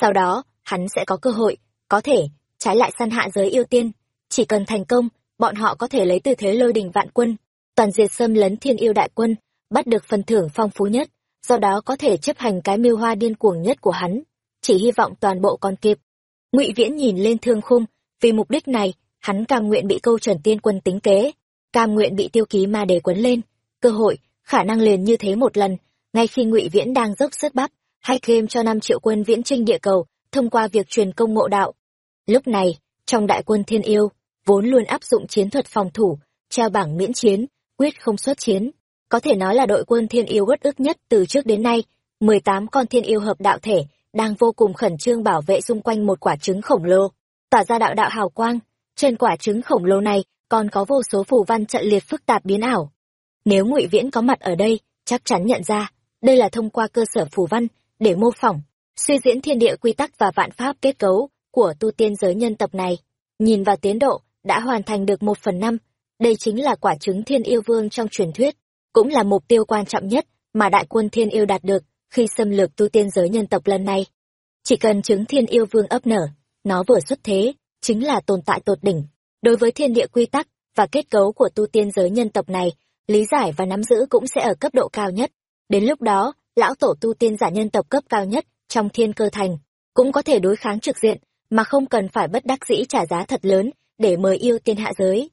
sau đó, hắn sẽ có cơ hội, có thể trái lại săn hạ giới yêu tiên. Chỉ cần thành công, bọn họ có thể lấy tư thế lôi đình vạn quân, toàn diệt xâm lấn thiên yêu đại quân, bắt được phần thưởng phong phú nhất, do đó có thể chấp hành cái mưu hoa điên cuồng nhất của hắn. Chỉ hy vọng toàn bộ còn kịp ngụy viễn nhìn lên thương khung, vì mục đích này, hắn cam nguyện bị câu trần tiên quân tính kế, cam nguyện bị tiêu ký ma đề quấn lên. Cơ hội, khả năng liền như thế một lần, ngay khi ngụy viễn đang dốc sức bắp hay thêm cho năm triệu quân viễn trinh địa cầu thông qua việc truyền công ngộ đạo. Lúc này, trong đại quân thiên yêu, vốn luôn áp dụng chiến thuật phòng thủ treo bảng miễn chiến, quyết không xuất chiến. Có thể nói là đội quân thiên yêu bất ức nhất từ trước đến nay. mười tám con thiên yêu hợp đạo thể đang vô cùng khẩn trương bảo vệ xung quanh một quả trứng khổng lồ. Tỏa ra đạo đạo hào quang, trên quả trứng khổng lồ này còn có vô số phù văn trận liệt phức tạp biến ảo. Nếu ngụy viễn có mặt ở đây, chắc chắn nhận ra, đây là thông qua cơ sở phù văn để mô phỏng, suy diễn thiên địa quy tắc và vạn pháp kết cấu của tu tiên giới nhân tập này. Nhìn vào tiến độ, đã hoàn thành được một phần năm, đây chính là quả trứng thiên yêu vương trong truyền thuyết, cũng là mục tiêu quan trọng nhất mà đại quân thiên yêu đạt được khi xâm lược tu tiên giới nhân tộc lần này. Chỉ cần trứng thiên yêu vương ấp nở, nó vừa xuất thế, chính là tồn tại tột đỉnh. Đối với thiên địa quy tắc và kết cấu của tu tiên giới nhân tộc này, lý giải và nắm giữ cũng sẽ ở cấp độ cao nhất. Đến lúc đó lão tổ tu tiên giả nhân tộc cấp cao nhất trong thiên cơ thành, cũng có thể đối kháng trực diện, mà không cần phải bất đắc dĩ trả giá thật lớn để mời yêu tiên hạ giới.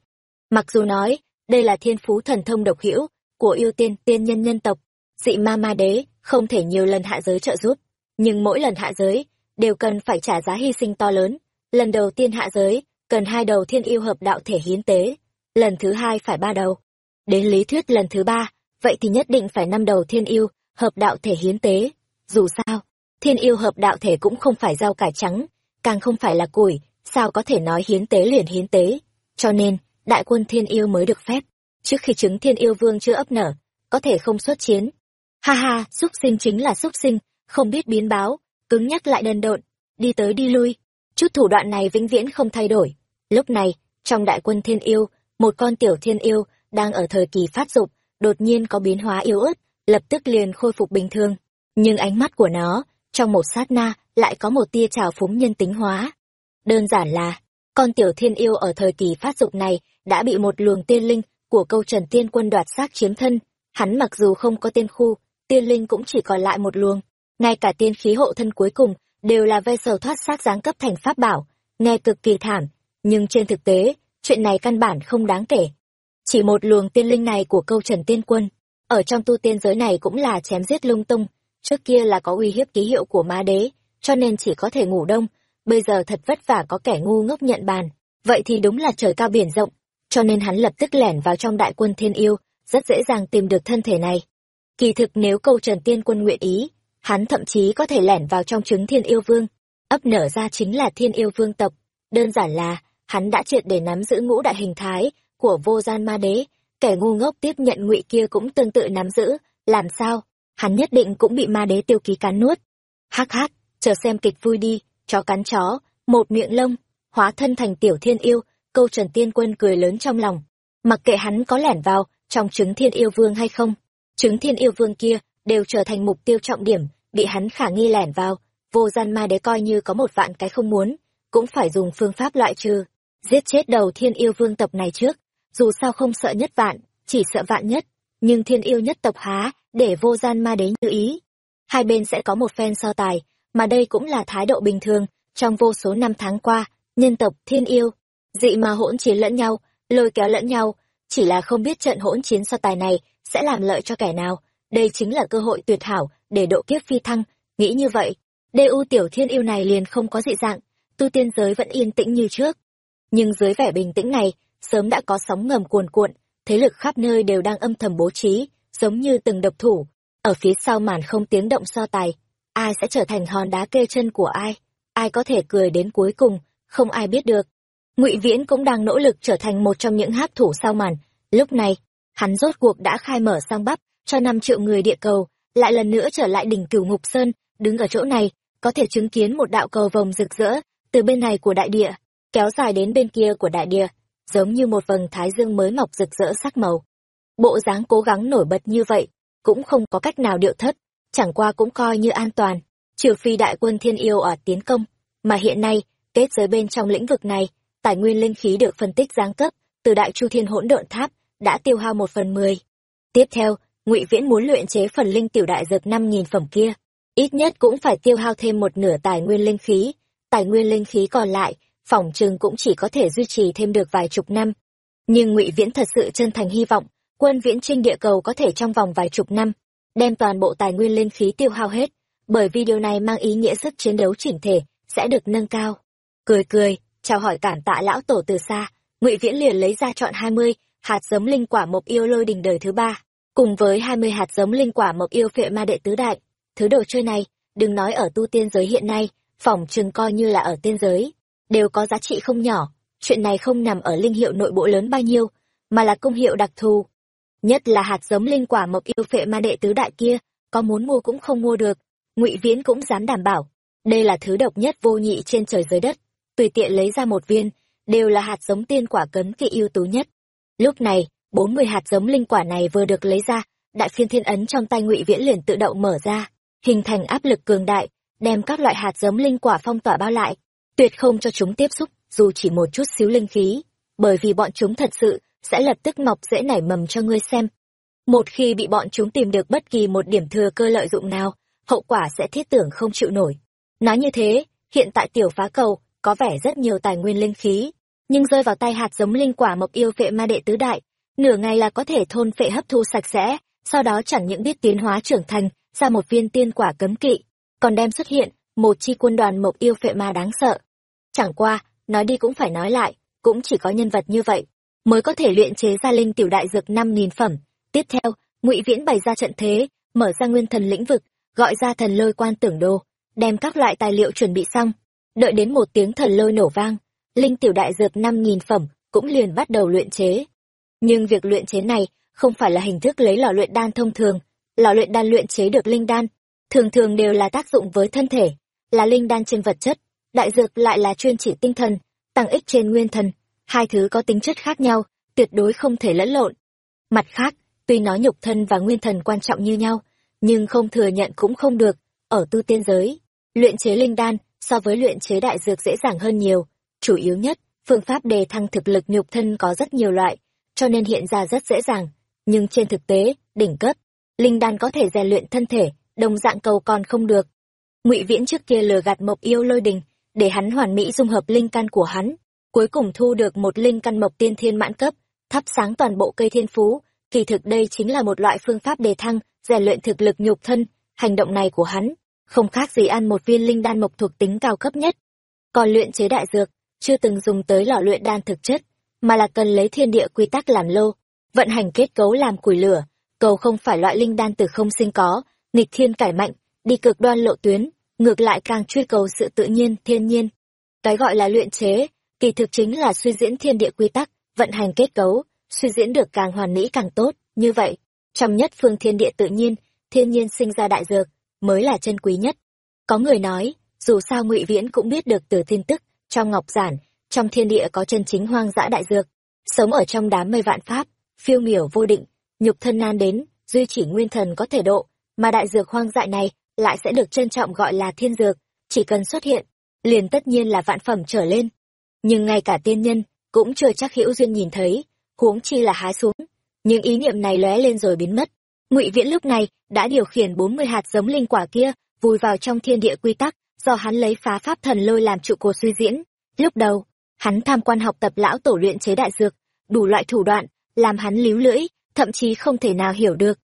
Mặc dù nói, đây là thiên phú thần thông độc hữu của yêu tiên tiên nhân nhân tộc, dị ma ma đế không thể nhiều lần hạ giới trợ giúp, nhưng mỗi lần hạ giới đều cần phải trả giá hy sinh to lớn. Lần đầu tiên hạ giới cần hai đầu thiên yêu hợp đạo thể hiến tế, lần thứ hai phải ba đầu. Đến lý thuyết lần thứ ba, vậy thì nhất định phải năm đầu thiên yêu hợp đạo thể hiến tế. Dù sao, thiên yêu hợp đạo thể cũng không phải rau cải trắng, càng không phải là củi, sao có thể nói hiến tế liền hiến tế? Cho nên, đại quân thiên yêu mới được phép. Trước khi chứng thiên yêu vương chưa ấp nở, có thể không xuất chiến. Ha ha xúc sinh chính là xúc sinh, không biết biến báo, cứng nhắc lại đần độn, đi tới đi lui. Chút thủ đoạn này vĩnh viễn không thay đổi. Lúc này, trong đại quân thiên yêu, một con tiểu thiên yêu đang ở thời kỳ phát dục, đột nhiên có biến hóa yếu ớt lập tức liền khôi phục bình thường. Nhưng ánh mắt của nó, trong một sát na, lại có một tia trào phúng nhân tính hóa. Đơn giản là, con tiểu thiên yêu ở thời kỳ phát dục này đã bị một luồng tiên linh của câu trần tiên quân đoạt xác chiếm thân. Hắn mặc dù không có tiên khu, tiên linh cũng chỉ còn lại một luồng. Ngay cả tiên khí hộ thân cuối cùng đều là ve sầu thoát xác giáng cấp thành pháp bảo, nghe cực kỳ thảm. Nhưng trên thực tế, chuyện này căn bản không đáng kể. Chỉ một luồng tiên linh này của câu trần tiên quân ở trong tu tiên giới này cũng là chém giết lung tung, trước kia là có uy hiếp ký hiệu của ma đế, cho nên chỉ có thể ngủ đông, bây giờ thật vất vả có kẻ ngu ngốc nhận bàn. Vậy thì đúng là trời cao biển rộng, cho nên hắn lập tức lẻn vào trong đại quân thiên yêu, rất dễ dàng tìm được thân thể này. Kỳ thực nếu câu trần tiên quân nguyện ý, hắn thậm chí có thể lẻn vào trong trứng thiên yêu vương. Ấp nở ra chính là thiên yêu vương tộc, đơn giản là hắn đã triệt để nắm giữ ngũ đại hình thái của vô gian ma đế kẻ ngu ngốc tiếp nhận ngụy kia cũng tương tự nắm giữ, làm sao? Hắn nhất định cũng bị ma đế tiêu ký cắn nuốt. Hắc hắc, chờ xem kịch vui đi, chó cắn chó, một miệng lông, hóa thân thành tiểu thiên yêu, câu trần tiên quân cười lớn trong lòng. Mặc kệ hắn có lẻn vào trong trứng thiên yêu vương hay không, trứng thiên yêu vương kia đều trở thành mục tiêu trọng điểm, bị hắn khả nghi lẻn vào. Vô gian ma đế coi như có một vạn cái không muốn, cũng phải dùng phương pháp loại trừ. Giết chết đầu thiên yêu vương tộc này trước dù sao không sợ nhất vạn, chỉ sợ vạn nhất, nhưng thiên yêu nhất tộc há, để vô gian ma đế như ý. Hai bên sẽ có một phen so tài, mà đây cũng là thái độ bình thường, trong vô số năm tháng qua, nhân tộc, thiên yêu, dị mà hỗn chiến lẫn nhau, lôi kéo lẫn nhau, chỉ là không biết trận hỗn chiến so tài này sẽ làm lợi cho kẻ nào. Đây chính là cơ hội tuyệt hảo để độ kiếp phi thăng. Nghĩ như vậy đu tiểu thiên yêu này liền không có dị dạng, tu tiên giới vẫn yên tĩnh như trước. Nhưng dưới vẻ bình tĩnh này sớm đã có sóng ngầm cuồn cuộn, thế lực khắp nơi đều đang âm thầm bố trí, giống như từng độc thủ. Ở phía sau màn không tiếng động so tài, ai sẽ trở thành hòn đá kê chân của ai? Ai có thể cười đến cuối cùng? Không ai biết được. Ngụy viễn cũng đang nỗ lực trở thành một trong những hát thủ sau màn. Lúc này, hắn rốt cuộc đã khai mở sang bắp, cho năm triệu người địa cầu, lại lần nữa trở lại đỉnh cửu ngục sơn, đứng ở chỗ này, có thể chứng kiến một đạo cầu vồng rực rỡ từ bên này của đại địa, kéo dài đến bên kia của đại địa giống như một vầng thái dương mới mọc rực rỡ sắc màu. Bộ dáng cố gắng nổi bật như vậy cũng không có cách nào điệu thất chẳng qua cũng coi như an toàn trừ phi đại quân thiên yêu ở tiến công, mà hiện nay, kết giới bên trong lĩnh vực này, tài nguyên linh khí được phân tích giáng cấp, từ đại chu thiên hỗn độn tháp, đã tiêu hao một phần mười. Tiếp theo, ngụy Viễn muốn luyện chế phần linh tiểu đại dược năm nghìn phẩm kia, ít nhất cũng phải tiêu hao thêm một nửa tài nguyên linh khí, tài nguyên linh khí còn lại, phỏng chừng cũng chỉ có thể duy trì thêm được vài chục năm. Nhưng ngụy Viễn thật sự chân thành hy vọng, quân viễn trinh địa cầu có thể trong vòng vài chục năm, đem toàn bộ tài nguyên linh khí tiêu hao hết, bởi vì điều này mang ý nghĩa sức chiến đấu chỉnh thể sẽ được nâng cao. Cười cười, chào hỏi cản tạ lão tổ từ xa, ngụy Viễn liền lấy ra chọn hai mươi hạt giống linh quả mộc yêu lôi đình đời thứ ba, cùng với hai mươi hạt giống linh quả mộc yêu phệ ma đệ tứ đại. Thứ đồ chơi này, đừng nói ở tu tiên giới hiện nay, phỏng chừng coi như là ở tiên giới, đều có giá trị không nhỏ. Chuyện này không nằm ở linh hiệu nội bộ lớn bao nhiêu, mà là công hiệu đặc thù. Nhất là hạt giống linh quả mộc yêu phệ ma đệ tứ đại kia, có muốn mua cũng không mua được. Ngụy Viễn cũng dám đảm bảo, đây là thứ độc nhất vô nhị trên trời dưới đất. Tùy tiện lấy ra một viên, đều là hạt giống tiên quả cấn kỵ ưu tú nhất. Lúc này, bốn mươi hạt giống linh quả này vừa được lấy ra, đại phiên thiên ấn trong tay Ngụy Viễn liền tự động mở ra, hình thành áp lực cường đại, đem các loại hạt giống linh quả phong tỏa bao lại, tuyệt không cho chúng tiếp xúc dù chỉ một chút xíu linh khí, bởi vì bọn chúng thật sự sẽ lập tức mọc dễ nảy mầm cho ngươi xem. Một khi bị bọn chúng tìm được bất kỳ một điểm thừa cơ lợi dụng nào, hậu quả sẽ thiết tưởng không chịu nổi. Nói như thế, hiện tại tiểu phá cầu có vẻ rất nhiều tài nguyên linh khí, nhưng rơi vào tay hạt giống linh quả mộc yêu phệ ma đệ tứ đại, nửa ngày là có thể thôn phệ hấp thu sạch sẽ, sau đó chẳng những biết tiến hóa trưởng thành ra một viên tiên quả cấm kỵ, còn đem xuất hiện một chi quân đoàn mộc yêu phệ ma đáng sợ. Chẳng qua, nói đi cũng phải nói lại, cũng chỉ có nhân vật như vậy mới có thể luyện chế ra linh tiểu đại dược năm nghìn phẩm. Tiếp theo, Ngụy Viễn bày ra trận thế, mở ra nguyên thần lĩnh vực, gọi ra thần lôi quan tưởng đồ, đem các loại tài liệu chuẩn bị xong, đợi đến một tiếng thần lôi nổ vang, linh tiểu đại dược năm nghìn phẩm cũng liền bắt đầu luyện chế. Nhưng việc luyện chế này không phải là hình thức lấy lò luyện đan thông thường, lò luyện đan luyện chế được linh đan, thường thường đều là tác dụng với thân thể, là linh đan trên vật chất, đại dược lại là chuyên chỉ tinh thần, tăng ích trên nguyên thần, hai thứ có tính chất khác nhau, tuyệt đối không thể lẫn lộn. Mặt khác, tuy nói nhục thân và nguyên thần quan trọng như nhau, nhưng không thừa nhận cũng không được, ở tu tiên giới, luyện chế linh đan so với luyện chế đại dược dễ dàng hơn nhiều, chủ yếu nhất, phương pháp đề thăng thực lực nhục thân có rất nhiều loại, cho nên hiện ra rất dễ dàng, nhưng trên thực tế, đỉnh cấp, linh đan có thể rèn luyện thân thể, đồng dạng cầu còn không được. Ngụy Viễn trước kia lừa gạt Mộc Yêu Lôi Đình, để hắn hoàn mỹ dung hợp linh căn của hắn, cuối cùng thu được một linh căn mộc tiên thiên mãn cấp, thắp sáng toàn bộ cây thiên phú, kỳ thực đây chính là một loại phương pháp đề thăng, rèn luyện thực lực nhục thân, hành động này của hắn, không khác gì ăn một viên linh đan mộc thuộc tính cao cấp nhất. Còn luyện chế đại dược, chưa từng dùng tới lò luyện đan thực chất, mà là cần lấy thiên địa quy tắc làm lô, vận hành kết cấu làm củi lửa, cầu không phải loại linh đan từ không sinh có, nghịch thiên cải mạnh, đi cực đoan lộ tuyến, ngược lại càng truy cầu sự tự nhiên, thiên nhiên. Cái gọi là luyện chế, kỳ thực chính là suy diễn thiên địa quy tắc, vận hành kết cấu, suy diễn được càng hoàn mỹ càng tốt, như vậy, trong nhất phương thiên địa tự nhiên, thiên nhiên sinh ra đại dược, mới là chân quý nhất. Có người nói, dù sao ngụy Viễn cũng biết được từ tin tức, trong ngọc giản, trong thiên địa có chân chính hoang dã đại dược, sống ở trong đám mây vạn pháp, phiêu miểu vô định, nhục thân nan đến, duy chỉ nguyên thần có thể độ, mà đại dược hoang dại này lại sẽ được trân trọng gọi là thiên dược, chỉ cần xuất hiện, liền tất nhiên là vạn phẩm trở lên. Nhưng ngay cả tiên nhân cũng chưa chắc hữu duyên nhìn thấy, huống chi là hái xuống. Nhưng ý niệm này lóe lên rồi biến mất. Ngụy Viễn lúc này đã điều khiển bốn mươi hạt giống linh quả kia vùi vào trong thiên địa quy tắc, do hắn lấy phá pháp thần lôi làm trụ cột suy diễn. Lúc đầu, hắn tham quan học tập lão tổ luyện chế đại dược, đủ loại thủ đoạn, làm hắn líu lưỡi, thậm chí không thể nào hiểu được.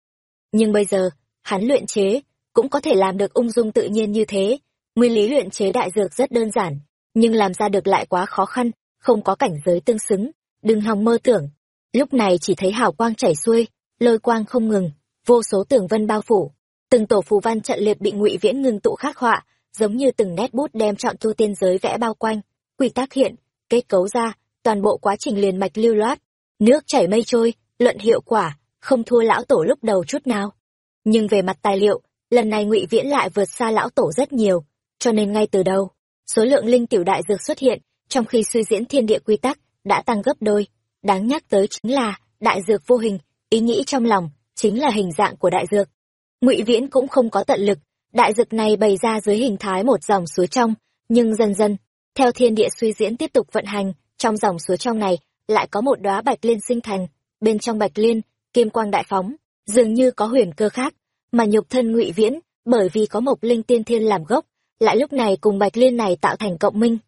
Nhưng bây giờ, hắn luyện chế, cũng có thể làm được ung dung tự nhiên như thế. Nguyên lý luyện chế đại dược rất đơn giản, nhưng làm ra được lại quá khó khăn, không có cảnh giới tương xứng, đừng hòng mơ tưởng. Lúc này chỉ thấy hào quang chảy xuôi, lôi quang không ngừng, vô số tường vân bao phủ, từng tổ phù văn trận liệt bị ngụy viễn ngưng tụ khắc họa, giống như từng nét bút đem chọn tu tiên giới vẽ bao quanh, quy tắc hiện, kết cấu ra, toàn bộ quá trình liền mạch lưu loát, nước chảy mây trôi, luận hiệu quả, không thua lão tổ lúc đầu chút nào. Nhưng về mặt tài liệu, lần này ngụy viễn lại vượt xa lão tổ rất nhiều cho nên ngay từ đầu số lượng linh tiểu đại dược xuất hiện trong khi suy diễn thiên địa quy tắc đã tăng gấp đôi. Đáng nhắc tới chính là đại dược vô hình ý nghĩ trong lòng chính là hình dạng của đại dược. Ngụy viễn cũng không có tận lực Đại dược này bày ra dưới hình thái một dòng suối trong, nhưng dần dần, theo thiên địa suy diễn tiếp tục vận hành, trong dòng suối trong này lại có một đóa bạch liên sinh thành, bên trong bạch liên, kim quang đại phóng, dường như có huyền cơ khác, mà nhục thân ngụy viễn, bởi vì có mộc linh tiên thiên làm gốc, lại lúc này cùng bạch liên này tạo thành cộng minh.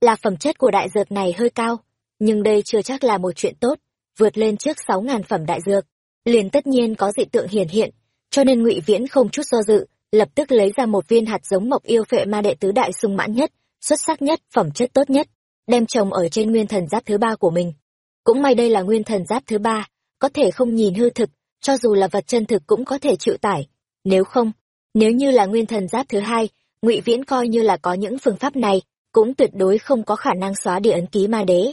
Là phẩm chất của đại dược này hơi cao, nhưng đây chưa chắc là một chuyện tốt, vượt lên trước sáu ngàn phẩm đại dược, liền tất nhiên có dị tượng hiển hiện, cho nên ngụy viễn không chút do dự, lập tức lấy ra một viên hạt giống mộc yêu phệ ma đệ tứ đại sung mãn nhất, xuất sắc nhất, phẩm chất tốt nhất, đem trồng ở trên nguyên thần giáp thứ ba của mình. Cũng may đây là nguyên thần giáp thứ ba, có thể không nhìn hư thực, cho dù là vật chân thực cũng có thể chịu tải. Nếu không, nếu như là nguyên thần giáp thứ hai, ngụy Viễn coi như là có những phương pháp này, cũng tuyệt đối không có khả năng xóa đi ấn ký ma đế.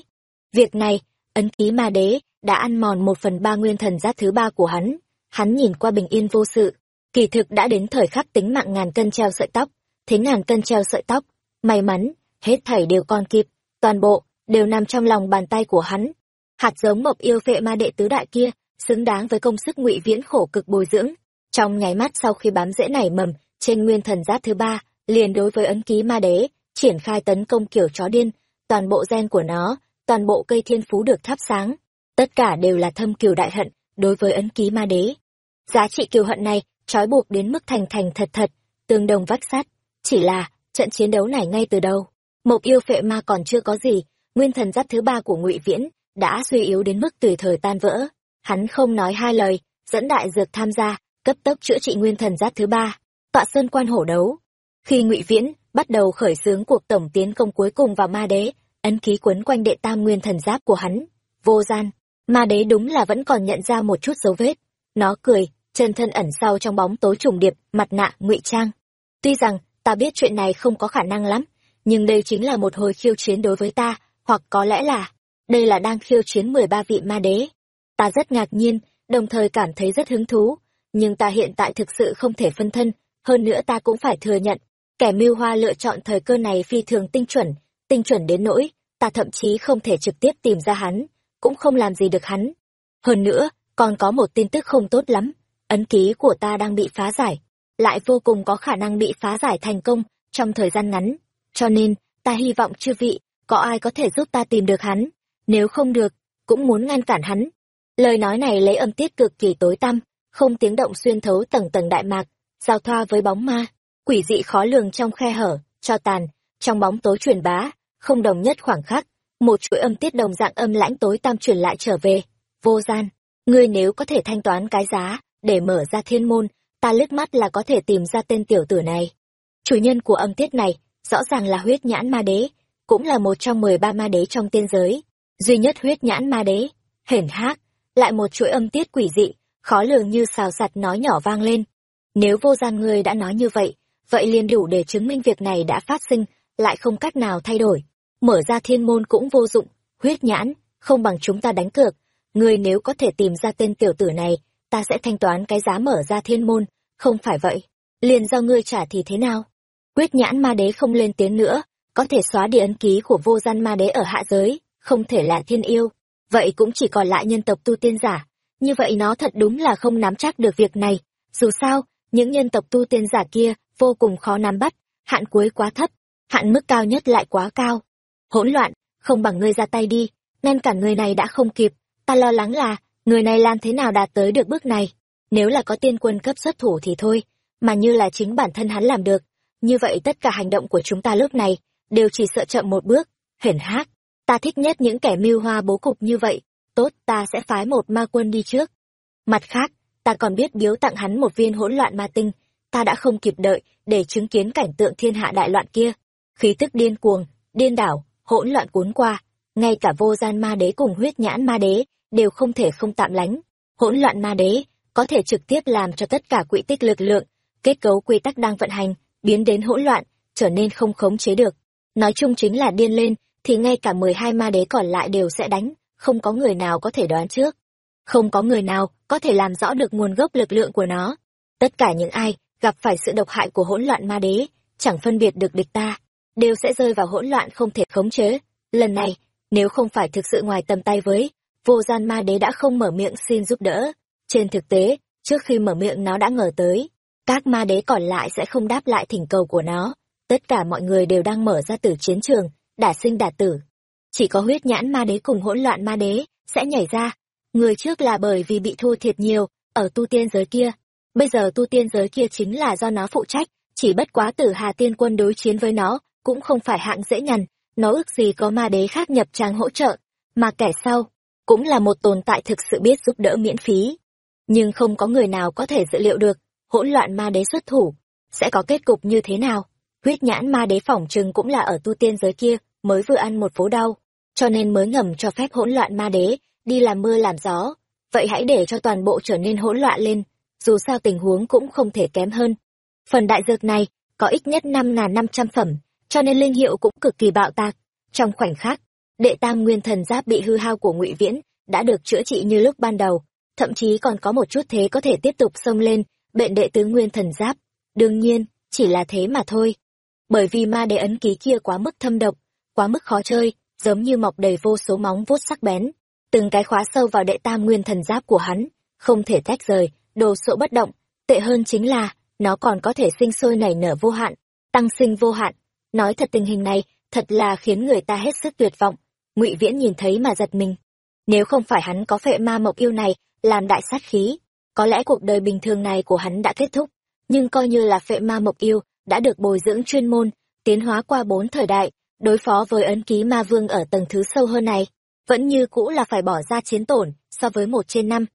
Việc này, ấn ký ma đế đã ăn mòn một phần ba nguyên thần giáp thứ ba của hắn. Hắn nhìn qua bình yên vô sự, kỳ thực đã đến thời khắc tính mạng ngàn cân treo sợi tóc, thế ngàn cân treo sợi tóc, may mắn, hết thảy đều còn kịp, toàn bộ đều nằm trong lòng bàn tay của hắn. Hạt giống mộc yêu vệ ma đệ tứ đại kia, xứng đáng với công sức ngụy viễn khổ cực bồi dưỡng. Trong nháy mắt sau khi bám rễ nảy mầm, trên nguyên thần giáp thứ ba, liền đối với ấn ký ma đế, triển khai tấn công kiểu chó điên, toàn bộ gen của nó, toàn bộ cây thiên phú được thắp sáng. Tất cả đều là thâm kiều đại hận, đối với ấn ký ma đế. Giá trị kiều hận này, trói buộc đến mức thành thành thật thật, tương đồng vách sắt. Chỉ là, trận chiến đấu này ngay từ đầu, mộc yêu phệ ma còn chưa có gì, nguyên thần giáp thứ ba của ngụy Viễn, đã suy yếu đến mức tùy thời tan vỡ. Hắn không nói hai lời, dẫn đại dược tham gia, cấp tốc chữa trị nguyên thần giáp thứ ba, tọa sơn quan hổ đấu. Khi ngụy Viễn bắt đầu khởi xướng cuộc tổng tiến công cuối cùng vào ma đế, ấn ký quấn quanh đệ tam nguyên thần giáp của hắn, vô gian, ma đế đúng là vẫn còn nhận ra một chút dấu vết. Nó cười, chân thân ẩn sau trong bóng tối trùng điệp, mặt nạ, ngụy trang. Tuy rằng, ta biết chuyện này không có khả năng lắm, nhưng đây chính là một hồi khiêu chiến đối với ta, hoặc có lẽ là, đây là đang khiêu chiến mười ba vị ma đế. Ta rất ngạc nhiên, đồng thời cảm thấy rất hứng thú, nhưng ta hiện tại thực sự không thể phân thân, hơn nữa ta cũng phải thừa nhận, kẻ mưu hoa lựa chọn thời cơ này phi thường tinh chuẩn, tinh chuẩn đến nỗi, ta thậm chí không thể trực tiếp tìm ra hắn, cũng không làm gì được hắn. Hơn nữa, còn có một tin tức không tốt lắm, ấn ký của ta đang bị phá giải, lại vô cùng có khả năng bị phá giải thành công trong thời gian ngắn, cho nên, ta hy vọng chư vị, có ai có thể giúp ta tìm được hắn, nếu không được, cũng muốn ngăn cản hắn. Lời nói này lấy âm tiết cực kỳ tối tăm, không tiếng động xuyên thấu tầng tầng đại mạc, giao thoa với bóng ma, quỷ dị khó lường trong khe hở, cho tàn, trong bóng tối truyền bá, không đồng nhất khoảng khắc, một chuỗi âm tiết đồng dạng âm lãnh tối tăm truyền lại trở về. Vô gian, ngươi nếu có thể thanh toán cái giá, để mở ra thiên môn, ta liếc mắt là có thể tìm ra tên tiểu tử này. Chủ nhân của âm tiết này, rõ ràng là huyết nhãn ma đế, cũng là một trong mười ba ma đế trong tiên giới. Duy nhất huyết nhãn ma đế, hển hác, lại một chuỗi âm tiết quỷ dị, khó lường như xào sạt nói nhỏ vang lên. Nếu vô gian ngươi đã nói như vậy, vậy liền đủ để chứng minh việc này đã phát sinh, lại không cách nào thay đổi. Mở ra thiên môn cũng vô dụng, huyết nhãn, không bằng chúng ta đánh cược. Ngươi nếu có thể tìm ra tên tiểu tử này, ta sẽ thanh toán cái giá mở ra thiên môn, không phải vậy. Liền do ngươi trả thì thế nào? Quyết nhãn ma đế không lên tiếng nữa, có thể xóa đi ấn ký của vô gian ma đế ở hạ giới, không thể là thiên yêu. Vậy cũng chỉ còn lại nhân tộc tu tiên giả. Như vậy nó thật đúng là không nắm chắc được việc này. Dù sao, những nhân tộc tu tiên giả kia vô cùng khó nắm bắt, hạn cuối quá thấp, hạn mức cao nhất lại quá cao. Hỗn loạn, không bằng ngươi ra tay đi, ngăn cản người này đã không kịp, ta lo lắng là, người này làm thế nào đạt tới được bước này. Nếu là có tiên quân cấp xuất thủ thì thôi, mà như là chính bản thân hắn làm được, như vậy tất cả hành động của chúng ta lúc này đều chỉ sợ chậm một bước hển hác ta thích nhất những kẻ mưu hoa bố cục như vậy. Tốt ta sẽ phái một ma quân đi trước. Mặt khác ta còn biết biếu tặng hắn một viên hỗn loạn ma tinh. Ta đã không kịp đợi để chứng kiến cảnh tượng thiên hạ đại loạn kia. Khí tức điên cuồng điên đảo hỗn loạn cuốn qua. Ngay cả vô gian ma đế cùng huyết nhãn ma đế đều không thể không tạm lánh. Hỗn loạn ma đế có thể trực tiếp làm cho tất cả quỹ tích lực lượng kết cấu quy tắc đang vận hành biến đến hỗn loạn, trở nên không khống chế được. Nói chung chính là điên lên, thì ngay cả mười hai ma đế còn lại đều sẽ đánh, không có người nào có thể đoán trước. Không có người nào có thể làm rõ được nguồn gốc lực lượng của nó. Tất cả những ai gặp phải sự độc hại của hỗn loạn ma đế, chẳng phân biệt được địch ta, đều sẽ rơi vào hỗn loạn không thể khống chế. Lần này, nếu không phải thực sự ngoài tầm tay với, vô gian ma đế đã không mở miệng xin giúp đỡ. Trên thực tế, trước khi mở miệng nó đã ngờ tới, các ma đế còn lại sẽ không đáp lại thỉnh cầu của nó. Tất cả mọi người đều đang mở ra tử chiến trường, đả sinh đả tử. Chỉ có huyết nhãn ma đế cùng hỗn loạn ma đế sẽ nhảy ra. Người trước là bởi vì bị thua thiệt nhiều ở tu tiên giới kia. Bây giờ tu tiên giới kia chính là do nó phụ trách, chỉ bất quá tử hà tiên quân đối chiến với nó, cũng không phải hạng dễ nhằn, nó ước gì có ma đế khác nhập trang hỗ trợ, mà kẻ sau, cũng là một tồn tại thực sự biết giúp đỡ miễn phí. Nhưng không có người nào có thể dự liệu được, hỗn loạn ma đế xuất thủ, sẽ có kết cục như thế nào. Huyết nhãn ma đế phỏng trừng cũng là ở tu tiên giới kia, mới vừa ăn một phố đau, cho nên mới ngầm cho phép hỗn loạn ma đế, đi làm mưa làm gió. Vậy hãy để cho toàn bộ trở nên hỗn loạn lên, dù sao tình huống cũng không thể kém hơn. Phần đại dược này, có ít nhất năm năm trăm phẩm, cho nên linh hiệu cũng cực kỳ bạo tạc. Trong khoảnh khắc, đệ tam nguyên thần giáp bị hư hao của ngụy Viễn đã được chữa trị như lúc ban đầu, thậm chí còn có một chút thế có thể tiếp tục xông lên, bệnh đệ tứ nguyên thần giáp. Đương nhiên, chỉ là thế mà thôi. Bởi vì ma đế ấn ký kia quá mức thâm độc, quá mức khó chơi, giống như mọc đầy vô số móng vuốt sắc bén. Từng cái khóa sâu vào đệ tam nguyên thần giáp của hắn, không thể tách rời, đồ sộ bất động. Tệ hơn chính là, nó còn có thể sinh sôi nảy nở vô hạn, tăng sinh vô hạn. Nói thật tình hình này, thật là khiến người ta hết sức tuyệt vọng. Ngụy Viễn nhìn thấy mà giật mình. Nếu không phải hắn có phệ ma mộc yêu này, làm đại sát khí, có lẽ cuộc đời bình thường này của hắn đã kết thúc. Nhưng coi như là phệ ma mộc yêu, đã được bồi dưỡng chuyên môn, tiến hóa qua bốn thời đại, đối phó với ấn ký ma vương ở tầng thứ sâu hơn này, vẫn như cũ là phải bỏ ra chiến tổn so với một trên năm.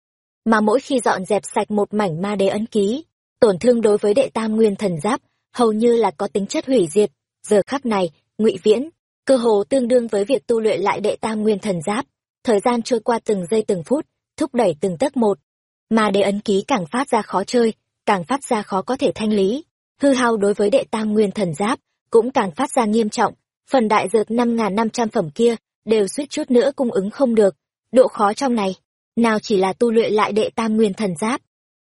Mà mỗi khi dọn dẹp sạch một mảnh ma đế ấn ký, tổn thương đối với đệ tam nguyên thần giáp, hầu như là có tính chất hủy diệt. Giờ khắc này, ngụy Viễn, cơ hồ tương đương với việc tu luyện lại đệ tam nguyên thần giáp. Thời gian trôi qua từng giây từng phút, thúc đẩy từng tấc một. Mà đế ấn ký càng phát ra khó chơi, càng phát ra khó có thể thanh lý. Hư hao đối với đệ tam nguyên thần giáp, cũng càng phát ra nghiêm trọng. Phần đại dược năm năm trăm phẩm kia, đều suýt chút nữa cung ứng không được. Độ khó trong này, nào chỉ là tu luyện lại đệ tam nguyên thần giáp.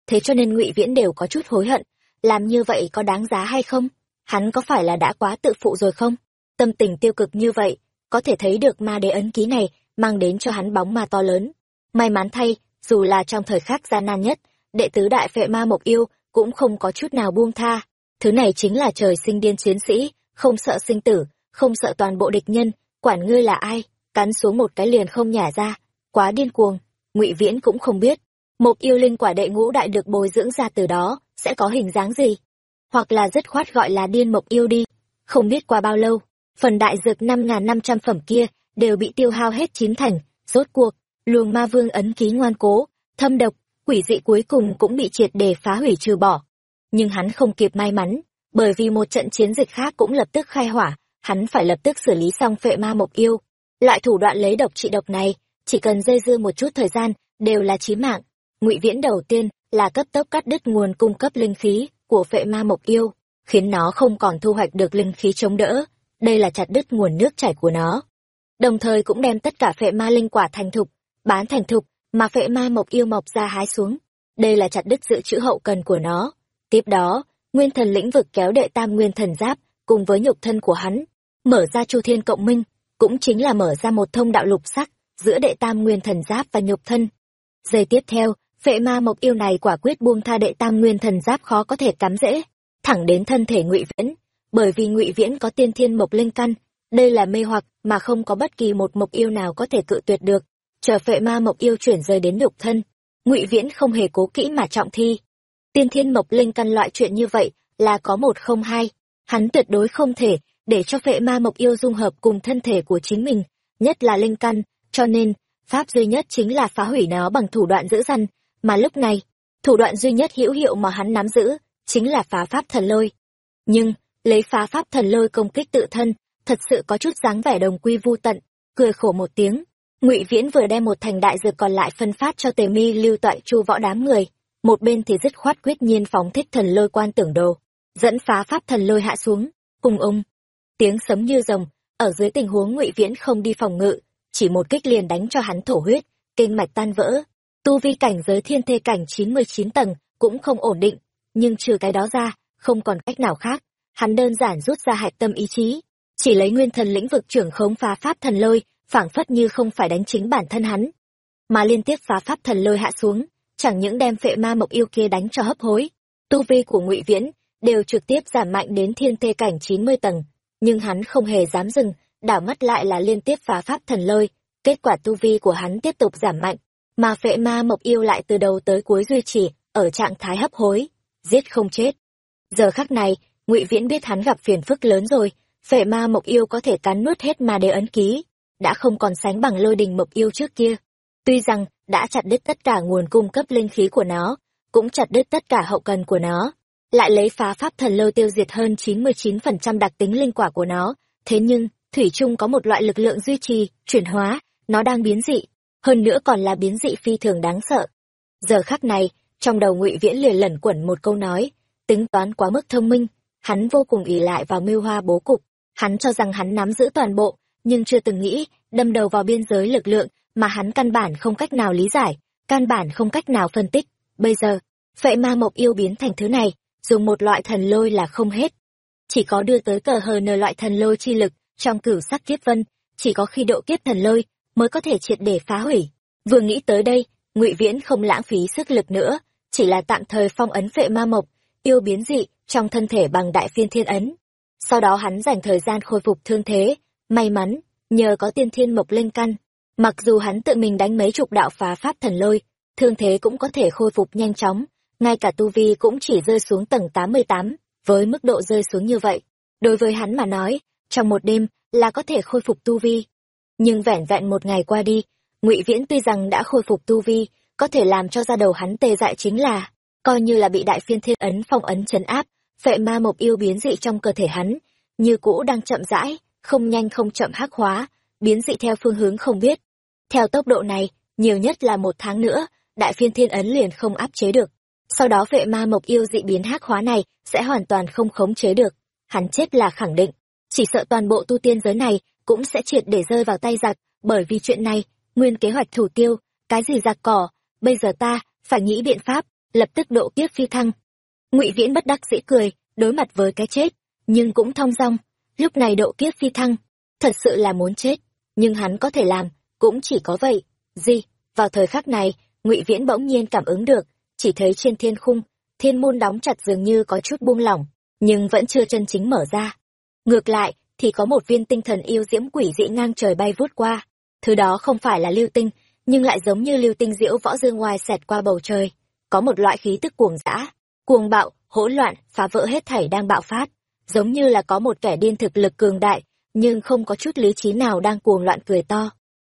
Thế cho nên ngụy Viễn đều có chút hối hận, làm như vậy có đáng giá hay không? Hắn có phải là đã quá tự phụ rồi không? Tâm tình tiêu cực như vậy, có thể thấy được ma đế ấn ký này mang đến cho hắn bóng ma to lớn. May mắn thay, dù là trong thời khắc gian nan nhất, đệ tứ đại phệ ma mộc yêu cũng không có chút nào buông tha. Thứ này chính là trời sinh điên chiến sĩ, không sợ sinh tử, không sợ toàn bộ địch nhân, quản ngươi là ai, cắn xuống một cái liền không nhả ra, quá điên cuồng, ngụy Viễn cũng không biết. Mộc yêu linh quả đệ ngũ đại được bồi dưỡng ra từ đó, sẽ có hình dáng gì? Hoặc là dứt khoát gọi là điên mộc yêu đi. Không biết qua bao lâu, phần đại dược năm ngàn năm trăm phẩm kia đều bị tiêu hao hết chín thành, rốt cuộc, luồng ma vương ấn ký ngoan cố, thâm độc, quỷ dị cuối cùng cũng bị triệt để phá hủy trừ bỏ. Nhưng hắn không kịp may mắn, bởi vì một trận chiến dịch khác cũng lập tức khai hỏa, hắn phải lập tức xử lý xong phệ ma mộc yêu. Loại thủ đoạn lấy độc trị độc này, chỉ cần dây dưa một chút thời gian, đều là chí mạng. Ngụy Viễn đầu tiên là cấp tốc cắt đứt nguồn cung cấp linh khí của phệ ma mộc yêu, khiến nó không còn thu hoạch được linh khí chống đỡ. Đây là chặt đứt nguồn nước chảy của nó. Đồng thời cũng đem tất cả phệ ma linh quả thành thục, bán thành thục, mà phệ ma mộc yêu mọc ra hái xuống. Đây là chặt đứt dự trữ hậu cần của nó. Tiếp đó, nguyên thần lĩnh vực kéo đệ tam nguyên thần giáp, cùng với nhục thân của hắn, mở ra chu thiên cộng minh, cũng chính là mở ra một thông đạo lục sắc giữa đệ tam nguyên thần giáp và nhục thân. Giây tiếp theo, phệ ma mộc yêu này quả quyết buông tha đệ tam nguyên thần giáp khó có thể cắm dễ, thẳng đến thân thể ngụy viễn, bởi vì ngụy viễn có tiên thiên mộc linh căn, đây là mê hoặc mà không có bất kỳ một mộc yêu nào có thể cự tuyệt được. Chờ phệ ma mộc yêu chuyển rời đến nhục thân ngụy viễn không hề cố kỹ mà trọng thi. Tiên thiên mộc linh căn loại chuyện như vậy là có một không hai. Hắn tuyệt đối không thể để cho phệ ma mộc yêu dung hợp cùng thân thể của chính mình, nhất là linh căn, cho nên, pháp duy nhất chính là phá hủy nó bằng thủ đoạn dữ dằn, mà lúc này, thủ đoạn duy nhất hữu hiệu mà hắn nắm giữ, chính là phá pháp thần lôi. Nhưng, lấy phá pháp thần lôi công kích tự thân, thật sự có chút dáng vẻ đồng quy vu tận, cười khổ một tiếng. Ngụy viễn vừa đem một thành đại dược còn lại phân phát cho tề mi lưu tại chu võ đám người, một bên thì dứt khoát quyết nhiên phóng thích thần lôi quan tưởng đồ, dẫn phá pháp thần lôi hạ xuống, cùng ông tiếng sấm như rồng, ở dưới tình huống ngụy viễn không đi phòng ngự, chỉ một kích liền đánh cho hắn thổ huyết, kinh mạch tan vỡ. Tu vi cảnh giới thiên thê cảnh chín mươi chín tầng cũng không ổn định, nhưng trừ cái đó ra, không còn cách nào khác. Hắn đơn giản rút ra hạch tâm ý chí, chỉ lấy nguyên thần lĩnh vực trưởng khống phá pháp thần lôi, phảng phất như không phải đánh chính bản thân hắn, mà liên tiếp phá pháp thần lôi hạ xuống, chẳng những đem phệ ma mộc yêu kia đánh cho hấp hối. Tu vi của ngụy viễn đều trực tiếp giảm mạnh đến thiên thê cảnh chín mươi tầng nhưng hắn không hề dám dừng, đảo mắt lại là liên tiếp phá pháp thần lôi, kết quả tu vi của hắn tiếp tục giảm mạnh, mà phệ ma mộc yêu lại từ đầu tới cuối duy trì, ở trạng thái hấp hối, giết không chết. Giờ khắc này, ngụy viễn biết hắn gặp phiền phức lớn rồi, phệ ma mộc yêu có thể cắn nuốt hết ma đế ấn ký, đã không còn sánh bằng lôi đình mộc yêu trước kia. Tuy rằng, đã chặt đứt tất cả nguồn cung cấp linh khí của nó, cũng chặt đứt tất cả hậu cần của nó lại lấy phá pháp thần lôi tiêu diệt hơn 99% đặc tính linh quả của nó. Thế nhưng, thủy chung có một loại lực lượng duy trì, chuyển hóa, nó đang biến dị, hơn nữa còn là biến dị phi thường đáng sợ. Giờ khắc này, trong đầu ngụy viễn liền lẩn quẩn một câu nói, tính toán quá mức thông minh, hắn vô cùng ỷ lại vào mưu hoa bố cục. Hắn cho rằng hắn nắm giữ toàn bộ, nhưng chưa từng nghĩ, đâm đầu vào biên giới lực lượng mà hắn căn bản không cách nào lý giải, căn bản không cách nào phân tích. Bây giờ, phệ ma mộc yêu biến thành thứ này dùng một loại thần lôi là không hết. Chỉ có đưa tới cờ hờ nờ loại thần lôi chi lực trong cửu sắc kiếp vân, chỉ có khi độ kiếp thần lôi mới có thể triệt để phá hủy. Vừa nghĩ tới đây, ngụy viễn không lãng phí sức lực nữa, chỉ là tạm thời phong ấn phệ ma mộc, yêu biến dị trong thân thể bằng đại phiên thiên ấn. Sau đó hắn dành thời gian khôi phục thương thế, may mắn, nhờ có tiên thiên mộc lên căn. Mặc dù hắn tự mình đánh mấy chục đạo phá pháp thần lôi, thương thế cũng có thể khôi phục nhanh chóng ngay cả tu vi cũng chỉ rơi xuống tầng tám mươi tám, với mức độ rơi xuống như vậy, đối với hắn mà nói, trong một đêm là có thể khôi phục tu vi. Nhưng vẻn vẹn một ngày qua đi, ngụy viễn tuy rằng đã khôi phục tu vi, có thể làm cho ra đầu hắn tê dại chính là, coi như là bị đại phiên thiên ấn phong ấn chấn áp, phệ ma mộc yêu biến dị trong cơ thể hắn, như cũ đang chậm rãi, không nhanh không chậm hắc hóa, biến dị theo phương hướng không biết. Theo tốc độ này, nhiều nhất là một tháng nữa, đại phiên thiên ấn liền không áp chế được sau đó vệ ma mộc yêu dị biến hắc hóa này sẽ hoàn toàn không khống chế được. Hắn chết là khẳng định. Chỉ sợ toàn bộ tu tiên giới này cũng sẽ triệt để rơi vào tay giặc, bởi vì chuyện này, nguyên kế hoạch thủ tiêu, cái gì giặc cỏ, bây giờ ta phải nghĩ biện pháp, lập tức độ kiếp phi thăng. Ngụy viễn bất đắc dĩ cười, đối mặt với cái chết, nhưng cũng thong dong, lúc này độ kiếp phi thăng, thật sự là muốn chết, nhưng hắn có thể làm, cũng chỉ có vậy, gì, vào thời khắc này, ngụy viễn bỗng nhiên cảm ứng được chỉ thấy trên thiên khung, thiên môn đóng chặt dường như có chút buông lỏng, nhưng vẫn chưa chân chính mở ra. Ngược lại, thì có một viên tinh thần yêu diễm quỷ dị ngang trời bay vút qua. Thứ đó không phải là lưu tinh, nhưng lại giống như lưu tinh diễu võ dương ngoài xẹt qua bầu trời. Có một loại khí tức cuồng dã, cuồng bạo, hỗn loạn, phá vỡ hết thảy đang bạo phát. Giống như là có một kẻ điên thực lực cường đại, nhưng không có chút lý trí nào đang cuồng loạn cười to.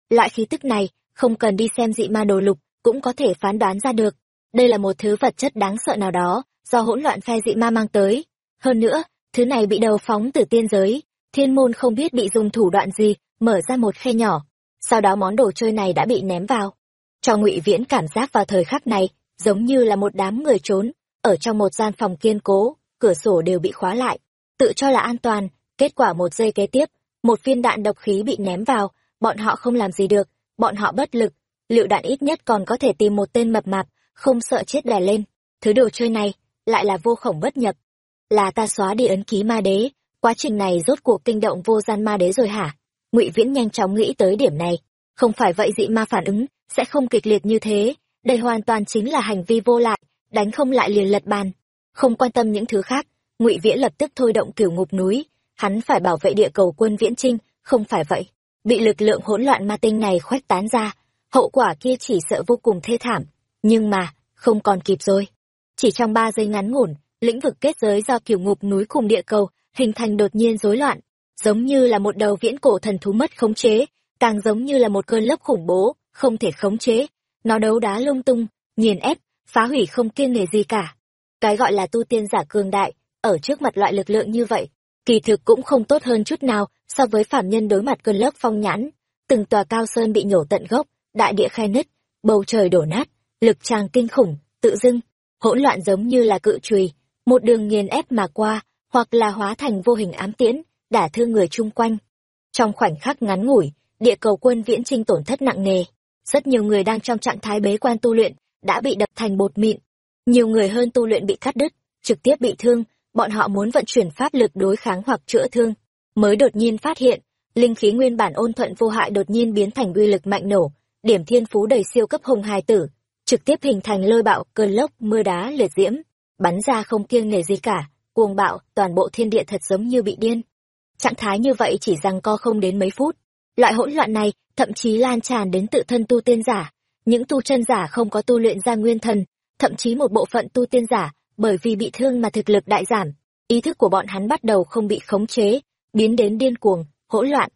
Loại khí tức này, không cần đi xem dị ma đồ lục, cũng có thể phán đoán ra được đây là một thứ vật chất đáng sợ nào đó, do hỗn loạn phe dị ma mang tới. Hơn nữa, thứ này bị đầu phóng từ tiên giới. Thiên môn không biết bị dùng thủ đoạn gì, mở ra một khe nhỏ. Sau đó món đồ chơi này đã bị ném vào. Cho ngụy viễn cảm giác vào thời khắc này, giống như là một đám người trốn, ở trong một gian phòng kiên cố, cửa sổ đều bị khóa lại. Tự cho là an toàn, kết quả một giây kế tiếp, một viên đạn độc khí bị ném vào, bọn họ không làm gì được, bọn họ bất lực. Lựu đạn ít nhất còn có thể tìm một tên mập mạp không sợ chết đè lên. Thứ đồ chơi này lại là vô khổng bất nhập. Là ta xóa đi ấn ký ma đế. Quá trình này rốt cuộc kinh động vô gian ma đế rồi hả? Ngụy viễn nhanh chóng nghĩ tới điểm này. Không phải vậy dị ma phản ứng sẽ không kịch liệt như thế. Đây hoàn toàn chính là hành vi vô lại, đánh không lại liền lật bàn. Không quan tâm những thứ khác, ngụy viễn lập tức thôi động cửu ngục núi. Hắn phải bảo vệ địa cầu quân viễn trinh không phải vậy. Bị lực lượng hỗn loạn ma tinh này khoách tán ra, hậu quả kia chỉ sợ vô cùng thê thảm nhưng mà, không còn kịp rồi. Chỉ trong ba giây ngắn ngủn, lĩnh vực kết giới do kiểu ngục núi cùng địa cầu hình thành đột nhiên rối loạn, giống như là một đầu viễn cổ thần thú mất khống chế, càng giống như là một cơn lốc khủng bố, không thể khống chế. Nó đấu đá lung tung, nghiền ép, phá hủy không kiêng nề gì cả. Cái gọi là tu tiên giả cường đại, ở trước mặt loại lực lượng như vậy, kỳ thực cũng không tốt hơn chút nào so với phạm nhân đối mặt cơn lốc phong nhãn. Từng tòa cao sơn bị nhổ tận gốc, đại địa khai nứt, bầu trời đổ nát lực tràng kinh khủng, tự dưng, hỗn loạn giống như là cự chùy, một đường nghiền ép mà qua, hoặc là hóa thành vô hình ám tiễn, đả thương người chung quanh. Trong khoảnh khắc ngắn ngủi, địa cầu quân viễn trinh tổn thất nặng nề. Rất nhiều người đang trong trạng thái bế quan tu luyện, đã bị đập thành bột mịn. Nhiều người hơn tu luyện bị cắt đứt, trực tiếp bị thương, bọn họ muốn vận chuyển pháp lực đối kháng hoặc chữa thương. Mới đột nhiên phát hiện, linh khí nguyên bản ôn thuận vô hại đột nhiên biến thành uy lực mạnh nổ, điểm thiên phú đầy siêu cấp hùng hài tử trực tiếp hình thành lôi bạo cơn lốc mưa đá liệt diễm bắn ra không kiêng nể gì cả, cuồng bạo, toàn bộ thiên địa thật giống như bị điên. Trạng thái như vậy chỉ rằng co không đến mấy phút. Loại hỗn loạn này thậm chí lan tràn đến tự thân tu tiên giả. Những tu chân giả không có tu luyện ra nguyên thần, thậm chí một bộ phận tu tiên giả, bởi vì bị thương mà thực lực đại giảm. Ý thức của bọn hắn bắt đầu không bị khống chế, biến đến điên cuồng, hỗn loạn.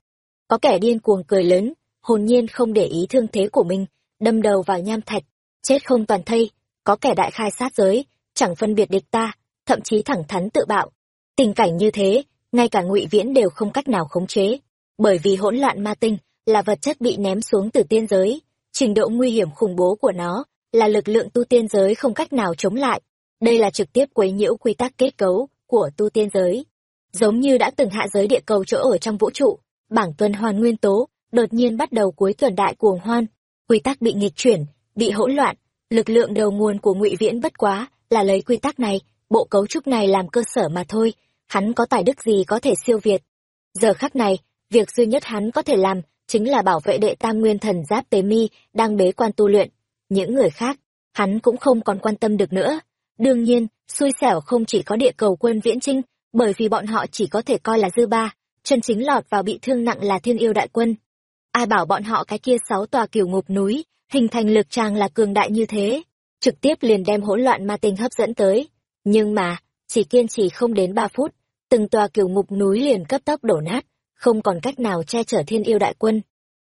Có kẻ điên cuồng cười lớn, hồn nhiên không để ý thương thế của mình, đâm đầu vào nham thạch, chết không toàn thây. Có kẻ đại khai sát giới, chẳng phân biệt địch ta, thậm chí thẳng thắn tự bạo. Tình cảnh như thế, ngay cả ngụy viễn đều không cách nào khống chế, bởi vì hỗn loạn ma tinh là vật chất bị ném xuống từ tiên giới, trình độ nguy hiểm khủng bố của nó là lực lượng tu tiên giới không cách nào chống lại. Đây là trực tiếp quấy nhiễu quy tắc kết cấu của tu tiên giới. Giống như đã từng hạ giới địa cầu chỗ ở trong vũ trụ, bảng tuần hoàn nguyên tố, đột nhiên bắt đầu cuối tuần đại cuồng hoan, quy tắc bị nghịch chuyển, bị hỗn loạn, lực lượng đầu nguồn của ngụy viễn bất quá là lấy quy tắc này, bộ cấu trúc này làm cơ sở mà thôi, hắn có tài đức gì có thể siêu việt. Giờ khắc này, việc duy nhất hắn có thể làm chính là bảo vệ đệ tam nguyên thần giáp tế mi đang bế quan tu luyện. Những người khác, hắn cũng không còn quan tâm được nữa. Đương nhiên, xui xẻo không chỉ có địa cầu quân viễn trinh, bởi vì bọn họ chỉ có thể coi là dư ba, chân chính lọt vào bị thương nặng là thiên yêu đại quân. Ai bảo bọn họ cái kia sáu tòa kiều ngục núi, hình thành lực tràng là cường đại như thế, trực tiếp liền đem hỗn loạn ma tinh hấp dẫn tới. Nhưng mà, chỉ kiên trì không đến ba phút, từng tòa kiều ngục núi liền cấp tốc đổ nát, không còn cách nào che chở thiên yêu đại quân.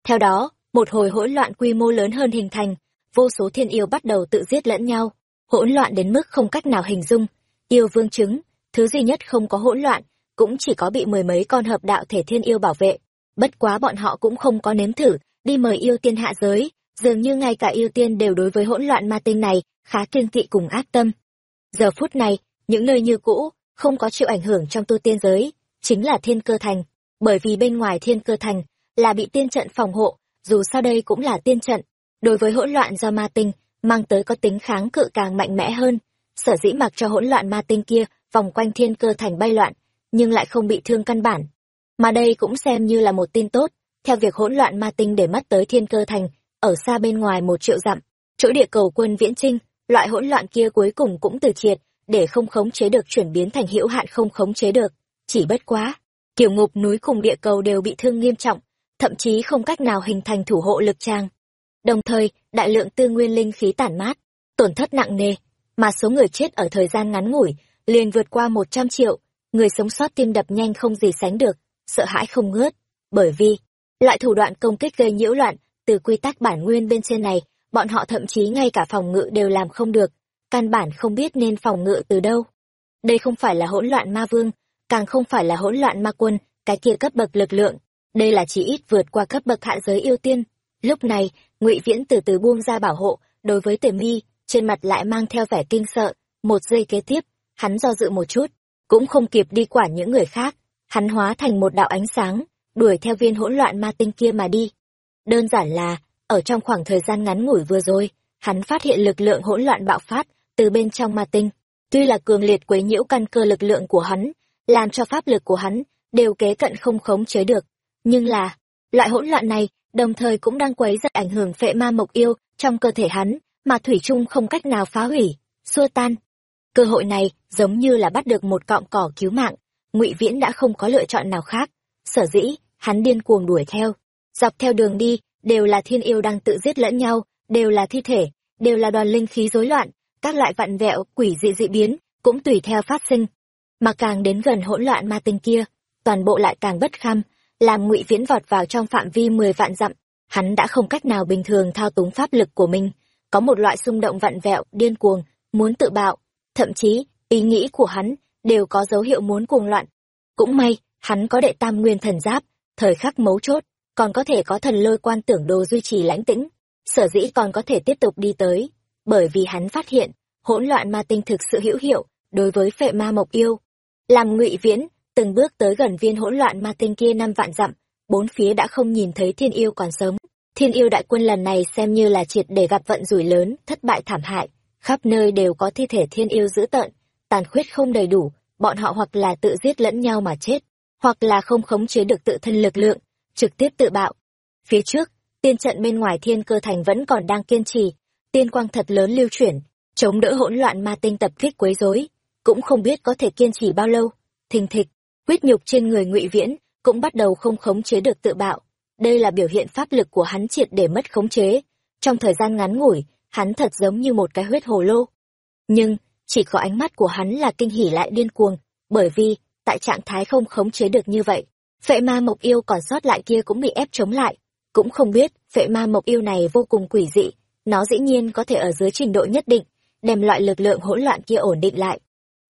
Theo đó, một hồi hỗn loạn quy mô lớn hơn hình thành, vô số thiên yêu bắt đầu tự giết lẫn nhau, hỗn loạn đến mức không cách nào hình dung. Yêu vương chứng, thứ duy nhất không có hỗn loạn, cũng chỉ có bị mười mấy con hợp đạo thể thiên yêu bảo vệ. Bất quá bọn họ cũng không có nếm thử, đi mời yêu tiên hạ giới, dường như ngay cả yêu tiên đều đối với hỗn loạn ma tinh này khá kiên kỵ cùng ác tâm. Giờ phút này, những nơi như cũ, không có chịu ảnh hưởng trong tu tiên giới, chính là thiên cơ thành, bởi vì bên ngoài thiên cơ thành là bị tiên trận phòng hộ, dù sao đây cũng là tiên trận, đối với hỗn loạn do ma tinh mang tới có tính kháng cự càng mạnh mẽ hơn, sở dĩ mặc cho hỗn loạn ma tinh kia vòng quanh thiên cơ thành bay loạn, nhưng lại không bị thương căn bản. Mà đây cũng xem như là một tin tốt, theo việc hỗn loạn ma tinh để mắt tới thiên cơ thành, ở xa bên ngoài một triệu dặm, chỗ địa cầu quân viễn trinh, loại hỗn loạn kia cuối cùng cũng từ triệt, để không khống chế được chuyển biến thành hữu hạn không khống chế được. Chỉ bất quá, kiểu ngục núi cùng địa cầu đều bị thương nghiêm trọng, thậm chí không cách nào hình thành thủ hộ lực trang. Đồng thời, đại lượng tư nguyên linh khí tản mát, tổn thất nặng nề, mà số người chết ở thời gian ngắn ngủi, liền vượt qua 100 triệu, người sống sót tim đập nhanh không gì sánh được, sợ hãi không ngớt, bởi vì, loại thủ đoạn công kích gây nhiễu loạn, từ quy tắc bản nguyên bên trên này, bọn họ thậm chí ngay cả phòng ngự đều làm không được, căn bản không biết nên phòng ngự từ đâu. Đây không phải là hỗn loạn ma vương, càng không phải là hỗn loạn ma quân, cái kia cấp bậc lực lượng, đây là chỉ ít vượt qua cấp bậc hạ giới yêu tiên. Lúc này, Ngụy Viễn từ từ buông ra bảo hộ, đối với tiềm Mi, trên mặt lại mang theo vẻ kinh sợ, một giây kế tiếp, hắn do dự một chút, cũng không kịp đi quản những người khác, hắn hóa thành một đạo ánh sáng, đuổi theo viên hỗn loạn ma tinh kia mà đi. Đơn giản là, ở trong khoảng thời gian ngắn ngủi vừa rồi, hắn phát hiện lực lượng hỗn loạn bạo phát từ bên trong ma tinh. Tuy là cường liệt quấy nhiễu căn cơ lực lượng của hắn, làm cho pháp lực của hắn đều kế cận không khống chế được. Nhưng là, loại hỗn loạn này đồng thời cũng đang quấy dậy ảnh hưởng phệ ma mộc yêu trong cơ thể hắn, mà Thủy Trung không cách nào phá hủy, xua tan. Cơ hội này giống như là bắt được một cọng cỏ cứu mạng, ngụy Viễn đã không có lựa chọn nào khác. Sở dĩ, hắn điên cuồng đuổi theo. Dọc theo đường đi, đều là thiên yêu đang tự giết lẫn nhau, đều là thi thể, đều là đoàn linh khí rối loạn, các loại vặn vẹo, quỷ dị dị biến, cũng tùy theo phát sinh. Mà càng đến gần hỗn loạn ma tinh kia, toàn bộ lại càng bất kham, làm ngụy Viễn vọt vào trong phạm vi mười vạn dặm, hắn đã không cách nào bình thường thao túng pháp lực của mình, có một loại xung động vặn vẹo, điên cuồng, muốn tự bạo, thậm chí, ý nghĩ của hắn đều có dấu hiệu muốn cuồng loạn. Cũng may, hắn có đệ tam nguyên thần giáp, thời khắc mấu chốt, còn có thể có thần lôi quan tưởng đồ duy trì lãnh tĩnh, sở dĩ còn có thể tiếp tục đi tới, bởi vì hắn phát hiện, hỗn loạn ma tinh thực sự hữu hiệu đối với phệ ma mộc yêu. Làm ngụy viễn, từng bước tới gần viên hỗn loạn ma tinh kia năm vạn dặm, bốn phía đã không nhìn thấy thiên yêu còn sống. Thiên yêu đại quân lần này xem như là triệt để gặp vận rủi lớn, thất bại thảm hại, khắp nơi đều có thi thể thiên yêu dữ tợn, tàn khuyết không đầy đủ, bọn họ hoặc là tự giết lẫn nhau mà chết, hoặc là không khống chế được tự thân lực lượng, trực tiếp tự bạo. Phía trước, tiên trận bên ngoài thiên cơ thành vẫn còn đang kiên trì, tiên quang thật lớn lưu chuyển, chống đỡ hỗn loạn ma tinh tập kích quấy rối, cũng không biết có thể kiên trì bao lâu. Thình thịch, huyết nhục trên người Ngụy Viễn cũng bắt đầu không khống chế được tự bạo. Đây là biểu hiện pháp lực của hắn triệt để mất khống chế. Trong thời gian ngắn ngủi, hắn thật giống như một cái huyết hồ lô. Nhưng, chỉ có ánh mắt của hắn là kinh hỉ lại điên cuồng, bởi vì, tại trạng thái không khống chế được như vậy, phệ ma mộc yêu còn sót lại kia cũng bị ép chống lại. Cũng không biết, phệ ma mộc yêu này vô cùng quỷ dị, nó dĩ nhiên có thể ở dưới trình độ nhất định, đem loại lực lượng hỗn loạn kia ổn định lại.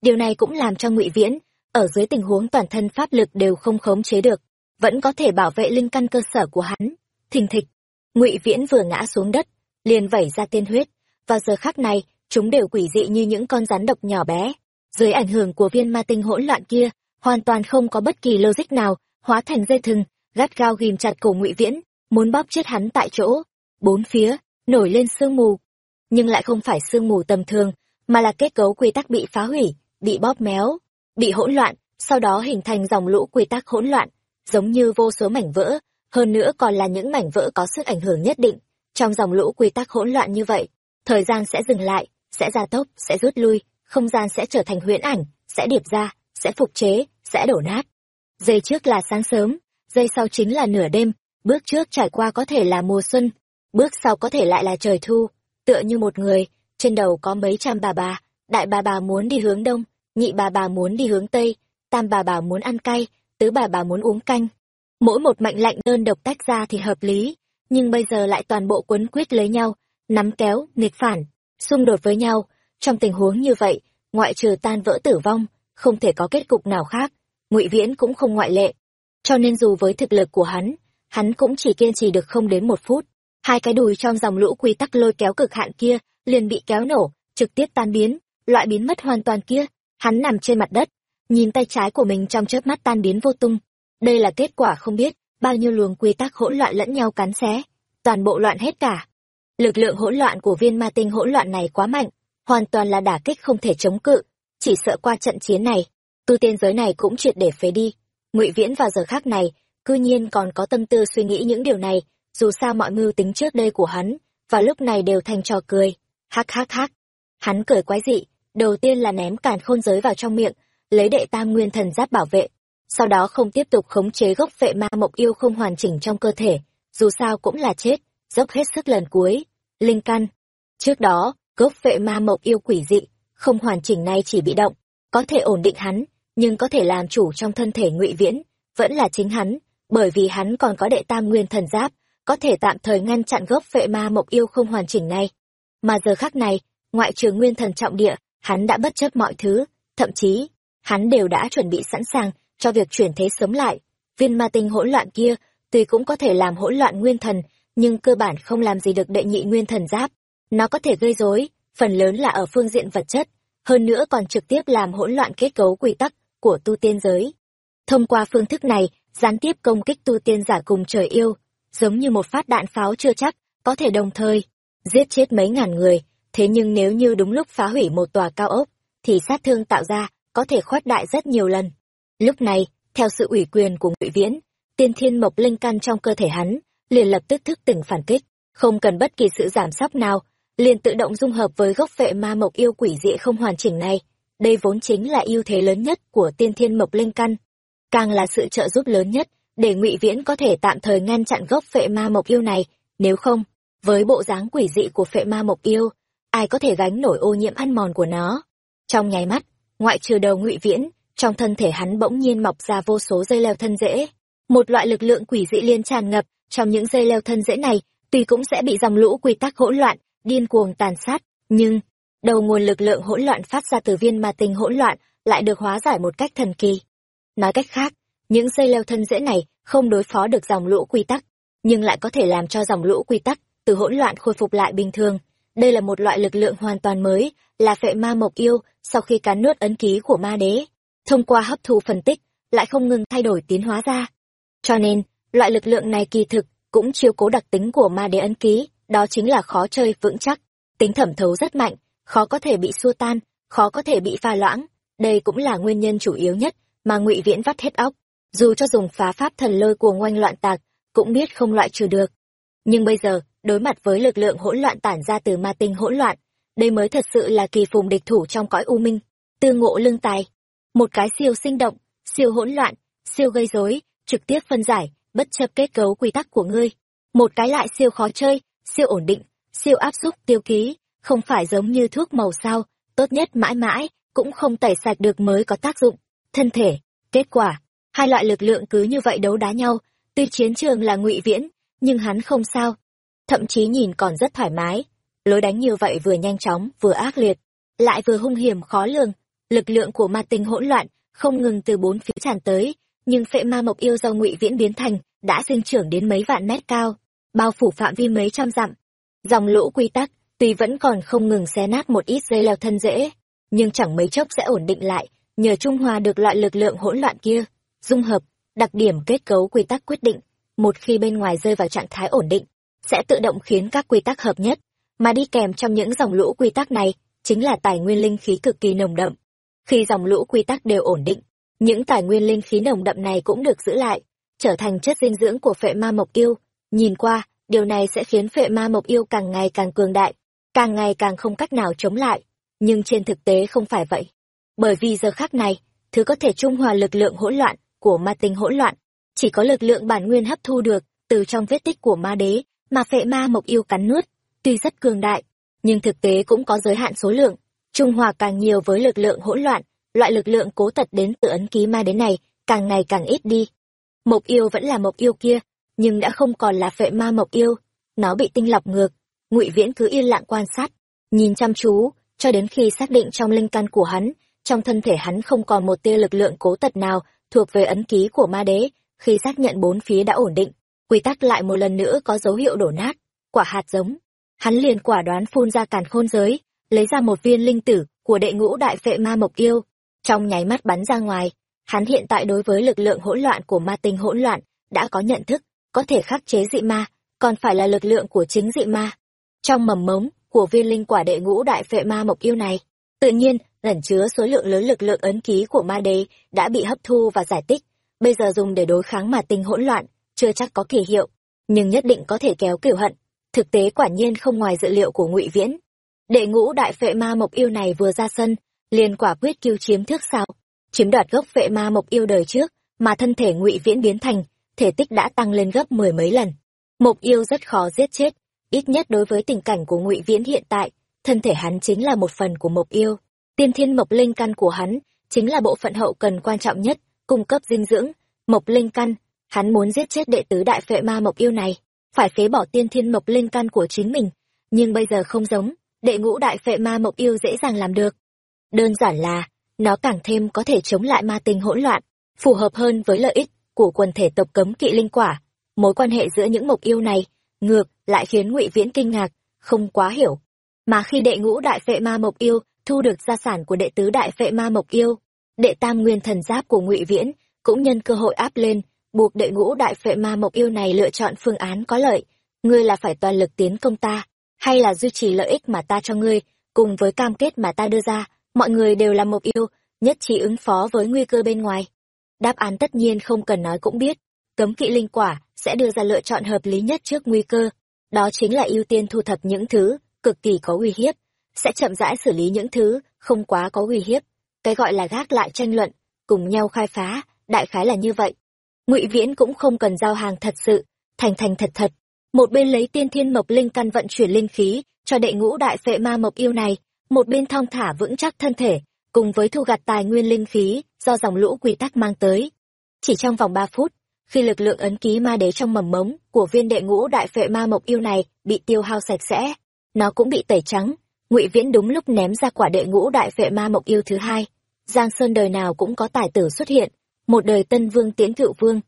Điều này cũng làm cho ngụy Viễn, ở dưới tình huống toàn thân pháp lực đều không khống chế được, vẫn có thể bảo vệ linh căn cơ sở của hắn. Thình thịch, ngụy Viễn vừa ngã xuống đất, liền vẩy ra tiên huyết, vào giờ khắc này, chúng đều quỷ dị như những con rắn độc nhỏ bé. Dưới ảnh hưởng của viên ma tinh hỗn loạn kia, hoàn toàn không có bất kỳ logic nào, hóa thành dây thừng, gắt gao ghìm chặt cổ Ngụy Viễn, muốn bóp chết hắn tại chỗ. Bốn phía nổi lên sương mù, nhưng lại không phải sương mù tầm thường, mà là kết cấu quy tắc bị phá hủy, bị bóp méo, bị hỗn loạn, sau đó hình thành dòng lũ quy tắc hỗn loạn, giống như vô số mảnh vỡ, hơn nữa còn là những mảnh vỡ có sức ảnh hưởng nhất định. Trong dòng lũ quy tắc hỗn loạn như vậy, thời gian sẽ dừng lại, sẽ gia tốc, sẽ rút lui, không gian sẽ trở thành huyễn ảnh, sẽ điệp ra, sẽ phục chế, sẽ đổ nát. Giây trước là sáng sớm, giây sau chính là nửa đêm, bước trước trải qua có thể là mùa xuân, bước sau có thể lại là trời thu, tựa như một người, trên đầu có mấy trăm bà bà, đại bà bà muốn đi hướng đông, nhị bà bà muốn đi hướng tây, tam bà bà muốn ăn cay, tứ bà bà muốn uống canh. Mỗi một mệnh lệnh đơn độc tách ra thì hợp lý, nhưng bây giờ lại toàn bộ quấn quyết lấy nhau, nắm kéo, nghịch phản, xung đột với nhau. Trong tình huống như vậy, ngoại trừ tan vỡ tử vong, không thể có kết cục nào khác. Ngụy Viễn cũng không ngoại lệ. Cho nên dù với thực lực của hắn, hắn cũng chỉ kiên trì được không đến một phút. Hai cái đùi trong dòng lũ quy tắc lôi kéo cực hạn kia liền bị kéo nổ, trực tiếp tan biến, loại biến mất hoàn toàn kia. Hắn nằm trên mặt đất, nhìn tay trái của mình trong chớp mắt tan biến vô tung. Đây là kết quả không biết, bao nhiêu luồng quy tắc hỗn loạn lẫn nhau cắn xé, toàn bộ loạn hết cả. Lực lượng hỗn loạn của viên ma tinh hỗn loạn này quá mạnh, hoàn toàn là đả kích không thể chống cự, chỉ sợ qua trận chiến này, tu tiên giới này cũng triệt để phế đi. Ngụy Viễn vào giờ khác này, cư nhiên còn có tâm tư suy nghĩ những điều này, dù sao mọi mưu tính trước đây của hắn, và lúc này đều thành trò cười. Hắc hắc hắc. Hắn cười quái dị, đầu tiên là ném càn khôn giới vào trong miệng, lấy đệ tam nguyên thần giáp bảo vệ. Sau đó không tiếp tục khống chế gốc vệ ma mộng yêu không hoàn chỉnh trong cơ thể, dù sao cũng là chết, dốc hết sức lần cuối. Linh căn. Trước đó, gốc vệ ma mộng yêu quỷ dị, không hoàn chỉnh này chỉ bị động, có thể ổn định hắn, nhưng có thể làm chủ trong thân thể ngụy viễn, vẫn là chính hắn, bởi vì hắn còn có đệ tam nguyên thần giáp, có thể tạm thời ngăn chặn gốc vệ ma mộc yêu không hoàn chỉnh này. Mà giờ khắc này, ngoại trừ nguyên thần trọng địa, hắn đã bất chấp mọi thứ, thậm chí, hắn đều đã chuẩn bị sẵn sàng cho việc chuyển thế sớm lại. Viên ma tinh hỗn loạn kia, tuy cũng có thể làm hỗn loạn nguyên thần, nhưng cơ bản không làm gì được đệ nhị nguyên thần giáp. Nó có thể gây rối, phần lớn là ở phương diện vật chất, hơn nữa còn trực tiếp làm hỗn loạn kết cấu quy tắc của tu tiên giới. Thông qua phương thức này, gián tiếp công kích tu tiên giả cùng trời yêu, giống như một phát đạn pháo chưa chắc, có thể đồng thời giết chết mấy ngàn người, thế nhưng nếu như đúng lúc phá hủy một tòa cao ốc, thì sát thương tạo ra có thể khoát đại rất nhiều lần. Lúc này, theo sự ủy quyền của Ngụy Viễn, tiên thiên mộc linh căn trong cơ thể hắn liền lập tức thức tỉnh phản kích, không cần bất kỳ sự giảm sóc nào, liền tự động dung hợp với gốc vệ ma mộc yêu quỷ dị không hoàn chỉnh này. Đây vốn chính là ưu thế lớn nhất của tiên thiên mộc linh căn, càng là sự trợ giúp lớn nhất để ngụy viễn có thể tạm thời ngăn chặn gốc phệ ma mộc yêu này nếu không với bộ dáng quỷ dị của phệ ma mộc yêu ai có thể gánh nổi ô nhiễm ăn mòn của nó? Trong nháy mắt ngoại trừ đầu ngụy viễn trong thân thể hắn bỗng nhiên mọc ra vô số dây leo thân rễ. Một loại lực lượng quỷ dị liên tràn ngập trong những dây leo thân rễ này tuy cũng sẽ bị dòng lũ quy tắc hỗn loạn điên cuồng tàn sát nhưng đầu nguồn lực lượng hỗn loạn phát ra từ viên ma tinh hỗn loạn lại được hóa giải một cách thần kỳ nói cách khác những dây leo thân dễ này không đối phó được dòng lũ quy tắc, nhưng lại có thể làm cho dòng lũ quy tắc từ hỗn loạn khôi phục lại bình thường. Đây là một loại lực lượng hoàn toàn mới, là phệ ma mộc yêu sau khi cắn nuốt ấn ký của ma đế. Thông qua hấp thu phân tích, lại không ngừng thay đổi tiến hóa ra. Cho nên, loại lực lượng này kỳ thực cũng chiếu cố đặc tính của ma đế ấn ký, đó chính là khó chơi vững chắc, tính thẩm thấu rất mạnh, khó có thể bị xua tan, khó có thể bị pha loãng. Đây cũng là nguyên nhân chủ yếu nhất mà Ngụy Viễn vắt hết óc. Dù cho dùng phá pháp thần lôi cuồng oanh loạn tạc cũng biết không loại trừ được. Nhưng bây giờ đối mặt với lực lượng hỗn loạn tản ra từ ma tinh hỗn loạn đây mới thật sự là kỳ phùng địch thủ trong cõi u minh. Tư ngộ lương tài một cái siêu sinh động siêu hỗn loạn siêu gây rối trực tiếp phân giải bất chấp kết cấu quy tắc của ngươi. Một cái lại siêu khó chơi siêu ổn định siêu áp xúc tiêu ký không phải giống như thuốc màu sao, tốt nhất mãi mãi cũng không tẩy sạch được mới có tác dụng. Thân thể, kết quả, hai loại lực lượng cứ như vậy đấu đá nhau, tuy chiến trường là ngụy viễn, nhưng hắn không sao. Thậm chí nhìn còn rất thoải mái, lối đánh như vậy vừa nhanh chóng, vừa ác liệt, lại vừa hung hiểm khó lường. Lực lượng của ma tinh hỗn loạn không ngừng từ bốn phía tràn tới, nhưng phệ ma mộc yêu do ngụy viễn biến thành đã sinh trưởng đến mấy vạn mét cao, bao phủ phạm vi mấy trăm dặm. Dòng lũ quy tắc tuy vẫn còn không ngừng xé nát một ít dây leo thân dễ nhưng chẳng mấy chốc sẽ ổn định lại, nhờ trung hòa được loại lực lượng hỗn loạn kia. Dung hợp, đặc điểm kết cấu quy tắc quyết định. Một khi bên ngoài rơi vào trạng thái ổn định, sẽ tự động khiến các quy tắc hợp nhất. Mà đi kèm trong những dòng lũ quy tắc này, chính là tài nguyên linh khí cực kỳ nồng đậm. Khi dòng lũ quy tắc đều ổn định, những tài nguyên linh khí nồng đậm này cũng được giữ lại, trở thành chất dinh dưỡng của phệ ma mộc yêu. Nhìn qua, điều này sẽ khiến phệ ma mộc yêu càng ngày càng cường đại càng ngày càng không cách nào chống lại. Nhưng trên thực tế không phải vậy. Bởi vì giờ khác này, thứ có thể trung hòa lực lượng hỗn loạn của ma tinh hỗn loạn. Chỉ có lực lượng bản nguyên hấp thu được từ trong vết tích của ma đế mà phệ ma mộc yêu cắn nuốt, tuy rất cường đại, nhưng thực tế cũng có giới hạn số lượng. Trung hòa càng nhiều với lực lượng hỗn loạn, loại lực lượng cố tật đến từ ấn ký ma đế này càng ngày càng ít đi. Mộc yêu vẫn là mộc yêu kia, nhưng đã không còn là phệ ma mộc yêu. Nó bị tinh lọc ngược ngụy viễn cứ yên lặng quan sát, nhìn chăm chú, cho đến khi xác định trong linh căn của hắn, trong thân thể hắn không còn một tia lực lượng cố tật nào thuộc về ấn ký của ma đế. Khi xác nhận bốn phía đã ổn định, quy tắc lại một lần nữa có dấu hiệu đổ nát, quả hạt giống. Hắn liền quả đoán phun ra càn khôn giới, lấy ra một viên linh tử của đệ ngũ đại phệ ma mộc yêu. Trong nháy mắt bắn ra ngoài, hắn hiện tại đối với lực lượng hỗn loạn của ma tinh hỗn loạn đã có nhận thức, có thể khắc chế dị ma, còn phải là lực lượng của chính dị ma trong mầm mống của viên linh quả đệ ngũ đại phệ ma mộc yêu này, tự nhiên ẩn chứa số lượng lớn lực lượng ấn ký của ma đế đã bị hấp thu và giải tích. Bây giờ dùng để đối kháng mà tinh hỗn loạn chưa chắc có kỳ hiệu, nhưng nhất định có thể kéo cửu hận. Thực tế quả nhiên không ngoài dự liệu của ngụy viễn. Đệ ngũ đại phệ ma mộc yêu này vừa ra sân, liền quả quyết kiêu chiếm thước sao, chiếm đoạt gốc phệ ma mộc yêu đời trước mà thân thể ngụy viễn biến thành, thể tích đã tăng lên gấp mười mấy lần. Mộc yêu rất khó giết chết ít nhất đối với tình cảnh của ngụy viễn hiện tại, thân thể hắn chính là một phần của mộc yêu. Tiên thiên mộc linh căn của hắn chính là bộ phận hậu cần quan trọng nhất, cung cấp dinh dưỡng. Mộc linh căn, hắn muốn giết chết đệ tứ đại phệ ma mộc yêu này, phải phế bỏ tiên thiên mộc linh căn của chính mình. Nhưng bây giờ không giống, đệ ngũ đại phệ ma mộc yêu dễ dàng làm được. Đơn giản là, nó càng thêm có thể chống lại ma tình hỗn loạn, phù hợp hơn với lợi ích của quần thể tộc cấm kỵ linh quả. Mối quan hệ giữa những mộc yêu này ngược, lại khiến ngụy viễn kinh ngạc, không quá hiểu. Mà khi đệ ngũ đại phệ ma mộc yêu thu được gia sản của đệ tứ đại phệ ma mộc yêu, đệ tam nguyên thần giáp của ngụy viễn cũng nhân cơ hội áp lên, buộc đệ ngũ đại phệ ma mộc yêu này lựa chọn phương án có lợi. Ngươi là phải toàn lực tiến công ta, hay là duy trì lợi ích mà ta cho ngươi, cùng với cam kết mà ta đưa ra, mọi người đều là mộc yêu, nhất trí ứng phó với nguy cơ bên ngoài. Đáp án tất nhiên không cần nói cũng biết cấm kỵ linh quả sẽ đưa ra lựa chọn hợp lý nhất trước nguy cơ. Đó chính là ưu tiên thu thập những thứ cực kỳ có uy hiếp, sẽ chậm rãi xử lý những thứ không quá có uy hiếp. Cái gọi là gác lại tranh luận, cùng nhau khai phá, đại khái là như vậy. Ngụy viễn cũng không cần giao hàng thật sự, thành thành thật thật. Một bên lấy tiên thiên mộc linh căn vận chuyển linh khí cho đệ ngũ đại phệ ma mộc yêu này, một bên thong thả vững chắc thân thể, cùng với thu gặt tài nguyên linh khí do dòng lũ quy tắc mang tới. Chỉ trong vòng ba phút khi lực lượng ấn ký ma đế trong mầm mống của viên đệ ngũ đại phệ ma mộc yêu này bị tiêu hao sạch sẽ, nó cũng bị tẩy trắng. Ngụy viễn đúng lúc ném ra quả đệ ngũ đại phệ ma mộc yêu thứ hai. Giang sơn đời nào cũng có tài tử xuất hiện, một đời tân vương tiễn cựu vương.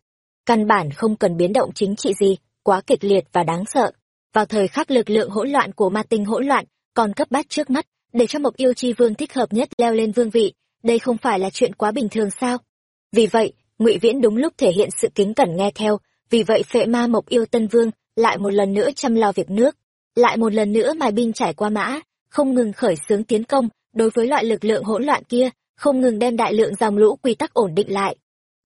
Căn bản không cần biến động chính trị gì, quá kịch liệt và đáng sợ. Vào thời khắc lực lượng hỗn loạn của ma tinh hỗn loạn, còn cấp bách trước mắt, để cho mộc yêu chi vương thích hợp nhất leo lên vương vị, đây không phải là chuyện quá bình thường sao? Vì vậy ngụy viễn đúng lúc thể hiện sự kính cẩn nghe theo vì vậy phệ ma mộc yêu tân vương lại một lần nữa chăm lo việc nước lại một lần nữa mài binh trải qua mã không ngừng khởi xướng tiến công đối với loại lực lượng hỗn loạn kia không ngừng đem đại lượng dòng lũ quy tắc ổn định lại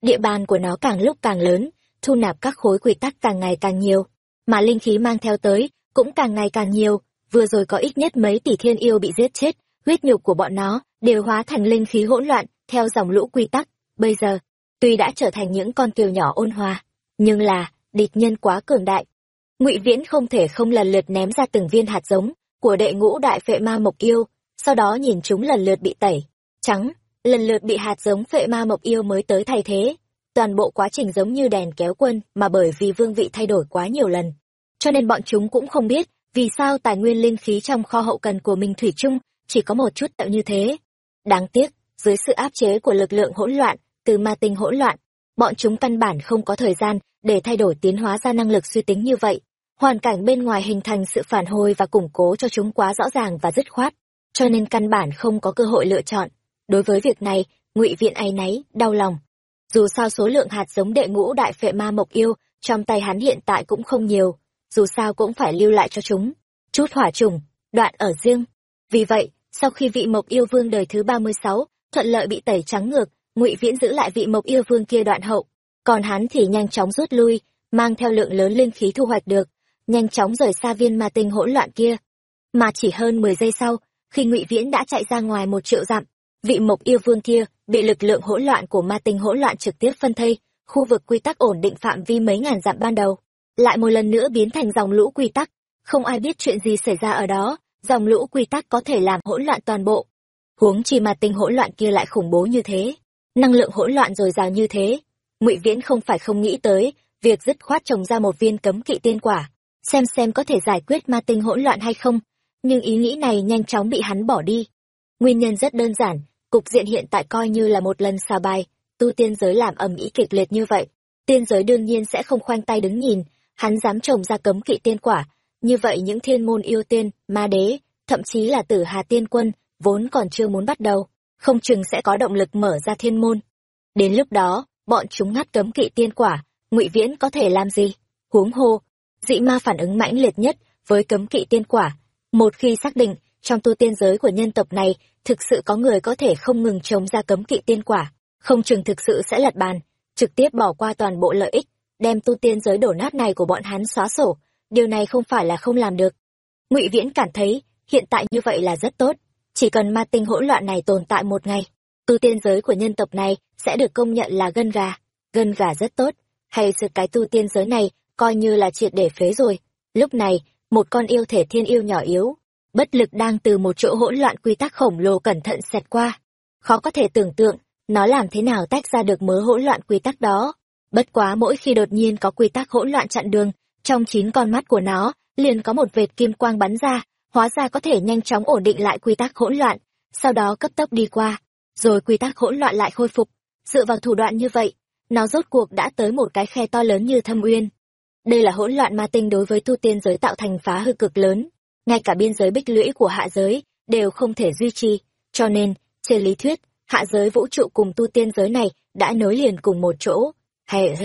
địa bàn của nó càng lúc càng lớn thu nạp các khối quy tắc càng ngày càng nhiều mà linh khí mang theo tới cũng càng ngày càng nhiều vừa rồi có ít nhất mấy tỷ thiên yêu bị giết chết, huyết nhục của bọn nó đều hóa thành linh khí hỗn loạn, theo dòng lũ quy tắc. Bây giờ, tuy đã trở thành những con kiều nhỏ ôn hòa, nhưng là, địch nhân quá cường đại. Ngụy Viễn không thể không lần lượt ném ra từng viên hạt giống của đệ ngũ đại phệ ma mộc yêu, sau đó nhìn chúng lần lượt bị tẩy, trắng, lần lượt bị hạt giống phệ ma mộc yêu mới tới thay thế. Toàn bộ quá trình giống như đèn kéo quân mà bởi vì vương vị thay đổi quá nhiều lần. Cho nên bọn chúng cũng không biết vì sao tài nguyên linh khí trong kho hậu cần của mình thủy chung chỉ có một chút tạo như thế. Đáng tiếc, dưới sự áp chế của lực lượng hỗn loạn, từ ma tinh hỗn loạn, bọn chúng căn bản không có thời gian để thay đổi tiến hóa ra năng lực suy tính như vậy. Hoàn cảnh bên ngoài hình thành sự phản hồi và củng cố cho chúng quá rõ ràng và dứt khoát, cho nên căn bản không có cơ hội lựa chọn. Đối với việc này, ngụy viện áy náy, đau lòng. Dù sao số lượng hạt giống đệ ngũ đại phệ ma mộc yêu trong tay hắn hiện tại cũng không nhiều, dù sao cũng phải lưu lại cho chúng. Chút hỏa trùng, đoạn ở riêng. Vì vậy, sau khi vị mộc yêu vương đời thứ ba mươi sáu thuận lợi bị tẩy trắng ngược, ngụy viễn giữ lại vị mộc yêu vương kia đoạn hậu, còn hắn thì nhanh chóng rút lui, mang theo lượng lớn linh khí thu hoạch được, nhanh chóng rời xa viên ma tinh hỗn loạn kia. Mà chỉ hơn mười giây sau, khi ngụy viễn đã chạy ra ngoài một triệu dặm, vị mộc yêu vương kia bị lực lượng hỗn loạn của ma tinh hỗn loạn trực tiếp phân thây, khu vực quy tắc ổn định phạm vi mấy ngàn dặm ban đầu, lại một lần nữa biến thành dòng lũ quy tắc, không ai biết chuyện gì xảy ra ở đó, dòng lũ quy tắc có thể làm hỗn loạn toàn bộ. Huống chi mà tinh hỗn loạn kia lại khủng bố như thế, năng lượng hỗn loạn dồi dào như thế, Ngụy Viễn không phải không nghĩ tới việc dứt khoát trồng ra một viên cấm kỵ tiên quả, xem xem có thể giải quyết ma tinh hỗn loạn hay không, nhưng ý nghĩ này nhanh chóng bị hắn bỏ đi. Nguyên nhân rất đơn giản, cục diện hiện tại coi như là một lần xà bài, tu tiên giới làm ầm ĩ kịch liệt như vậy, tiên giới đương nhiên sẽ không khoanh tay đứng nhìn, hắn dám trồng ra cấm kỵ tiên quả, như vậy những thiên môn yêu tiên, ma đế, thậm chí là tử hà tiên quân, vốn còn chưa muốn bắt đầu, không chừng sẽ có động lực mở ra thiên môn. Đến lúc đó, bọn chúng ngắt cấm kỵ tiên quả, ngụy Viễn có thể làm gì? Huống hô, dị ma phản ứng mãnh liệt nhất với cấm kỵ tiên quả. Một khi xác định, trong tu tiên giới của nhân tộc này, thực sự có người có thể không ngừng trồng ra cấm kỵ tiên quả, không chừng thực sự sẽ lật bàn, trực tiếp bỏ qua toàn bộ lợi ích, đem tu tiên giới đổ nát này của bọn hắn xóa sổ, điều này không phải là không làm được. Ngụy Viễn cảm thấy, hiện tại như vậy là rất tốt, chỉ cần ma tinh hỗn loạn này tồn tại một ngày, tu tiên giới của nhân tộc này sẽ được công nhận là gân gà. Gân gà rất tốt, hay sự cái tu tiên giới này coi như là triệt để phế rồi. Lúc này, một con yêu thể thiên yêu nhỏ yếu, bất lực đang từ một chỗ hỗn loạn quy tắc khổng lồ cẩn thận xẹt qua. Khó có thể tưởng tượng, nó làm thế nào tách ra được mớ hỗn loạn quy tắc đó. Bất quá mỗi khi đột nhiên có quy tắc hỗn loạn chặn đường, trong chín con mắt của nó, liền có một vệt kim quang bắn ra, hóa ra có thể nhanh chóng ổn định lại quy tắc hỗn loạn, sau đó cấp tốc đi qua, rồi quy tắc hỗn loạn lại khôi phục. Dựa vào thủ đoạn như vậy, nó rốt cuộc đã tới một cái khe to lớn như thâm uyên. Đây là hỗn loạn ma tinh đối với tu tiên giới tạo thành phá hư cực lớn, ngay cả biên giới bích lũy của hạ giới đều không thể duy trì, cho nên, trên lý thuyết, hạ giới vũ trụ cùng tu tiên giới này đã nối liền cùng một chỗ. Hay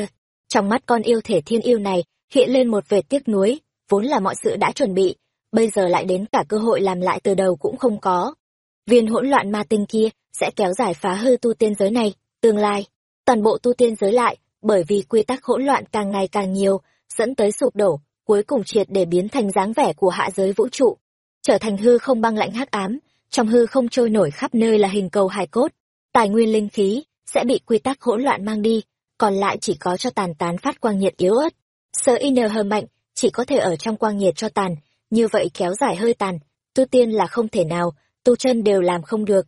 trong mắt con yêu thể thiên yêu này hiện lên một vệt tiếc nuối, vốn là mọi sự đã chuẩn bị, bây giờ lại đến cả cơ hội làm lại từ đầu cũng không có. Viên hỗn loạn ma tinh kia sẽ kéo dài phá hư tu tiên giới này, tương lai, toàn bộ tu tiên giới lại, bởi vì quy tắc hỗn loạn càng ngày càng nhiều, dẫn tới sụp đổ, cuối cùng triệt để biến thành dáng vẻ của hạ giới vũ trụ, trở thành hư không băng lạnh hắc ám, trong hư không trôi nổi khắp nơi là hình cầu hài cốt, tài nguyên linh khí sẽ bị quy tắc hỗn loạn mang đi, còn lại chỉ có cho tàn tán phát quang nhiệt yếu ớt. Sở inner hờ mạnh, chỉ có thể ở trong quang nhiệt cho tàn, như vậy kéo dài hơi tàn, tu tiên là không thể nào, tu chân đều làm không được.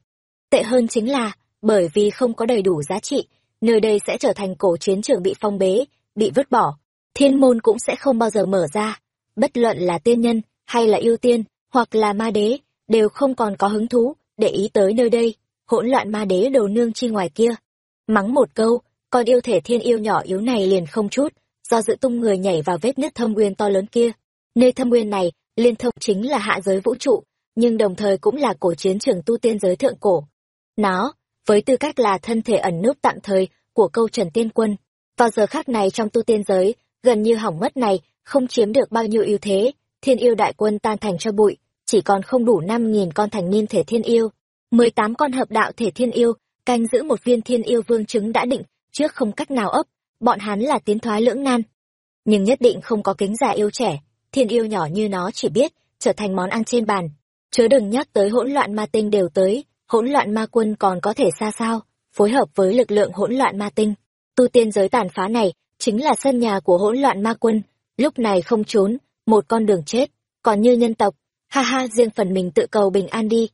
Tệ hơn chính là, bởi vì không có đầy đủ giá trị, nơi đây sẽ trở thành cổ chiến trường bị phong bế, bị vứt bỏ. Thiên môn cũng sẽ không bao giờ mở ra. Bất luận là tiên nhân, hay là yêu tiên, hoặc là ma đế, đều không còn có hứng thú, để ý tới nơi đây, hỗn loạn ma đế đồ nương chi ngoài kia. Mắng một câu, con yêu thể thiên yêu nhỏ yếu này liền không chút, do dự tung người nhảy vào vết nứt thâm uyên to lớn kia. Nơi thâm uyên này, liên thông chính là hạ giới vũ trụ, nhưng đồng thời cũng là cổ chiến trường tu tiên giới thượng cổ. Nó, với tư cách là thân thể ẩn núp tạm thời của câu trần tiên quân, vào giờ khác này trong tu tiên giới, gần như hỏng mất này, không chiếm được bao nhiêu ưu thế, thiên yêu đại quân tan thành cho bụi, chỉ còn không đủ năm nghìn con thành niên thể thiên yêu, mười tám con hợp đạo thể thiên yêu, canh giữ một viên thiên yêu vương chứng đã định, trước không cách nào ấp, bọn hắn là tiến thoái lưỡng nan. Nhưng nhất định không có kính già yêu trẻ, thiên yêu nhỏ như nó chỉ biết, trở thành món ăn trên bàn. Chớ đừng nhắc tới hỗn loạn ma tinh đều tới, hỗn loạn ma quân còn có thể xa sao, phối hợp với lực lượng hỗn loạn ma tinh. Tu tiên giới tàn phá này, chính là sân nhà của hỗn loạn ma quân, lúc này không trốn, một con đường chết, còn như nhân tộc, ha ha riêng phần mình tự cầu bình an đi.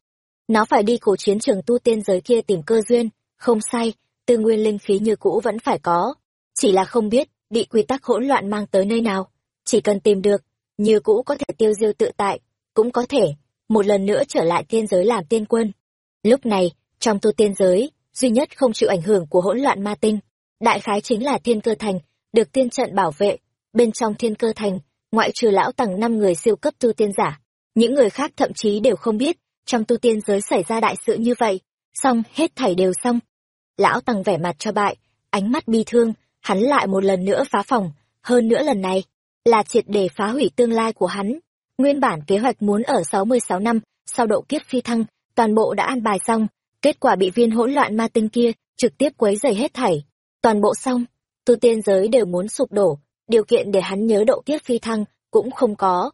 Nó phải đi cổ chiến trường tu tiên giới kia tìm cơ duyên, không sai, tư nguyên linh khí như cũ vẫn phải có. Chỉ là không biết, bị quy tắc hỗn loạn mang tới nơi nào. Chỉ cần tìm được, như cũ có thể tiêu diêu tự tại, cũng có thể, một lần nữa trở lại tiên giới làm tiên quân. Lúc này, trong tu tiên giới, duy nhất không chịu ảnh hưởng của hỗn loạn ma tinh, đại khái chính là thiên cơ thành, được tiên trận bảo vệ. Bên trong thiên cơ thành, ngoại trừ lão tầng năm người siêu cấp tu tiên giả, những người khác thậm chí đều không biết, trong tu tiên giới xảy ra đại sự như vậy. Xong, hết thảy đều xong. Lão tầng vẻ mặt cho bại, ánh mắt bi thương, hắn lại một lần nữa phá phòng, hơn nữa lần này, là triệt để phá hủy tương lai của hắn. Nguyên bản kế hoạch muốn ở 66 năm, sau độ kiếp phi thăng, toàn bộ đã an bài xong, kết quả bị viên hỗn loạn ma tinh kia, trực tiếp quấy rầy hết thảy. Toàn bộ xong, tu tiên giới đều muốn sụp đổ, điều kiện để hắn nhớ độ kiếp phi thăng cũng không có.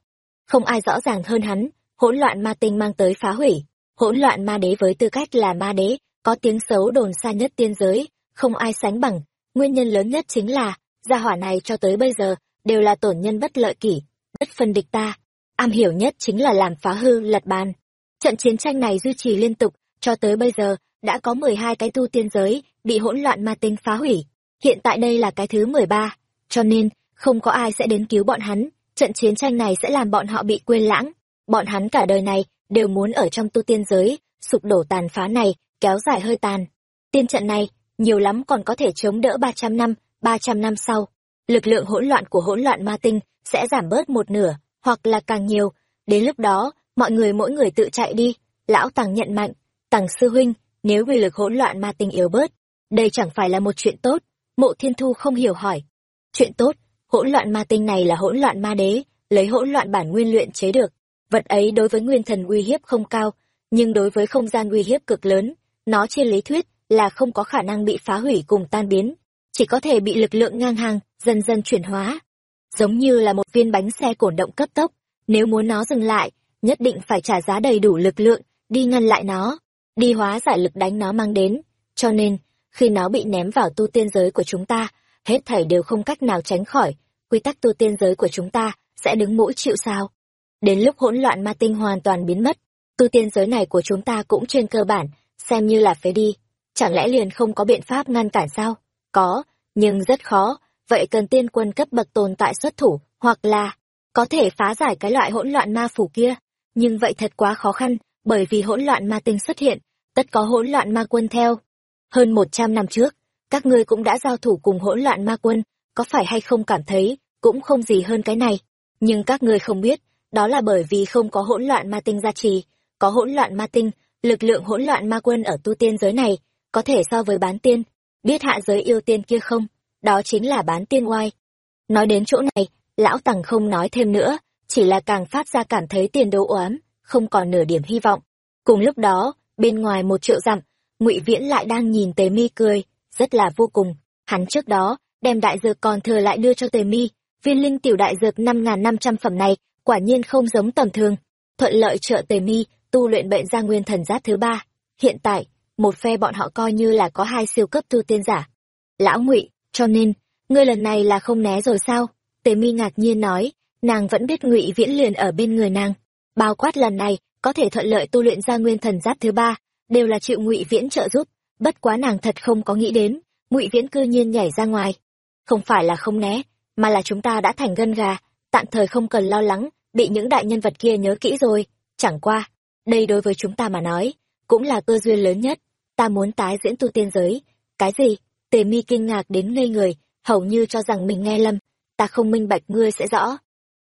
Không ai rõ ràng hơn hắn, hỗn loạn ma tinh mang tới phá hủy. Hỗn loạn ma đế với tư cách là ma đế, có tiếng xấu đồn xa nhất tiên giới, không ai sánh bằng. Nguyên nhân lớn nhất chính là, gia hỏa này cho tới bây giờ, đều là tổn nhân bất lợi kỷ, bất phân địch ta. Am hiểu nhất chính là làm phá hư lật bàn. Trận chiến tranh này duy trì liên tục, cho tới bây giờ, đã có 12 cái tu tiên giới, bị hỗn loạn ma tinh phá hủy. Hiện tại đây là cái thứ 13, cho nên, không có ai sẽ đến cứu bọn hắn, trận chiến tranh này sẽ làm bọn họ bị quên lãng. Bọn hắn cả đời này, đều muốn ở trong tu tiên giới, sụp đổ tàn phá này, kéo dài hơi tàn. Tiên trận này, nhiều lắm còn có thể chống đỡ 300 năm, 300 năm sau. Lực lượng hỗn loạn của hỗn loạn ma tinh sẽ giảm bớt một nửa, hoặc là càng nhiều. Đến lúc đó, mọi người mỗi người tự chạy đi. Lão Tằng nhận mạnh, Tằng sư huynh, nếu vì lực hỗn loạn ma tinh yếu bớt, đây chẳng phải là một chuyện tốt. Mộ Thiên Thu không hiểu hỏi. Chuyện tốt, hỗn loạn ma tinh này là hỗn loạn ma đế, lấy hỗn loạn bản nguyên luyện chế được. Vật ấy đối với nguyên thần uy hiếp không cao, nhưng đối với không gian uy hiếp cực lớn, nó trên lý thuyết là không có khả năng bị phá hủy cùng tan biến, chỉ có thể bị lực lượng ngang hàng, dần dần chuyển hóa. Giống như là một viên bánh xe cổ động cấp tốc, nếu muốn nó dừng lại, nhất định phải trả giá đầy đủ lực lượng, đi ngăn lại nó, đi hóa giải lực đánh nó mang đến. Cho nên, khi nó bị ném vào tu tiên giới của chúng ta, hết thảy đều không cách nào tránh khỏi, quy tắc tu tiên giới của chúng ta sẽ đứng mũi chịu sao. Đến lúc hỗn loạn ma tinh hoàn toàn biến mất, tu tiên giới này của chúng ta cũng trên cơ bản, xem như là phế đi. Chẳng lẽ liền không có biện pháp ngăn cản sao? Có, nhưng rất khó, vậy cần tiên quân cấp bậc tồn tại xuất thủ, hoặc là có thể phá giải cái loại hỗn loạn ma phủ kia. Nhưng vậy thật quá khó khăn, bởi vì hỗn loạn ma tinh xuất hiện, tất có hỗn loạn ma quân theo. Hơn một trăm năm trước, các ngươi cũng đã giao thủ cùng hỗn loạn ma quân, có phải hay không cảm thấy, cũng không gì hơn cái này. Nhưng các ngươi không biết, đó là bởi vì không có hỗn loạn ma tinh gia trì, có hỗn loạn ma tinh, lực lượng hỗn loạn ma quân ở tu tiên giới này, có thể so với bán tiên, biết hạ giới yêu tiên kia không, đó chính là bán tiên oai. Nói đến chỗ này, lão tằng không nói thêm nữa, chỉ là càng phát ra cảm thấy tiền đồ oám, không còn nửa điểm hy vọng. Cùng lúc đó, bên ngoài một triệu dặm, ngụy Viễn lại đang nhìn Tề Mi cười, rất là vô cùng. Hắn trước đó, đem đại dược còn thừa lại đưa cho Tề Mi, viên linh tiểu đại dược năm năm trăm phẩm này, quả nhiên không giống tầm thường. Thuận lợi trợ Tề Mi, tu luyện bệnh gia nguyên thần giác thứ ba. Hiện tại, một phe bọn họ coi như là có hai siêu cấp tu tiên giả. Lão ngụy cho nên, ngươi lần này là không né rồi sao? Tề mi ngạc nhiên nói, nàng vẫn biết ngụy viễn liền ở bên người nàng. Bao quát lần này, có thể thuận lợi tu luyện ra nguyên thần giáp thứ ba, đều là chịu ngụy viễn trợ giúp. Bất quá nàng thật không có nghĩ đến, ngụy viễn cư nhiên nhảy ra ngoài. Không phải là không né, mà là chúng ta đã thành gân gà, tạm thời không cần lo lắng, bị những đại nhân vật kia nhớ kỹ rồi. Chẳng qua, đây đối với chúng ta mà nói, cũng là cơ duyên lớn nhất. Ta muốn tái diễn tu tiên giới. Cái gì? Tề mi kinh ngạc đến ngây người, hầu như cho rằng mình nghe lầm, ta không minh bạch ngươi sẽ rõ.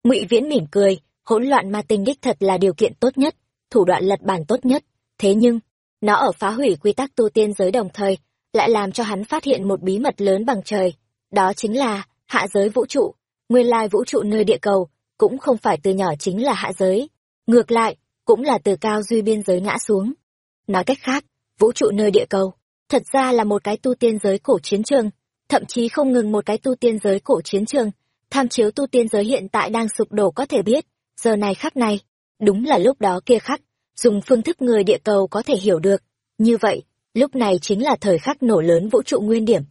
Ngụy Viễn mỉm cười, hỗn loạn ma tinh đích thật là điều kiện tốt nhất, thủ đoạn lật bản tốt nhất, thế nhưng, nó ở phá hủy quy tắc tu tiên giới đồng thời, lại làm cho hắn phát hiện một bí mật lớn bằng trời, đó chính là hạ giới vũ trụ, nguyên lai vũ trụ nơi địa cầu, cũng không phải từ nhỏ chính là hạ giới, ngược lại, cũng là từ cao duy biên giới ngã xuống. Nói cách khác, vũ trụ nơi địa cầu, thật ra là một cái tu tiên giới cổ chiến trường, thậm chí không ngừng một cái tu tiên giới cổ chiến trường, tham chiếu tu tiên giới hiện tại đang sụp đổ có thể biết, giờ này khắc này, Đúng là lúc đó kia khắc, dùng phương thức người địa cầu có thể hiểu được. Như vậy, lúc này chính là thời khắc nổ lớn vũ trụ nguyên điểm.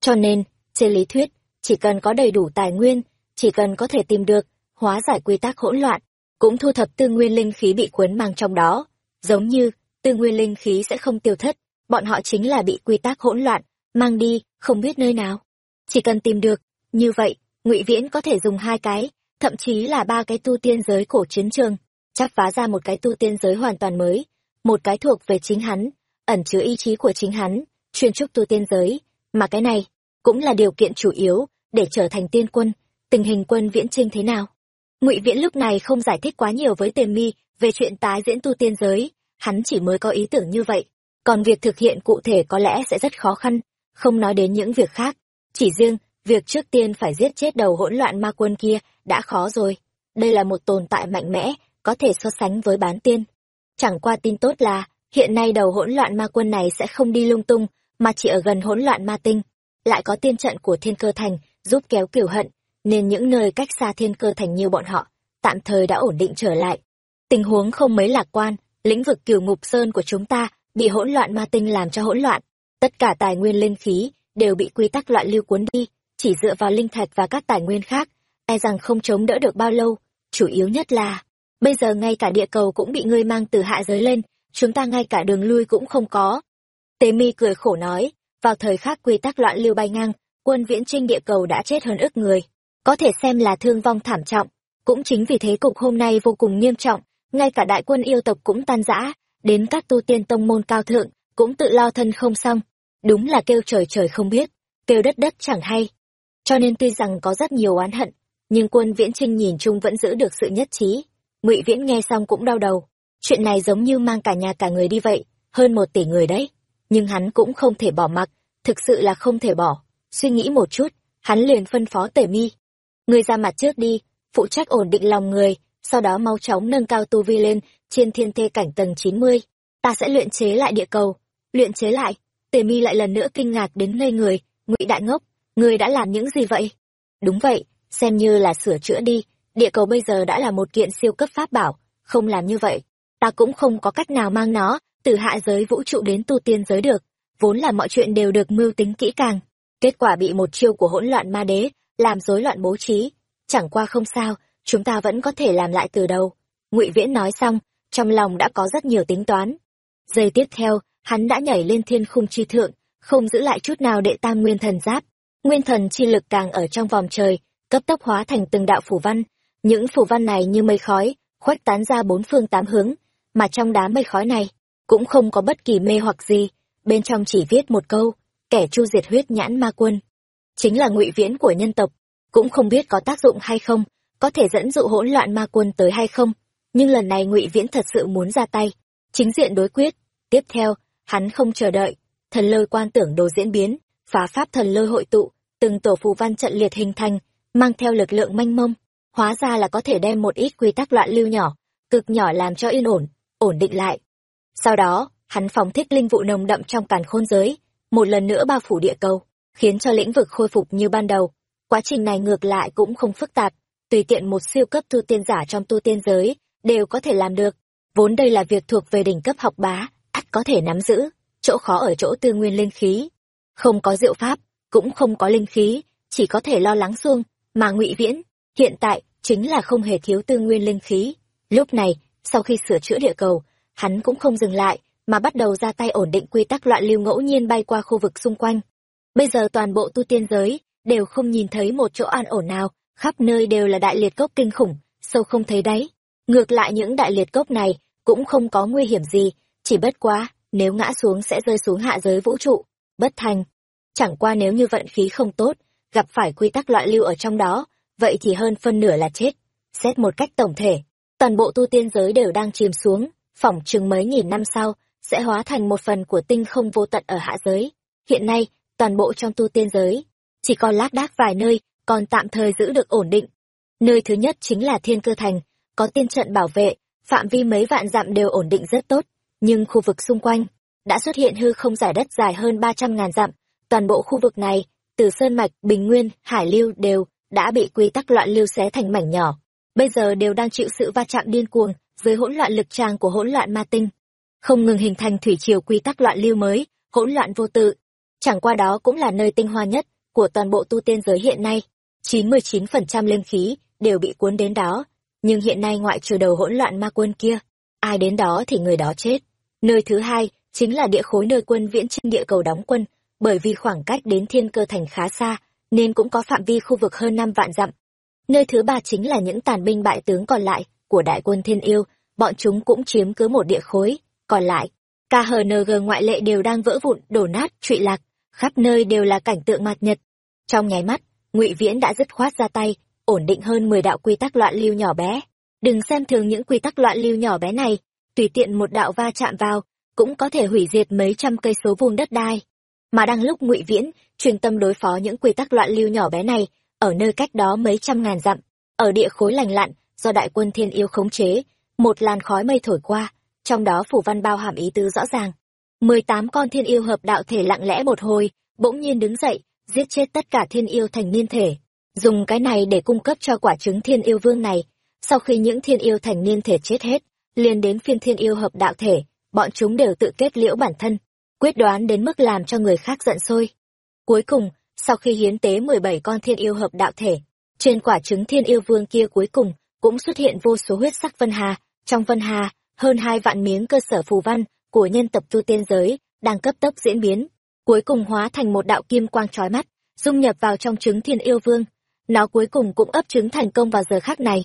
Cho nên, trên lý thuyết, chỉ cần có đầy đủ tài nguyên, chỉ cần có thể tìm được, hóa giải quy tắc hỗn loạn, cũng thu thập tư nguyên linh khí bị cuốn mang trong đó. Giống như, tư nguyên linh khí sẽ không tiêu thất, bọn họ chính là bị quy tắc hỗn loạn, mang đi, không biết nơi nào. Chỉ cần tìm được, như vậy, ngụy Viễn có thể dùng hai cái, thậm chí là ba cái tu tiên giới cổ chiến trường, chắc phá ra một cái tu tiên giới hoàn toàn mới, một cái thuộc về chính hắn, ẩn chứa ý chí của chính hắn, chuyên trúc tu tiên giới, mà cái này cũng là điều kiện chủ yếu để trở thành tiên quân. Tình hình quân viễn trinh thế nào? Ngụy Viễn lúc này không giải thích quá nhiều với Tề Mi về chuyện tái diễn tu tiên giới, hắn chỉ mới có ý tưởng như vậy, còn việc thực hiện cụ thể có lẽ sẽ rất khó khăn, không nói đến những việc khác, chỉ riêng việc trước tiên phải giết chết đầu hỗn loạn ma quân kia đã khó rồi. Đây là một tồn tại mạnh mẽ, có thể so sánh với bán tiên. Chẳng qua tin tốt là, hiện nay đầu hỗn loạn ma quân này sẽ không đi lung tung, mà chỉ ở gần hỗn loạn ma tinh. Lại có tiên trận của thiên cơ thành, giúp kéo kiểu hận, nên những nơi cách xa thiên cơ thành như bọn họ, tạm thời đã ổn định trở lại. Tình huống không mấy lạc quan, lĩnh vực kiểu ngục sơn của chúng ta bị hỗn loạn ma tinh làm cho hỗn loạn. Tất cả tài nguyên linh khí đều bị quy tắc loạn lưu cuốn đi, chỉ dựa vào linh thạch và các tài nguyên khác, e rằng không chống đỡ được bao lâu. Chủ yếu nhất là, bây giờ ngay cả địa cầu cũng bị ngươi mang từ hạ giới lên, chúng ta ngay cả đường lui cũng không có. Tế mi cười khổ nói, vào thời khắc quy tắc loạn lưu bay ngang, quân viễn trinh địa cầu đã chết hơn ức người, có thể xem là thương vong thảm trọng. Cũng chính vì thế cục hôm nay vô cùng nghiêm trọng, ngay cả đại quân yêu tộc cũng tan rã, đến các tu tiên tông môn cao thượng, cũng tự lo thân không xong. Đúng là kêu trời trời không biết, kêu đất đất chẳng hay. Cho nên tuy rằng có rất nhiều oán hận, nhưng quân viễn trinh nhìn chung vẫn giữ được sự nhất trí. ngụy Viễn nghe xong cũng đau đầu. Chuyện này giống như mang cả nhà cả người đi vậy, hơn một tỷ người đấy. Nhưng hắn cũng không thể bỏ mặc, thực sự là không thể bỏ. Suy nghĩ một chút, hắn liền phân phó tể mi. Người ra mặt trước đi, phụ trách ổn định lòng người, sau đó mau chóng nâng cao tu vi lên, trên thiên thê cảnh tầng 90. Ta sẽ luyện chế lại địa cầu. Luyện chế lại, tề mi lại lần nữa kinh ngạc đến ngây người, ngụy đại ngốc, người đã làm những gì vậy? Đúng vậy, xem như là sửa chữa đi, địa cầu bây giờ đã là một kiện siêu cấp pháp bảo, không làm như vậy, ta cũng không có cách nào mang nó từ hạ giới vũ trụ đến tu tiên giới được, vốn là mọi chuyện đều được mưu tính kỹ càng. Kết quả bị một chiêu của hỗn loạn ma đế, làm rối loạn bố trí. Chẳng qua không sao, chúng ta vẫn có thể làm lại từ đầu. Ngụy Viễn nói xong, trong lòng đã có rất nhiều tính toán. Giây tiếp theo, hắn đã nhảy lên thiên khung chi thượng, không giữ lại chút nào đệ tam nguyên thần giáp. Nguyên thần chi lực càng ở trong vòng trời, cấp tốc hóa thành từng đạo phủ văn. Những phủ văn này như mây khói, khoách tán ra bốn phương tám hướng, mà trong đám mây khói này, cũng không có bất kỳ mê hoặc gì, bên trong chỉ viết một câu, kẻ chu diệt huyết nhãn ma quân. Chính là ngụy viễn của nhân tộc, cũng không biết có tác dụng hay không, có thể dẫn dụ hỗn loạn ma quân tới hay không, nhưng lần này ngụy viễn thật sự muốn ra tay, chính diện đối quyết. Tiếp theo, hắn không chờ đợi, thần lôi quan tưởng đồ diễn biến, phá pháp thần lôi hội tụ, từng tổ phù văn trận liệt hình thành, mang theo lực lượng mênh mông, hóa ra là có thể đem một ít quy tắc loạn lưu nhỏ, cực nhỏ làm cho yên ổn, ổn định lại. Sau đó, hắn phóng thích linh vụ nồng đậm trong càn khôn giới, một lần nữa bao phủ địa cầu, khiến cho lĩnh vực khôi phục như ban đầu. Quá trình này ngược lại cũng không phức tạp, tùy tiện một siêu cấp tu tiên giả trong tu tiên giới đều có thể làm được. Vốn đây là việc thuộc về đỉnh cấp học bá, ắt có thể nắm giữ, chỗ khó ở chỗ tư nguyên linh khí. Không có diệu pháp, cũng không có linh khí, chỉ có thể lo lắng xuông, mà ngụy Viễn, hiện tại, chính là không hề thiếu tư nguyên linh khí. Lúc này, sau khi sửa chữa địa cầu, hắn cũng không dừng lại, mà bắt đầu ra tay ổn định quy tắc loạn lưu ngẫu nhiên bay qua khu vực xung quanh. Bây giờ toàn bộ tu tiên giới đều không nhìn thấy một chỗ an ổn nào, khắp nơi đều là đại liệt cốc kinh khủng, sâu không thấy đáy. Ngược lại những đại liệt cốc này cũng không có nguy hiểm gì, chỉ bất quá, nếu ngã xuống sẽ rơi xuống hạ giới vũ trụ, bất thành. Chẳng qua nếu như vận khí không tốt, gặp phải quy tắc loại lưu ở trong đó, vậy thì hơn phân nửa là chết. Xét một cách tổng thể, toàn bộ tu tiên giới đều đang chìm xuống, phỏng chừng mấy nghìn năm sau, sẽ hóa thành một phần của tinh không vô tận ở hạ giới. Hiện nay, toàn bộ trong tu tiên giới, chỉ còn lác đác vài nơi, còn tạm thời giữ được ổn định. Nơi thứ nhất chính là Thiên Cơ Thành, có tiên trận bảo vệ, phạm vi mấy vạn dặm đều ổn định rất tốt, nhưng khu vực xung quanh đã xuất hiện hư không giải đất dài hơn ba trăm ngàn dặm, toàn bộ khu vực này, từ Sơn Mạch, Bình Nguyên, Hải Lưu đều đã bị quy tắc loạn lưu xé thành mảnh nhỏ. Bây giờ đều đang chịu sự va chạm điên cuồng dưới hỗn loạn lực tràng của hỗn loạn ma tinh không ngừng hình thành thủy triều quy tắc loạn lưu mới hỗn loạn vô tự chẳng qua đó cũng là nơi tinh hoa nhất của toàn bộ tu tiên giới hiện nay chín mươi chín phần trăm linh khí đều bị cuốn đến đó. Nhưng hiện nay ngoại trừ đầu hỗn loạn ma quân kia, ai đến đó thì người đó chết. Nơi thứ hai chính là địa khối nơi quân viễn trên địa cầu đóng quân. Bởi vì khoảng cách đến thiên cơ thành khá xa, nên cũng có phạm vi khu vực hơn năm vạn dặm. Nơi thứ ba chính là những tàn binh bại tướng còn lại của đại quân thiên yêu. Bọn chúng cũng chiếm cứ một địa khối. Còn lại khng ngoại lệ đều đang vỡ vụn, đổ nát, trụy lạc. Khắp nơi đều là cảnh tượng mạt nhật. Trong nháy mắt ngụy viễn đã dứt khoát ra tay, ổn định hơn mười đạo quy tắc loạn lưu nhỏ bé. Đừng xem thường những quy tắc loạn lưu nhỏ bé này, tùy tiện một đạo va chạm vào, cũng có thể hủy diệt mấy trăm cây số vuông đất đai. Mà đang lúc ngụy viễn truyền tâm đối phó những quy tắc loạn lưu nhỏ bé này, ở nơi cách đó mấy trăm ngàn dặm, ở địa khối lành lặn do đại quân thiên yêu khống chế, một làn khói mây thổi qua, trong đó phủ văn bao hàm ý tứ rõ ràng. Mười tám con thiên yêu hợp đạo thể lặng lẽ một hồi, bỗng nhiên đứng dậy giết chết tất cả thiên yêu thành niên thể. Dùng cái này để cung cấp cho quả trứng thiên yêu vương này. Sau khi những thiên yêu thành niên thể chết hết, liền đến phiên thiên yêu hợp đạo thể, bọn chúng đều tự kết liễu bản thân, quyết đoán đến mức làm cho người khác giận sôi. Cuối cùng, sau khi hiến tế mười bảy con thiên yêu hợp đạo thể, trên quả trứng thiên yêu vương kia cuối cùng cũng xuất hiện vô số huyết sắc vân hà. Trong vân hà, hơn hai vạn miếng cơ sở phù văn của nhân tập tu tiên giới đang cấp tốc diễn biến cuối cùng hóa thành một đạo kim quang trói mắt, dung nhập vào trong trứng thiên yêu vương. Nó cuối cùng cũng ấp trứng thành công vào giờ khác này.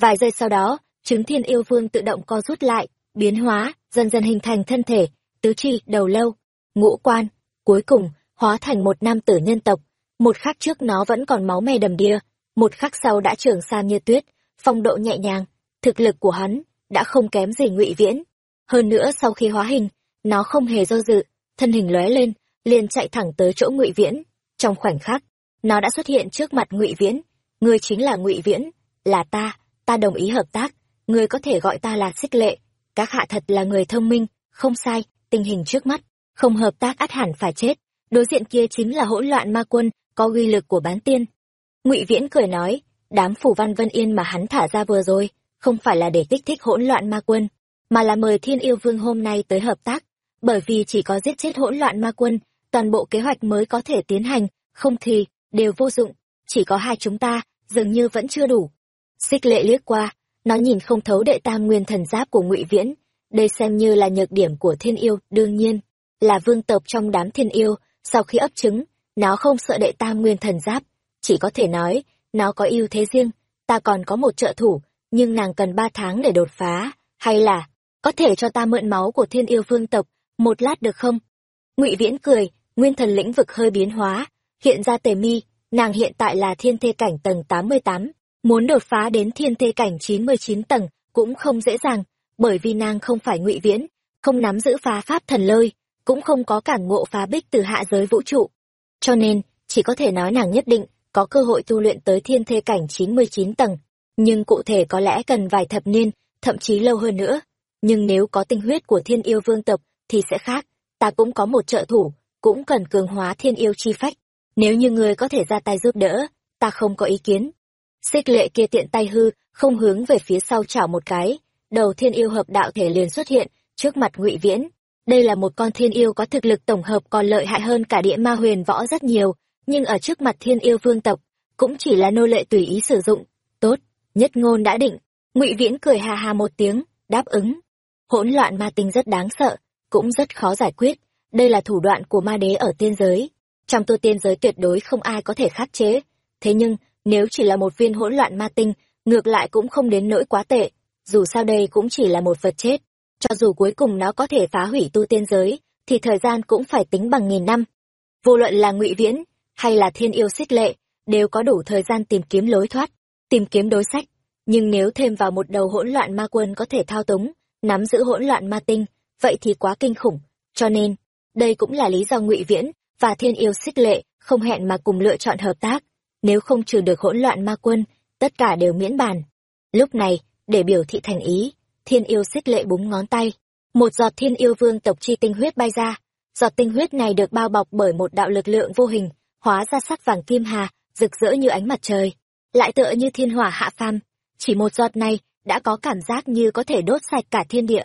Vài giây sau đó, trứng thiên yêu vương tự động co rút lại, biến hóa, dần dần hình thành thân thể, tứ chi, đầu lâu, ngũ quan, cuối cùng hóa thành một nam tử nhân tộc. Một khắc trước nó vẫn còn máu me đầm đìa, một khắc sau đã trưởng xa như tuyết, phong độ nhẹ nhàng, thực lực của hắn đã không kém gì ngụy viễn. Hơn nữa sau khi hóa hình, nó không hề do dự, thân hình lóe lên liền chạy thẳng tới chỗ ngụy viễn. Trong khoảnh khắc, nó đã xuất hiện trước mặt ngụy viễn. Ngươi chính là ngụy viễn, là ta ta đồng ý hợp tác. Ngươi có thể gọi ta là xích lệ. Các hạ thật là người thông minh, không sai, tình hình trước mắt, không hợp tác ắt hẳn phải chết. Đối diện kia chính là hỗn loạn ma quân, có uy lực của bán tiên. Ngụy viễn cười nói, đám phủ văn vân yên mà hắn thả ra vừa rồi, không phải là để kích thích hỗn loạn ma quân, mà là mời thiên yêu vương hôm nay tới hợp tác. Bởi vì chỉ có giết chết hỗn loạn ma quân toàn bộ kế hoạch mới có thể tiến hành, không thì, đều vô dụng, chỉ có hai chúng ta, dường như vẫn chưa đủ. Xích lệ liếc qua, nó nhìn không thấu đệ tam nguyên thần giáp của ngụy viễn, đây xem như là nhược điểm của thiên yêu, đương nhiên, là vương tộc trong đám thiên yêu, sau khi ấp trứng, nó không sợ đệ tam nguyên thần giáp, chỉ có thể nói, nó có ưu thế riêng, ta còn có một trợ thủ, nhưng nàng cần ba tháng để đột phá, hay là, có thể cho ta mượn máu của thiên yêu vương tộc, một lát được không? Ngụy viễn cười nguyên thần lĩnh vực hơi biến hóa, hiện ra tề mi, nàng hiện tại là thiên thê cảnh tầng tám mươi tám, muốn đột phá đến thiên thê cảnh chín mươi chín tầng cũng không dễ dàng, bởi vì nàng không phải ngụy viễn, không nắm giữ phá pháp thần lôi, cũng không có cản ngộ phá bích từ hạ giới vũ trụ. Cho nên, chỉ có thể nói nàng nhất định có cơ hội tu luyện tới thiên thê cảnh chín mươi chín tầng, nhưng cụ thể có lẽ cần vài thập niên, thậm chí lâu hơn nữa. Nhưng nếu có tinh huyết của thiên yêu vương tộc thì sẽ khác, ta cũng có một trợ thủ cũng cần cường hóa thiên yêu chi phách. Nếu như người có thể ra tay giúp đỡ, ta không có ý kiến. Xích lệ kia tiện tay hư, không hướng về phía sau chảo một cái. Đầu thiên yêu hợp đạo thể liền xuất hiện, trước mặt ngụy viễn. Đây là một con thiên yêu có thực lực tổng hợp còn lợi hại hơn cả địa ma huyền võ rất nhiều, nhưng ở trước mặt thiên yêu vương tộc, cũng chỉ là nô lệ tùy ý sử dụng. Tốt, nhất ngôn đã định. Ngụy viễn cười hà hà một tiếng, đáp ứng. Hỗn loạn ma tinh rất đáng sợ, cũng rất khó giải quyết đây là thủ đoạn của ma đế ở tiên giới. Trong tu tiên giới tuyệt đối không ai có thể khắc chế. Thế nhưng, nếu chỉ là một viên hỗn loạn ma tinh, ngược lại cũng không đến nỗi quá tệ. Dù sao đây cũng chỉ là một vật chết. Cho dù cuối cùng nó có thể phá hủy tu tiên giới, thì thời gian cũng phải tính bằng nghìn năm. Vô luận là ngụy viễn, hay là thiên yêu xích lệ, đều có đủ thời gian tìm kiếm lối thoát, tìm kiếm đối sách. Nhưng nếu thêm vào một đầu hỗn loạn ma quân có thể thao túng, nắm giữ hỗn loạn ma tinh, vậy thì quá kinh khủng. Cho nên đây cũng là lý do ngụy viễn và thiên yêu xích lệ không hẹn mà cùng lựa chọn hợp tác. Nếu không trừ được hỗn loạn ma quân, tất cả đều miễn bàn. Lúc này, để biểu thị thành ý, thiên yêu xích lệ búng ngón tay. Một giọt thiên yêu vương tộc chi tinh huyết bay ra. Giọt tinh huyết này được bao bọc bởi một đạo lực lượng vô hình, hóa ra sắc vàng kim hà, rực rỡ như ánh mặt trời. Lại tựa như thiên hỏa hạ phàm. Chỉ một giọt này đã có cảm giác như có thể đốt sạch cả thiên địa.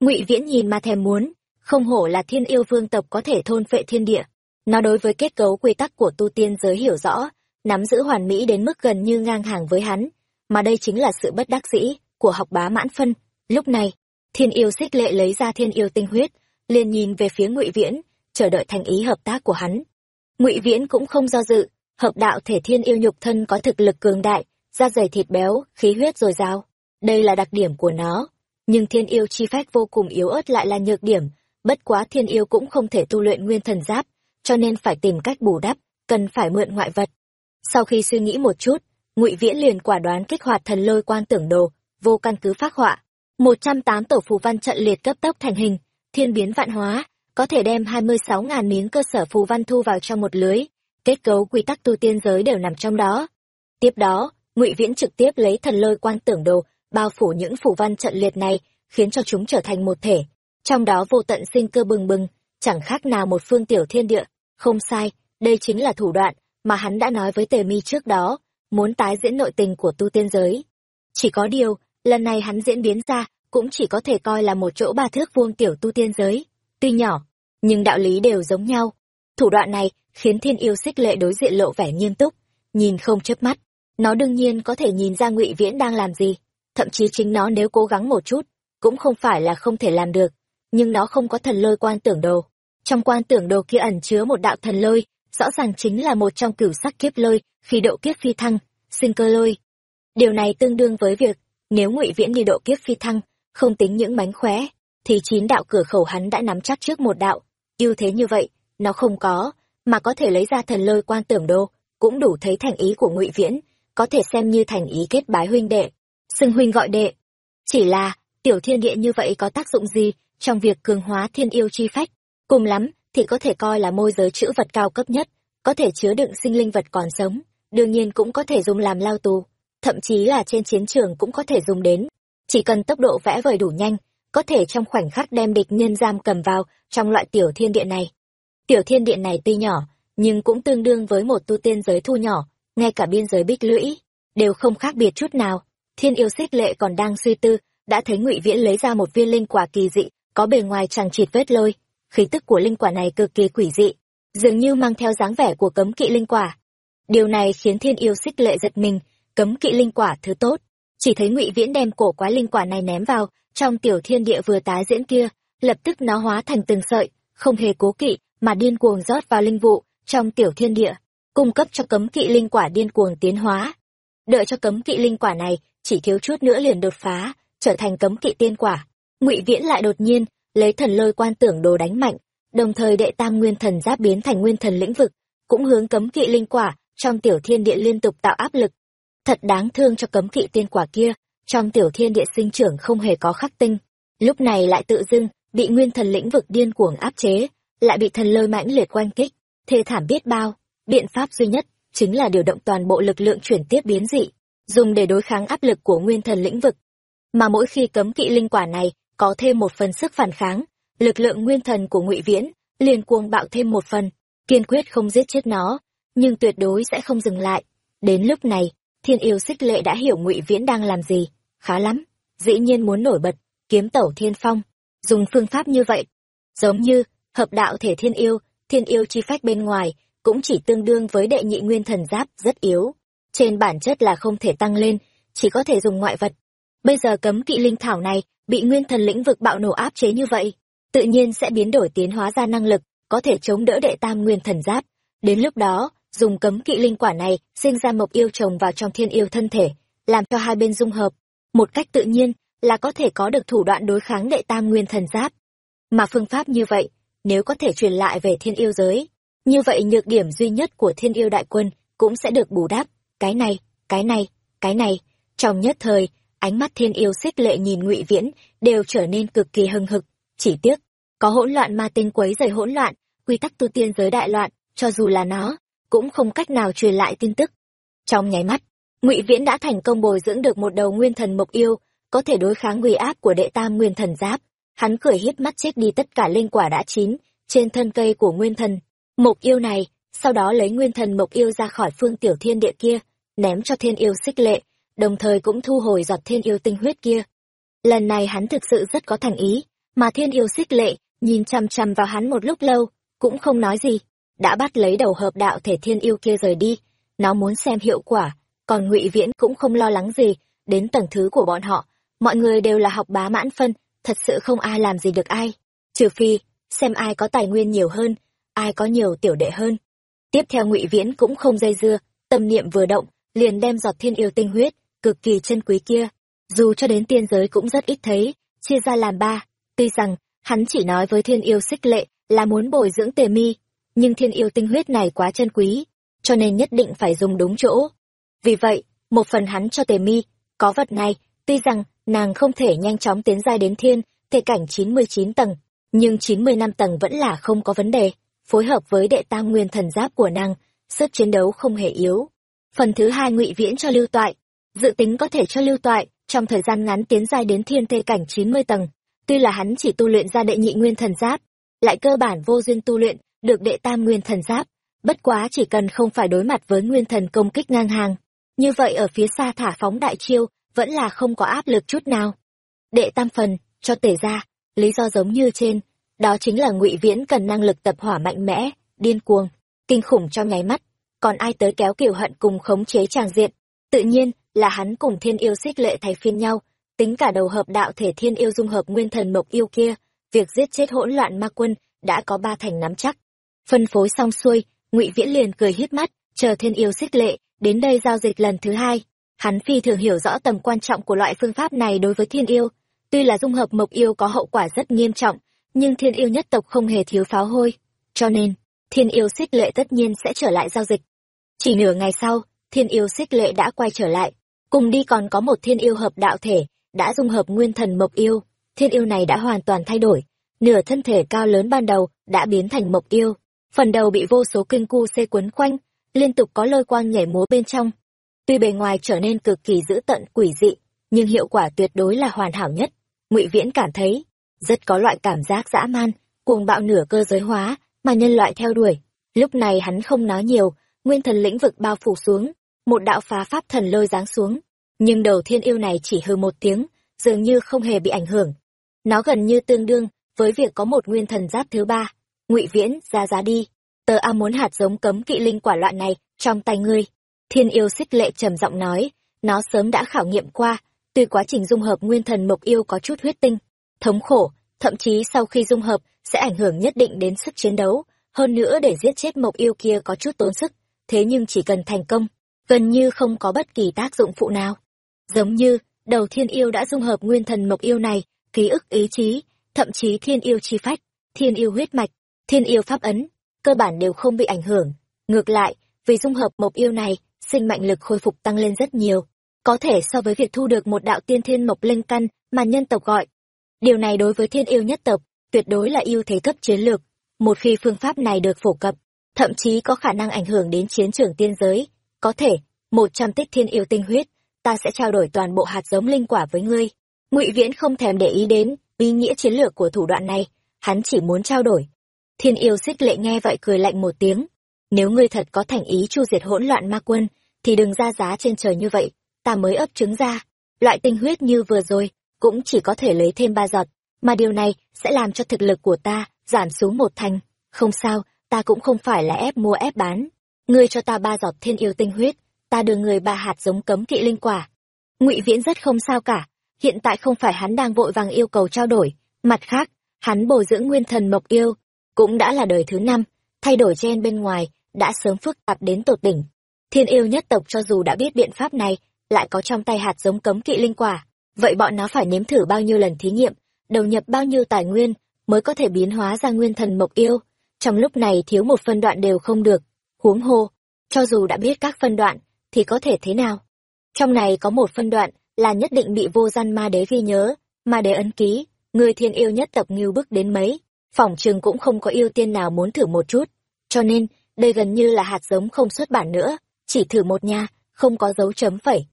Ngụy viễn nhìn mà thèm muốn không hổ là thiên yêu vương tộc có thể thôn phệ thiên địa. Nó đối với kết cấu quy tắc của tu tiên giới hiểu rõ, nắm giữ hoàn mỹ đến mức gần như ngang hàng với hắn. Mà đây chính là sự bất đắc dĩ của học bá mãn phân. Lúc này, thiên yêu xích lệ lấy ra thiên yêu tinh huyết, liền nhìn về phía ngụy viễn, chờ đợi thành ý hợp tác của hắn. Ngụy viễn cũng không do dự, hợp đạo thể thiên yêu nhục thân có thực lực cường đại, da dày thịt béo, khí huyết dồi dào. Đây là đặc điểm của nó, nhưng thiên yêu chi phách vô cùng yếu ớt lại là nhược điểm bất quá thiên yêu cũng không thể tu luyện nguyên thần giáp, cho nên phải tìm cách bù đắp, cần phải mượn ngoại vật. Sau khi suy nghĩ một chút, ngụy viễn liền quả đoán kích hoạt thần lôi quan tưởng đồ, vô căn cứ phác họa. Một trăm tám tổ phù văn trận liệt cấp tốc thành hình, thiên biến vạn hóa, có thể đem hai mươi sáu ngàn miếng cơ sở phù văn thu vào trong một lưới, kết cấu quy tắc tu tiên giới đều nằm trong đó. Tiếp đó, ngụy viễn trực tiếp lấy thần lôi quan tưởng đồ, bao phủ những phù văn trận liệt này, khiến cho chúng trở thành một thể trong đó vô tận sinh cơ bừng bừng, chẳng khác nào một phương tiểu thiên địa. Không sai, đây chính là thủ đoạn mà hắn đã nói với tề mi trước đó, muốn tái diễn nội tình của tu tiên giới. Chỉ có điều, lần này hắn diễn biến ra cũng chỉ có thể coi là một chỗ ba thước vuông tiểu tu tiên giới. Tuy nhỏ, nhưng đạo lý đều giống nhau. Thủ đoạn này khiến thiên yêu xích lệ đối diện lộ vẻ nghiêm túc, nhìn không chớp mắt. Nó đương nhiên có thể nhìn ra ngụy viễn đang làm gì, thậm chí chính nó nếu cố gắng một chút, cũng không phải là không thể làm được nhưng nó không có thần lôi quan tưởng đồ. Trong quan tưởng đồ kia ẩn chứa một đạo thần lôi, rõ ràng chính là một trong cửu sắc kiếp lôi khi độ kiếp phi thăng, sinh cơ lôi. Điều này tương đương với việc, nếu ngụy viễn đi độ kiếp phi thăng, không tính những mánh khóe, thì chín đạo cửa khẩu hắn đã nắm chắc trước một đạo. Ưu thế như vậy, nó không có, mà có thể lấy ra thần lôi quan tưởng đồ, cũng đủ thấy thành ý của ngụy viễn, có thể xem như thành ý kết bái huynh đệ, xưng huynh gọi đệ. Chỉ là, tiểu thiên địa như vậy có tác dụng gì trong việc cường hóa thiên yêu chi phách, cùng lắm thì có thể coi là môi giới chữ vật cao cấp nhất, có thể chứa đựng sinh linh vật còn sống, đương nhiên cũng có thể dùng làm lao tù, thậm chí là trên chiến trường cũng có thể dùng đến. Chỉ cần tốc độ vẽ vời đủ nhanh, có thể trong khoảnh khắc đem địch nhân giam cầm vào trong loại tiểu thiên địa này. Tiểu thiên địa này tuy nhỏ, nhưng cũng tương đương với một tu tiên giới thu nhỏ, ngay cả biên giới bích lũy, đều không khác biệt chút nào. Thiên yêu xích lệ còn đang suy tư, đã thấy ngụy viễn lấy ra một viên linh quả kỳ dị có bề ngoài chẳng chịt vết lôi, khí tức của linh quả này cực kỳ quỷ dị, dường như mang theo dáng vẻ của cấm kỵ linh quả. Điều này khiến thiên yêu xích lệ giật mình, cấm kỵ linh quả thứ tốt. Chỉ thấy ngụy viễn đem cổ quái linh quả này ném vào, trong tiểu thiên địa vừa tái diễn kia, lập tức nó hóa thành từng sợi, không hề cố kỵ, mà điên cuồng rót vào linh vụ, trong tiểu thiên địa, cung cấp cho cấm kỵ linh quả điên cuồng tiến hóa. Đợi cho cấm kỵ linh quả này chỉ thiếu chút nữa liền đột phá, trở thành cấm kỵ tiên quả ngụy viễn lại đột nhiên lấy thần lôi quan tưởng đồ đánh mạnh, đồng thời đệ tam nguyên thần giáp biến thành nguyên thần lĩnh vực, cũng hướng cấm kỵ linh quả trong tiểu thiên địa liên tục tạo áp lực. Thật đáng thương cho cấm kỵ tiên quả kia, trong tiểu thiên địa sinh trưởng không hề có khắc tinh. Lúc này lại tự dưng bị nguyên thần lĩnh vực điên cuồng áp chế, lại bị thần lôi mãnh liệt oanh kích. Thê thảm biết bao, biện pháp duy nhất chính là điều động toàn bộ lực lượng chuyển tiếp biến dị, dùng để đối kháng áp lực của nguyên thần lĩnh vực. Mà mỗi khi cấm kỵ linh quả này có thêm một phần sức phản kháng, lực lượng nguyên thần của ngụy viễn liền cuồng bạo thêm một phần, kiên quyết không giết chết nó, nhưng tuyệt đối sẽ không dừng lại. Đến lúc này, thiên yêu xích lệ đã hiểu ngụy viễn đang làm gì. Khá lắm, dĩ nhiên muốn nổi bật, kiếm tẩu thiên phong, dùng phương pháp như vậy. Giống như, hợp đạo thể thiên yêu thiên yêu chi phách bên ngoài cũng chỉ tương đương với đệ nhị nguyên thần giáp rất yếu. Trên bản chất là không thể tăng lên, chỉ có thể dùng ngoại vật. Bây giờ cấm kỵ linh thảo này bị nguyên thần lĩnh vực bạo nổ áp chế như vậy, tự nhiên sẽ biến đổi tiến hóa ra năng lực, có thể chống đỡ đệ tam nguyên thần giáp. Đến lúc đó, dùng cấm kỵ linh quả này sinh ra mộc yêu trồng vào trong thiên yêu thân thể, làm cho hai bên dung hợp. Một cách tự nhiên là có thể có được thủ đoạn đối kháng đệ tam nguyên thần giáp. Mà phương pháp như vậy, nếu có thể truyền lại về thiên yêu giới, như vậy nhược điểm duy nhất của thiên yêu đại quân cũng sẽ được bù đắp. Cái này cái này cái này. Trong nhất thời ánh mắt thiên yêu xích lệ nhìn ngụy viễn, đều trở nên cực kỳ hưng hực. Chỉ tiếc, có hỗn loạn ma tinh quấy dày hỗn loạn, quy tắc tu tiên giới đại loạn, cho dù là nó, cũng không cách nào truyền lại tin tức. Trong nháy mắt, ngụy viễn đã thành công bồi dưỡng được một đầu nguyên thần mộc yêu, có thể đối kháng nguy áp của đệ tam nguyên thần giáp. Hắn cười hít mắt chết đi tất cả linh quả đã chín trên thân cây của nguyên thần mộc yêu này, sau đó lấy nguyên thần mộc yêu ra khỏi phương tiểu thiên địa kia, ném cho thiên yêu xích lệ đồng thời cũng thu hồi giọt thiên yêu tinh huyết kia. Lần này hắn thực sự rất có thành ý, mà thiên yêu xích lệ, nhìn chằm chằm vào hắn một lúc lâu, cũng không nói gì, đã bắt lấy đầu hợp đạo thể thiên yêu kia rời đi, nó muốn xem hiệu quả, còn ngụy Viễn cũng không lo lắng gì, đến tầng thứ của bọn họ, mọi người đều là học bá mãn phân, thật sự không ai làm gì được ai, trừ phi, xem ai có tài nguyên nhiều hơn, ai có nhiều tiểu đệ hơn. Tiếp theo ngụy Viễn cũng không dây dưa, tâm niệm vừa động, liền đem giọt thiên yêu tinh huyết, cực kỳ chân quý kia, dù cho đến tiên giới cũng rất ít thấy, chia ra làm ba, tuy rằng, hắn chỉ nói với thiên yêu xích lệ là muốn bồi dưỡng tề mi, nhưng thiên yêu tinh huyết này quá chân quý, cho nên nhất định phải dùng đúng chỗ. Vì vậy, một phần hắn cho tề mi, có vật này, tuy rằng nàng không thể nhanh chóng tiến giai đến thiên, thể cảnh 99 tầng, nhưng 95 tầng vẫn là không có vấn đề, phối hợp với đệ tam nguyên thần giáp của nàng, sức chiến đấu không hề yếu. Phần thứ hai ngụy viễn cho lưu toại, dự tính có thể cho lưu toại, trong thời gian ngắn tiến giai đến thiên tê cảnh 90 tầng, tuy là hắn chỉ tu luyện ra đệ nhị nguyên thần giáp, lại cơ bản vô duyên tu luyện được đệ tam nguyên thần giáp, bất quá chỉ cần không phải đối mặt với nguyên thần công kích ngang hàng, như vậy ở phía xa thả phóng đại chiêu, vẫn là không có áp lực chút nào. Đệ tam phần, cho tể ra, lý do giống như trên, đó chính là ngụy Viễn cần năng lực tập hỏa mạnh mẽ, điên cuồng, kinh khủng trong nháy mắt, còn ai tới kéo kiều hận cùng khống chế tràng diện, tự nhiên là hắn cùng thiên yêu xích lệ thay phiên nhau, tính cả đầu hợp đạo thể thiên yêu dung hợp nguyên thần mộc yêu kia, việc giết chết hỗn loạn ma quân đã có ba thành nắm chắc. Phân phối xong xuôi, Ngụy Viễn liền cười hít mắt, chờ thiên yêu xích lệ đến đây giao dịch lần thứ hai. Hắn phi thường hiểu rõ tầm quan trọng của loại phương pháp này đối với thiên yêu. Tuy là dung hợp mộc yêu có hậu quả rất nghiêm trọng, nhưng thiên yêu nhất tộc không hề thiếu pháo hôi. Cho nên, thiên yêu xích lệ tất nhiên sẽ trở lại giao dịch. Chỉ nửa ngày sau, thiên yêu xích lệ đã quay trở lại. Cùng đi còn có một thiên yêu hợp đạo thể, đã dung hợp nguyên thần mộc yêu. Thiên yêu này đã hoàn toàn thay đổi. Nửa thân thể cao lớn ban đầu đã biến thành mộc yêu. Phần đầu bị vô số kinh cu xê quấn quanh, liên tục có lôi quang nhảy múa bên trong. Tuy bề ngoài trở nên cực kỳ dữ tận quỷ dị, nhưng hiệu quả tuyệt đối là hoàn hảo nhất. Ngụy Viễn cảm thấy, rất có loại cảm giác dã man, cuồng bạo nửa cơ giới hóa, mà nhân loại theo đuổi. Lúc này hắn không nói nhiều, nguyên thần lĩnh vực bao phủ xuống, một đạo phá pháp thần lôi giáng xuống. Nhưng đầu thiên yêu này chỉ hừ một tiếng, dường như không hề bị ảnh hưởng. Nó gần như tương đương với việc có một nguyên thần giáp thứ ba. Ngụy Viễn, ra giá đi. Tờ A muốn hạt giống cấm kỵ linh quả loại này, trong tay ngươi. Thiên yêu xích lệ trầm giọng nói, nó sớm đã khảo nghiệm qua, tuy quá trình dung hợp nguyên thần mộc yêu có chút huyết tinh, thống khổ, thậm chí sau khi dung hợp sẽ ảnh hưởng nhất định đến sức chiến đấu, hơn nữa để giết chết mộc yêu kia có chút tốn sức, thế nhưng chỉ cần thành công, gần như không có bất kỳ tác dụng phụ nào. Giống như, đầu thiên yêu đã dung hợp nguyên thần mộc yêu này, ký ức ý chí, thậm chí thiên yêu chi phách, thiên yêu huyết mạch, thiên yêu pháp ấn, cơ bản đều không bị ảnh hưởng. Ngược lại, vì dung hợp mộc yêu này, sinh mệnh lực khôi phục tăng lên rất nhiều, có thể so với việc thu được một đạo tiên thiên mộc linh căn mà nhân tộc gọi. Điều này đối với thiên yêu nhất tộc, tuyệt đối là ưu thế cấp chiến lược. Một khi phương pháp này được phổ cập, thậm chí có khả năng ảnh hưởng đến chiến trường tiên giới, có thể, một trăm tích thiên yêu tinh huyết, ta sẽ trao đổi toàn bộ hạt giống linh quả với ngươi. Ngụy Viễn không thèm để ý đến ý nghĩa chiến lược của thủ đoạn này, hắn chỉ muốn trao đổi. Thiên yêu xích lệ nghe vậy cười lạnh một tiếng, nếu ngươi thật có thành ý chu diệt hỗn loạn ma quân, thì đừng ra giá trên trời như vậy, ta mới ấp trứng ra. Loại tinh huyết như vừa rồi, cũng chỉ có thể lấy thêm ba giọt, mà điều này sẽ làm cho thực lực của ta giảm xuống một thành. Không sao, ta cũng không phải là ép mua ép bán. Ngươi cho ta ba giọt thiên yêu tinh huyết, ta đưa người ba hạt giống cấm kỵ linh quả. Ngụy Viễn rất không sao cả, hiện tại không phải hắn đang vội vàng yêu cầu trao đổi, mặt khác, hắn bồi dưỡng nguyên thần mộc yêu, cũng đã là đời thứ năm, thay đổi gen bên ngoài, đã sớm phức tạp đến tột đỉnh. Thiên yêu nhất tộc cho dù đã biết biện pháp này, lại có trong tay hạt giống cấm kỵ linh quả, vậy bọn nó phải nếm thử bao nhiêu lần thí nghiệm, đầu nhập bao nhiêu tài nguyên, mới có thể biến hóa ra nguyên thần mộc yêu. Trong lúc này thiếu một phân đoạn đều không được, huống hồ, cho dù đã biết các phân đoạn, thì có thể thế nào? Trong này có một phân đoạn là nhất định bị vô gian ma đế ghi nhớ, ma đế ấn ký, người thiên yêu nhất tộc ngưu bức đến mấy, phỏng trường cũng không có yêu tiên nào muốn thử một chút. Cho nên, đây gần như là hạt giống không xuất bản nữa, chỉ thử một nha, không có dấu chấm phẩy.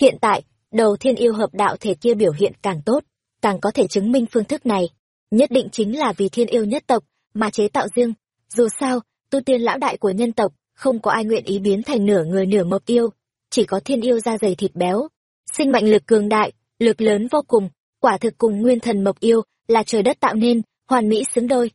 Hiện tại, đầu thiên yêu hợp đạo thể kia biểu hiện càng tốt, càng có thể chứng minh phương thức này. Nhất định chính là vì thiên yêu nhất tộc, mà chế tạo riêng. Dù sao, tu tiên lão đại của nhân tộc, không có ai nguyện ý biến thành nửa người nửa mộc yêu, chỉ có thiên yêu da dày thịt béo, sinh mệnh lực cường đại lực lớn vô cùng quả thực cùng nguyên thần mộc yêu là trời đất tạo nên hoàn mỹ xứng đôi.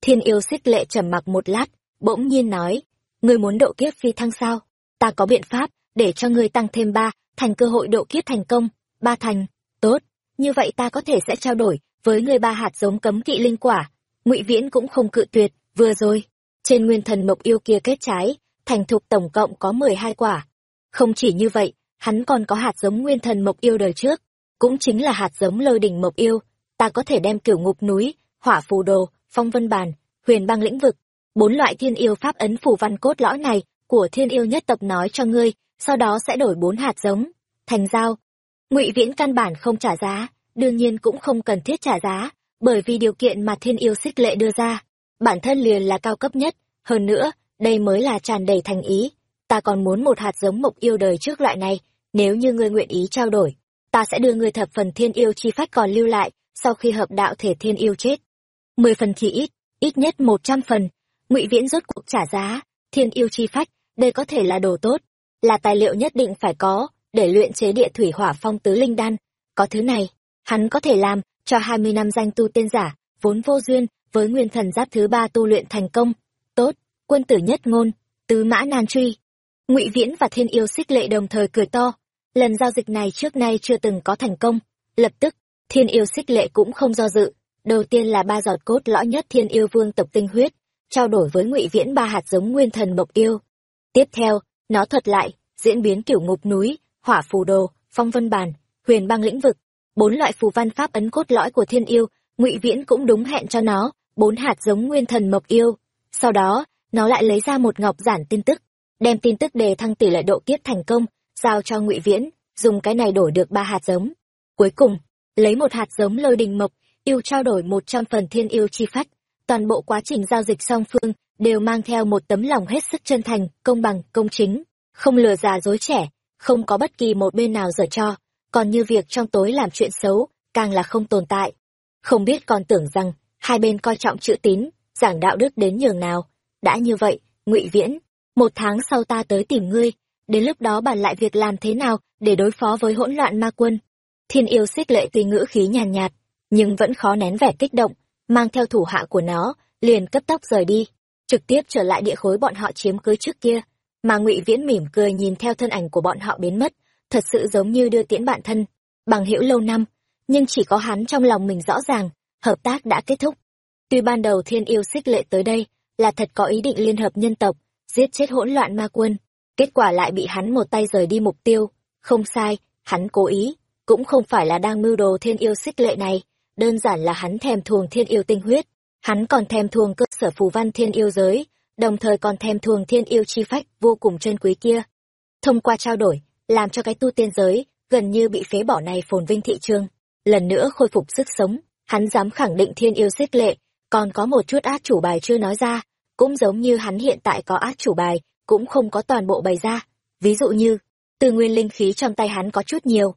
Thiên yêu xích lệ trầm mặc một lát bỗng nhiên nói ngươi muốn độ kiếp phi thăng sao? Ta có biện pháp để cho ngươi tăng thêm ba thành cơ hội độ kiếp thành công ba thành tốt. Như vậy ta có thể sẽ trao đổi với ngươi ba hạt giống cấm kỵ linh quả. Ngụy viễn cũng không cự tuyệt vừa rồi trên nguyên thần mộc yêu kia kết trái, thành thục tổng cộng có mười hai quả. Không chỉ như vậy, hắn còn có hạt giống nguyên thần mộc yêu đời trước, cũng chính là hạt giống lôi đỉnh mộc yêu. Ta có thể đem kiểu ngục núi, hỏa phù đồ, phong vân bàn, huyền băng lĩnh vực, bốn loại thiên yêu pháp ấn phù văn cốt lõi này của thiên yêu nhất tộc nói cho ngươi, sau đó sẽ đổi bốn hạt giống, thành giao ngụy viễn căn bản không trả giá, đương nhiên cũng không cần thiết trả giá, bởi vì điều kiện mà thiên yêu xích lệ đưa ra bản thân liền là cao cấp nhất. Hơn nữa, đây mới là tràn đầy thành ý. Ta còn muốn một hạt giống mộc yêu đời trước loại này, nếu như ngươi nguyện ý trao đổi, ta sẽ đưa ngươi thập phần thiên yêu chi phách còn lưu lại sau khi hợp đạo thể thiên yêu chết. Mười phần thì ít ít nhất một trăm phần. Ngụy viễn rốt cuộc trả giá, thiên yêu chi phách, đây có thể là đồ tốt. Là tài liệu nhất định phải có, để luyện chế địa thủy hỏa phong tứ linh đan. Có thứ này, hắn có thể làm cho hai mươi năm danh tu tiên giả, vốn vô duyên với nguyên thần giáp thứ ba tu luyện thành công, tốt, quân tử nhất ngôn, tứ mã nan truy. Ngụy viễn và thiên yêu xích lệ đồng thời cười to, lần giao dịch này trước nay chưa từng có thành công, lập tức, thiên yêu xích lệ cũng không do dự, đầu tiên là ba giọt cốt lõi nhất thiên yêu vương tộc tinh huyết, trao đổi với ngụy viễn ba hạt giống nguyên thần mộc yêu. Tiếp theo, nó thuật lại, diễn biến kiểu ngục núi, hỏa phù đồ, phong vân bàn, huyền băng lĩnh vực. Bốn loại phù văn pháp ấn cốt lõi của thiên yêu, ngụy viễn cũng đúng hẹn cho nó bốn hạt giống nguyên thần mộc yêu. Sau đó, nó lại lấy ra một ngọc giản tin tức, đem tin tức đề thăng tỷ lệ độ kiếp thành công, giao cho ngụy viễn, dùng cái này đổi được ba hạt giống. Cuối cùng, lấy một hạt giống lôi đình mộc, yêu trao đổi một trăm phần thiên yêu chi phách. Toàn bộ quá trình giao dịch song phương đều mang theo một tấm lòng hết sức chân thành, công bằng, công chính. Không lừa già dối trẻ, không có bất kỳ một bên nào dở cho. Còn như việc trong tối làm chuyện xấu, càng là không tồn tại. Không biết còn tưởng rằng hai bên coi trọng chữ tín giảng đạo đức đến nhường nào. Đã như vậy ngụy viễn một tháng sau ta tới tìm ngươi. Đến lúc đó bàn lại việc làm thế nào để đối phó với hỗn loạn ma quân. Thiên yêu xích lệ tuy ngữ khí nhàn nhạt, nhạt nhưng vẫn khó nén vẻ kích động mang theo thủ hạ của nó liền cấp tốc rời đi. Trực tiếp trở lại địa khối bọn họ chiếm cưới trước kia mà ngụy viễn mỉm cười nhìn theo thân ảnh của bọn họ biến mất thật sự giống như đưa tiễn bạn thân bằng hữu lâu năm nhưng chỉ có hắn trong lòng mình rõ ràng hợp tác đã kết thúc. Tuy ban đầu thiên yêu xích lệ tới đây là thật có ý định liên hợp nhân tộc, giết chết hỗn loạn ma quân, kết quả lại bị hắn một tay rời đi mục tiêu. Không sai, hắn cố ý, cũng không phải là đang mưu đồ thiên yêu xích lệ này, đơn giản là hắn thèm thuồng thiên yêu tinh huyết. Hắn còn thèm thuồng cơ sở phù văn thiên yêu giới, đồng thời còn thèm thuồng thiên yêu chi phách vô cùng chân quý kia. Thông qua trao đổi, làm cho cái tu tiên giới gần như bị phế bỏ này phồn vinh thị trường, lần nữa khôi phục sức sống hắn dám khẳng định thiên yêu xích lệ, còn có một chút át chủ bài chưa nói ra, cũng giống như hắn hiện tại có át chủ bài, cũng không có toàn bộ bày ra. Ví dụ như từ nguyên linh khí trong tay hắn có chút nhiều.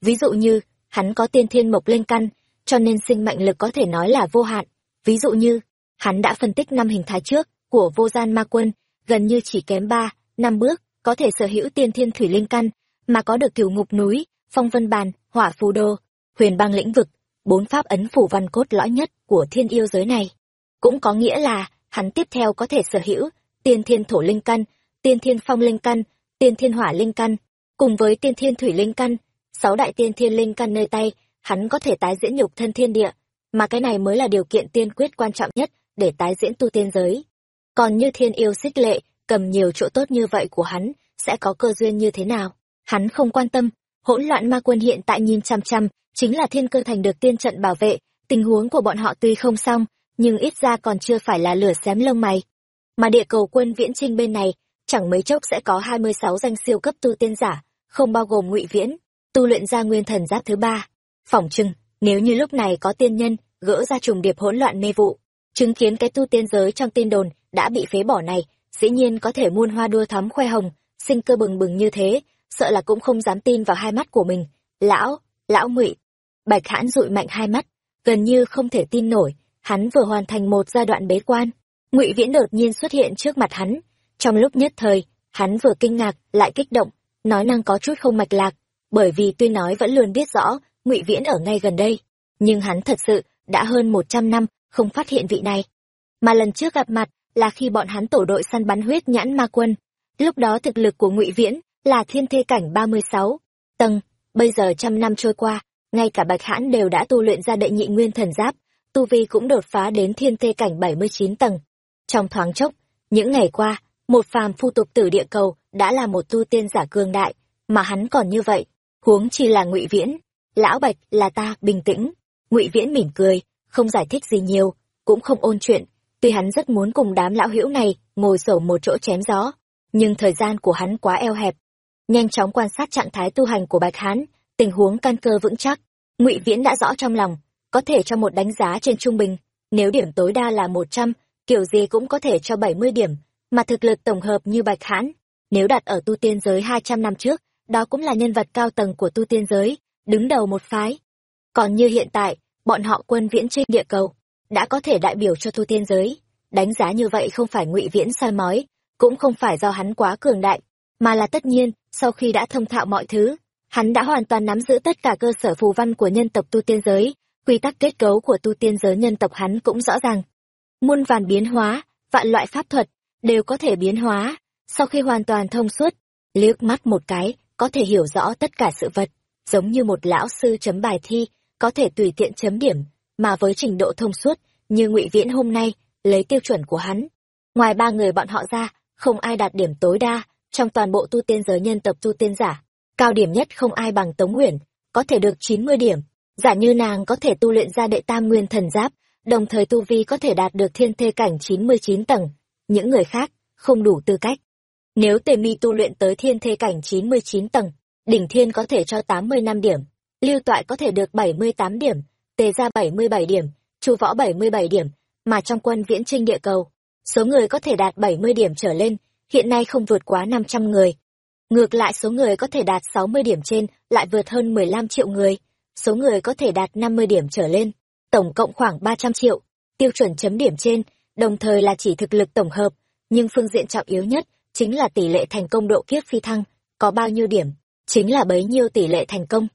Ví dụ như, hắn có tiên thiên mộc linh căn, cho nên sinh mệnh lực có thể nói là vô hạn. Ví dụ như, hắn đã phân tích năm hình thái trước của vô gian ma quân, gần như chỉ kém ba, năm bước, có thể sở hữu tiên thiên thủy linh căn, mà có được cửu ngục núi, phong vân bàn, hỏa phù đô huyền băng lĩnh vực bốn pháp ấn phủ văn cốt lõi nhất của thiên yêu giới này. Cũng có nghĩa là, hắn tiếp theo có thể sở hữu, tiên thiên thổ linh căn, tiên thiên phong linh căn, tiên thiên hỏa linh căn. Cùng với tiên thiên thủy linh căn, sáu đại tiên thiên linh căn nơi tay, hắn có thể tái diễn nhục thân thiên địa. Mà cái này mới là điều kiện tiên quyết quan trọng nhất để tái diễn tu tiên giới. Còn như thiên yêu xích lệ, cầm nhiều chỗ tốt như vậy của hắn, sẽ có cơ duyên như thế nào? Hắn không quan tâm. Hỗn loạn ma quân hiện tại nhìn chăm chăm chính là thiên cơ thành được tiên trận bảo vệ, tình huống của bọn họ tuy không xong, nhưng ít ra còn chưa phải là lửa xém lông mày. Mà địa cầu quân viễn trinh bên này, chẳng mấy chốc sẽ có hai mươi sáu danh siêu cấp tu tiên giả, không bao gồm ngụy viễn, tu luyện ra nguyên thần giáp thứ ba. Phỏng chừng, nếu như lúc này có tiên nhân, gỡ ra trùng điệp hỗn loạn mê vụ, chứng kiến cái tu tiên giới trong tin đồn đã bị phế bỏ này, dĩ nhiên có thể muôn hoa đua thắm khoe hồng, sinh cơ bừng bừng như thế, sợ là cũng không dám tin vào hai mắt của mình. Lão lão ngụy bạch hãn dụi mạnh hai mắt, gần như không thể tin nổi, hắn vừa hoàn thành một giai đoạn bế quan. Ngụy viễn đột nhiên xuất hiện trước mặt hắn. Trong lúc nhất thời, hắn vừa kinh ngạc, lại kích động, nói năng có chút không mạch lạc, bởi vì tuy nói vẫn luôn biết rõ ngụy viễn ở ngay gần đây, nhưng hắn thật sự đã hơn một trăm năm không phát hiện vị này. Mà lần trước gặp mặt là khi bọn hắn tổ đội săn bắn huyết nhãn ma quân. Lúc đó thực lực của ngụy viễn là thiên thê cảnh ba mươi sáu, tầng, bây giờ trăm năm trôi qua ngay cả bạch hãn đều đã tu luyện ra đệ nhị nguyên thần giáp, tu vi cũng đột phá đến thiên thê cảnh bảy mươi chín tầng. Trong thoáng chốc, những ngày qua, một phàm phu tục tử địa cầu đã là một tu tiên giả cương đại, mà hắn còn như vậy, huống chi là ngụy viễn. Lão bạch là ta, bình tĩnh. Ngụy viễn mỉm cười, không giải thích gì nhiều, cũng không ôn chuyện. Tuy hắn rất muốn cùng đám lão hữu này ngồi sổ một chỗ chém gió, nhưng thời gian của hắn quá eo hẹp. Nhanh chóng quan sát trạng thái tu hành của bạch hán tình huống căn cơ vững chắc ngụy viễn đã rõ trong lòng, có thể cho một đánh giá trên trung bình, nếu điểm tối đa là một trăm, kiểu gì cũng có thể cho bảy mươi điểm, mà thực lực tổng hợp như bạch hãn, nếu đặt ở tu tiên giới hai trăm năm trước, đó cũng là nhân vật cao tầng của tu tiên giới, đứng đầu một phái. Còn như hiện tại, bọn họ quân viễn trên địa cầu, đã có thể đại biểu cho tu tiên giới. Đánh giá như vậy không phải ngụy viễn soi mói, cũng không phải do hắn quá cường đại, mà là tất nhiên, sau khi đã thông thạo mọi thứ hắn đã hoàn toàn nắm giữ tất cả cơ sở phù văn của nhân tộc tu tiên giới. Quy tắc kết cấu của tu tiên giới nhân tộc hắn cũng rõ ràng. Muôn vàn biến hóa, vạn loại pháp thuật đều có thể biến hóa. Sau khi hoàn toàn thông suốt, liếc mắt một cái, có thể hiểu rõ tất cả sự vật. Giống như một lão sư chấm bài thi, có thể tùy tiện chấm điểm, mà với trình độ thông suốt như ngụy viễn hôm nay, lấy tiêu chuẩn của hắn. Ngoài ba người bọn họ ra, không ai đạt điểm tối đa trong toàn bộ tu tiên giới nhân tộc tu tiên giả cao điểm nhất không ai bằng tống uyển, có thể được chín mươi điểm. Giả như nàng có thể tu luyện ra đệ tam nguyên thần giáp, đồng thời tu vi có thể đạt được thiên thê cảnh chín mươi chín tầng. Những người khác không đủ tư cách. Nếu tề mi tu luyện tới thiên thê cảnh chín mươi chín tầng, đỉnh thiên có thể cho tám mươi năm điểm, lưu toại có thể được bảy mươi tám điểm, tề ra bảy mươi bảy điểm, chu võ bảy mươi bảy điểm, mà trong quân viễn trinh địa cầu, số người có thể đạt bảy mươi điểm trở lên, hiện nay không vượt quá năm trăm người ngược lại số người có thể đạt sáu mươi điểm trên lại vượt hơn mười lăm triệu người. Số người có thể đạt năm mươi điểm trở lên, tổng cộng khoảng ba trăm triệu. Tiêu chuẩn chấm điểm trên, đồng thời là chỉ thực lực tổng hợp, nhưng phương diện trọng yếu nhất chính là tỷ lệ thành công độ kiếp phi thăng, có bao nhiêu điểm, chính là bấy nhiêu tỷ lệ thành công.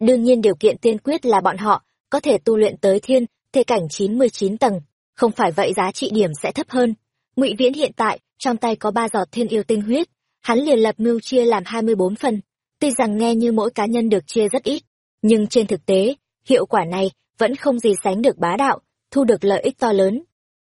Đương nhiên điều kiện tiên quyết là bọn họ có thể tu luyện tới thiên thể cảnh chín mươi chín tầng, không phải vậy giá trị điểm sẽ thấp hơn. Ngụy viễn hiện tại trong tay có ba giọt thiên yêu tinh huyết hắn liền lập mưu chia làm hai mươi bốn phần. Tuy rằng nghe như mỗi cá nhân được chia rất ít, nhưng trên thực tế, hiệu quả này vẫn không gì sánh được bá đạo, thu được lợi ích to lớn.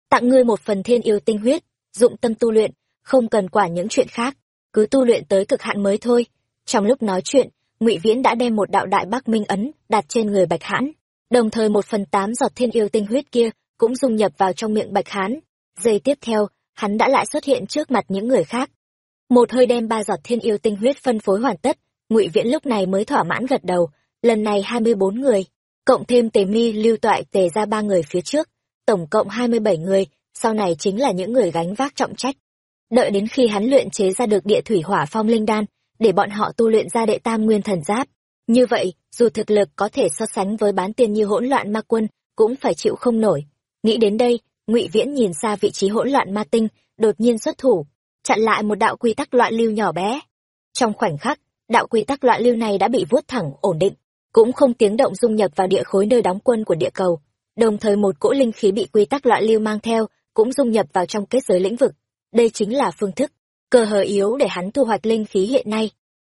Tặng ngươi một phần thiên yêu tinh huyết, dụng tâm tu luyện, không cần quả những chuyện khác, cứ tu luyện tới cực hạn mới thôi. Trong lúc nói chuyện, ngụy viễn đã đem một đạo đại bắc minh ấn đặt trên người bạch hãn, đồng thời một phần tám giọt thiên yêu tinh huyết kia cũng dung nhập vào trong miệng bạch hán giây tiếp theo, hắn đã lại xuất hiện trước mặt những người khác một hơi đem ba giọt thiên yêu tinh huyết phân phối hoàn tất, ngụy viễn lúc này mới thỏa mãn gật đầu, lần này hai mươi bốn người, cộng thêm tề mi, lưu toại, tề ra ba người phía trước, tổng cộng hai mươi bảy người, sau này chính là những người gánh vác trọng trách. Đợi đến khi hắn luyện chế ra được địa thủy hỏa phong linh đan, để bọn họ tu luyện ra đệ tam nguyên thần giáp, như vậy, dù thực lực có thể so sánh với bán tiên như hỗn loạn ma quân, cũng phải chịu không nổi. Nghĩ đến đây, ngụy viễn nhìn xa vị trí hỗn loạn ma tinh, đột nhiên xuất thủ chặn lại một đạo quy tắc loạn lưu nhỏ bé. Trong khoảnh khắc, đạo quy tắc loạn lưu này đã bị vuốt thẳng, ổn định, cũng không tiếng động dung nhập vào địa khối nơi đóng quân của địa cầu. Đồng thời một cỗ linh khí bị quy tắc loạn lưu mang theo, cũng dung nhập vào trong kết giới lĩnh vực. Đây chính là phương thức, cơ hờ yếu để hắn thu hoạch linh khí hiện nay.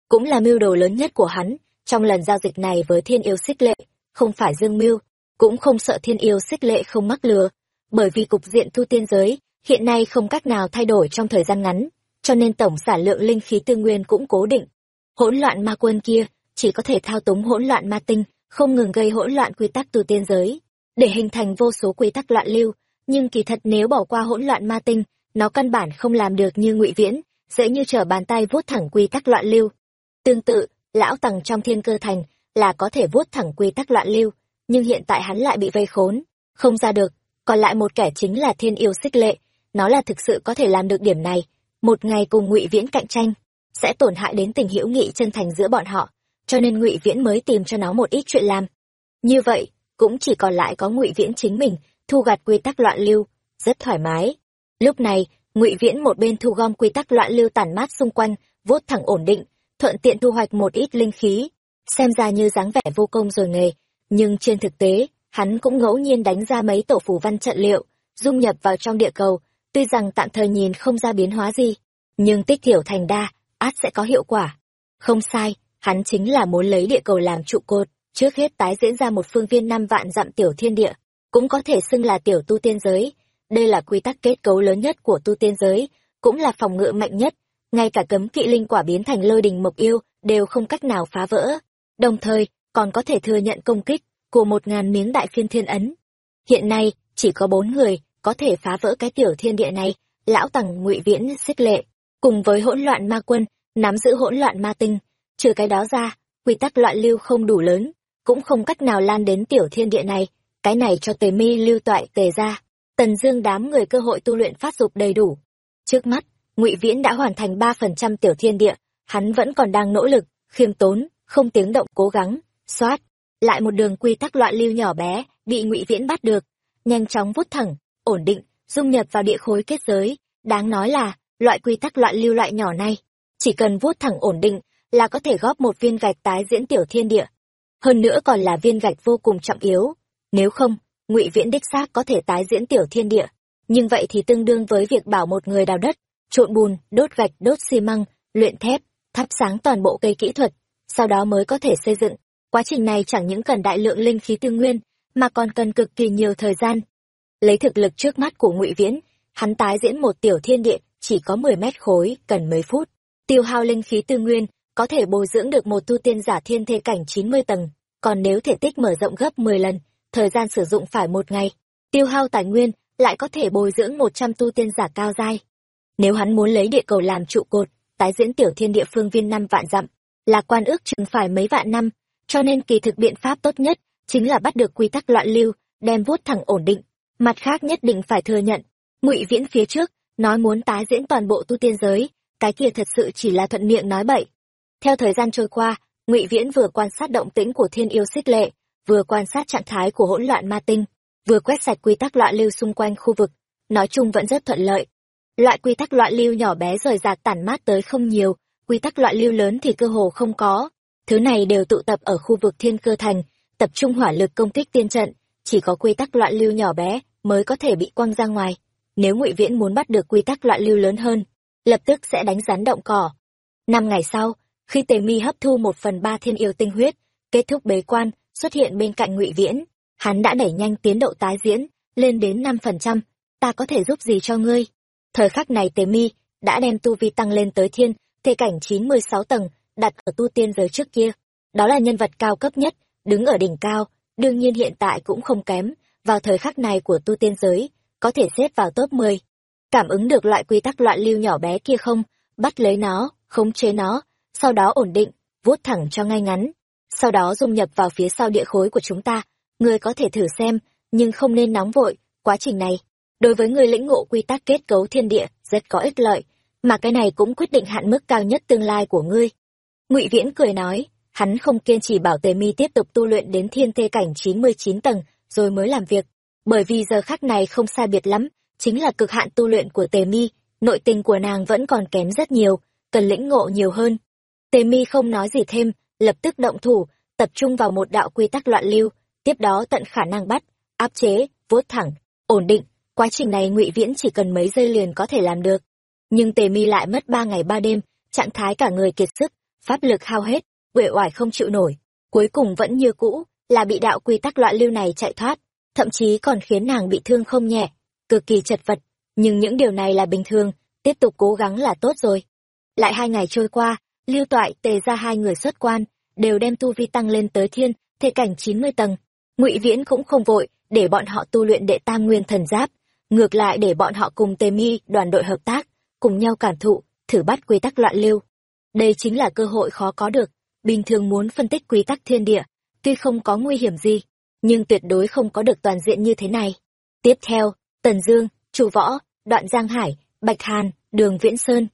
Cũng là mưu đồ lớn nhất của hắn, trong lần giao dịch này với thiên yêu xích lệ, không phải dương mưu, cũng không sợ thiên yêu xích lệ không mắc lừa, bởi vì cục diện thu tiên giới hiện nay không cách nào thay đổi trong thời gian ngắn, cho nên tổng sản lượng linh khí tư nguyên cũng cố định. Hỗn loạn ma quân kia chỉ có thể thao túng hỗn loạn ma tinh, không ngừng gây hỗn loạn quy tắc từ tiên giới. Để hình thành vô số quy tắc loạn lưu, nhưng kỳ thật nếu bỏ qua hỗn loạn ma tinh, nó căn bản không làm được như ngụy viễn, dễ như trở bàn tay vuốt thẳng quy tắc loạn lưu. Tương tự, lão tầng trong thiên cơ thành là có thể vuốt thẳng quy tắc loạn lưu, nhưng hiện tại hắn lại bị vây khốn, không ra được. Còn lại một kẻ chính là thiên yêu xích lệ nó là thực sự có thể làm được điểm này. Một ngày cùng ngụy viễn cạnh tranh sẽ tổn hại đến tình hữu nghị chân thành giữa bọn họ cho nên ngụy viễn mới tìm cho nó một ít chuyện làm. Như vậy cũng chỉ còn lại có ngụy viễn chính mình thu gặt quy tắc loạn lưu. Rất thoải mái. Lúc này ngụy viễn một bên thu gom quy tắc loạn lưu tản mát xung quanh vốt thẳng ổn định thuận tiện thu hoạch một ít linh khí. Xem ra như dáng vẻ vô công rồi nghề, nhưng trên thực tế, hắn cũng ngẫu nhiên đánh ra mấy tổ phù văn trận liệu, dung nhập vào trong địa cầu, tuy rằng tạm thời nhìn không ra biến hóa gì, nhưng tích thiểu thành đa, át sẽ có hiệu quả. Không sai, hắn chính là muốn lấy địa cầu làm trụ cột, trước hết tái diễn ra một phương viên năm vạn dặm tiểu thiên địa, cũng có thể xưng là tiểu tu tiên giới. Đây là quy tắc kết cấu lớn nhất của tu tiên giới, cũng là phòng ngự mạnh nhất, ngay cả cấm kỵ linh quả biến thành lôi đình mộc yêu đều không cách nào phá vỡ. Đồng thời, còn có thể thừa nhận công kích của một ngàn miếng đại phiên thiên ấn. Hiện nay, chỉ có bốn người có thể phá vỡ cái tiểu thiên địa này, lão tằng ngụy viễn xích lệ, cùng với hỗn loạn ma quân, nắm giữ hỗn loạn ma tinh. Trừ cái đó ra, quy tắc loạn lưu không đủ lớn, cũng không cách nào lan đến tiểu thiên địa này, cái này cho tề mi lưu toại tề ra. Tần Dương đám người cơ hội tu luyện phát dục đầy đủ. Trước mắt, Ngụy Viễn đã hoàn thành ba phần trăm tiểu thiên địa, hắn vẫn còn đang nỗ lực, khiêm tốn, không tiếng động cố gắng, xoát, lại một đường quy tắc loạn lưu nhỏ bé bị Ngụy Viễn bắt được, nhanh chóng vút thẳng, ổn định, dung nhập vào địa khối kết giới, đáng nói là, loại quy tắc loạn lưu loại nhỏ này, chỉ cần vuốt thẳng ổn định là có thể góp một viên gạch tái diễn tiểu thiên địa. Hơn nữa còn là viên gạch vô cùng trọng yếu, nếu không, Ngụy Viễn đích xác có thể tái diễn tiểu thiên địa, nhưng vậy thì tương đương với việc bảo một người đào đất, trộn bùn, đốt gạch, đốt xi măng, luyện thép, thắp sáng toàn bộ cây kỹ thuật, sau đó mới có thể xây dựng. Quá trình này chẳng những cần đại lượng linh khí tư nguyên, mà còn cần cực kỳ nhiều thời gian. Lấy thực lực trước mắt của Ngụy Viễn, hắn tái diễn một tiểu thiên địa chỉ có 10 mét khối, cần mấy phút. Tiêu hao linh khí tư nguyên, có thể bồi dưỡng được một tu tiên giả thiên thê cảnh 90 tầng, còn nếu thể tích mở rộng gấp 10 lần, thời gian sử dụng phải một ngày. Tiêu hao tài nguyên, lại có thể bồi dưỡng 100 tu tiên giả cao giai. Nếu hắn muốn lấy địa cầu làm trụ cột, tái diễn tiểu thiên địa phương viên năm vạn dặm, là quan ước chừng phải mấy vạn năm, cho nên kỳ thực biện pháp tốt nhất chính là bắt được quy tắc loạn lưu, đem vuốt thẳng ổn định. Mặt khác nhất định phải thừa nhận, Ngụy Viễn phía trước nói muốn tái diễn toàn bộ tu tiên giới, cái kia thật sự chỉ là thuận miệng nói bậy. Theo thời gian trôi qua, Ngụy Viễn vừa quan sát động tĩnh của Thiên Yêu Xích Lệ, vừa quan sát trạng thái của hỗn loạn ma tinh, vừa quét sạch quy tắc loạn lưu xung quanh khu vực, nói chung vẫn rất thuận lợi. Loại quy tắc loạn lưu nhỏ bé rời rạc tản mát tới không nhiều, quy tắc loạn lưu lớn thì cơ hồ không có. Thứ này đều tụ tập ở khu vực thiên cơ thành, tập trung hỏa lực công kích tiên trận, chỉ có quy tắc loạn lưu nhỏ bé mới có thể bị quăng ra ngoài. Nếu Ngụy Viễn muốn bắt được quy tắc loạn lưu lớn hơn, lập tức sẽ đánh rắn động cỏ. Năm ngày sau, khi Tề Mi hấp thu một phần ba thiên yêu tinh huyết, kết thúc bế quan, xuất hiện bên cạnh Ngụy Viễn, hắn đã đẩy nhanh tiến độ tái diễn, lên đến năm phần trăm. Ta có thể giúp gì cho ngươi? Thời khắc này Tề Mi đã đem tu vi tăng lên tới thiên, thê cảnh chín mươi sáu tầng, đặt ở tu tiên giới trước kia. Đó là nhân vật cao cấp nhất, đứng ở đỉnh cao, đương nhiên hiện tại cũng không kém, vào thời khắc này của tu tiên giới, có thể xếp vào top 10. Cảm ứng được loại quy tắc loạn lưu nhỏ bé kia không, bắt lấy nó, khống chế nó, sau đó ổn định, vuốt thẳng cho ngay ngắn, sau đó dung nhập vào phía sau địa khối của chúng ta. Ngươi có thể thử xem, nhưng không nên nóng vội, quá trình này. Đối với người lĩnh ngộ quy tắc kết cấu thiên địa, rất có ích lợi, mà cái này cũng quyết định hạn mức cao nhất tương lai của ngươi. Ngụy Viễn cười nói, hắn không kiên trì bảo Tề Mi tiếp tục tu luyện đến thiên tê cảnh 99 tầng, rồi mới làm việc, bởi vì giờ khắc này không sai biệt lắm, chính là cực hạn tu luyện của Tề Mi, nội tình của nàng vẫn còn kém rất nhiều, cần lĩnh ngộ nhiều hơn. Tề Mi không nói gì thêm, lập tức động thủ, tập trung vào một đạo quy tắc loạn lưu, tiếp đó tận khả năng bắt, áp chế, vuốt thẳng, ổn định, quá trình này Ngụy Viễn chỉ cần mấy giây liền có thể làm được. Nhưng Tề Mi lại mất ba ngày ba đêm, trạng thái cả người kiệt sức, pháp lực hao hết, uể oải không chịu nổi, cuối cùng vẫn như cũ, là bị đạo quy tắc loạn lưu này chạy thoát, thậm chí còn khiến nàng bị thương không nhẹ, cực kỳ chật vật, nhưng những điều này là bình thường, tiếp tục cố gắng là tốt rồi. Lại hai ngày trôi qua, lưu toại tề ra hai người xuất quan, đều đem tu vi tăng lên tới thiên, thể cảnh 90 tầng. ngụy Viễn cũng không vội, để bọn họ tu luyện đệ tam nguyên thần giáp, ngược lại để bọn họ cùng tề mi đoàn đội hợp tác, cùng nhau cảm thụ, thử bắt quy tắc loạn lưu. Đây chính là cơ hội khó có được, bình thường muốn phân tích quy tắc thiên địa, tuy không có nguy hiểm gì, nhưng tuyệt đối không có được toàn diện như thế này. Tiếp theo, Tần Dương, Chu Võ, Đoạn Giang Hải, Bạch Hàn, Đường Viễn Sơn,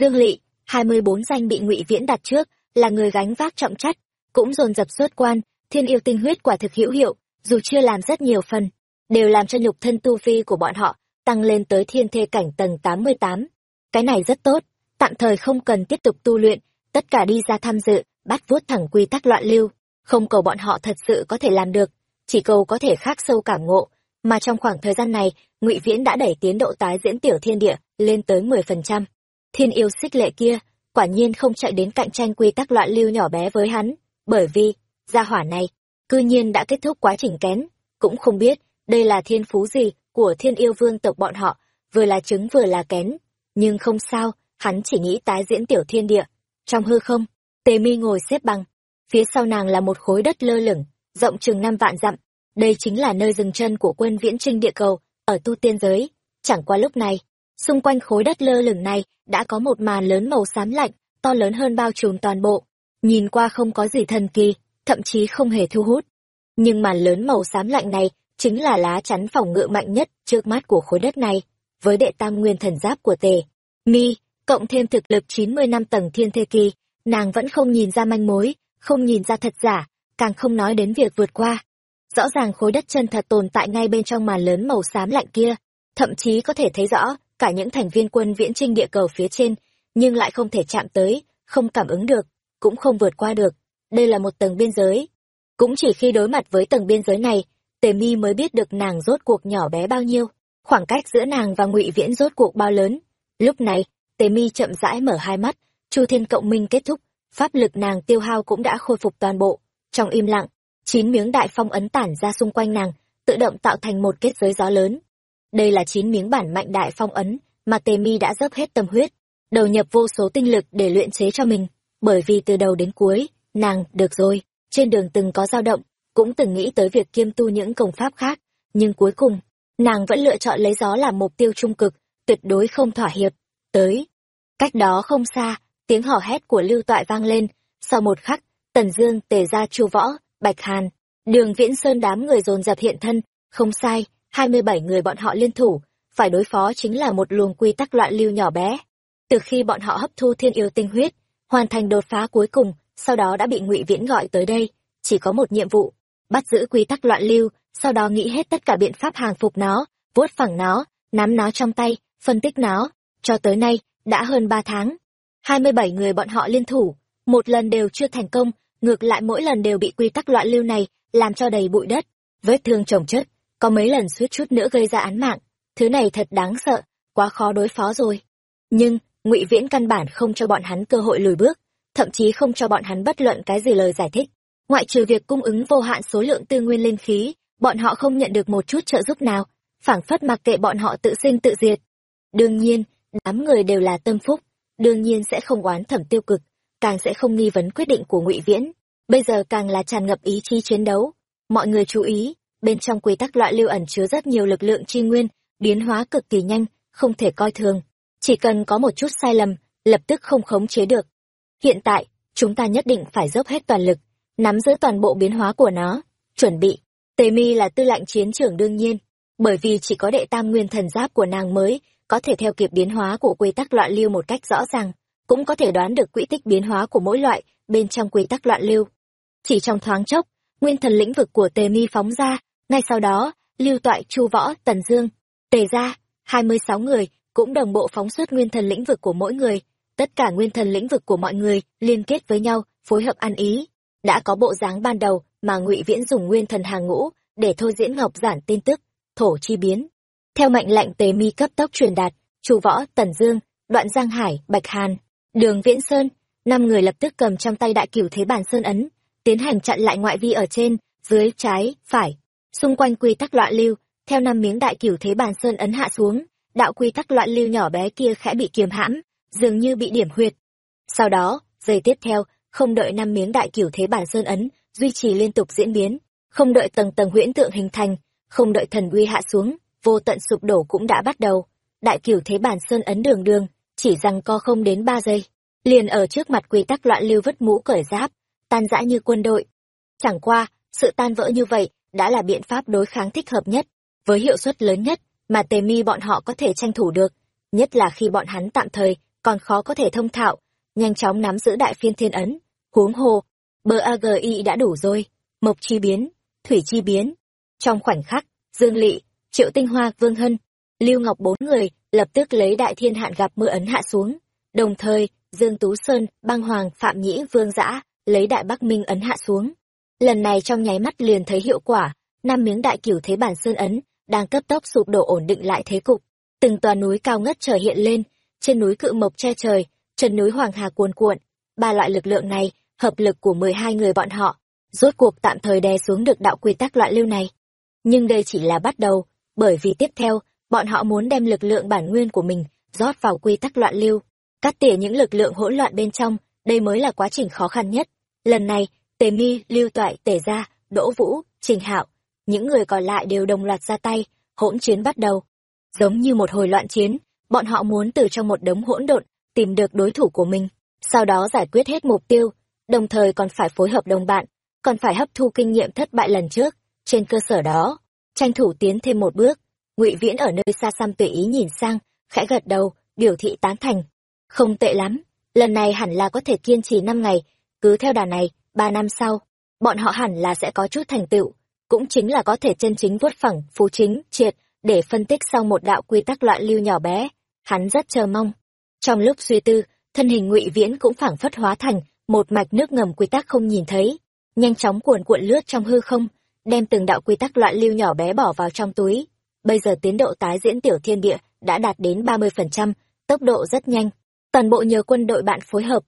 Dương Lệ, 24 danh bị Ngụy Viễn đặt trước, là người gánh vác trọng trách, cũng dồn dập xuất quan, thiên yêu tinh huyết quả thực hữu hiệu, dù chưa làm rất nhiều phần, đều làm cho nhục thân tu vi của bọn họ tăng lên tới thiên thê cảnh tầng 88. Cái này rất tốt, tạm thời không cần tiếp tục tu luyện, tất cả đi ra tham dự bắt vuốt thẳng quy tắc loạn lưu, không cầu bọn họ thật sự có thể làm được, chỉ cầu có thể khắc sâu cảm ngộ, mà trong khoảng thời gian này, Ngụy Viễn đã đẩy tiến độ tái diễn tiểu thiên địa lên tới 10%. Thiên yêu xích lệ kia, quả nhiên không chạy đến cạnh tranh quy tắc loạn lưu nhỏ bé với hắn, bởi vì, gia hỏa này, cư nhiên đã kết thúc quá trình kén, cũng không biết, đây là thiên phú gì của thiên yêu vương tộc bọn họ, vừa là trứng vừa là kén. Nhưng không sao, hắn chỉ nghĩ tái diễn tiểu thiên địa. Trong hư không, tề mi ngồi xếp bằng, phía sau nàng là một khối đất lơ lửng, rộng chừng năm vạn dặm. Đây chính là nơi dừng chân của quân viễn trinh địa cầu, ở tu tiên giới. Chẳng qua lúc này, xung quanh khối đất lơ lửng này đã có một màn lớn màu xám lạnh, to lớn hơn bao trùm toàn bộ. Nhìn qua không có gì thần kỳ, thậm chí không hề thu hút. Nhưng màn lớn màu xám lạnh này chính là lá chắn phòng ngự mạnh nhất trước mắt của khối đất này. Với đệ tam nguyên thần giáp của tề, mi, cộng thêm thực lực 90 năm tầng thiên thê kỳ, nàng vẫn không nhìn ra manh mối, không nhìn ra thật giả, càng không nói đến việc vượt qua. Rõ ràng khối đất chân thật tồn tại ngay bên trong màn lớn màu xám lạnh kia, thậm chí có thể thấy rõ cả những thành viên quân viễn trinh địa cầu phía trên, nhưng lại không thể chạm tới, không cảm ứng được, cũng không vượt qua được. Đây là một tầng biên giới. Cũng chỉ khi đối mặt với tầng biên giới này, Tề Mi mới biết được nàng rốt cuộc nhỏ bé bao nhiêu, khoảng cách giữa nàng và Ngụy Viễn rốt cuộc bao lớn. Lúc này, Tề Mi chậm rãi mở hai mắt, Chu Thiên cộng minh kết thúc, pháp lực nàng tiêu hao cũng đã khôi phục toàn bộ. Trong im lặng, chín miếng đại phong ấn tản ra xung quanh nàng, tự động tạo thành một kết giới gió lớn. Đây là chín miếng bản mạnh đại phong ấn mà Tề Mi đã dốc hết tâm huyết, đầu nhập vô số tinh lực để luyện chế cho mình, bởi vì từ đầu đến cuối, nàng, được rồi, trên đường từng có dao động, cũng từng nghĩ tới việc kiêm tu những công pháp khác, nhưng cuối cùng, nàng vẫn lựa chọn lấy gió làm mục tiêu trung cực, tuyệt đối không thỏa hiệp. Tới, cách đó không xa, tiếng hò hét của lưu toại vang lên, sau một khắc, Tần Dương, Tề Gia, Chu Võ, Bạch Hàn, Đường Viễn Sơn đám người dồn dập hiện thân, không sai, hai mươi bảy người bọn họ liên thủ, phải đối phó chính là một luồng quy tắc loạn lưu nhỏ bé. Từ khi bọn họ hấp thu thiên yêu tinh huyết, hoàn thành đột phá cuối cùng, sau đó đã bị Ngụy Viễn gọi tới đây, chỉ có một nhiệm vụ, bắt giữ quy tắc loạn lưu, sau đó nghĩ hết tất cả biện pháp hàng phục nó, vuốt phẳng nó, nắm nó trong tay, phân tích nó. Cho tới nay, đã hơn ba tháng hai mươi bảy người bọn họ liên thủ, một lần đều chưa thành công, ngược lại mỗi lần đều bị quy tắc loạn lưu này làm cho đầy bụi đất, vết thương chồng chất, có mấy lần suýt chút nữa gây ra án mạng. Thứ này thật đáng sợ, quá khó đối phó rồi. Nhưng, ngụy Viễn căn bản không cho bọn hắn cơ hội lùi bước, thậm chí không cho bọn hắn bất luận cái gì lời giải thích. Ngoại trừ việc cung ứng vô hạn số lượng tư nguyên linh khí, bọn họ không nhận được một chút trợ giúp nào, phảng phất mặc kệ bọn họ tự sinh tự diệt. Đương nhiên, đám người đều là tâm phúc, đương nhiên sẽ không oán thẩm tiêu cực, càng sẽ không nghi vấn quyết định của Ngụy Viễn. Bây giờ càng là tràn ngập ý chí chiến đấu. Mọi người chú ý, bên trong quy tắc loại lưu ẩn chứa rất nhiều lực lượng chi nguyên, biến hóa cực kỳ nhanh, không thể coi thường. Chỉ cần có một chút sai lầm, lập tức không khống chế được. Hiện tại, chúng ta nhất định phải dốc hết toàn lực, nắm giữ toàn bộ biến hóa của nó, chuẩn bị. Tề mi là tư lệnh chiến trưởng đương nhiên, bởi vì chỉ có đệ tam nguyên thần giáp của nàng mới có thể theo kịp biến hóa của quy tắc loạn lưu một cách rõ ràng, cũng có thể đoán được quỹ tích biến hóa của mỗi loại bên trong quy tắc loạn lưu. Chỉ trong thoáng chốc, nguyên thần lĩnh vực của Tề Mi phóng ra, ngay sau đó, Lưu Toại, Chu Võ, Tần Dương, Tề gia, hai mươi sáu người cũng đồng bộ phóng xuất nguyên thần lĩnh vực của mỗi người, tất cả nguyên thần lĩnh vực của mọi người liên kết với nhau, phối hợp ăn ý. Đã có bộ dáng ban đầu mà Ngụy Viễn dùng nguyên thần hàng ngũ để thôi diễn ngọc giản tin tức, thổ chi biến. Theo mệnh lệnh Tề Mi cấp tốc truyền đạt, Chu Võ, Tần Dương, Đoạn Giang Hải, Bạch Hàn, Đường Viễn Sơn, năm người lập tức cầm trong tay đại cửu thế bản sơn ấn, tiến hành chặn lại ngoại vi ở trên, dưới, trái, phải, xung quanh quy tắc loạn lưu, theo năm miếng đại cửu thế bản sơn ấn hạ xuống, đạo quy tắc loạn lưu nhỏ bé kia khẽ bị kiềm hãm, dường như bị điểm huyệt. Sau đó, giây tiếp theo, không đợi năm miếng đại cửu thế bản sơn ấn duy trì liên tục diễn biến, không đợi tầng tầng huyễn tượng hình thành, không đợi thần uy hạ xuống, vô tận sụp đổ cũng đã bắt đầu. Đại cửu thế bản sơn ấn đường đường, chỉ rằng co không đến ba giây, liền ở trước mặt quy tắc loạn lưu vứt mũ cởi giáp, tan rã như quân đội. Chẳng qua, sự tan vỡ như vậy đã là biện pháp đối kháng thích hợp nhất, với hiệu suất lớn nhất mà tề mi bọn họ có thể tranh thủ được, nhất là khi bọn hắn tạm thời còn khó có thể thông thạo, nhanh chóng nắm giữ đại phiên thiên ấn, huống hồ, bờ AGI đã đủ rồi, mộc chi biến, thủy chi biến. Trong khoảnh khắc, Dương Lị, Triệu Tinh Hoa, Vương Hân, Lưu Ngọc bốn người lập tức lấy đại thiên hạn gặp mưa ấn hạ xuống. Đồng thời, Dương Tú Sơn, Băng Hoàng, Phạm Nhĩ, Vương Dã, lấy đại bắc minh ấn hạ xuống. Lần này trong nháy mắt liền thấy hiệu quả năm miếng đại cửu thế bản sơn ấn đang cấp tốc sụp đổ ổn định lại thế cục. Từng tòa núi cao ngất trời hiện lên trên núi cự mộc che trời chân núi hoàng hà cuồn cuộn. Ba loại lực lượng này hợp lực của mười hai người bọn họ rốt cuộc tạm thời đè xuống được đạo quy tắc loại lưu này. Nhưng đây chỉ là bắt đầu bởi vì tiếp theo, bọn họ muốn đem lực lượng bản nguyên của mình rót vào quy tắc loạn lưu, cắt tỉa những lực lượng hỗn loạn bên trong, đây mới là quá trình khó khăn nhất. Lần này, tề mi, lưu toại, tề gia, đỗ vũ, trình hạo, những người còn lại đều đồng loạt ra tay, hỗn chiến bắt đầu. Giống như một hồi loạn chiến, bọn họ muốn từ trong một đống hỗn độn tìm được đối thủ của mình, sau đó giải quyết hết mục tiêu, đồng thời còn phải phối hợp đồng bạn, còn phải hấp thu kinh nghiệm thất bại lần trước, trên cơ sở đó tranh thủ tiến thêm một bước, ngụy viễn ở nơi xa xăm tùy ý nhìn sang, khẽ gật đầu, biểu thị tán thành. Không tệ lắm, lần này hẳn là có thể kiên trì năm ngày, cứ theo đà này, ba năm sau, bọn họ hẳn là sẽ có chút thành tựu, cũng chính là có thể chân chính vuốt phẳng, phú chính, triệt, để phân tích sau một đạo quy tắc loạn lưu nhỏ bé. Hắn rất chờ mong. Trong lúc suy tư, thân hình ngụy viễn cũng phảng phất hóa thành một mạch nước ngầm quy tắc không nhìn thấy, nhanh chóng cuồn cuộn lướt trong hư không đem từng đạo quy tắc loạn lưu nhỏ bé bỏ vào trong túi. Bây giờ tiến độ tái diễn tiểu thiên địa đã đạt đến ba mươi phần trăm, tốc độ rất nhanh. Toàn bộ nhờ quân đội bạn phối hợp.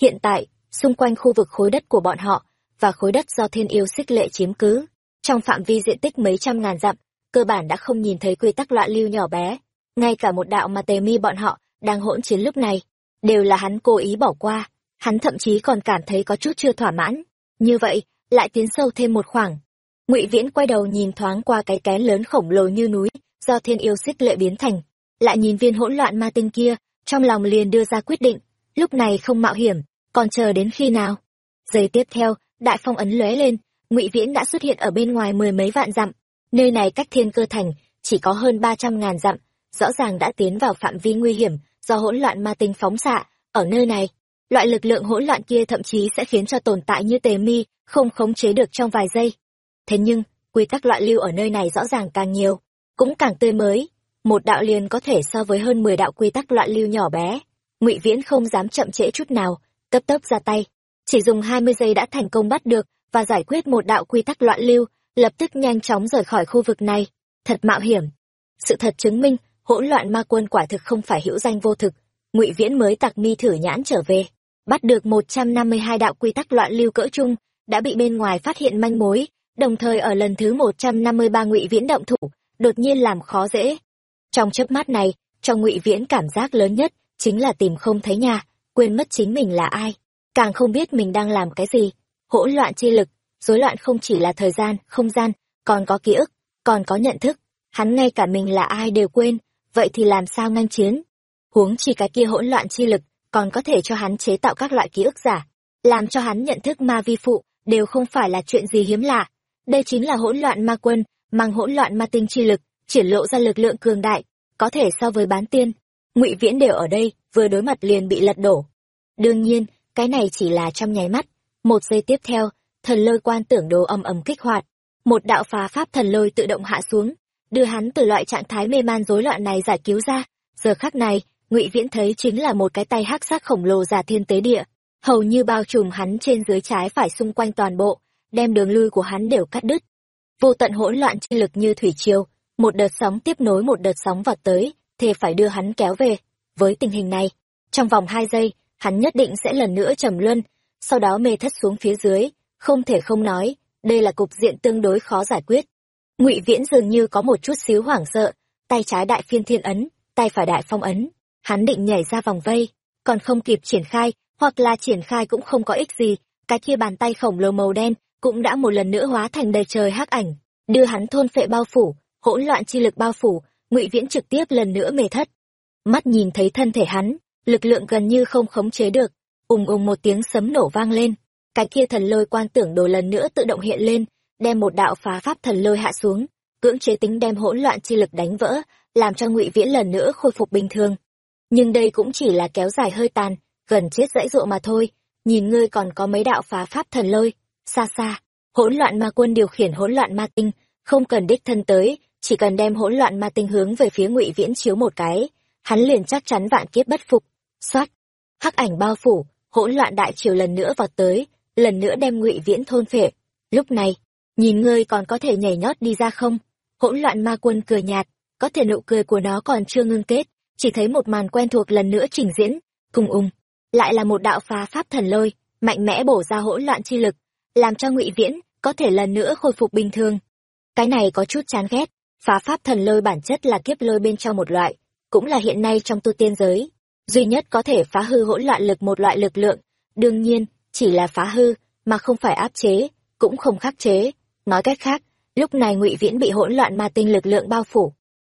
Hiện tại, xung quanh khu vực khối đất của bọn họ và khối đất do thiên yêu xích lệ chiếm cứ, trong phạm vi diện tích mấy trăm ngàn dặm, cơ bản đã không nhìn thấy quy tắc loạn lưu nhỏ bé. Ngay cả một đạo mà tề mi bọn họ đang hỗn chiến lúc này, đều là hắn cố ý bỏ qua. Hắn thậm chí còn cảm thấy có chút chưa thỏa mãn. Như vậy, lại tiến sâu thêm một khoảng ngụy viễn quay đầu nhìn thoáng qua cái kén lớn khổng lồ như núi, do thiên yêu xích lệ biến thành, lại nhìn viên hỗn loạn ma tinh kia, trong lòng liền đưa ra quyết định, lúc này không mạo hiểm, còn chờ đến khi nào? Giây tiếp theo, đại phong ấn lóe lên, ngụy viễn đã xuất hiện ở bên ngoài mười mấy vạn dặm, nơi này cách thiên cơ thành chỉ có hơn ba trăm ngàn dặm, rõ ràng đã tiến vào phạm vi nguy hiểm do hỗn loạn ma tinh phóng xạ ở nơi này. Loại lực lượng hỗn loạn kia thậm chí sẽ khiến cho tồn tại như tề mi không khống chế được trong vài giây thế nhưng, quy tắc loạn lưu ở nơi này rõ ràng càng nhiều, cũng càng tươi mới. Một đạo liền có thể so với hơn mười đạo quy tắc loạn lưu nhỏ bé. Ngụy viễn không dám chậm trễ chút nào, cấp tốc ra tay. Chỉ dùng hai mươi giây đã thành công bắt được và giải quyết một đạo quy tắc loạn lưu, lập tức nhanh chóng rời khỏi khu vực này. Thật mạo hiểm. Sự thật chứng minh, hỗn loạn ma quân quả thực không phải hữu danh vô thực. Ngụy viễn mới tặc mi thử nhãn trở về, bắt được một trăm năm mươi hai đạo quy tắc loạn lưu cỡ chung đã bị bên ngoài phát hiện manh mối đồng thời ở lần thứ một trăm năm mươi ba ngụy viễn động thủ, đột nhiên làm khó dễ. Trong chớp mắt này trong ngụy viễn cảm giác lớn nhất chính là tìm không thấy nhà, quên mất chính mình là ai. Càng không biết mình đang làm cái gì, hỗn loạn chi lực, rối loạn không chỉ là thời gian, không gian, còn có ký ức, còn có nhận thức. Hắn ngay cả mình là ai đều quên, vậy thì làm sao ngăn chiến? Huống chỉ cái kia hỗn loạn chi lực còn có thể cho hắn chế tạo các loại ký ức giả, làm cho hắn nhận thức ma vi phụ đều không phải là chuyện gì hiếm lạ đây chính là hỗn loạn ma quân, mang hỗn loạn ma tinh chi lực, triển lộ ra lực lượng cường đại, có thể so với bán tiên. Ngụy viễn đều ở đây, vừa đối mặt liền bị lật đổ. Đương nhiên, cái này chỉ là trong nháy mắt. Một giây tiếp theo, thần lôi quan tưởng đồ ầm ầm kích hoạt. Một đạo phá pháp thần lôi tự động hạ xuống, đưa hắn từ loại trạng thái mê man rối loạn này giải cứu ra. Giờ khắc này, ngụy viễn thấy chính là một cái tay hắc sắc khổng lồ giả thiên tế địa. Hầu như bao trùm hắn trên dưới trái phải xung quanh toàn bộ đem đường lui của hắn đều cắt đứt. Vô tận hỗn loạn chi lực như thủy triều, một đợt sóng tiếp nối một đợt sóng vọt tới thề phải đưa hắn kéo về. Với tình hình này, trong vòng hai giây, hắn nhất định sẽ lần nữa trầm luân, sau đó mê thất xuống phía dưới, không thể không nói, đây là cục diện tương đối khó giải quyết. Ngụy viễn dường như có một chút xíu hoảng sợ, tay trái đại phiên thiên ấn, tay phải đại phong ấn, hắn định nhảy ra vòng vây, còn không kịp triển khai, hoặc là triển khai cũng không có ích gì, cái kia bàn tay khổng lồ màu đen cũng đã một lần nữa hóa thành đầy trời hắc ảnh, đưa hắn thôn phệ bao phủ, hỗn loạn chi lực bao phủ, ngụy viễn trực tiếp lần nữa mê thất. Mắt nhìn thấy thân thể hắn, lực lượng gần như không khống chế được, ùng ùng một tiếng sấm nổ vang lên. Cái kia thần lôi quan tưởng đồ lần nữa tự động hiện lên, đem một đạo phá pháp thần lôi hạ xuống, cưỡng chế tính đem hỗn loạn chi lực đánh vỡ, làm cho ngụy viễn lần nữa khôi phục bình thường. Nhưng đây cũng chỉ là kéo dài hơi tàn, gần chết dãy dụa mà thôi, nhìn ngươi còn có mấy đạo phá pháp thần lôi xa xa, hỗn loạn ma quân điều khiển hỗn loạn ma tinh, không cần đích thân tới, chỉ cần đem hỗn loạn ma tinh hướng về phía ngụy viễn chiếu một cái, hắn liền chắc chắn vạn kiếp bất phục. Xoát, hắc ảnh bao phủ, hỗn loạn đại triều lần nữa vọt tới, lần nữa đem ngụy viễn thôn phệ. Lúc này, nhìn ngươi còn có thể nhảy nhót đi ra không? Hỗn loạn ma quân cười nhạt, có thể nụ cười của nó còn chưa ngưng kết, chỉ thấy một màn quen thuộc lần nữa trình diễn, cùng ung, lại là một đạo phá pháp thần lôi, mạnh mẽ bổ ra hỗn loạn chi lực làm cho ngụy viễn có thể lần nữa khôi phục bình thường. Cái này có chút chán ghét, phá pháp thần lôi bản chất là kiếp lôi bên trong một loại, cũng là hiện nay trong tu tiên giới. Duy nhất có thể phá hư hỗn loạn lực một loại lực lượng, đương nhiên, chỉ là phá hư, mà không phải áp chế, cũng không khắc chế. Nói cách khác, lúc này ngụy viễn bị hỗn loạn ma tinh lực lượng bao phủ.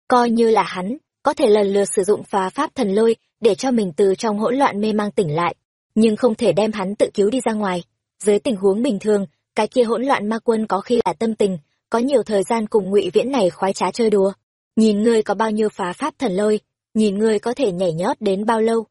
Coi như là hắn, có thể lần lượt sử dụng phá pháp thần lôi để cho mình từ trong hỗn loạn mê mang tỉnh lại, nhưng không thể đem hắn tự cứu đi ra ngoài dưới tình huống bình thường, cái kia hỗn loạn ma quân có khi là tâm tình, có nhiều thời gian cùng ngụy viễn này khoái trá chơi đùa. Nhìn ngươi có bao nhiêu phá pháp thần lôi, nhìn ngươi có thể nhảy nhót đến bao lâu.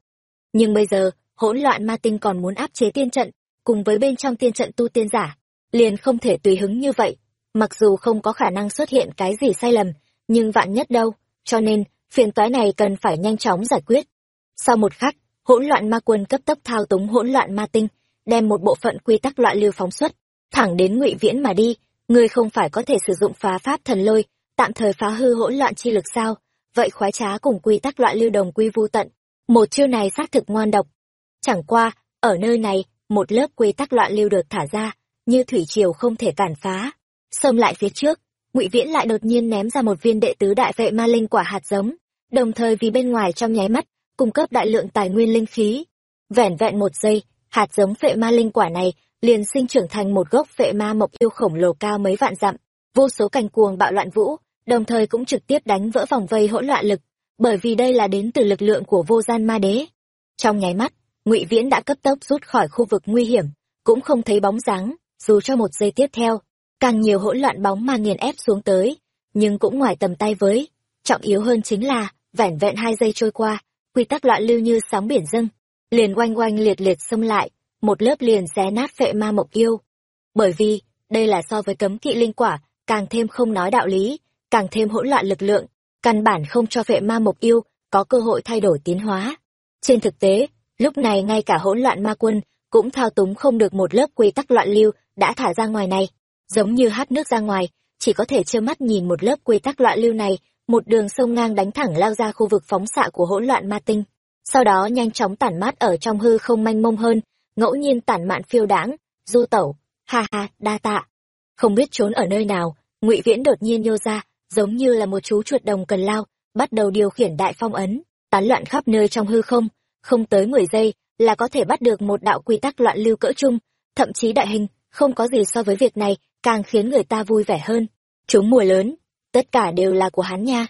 Nhưng bây giờ, hỗn loạn ma tinh còn muốn áp chế tiên trận, cùng với bên trong tiên trận tu tiên giả, liền không thể tùy hứng như vậy. Mặc dù không có khả năng xuất hiện cái gì sai lầm, nhưng vạn nhất đâu, cho nên, phiền toái này cần phải nhanh chóng giải quyết. Sau một khắc, hỗn loạn ma quân cấp tốc thao túng hỗn loạn ma tinh đem một bộ phận quy tắc loạn lưu phóng xuất, thẳng đến ngụy viễn mà đi. Ngươi không phải có thể sử dụng phá pháp thần lôi, tạm thời phá hư hỗn loạn chi lực sao? Vậy khoái trá cùng quy tắc loạn lưu đồng quy vu tận. Một chiêu này xác thực ngoan độc. Chẳng qua, ở nơi này, một lớp quy tắc loạn lưu được thả ra, như thủy triều không thể cản phá. Xông lại phía trước, ngụy viễn lại đột nhiên ném ra một viên đệ tứ đại vệ ma linh quả hạt giống, đồng thời vì bên ngoài trong nháy mắt, cung cấp đại lượng tài nguyên linh khí. Vẻn vẹn một giây hạt giống phệ ma linh quả này liền sinh trưởng thành một gốc phệ ma mộc yêu khổng lồ cao mấy vạn dặm, vô số cành cuồng bạo loạn vũ, đồng thời cũng trực tiếp đánh vỡ vòng vây hỗn loạn lực, bởi vì đây là đến từ lực lượng của vô gian ma đế. Trong nháy mắt, ngụy viễn đã cấp tốc rút khỏi khu vực nguy hiểm, cũng không thấy bóng dáng, dù cho một giây tiếp theo, càng nhiều hỗn loạn bóng ma nghiền ép xuống tới, nhưng cũng ngoài tầm tay với, trọng yếu hơn chính là, vẻn vẹn hai giây trôi qua, quy tắc loạn lưu như sóng biển dâng liền oanh oanh liệt liệt xông lại, một lớp liền xé nát phệ ma mộc yêu. Bởi vì, đây là so với cấm kỵ linh quả, càng thêm không nói đạo lý, càng thêm hỗn loạn lực lượng, căn bản không cho phệ ma mộc yêu có cơ hội thay đổi tiến hóa. Trên thực tế, lúc này ngay cả hỗn loạn ma quân cũng thao túng không được một lớp quy tắc loạn lưu đã thả ra ngoài này. Giống như hát nước ra ngoài, chỉ có thể trơ mắt nhìn một lớp quy tắc loạn lưu này, một đường sông ngang đánh thẳng lao ra khu vực phóng xạ của hỗn loạn ma tinh sau đó nhanh chóng tản mát ở trong hư không manh mông hơn, ngẫu nhiên tản mạn phiêu đãng, du tẩu. Ha ha, đa tạ. Không biết trốn ở nơi nào, ngụy viễn đột nhiên nhô ra, giống như là một chú chuột đồng cần lao, bắt đầu điều khiển đại phong ấn, tán loạn khắp nơi trong hư không. Không tới mười giây là có thể bắt được một đạo quy tắc loạn lưu cỡ chung, thậm chí đại hình, không có gì so với việc này, càng khiến người ta vui vẻ hơn. Chúng mùa lớn, tất cả đều là của hắn nha.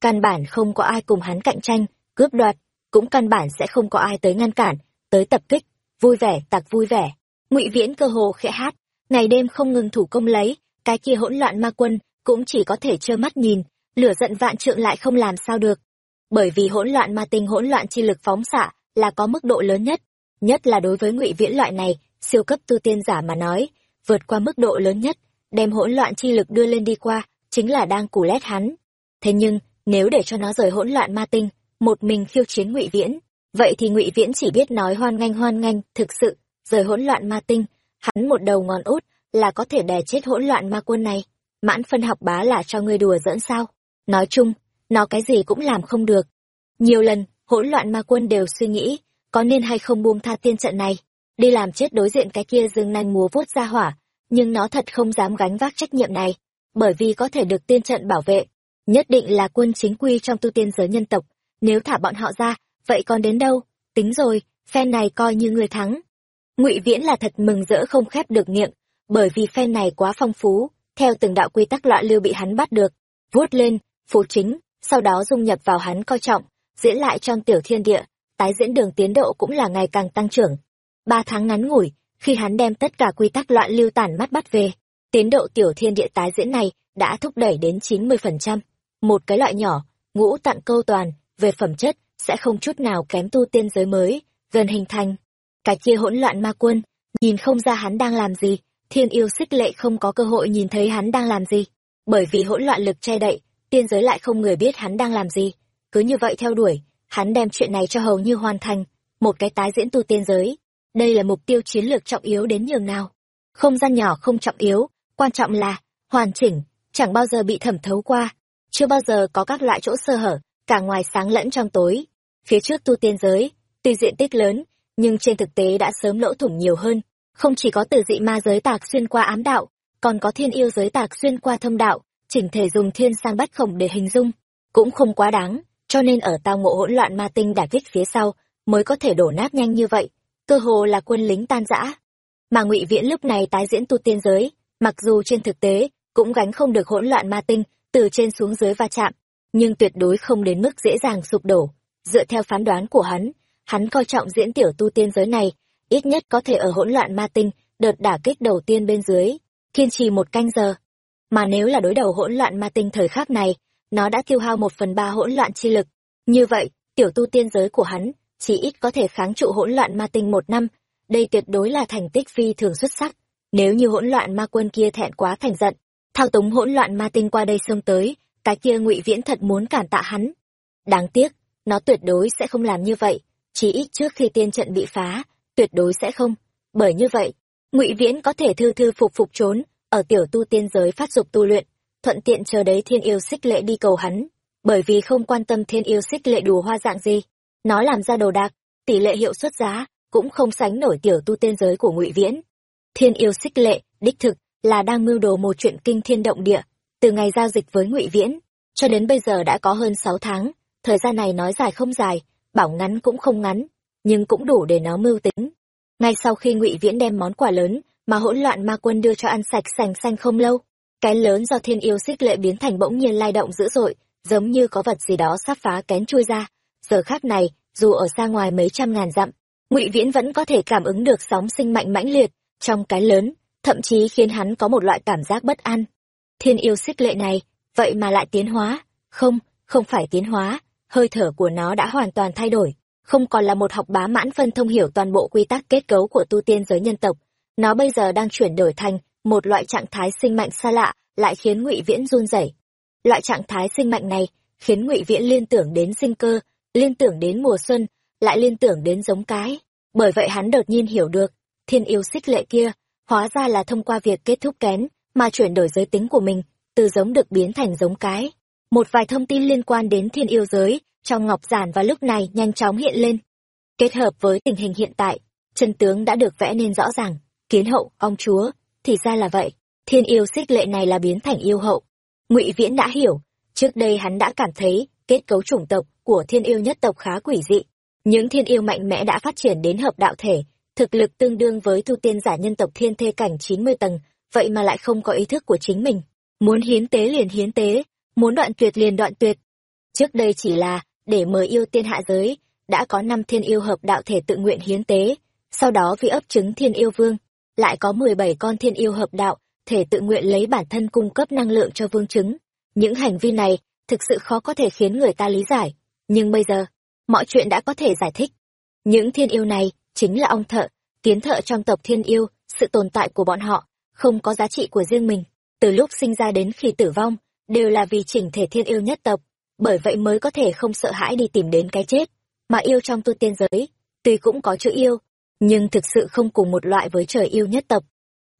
Căn bản không có ai cùng hắn cạnh tranh, cướp đoạt cũng căn bản sẽ không có ai tới ngăn cản, tới tập kích, vui vẻ, tặc vui vẻ. Ngụy viễn cơ hồ khẽ hát, ngày đêm không ngừng thủ công lấy, cái kia hỗn loạn ma quân cũng chỉ có thể trơ mắt nhìn, lửa giận vạn trượng lại không làm sao được. Bởi vì hỗn loạn ma tinh, hỗn loạn chi lực phóng xạ là có mức độ lớn nhất nhất là đối với ngụy viễn loại này, siêu cấp tu tiên giả mà nói, vượt qua mức độ lớn nhất, đem hỗn loạn chi lực đưa lên đi qua, chính là đang củ lét hắn. Thế nhưng, nếu để cho nó rời hỗn loạn ma tinh một mình khiêu chiến ngụy viễn. Vậy thì ngụy viễn chỉ biết nói hoan nghênh hoan nghênh, thực sự, rời hỗn loạn ma tinh. Hắn một đầu ngón út là có thể đè chết hỗn loạn ma quân này. Mãn phân học bá là cho ngươi đùa dẫn sao? Nói chung, nó cái gì cũng làm không được. Nhiều lần, hỗn loạn ma quân đều suy nghĩ, có nên hay không buông tha tiên trận này? Đi làm chết đối diện cái kia dừng nanh múa vuốt ra hỏa, nhưng nó thật không dám gánh vác trách nhiệm này. Bởi vì có thể được tiên trận bảo vệ, nhất định là quân chính quy trong tu tiên giới nhân tộc nếu thả bọn họ ra, vậy còn đến đâu? Tính rồi, phen này coi như người thắng. Ngụy viễn là thật mừng rỡ không khép được miệng, bởi vì phen này quá phong phú, theo từng đạo quy tắc loạn lưu bị hắn bắt được. Vuốt lên, phù chính, sau đó dung nhập vào hắn coi trọng, diễn lại trong tiểu thiên địa, tái diễn đường tiến độ cũng là ngày càng tăng trưởng. Ba tháng ngắn ngủi, khi hắn đem tất cả quy tắc loạn lưu tản mắt bắt về, tiến độ tiểu thiên địa tái diễn này đã thúc đẩy đến chín mươi phần trăm. Một cái loại nhỏ, ngũ tặng câu toàn về phẩm chất sẽ không chút nào kém tu tiên giới mới gần hình thành. Cái kia hỗn loạn ma quân nhìn không ra hắn đang làm gì thiên yêu xích lệ không có cơ hội nhìn thấy hắn đang làm gì. Bởi vì hỗn loạn lực che đậy tiên giới lại không người biết hắn đang làm gì. Cứ như vậy theo đuổi hắn đem chuyện này cho hầu như hoàn thành một cái tái diễn tu tiên giới. Đây là mục tiêu chiến lược trọng yếu đến nhường nào. Không gian nhỏ không trọng yếu, quan trọng là hoàn chỉnh, chẳng bao giờ bị thẩm thấu qua, chưa bao giờ có các loại chỗ sơ hở, cả ngoài sáng lẫn trong tối. Phía trước tu tiên giới, tuy diện tích lớn, nhưng trên thực tế đã sớm lỗ thủng nhiều hơn, không chỉ có từ dị ma giới tạc xuyên qua ám đạo, còn có thiên yêu giới tạc xuyên qua thâm đạo, chỉnh thể dùng thiên sang bắt khổng để hình dung, cũng không quá đáng, cho nên ở tao ngộ hỗn loạn ma tinh đả kích phía sau, mới có thể đổ nát nhanh như vậy, cơ hồ là quân lính tan rã. Mà Ngụy Viễn lúc này tái diễn tu tiên giới, mặc dù trên thực tế cũng gánh không được hỗn loạn ma tinh từ trên xuống dưới va chạm, nhưng tuyệt đối không đến mức dễ dàng sụp đổ. Dựa theo phán đoán của hắn, hắn coi trọng diễn tiểu tu tiên giới này, ít nhất có thể ở hỗn loạn ma tinh, đợt đả kích đầu tiên bên dưới, kiên trì một canh giờ. Mà nếu là đối đầu hỗn loạn ma tinh thời khắc này, nó đã tiêu hao một phần ba hỗn loạn chi lực. Như vậy, tiểu tu tiên giới của hắn, chỉ ít có thể kháng trụ hỗn loạn ma tinh một năm. Đây tuyệt đối là thành tích phi thường xuất sắc. Nếu như hỗn loạn ma quân kia thẹn quá thành giận, thao túng hỗn loạn ma tinh qua đây xông tới, cái kia ngụy Viễn thật muốn cản tạ hắn. Đáng tiếc, nó tuyệt đối sẽ không làm như vậy, chỉ ít trước khi tiên trận bị phá, tuyệt đối sẽ không. Bởi như vậy, ngụy Viễn có thể thư thư phục phục trốn, ở tiểu tu tiên giới phát dục tu luyện, thuận tiện chờ đấy thiên yêu xích lệ đi cầu hắn, bởi vì không quan tâm thiên yêu xích lệ đùa hoa dạng gì. Nó làm ra đồ đạc, tỷ lệ hiệu suất giá, cũng không sánh nổi tiểu tu tiên giới của ngụy Viễn. Thiên yêu xích lệ, đích thực, là đang mưu đồ một chuyện kinh thiên động địa, từ ngày giao dịch với ngụy Viễn, cho đến bây giờ đã có hơn sáu tháng, thời gian này nói dài không dài, bảo ngắn cũng không ngắn, nhưng cũng đủ để nó mưu tính. Ngay sau khi ngụy Viễn đem món quà lớn mà hỗn loạn ma quân đưa cho ăn sạch sành xanh không lâu, cái lớn do thiên yêu xích lệ biến thành bỗng nhiên lai động dữ dội, giống như có vật gì đó sắp phá kén chui ra. Giờ khác này, dù ở xa ngoài mấy trăm ngàn dặm, ngụy Viễn vẫn có thể cảm ứng được sóng sinh mạnh mãnh liệt trong cái lớn, thậm chí khiến hắn có một loại cảm giác bất an. Thiên yêu xích lệ này, vậy mà lại tiến hóa? Không, không phải tiến hóa, hơi thở của nó đã hoàn toàn thay đổi, không còn là một học bá mãn phân thông hiểu toàn bộ quy tắc kết cấu của tu tiên giới nhân tộc. Nó bây giờ đang chuyển đổi thành một loại trạng thái sinh mạnh xa lạ, lại khiến Ngụy Viễn run rẩy. Loại trạng thái sinh mạnh này khiến Ngụy Viễn liên tưởng đến sinh cơ, liên tưởng đến mùa xuân, lại liên tưởng đến giống cái. Bởi vậy hắn đột nhiên hiểu được, thiên yêu xích lệ kia, hóa ra là thông qua việc kết thúc kén, mà chuyển đổi giới tính của mình, từ giống được biến thành giống cái. Một vài thông tin liên quan đến thiên yêu giới, trong ngọc giản và lúc này nhanh chóng hiện lên. Kết hợp với tình hình hiện tại, chân tướng đã được vẽ nên rõ ràng, kiến hậu, ông chúa, thì ra là vậy, thiên yêu xích lệ này là biến thành yêu hậu. ngụy Viễn đã hiểu, trước đây hắn đã cảm thấy kết cấu chủng tộc của thiên yêu nhất tộc khá quỷ dị. Những thiên yêu mạnh mẽ đã phát triển đến hợp đạo thể, thực lực tương đương với tu tiên giả nhân tộc thiên thê cảnh 90 tầng, vậy mà lại không có ý thức của chính mình. Muốn hiến tế liền hiến tế, muốn đoạn tuyệt liền đoạn tuyệt. Trước đây chỉ là, để mời yêu tiên hạ giới, đã có năm thiên yêu hợp đạo thể tự nguyện hiến tế, sau đó vì ấp trứng thiên yêu vương, lại có 17 con thiên yêu hợp đạo, thể tự nguyện lấy bản thân cung cấp năng lượng cho vương trứng. Những hành vi này, thực sự khó có thể khiến người ta lý giải, nhưng bây giờ, mọi chuyện đã có thể giải thích. Những thiên yêu này, chính là ông thợ, kiến thợ trong tộc thiên yêu, sự tồn tại của bọn họ, không có giá trị của riêng mình, từ lúc sinh ra đến khi tử vong, đều là vì chỉnh thể thiên yêu nhất tộc, bởi vậy mới có thể không sợ hãi đi tìm đến cái chết, mà yêu trong tu tiên giới, tuy cũng có chữ yêu, nhưng thực sự không cùng một loại với trời yêu nhất tộc.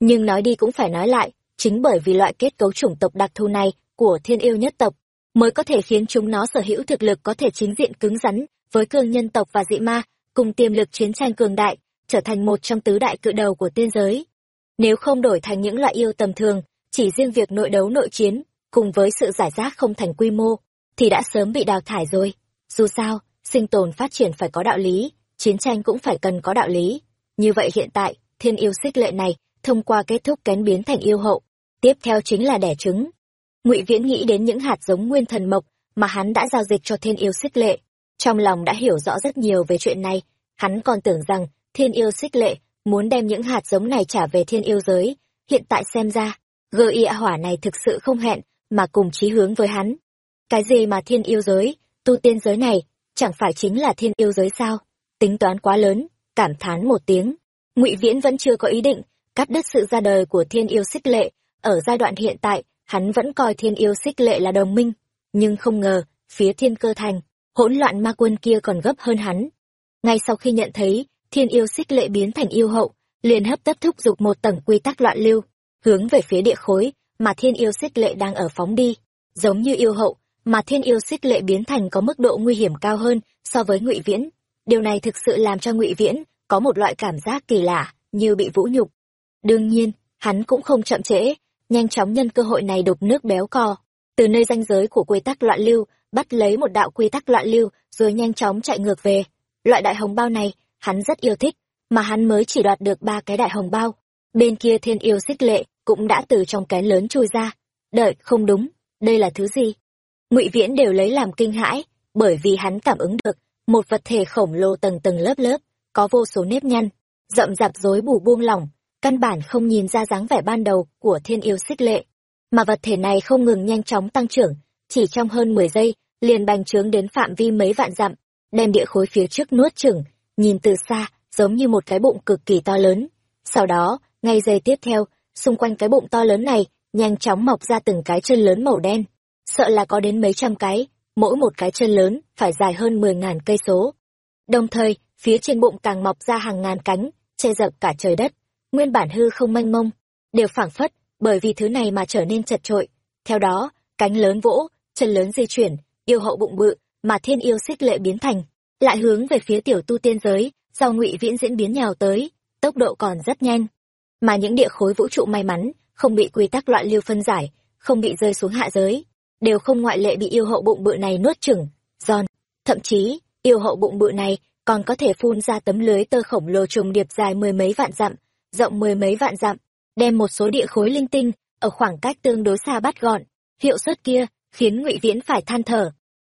Nhưng nói đi cũng phải nói lại, chính bởi vì loại kết cấu chủng tộc đặc thù này của thiên yêu nhất tộc, mới có thể khiến chúng nó sở hữu thực lực có thể chính diện cứng rắn với cương nhân tộc và dị ma, cùng tiềm lực chiến tranh cường đại, trở thành một trong tứ đại cự đầu của tiên giới. Nếu không đổi thành những loại yêu tầm thường, chỉ riêng việc nội đấu nội chiến, cùng với sự giải rác không thành quy mô, thì đã sớm bị đào thải rồi. Dù sao, sinh tồn phát triển phải có đạo lý, chiến tranh cũng phải cần có đạo lý. Như vậy hiện tại, thiên yêu xích lệ này, thông qua kết thúc kén biến thành yêu hậu, tiếp theo chính là đẻ trứng. Ngụy Viễn nghĩ đến những hạt giống nguyên thần mộc mà hắn đã giao dịch cho thiên yêu xích lệ, trong lòng đã hiểu rõ rất nhiều về chuyện này, hắn còn tưởng rằng thiên yêu xích lệ muốn đem những hạt giống này trả về thiên yêu giới, hiện tại xem ra, gơ ịa hỏa này thực sự không hẹn, mà cùng chí hướng với hắn. Cái gì mà thiên yêu giới, tu tiên giới này, chẳng phải chính là thiên yêu giới sao? Tính toán quá lớn, cảm thán một tiếng. ngụy Viễn vẫn chưa có ý định cắt đứt sự ra đời của thiên yêu xích lệ. Ở giai đoạn hiện tại, hắn vẫn coi thiên yêu xích lệ là đồng minh. Nhưng không ngờ, phía thiên cơ thành, hỗn loạn ma quân kia còn gấp hơn hắn. Ngay sau khi nhận thấy thiên yêu xích lệ biến thành yêu hậu, liền hấp tấp thúc giục một tầng quy tắc loạn lưu, hướng về phía địa khối mà thiên yêu xích lệ đang ở phóng đi. Giống như yêu hậu, mà thiên yêu xích lệ biến thành có mức độ nguy hiểm cao hơn so với ngụy viễn. Điều này thực sự làm cho ngụy viễn có một loại cảm giác kỳ lạ, như bị vũ nhục. Đương nhiên, hắn cũng không chậm trễ, nhanh chóng nhân cơ hội này đục nước béo cò từ nơi ranh giới của quy tắc loạn lưu, bắt lấy một đạo quy tắc loạn lưu, rồi nhanh chóng chạy ngược về. Loại đại hồng bao này hắn rất yêu thích, mà hắn mới chỉ đoạt được ba cái đại hồng bao. Bên kia thiên yêu xích lệ cũng đã từ trong kén lớn chui ra. Đợi, không đúng, đây là thứ gì? Ngụy viễn đều lấy làm kinh hãi, bởi vì hắn cảm ứng được một vật thể khổng lồ tầng tầng lớp lớp, có vô số nếp nhăn, rậm rạp rối bù buông lỏng, căn bản không nhìn ra dáng vẻ ban đầu của thiên yêu xích lệ. Mà vật thể này không ngừng nhanh chóng tăng trưởng, chỉ trong hơn mười giây, liền bành trướng đến phạm vi mấy vạn dặm, đem địa khối phía trước nuốt chửng nhìn từ xa, giống như một cái bụng cực kỳ to lớn. Sau đó, ngay giây tiếp theo, xung quanh cái bụng to lớn này, nhanh chóng mọc ra từng cái chân lớn màu đen. Sợ là có đến mấy trăm cái, mỗi một cái chân lớn phải dài hơn mười ngàn cây số. Đồng thời, phía trên bụng càng mọc ra hàng ngàn cánh, che dập cả trời đất. Nguyên bản hư không mênh mông, đều phảng phất, bởi vì thứ này mà trở nên chật trội. Theo đó, cánh lớn vỗ, chân lớn di chuyển, yêu hậu bụng bự mà thiên yêu xích lệ biến thành lại hướng về phía tiểu tu tiên giới, do ngụy viễn diễn biến nhào tới, tốc độ còn rất nhanh. Mà những địa khối vũ trụ may mắn, không bị quy tắc loạn lưu phân giải, không bị rơi xuống hạ giới, đều không ngoại lệ bị yêu hậu bụng bự này nuốt chửng, giòn. Thậm chí, yêu hậu bụng bự này còn có thể phun ra tấm lưới tơ khổng lồ trùng điệp dài mười mấy vạn dặm, rộng mười mấy vạn dặm, đem một số địa khối linh tinh ở khoảng cách tương đối xa bắt gọn. Hiệu suất kia khiến ngụy viễn phải than thở.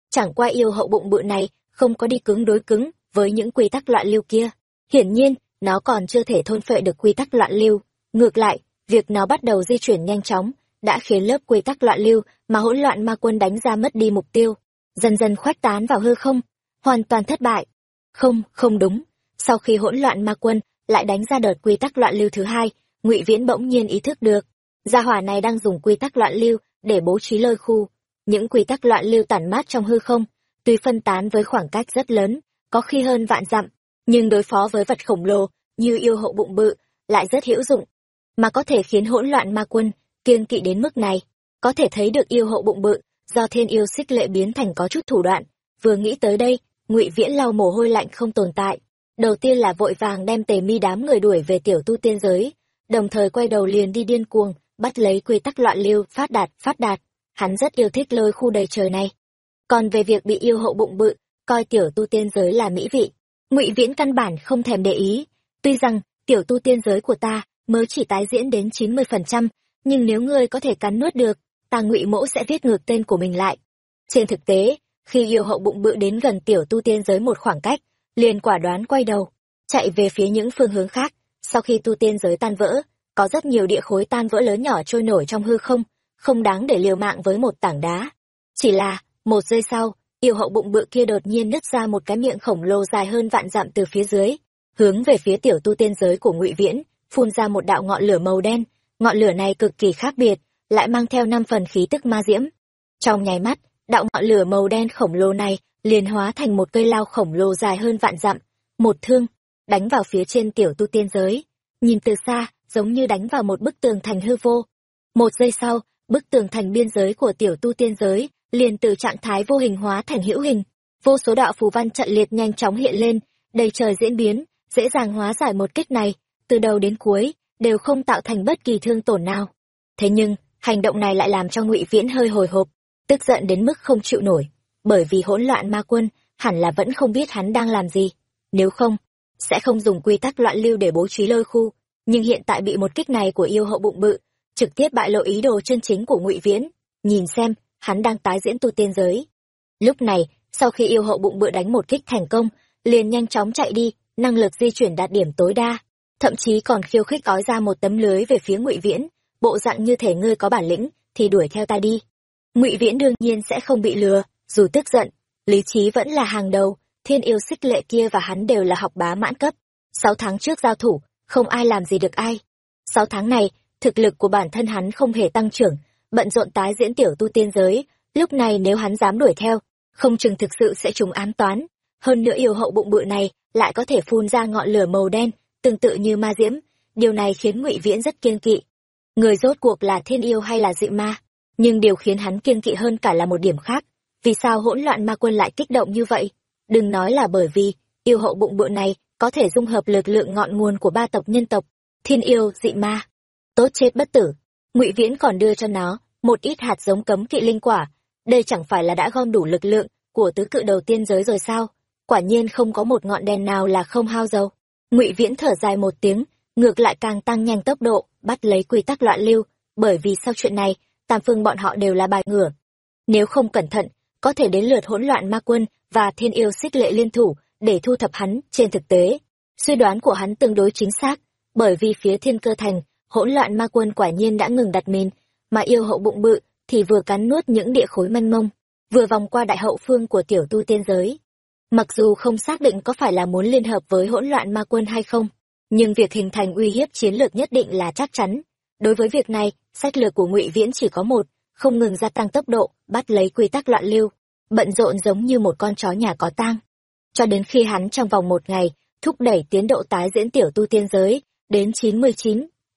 Chẳng qua yêu hậu bụng bự này không có đi cứng đối cứng với những quy tắc loạn lưu kia. Hiển nhiên, nó còn chưa thể thôn phệ được quy tắc loạn lưu. Ngược lại, việc nó bắt đầu di chuyển nhanh chóng đã khiến lớp quy tắc loạn lưu mà hỗn loạn ma quân đánh ra mất đi mục tiêu. Dần dần khoách tán vào hư không, hoàn toàn thất bại. Không không đúng. Sau khi hỗn loạn ma quân lại đánh ra đợt quy tắc loạn lưu thứ hai, ngụy viễn bỗng nhiên ý thức được, gia hỏa này đang dùng quy tắc loạn lưu để bố trí lôi khu. Những quy tắc loạn lưu tản mát trong hư không tuy phân tán với khoảng cách rất lớn, có khi hơn vạn dặm, nhưng đối phó với vật khổng lồ như yêu hậu bụng bự lại rất hữu dụng, mà có thể khiến hỗn loạn ma quân kiên kỵ đến mức này. Có thể thấy được yêu hậu bụng bự do thiên yêu xích lệ biến thành có chút thủ đoạn. Vừa nghĩ tới đây, ngụy viễn lau mồ hôi lạnh không tồn tại. Đầu tiên là vội vàng đem tề mi đám người đuổi về tiểu tu tiên giới, đồng thời quay đầu liền đi điên cuồng, bắt lấy quy tắc loạn lưu, phát đạt phát đạt. Hắn rất yêu thích lôi khu đầy trời này còn về việc bị yêu hậu bụng bự, coi tiểu tu tiên giới là mỹ vị. Ngụy viễn căn bản không thèm để ý. Tuy rằng, tiểu tu tiên giới của ta mới chỉ tái diễn đến chín mươi phần trăm, nhưng nếu ngươi có thể cắn nuốt được, ta ngụy mẫu sẽ viết ngược tên của mình lại. Trên thực tế, khi yêu hậu bụng bự đến gần tiểu tu tiên giới một khoảng cách, liền quả đoán quay đầu, chạy về phía những phương hướng khác. Sau khi tu tiên giới tan vỡ, có rất nhiều địa khối tan vỡ lớn nhỏ trôi nổi trong hư không không đáng để liều mạng với một tảng đá. Chỉ là một giây sau, yêu hậu bụng bự kia đột nhiên nứt ra một cái miệng khổng lồ dài hơn vạn dặm từ phía dưới, hướng về phía tiểu tu tiên giới của ngụy viễn, phun ra một đạo ngọn lửa màu đen. Ngọn lửa này cực kỳ khác biệt, lại mang theo năm phần khí tức ma diễm. Trong nháy mắt, đạo ngọn lửa màu đen khổng lồ này liền hóa thành một cây lao khổng lồ dài hơn vạn dặm, một thương, đánh vào phía trên tiểu tu tiên giới. Nhìn từ xa, giống như đánh vào một bức tường thành hư vô. Một giây sau, bức tường thành biên giới của tiểu tu tiên giới liền từ trạng thái vô hình hóa thành hữu hình. Vô số đạo phù văn trận liệt nhanh chóng hiện lên, đầy trời diễn biến, dễ dàng hóa giải một kích này. Từ đầu đến cuối, đều không tạo thành bất kỳ thương tổn nào. Thế nhưng, hành động này lại làm cho ngụy viễn hơi hồi hộp, tức giận đến mức không chịu nổi. Bởi vì hỗn loạn ma quân, hẳn là vẫn không biết hắn đang làm gì. Nếu không, sẽ không dùng quy tắc loạn lưu để bố trí lôi khu. Nhưng hiện tại bị một kích này của yêu hậu bụng bự, trực tiếp bại lộ ý đồ chân chính của ngụy viễn. Nhìn xem hắn đang tái diễn tu tiên giới. Lúc này, sau khi yêu hậu bụng bự đánh một kích thành công, liền nhanh chóng chạy đi, năng lực di chuyển đạt điểm tối đa. Thậm chí còn khiêu khích gói ra một tấm lưới về phía ngụy viễn. Bộ dạng như thể ngươi có bản lĩnh, thì đuổi theo ta đi. Ngụy viễn đương nhiên sẽ không bị lừa, dù tức giận. Lý trí vẫn là hàng đầu, thiên yêu xích lệ kia và hắn đều là học bá mãn cấp. Sáu tháng trước giao thủ, không ai làm gì được ai. Sáu tháng này, thực lực của bản thân hắn không hề tăng trưởng bận rộn tái diễn tiểu tu tiên giới, lúc này nếu hắn dám đuổi theo, không chừng thực sự sẽ trùng ám toán. Hơn nữa yêu hậu bụng bự này lại có thể phun ra ngọn lửa màu đen, tương tự như ma diễm. Điều này khiến ngụy viễn rất kiên kỵ. Người rốt cuộc là thiên yêu hay là dị ma? Nhưng điều khiến hắn kiên kỵ hơn cả là một điểm khác. Vì sao hỗn loạn ma quân lại kích động như vậy? Đừng nói là bởi vì yêu hậu bụng bự này có thể dung hợp lực lượng ngọn nguồn của ba tộc nhân tộc, thiên yêu, dị ma. Tốt chết bất tử ngụy viễn còn đưa cho nó một ít hạt giống cấm kỵ linh quả. Đây chẳng phải là đã gom đủ lực lượng của tứ cự đầu tiên giới rồi sao? Quả nhiên không có một ngọn đèn nào là không hao dầu. Ngụy viễn thở dài một tiếng, ngược lại càng tăng nhanh tốc độ, bắt lấy quy tắc loạn lưu, bởi vì sau chuyện này, tam phương bọn họ đều là bài ngửa. Nếu không cẩn thận, có thể đến lượt hỗn loạn ma quân và thiên yêu xích lệ liên thủ để thu thập hắn trên thực tế. Suy đoán của hắn tương đối chính xác, bởi vì phía thiên cơ thành hỗn loạn ma quân quả nhiên đã ngừng đặt mình, mà yêu hậu bụng bự thì vừa cắn nuốt những địa khối mênh mông, vừa vòng qua đại hậu phương của tiểu tu tiên giới. Mặc dù không xác định có phải là muốn liên hợp với hỗn loạn ma quân hay không, nhưng việc hình thành uy hiếp chiến lược nhất định là chắc chắn. Đối với việc này, sách lược của ngụy viễn chỉ có một, không ngừng gia tăng tốc độ, bắt lấy quy tắc loạn lưu, bận rộn giống như một con chó nhà có tang. Cho đến khi hắn trong vòng một ngày thúc đẩy tiến độ tái diễn tiểu tu tiên giới đến chín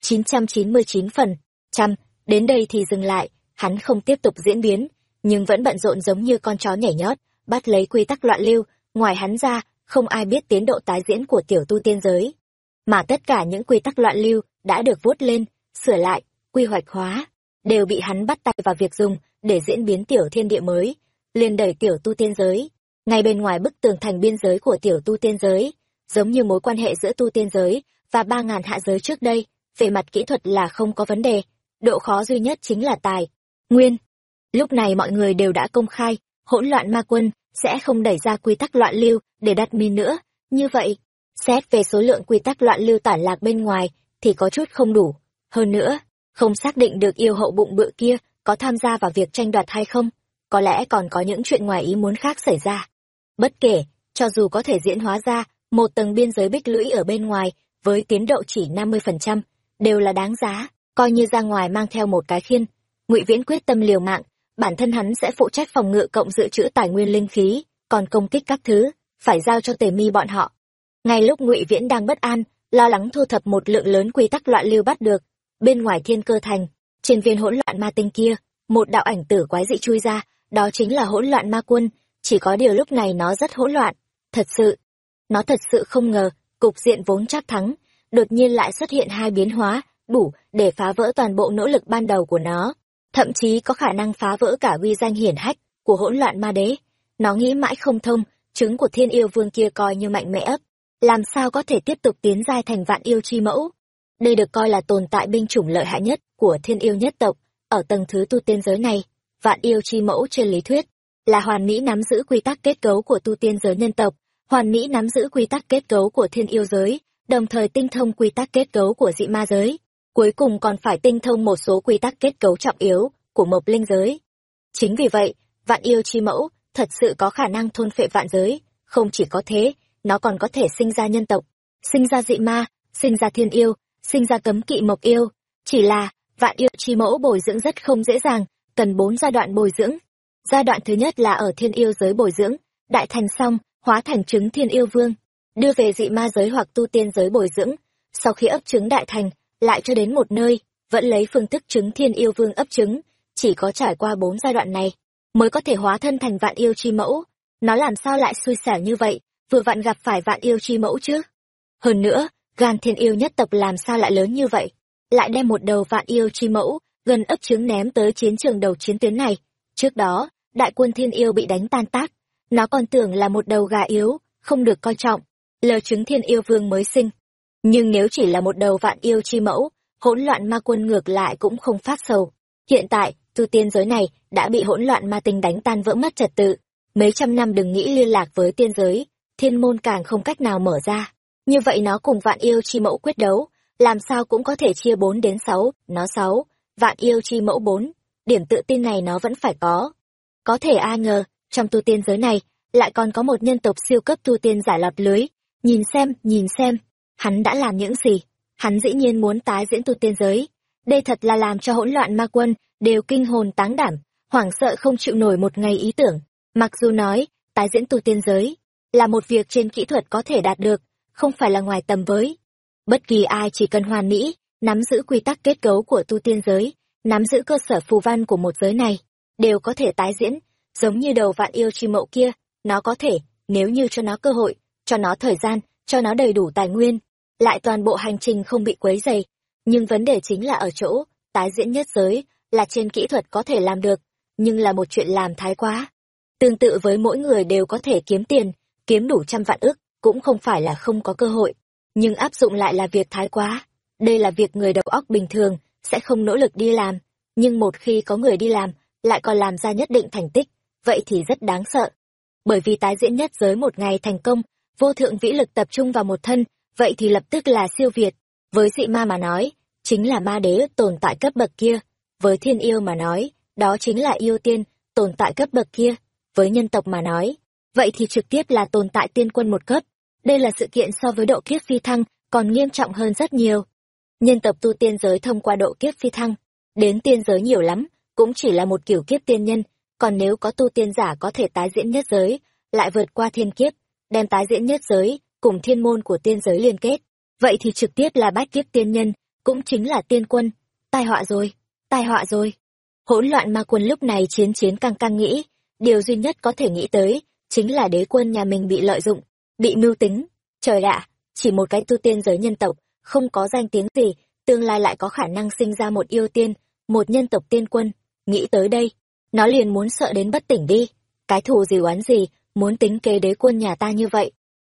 mươi chín chín trăm chín mươi chín phần trăm. Đến đây thì dừng lại, hắn không tiếp tục diễn biến, nhưng vẫn bận rộn giống như con chó nhảy nhót, bắt lấy quy tắc loạn lưu. Ngoài hắn ra, không ai biết tiến độ tái diễn của tiểu tu tiên giới. Mà tất cả những quy tắc loạn lưu đã được vuốt lên, sửa lại, quy hoạch hóa, đều bị hắn bắt tay vào việc dùng để diễn biến tiểu thiên địa mới liền đẩy tiểu tu tiên giới. Ngay bên ngoài bức tường thành biên giới của tiểu tu tiên giới, giống như mối quan hệ giữa tu tiên giới và ba ngàn hạ giới trước đây về mặt kỹ thuật là không có vấn đề, độ khó duy nhất chính là tài, nguyên. Lúc này mọi người đều đã công khai, hỗn loạn ma quân sẽ không đẩy ra quy tắc loạn lưu để đặt min nữa. Như vậy, xét về số lượng quy tắc loạn lưu tản lạc bên ngoài thì có chút không đủ. Hơn nữa, không xác định được yêu hậu bụng bự kia có tham gia vào việc tranh đoạt hay không, có lẽ còn có những chuyện ngoài ý muốn khác xảy ra. Bất kể, cho dù có thể diễn hóa ra một tầng biên giới bích lũy ở bên ngoài với tiến độ chỉ năm mươi phần trăm đều là đáng giá, coi như ra ngoài mang theo một cái khiên. Ngụy viễn quyết tâm liều mạng, bản thân hắn sẽ phụ trách phòng ngự cộng dự trữ tài nguyên linh khí, còn công kích các thứ, phải giao cho tề mi bọn họ. Ngay lúc ngụy viễn đang bất an, lo lắng thu thập một lượng lớn quy tắc loạn lưu bắt được, bên ngoài thiên cơ thành, trên viên hỗn loạn ma tinh kia, một đạo ảnh tử quái dị chui ra, đó chính là hỗn loạn ma quân, chỉ có điều lúc này nó rất hỗn loạn. Thật sự, nó thật sự không ngờ, cục diện vốn chắc thắng đột nhiên lại xuất hiện hai biến hóa, đủ để phá vỡ toàn bộ nỗ lực ban đầu của nó. Thậm chí có khả năng phá vỡ cả uy danh hiển hách của hỗn loạn ma đế. Nó nghĩ mãi không thông, trứng của thiên yêu vương kia coi như mạnh mẽ ấp. Làm sao có thể tiếp tục tiến giai thành vạn yêu chi mẫu? Đây được coi là tồn tại binh chủng lợi hại nhất của thiên yêu nhất tộc ở tầng thứ tu tiên giới này. Vạn yêu chi mẫu trên lý thuyết là hoàn mỹ nắm giữ quy tắc kết cấu của tu tiên giới nhân tộc, hoàn mỹ nắm giữ quy tắc kết cấu của thiên yêu giới đồng thời tinh thông quy tắc kết cấu của dị ma giới, cuối cùng còn phải tinh thông một số quy tắc kết cấu trọng yếu của mộc linh giới. Chính vì vậy, vạn yêu chi mẫu thật sự có khả năng thôn phệ vạn giới, không chỉ có thế, nó còn có thể sinh ra nhân tộc, sinh ra dị ma, sinh ra thiên yêu, sinh ra cấm kỵ mộc yêu. Chỉ là, vạn yêu chi mẫu bồi dưỡng rất không dễ dàng, cần bốn giai đoạn bồi dưỡng. Giai đoạn thứ nhất là ở thiên yêu giới bồi dưỡng, đại thành xong, hóa thành trứng thiên yêu vương đưa về dị ma giới hoặc tu tiên giới bồi dưỡng. Sau khi ấp trứng đại thành, lại cho đến một nơi, vẫn lấy phương thức trứng thiên yêu vương ấp trứng, chỉ có trải qua bốn giai đoạn này, mới có thể hóa thân thành vạn yêu chi mẫu. Nó làm sao lại xui xẻo như vậy, vừa vặn gặp phải vạn yêu chi mẫu chứ? Hơn nữa, gan thiên yêu nhất tộc làm sao lại lớn như vậy? Lại đem một đầu vạn yêu chi mẫu, gần ấp trứng ném tới chiến trường đầu chiến tuyến này. Trước đó, đại quân thiên yêu bị đánh tan tác. Nó còn tưởng là một đầu gà yếu, không được coi trọng lờ chứng thiên yêu vương mới sinh. Nhưng nếu chỉ là một đầu vạn yêu chi mẫu, hỗn loạn ma quân ngược lại cũng không phát sầu. Hiện tại, tu tiên giới này đã bị hỗn loạn ma tinh đánh tan vỡ mất trật tự. Mấy trăm năm đừng nghĩ liên lạc với tiên giới, thiên môn càng không cách nào mở ra. Như vậy nó cùng vạn yêu chi mẫu quyết đấu, làm sao cũng có thể chia bốn đến sáu, nó sáu, vạn yêu chi mẫu bốn. Điểm tự tin này nó vẫn phải có. Có thể ai ngờ, trong tu tiên giới này, lại còn có một nhân tộc siêu cấp tu tiên giải lọt lưới nhìn xem nhìn xem. Hắn đã làm những gì? Hắn dĩ nhiên muốn tái diễn tu tiên giới. Đây thật là làm cho hỗn loạn ma quân đều kinh hồn táng đảm hoảng sợ không chịu nổi một ngày ý tưởng. Mặc dù nói tái diễn tu tiên giới là một việc trên kỹ thuật có thể đạt được, không phải là ngoài tầm với. Bất kỳ ai chỉ cần hoàn mỹ, nắm giữ quy tắc kết cấu của tu tiên giới, nắm giữ cơ sở phù văn của một giới này, đều có thể tái diễn, giống như đầu vạn yêu chi mậu kia, nó có thể, nếu như cho nó cơ hội, cho nó thời gian, cho nó đầy đủ tài nguyên, lại toàn bộ hành trình không bị quấy dày. Nhưng vấn đề chính là ở chỗ, tái diễn nhất giới, là trên kỹ thuật có thể làm được, nhưng là một chuyện làm thái quá. Tương tự với mỗi người đều có thể kiếm tiền, kiếm đủ trăm vạn ức, cũng không phải là không có cơ hội, nhưng áp dụng lại là việc thái quá. Đây là việc người đầu óc bình thường, sẽ không nỗ lực đi làm, nhưng một khi có người đi làm, lại còn làm ra nhất định thành tích, vậy thì rất đáng sợ. Bởi vì tái diễn nhất giới một ngày thành công, vô thượng vĩ lực tập trung vào một thân, vậy thì lập tức là siêu việt. Với dị ma mà nói, chính là ma đế tồn tại cấp bậc kia. Với thiên yêu mà nói, đó chính là yêu tiên, tồn tại cấp bậc kia. Với nhân tộc mà nói, vậy thì trực tiếp là tồn tại tiên quân một cấp. Đây là sự kiện so với độ kiếp phi thăng, còn nghiêm trọng hơn rất nhiều. Nhân tộc tu tiên giới thông qua độ kiếp phi thăng, đến tiên giới nhiều lắm, cũng chỉ là một kiểu kiếp tiên nhân, còn nếu có tu tiên giả có thể tái diễn nhất giới, lại vượt qua thiên kiếp, đem tái diễn nhất giới, cùng thiên môn của tiên giới liên kết, vậy thì trực tiếp là bát kiếp tiên nhân, cũng chính là tiên quân. Tai họa rồi, tai họa rồi. Hỗn loạn ma quân lúc này chiến chiến căng căng nghĩ, điều duy nhất có thể nghĩ tới, chính là đế quân nhà mình bị lợi dụng, bị mưu tính. Trời ạ, chỉ một cái tu tiên giới nhân tộc, không có danh tiếng gì, tương lai lại có khả năng sinh ra một yêu tiên, một nhân tộc tiên quân. Nghĩ tới đây, nó liền muốn sợ đến bất tỉnh đi. Cái thù gì oán gì, muốn tính kế đế quân nhà ta như vậy.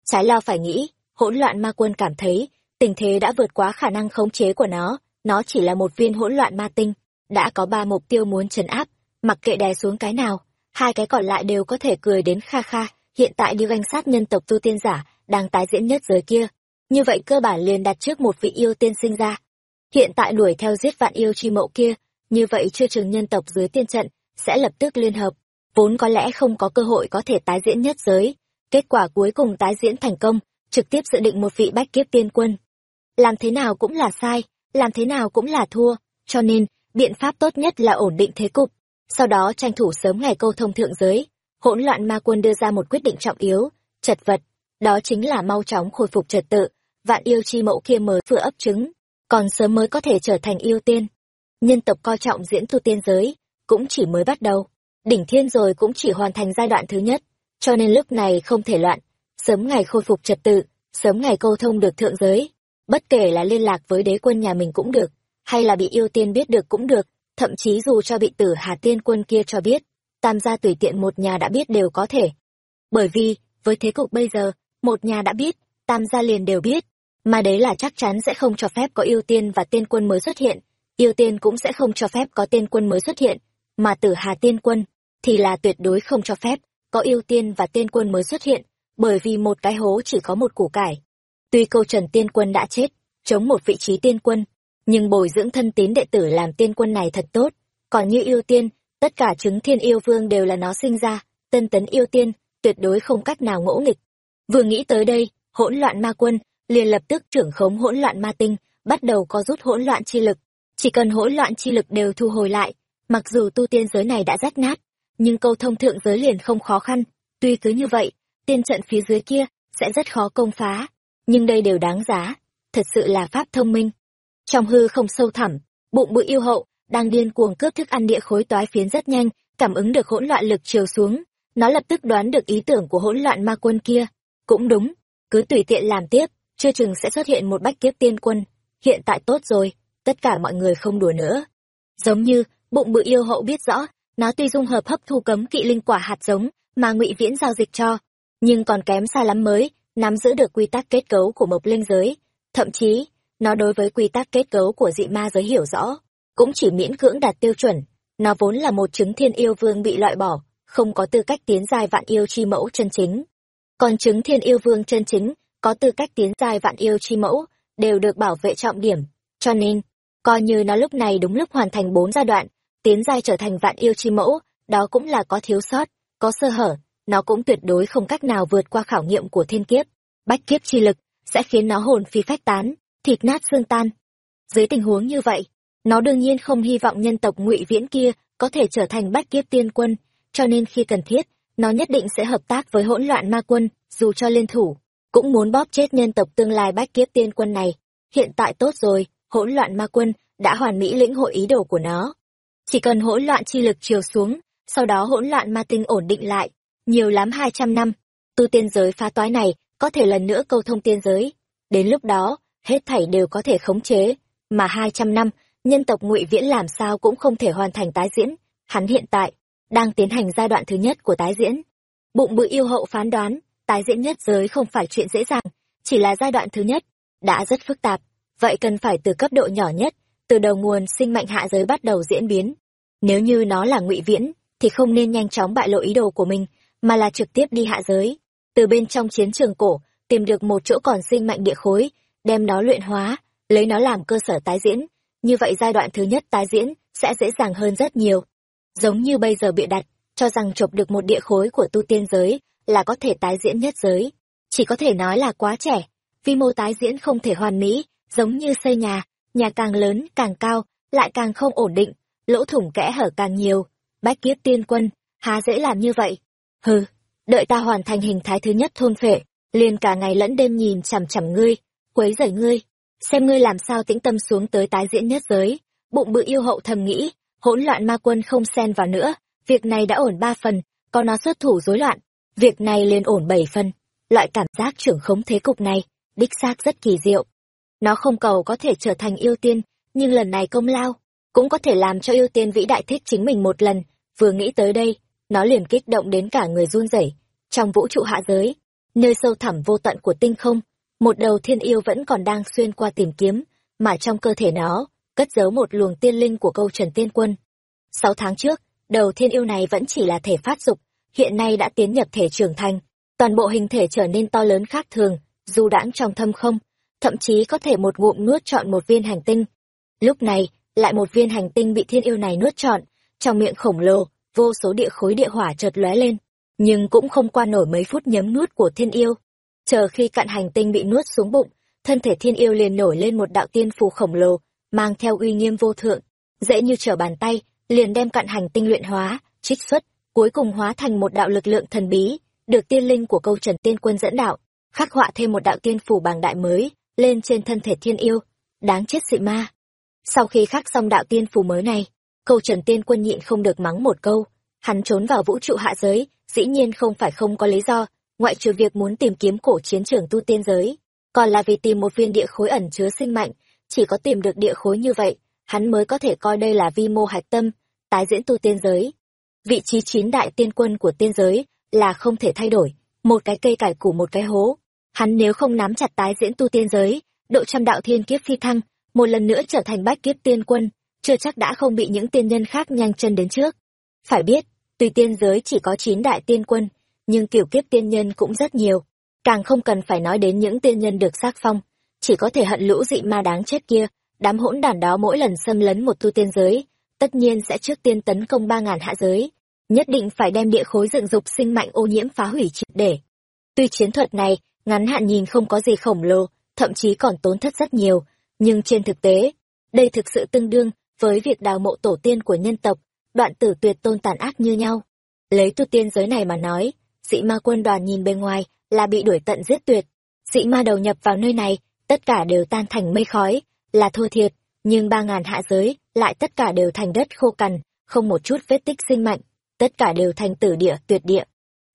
Trái lo phải nghĩ, hỗn loạn ma quân cảm thấy, tình thế đã vượt quá khả năng khống chế của nó, nó chỉ là một viên hỗn loạn ma tinh, đã có ba mục tiêu muốn trấn áp, mặc kệ đè xuống cái nào, hai cái còn lại đều có thể cười đến kha kha, hiện tại đi ganh sát nhân tộc tu tiên giả, đang tái diễn nhất giới kia. Như vậy cơ bản liền đặt trước một vị yêu tiên sinh ra. Hiện tại đuổi theo giết vạn yêu chi mậu kia, như vậy chưa chừng nhân tộc dưới tiên trận, sẽ lập tức liên hợp, vốn có lẽ không có cơ hội có thể tái diễn nhất giới. Kết quả cuối cùng tái diễn thành công, trực tiếp dự định một vị bách kiếp tiên quân. Làm thế nào cũng là sai, làm thế nào cũng là thua, cho nên, biện pháp tốt nhất là ổn định thế cục. Sau đó tranh thủ sớm ngày câu thông thượng giới, hỗn loạn ma quân đưa ra một quyết định trọng yếu, chật vật, đó chính là mau chóng khôi phục trật tự, vạn yêu chi mẫu kia mới vừa ấp trứng, còn sớm mới có thể trở thành yêu tiên. Nhân tộc coi trọng diễn tu tiên giới, cũng chỉ mới bắt đầu. Đỉnh thiên rồi cũng chỉ hoàn thành giai đoạn thứ nhất, cho nên lúc này không thể loạn, sớm ngày khôi phục trật tự, sớm ngày câu thông được thượng giới. Bất kể là liên lạc với đế quân nhà mình cũng được, hay là bị yêu tiên biết được cũng được, thậm chí dù cho bị tử hà tiên quân kia cho biết, tam gia tùy tiện một nhà đã biết đều có thể. Bởi vì, với thế cục bây giờ, một nhà đã biết, tam gia liền đều biết, mà đấy là chắc chắn sẽ không cho phép có yêu tiên và tiên quân mới xuất hiện, yêu tiên cũng sẽ không cho phép có tiên quân mới xuất hiện, mà tử hà tiên quân thì là tuyệt đối không cho phép có yêu tiên và tiên quân mới xuất hiện, bởi vì một cái hố chỉ có một củ cải. Tuy câu trần tiên quân đã chết, chống một vị trí tiên quân, nhưng bồi dưỡng thân tín đệ tử làm tiên quân này thật tốt, còn như yêu tiên, tất cả chứng thiên yêu vương đều là nó sinh ra, tân tấn yêu tiên, tuyệt đối không cách nào ngỗ nghịch. Vừa nghĩ tới đây, hỗn loạn ma quân, liền lập tức trưởng khống hỗn loạn ma tinh, bắt đầu có rút hỗn loạn chi lực. Chỉ cần hỗn loạn chi lực đều thu hồi lại, mặc dù tu tiên giới này đã rách nát, nhưng câu thông thượng giới liền không khó khăn. Tuy cứ như vậy, tiên trận phía dưới kia sẽ rất khó công phá, nhưng đây đều đáng giá, thật sự là pháp thông minh. Trong hư không sâu thẳm, bụng bụi yêu hậu đang điên cuồng cướp thức ăn địa khối toái phiến rất nhanh, cảm ứng được hỗn loạn lực chiều xuống, nó lập tức đoán được ý tưởng của hỗn loạn ma quân kia. Cũng đúng, cứ tùy tiện làm tiếp, chưa chừng sẽ xuất hiện một bách kiếp tiên quân. Hiện tại tốt rồi, tất cả mọi người không đùa nữa. Giống như, bụng bự yêu hậu biết rõ, nó tuy dung hợp hấp thu cấm kỵ linh quả hạt giống mà ngụy viễn giao dịch cho, nhưng còn kém xa lắm mới, nắm giữ được quy tắc kết cấu của mộc linh giới. Thậm chí, nó đối với quy tắc kết cấu của dị ma giới hiểu rõ, cũng chỉ miễn cưỡng đạt tiêu chuẩn. Nó vốn là một chứng thiên yêu vương bị loại bỏ, không có tư cách tiến dài vạn yêu chi mẫu chân chính. Còn chứng thiên yêu vương chân chính, có tư cách tiến dài vạn yêu chi mẫu, đều được bảo vệ trọng điểm. Cho nên, coi như nó lúc này đúng lúc hoàn thành bốn giai đoạn, tiến giai trở thành vạn yêu chi mẫu, đó cũng là có thiếu sót, có sơ hở, nó cũng tuyệt đối không cách nào vượt qua khảo nghiệm của thiên kiếp. Bách kiếp chi lực sẽ khiến nó hồn phi phách tán, thịt nát xương tan. Dưới tình huống như vậy, nó đương nhiên không hy vọng nhân tộc ngụy viễn kia có thể trở thành bách kiếp tiên quân, cho nên khi cần thiết, nó nhất định sẽ hợp tác với hỗn loạn ma quân, dù cho liên thủ, cũng muốn bóp chết nhân tộc tương lai bách kiếp tiên quân này. Hiện tại tốt rồi, hỗn loạn ma quân đã hoàn mỹ lĩnh hội ý đồ của nó. Chỉ cần hỗn loạn chi lực chiều xuống, sau đó hỗn loạn ma tinh ổn định lại, nhiều lắm 200 năm, tu tiên giới phá toái này có thể lần nữa câu thông tiên giới. Đến lúc đó, hết thảy đều có thể khống chế, mà 200 năm, nhân tộc ngụy Viễn làm sao cũng không thể hoàn thành tái diễn. Hắn hiện tại đang tiến hành giai đoạn thứ nhất của tái diễn. Bụng bự yêu hậu phán đoán, tái diễn nhất giới không phải chuyện dễ dàng, chỉ là giai đoạn thứ nhất, đã rất phức tạp, vậy cần phải từ cấp độ nhỏ nhất, từ đầu nguồn sinh mệnh hạ giới bắt đầu diễn biến. Nếu như nó là ngụy Viễn, thì không nên nhanh chóng bại lộ ý đồ của mình, mà là trực tiếp đi hạ giới. Từ bên trong chiến trường cổ, tìm được một chỗ còn sinh mạnh địa khối, đem nó luyện hóa, lấy nó làm cơ sở tái diễn. Như vậy giai đoạn thứ nhất tái diễn sẽ dễ dàng hơn rất nhiều. Giống như bây giờ bịa đặt, cho rằng chụp được một địa khối của tu tiên giới là có thể tái diễn nhất giới. Chỉ có thể nói là quá trẻ, vi mô tái diễn không thể hoàn mỹ, giống như xây nhà, nhà càng lớn càng cao, lại càng không ổn định, lỗ thủng kẽ hở càng nhiều. Bách kiếp tiên quân, há dễ làm như vậy. Hừ, đợi ta hoàn thành hình thái thứ nhất thôn phệ, liền cả ngày lẫn đêm nhìn chằm chằm ngươi, quấy rầy ngươi, xem ngươi làm sao tĩnh tâm xuống tới tái diễn nhất giới. Bụng bự yêu hậu thầm nghĩ, hỗn loạn ma quân không xen vào nữa, việc này đã ổn ba phần, có nó xuất thủ rối loạn, việc này liền ổn bảy phần. Loại cảm giác trưởng khống thế cục này, đích xác rất kỳ diệu. Nó không cầu có thể trở thành yêu tiên, nhưng lần này công lao, cũng có thể làm cho yêu tiên vĩ đại thích chính mình một lần, vừa nghĩ tới đây, nó liền kích động đến cả người run rẩy. Trong vũ trụ hạ giới, nơi sâu thẳm vô tận của tinh không, một đầu thiên yêu vẫn còn đang xuyên qua tìm kiếm, mà trong cơ thể nó, cất giấu một luồng tiên linh của câu trần tiên quân. Sáu tháng trước, đầu thiên yêu này vẫn chỉ là thể phát dục, hiện nay đã tiến nhập thể trưởng thành, toàn bộ hình thể trở nên to lớn khác thường, du đãng trong thâm không, thậm chí có thể một ngụm nuốt trọn một viên hành tinh. Lúc này, lại một viên hành tinh bị thiên yêu này nuốt trọn, trong miệng khổng lồ, vô số địa khối địa hỏa chợt lóe lên, nhưng cũng không qua nổi mấy phút nhấm nuốt của thiên yêu. Chờ khi cạn hành tinh bị nuốt xuống bụng, thân thể thiên yêu liền nổi lên một đạo tiên phù khổng lồ, mang theo uy nghiêm vô thượng, dễ như trở bàn tay, liền đem cạn hành tinh luyện hóa, trích xuất, cuối cùng hóa thành một đạo lực lượng thần bí, được tiên linh của câu Trần Tiên Quân dẫn đạo, khắc họa thêm một đạo tiên phù bàng đại mới lên trên thân thể thiên yêu, đáng chết dị ma. Sau khi khắc xong đạo tiên phù mới này, câu Trần Tiên Quân nhịn không được mắng một câu, hắn trốn vào vũ trụ hạ giới, dĩ nhiên không phải không có lý do, ngoại trừ việc muốn tìm kiếm cổ chiến trường tu tiên giới, còn là vì tìm một viên địa khối ẩn chứa sinh mạnh, chỉ có tìm được địa khối như vậy, hắn mới có thể coi đây là vi mô hạch tâm, tái diễn tu tiên giới. Vị trí chín đại tiên quân của tiên giới là không thể thay đổi, một cái cây cải củ một cái hố. Hắn nếu không nắm chặt tái diễn tu tiên giới, độ trăm đạo thiên kiếp phi thăng, một lần nữa trở thành bách kiếp tiên quân, chưa chắc đã không bị những tiên nhân khác nhanh chân đến trước. Phải biết, tuy tiên giới chỉ có chín đại tiên quân, nhưng kiểu kiếp tiên nhân cũng rất nhiều. Càng không cần phải nói đến những tiên nhân được xác phong, chỉ có thể hận lũ dị ma đáng chết kia, đám hỗn đản đó mỗi lần xâm lấn một tu tiên giới, tất nhiên sẽ trước tiên tấn công ba ngàn hạ giới, nhất định phải đem địa khối dựng dục sinh mạnh ô nhiễm phá hủy triệt để. Tuy chiến thuật này, ngắn hạn nhìn không có gì khổng lồ, thậm chí còn tốn thất rất nhiều, nhưng trên thực tế, đây thực sự tương đương với việc đào mộ tổ tiên của nhân tộc, đoạn tử tuyệt tôn tàn ác như nhau. Lấy tu tiên giới này mà nói, dị ma quân đoàn nhìn bên ngoài là bị đuổi tận giết tuyệt. Dị ma đầu nhập vào nơi này, tất cả đều tan thành mây khói, là thua thiệt, nhưng ba ngàn hạ giới lại tất cả đều thành đất khô cằn, không một chút vết tích sinh mạnh, tất cả đều thành tử địa tuyệt địa.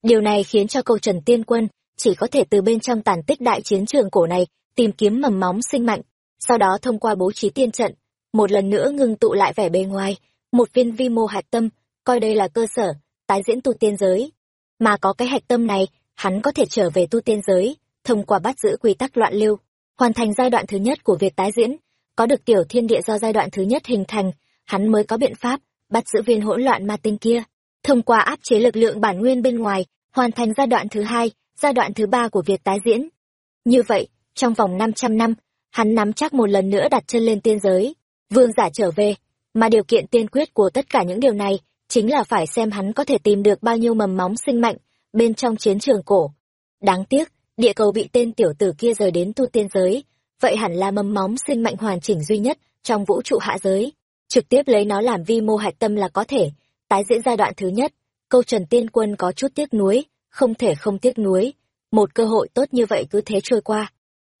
Điều này khiến cho câu Trần Tiên Quân chỉ có thể từ bên trong tàn tích đại chiến trường cổ này tìm kiếm mầm móng sinh mạnh, sau đó thông qua bố trí tiên trận, một lần nữa ngưng tụ lại vẻ bề ngoài, một viên vi mô hạch tâm, coi đây là cơ sở, tái diễn tu tiên giới. Mà có cái hạch tâm này, hắn có thể trở về tu tiên giới, thông qua bắt giữ quy tắc loạn lưu, hoàn thành giai đoạn thứ nhất của việc tái diễn, có được tiểu thiên địa do giai đoạn thứ nhất hình thành, hắn mới có biện pháp bắt giữ viên hỗn loạn ma tinh kia, thông qua áp chế lực lượng bản nguyên bên ngoài, hoàn thành giai đoạn thứ hai, giai đoạn thứ ba của việc tái diễn. Như vậy, trong vòng 500 năm, hắn nắm chắc một lần nữa đặt chân lên tiên giới, vương giả trở về, mà điều kiện tiên quyết của tất cả những điều này chính là phải xem hắn có thể tìm được bao nhiêu mầm móng sinh mạnh bên trong chiến trường cổ. Đáng tiếc, địa cầu bị tên tiểu tử kia rời đến tu tiên giới, vậy hẳn là mầm móng sinh mạnh hoàn chỉnh duy nhất trong vũ trụ hạ giới. Trực tiếp lấy nó làm vi mô hạch tâm là có thể, tái diễn giai đoạn thứ nhất, câu Trần Tiên Quân có chút tiếc nuối, không thể không tiếc nuối. một cơ hội tốt như vậy cứ thế trôi qua.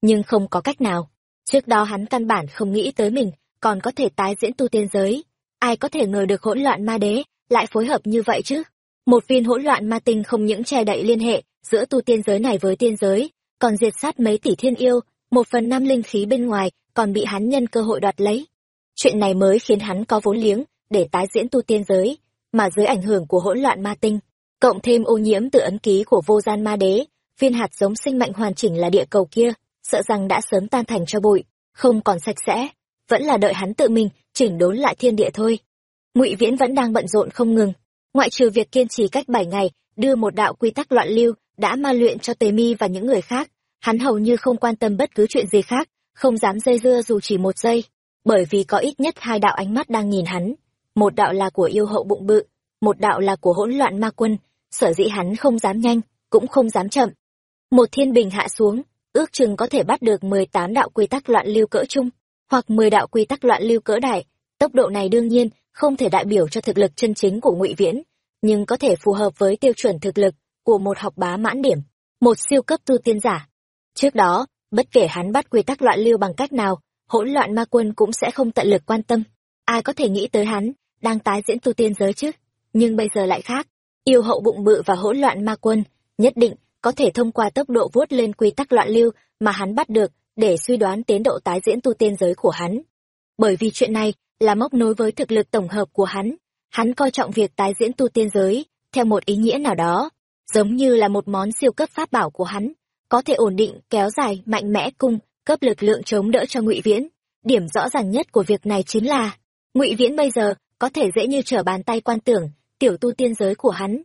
Nhưng không có cách nào. Trước đó hắn căn bản không nghĩ tới mình, còn có thể tái diễn tu tiên giới. Ai có thể ngờ được hỗn loạn ma đế, lại phối hợp như vậy chứ? Một viên hỗn loạn ma tinh không những che đậy liên hệ giữa tu tiên giới này với tiên giới, còn diệt sát mấy tỷ thiên yêu, một phần năm linh khí bên ngoài còn bị hắn nhân cơ hội đoạt lấy. Chuyện này mới khiến hắn có vốn liếng để tái diễn tu tiên giới, mà dưới ảnh hưởng của hỗn loạn ma tinh, cộng thêm ô nhiễm từ ấn ký của vô gian ma đế, viên hạt giống sinh mệnh hoàn chỉnh là địa cầu kia, sợ rằng đã sớm tan thành cho bụi, không còn sạch sẽ, vẫn là đợi hắn tự mình chỉnh đốn lại thiên địa thôi. Ngụy Viễn vẫn đang bận rộn không ngừng, ngoại trừ việc kiên trì cách bảy ngày đưa một đạo quy tắc loạn lưu đã ma luyện cho Tề Mi và những người khác, hắn hầu như không quan tâm bất cứ chuyện gì khác, không dám dây dưa dù chỉ một giây, bởi vì có ít nhất hai đạo ánh mắt đang nhìn hắn, một đạo là của yêu hậu bụng bự, một đạo là của hỗn loạn ma quân, sở dĩ hắn không dám nhanh, cũng không dám chậm. Một thiên bình hạ xuống, ước chừng có thể bắt được mười tám đạo quy tắc loạn lưu cỡ trung, hoặc mười đạo quy tắc loạn lưu cỡ đại. Tốc độ này đương nhiên không thể đại biểu cho thực lực chân chính của Ngụy Viễn, nhưng có thể phù hợp với tiêu chuẩn thực lực của một học bá mãn điểm, một siêu cấp tu tiên giả. Trước đó, bất kể hắn bắt quy tắc loạn lưu bằng cách nào, hỗn loạn ma quân cũng sẽ không tận lực quan tâm. Ai có thể nghĩ tới hắn, đang tái diễn tu tiên giới chứ? Nhưng bây giờ lại khác, yêu hậu bụng bự và hỗn loạn ma quân, nhất định có thể thông qua tốc độ vuốt lên quy tắc loạn lưu mà hắn bắt được để suy đoán tiến độ tái diễn tu tiên giới của hắn. Bởi vì chuyện này là mốc nối với thực lực tổng hợp của hắn, hắn coi trọng việc tái diễn tu tiên giới theo một ý nghĩa nào đó, giống như là một món siêu cấp pháp bảo của hắn, có thể ổn định, kéo dài, mạnh mẽ cung, cấp lực lượng chống đỡ cho Ngụy Viễn. Điểm rõ ràng nhất của việc này chính là, Ngụy Viễn bây giờ có thể dễ như trở bàn tay quan tưởng tiểu tu tiên giới của hắn.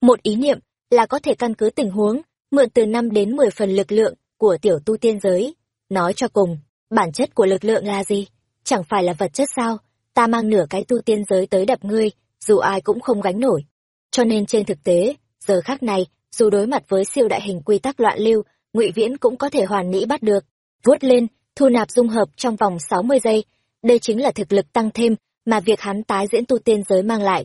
Một ý niệm là có thể căn cứ tình huống, mượn từ năm đến mười phần lực lượng của tiểu tu tiên giới. Nói cho cùng, bản chất của lực lượng là gì? Chẳng phải là vật chất sao? Ta mang nửa cái tu tiên giới tới đập ngươi, dù ai cũng không gánh nổi. Cho nên trên thực tế, giờ khác này, dù đối mặt với siêu đại hình quy tắc loạn lưu, ngụy Viễn cũng có thể hoàn mỹ bắt được, vuốt lên, thu nạp dung hợp trong vòng sáu mươi giây. Đây chính là thực lực tăng thêm mà việc hắn tái diễn tu tiên giới mang lại.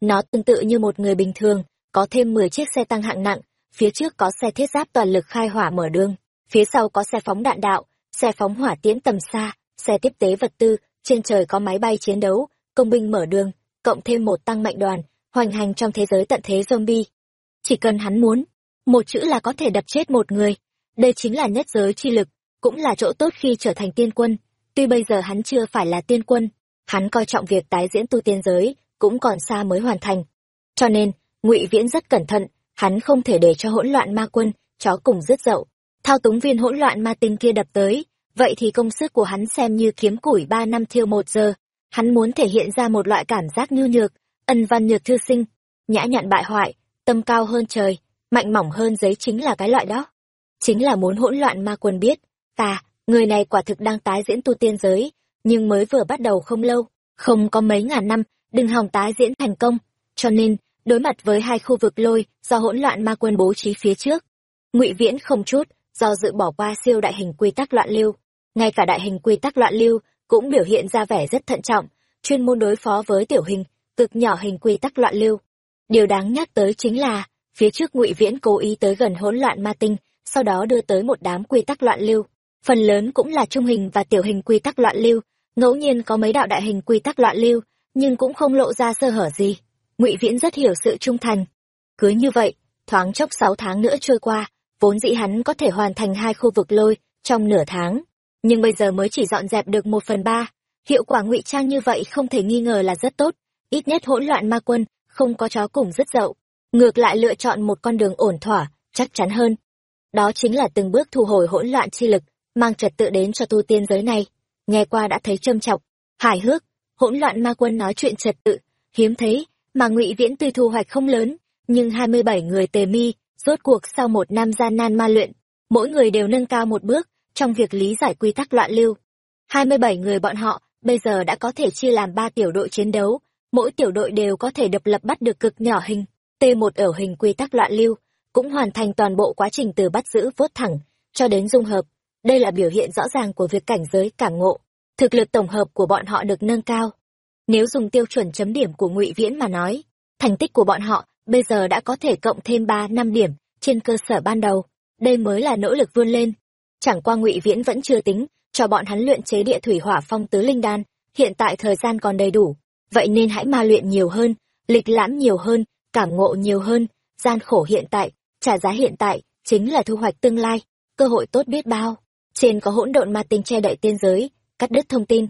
Nó tương tự như một người bình thường, có thêm mười chiếc xe tăng hạng nặng, phía trước có xe thiết giáp toàn lực khai hỏa mở đường, phía sau có xe phóng đạn đạo, xe phóng hỏa tiễn tầm xa, xe tiếp tế vật tư, trên trời có máy bay chiến đấu, công binh mở đường, cộng thêm một tăng mạnh đoàn, hoành hành trong thế giới tận thế zombie. Chỉ cần hắn muốn, một chữ là có thể đập chết một người. Đây chính là nhất giới chi lực, cũng là chỗ tốt khi trở thành tiên quân. Tuy bây giờ hắn chưa phải là tiên quân, hắn coi trọng việc tái diễn tu tiên giới, cũng còn xa mới hoàn thành. Cho nên, ngụy Viễn rất cẩn thận, hắn không thể để cho hỗn loạn ma quân, chó cùng rứt dậu. Thao túng viên hỗn loạn ma tinh kia đập tới, vậy thì công sức của hắn xem như kiếm củi ba năm thiêu một giờ. Hắn muốn thể hiện ra một loại cảm giác nhu nhược, ân văn nhược thư sinh, nhã nhặn bại hoại, tâm cao hơn trời, mạnh mỏng hơn giấy chính là cái loại đó. Chính là muốn hỗn loạn ma quân biết, ta, người này quả thực đang tái diễn tu tiên giới, nhưng mới vừa bắt đầu không lâu, không có mấy ngàn năm, đừng hòng tái diễn thành công. Cho nên, đối mặt với hai khu vực lôi do hỗn loạn ma quân bố trí phía trước, ngụy Viễn không chút do dự bỏ qua siêu đại hình quy tắc loạn lưu, ngay cả đại hình quy tắc loạn lưu cũng biểu hiện ra vẻ rất thận trọng, chuyên môn đối phó với tiểu hình, cực nhỏ hình quy tắc loạn lưu. Điều đáng nhắc tới chính là, phía trước ngụy Viễn cố ý tới gần hỗn loạn ma tinh, sau đó đưa tới một đám quy tắc loạn lưu, phần lớn cũng là trung hình và tiểu hình quy tắc loạn lưu, ngẫu nhiên có mấy đạo đại hình quy tắc loạn lưu, nhưng cũng không lộ ra sơ hở gì. Ngụy Viễn rất hiểu sự trung thành. Cứ như vậy, thoáng chốc sáu tháng nữa trôi qua, vốn dĩ hắn có thể hoàn thành hai khu vực lôi trong nửa tháng, nhưng bây giờ mới chỉ dọn dẹp được một phần ba. Hiệu quả ngụy trang như vậy không thể nghi ngờ là rất tốt, ít nhất hỗn loạn ma quân không có chó cùng rất dậu, ngược lại lựa chọn một con đường ổn thỏa, chắc chắn hơn. Đó chính là từng bước thu hồi hỗn loạn chi lực, mang trật tự đến cho tu tiên giới này. Nghe qua đã thấy trâm trọng, hài hước, hỗn loạn ma quân nói chuyện trật tự, hiếm thấy, mà ngụy Viễn tuy thu hoạch không lớn, nhưng hai mươi bảy người tề mi, rốt cuộc sau một năm gian nan ma luyện, mỗi người đều nâng cao một bước trong việc lý giải quy tắc loạn lưu. hai mươi bảy người bọn họ bây giờ đã có thể chia làm ba tiểu đội chiến đấu, mỗi tiểu đội đều có thể độc lập bắt được cực nhỏ hình, t một ở hình quy tắc loạn lưu, cũng hoàn thành toàn bộ quá trình từ bắt giữ vốt thẳng, cho đến dung hợp. Đây là biểu hiện rõ ràng của việc cảnh giới cảm ngộ, thực lực tổng hợp của bọn họ được nâng cao. Nếu dùng tiêu chuẩn chấm điểm của ngụy Viễn mà nói, thành tích của bọn họ bây giờ đã có thể cộng thêm ba năm điểm trên cơ sở ban đầu. đây mới là nỗ lực vươn lên. Chẳng qua ngụy viễn vẫn chưa tính cho bọn hắn luyện chế địa thủy hỏa phong tứ linh đan hiện tại thời gian còn đầy đủ. Vậy nên hãy ma luyện nhiều hơn lịch lãm nhiều hơn cảm ngộ nhiều hơn. Gian khổ hiện tại trả giá hiện tại chính là thu hoạch tương lai. Cơ hội tốt biết bao. Trên có hỗn độn ma tinh che đậy tiên giới cắt đứt thông tin.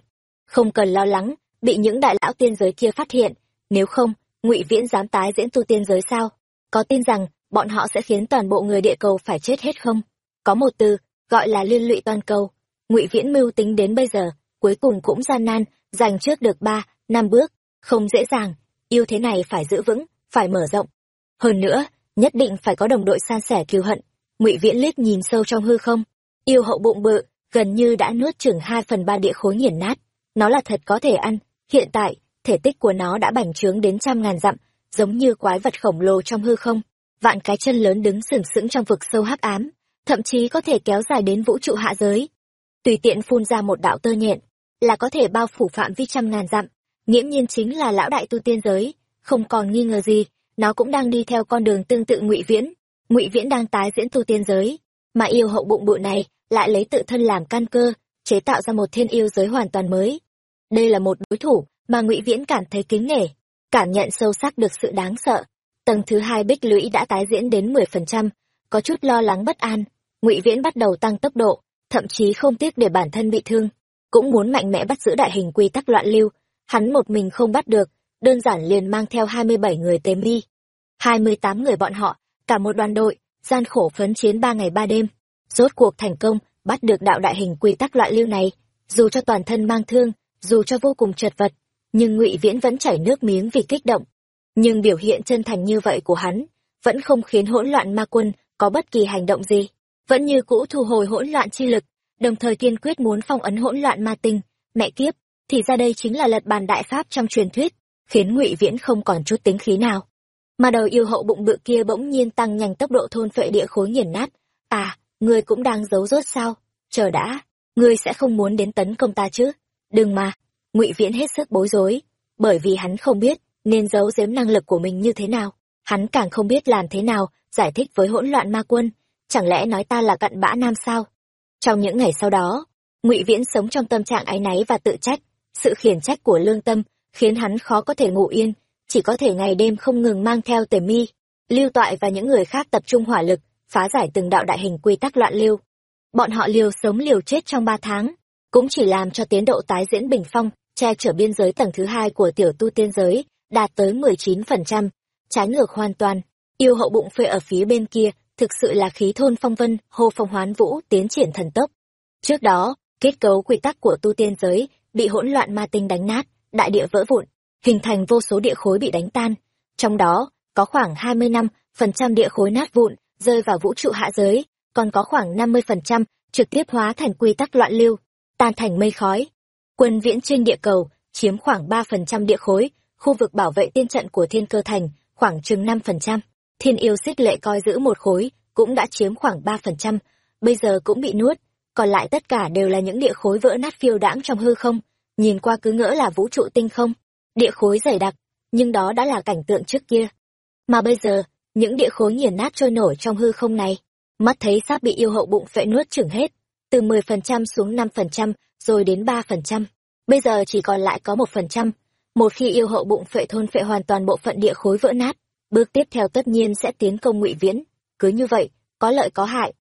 Không cần lo lắng bị những đại lão tiên giới kia phát hiện. Nếu không, ngụy viễn dám tái diễn tu tiên giới sao? Có tin rằng, bọn họ sẽ khiến toàn bộ người địa cầu phải chết hết không? Có một từ, gọi là liên lụy toàn cầu. Ngụy viễn mưu tính đến bây giờ, cuối cùng cũng gian nan, giành trước được ba, năm bước. Không dễ dàng, yêu thế này phải giữ vững, phải mở rộng. Hơn nữa, nhất định phải có đồng đội san sẻ cứu hận. Ngụy viễn liếc nhìn sâu trong hư không. Yêu hậu bụng bự, gần như đã nuốt chừng hai phần ba địa khối nghiền nát. Nó là thật có thể ăn hiện tại, thể tích của nó đã bành trướng đến trăm ngàn dặm, giống như quái vật khổng lồ trong hư không. Vạn cái chân lớn đứng sừng sững trong vực sâu hắc ám, thậm chí có thể kéo dài đến vũ trụ hạ giới. Tùy tiện phun ra một đạo tơ nhện, là có thể bao phủ phạm vi trăm ngàn dặm. Nghiễm nhiên chính là lão đại tu tiên giới, không còn nghi ngờ gì, nó cũng đang đi theo con đường tương tự ngụy viễn. Ngụy viễn đang tái diễn tu tiên giới, mà yêu hậu bụng bự này lại lấy tự thân làm căn cơ, chế tạo ra một thiên yêu giới hoàn toàn mới đây là một đối thủ mà ngụy viễn cảm thấy kính nể, cảm nhận sâu sắc được sự đáng sợ. Tầng thứ hai bích lũy đã tái diễn đến mười phần trăm, có chút lo lắng bất an. Ngụy viễn bắt đầu tăng tốc độ, thậm chí không tiếc để bản thân bị thương, cũng muốn mạnh mẽ bắt giữ đại hình quy tắc loạn lưu. Hắn một mình không bắt được, đơn giản liền mang theo hai mươi bảy người tế mi. hai mươi tám người bọn họ, cả một đoàn đội, gian khổ phấn chiến ba ngày ba đêm. Rốt cuộc thành công bắt được đạo đại hình quy tắc loạn lưu này. Dù cho toàn thân mang thương dù cho vô cùng chật vật, nhưng ngụy viễn vẫn chảy nước miếng vì kích động. Nhưng biểu hiện chân thành như vậy của hắn vẫn không khiến hỗn loạn ma quân có bất kỳ hành động gì, vẫn như cũ thu hồi hỗn loạn chi lực, đồng thời kiên quyết muốn phong ấn hỗn loạn ma tinh. Mẹ kiếp, thì ra đây chính là lật bàn đại pháp trong truyền thuyết, khiến ngụy viễn không còn chút tính khí nào. Mà đầu yêu hậu bụng bự kia bỗng nhiên tăng nhanh tốc độ thôn phệ địa khối nghiền nát. À ngươi cũng đang giấu rốt sao? Chờ đã, ngươi sẽ không muốn đến tấn công ta chứ? Đừng mà, ngụy viễn hết sức bối rối, bởi vì hắn không biết nên giấu giếm năng lực của mình như thế nào. Hắn càng không biết làm thế nào giải thích với hỗn loạn ma quân, chẳng lẽ nói ta là cặn bã nam sao? Trong những ngày sau đó, ngụy viễn sống trong tâm trạng áy náy và tự trách. Sự khiển trách của lương tâm khiến hắn khó có thể ngủ yên, chỉ có thể ngày đêm không ngừng mang theo tề mi, lưu toại và những người khác tập trung hỏa lực, phá giải từng đạo đại hình quy tắc loạn lưu. Bọn họ liều sống liều chết trong ba tháng cũng chỉ làm cho tiến độ tái diễn bình phong, che chở biên giới tầng thứ hai của tiểu tu tiên giới, đạt tới mười chín phần trăm. Trái ngược hoàn toàn, yêu hậu bụng phệ ở phía bên kia, thực sự là khí thôn phong vân, hô phong hoán vũ, tiến triển thần tốc. Trước đó, kết cấu quy tắc của tu tiên giới bị hỗn loạn ma tinh đánh nát, đại địa vỡ vụn, hình thành vô số địa khối bị đánh tan. Trong đó, có khoảng hai mươi năm phần trăm địa khối nát vụn rơi vào vũ trụ hạ giới, còn có khoảng năm mươi phần trăm trực tiếp hóa thành quy tắc loạn lưu tan thành mây khói. Quân viễn trên địa cầu, chiếm khoảng ba phần trăm địa khối, khu vực bảo vệ tiên trận của thiên cơ thành, khoảng chừng năm phần trăm. Thiên yêu xích lệ coi giữ một khối, cũng đã chiếm khoảng ba phần trăm. Bây giờ cũng bị nuốt, còn lại tất cả đều là những địa khối vỡ nát phiêu đãng trong hư không. Nhìn qua cứ ngỡ là vũ trụ tinh không, địa khối dày đặc, nhưng đó đã là cảnh tượng trước kia. Mà bây giờ, những địa khối nghiền nát trôi nổi trong hư không này, mắt thấy sắp bị yêu hậu bụng phệ nuốt chửng hết từ mười phần trăm xuống năm phần trăm, rồi đến ba phần trăm. Bây giờ chỉ còn lại có một phần trăm. Một khi yêu hậu bụng phệ thôn phệ hoàn toàn bộ phận địa khối vỡ nát, bước tiếp theo tất nhiên sẽ tiến công ngụy viễn. Cứ như vậy, có lợi có hại.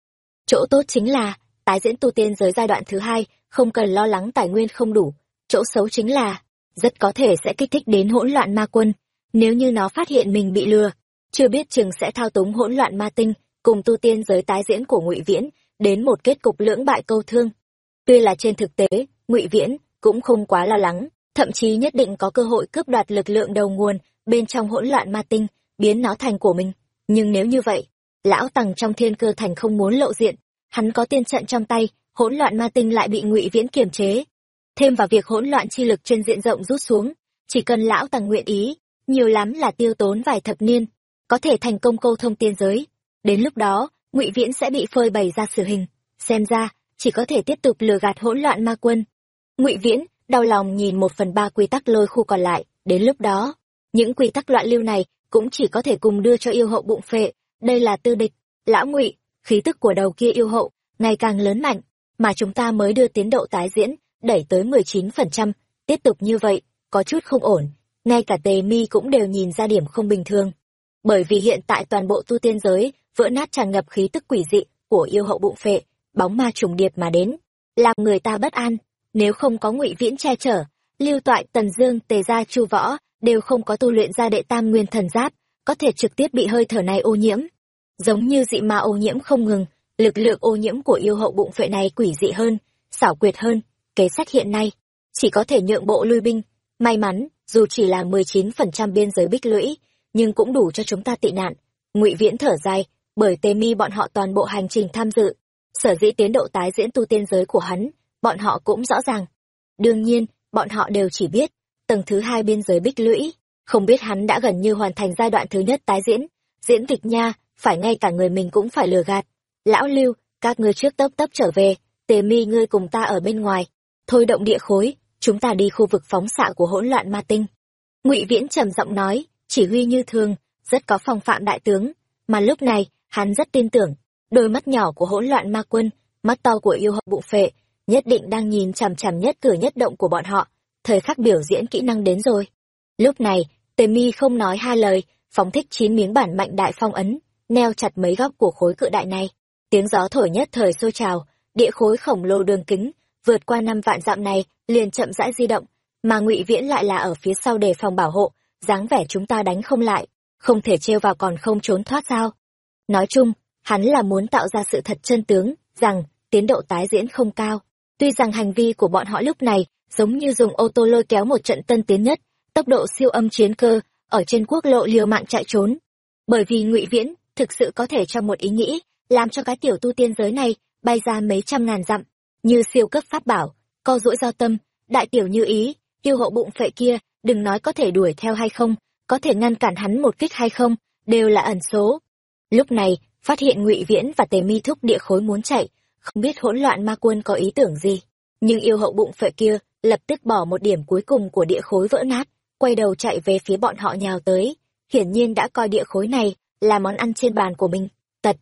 Chỗ tốt chính là tái diễn tu tiên giới giai đoạn thứ hai, không cần lo lắng tài nguyên không đủ. Chỗ xấu chính là rất có thể sẽ kích thích đến hỗn loạn ma quân. Nếu như nó phát hiện mình bị lừa, chưa biết chừng sẽ thao túng hỗn loạn ma tinh, cùng tu tiên giới tái diễn của ngụy viễn đến một kết cục lưỡng bại câu thương. Tuy là trên thực tế, ngụy viễn cũng không quá lo lắng, thậm chí nhất định có cơ hội cướp đoạt lực lượng đầu nguồn bên trong hỗn loạn ma tinh, biến nó thành của mình. Nhưng nếu như vậy, lão tằng trong thiên cơ thành không muốn lộ diện, hắn có tiên trận trong tay, hỗn loạn ma tinh lại bị ngụy viễn kiềm chế. Thêm vào việc hỗn loạn chi lực trên diện rộng rút xuống, chỉ cần lão tằng nguyện ý, nhiều lắm là tiêu tốn vài thập niên, có thể thành công câu thông tiên giới. Đến lúc đó ngụy viễn sẽ bị phơi bày ra xử hình. Xem ra chỉ có thể tiếp tục lừa gạt hỗn loạn ma quân. Ngụy viễn đau lòng nhìn một phần ba quy tắc lôi khu còn lại. Đến lúc đó những quy tắc loạn lưu này cũng chỉ có thể cùng đưa cho yêu hậu bụng phệ. Đây là tư địch. Lão ngụy khí tức của đầu kia yêu hậu ngày càng lớn mạnh, mà chúng ta mới đưa tiến độ tái diễn đẩy tới 19%, tiếp tục như vậy, có chút không ổn, ngay cả Tề Mi cũng đều nhìn ra điểm không bình thường. Bởi vì hiện tại toàn bộ tu tiên giới vỡ nát tràn ngập khí tức quỷ dị của yêu hậu bụng phệ, bóng ma trùng điệp mà đến, làm người ta bất an, nếu không có Ngụy Viễn che chở, Lưu Toại, Tần Dương, Tề gia, Chu Võ đều không có tu luyện ra đệ tam nguyên thần giáp, có thể trực tiếp bị hơi thở này ô nhiễm. Giống như dị ma ô nhiễm không ngừng, lực lượng ô nhiễm của yêu hậu bụng phệ này quỷ dị hơn, xảo quyệt hơn, kế sách hiện nay chỉ có thể nhượng bộ lui binh. May mắn, dù chỉ là 19% biên giới bích lũy, nhưng cũng đủ cho chúng ta tị nạn. Ngụy Viễn thở dài, bởi Tề Mi bọn họ toàn bộ hành trình tham dự, sở dĩ tiến độ tái diễn tu tiên giới của hắn, bọn họ cũng rõ ràng. Đương nhiên, bọn họ đều chỉ biết, tầng thứ hai biên giới bích lũy, không biết hắn đã gần như hoàn thành giai đoạn thứ nhất tái diễn, diễn kịch nha, phải ngay cả người mình cũng phải lừa gạt. Lão Lưu, các ngươi trước tấp tấp trở về, tề mi ngươi cùng ta ở bên ngoài, thôi động địa khối, chúng ta đi khu vực phóng xạ của hỗn loạn ma tinh. Ngụy Viễn trầm giọng nói, chỉ huy như thường, rất có phong phạm đại tướng, mà lúc này, hắn rất tin tưởng, đôi mắt nhỏ của hỗn loạn ma quân, mắt to của yêu hậu bụng phệ, nhất định đang nhìn chằm chằm nhất cử nhất động của bọn họ, thời khắc biểu diễn kỹ năng đến rồi. Lúc này, Tề Mi không nói hai lời, phóng thích chín miếng bản mạnh đại phong ấn, neo chặt mấy góc của khối cự đại này. Tiếng gió thổi nhất thời sôi trào, địa khối khổng lồ đường kính, vượt qua năm vạn dặm này, liền chậm rãi di động, mà Ngụy Viễn lại là ở phía sau đề phòng bảo hộ, dáng vẻ chúng ta đánh không lại, không thể trêu vào còn không trốn thoát sao? Nói chung, hắn là muốn tạo ra sự thật chân tướng, rằng tiến độ tái diễn không cao. Tuy rằng hành vi của bọn họ lúc này giống như dùng ô tô lôi kéo một trận tân tiến nhất, tốc độ siêu âm chiến cơ, ở trên quốc lộ liều mạng chạy trốn. Bởi vì ngụy Viễn thực sự có thể cho một ý nghĩ, làm cho cái tiểu tu tiên giới này bay ra mấy trăm ngàn dặm, như siêu cấp pháp bảo, co duỗi do tâm, đại tiểu như ý, tiêu hộ bụng phệ kia, đừng nói có thể đuổi theo hay không, có thể ngăn cản hắn một kích hay không, đều là ẩn số. Lúc này, phát hiện ngụy Viễn và Tề Mi thúc địa khối muốn chạy, không biết hỗn loạn ma quân có ý tưởng gì. Nhưng yêu hậu bụng phệ kia, lập tức bỏ một điểm cuối cùng của địa khối vỡ nát, quay đầu chạy về phía bọn họ nhào tới. Hiển nhiên đã coi địa khối này là món ăn trên bàn của mình. Tật.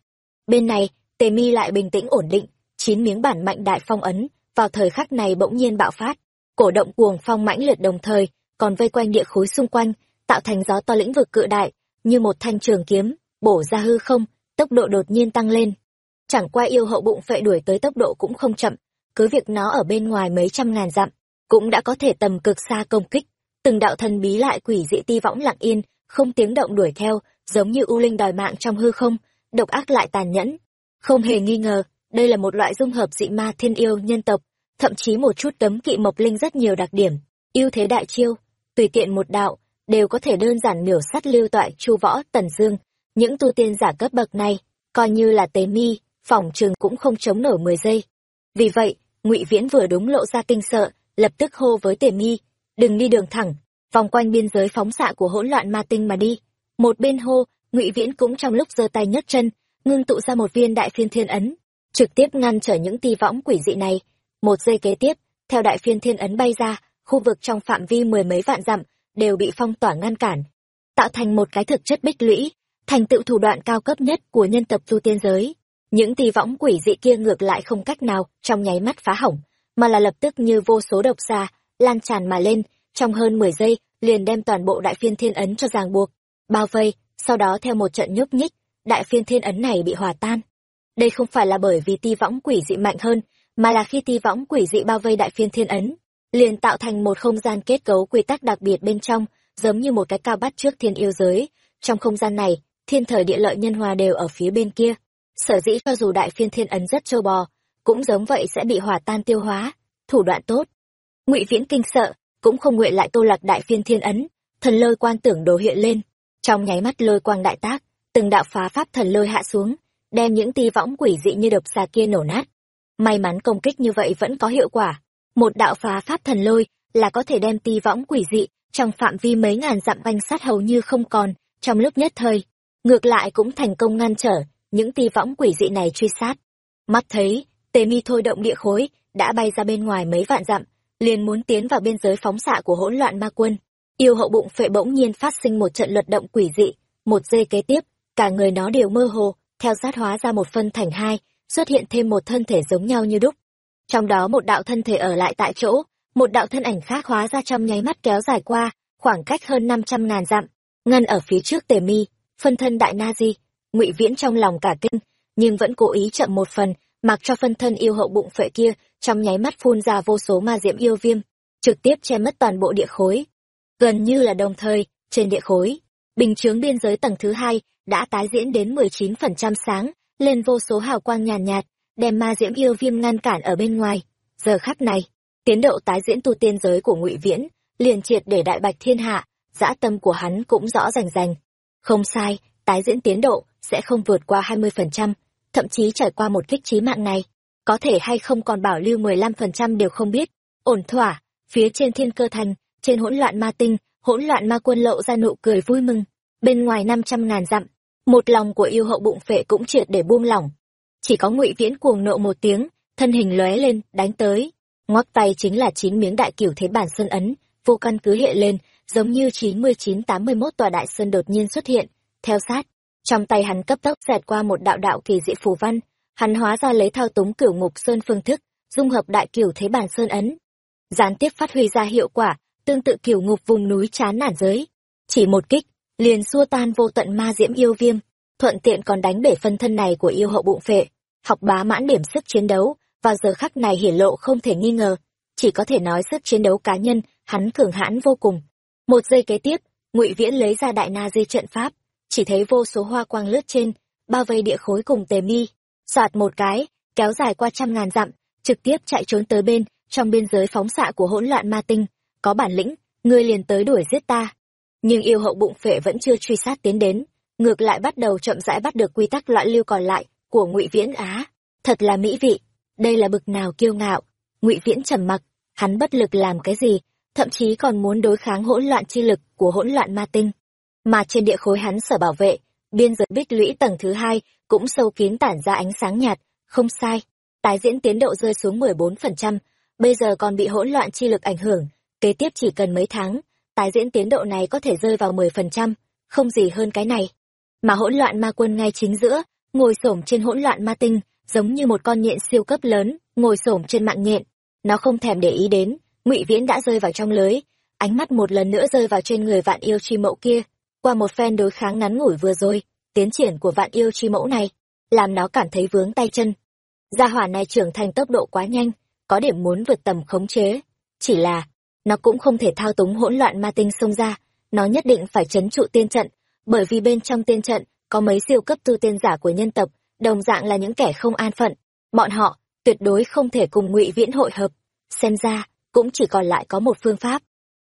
Bên này, Tề Mi lại bình tĩnh ổn định, chín miếng bản mạnh đại phong ấn, vào thời khắc này bỗng nhiên bạo phát, cổ động cuồng phong mãnh liệt đồng thời, còn vây quanh địa khối xung quanh, tạo thành gió to lĩnh vực cự đại, như một thanh trường kiếm, bổ ra hư không, tốc độ đột nhiên tăng lên. Chẳng qua yêu hậu bụng phệ đuổi tới tốc độ cũng không chậm, cứ việc nó ở bên ngoài mấy trăm ngàn dặm, cũng đã có thể tầm cực xa công kích. Từng đạo thần bí lại quỷ dị ti võng lặng yên, không tiếng động đuổi theo, giống như u linh đòi mạng trong hư không, độc ác lại tàn nhẫn. Không hề nghi ngờ, đây là một loại dung hợp dị ma thiên yêu nhân tộc, thậm chí một chút cấm kỵ mộc linh rất nhiều đặc điểm, ưu thế đại chiêu, tùy tiện một đạo, đều có thể đơn giản miểu sát lưu toại chu võ tần dương. Những tu tiên giả cấp bậc này, coi như là tế mi, phòng trường cũng không chống nổi mười giây. Vì vậy, ngụy Viễn vừa đúng lộ ra kinh sợ, lập tức hô với Tề Mi, "Đừng đi đường thẳng, vòng quanh biên giới phóng xạ của hỗn loạn ma tinh mà đi." Một bên hô, ngụy Viễn cũng trong lúc giơ tay nhấc chân, ngưng tụ ra một viên đại phiên thiên ấn, trực tiếp ngăn trở những ti võng quỷ dị này. Một giây kế tiếp, theo đại phiên thiên ấn bay ra, khu vực trong phạm vi mười mấy vạn dặm đều bị phong tỏa ngăn cản, tạo thành một cái thực chất bích lũy, thành tựu thủ đoạn cao cấp nhất của nhân tộc tu tiên giới. Những tì võng quỷ dị kia ngược lại không cách nào trong nháy mắt phá hỏng, mà là lập tức như vô số độc xa, lan tràn mà lên, trong hơn mười giây, liền đem toàn bộ đại phiên thiên ấn cho ràng buộc, bao vây, sau đó theo một trận nhúc nhích, đại phiên thiên ấn này bị hòa tan. Đây không phải là bởi vì ti võng quỷ dị mạnh hơn, mà là khi ti võng quỷ dị bao vây đại phiên thiên ấn, liền tạo thành một không gian kết cấu quy tắc đặc biệt bên trong, giống như một cái cao bắt trước thiên yêu giới. Trong không gian này, thiên thời địa lợi nhân hòa đều ở phía bên kia. Sở dĩ cho dù đại phiên thiên ấn rất trâu bò, cũng giống vậy sẽ bị hòa tan tiêu hóa. Thủ đoạn tốt. ngụy Viễn kinh sợ, cũng không nguyện lại tô lạc đại phiên thiên ấn, thần lôi quan tưởng đồ hiện lên. Trong nháy mắt lôi quang đại tác, từng đạo phá pháp thần lôi hạ xuống, đem những ti võng quỷ dị như độc xà kia nổ nát. May mắn công kích như vậy vẫn có hiệu quả. Một đạo phá pháp thần lôi là có thể đem ti võng quỷ dị trong phạm vi mấy ngàn dặm banh sát hầu như không còn trong lúc nhất thời. Ngược lại cũng thành công ngăn trở những ti võng quỷ dị này truy sát. Mắt thấy, tề mi thôi động địa khối, đã bay ra bên ngoài mấy vạn dặm, liền muốn tiến vào biên giới phóng xạ của hỗn loạn ma quân. Yêu hậu bụng phệ bỗng nhiên phát sinh một trận luật động quỷ dị, một giây kế tiếp, cả người nó đều mơ hồ, theo sát hóa ra một phân thành hai xuất hiện thêm một thân thể giống nhau như đúc trong đó một đạo thân thể ở lại tại chỗ một đạo thân ảnh khác hóa ra trong nháy mắt kéo dài qua khoảng cách hơn năm trăm ngàn dặm ngăn ở phía trước tề mi phân thân đại na di. Ngụy viễn trong lòng cả kinh nhưng vẫn cố ý chậm một phần mặc cho phân thân yêu hậu bụng phệ kia trong nháy mắt phun ra vô số ma diễm yêu viêm trực tiếp che mất toàn bộ địa khối. Gần như là đồng thời trên địa khối bình chướng biên giới tầng thứ hai đã tái diễn đến mười chín phần trăm sáng lên vô số hào quang nhàn nhạt, nhạt đem ma diễm yêu viêm ngăn cản ở bên ngoài. Giờ khắc này tiến độ tái diễn tu tiên giới của ngụy viễn liền triệt để đại bạch thiên hạ dã tâm của hắn cũng rõ rành rành không sai, tái diễn tiến độ sẽ không vượt qua hai mươi phần trăm, thậm chí trải qua một kích trí mạng này. Có thể hay không còn bảo lưu mười lăm phần trăm đều không biết. Ổn thỏa, phía trên thiên cơ thành, trên hỗn loạn ma tinh, hỗn loạn ma quân lộ ra nụ cười vui mừng. Bên ngoài năm trăm ngàn dặm, một lòng của yêu hậu bụng phệ cũng triệt để buông lỏng. Chỉ có ngụy viễn cuồng nộ một tiếng, thân hình lóe lên, đánh tới. Ngoắc tay chính là chín miếng đại cửu thế bản sơn ấn, vô căn cứ hiện lên giống như chín mươi chín tám mươi mốt tòa đại sơn đột nhiên xuất hiện. Theo sát, trong tay hắn cấp tốc xẹt qua một đạo đạo kỳ dị phù văn. Hắn hóa ra lấy thao túng cửu ngục sơn phương thức, dung hợp đại cửu thế bản sơn ấn. Gián tiếp phát huy ra hiệu quả, tương tự cửu ngục vùng núi chán nản giới. Chỉ một kích, liền xua tan vô tận ma diễm yêu viêm. Thuận tiện còn đánh bể phân thân này của yêu hậu bụng phệ. Học bá mãn điểm sức chiến đấu, vào giờ khắc này hiển lộ không thể nghi ngờ. Chỉ có thể nói sức chiến đấu cá nhân, hắn cường hãn vô cùng một giây kế tiếp, ngụy viễn lấy ra đại na di trận pháp, chỉ thấy vô số hoa quang lướt trên, bao vây địa khối cùng tề mi. Soạt một cái, kéo dài qua trăm ngàn dặm, trực tiếp chạy trốn tới bên, trong biên giới phóng xạ của hỗn loạn ma tinh. Có bản lĩnh, ngươi liền tới đuổi giết ta. Nhưng yêu hậu bụng phệ vẫn chưa truy sát tiến đến, ngược lại bắt đầu chậm rãi bắt được quy tắc loạn lưu còn lại của ngụy viễn á. Thật là mỹ vị, đây là bực nào kiêu ngạo. Ngụy viễn trầm mặc, hắn bất lực làm cái gì? Thậm chí còn muốn đối kháng hỗn loạn chi lực của hỗn loạn ma tinh. Mà trên địa khối hắn sở bảo vệ, biên giới bích lũy tầng thứ hai cũng sâu kín tản ra ánh sáng nhạt, không sai, tái diễn tiến độ rơi xuống mười bốn phần trăm, bây giờ còn bị hỗn loạn chi lực ảnh hưởng, kế tiếp chỉ cần mấy tháng, tái diễn tiến độ này có thể rơi vào mười phần trăm, không gì hơn cái này. Mà hỗn loạn ma quân ngay chính giữa, ngồi xổm trên hỗn loạn ma tinh, giống như một con nhện siêu cấp lớn, ngồi xổm trên mạng nhện, nó không thèm để ý đến ngụy viễn đã rơi vào trong lưới, ánh mắt một lần nữa rơi vào trên người vạn yêu chi mẫu kia, qua một phen đối kháng ngắn ngủi vừa rồi, tiến triển của vạn yêu chi mẫu này, làm nó cảm thấy vướng tay chân. Gia hỏa này trưởng thành tốc độ quá nhanh, có điểm muốn vượt tầm khống chế, chỉ là, nó cũng không thể thao túng hỗn loạn ma tinh xông ra, nó nhất định phải chấn trụ tiên trận, bởi vì bên trong tiên trận, có mấy siêu cấp tu tiên giả của nhân tộc, đồng dạng là những kẻ không an phận, bọn họ tuyệt đối không thể cùng ngụy viễn hội hợp. Xem ra cũng chỉ còn lại có một phương pháp.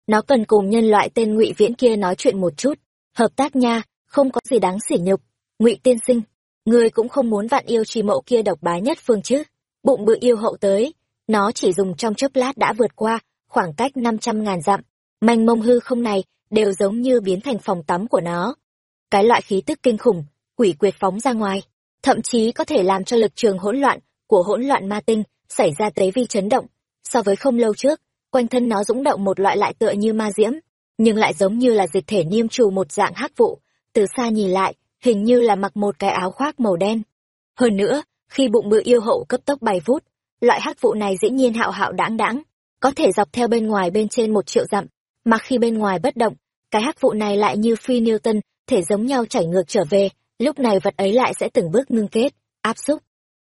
Nó cần cùng nhân loại tên ngụy viễn kia nói chuyện một chút. Hợp tác nha, không có gì đáng sỉ nhục. Ngụy tiên sinh, người cũng không muốn vạn yêu trì mẫu kia độc bá nhất phương chứ. Bụng bự yêu hậu tới, nó chỉ dùng trong chớp lát đã vượt qua khoảng cách năm trăm ngàn dặm. Manh mông hư không này đều giống như biến thành phòng tắm của nó. Cái loại khí tức kinh khủng, quỷ quyệt phóng ra ngoài, thậm chí có thể làm cho lực trường hỗn loạn của hỗn loạn ma tinh xảy ra tế vi chấn động so với không lâu trước, quanh thân nó dũng động một loại lại tựa như ma diễm, nhưng lại giống như là dịch thể niêm trù một dạng hắc vụ. Từ xa nhìn lại, hình như là mặc một cái áo khoác màu đen. Hơn nữa, khi bụng bự yêu hậu cấp tốc bay vút, loại hắc vụ này dĩ nhiên hạo hạo đãng đãng có thể dọc theo bên ngoài bên trên một triệu dặm, mà khi bên ngoài bất động, cái hắc vụ này lại như phi newton, thể giống nhau chảy ngược trở về, lúc này vật ấy lại sẽ từng bước ngưng kết, áp xúc.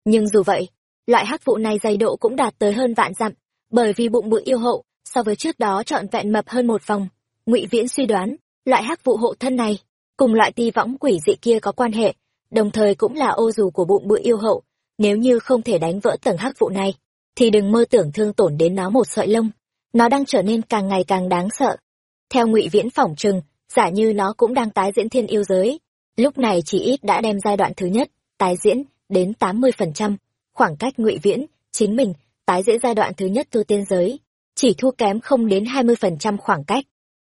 Nhưng dù vậy, loại hắc vụ này dày độ cũng đạt tới hơn vạn dặm bởi vì bụng bự yêu hậu, so với trước đó trọn vẹn mập hơn một vòng. Ngụy viễn suy đoán, loại hắc vụ hộ thân này, cùng loại ti võng quỷ dị kia có quan hệ, đồng thời cũng là ô dù của bụng bự yêu hậu. Nếu như không thể đánh vỡ tầng hắc vụ này, thì đừng mơ tưởng thương tổn đến nó một sợi lông. Nó đang trở nên càng ngày càng đáng sợ. Theo ngụy viễn phỏng chừng, giả như nó cũng đang tái diễn thiên yêu giới. Lúc này chỉ ít đã đem giai đoạn thứ nhất, tái diễn đến tám mươi phần trăm. Khoảng cách ngụy viễn, chính mình tái diễn giai đoạn thứ nhất tu tiên giới, chỉ thua kém không đến hai mươi phần trăm khoảng cách.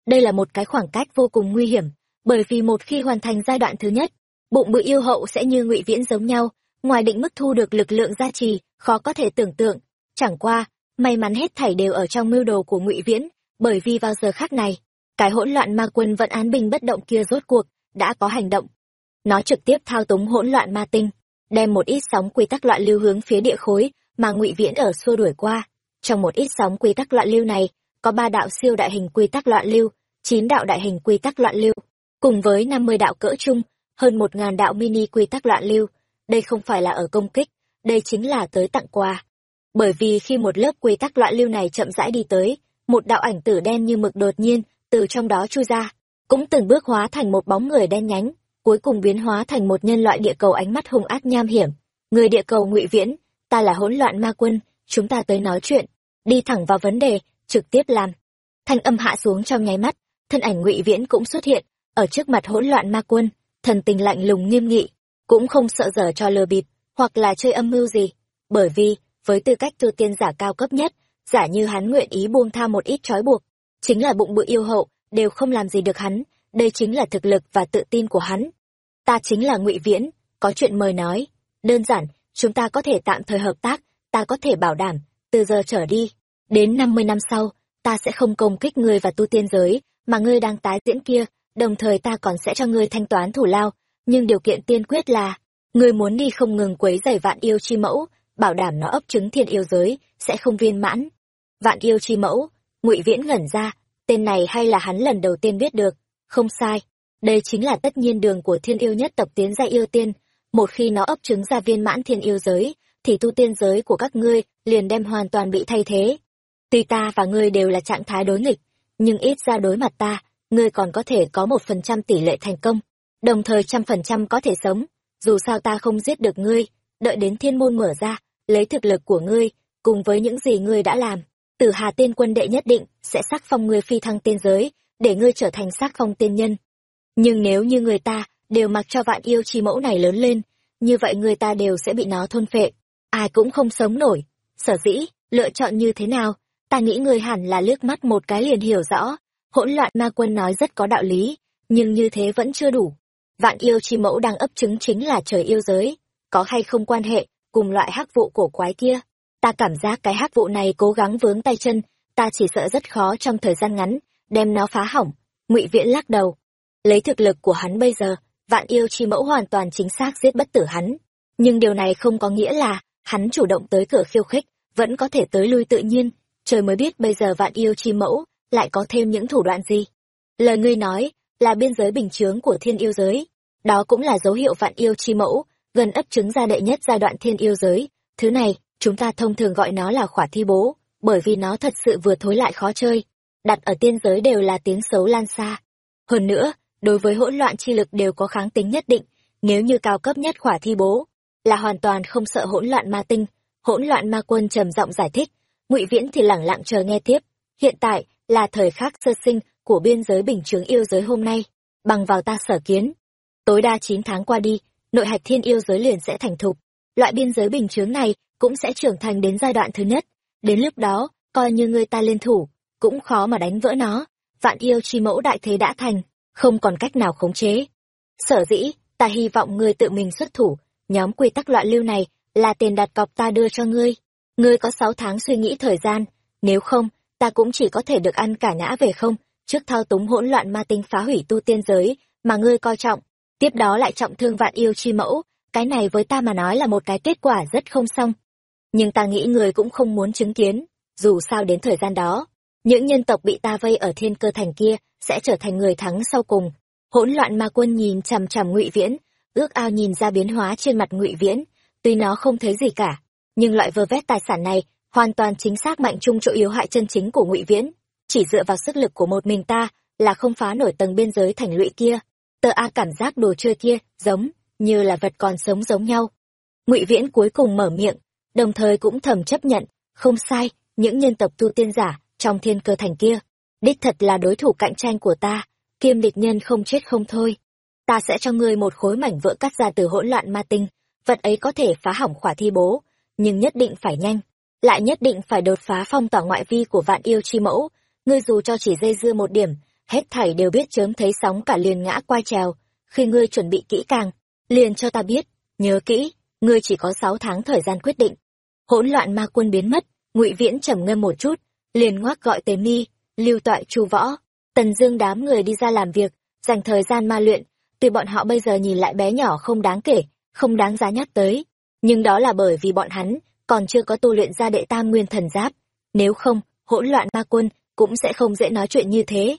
Đây là một cái khoảng cách vô cùng nguy hiểm, bởi vì một khi hoàn thành giai đoạn thứ nhất, bụng bự yêu hậu sẽ như ngụy viễn giống nhau, ngoài định mức thu được lực lượng gia trì, khó có thể tưởng tượng. Chẳng qua, may mắn hết thảy đều ở trong mưu đồ của ngụy viễn, bởi vì vào giờ khác này, cái hỗn loạn ma quân vẫn án bình bất động kia rốt cuộc đã có hành động. Nó trực tiếp thao túng hỗn loạn ma tinh, đem một ít sóng quy tắc loạn lưu hướng phía địa khối mà ngụy viễn ở xua đuổi qua. Trong một ít sóng quy tắc loạn lưu này, có ba đạo siêu đại hình quy tắc loạn lưu, chín đạo đại hình quy tắc loạn lưu. Cùng với năm mươi đạo cỡ chung, hơn một ngàn đạo mini quy tắc loạn lưu. Đây không phải là ở công kích, đây chính là tới tặng quà. Bởi vì khi một lớp quy tắc loạn lưu này chậm rãi đi tới, một đạo ảnh tử đen như mực đột nhiên từ trong đó chui ra, cũng từng bước hóa thành một bóng người đen nhánh, cuối cùng biến hóa thành một nhân loại địa cầu ánh mắt hung ác nham hiểm. Người địa cầu ngụy viễn ta là hỗn loạn ma quân, chúng ta tới nói chuyện, đi thẳng vào vấn đề, trực tiếp làm. Thanh âm hạ xuống trong nháy mắt, thân ảnh ngụy viễn cũng xuất hiện, ở trước mặt hỗn loạn ma quân, thần tình lạnh lùng nghiêm nghị, cũng không sợ dở cho lừa bịp, hoặc là chơi âm mưu gì. Bởi vì, với tư cách tu tiên giả cao cấp nhất, giả như hắn nguyện ý buông tha một ít trói buộc, chính là bụng bự yêu hậu, đều không làm gì được hắn, đây chính là thực lực và tự tin của hắn. Ta chính là ngụy viễn, có chuyện mời nói, đơn giản chúng ta có thể tạm thời hợp tác, ta có thể bảo đảm, từ giờ trở đi, đến năm mươi năm sau, ta sẽ không công kích ngươi và tu tiên giới, mà ngươi đang tái diễn kia, đồng thời ta còn sẽ cho ngươi thanh toán thủ lao. Nhưng điều kiện tiên quyết là, ngươi muốn đi không ngừng quấy rầy vạn yêu chi mẫu, bảo đảm nó ấp trứng thiên yêu giới, sẽ không viên mãn. Vạn yêu chi mẫu, ngụy viễn ngẩn ra, tên này hay là hắn lần đầu tiên biết được, không sai. Đây chính là tất nhiên đường của thiên yêu nhất tộc tiến gia yêu tiên một khi nó ấp trứng ra viên mãn thiên yêu giới, thì tu tiên giới của các ngươi liền đem hoàn toàn bị thay thế. Tuy ta và ngươi đều là trạng thái đối nghịch, nhưng ít ra đối mặt ta, ngươi còn có thể có một phần trăm tỷ lệ thành công, đồng thời trăm phần trăm có thể sống. Dù sao ta không giết được ngươi, đợi đến thiên môn mở ra, lấy thực lực của ngươi, cùng với những gì ngươi đã làm tử hà tiên quân đệ nhất định sẽ sắc phong ngươi phi thăng tiên giới, để ngươi trở thành sắc phong tiên nhân. Nhưng nếu như người ta đều mặc cho vạn yêu chi mẫu này lớn lên, như vậy người ta đều sẽ bị nó thôn phệ, ai cũng không sống nổi. Sở dĩ, lựa chọn như thế nào, ta nghĩ người hẳn là liếc mắt một cái liền hiểu rõ, hỗn loạn ma quân nói rất có đạo lý, nhưng như thế vẫn chưa đủ. Vạn yêu chi mẫu đang ấp trứng chính là trời yêu giới, có hay không quan hệ cùng loại hắc vụ cổ quái kia? Ta cảm giác cái hắc vụ này cố gắng vướng tay chân, ta chỉ sợ rất khó trong thời gian ngắn, đem nó phá hỏng. Ngụy viễn lắc đầu. Lấy thực lực của hắn bây giờ vạn yêu chi mẫu hoàn toàn chính xác giết bất tử hắn. Nhưng điều này không có nghĩa là hắn chủ động tới cửa khiêu khích, vẫn có thể tới lui tự nhiên. Trời mới biết bây giờ vạn yêu chi mẫu lại có thêm những thủ đoạn gì. Lời ngươi nói là biên giới bình chướng của thiên yêu giới. Đó cũng là dấu hiệu vạn yêu chi mẫu gần ấp trứng ra đệ nhất giai đoạn thiên yêu giới. Thứ này, chúng ta thông thường gọi nó là khỏa thi bố, bởi vì nó thật sự vừa thối lại khó chơi. Đặt ở tiên giới đều là tiếng xấu lan xa. Hơn nữa đối với hỗn loạn chi lực đều có kháng tính nhất định, nếu như cao cấp nhất khỏa thi bố là hoàn toàn không sợ hỗn loạn ma tinh, hỗn loạn ma quân trầm giọng giải thích, ngụy viễn thì lẳng lặng chờ nghe tiếp, hiện tại là thời khắc sơ sinh của biên giới bình chướng yêu giới hôm nay, bằng vào ta sở kiến, tối đa chín tháng qua đi, nội hạch thiên yêu giới liền sẽ thành thục, loại biên giới bình chướng này cũng sẽ trưởng thành đến giai đoạn thứ nhất, đến lúc đó coi như người ta liên thủ, cũng khó mà đánh vỡ nó, vạn yêu chi mẫu đại thế đã thành không còn cách nào khống chế. Sở dĩ, ta hy vọng ngươi tự mình xuất thủ, nhóm quy tắc loạn lưu này là tiền đặt cọc ta đưa cho ngươi. Ngươi có sáu tháng suy nghĩ thời gian, nếu không, ta cũng chỉ có thể được ăn cả ngã về không, trước thao túng hỗn loạn ma tinh phá hủy tu tiên giới mà ngươi coi trọng. Tiếp đó lại trọng thương vạn yêu chi mẫu, cái này với ta mà nói là một cái kết quả rất không xong. Nhưng ta nghĩ người cũng không muốn chứng kiến, dù sao đến thời gian đó, những nhân tộc bị ta vây ở thiên cơ thành kia sẽ trở thành người thắng sau cùng. Hỗn loạn ma quân nhìn chằm chằm ngụy viễn, ước ao nhìn ra biến hóa trên mặt ngụy viễn, tuy nó không thấy gì cả, nhưng loại vơ vét tài sản này hoàn toàn chính xác mạnh chung chỗ yếu hại chân chính của ngụy viễn. Chỉ dựa vào sức lực của một mình ta là không phá nổi tầng biên giới thành lũy kia. Tờ a cảm giác đồ chơi kia giống như là vật còn sống giống nhau. Ngụy viễn cuối cùng mở miệng, đồng thời cũng thầm chấp nhận, không sai, những nhân tộc tu tiên giả trong thiên cơ thành kia đích thật là đối thủ cạnh tranh của ta, kiêm địch nhân không chết không thôi. Ta sẽ cho ngươi một khối mảnh vỡ cắt ra từ hỗn loạn ma tinh, vật ấy có thể phá hỏng khỏa thi bố, nhưng nhất định phải nhanh, lại nhất định phải đột phá phong tỏa ngoại vi của vạn yêu chi mẫu. Ngươi dù cho chỉ dây dưa một điểm, hết thảy đều biết chớm thấy sóng cả liền ngã qua trèo. Khi ngươi chuẩn bị kỹ càng, liền cho ta biết, nhớ kỹ, ngươi chỉ có sáu tháng thời gian quyết định. Hỗn loạn ma quân biến mất, ngụy viễn trầm ngâm một chút, liền ngoác gọi tế mi lưu toại chu võ tần dương đám người đi ra làm việc dành thời gian ma luyện tuy bọn họ bây giờ nhìn lại bé nhỏ không đáng kể, không đáng giá nhắc tới, nhưng đó là bởi vì bọn hắn còn chưa có tu luyện ra đệ tam nguyên thần giáp. Nếu không, hỗn loạn ma quân cũng sẽ không dễ nói chuyện như thế.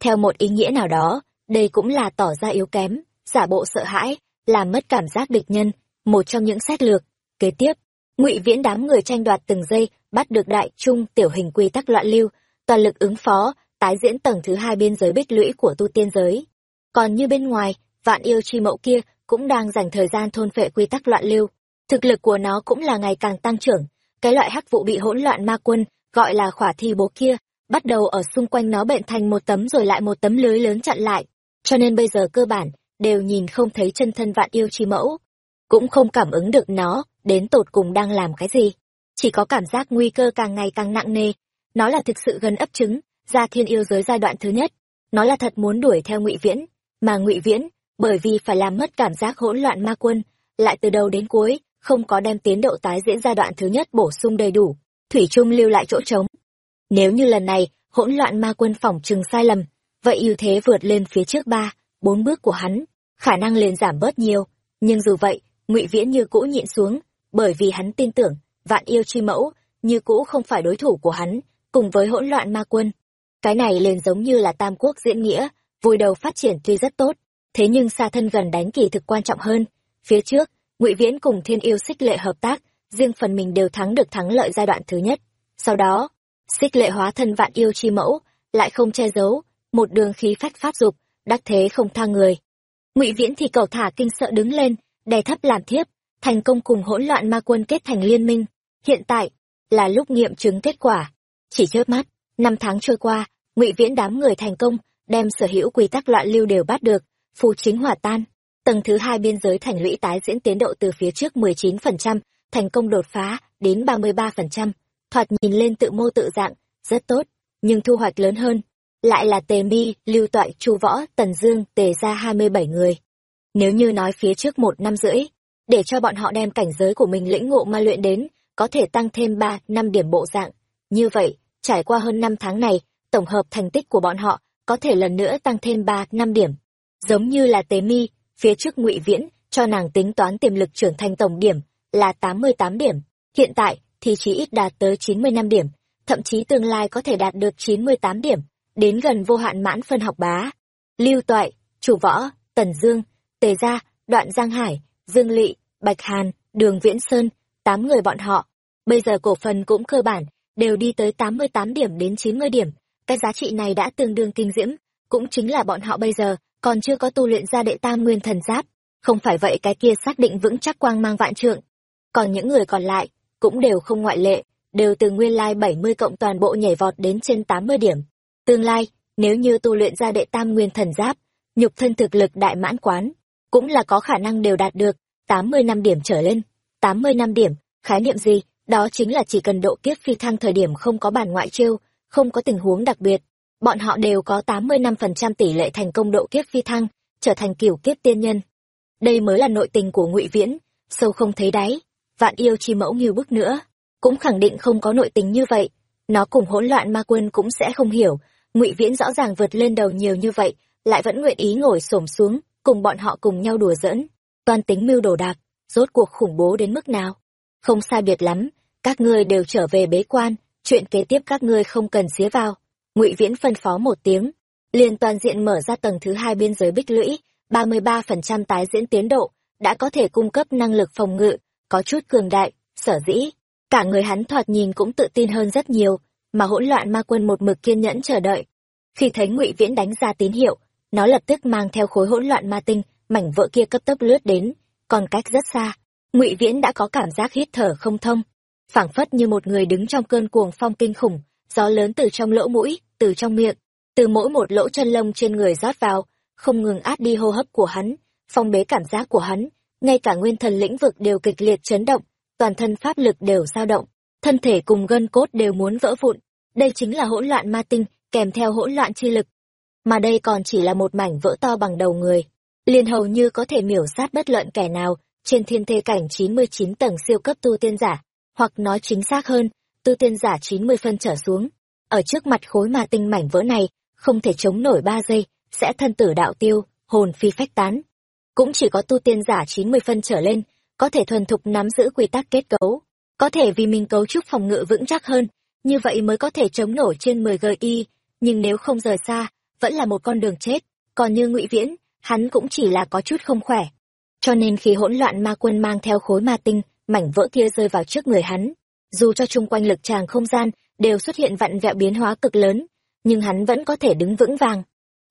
Theo một ý nghĩa nào đó, đây cũng là tỏ ra yếu kém, giả bộ sợ hãi, làm mất cảm giác địch nhân, một trong những xét lược. Kế tiếp, ngụy viễn đám người tranh đoạt từng giây, bắt được đại trung tiểu hình quy tắc loạn lưu, toàn lực ứng phó, tái diễn tầng thứ hai biên giới bích lũy của tu tiên giới. Còn như bên ngoài, vạn yêu chi mẫu kia cũng đang dành thời gian thôn phệ quy tắc loạn lưu. Thực lực của nó cũng là ngày càng tăng trưởng, cái loại hắc vụ bị hỗn loạn ma quân, gọi là khỏa thi bố kia, bắt đầu ở xung quanh nó bệnh thành một tấm rồi lại một tấm lưới lớn chặn lại. Cho nên bây giờ cơ bản, đều nhìn không thấy chân thân vạn yêu chi mẫu. Cũng không cảm ứng được nó, đến tột cùng đang làm cái gì. Chỉ có cảm giác nguy cơ càng ngày càng nặng nề. Nó là thực sự gần ấp trứng, ra thiên yêu giới giai đoạn thứ nhất. Nó là thật muốn đuổi theo ngụy Viễn, mà ngụy Viễn, bởi vì phải làm mất cảm giác hỗn loạn ma quân, lại từ đầu đến cuối, không có đem tiến độ tái diễn giai đoạn thứ nhất bổ sung đầy đủ, thủy chung lưu lại chỗ trống. Nếu như lần này, hỗn loạn ma quân phỏng chừng sai lầm, vậy ưu thế vượt lên phía trước ba, bốn bước của hắn, khả năng liền giảm bớt nhiều. Nhưng dù vậy, ngụy Viễn như cũ nhịn xuống, bởi vì hắn tin tưởng, vạn yêu chi mẫu, như cũ không phải đối thủ của hắn, cùng với hỗn loạn ma quân. Cái này liền giống như là tam quốc diễn nghĩa, vui đầu phát triển tuy rất tốt, thế nhưng xa thân gần đánh kỳ thực quan trọng hơn. Phía trước, ngụy Viễn cùng thiên yêu xích lệ hợp tác, riêng phần mình đều thắng được thắng lợi giai đoạn thứ nhất. Sau đó, xích lệ hóa thân vạn yêu chi mẫu, lại không che giấu, một đường khí phách phát dục, đắc thế không tha người. Ngụy Viễn thì cầu thả kinh sợ đứng lên, đè thấp làm thiếp, thành công cùng hỗn loạn ma quân kết thành liên minh. Hiện tại, là lúc nghiệm chứng kết quả. Chỉ chớp mắt, năm tháng trôi qua, Ngụy Viễn đám người thành công, đem sở hữu quy tắc loạn lưu đều bắt được, phù chính hỏa tan. Tầng thứ hai biên giới thành lũy tái diễn tiến độ từ phía trước 19%, thành công đột phá đến 33%, thoạt nhìn lên tự mô tự dạng, rất tốt, nhưng thu hoạch lớn hơn, lại là Tề Mi, Lưu Toại, Chu Võ, Tần Dương, Tề ra 27 người. Nếu như nói phía trước một năm rưỡi, để cho bọn họ đem cảnh giới của mình lĩnh ngộ ma luyện đến, có thể tăng thêm 3, 5 điểm bộ dạng. Như vậy, trải qua hơn 5 tháng này, tổng hợp thành tích của bọn họ có thể lần nữa tăng thêm 3, 5 điểm. Giống như là Tế Mi, phía trước Ngụy Viễn cho nàng tính toán tiềm lực trưởng thành tổng điểm là 88 điểm, hiện tại thì chỉ ít đạt tới 95 điểm, thậm chí tương lai có thể đạt được 98 điểm, đến gần vô hạn mãn phân học bá. Lưu Toại, Chủ Võ, Tần Dương, Tề Gia, Đoạn Giang Hải, Dương Lệ Bạch Hàn, Đường Viễn Sơn, tám người bọn họ. Bây giờ cổ phần cũng cơ bản, đều đi tới 88 điểm đến 90 điểm. Cái giá trị này đã tương đương kinh diễm, cũng chính là bọn họ bây giờ, còn chưa có tu luyện ra đệ tam nguyên thần giáp. Không phải vậy cái kia xác định vững chắc quang mang vạn trượng. Còn những người còn lại, cũng đều không ngoại lệ, đều từ nguyên lai 70 cộng toàn bộ nhảy vọt đến trên 80 điểm. Tương lai, nếu như tu luyện ra đệ tam nguyên thần giáp, nhục thân thực lực đại mãn quán, cũng là có khả năng đều đạt được 80 năm điểm trở lên. 80 năm điểm, khái niệm gì? Đó chính là chỉ cần độ kiếp phi thăng thời điểm không có bản ngoại chiêu, không có tình huống đặc biệt. Bọn họ đều có 80 năm phần trăm tỷ lệ thành công độ kiếp phi thăng, trở thành kiểu kiếp tiên nhân. Đây mới là nội tình của ngụy Viễn, sâu không thấy đáy. Vạn yêu chi mẫu nghiêu bức nữa, cũng khẳng định không có nội tình như vậy. Nó cùng hỗn loạn ma quân cũng sẽ không hiểu, ngụy Viễn rõ ràng vượt lên đầu nhiều như vậy, lại vẫn nguyện ý ngồi xổm xuống, cùng bọn họ cùng nhau đùa giỡn, toàn tính mưu đồ đạc, rốt cuộc khủng bố đến mức nào. Không sai biệt lắm, các ngươi đều trở về bế quan, chuyện kế tiếp các ngươi không cần xía vào. Ngụy Viễn phân phó một tiếng, liền toàn diện mở ra tầng thứ hai biên giới bích lũy, ba mươi ba phần trăm tái diễn tiến độ, đã có thể cung cấp năng lực phòng ngự, có chút cường đại, sở dĩ. Cả người hắn thoạt nhìn cũng tự tin hơn rất nhiều, mà hỗn loạn ma quân một mực kiên nhẫn chờ đợi. Khi thấy Ngụy Viễn đánh ra tín hiệu, nó lập tức mang theo khối hỗn loạn ma tinh mảnh vỡ kia cấp tốc lướt đến còn cách rất xa ngụy viễn đã có cảm giác hít thở không thông phảng phất như một người đứng trong cơn cuồng phong kinh khủng gió lớn từ trong lỗ mũi từ trong miệng từ mỗi một lỗ chân lông trên người rót vào không ngừng át đi hô hấp của hắn phong bế cảm giác của hắn ngay cả nguyên thần lĩnh vực đều kịch liệt chấn động toàn thân pháp lực đều dao động thân thể cùng gân cốt đều muốn vỡ vụn. Đây chính là hỗn loạn ma tinh kèm theo hỗn loạn chi lực. Mà đây còn chỉ là một mảnh vỡ to bằng đầu người, liền hầu như có thể miểu sát bất luận kẻ nào trên thiên thê cảnh 99 tầng siêu cấp tu tiên giả, hoặc nói chính xác hơn, tu tiên giả 90 phân trở xuống. Ở trước mặt khối ma tinh mảnh vỡ này, không thể chống nổi 3 giây, sẽ thân tử đạo tiêu, hồn phi phách tán. Cũng chỉ có tu tiên giả 90 phân trở lên, có thể thuần thục nắm giữ quy tắc kết cấu, có thể vì mình cấu trúc phòng ngự vững chắc hơn, như vậy mới có thể chống nổi trên 10 GI, nhưng nếu không rời xa, vẫn là một con đường chết. Còn như Ngụy Viễn, hắn cũng chỉ là có chút không khỏe. Cho nên khi hỗn loạn ma quân mang theo khối ma tinh, mảnh vỡ kia rơi vào trước người hắn, dù cho chung quanh lực tràng không gian đều xuất hiện vặn vẹo biến hóa cực lớn, nhưng hắn vẫn có thể đứng vững vàng.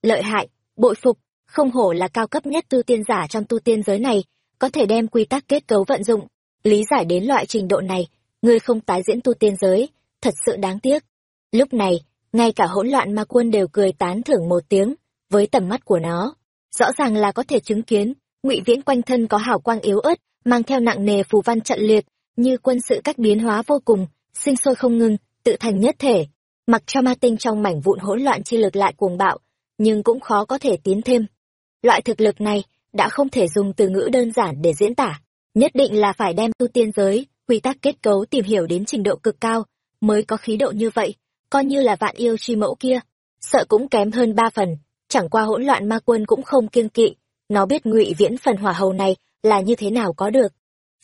Lợi hại, bội phục, không hổ là cao cấp nhất tu tiên giả trong tu tiên giới này, có thể đem quy tắc kết cấu vận dụng, lý giải đến loại trình độ này, ngươi không tái diễn tu tiên giới, thật sự đáng tiếc. Lúc này, ngay cả hỗn loạn ma quân đều cười tán thưởng một tiếng, với tầm mắt của nó. Rõ ràng là có thể chứng kiến, ngụy Viễn quanh thân có hào quang yếu ớt, mang theo nặng nề phù văn trận liệt, như quân sự cách biến hóa vô cùng, sinh sôi không ngừng, tự thành nhất thể. Mặc cho ma tinh trong mảnh vụn hỗn loạn chi lực lại cuồng bạo, nhưng cũng khó có thể tiến thêm. Loại thực lực này đã không thể dùng từ ngữ đơn giản để diễn tả, nhất định là phải đem tu tiên giới, quy tắc kết cấu tìm hiểu đến trình độ cực cao, mới có khí độ như vậy, coi như là vạn yêu chi mẫu kia, sợ cũng kém hơn ba phần, chẳng qua hỗn loạn ma quân cũng không kiêng kỵ, nó biết ngụy viễn phần hỏa hầu này là như thế nào có được.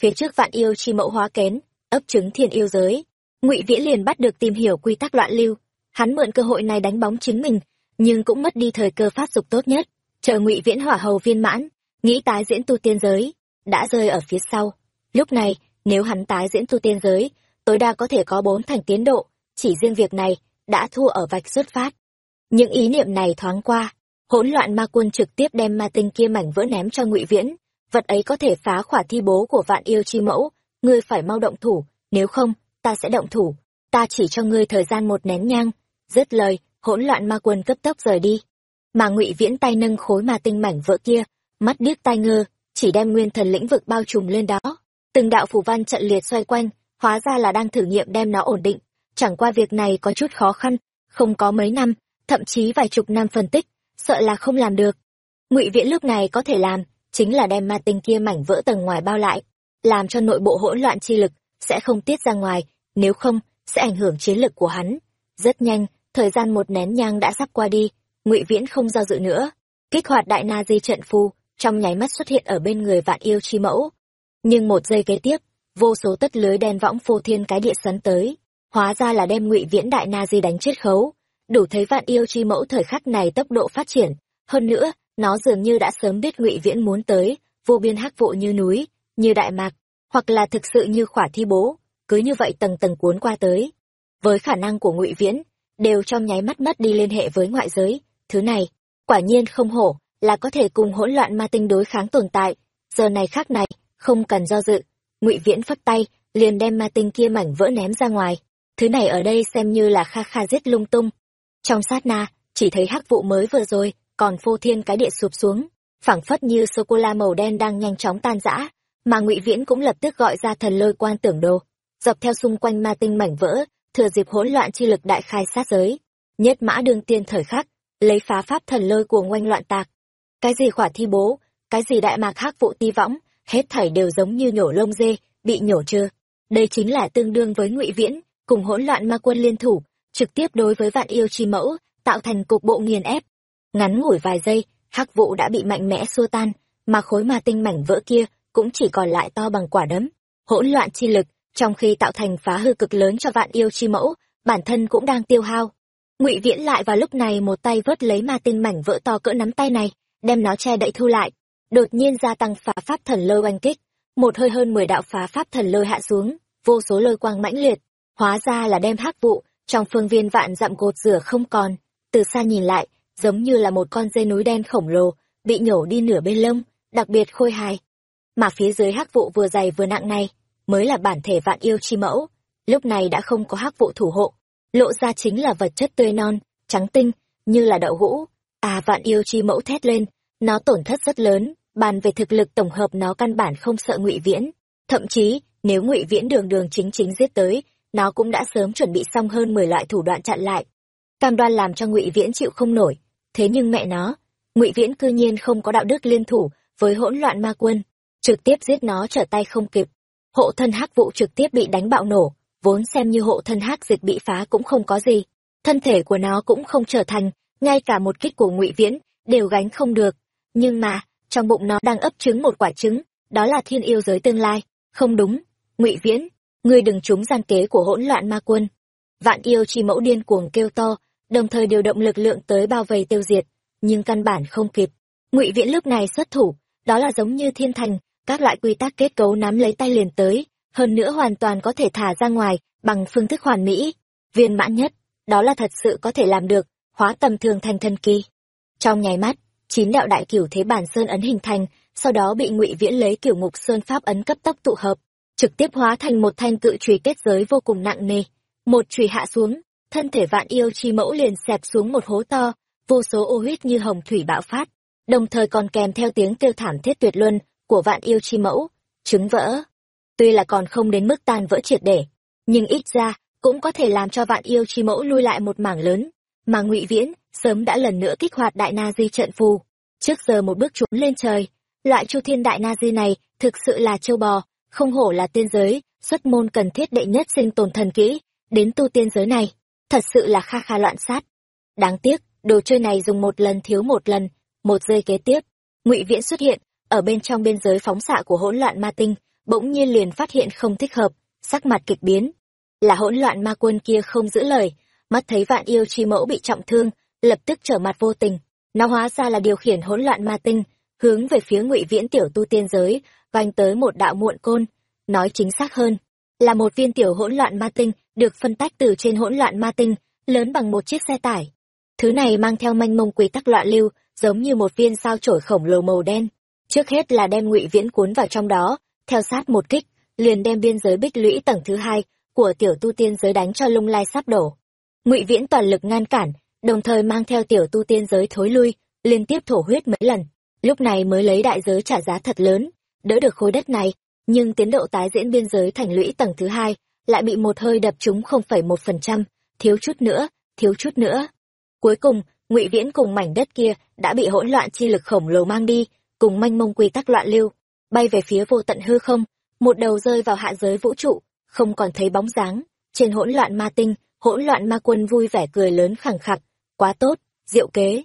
Phía trước vạn yêu chi mẫu hóa kén, ấp trứng thiên yêu giới, ngụy viễn liền bắt được tìm hiểu quy tắc loạn lưu, hắn mượn cơ hội này đánh bóng chính mình, nhưng cũng mất đi thời cơ phát dục tốt nhất, chờ ngụy viễn hỏa hầu viên mãn, nghĩ tái diễn tu tiên giới, đã rơi ở phía sau. Lúc này, nếu hắn tái diễn tu tiên giới, tối đa có thể có bốn thành tiến độ, chỉ riêng việc này, đã thua ở vạch xuất phát. Những ý niệm này thoáng qua, hỗn loạn ma quân trực tiếp đem ma tinh kia mảnh vỡ ném cho ngụy Viễn, vật ấy có thể phá khỏa thi bố của vạn yêu chi mẫu, ngươi phải mau động thủ, nếu không, ta sẽ động thủ, ta chỉ cho ngươi thời gian một nén nhang. Dứt lời, hỗn loạn ma quân cấp tốc rời đi. Mà ngụy Viễn tay nâng khối ma tinh mảnh vỡ kia, mắt điếc tai ngơ, chỉ đem nguyên thần lĩnh vực bao trùm lên đó. Từng đạo phù văn trận liệt xoay quanh, hóa ra là đang thử nghiệm đem nó ổn định. Chẳng qua việc này có chút khó khăn, không có mấy năm, thậm chí vài chục năm phân tích, sợ là không làm được. Ngụy Viễn lúc này có thể làm, chính là đem ma tinh kia mảnh vỡ tầng ngoài bao lại, làm cho nội bộ hỗn loạn chi lực sẽ không tiết ra ngoài, nếu không sẽ ảnh hưởng chiến lực của hắn. Rất nhanh, thời gian một nén nhang đã sắp qua đi, Ngụy Viễn không do dự nữa, kích hoạt đại na di trận phù, trong nháy mắt xuất hiện ở bên người vạn yêu chi mẫu. Nhưng một giây kế tiếp, vô số tất lưới đen võng phô thiên cái địa sấn tới, hóa ra là đem Ngụy Viễn đại na di đánh chết khấu. Đủ thấy vạn yêu chi mẫu thời khắc này tốc độ phát triển, hơn nữa, nó dường như đã sớm biết ngụy viễn muốn tới vô biên hắc vụ như núi như đại mạc hoặc là thực sự như khỏa thi bố cứ như vậy tầng tầng cuốn qua tới. Với khả năng của ngụy viễn đều trong nháy mắt mất đi liên hệ với ngoại giới. Thứ này quả nhiên không hổ là có thể cùng hỗn loạn ma tinh đối kháng tồn tại. Giờ này khác này không cần do dự. Ngụy viễn phất tay liền đem ma tinh kia mảnh vỡ ném ra ngoài. Thứ này ở đây xem như là kha kha giết lung tung trong sát na, chỉ thấy hắc vụ mới vừa rồi, còn phô thiên cái địa sụp xuống, phảng phất như sô cô la màu đen đang nhanh chóng tan rã, mà ngụy viễn cũng lập tức gọi ra thần lôi quan tưởng đồ, dọc theo xung quanh ma tinh mảnh vỡ, thừa dịp hỗn loạn chi lực đại khai sát giới, nhất mã đương tiên thời khắc, lấy phá pháp thần lôi của ngoanh loạn tạc. Cái gì khỏa thi bố, cái gì đại mạc hắc vụ ti võng, hết thảy đều giống như nhổ lông dê, bị nhổ chưa đây chính là tương đương với ngụy viễn, cùng hỗn loạn ma quân liên thủ trực tiếp đối với vạn yêu chi mẫu, tạo thành cục bộ nghiền ép. Ngắn ngủi vài giây, hắc vụ đã bị mạnh mẽ xua tan, mà khối ma tinh mảnh vỡ kia cũng chỉ còn lại to bằng quả đấm. Hỗn loạn chi lực, trong khi tạo thành phá hư cực lớn cho vạn yêu chi mẫu, bản thân cũng đang tiêu hao. Ngụy viễn lại vào lúc này một tay vớt lấy ma tinh mảnh vỡ to cỡ nắm tay này, đem nó che đậy thu lại. Đột nhiên gia tăng phá pháp thần lôi oanh kích, một hơi hơn mười đạo phá pháp thần lôi hạ xuống, vô số lôi quang mãnh liệt, hóa ra là đem hắc vụ trong phương viên vạn dặm gột rửa không còn từ xa nhìn lại giống như là một con dê núi đen khổng lồ, bị nhổ đi nửa bên lông, đặc biệt khôi hài. Mà phía dưới hắc vụ vừa dày vừa nặng này, mới là bản thể vạn yêu chi mẫu, lúc này đã không có hắc vụ thủ hộ, lộ ra chính là vật chất tươi non, trắng tinh, như là đậu hũ. À vạn yêu chi mẫu thét lên, nó tổn thất rất lớn, bàn về thực lực tổng hợp nó căn bản không sợ ngụy viễn. Thậm chí, nếu ngụy viễn đường đường chính chính giết tới, nó cũng đã sớm chuẩn bị xong hơn mười loại thủ đoạn chặn lại. Cam đoan làm cho ngụy viễn chịu không nổi, thế nhưng mẹ nó ngụy viễn cư nhiên không có đạo đức liên thủ với hỗn loạn ma quân trực tiếp giết nó trở tay không kịp. Hộ thân hắc vụ trực tiếp bị đánh bạo nổ vốn xem như hộ thân hắc dịch bị phá cũng không có gì. Thân thể của nó cũng không trở thành ngay cả một kích của ngụy viễn đều gánh không được. Nhưng mà trong bụng nó đang ấp trứng một quả trứng đó là thiên yêu giới tương lai. Không đúng ngụy viễn ngươi đừng trúng gian kế của hỗn loạn ma quân. Vạn yêu chi mẫu điên cuồng kêu to, đồng thời điều động lực lượng tới bao vây tiêu diệt, nhưng căn bản không kịp. Ngụy viễn lúc này xuất thủ, đó là giống như thiên thành, các loại quy tắc kết cấu nắm lấy tay liền tới, hơn nữa hoàn toàn có thể thả ra ngoài bằng phương thức hoàn mỹ. Viên mãn nhất, đó là thật sự có thể làm được, hóa tầm thường thành thần kỳ. Trong nháy mắt, chín đạo đại cửu thế bản sơn ấn hình thành, sau đó bị ngụy viễn lấy kiểu ngục sơn pháp ấn cấp tốc tụ hợp trực tiếp hóa thành một thanh cự trùy kết giới vô cùng nặng nề. Một chùy hạ xuống, thân thể vạn yêu chi mẫu liền xẹp xuống một hố to, vô số ô huyết như hồng thủy bạo phát, đồng thời còn kèm theo tiếng kêu thảm thiết tuyệt luân của vạn yêu chi mẫu, trứng vỡ. Tuy là còn không đến mức tan vỡ triệt để, nhưng ít ra cũng có thể làm cho vạn yêu chi mẫu lui lại một mảng lớn, mà ngụy viễn sớm đã lần nữa kích hoạt đại na di trận phù. Trước giờ một bước trốn lên trời, loại chu thiên đại na di này thực sự là châu bò không hổ là tiên giới, xuất môn cần thiết đệ nhất sinh tồn thần kỹ, đến tu tiên giới này, thật sự là kha kha loạn sát. Đáng tiếc, đồ chơi này dùng một lần thiếu một lần, một giây kế tiếp, ngụy viễn xuất hiện, ở bên trong biên giới phóng xạ của hỗn loạn ma tinh, bỗng nhiên liền phát hiện không thích hợp, sắc mặt kịch biến. Là hỗn loạn ma quân kia không giữ lời, mắt thấy vạn yêu chi mẫu bị trọng thương, lập tức trở mặt vô tình. Nó hóa ra là điều khiển hỗn loạn ma tinh, hướng về phía ngụy viễn tiểu tu tiên giới vành tới một đạo muộn côn. Nói chính xác hơn, là một viên tiểu hỗn loạn ma tinh, được phân tách từ trên hỗn loạn ma tinh, lớn bằng một chiếc xe tải. Thứ này mang theo manh mông quy tắc loạn lưu, giống như một viên sao chổi khổng lồ màu đen. Trước hết là đem ngụy viễn cuốn vào trong đó, theo sát một kích, liền đem biên giới bích lũy tầng thứ hai của tiểu tu tiên giới đánh cho lung lai sắp đổ. Ngụy viễn toàn lực ngăn cản, đồng thời mang theo tiểu tu tiên giới thối lui, liên tiếp thổ huyết mấy lần. Lúc này mới lấy đại giới trả giá thật lớn đỡ được khối đất này, nhưng tiến độ tái diễn biên giới thành lũy tầng thứ hai lại bị một hơi đập trúng không phẩy một phần trăm, thiếu chút nữa, thiếu chút nữa. Cuối cùng, ngụy viễn cùng mảnh đất kia đã bị hỗn loạn chi lực khổng lồ mang đi, cùng manh mông quy tắc loạn lưu, bay về phía vô tận hư không, một đầu rơi vào hạ giới vũ trụ, không còn thấy bóng dáng. Trên hỗn loạn ma tinh, hỗn loạn ma quân vui vẻ cười lớn khẳng khặc, quá tốt, diệu kế.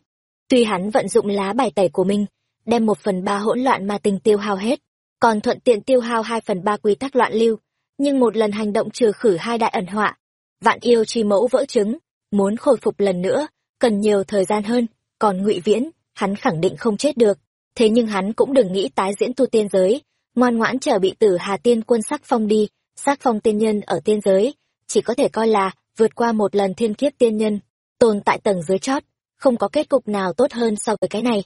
Tuy hắn vận dụng lá bài tẩy của mình đem một phần ba hỗn loạn ma tinh tiêu hao hết, còn thuận tiện tiêu hao hai phần ba quy tắc loạn lưu, nhưng một lần hành động trừ khử hai đại ẩn họa, vạn yêu chi mẫu vỡ trứng, muốn khôi phục lần nữa, cần nhiều thời gian hơn, còn ngụy viễn, hắn khẳng định không chết được, thế nhưng hắn cũng đừng nghĩ tái diễn tu tiên giới, ngoan ngoãn chờ bị tử hà tiên quân sắc phong đi, sắc phong tiên nhân ở tiên giới, chỉ có thể coi là vượt qua một lần thiên kiếp tiên nhân, tồn tại tầng dưới chót, không có kết cục nào tốt hơn so với cái này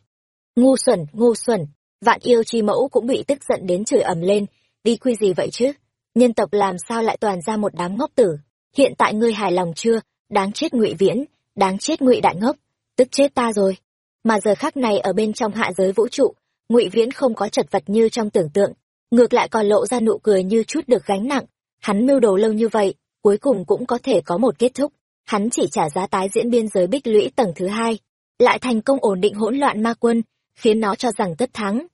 ngu xuẩn ngu xuẩn. Vạn yêu chi mẫu cũng bị tức giận đến chửi ầm lên. Đi quy gì vậy chứ? Nhân tộc làm sao lại toàn ra một đám ngốc tử? Hiện tại ngươi hài lòng chưa? Đáng chết ngụy viễn, đáng chết ngụy đại ngốc. Tức chết ta rồi. Mà giờ khác này ở bên trong hạ giới vũ trụ, ngụy viễn không có chật vật như trong tưởng tượng. Ngược lại còn lộ ra nụ cười như chút được gánh nặng. Hắn mưu đồ lâu như vậy, cuối cùng cũng có thể có một kết thúc. Hắn chỉ trả giá tái diễn biên giới bích lũy tầng thứ hai. Lại thành công ổn định hỗn loạn ma quân khiến nó cho rằng tất thắng.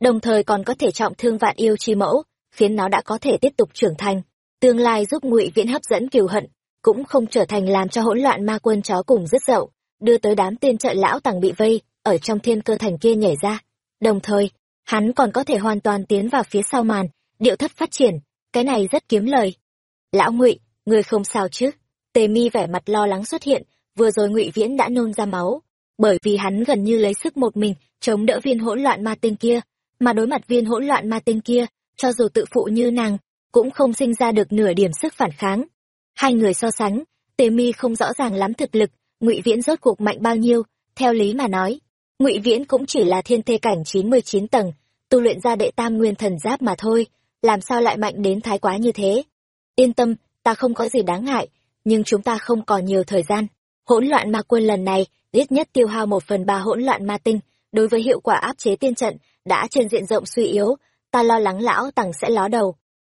Đồng thời còn có thể trọng thương vạn yêu chi mẫu, khiến nó đã có thể tiếp tục trưởng thành. Tương lai giúp ngụy viễn hấp dẫn kiều hận, cũng không trở thành làm cho hỗn loạn ma quân chó cùng dứt dậu, đưa tới đám tiên trận lão tàng bị vây, ở trong thiên cơ thành kia nhảy ra. Đồng thời, hắn còn có thể hoàn toàn tiến vào phía sau màn, điệu thất phát triển, cái này rất kiếm lời. Lão ngụy, người không sao chứ? Tề mi vẻ mặt lo lắng xuất hiện, vừa rồi ngụy viễn đã nôn ra máu bởi vì hắn gần như lấy sức một mình chống đỡ viên hỗn loạn ma tinh kia. Mà đối mặt viên hỗn loạn ma tinh kia, cho dù tự phụ như nàng, cũng không sinh ra được nửa điểm sức phản kháng. Hai người so sánh, tề mi không rõ ràng lắm thực lực, ngụy viễn rốt cuộc mạnh bao nhiêu, theo lý mà nói, ngụy viễn cũng chỉ là thiên thê cảnh chín mươi chín tầng, tu luyện ra đệ tam nguyên thần giáp mà thôi, làm sao lại mạnh đến thái quá như thế? Yên tâm, ta không có gì đáng ngại, nhưng chúng ta không còn nhiều thời gian. Hỗn loạn ma quân lần này ít nhất tiêu hao một phần ba hỗn loạn ma tinh. Đối với hiệu quả áp chế tiên trận, đã trên diện rộng suy yếu, ta lo lắng lão tằng sẽ ló đầu.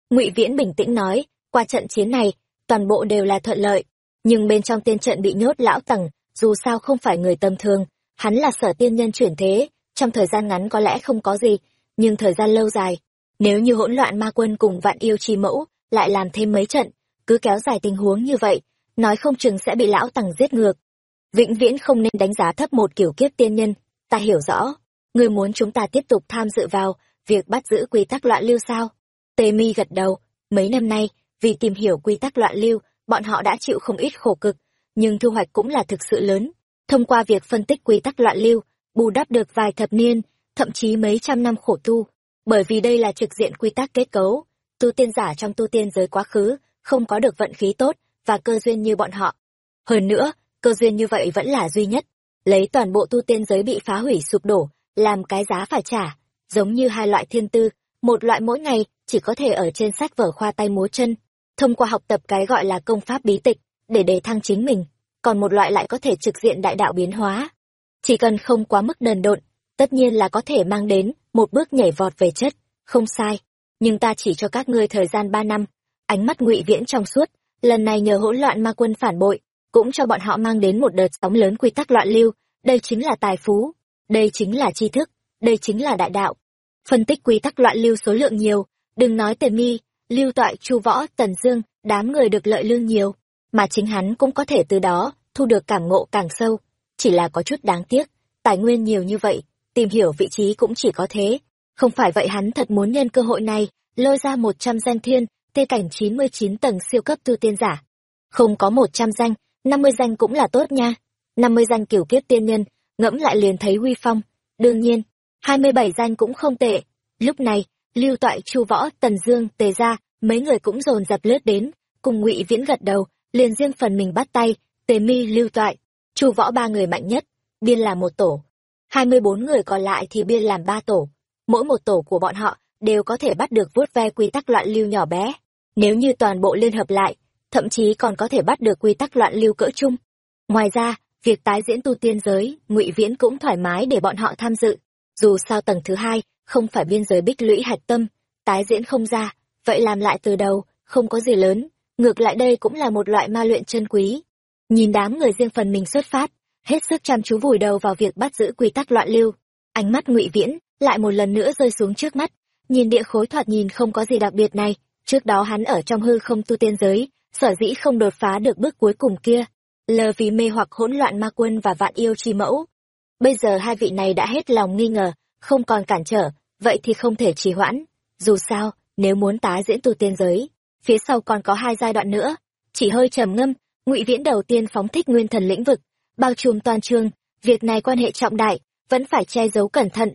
Ngụy viễn bình tĩnh nói, qua trận chiến này, toàn bộ đều là thuận lợi. Nhưng bên trong tiên trận bị nhốt lão tằng, dù sao không phải người tầm thường, hắn là sở tiên nhân chuyển thế, trong thời gian ngắn có lẽ không có gì, nhưng thời gian lâu dài, nếu như hỗn loạn ma quân cùng vạn yêu chi mẫu lại làm thêm mấy trận, cứ kéo dài tình huống như vậy, nói không chừng sẽ bị lão tằng giết ngược vĩnh viễn không nên đánh giá thấp một kiểu kiếp tiên nhân ta hiểu rõ ngươi muốn chúng ta tiếp tục tham dự vào việc bắt giữ quy tắc loạn lưu sao? Tề mi gật đầu, mấy năm nay, vì tìm hiểu quy tắc loạn lưu, bọn họ đã chịu không ít khổ cực, nhưng thu hoạch cũng là thực sự lớn. Thông qua việc phân tích quy tắc loạn lưu, bù đắp được vài thập niên, thậm chí mấy trăm năm khổ tu. Bởi vì đây là trực diện quy tắc kết cấu, tu tiên giả trong tu tiên giới quá khứ, không có được vận khí tốt và cơ duyên như bọn họ. Hơn nữa, cơ duyên như vậy vẫn là duy nhất. Lấy toàn bộ tu tiên giới bị phá hủy sụp đổ, làm cái giá phải trả, giống như hai loại thiên tư, một loại mỗi ngày chỉ có thể ở trên sách vở khoa tay múa chân, thông qua học tập cái gọi là công pháp bí tịch, để đề thăng chính mình, còn một loại lại có thể trực diện đại đạo biến hóa. Chỉ cần không quá mức đần độn, tất nhiên là có thể mang đến một bước nhảy vọt về chất, không sai. Nhưng ta chỉ cho các ngươi thời gian ba năm, ánh mắt ngụy viễn trong suốt, lần này nhờ hỗn loạn ma quân phản bội, cũng cho bọn họ mang đến một đợt sóng lớn quy tắc loạn lưu, đây chính là tài phú, đây chính là tri thức, đây chính là đại đạo. Phân tích quy tắc loạn lưu số lượng nhiều, đừng nói tề mi, lưu toại chu võ, tần dương, đám người được lợi lương nhiều, mà chính hắn cũng có thể từ đó thu được cảm ngộ càng sâu. Chỉ là có chút đáng tiếc, tài nguyên nhiều như vậy, tìm hiểu vị trí cũng chỉ có thế. Không phải vậy hắn thật muốn nhân cơ hội này, lôi ra một trăm danh thiên, tê cảnh chín mươi chín tầng siêu cấp tu tiên giả. Không có một trăm danh, năm mươi danh cũng là tốt nha. năm mươi danh kiểu kiếp tiên nhân, ngẫm lại liền thấy huy phong. Đương nhiên, hai mươi bảy danh cũng không tệ. Lúc này, lưu toại chu võ, tần dương, tề gia mấy người cũng dồn dập lướt đến, cùng ngụy viễn gật đầu, liền riêng phần mình bắt tay, tề mi lưu toại, chu võ ba người mạnh nhất, biên làm một tổ. hai mươi bốn người còn lại thì biên làm ba tổ. Mỗi một tổ của bọn họ đều có thể bắt được vuốt ve quy tắc loạn lưu nhỏ bé. Nếu như toàn bộ liên hợp lại, thậm chí còn có thể bắt được quy tắc loạn lưu cỡ chung. Ngoài ra, việc tái diễn tu tiên giới, ngụy Viễn cũng thoải mái để bọn họ tham dự. Dù sao tầng thứ hai, không phải biên giới bích lũy hạch tâm, tái diễn không ra, vậy làm lại từ đầu, không có gì lớn, ngược lại đây cũng là một loại ma luyện chân quý. Nhìn đám người riêng phần mình xuất phát, hết sức chăm chú vùi đầu vào việc bắt giữ quy tắc loạn lưu. Ánh mắt ngụy Viễn lại một lần nữa rơi xuống trước mắt, nhìn địa khối thoạt nhìn không có gì đặc biệt này, trước đó hắn ở trong hư không tu tiên giới, sở dĩ không đột phá được bước cuối cùng kia, lờ vì mê hoặc hỗn loạn ma quân và vạn yêu chi mẫu. Bây giờ hai vị này đã hết lòng nghi ngờ, không còn cản trở, vậy thì không thể trì hoãn. Dù sao, nếu muốn tái diễn tu tiên giới, phía sau còn có hai giai đoạn nữa. Chỉ hơi trầm ngâm, ngụy Viễn đầu tiên phóng thích nguyên thần lĩnh vực, bao trùm toàn trường, việc này quan hệ trọng đại, vẫn phải che giấu cẩn thận.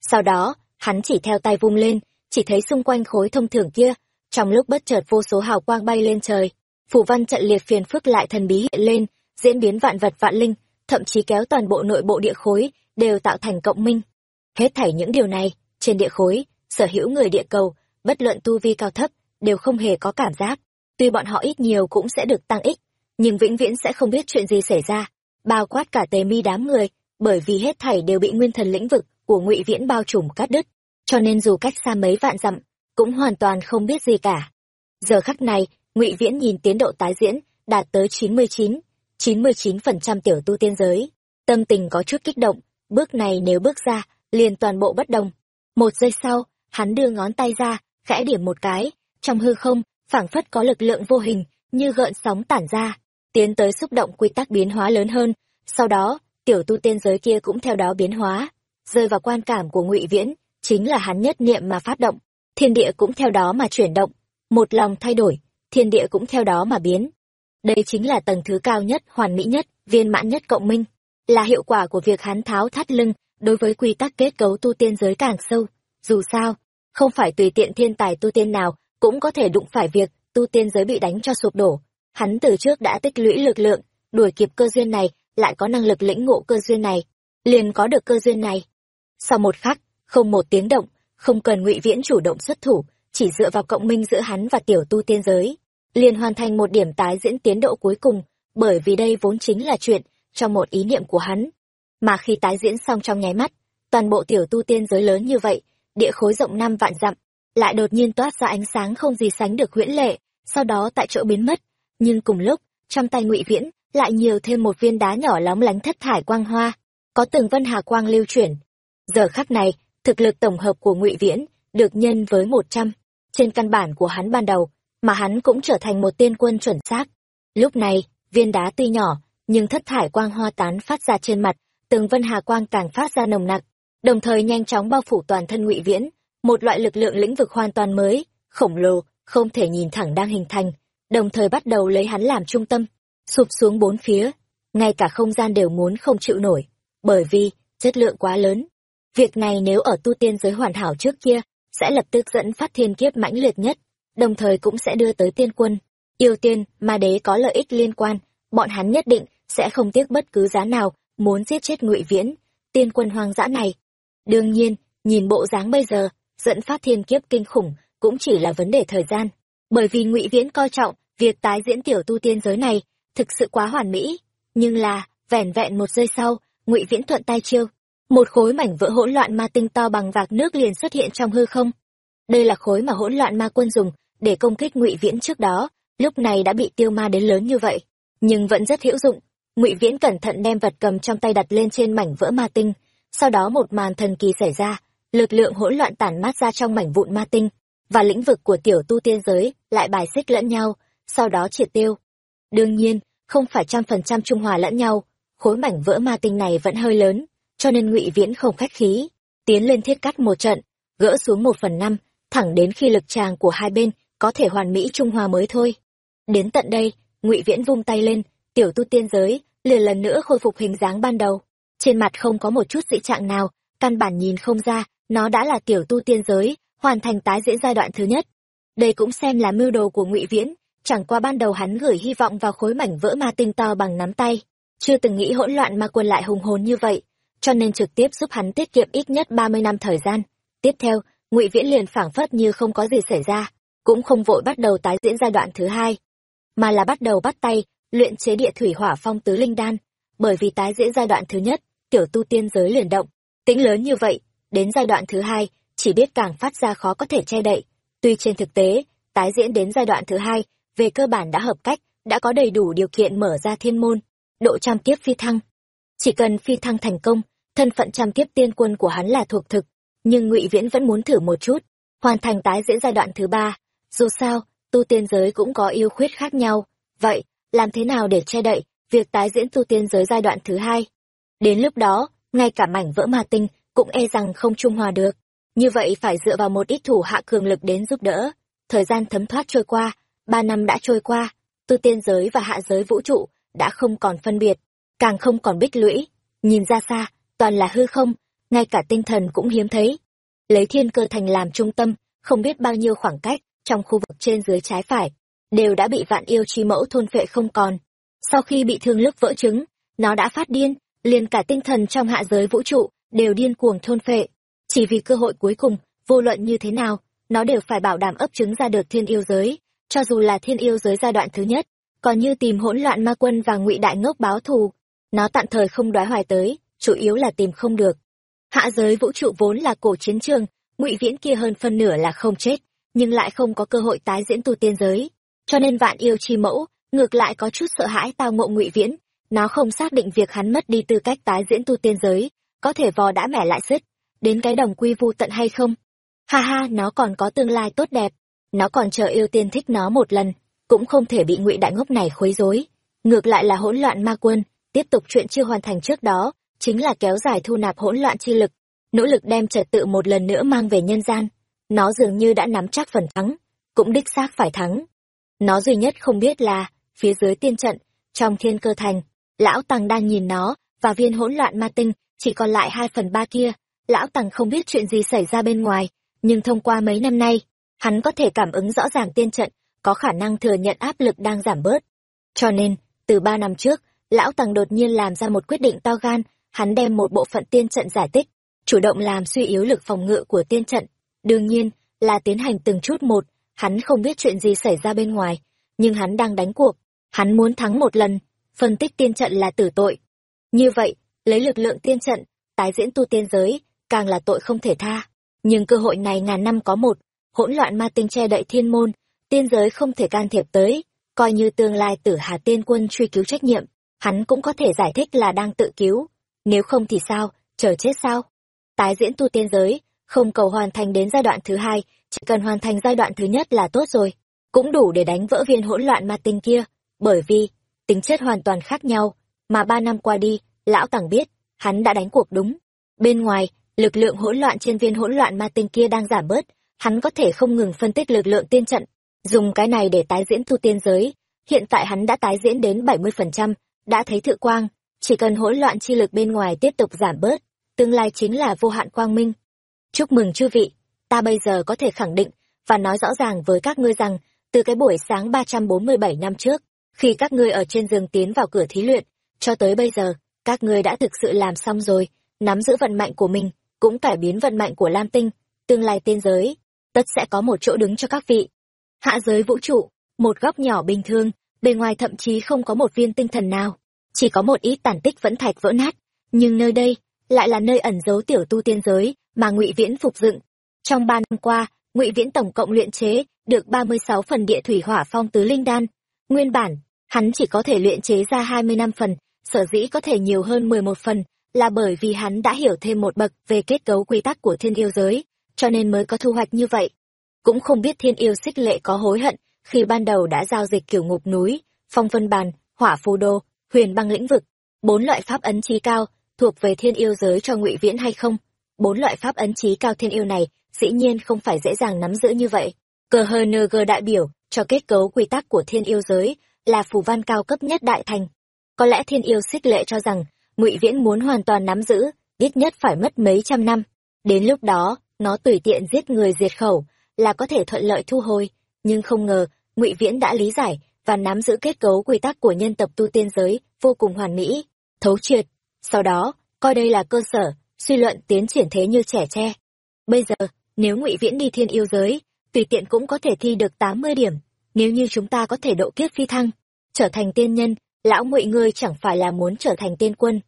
Sau đó, hắn chỉ theo tay vung lên, chỉ thấy xung quanh khối thông thường kia, trong lúc bất chợt vô số hào quang bay lên trời, phủ văn trận liệt phiền phức lại thần bí hiện lên, diễn biến vạn vật vạn linh, thậm chí kéo toàn bộ nội bộ địa khối, đều tạo thành cộng minh. Hết thảy những điều này, trên địa khối, sở hữu người địa cầu, bất luận tu vi cao thấp, đều không hề có cảm giác. Tuy bọn họ ít nhiều cũng sẽ được tăng ích, nhưng vĩnh viễn sẽ không biết chuyện gì xảy ra, bao quát cả tề mi đám người, bởi vì hết thảy đều bị nguyên thần lĩnh vực của ngụy viễn bao trùm cắt đứt, cho nên dù cách xa mấy vạn dặm, cũng hoàn toàn không biết gì cả. Giờ khắc này, ngụy Viễn nhìn tiến độ tái diễn, đạt tới 99, 99% tiểu tu tiên giới. Tâm tình có chút kích động, bước này nếu bước ra, liền toàn bộ bất đồng. Một giây sau, hắn đưa ngón tay ra, khẽ điểm một cái, trong hư không, phảng phất có lực lượng vô hình, như gợn sóng tản ra, tiến tới xúc động quy tắc biến hóa lớn hơn. Sau đó, tiểu tu tiên giới kia cũng theo đó biến hóa, rơi vào quan cảm của ngụy Viễn, chính là hắn nhất niệm mà phát động, thiên địa cũng theo đó mà chuyển động, một lòng thay đổi, thiên địa cũng theo đó mà biến. Đây chính là tầng thứ cao nhất, hoàn mỹ nhất, viên mãn nhất cộng minh, là hiệu quả của việc hắn tháo thắt lưng đối với quy tắc kết cấu tu tiên giới càng sâu. Dù sao, không phải tùy tiện thiên tài tu tiên nào cũng có thể đụng phải việc tu tiên giới bị đánh cho sụp đổ. Hắn từ trước đã tích lũy lực lượng, đuổi kịp cơ duyên này, lại có năng lực lĩnh ngộ cơ duyên này, liền có được cơ duyên này. Sau một khắc, không một tiếng động, không cần ngụy viễn chủ động xuất thủ, chỉ dựa vào cộng minh giữa hắn và tiểu tu tiên giới, liền hoàn thành một điểm tái diễn tiến độ cuối cùng, bởi vì đây vốn chính là chuyện trong một ý niệm của hắn. Mà khi tái diễn xong trong nháy mắt, toàn bộ tiểu tu tiên giới lớn như vậy, địa khối rộng năm vạn dặm, lại đột nhiên toát ra ánh sáng không gì sánh được huyễn lệ, sau đó tại chỗ biến mất. Nhưng cùng lúc, trong tay ngụy viễn lại nhiều thêm một viên đá nhỏ lóng lánh thất thải quang hoa, có từng vân hà quang lưu chuyển. Giờ khắc này thực lực tổng hợp của ngụy viễn được nhân với một trăm trên căn bản của hắn ban đầu, mà hắn cũng trở thành một tiên quân chuẩn xác. Lúc này, viên đá tuy nhỏ, nhưng thất thải quang hoa tán phát ra trên mặt, tường vân hà quang càng phát ra nồng nặc, đồng thời nhanh chóng bao phủ toàn thân ngụy viễn, một loại lực lượng lĩnh vực hoàn toàn mới, khổng lồ, không thể nhìn thẳng đang hình thành, đồng thời bắt đầu lấy hắn làm trung tâm, sụp xuống bốn phía, ngay cả không gian đều muốn không chịu nổi, bởi vì chất lượng quá lớn việc này nếu ở tu tiên giới hoàn hảo trước kia, sẽ lập tức dẫn phát thiên kiếp mãnh liệt nhất, đồng thời cũng sẽ đưa tới tiên quân. Yêu tiên, ma đế có lợi ích liên quan, bọn hắn nhất định sẽ không tiếc bất cứ giá nào, muốn giết chết ngụy viễn, tiên quân hoang dã này. Đương nhiên, nhìn bộ dáng bây giờ, dẫn phát thiên kiếp kinh khủng cũng chỉ là vấn đề thời gian. Bởi vì ngụy viễn coi trọng việc tái diễn tiểu tu tiên giới này, thực sự quá hoàn mỹ. Nhưng là, vẻn vẹn một giây sau, ngụy viễn thuận tay chiêu một khối mảnh vỡ hỗn loạn ma tinh to bằng vạc nước liền xuất hiện trong hư không. Đây là khối mà hỗn loạn ma quân dùng để công kích ngụy viễn trước đó, lúc này đã bị tiêu ma đến lớn như vậy, nhưng vẫn rất hữu dụng. Ngụy viễn cẩn thận đem vật cầm trong tay đặt lên trên mảnh vỡ ma tinh, sau đó một màn thần kỳ xảy ra, lực lượng hỗn loạn tản mát ra trong mảnh vụn ma tinh, và lĩnh vực của tiểu tu tiên giới lại bài xích lẫn nhau, sau đó triệt tiêu. Đương nhiên, không phải trăm phần trăm trung hòa lẫn nhau, khối mảnh vỡ ma tinh này vẫn hơi lớn cho nên ngụy viễn không khách khí, tiến lên thiết cắt một trận, gỡ xuống một phần năm, thẳng đến khi lực tràng của hai bên có thể hoàn mỹ trung hòa mới thôi. Đến tận đây, ngụy viễn vung tay lên, tiểu tu tiên giới, liền lần nữa khôi phục hình dáng ban đầu. Trên mặt không có một chút dị trạng nào, căn bản nhìn không ra, nó đã là tiểu tu tiên giới, hoàn thành tái diễn giai đoạn thứ nhất. Đây cũng xem là mưu đồ của ngụy viễn, chẳng qua ban đầu hắn gửi hy vọng vào khối mảnh vỡ ma tinh to bằng nắm tay. Chưa từng nghĩ hỗn loạn ma quân lại hùng hồn như vậy cho nên trực tiếp giúp hắn tiết kiệm ít nhất ba mươi năm thời gian. Tiếp theo, ngụy viễn liền phảng phất như không có gì xảy ra, cũng không vội bắt đầu tái diễn giai đoạn thứ hai, mà là bắt đầu bắt tay luyện chế địa thủy hỏa phong tứ linh đan. Bởi vì tái diễn giai đoạn thứ nhất, tiểu tu tiên giới liền động, tính lớn như vậy, đến giai đoạn thứ hai, chỉ biết càng phát ra khó có thể che đậy. Tuy trên thực tế, tái diễn đến giai đoạn thứ hai, về cơ bản đã hợp cách, đã có đầy đủ điều kiện mở ra thiên môn, độ trăm kiếp phi thăng chỉ cần phi thăng thành công, thân phận trăm kiếp tiên quân của hắn là thuộc thực, nhưng ngụy viễn vẫn muốn thử một chút. Hoàn thành tái diễn giai đoạn thứ ba, dù sao, tu tiên giới cũng có yêu khuyết khác nhau. Vậy, làm thế nào để che đậy việc tái diễn tu tiên giới giai đoạn thứ hai? Đến lúc đó, ngay cả mảnh vỡ ma tinh cũng e rằng không trung hòa được. Như vậy phải dựa vào một ít thủ hạ cường lực đến giúp đỡ. Thời gian thấm thoát trôi qua, ba năm đã trôi qua, tu tiên giới và hạ giới vũ trụ đã không còn phân biệt càng không còn bích lũy. Nhìn ra xa, toàn là hư không, ngay cả tinh thần cũng hiếm thấy. Lấy thiên cơ thành làm trung tâm, không biết bao nhiêu khoảng cách trong khu vực trên dưới trái phải, đều đã bị vạn yêu chi mẫu thôn phệ không còn. Sau khi bị thương lúc vỡ trứng, nó đã phát điên, liền cả tinh thần trong hạ giới vũ trụ đều điên cuồng thôn phệ. Chỉ vì cơ hội cuối cùng, vô luận như thế nào, nó đều phải bảo đảm ấp trứng ra được thiên yêu giới, cho dù là thiên yêu giới giai đoạn thứ nhất, còn như tìm hỗn loạn ma quân và ngụy đại ngốc báo thù nó tạm thời không đoái hoài tới, chủ yếu là tìm không được. Hạ giới vũ trụ vốn là cổ chiến trường, ngụy viễn kia hơn phân nửa là không chết, nhưng lại không có cơ hội tái diễn tu tiên giới. Cho nên vạn yêu chi mẫu, ngược lại có chút sợ hãi tao ngộ ngụy viễn. Nó không xác định việc hắn mất đi tư cách tái diễn tu tiên giới, có thể vò đã mẻ lại sứt. Đến cái đồng quy vu tận hay không? Ha ha, nó còn có tương lai tốt đẹp. Nó còn chờ yêu tiên thích nó một lần, cũng không thể bị ngụy đại ngốc này khuấy rối. Ngược lại là hỗn loạn ma quân tiếp tục chuyện chưa hoàn thành trước đó, chính là kéo dài thu nạp hỗn loạn chi lực, nỗ lực đem trật tự một lần nữa mang về nhân gian. Nó dường như đã nắm chắc phần thắng, cũng đích xác phải thắng. Nó duy nhất không biết là, phía dưới tiên trận, trong thiên cơ thành, lão tăng đang nhìn nó, và viên hỗn loạn ma tinh, chỉ còn lại hai phần ba kia. Lão tăng không biết chuyện gì xảy ra bên ngoài, nhưng thông qua mấy năm nay, hắn có thể cảm ứng rõ ràng tiên trận, có khả năng thừa nhận áp lực đang giảm bớt. Cho nên, từ ba năm trước lão tằng đột nhiên làm ra một quyết định to gan, hắn đem một bộ phận tiên trận giải tích chủ động làm suy yếu lực phòng ngự của tiên trận. Đương nhiên, là tiến hành từng chút một, hắn không biết chuyện gì xảy ra bên ngoài, nhưng hắn đang đánh cuộc, hắn muốn thắng một lần, phân tích tiên trận là tử tội. Như vậy, lấy lực lượng tiên trận, tái diễn tu tiên giới, càng là tội không thể tha. Nhưng cơ hội này ngàn năm có một, hỗn loạn ma tinh che đậy thiên môn, tiên giới không thể can thiệp tới, coi như tương lai tử hà tiên quân truy cứu trách nhiệm hắn cũng có thể giải thích là đang tự cứu. Nếu không thì sao? Chờ chết sao? Tái diễn tu tiên giới không cầu hoàn thành đến giai đoạn thứ hai chỉ cần hoàn thành giai đoạn thứ nhất là tốt rồi. Cũng đủ để đánh vỡ viên hỗn loạn ma tinh kia bởi vì tính chất hoàn toàn khác nhau. Mà ba năm qua đi lão tẳng biết hắn đã đánh cuộc đúng. Bên ngoài lực lượng hỗn loạn trên viên hỗn loạn ma tinh kia đang giảm bớt, hắn có thể không ngừng phân tích lực lượng tiên trận, dùng cái này để tái diễn tu tiên giới. Hiện tại hắn đã tái diễn đến 70%, đã thấy thự quang, chỉ cần hỗn loạn chi lực bên ngoài tiếp tục giảm bớt, tương lai chính là vô hạn quang minh. Chúc mừng chư vị, ta bây giờ có thể khẳng định và nói rõ ràng với các ngươi rằng, từ cái buổi sáng 347 năm trước, khi các ngươi ở trên giường tiến vào cửa thí luyện, cho tới bây giờ, các ngươi đã thực sự làm xong rồi, nắm giữ vận mạnh của mình, cũng cải biến vận mạnh của Lam Tinh, tương lai tiên giới, tất sẽ có một chỗ đứng cho các vị. Hạ giới vũ trụ, một góc nhỏ bình thường, bề ngoài thậm chí không có một viên tinh thần nào, chỉ có một ít tản tích vẫn thạch vỡ nát, nhưng nơi đây lại là nơi ẩn giấu tiểu tu tiên giới mà Ngụy Viễn phục dựng. Trong ba năm qua, Ngụy Viễn tổng cộng luyện chế được 36 phần địa thủy hỏa phong tứ linh đan. Nguyên bản, hắn chỉ có thể luyện chế ra 20 năm phần, sở dĩ có thể nhiều hơn 11 phần, là bởi vì hắn đã hiểu thêm một bậc về kết cấu quy tắc của thiên yêu giới, cho nên mới có thu hoạch như vậy. Cũng không biết thiên yêu xích lệ có hối hận khi ban đầu đã giao dịch kiểu ngục núi, phong vân bàn, hỏa phù đô, huyền băng lĩnh vực, bốn loại pháp ấn chí cao thuộc về thiên yêu giới cho ngụy viễn hay không. Bốn loại pháp ấn chí cao thiên yêu này dĩ nhiên không phải dễ dàng nắm giữ như vậy. Cờ hờ nơ gơ đại biểu cho kết cấu quy tắc của thiên yêu giới là phù văn cao cấp nhất đại thành. Có lẽ thiên yêu xích lệ cho rằng ngụy viễn muốn hoàn toàn nắm giữ ít nhất phải mất mấy trăm năm đến lúc đó nó tùy tiện giết người diệt khẩu là có thể thuận lợi thu hồi nhưng không ngờ, ngụy viễn đã lý giải và nắm giữ kết cấu quy tắc của nhân tập tu tiên giới vô cùng hoàn mỹ. Thấu triệt. Sau đó, coi đây là cơ sở, suy luận tiến triển thế như trẻ tre. Bây giờ, nếu ngụy viễn đi thiên yêu giới, tùy tiện cũng có thể thi được tám mươi điểm. Nếu như chúng ta có thể độ kiếp phi thăng, trở thành tiên nhân, lão ngụy ngươi chẳng phải là muốn trở thành tiên quân.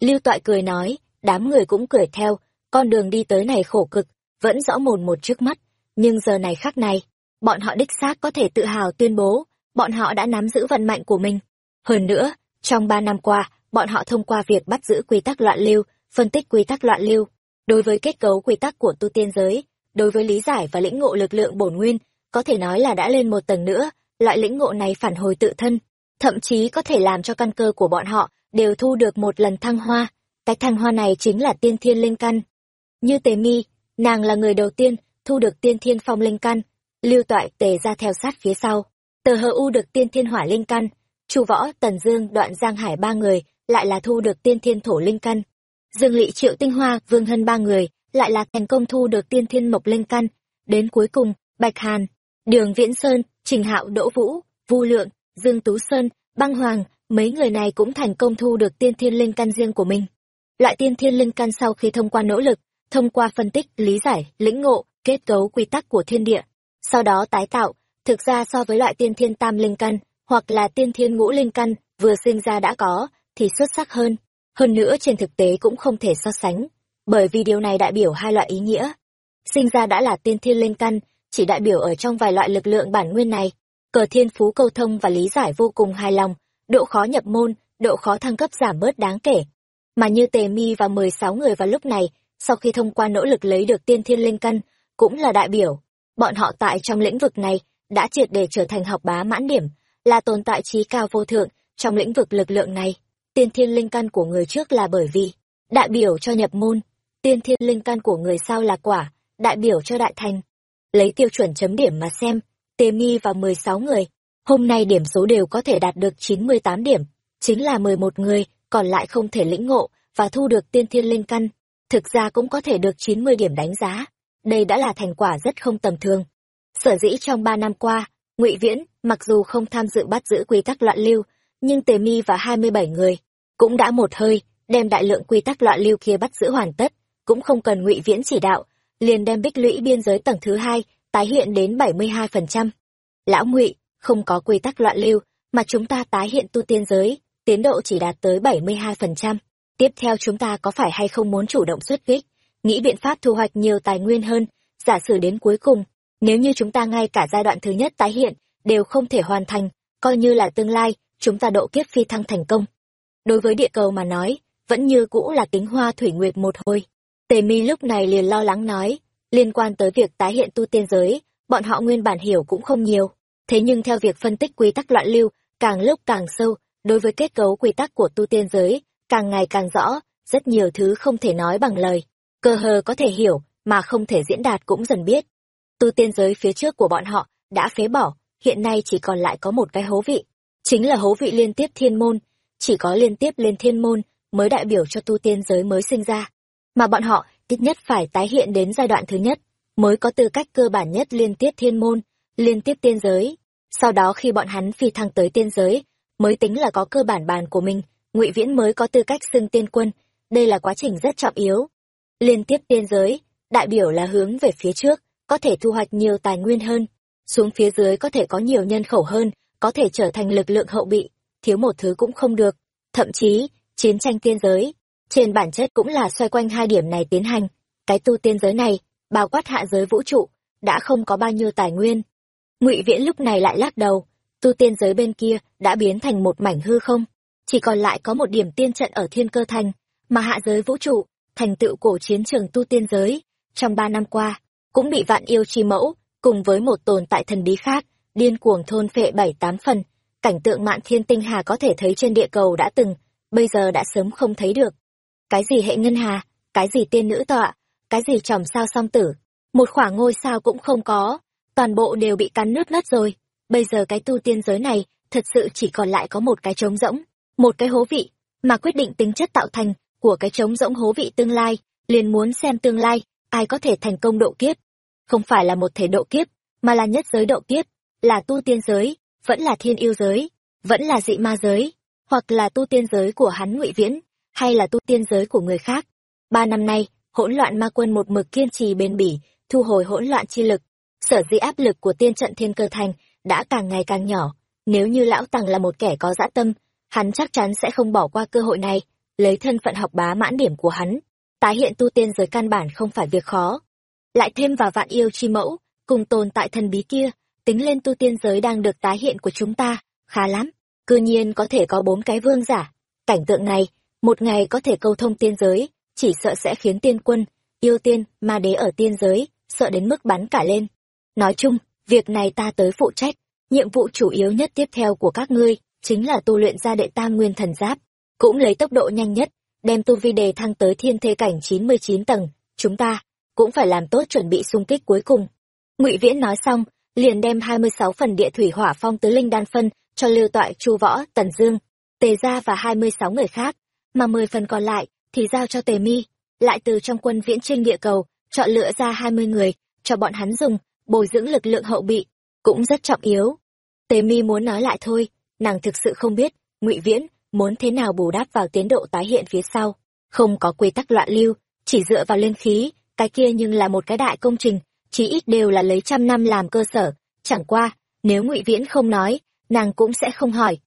Lưu toại cười nói, đám người cũng cười theo, con đường đi tới này khổ cực, vẫn rõ mồn một trước mắt, nhưng giờ này khác này bọn họ đích xác có thể tự hào tuyên bố bọn họ đã nắm giữ vận mạnh của mình hơn nữa trong ba năm qua bọn họ thông qua việc bắt giữ quy tắc loạn lưu phân tích quy tắc loạn lưu đối với kết cấu quy tắc của tu tiên giới đối với lý giải và lĩnh ngộ lực lượng bổn nguyên có thể nói là đã lên một tầng nữa loại lĩnh ngộ này phản hồi tự thân thậm chí có thể làm cho căn cơ của bọn họ đều thu được một lần thăng hoa. Cái thăng hoa này chính là tiên thiên linh căn. Như tề mi, nàng là người đầu tiên thu được tiên thiên phong linh căn, lưu toại tề ra theo sát phía sau. Tờ hờ u được tiên thiên hỏa linh căn, chu võ, tần dương, đoạn giang hải ba người lại là thu được tiên thiên thổ linh căn. Dương lỵ triệu tinh hoa, vương hân ba người lại là thành công thu được tiên thiên mộc linh căn. Đến cuối cùng, Bạch Hàn, Đường Viễn Sơn, Trình Hạo Đỗ Vũ, Vu Lượng, Dương Tú Sơn, Băng Hoàng, mấy người này cũng thành công thu được tiên thiên linh căn riêng của mình. Loại tiên thiên linh căn sau khi thông qua nỗ lực, thông qua phân tích, lý giải, lĩnh ngộ, kết cấu quy tắc của thiên địa, sau đó tái tạo, thực ra so với loại tiên thiên tam linh căn, hoặc là tiên thiên ngũ linh căn, vừa sinh ra đã có, thì xuất sắc hơn. Hơn nữa trên thực tế cũng không thể so sánh, bởi vì điều này đại biểu hai loại ý nghĩa. Sinh ra đã là tiên thiên linh căn, chỉ đại biểu ở trong vài loại lực lượng bản nguyên này, cờ thiên phú câu thông và lý giải vô cùng hài lòng, độ khó nhập môn, độ khó thăng cấp giảm bớt đáng kể. Mà như Tề Mi và 16 người vào lúc này, sau khi thông qua nỗ lực lấy được tiên thiên linh căn, cũng là đại biểu. Bọn họ tại trong lĩnh vực này, đã triệt để trở thành học bá mãn điểm, là tồn tại trí cao vô thượng trong lĩnh vực lực lượng này. Tiên thiên linh căn của người trước là bởi vì, đại biểu cho nhập môn, tiên thiên linh căn của người sau là quả, đại biểu cho đại thành. Lấy tiêu chuẩn chấm điểm mà xem, Tề Mi và 16 người, hôm nay điểm số đều có thể đạt được 98 điểm, chính là 11 người, còn lại không thể lĩnh ngộ và thu được tiên thiên linh căn, thực ra cũng có thể được 90 điểm đánh giá. Đây đã là thành quả rất không tầm thường. Sở dĩ trong ba năm qua, Ngụy Viễn, mặc dù không tham dự bắt giữ quy tắc loạn lưu, nhưng Tề Mi và 27 người cũng đã một hơi đem đại lượng quy tắc loạn lưu kia bắt giữ hoàn tất, cũng không cần Ngụy Viễn chỉ đạo, liền đem bích lũy biên giới tầng thứ hai tái hiện đến 72%. Lão Ngụy, không có quy tắc loạn lưu, mà chúng ta tái hiện tu tiên giới, tiến độ chỉ đạt tới 72%. Tiếp theo chúng ta có phải hay không muốn chủ động xuất kích, nghĩ biện pháp thu hoạch nhiều tài nguyên hơn, giả sử đến cuối cùng, nếu như chúng ta ngay cả giai đoạn thứ nhất tái hiện, đều không thể hoàn thành, coi như là tương lai, chúng ta độ kiếp phi thăng thành công. Đối với địa cầu mà nói, vẫn như cũ là tính hoa thủy nguyệt một hồi. Tề mi lúc này liền lo lắng nói, liên quan tới việc tái hiện tu tiên giới, bọn họ nguyên bản hiểu cũng không nhiều. Thế nhưng theo việc phân tích quy tắc loạn lưu, càng lúc càng sâu, đối với kết cấu quy tắc của tu tiên giới, càng ngày càng rõ, rất nhiều thứ không thể nói bằng lời cơ hờ có thể hiểu, mà không thể diễn đạt cũng dần biết. Tu tiên giới phía trước của bọn họ đã phế bỏ, hiện nay chỉ còn lại có một cái hố vị, chính là hố vị liên tiếp thiên môn, chỉ có liên tiếp lên thiên môn mới đại biểu cho tu tiên giới mới sinh ra. Mà bọn họ ít nhất phải tái hiện đến giai đoạn thứ nhất mới có tư cách cơ bản nhất liên tiếp thiên môn, liên tiếp tiên giới. Sau đó khi bọn hắn phi thăng tới tiên giới, mới tính là có cơ bản bàn của mình, ngụy viễn mới có tư cách xưng tiên quân. Đây là quá trình rất trọng yếu liên tiếp tiên giới, đại biểu là hướng về phía trước, có thể thu hoạch nhiều tài nguyên hơn, xuống phía dưới có thể có nhiều nhân khẩu hơn, có thể trở thành lực lượng hậu bị, thiếu một thứ cũng không được. Thậm chí, chiến tranh tiên giới, trên bản chất cũng là xoay quanh hai điểm này tiến hành. Cái tu tiên giới này, bao quát hạ giới vũ trụ, đã không có bao nhiêu tài nguyên. Ngụy viễn lúc này lại lắc đầu, tu tiên giới bên kia đã biến thành một mảnh hư không, chỉ còn lại có một điểm tiên trận ở thiên cơ thành, mà hạ giới vũ trụ thành tựu cổ chiến trường tu tiên giới, trong ba năm qua, cũng bị vạn yêu chi mẫu, cùng với một tồn tại thần bí khác, điên cuồng thôn phệ bảy tám phần. Cảnh tượng mạn thiên tinh hà có thể thấy trên địa cầu đã từng, bây giờ đã sớm không thấy được. Cái gì hệ ngân hà, cái gì tiên nữ tọa, cái gì chòm sao song tử, một khoảng ngôi sao cũng không có, toàn bộ đều bị cắn nước nát rồi. Bây giờ cái tu tiên giới này, thật sự chỉ còn lại có một cái trống rỗng, một cái hố vị, mà quyết định tính chất tạo thành của cái trống rỗng hố vị tương lai, liền muốn xem tương lai, ai có thể thành công độ kiếp. Không phải là một thể độ kiếp, mà là nhất giới độ kiếp, là tu tiên giới, vẫn là thiên yêu giới, vẫn là dị ma giới, hoặc là tu tiên giới của hắn ngụy viễn, hay là tu tiên giới của người khác. Ba năm nay, hỗn loạn ma quân một mực kiên trì bền bỉ, thu hồi hỗn loạn chi lực. Sở dĩ áp lực của tiên trận thiên cơ thành đã càng ngày càng nhỏ. Nếu như lão tàng là một kẻ có dã tâm, hắn chắc chắn sẽ không bỏ qua cơ hội này lấy thân phận học bá mãn điểm của hắn, tái hiện tu tiên giới căn bản không phải việc khó. Lại thêm vào vạn yêu chi mẫu, cùng tồn tại thần bí kia, tính lên tu tiên giới đang được tái hiện của chúng ta, khá lắm. Cư nhiên có thể có bốn cái vương giả. Cảnh tượng này, một ngày có thể câu thông tiên giới, chỉ sợ sẽ khiến tiên quân, yêu tiên, ma đế ở tiên giới, sợ đến mức bắn cả lên. Nói chung, việc này ta tới phụ trách, nhiệm vụ chủ yếu nhất tiếp theo của các ngươi, chính là tu luyện ra đệ tam nguyên thần giáp cũng lấy tốc độ nhanh nhất, đem tu vi đề thăng tới thiên thế cảnh chín mươi chín tầng. Chúng ta cũng phải làm tốt chuẩn bị xung kích cuối cùng. Ngụy viễn nói xong, liền đem hai mươi sáu phần địa thủy hỏa phong tứ linh đan phân cho lưu toại, chu võ, tần dương, tề gia và hai mươi sáu người khác, mà mười phần còn lại thì giao cho tề mi, lại từ trong quân viễn trinh địa cầu chọn lựa ra hai mươi người cho bọn hắn dùng, bồi dưỡng lực lượng hậu bị cũng rất trọng yếu. Tề mi muốn nói lại thôi, nàng thực sự không biết ngụy viễn muốn thế nào bù đắp vào tiến độ tái hiện phía sau. Không có quy tắc loạn lưu, chỉ dựa vào linh khí, cái kia nhưng là một cái đại công trình, chí ít đều là lấy trăm năm làm cơ sở. Chẳng qua, nếu ngụy viễn không nói, nàng cũng sẽ không hỏi.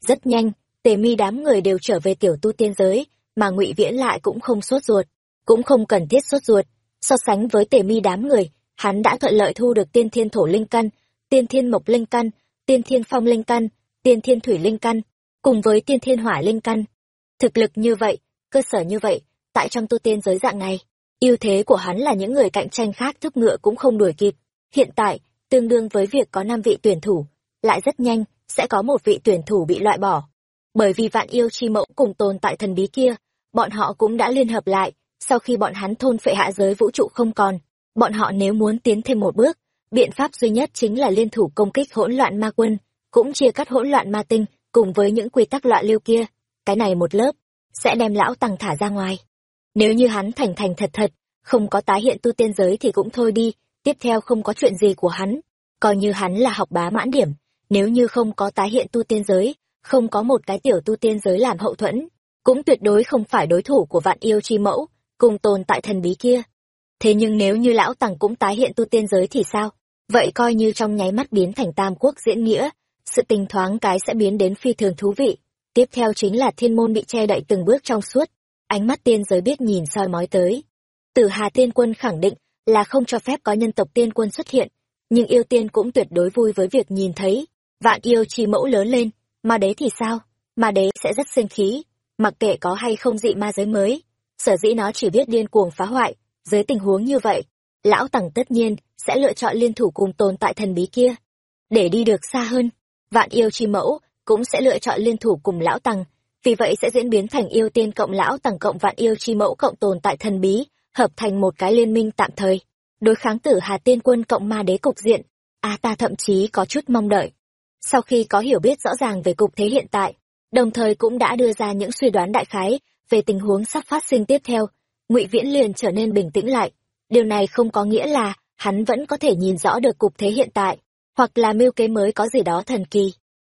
Rất nhanh, tề mi đám người đều trở về tiểu tu tiên giới, mà ngụy viễn lại cũng không sốt ruột, cũng không cần thiết sốt ruột. So sánh với tề mi đám người, hắn đã thuận lợi thu được tiên thiên thổ linh căn, tiên thiên mộc linh căn, tiên thiên phong linh căn, tiên thiên thủy linh căn cùng với tiên thiên hỏa linh căn. Thực lực như vậy, cơ sở như vậy, tại trong tu tiên giới dạng này, ưu thế của hắn là những người cạnh tranh khác thúc ngựa cũng không đuổi kịp. Hiện tại, tương đương với việc có năm vị tuyển thủ, lại rất nhanh, sẽ có một vị tuyển thủ bị loại bỏ. Bởi vì vạn yêu chi mẫu cùng tồn tại thần bí kia, bọn họ cũng đã liên hợp lại, sau khi bọn hắn thôn phệ hạ giới vũ trụ không còn, bọn họ nếu muốn tiến thêm một bước, biện pháp duy nhất chính là liên thủ công kích hỗn loạn ma quân, cũng chia cắt hỗn loạn ma tinh cùng với những quy tắc loạn lưu kia, cái này một lớp, sẽ đem lão tăng thả ra ngoài. Nếu như hắn thành thành thật thật, không có tái hiện tu tiên giới thì cũng thôi đi, tiếp theo không có chuyện gì của hắn. Coi như hắn là học bá mãn điểm, nếu như không có tái hiện tu tiên giới, không có một cái tiểu tu tiên giới làm hậu thuẫn, cũng tuyệt đối không phải đối thủ của vạn yêu chi mẫu, cùng tồn tại thần bí kia. Thế nhưng nếu như lão tàng cũng tái hiện tu tiên giới thì sao? Vậy coi như trong nháy mắt biến thành tam quốc diễn nghĩa sự tình thoáng cái sẽ biến đến phi thường thú vị. Tiếp theo chính là thiên môn bị che đậy từng bước trong suốt, ánh mắt tiên giới biết nhìn soi mói tới. Tử hà tiên quân khẳng định là không cho phép có nhân tộc tiên quân xuất hiện, nhưng yêu tiên cũng tuyệt đối vui với việc nhìn thấy. Vạn yêu chi mẫu lớn lên mà đế thì sao? Mà đế sẽ rất sinh khí, mặc kệ có hay không dị ma giới mới, sở dĩ nó chỉ biết điên cuồng phá hoại. Dưới tình huống như vậy, lão tằng tất nhiên sẽ lựa chọn liên thủ cùng tồn tại thần bí kia, để đi được xa hơn vạn yêu chi mẫu cũng sẽ lựa chọn liên thủ cùng lão tăng vì vậy sẽ diễn biến thành yêu tiên cộng lão tăng cộng vạn yêu chi mẫu cộng tồn tại thần bí hợp thành một cái liên minh tạm thời, đối kháng tử Hà Tiên Quân cộng ma đế cục diện. À ta thậm chí có chút mong đợi. Sau khi có hiểu biết rõ ràng về cục thế hiện tại, đồng thời cũng đã đưa ra những suy đoán đại khái về tình huống sắp phát sinh tiếp theo, Ngụy Viễn liền trở nên bình tĩnh lại. Điều này không có nghĩa là hắn vẫn có thể nhìn rõ được cục thế hiện tại, hoặc là mưu kế mới có gì đó thần kỳ.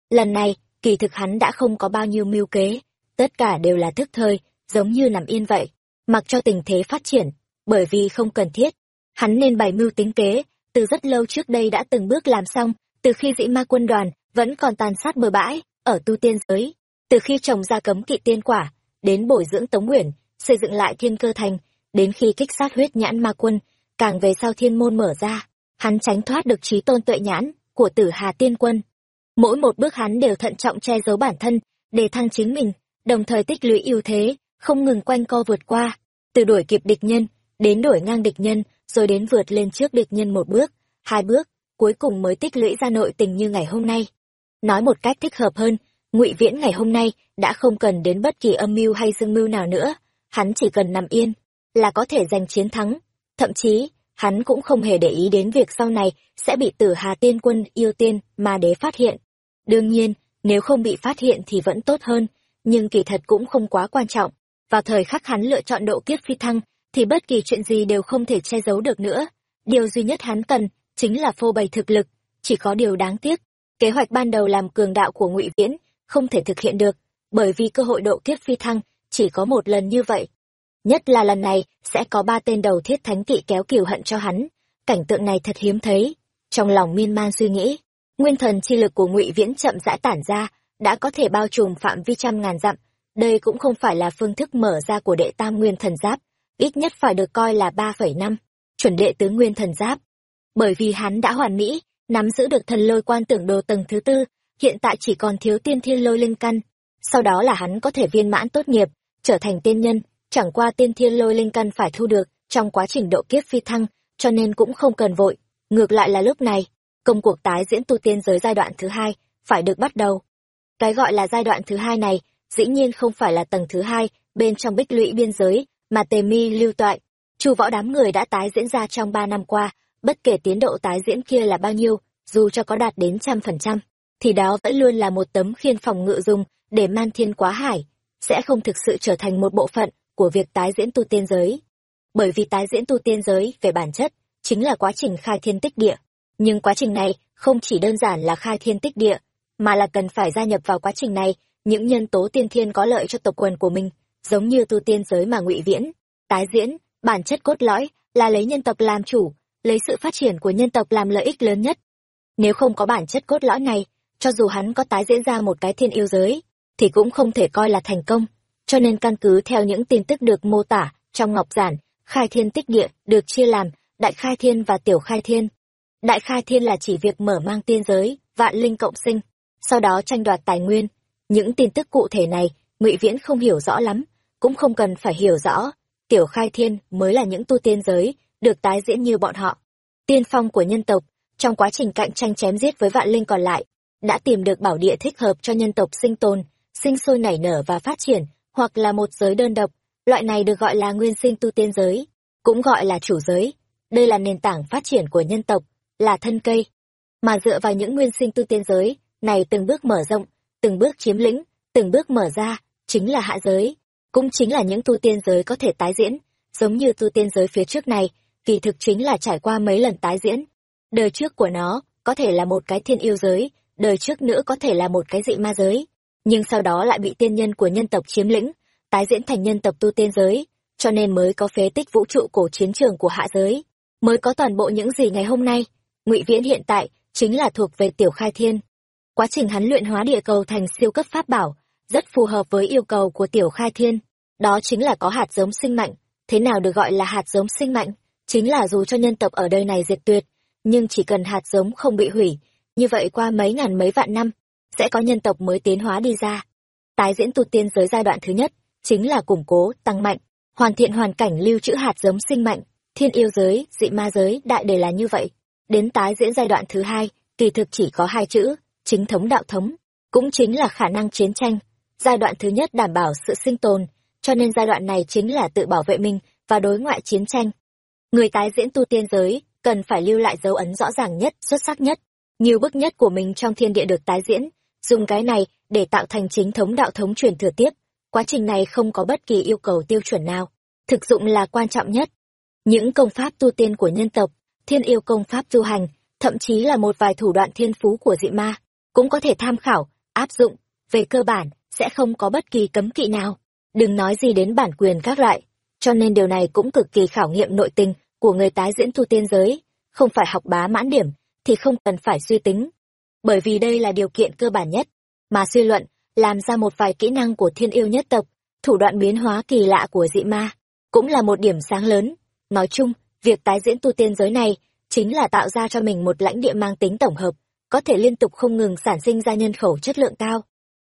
Lần này, kỳ thực hắn đã không có bao nhiêu mưu kế, tất cả đều là thức thời, giống như nằm yên vậy, mặc cho tình thế phát triển, bởi vì không cần thiết. Hắn nên bày mưu tính kế, từ rất lâu trước đây đã từng bước làm xong, từ khi dĩ ma quân đoàn vẫn còn tàn sát bờ bãi, ở tu tiên giới, từ khi trồng ra cấm kỵ tiên quả, đến bồi dưỡng Tống Nguyễn, xây dựng lại thiên cơ thành, đến khi kích sát huyết nhãn ma quân, càng về sau thiên môn mở ra, hắn tránh thoát được trí tôn tuệ nhãn của tử Hà Tiên Quân. Mỗi một bước hắn đều thận trọng che giấu bản thân, để thăng chính mình, đồng thời tích lũy ưu thế, không ngừng quanh co vượt qua, từ đuổi kịp địch nhân, đến đuổi ngang địch nhân, rồi đến vượt lên trước địch nhân một bước, hai bước, cuối cùng mới tích lũy ra nội tình như ngày hôm nay. Nói một cách thích hợp hơn, ngụy Viễn ngày hôm nay đã không cần đến bất kỳ âm mưu hay dương mưu nào nữa, hắn chỉ cần nằm yên, là có thể giành chiến thắng. Thậm chí, hắn cũng không hề để ý đến việc sau này sẽ bị tử Hà Tiên Quân yêu tiên mà đế phát hiện. Đương nhiên, nếu không bị phát hiện thì vẫn tốt hơn, nhưng kỳ thật cũng không quá quan trọng. Vào thời khắc hắn lựa chọn độ kiếp phi thăng, thì bất kỳ chuyện gì đều không thể che giấu được nữa. Điều duy nhất hắn cần, chính là phô bày thực lực. Chỉ có điều đáng tiếc, kế hoạch ban đầu làm cường đạo của ngụy Viễn không thể thực hiện được, bởi vì cơ hội độ kiếp phi thăng chỉ có một lần như vậy. Nhất là lần này, sẽ có ba tên đầu thiết thánh kỵ kéo kiều hận cho hắn. Cảnh tượng này thật hiếm thấy. Trong lòng miên man suy nghĩ, nguyên thần chi lực của ngụy Viễn chậm rãi tản ra, đã có thể bao trùm phạm vi trăm ngàn dặm. Đây cũng không phải là phương thức mở ra của đệ tam nguyên thần giáp, ít nhất phải được coi là ba phẩy năm chuẩn đệ tứ nguyên thần giáp. Bởi vì hắn đã hoàn mỹ, nắm giữ được thần lôi quan tưởng đồ tầng thứ tư, hiện tại chỉ còn thiếu tiên thiên lôi linh căn. Sau đó là hắn có thể viên mãn tốt nghiệp, trở thành tiên nhân, chẳng qua tiên thiên lôi linh căn phải thu được trong quá trình độ kiếp phi thăng, cho nên cũng không cần vội. Ngược lại là lúc này, công cuộc tái diễn tu tiên giới giai đoạn thứ hai phải được bắt đầu. Cái gọi là giai đoạn thứ hai này, dĩ nhiên không phải là tầng thứ hai bên trong bích lũy biên giới, mà tề mi lưu toại. Chu võ đám người đã tái diễn ra trong ba năm qua, bất kể tiến độ tái diễn kia là bao nhiêu, dù cho có đạt đến trăm phần trăm, thì đó vẫn luôn là một tấm khiên phòng ngự dùng để man thiên quá hải, sẽ không thực sự trở thành một bộ phận của việc tái diễn tu tiên giới. Bởi vì tái diễn tu tiên giới về bản chất, chính là quá trình khai thiên tích địa. Nhưng quá trình này không chỉ đơn giản là khai thiên tích địa, mà là cần phải gia nhập vào quá trình này những nhân tố tiên thiên có lợi cho tộc quần của mình, giống như tu tiên giới mà ngụy viễn, tái diễn, bản chất cốt lõi là lấy nhân tộc làm chủ, lấy sự phát triển của nhân tộc làm lợi ích lớn nhất. Nếu không có bản chất cốt lõi này, cho dù hắn có tái diễn ra một cái thiên yêu giới, thì cũng không thể coi là thành công. Cho nên căn cứ theo những tin tức được mô tả trong ngọc giản, khai thiên tích địa được chia làm đại khai thiên và tiểu khai thiên. Đại khai thiên là chỉ việc mở mang tiên giới, vạn linh cộng sinh, sau đó tranh đoạt tài nguyên. Những tin tức cụ thể này, ngụy Viễn không hiểu rõ lắm, cũng không cần phải hiểu rõ. Tiểu khai thiên mới là những tu tiên giới, được tái diễn như bọn họ. Tiên phong của nhân tộc, trong quá trình cạnh tranh chém giết với vạn linh còn lại, đã tìm được bảo địa thích hợp cho nhân tộc sinh tồn, sinh sôi nảy nở và phát triển, hoặc là một giới đơn độc, loại này được gọi là nguyên sinh tu tiên giới, cũng gọi là chủ giới. Đây là nền tảng phát triển của nhân tộc, là thân cây. Mà dựa vào những nguyên sinh tu tiên giới, này từng bước mở rộng, từng bước chiếm lĩnh, từng bước mở ra, chính là hạ giới, cũng chính là những tu tiên giới có thể tái diễn, giống như tu tiên giới phía trước này, kỳ thực chính là trải qua mấy lần tái diễn. Đời trước của nó có thể là một cái thiên yêu giới, đời trước nữa có thể là một cái dị ma giới, nhưng sau đó lại bị tiên nhân của nhân tộc chiếm lĩnh, tái diễn thành nhân tộc tu tiên giới, cho nên mới có phế tích vũ trụ cổ chiến trường của hạ giới, mới có toàn bộ những gì ngày hôm nay. Ngụy Viễn hiện tại chính là thuộc về tiểu khai thiên. Quá trình hắn luyện hóa địa cầu thành siêu cấp pháp bảo, rất phù hợp với yêu cầu của tiểu khai thiên. Đó chính là có hạt giống sinh mạnh. Thế nào được gọi là hạt giống sinh mạnh? Chính là dù cho nhân tộc ở đời này diệt tuyệt, nhưng chỉ cần hạt giống không bị hủy, như vậy qua mấy ngàn mấy vạn năm, sẽ có nhân tộc mới tiến hóa đi ra. Tái diễn tu tiên giới giai đoạn thứ nhất, chính là củng cố, tăng mạnh, hoàn thiện hoàn cảnh lưu trữ hạt giống sinh mạnh, thiên yêu giới, dị ma giới, đại đề là như vậy. Đến tái diễn giai đoạn thứ hai, kỳ thực chỉ có hai chữ, chính thống đạo thống, cũng chính là khả năng chiến tranh. Giai đoạn thứ nhất đảm bảo sự sinh tồn, cho nên giai đoạn này chính là tự bảo vệ mình và đối ngoại chiến tranh. Người tái diễn tu tiên giới, cần phải lưu lại dấu ấn rõ ràng nhất, xuất sắc nhất, nhiều bức nhất của mình trong thiên địa được tái diễn, dùng cái này để tạo thành chính thống đạo thống truyền thừa tiếp. Quá trình này không có bất kỳ yêu cầu tiêu chuẩn nào, thực dụng là quan trọng nhất. Những công pháp tu tiên của nhân tộc, thiên yêu công pháp tu hành, thậm chí là một vài thủ đoạn thiên phú của dị ma, cũng có thể tham khảo, áp dụng, về cơ bản, sẽ không có bất kỳ cấm kỵ nào. Đừng nói gì đến bản quyền các loại, cho nên điều này cũng cực kỳ khảo nghiệm nội tình của người tái diễn tu tiên giới, không phải học bá mãn điểm, thì không cần phải suy tính. Bởi vì đây là điều kiện cơ bản nhất, mà suy luận, làm ra một vài kỹ năng của thiên yêu nhất tộc, thủ đoạn biến hóa kỳ lạ của dị ma, cũng là một điểm sáng lớn. Nói chung, việc tái diễn tu tiên giới này, chính là tạo ra cho mình một lãnh địa mang tính tổng hợp, có thể liên tục không ngừng sản sinh ra nhân khẩu chất lượng cao,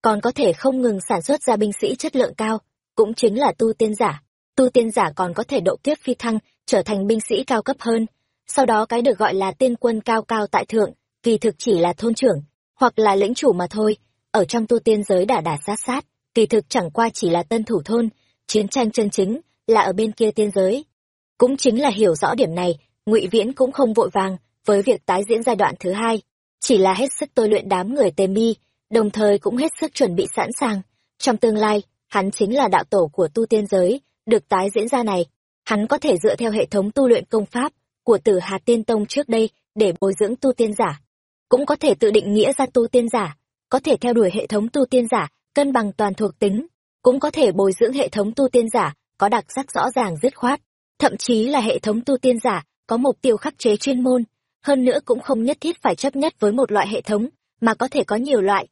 còn có thể không ngừng sản xuất ra binh sĩ chất lượng cao, cũng chính là tu tiên giả. Tu tiên giả còn có thể độ kiếp phi thăng, trở thành binh sĩ cao cấp hơn. Sau đó cái được gọi là tiên quân cao cao tại thượng, kỳ thực chỉ là thôn trưởng, hoặc là lĩnh chủ mà thôi. Ở trong tu tiên giới đả đả sát sát, kỳ thực chẳng qua chỉ là tân thủ thôn, chiến tranh chân chính là ở bên kia tiên giới. Cũng chính là hiểu rõ điểm này, ngụy Viễn cũng không vội vàng với việc tái diễn giai đoạn thứ hai, chỉ là hết sức tôi luyện đám người tề mi, đồng thời cũng hết sức chuẩn bị sẵn sàng. Trong tương lai, hắn chính là đạo tổ của tu tiên giới, được tái diễn ra này. Hắn có thể dựa theo hệ thống tu luyện công pháp của tử Hà Tiên Tông trước đây để bồi dưỡng tu tiên giả. Cũng có thể tự định nghĩa ra tu tiên giả, có thể theo đuổi hệ thống tu tiên giả, cân bằng toàn thuộc tính, cũng có thể bồi dưỡng hệ thống tu tiên giả, có đặc sắc rõ ràng dứt khoát, thậm chí là hệ thống tu tiên giả, có mục tiêu khắc chế chuyên môn, hơn nữa cũng không nhất thiết phải chấp nhất với một loại hệ thống, mà có thể có nhiều loại.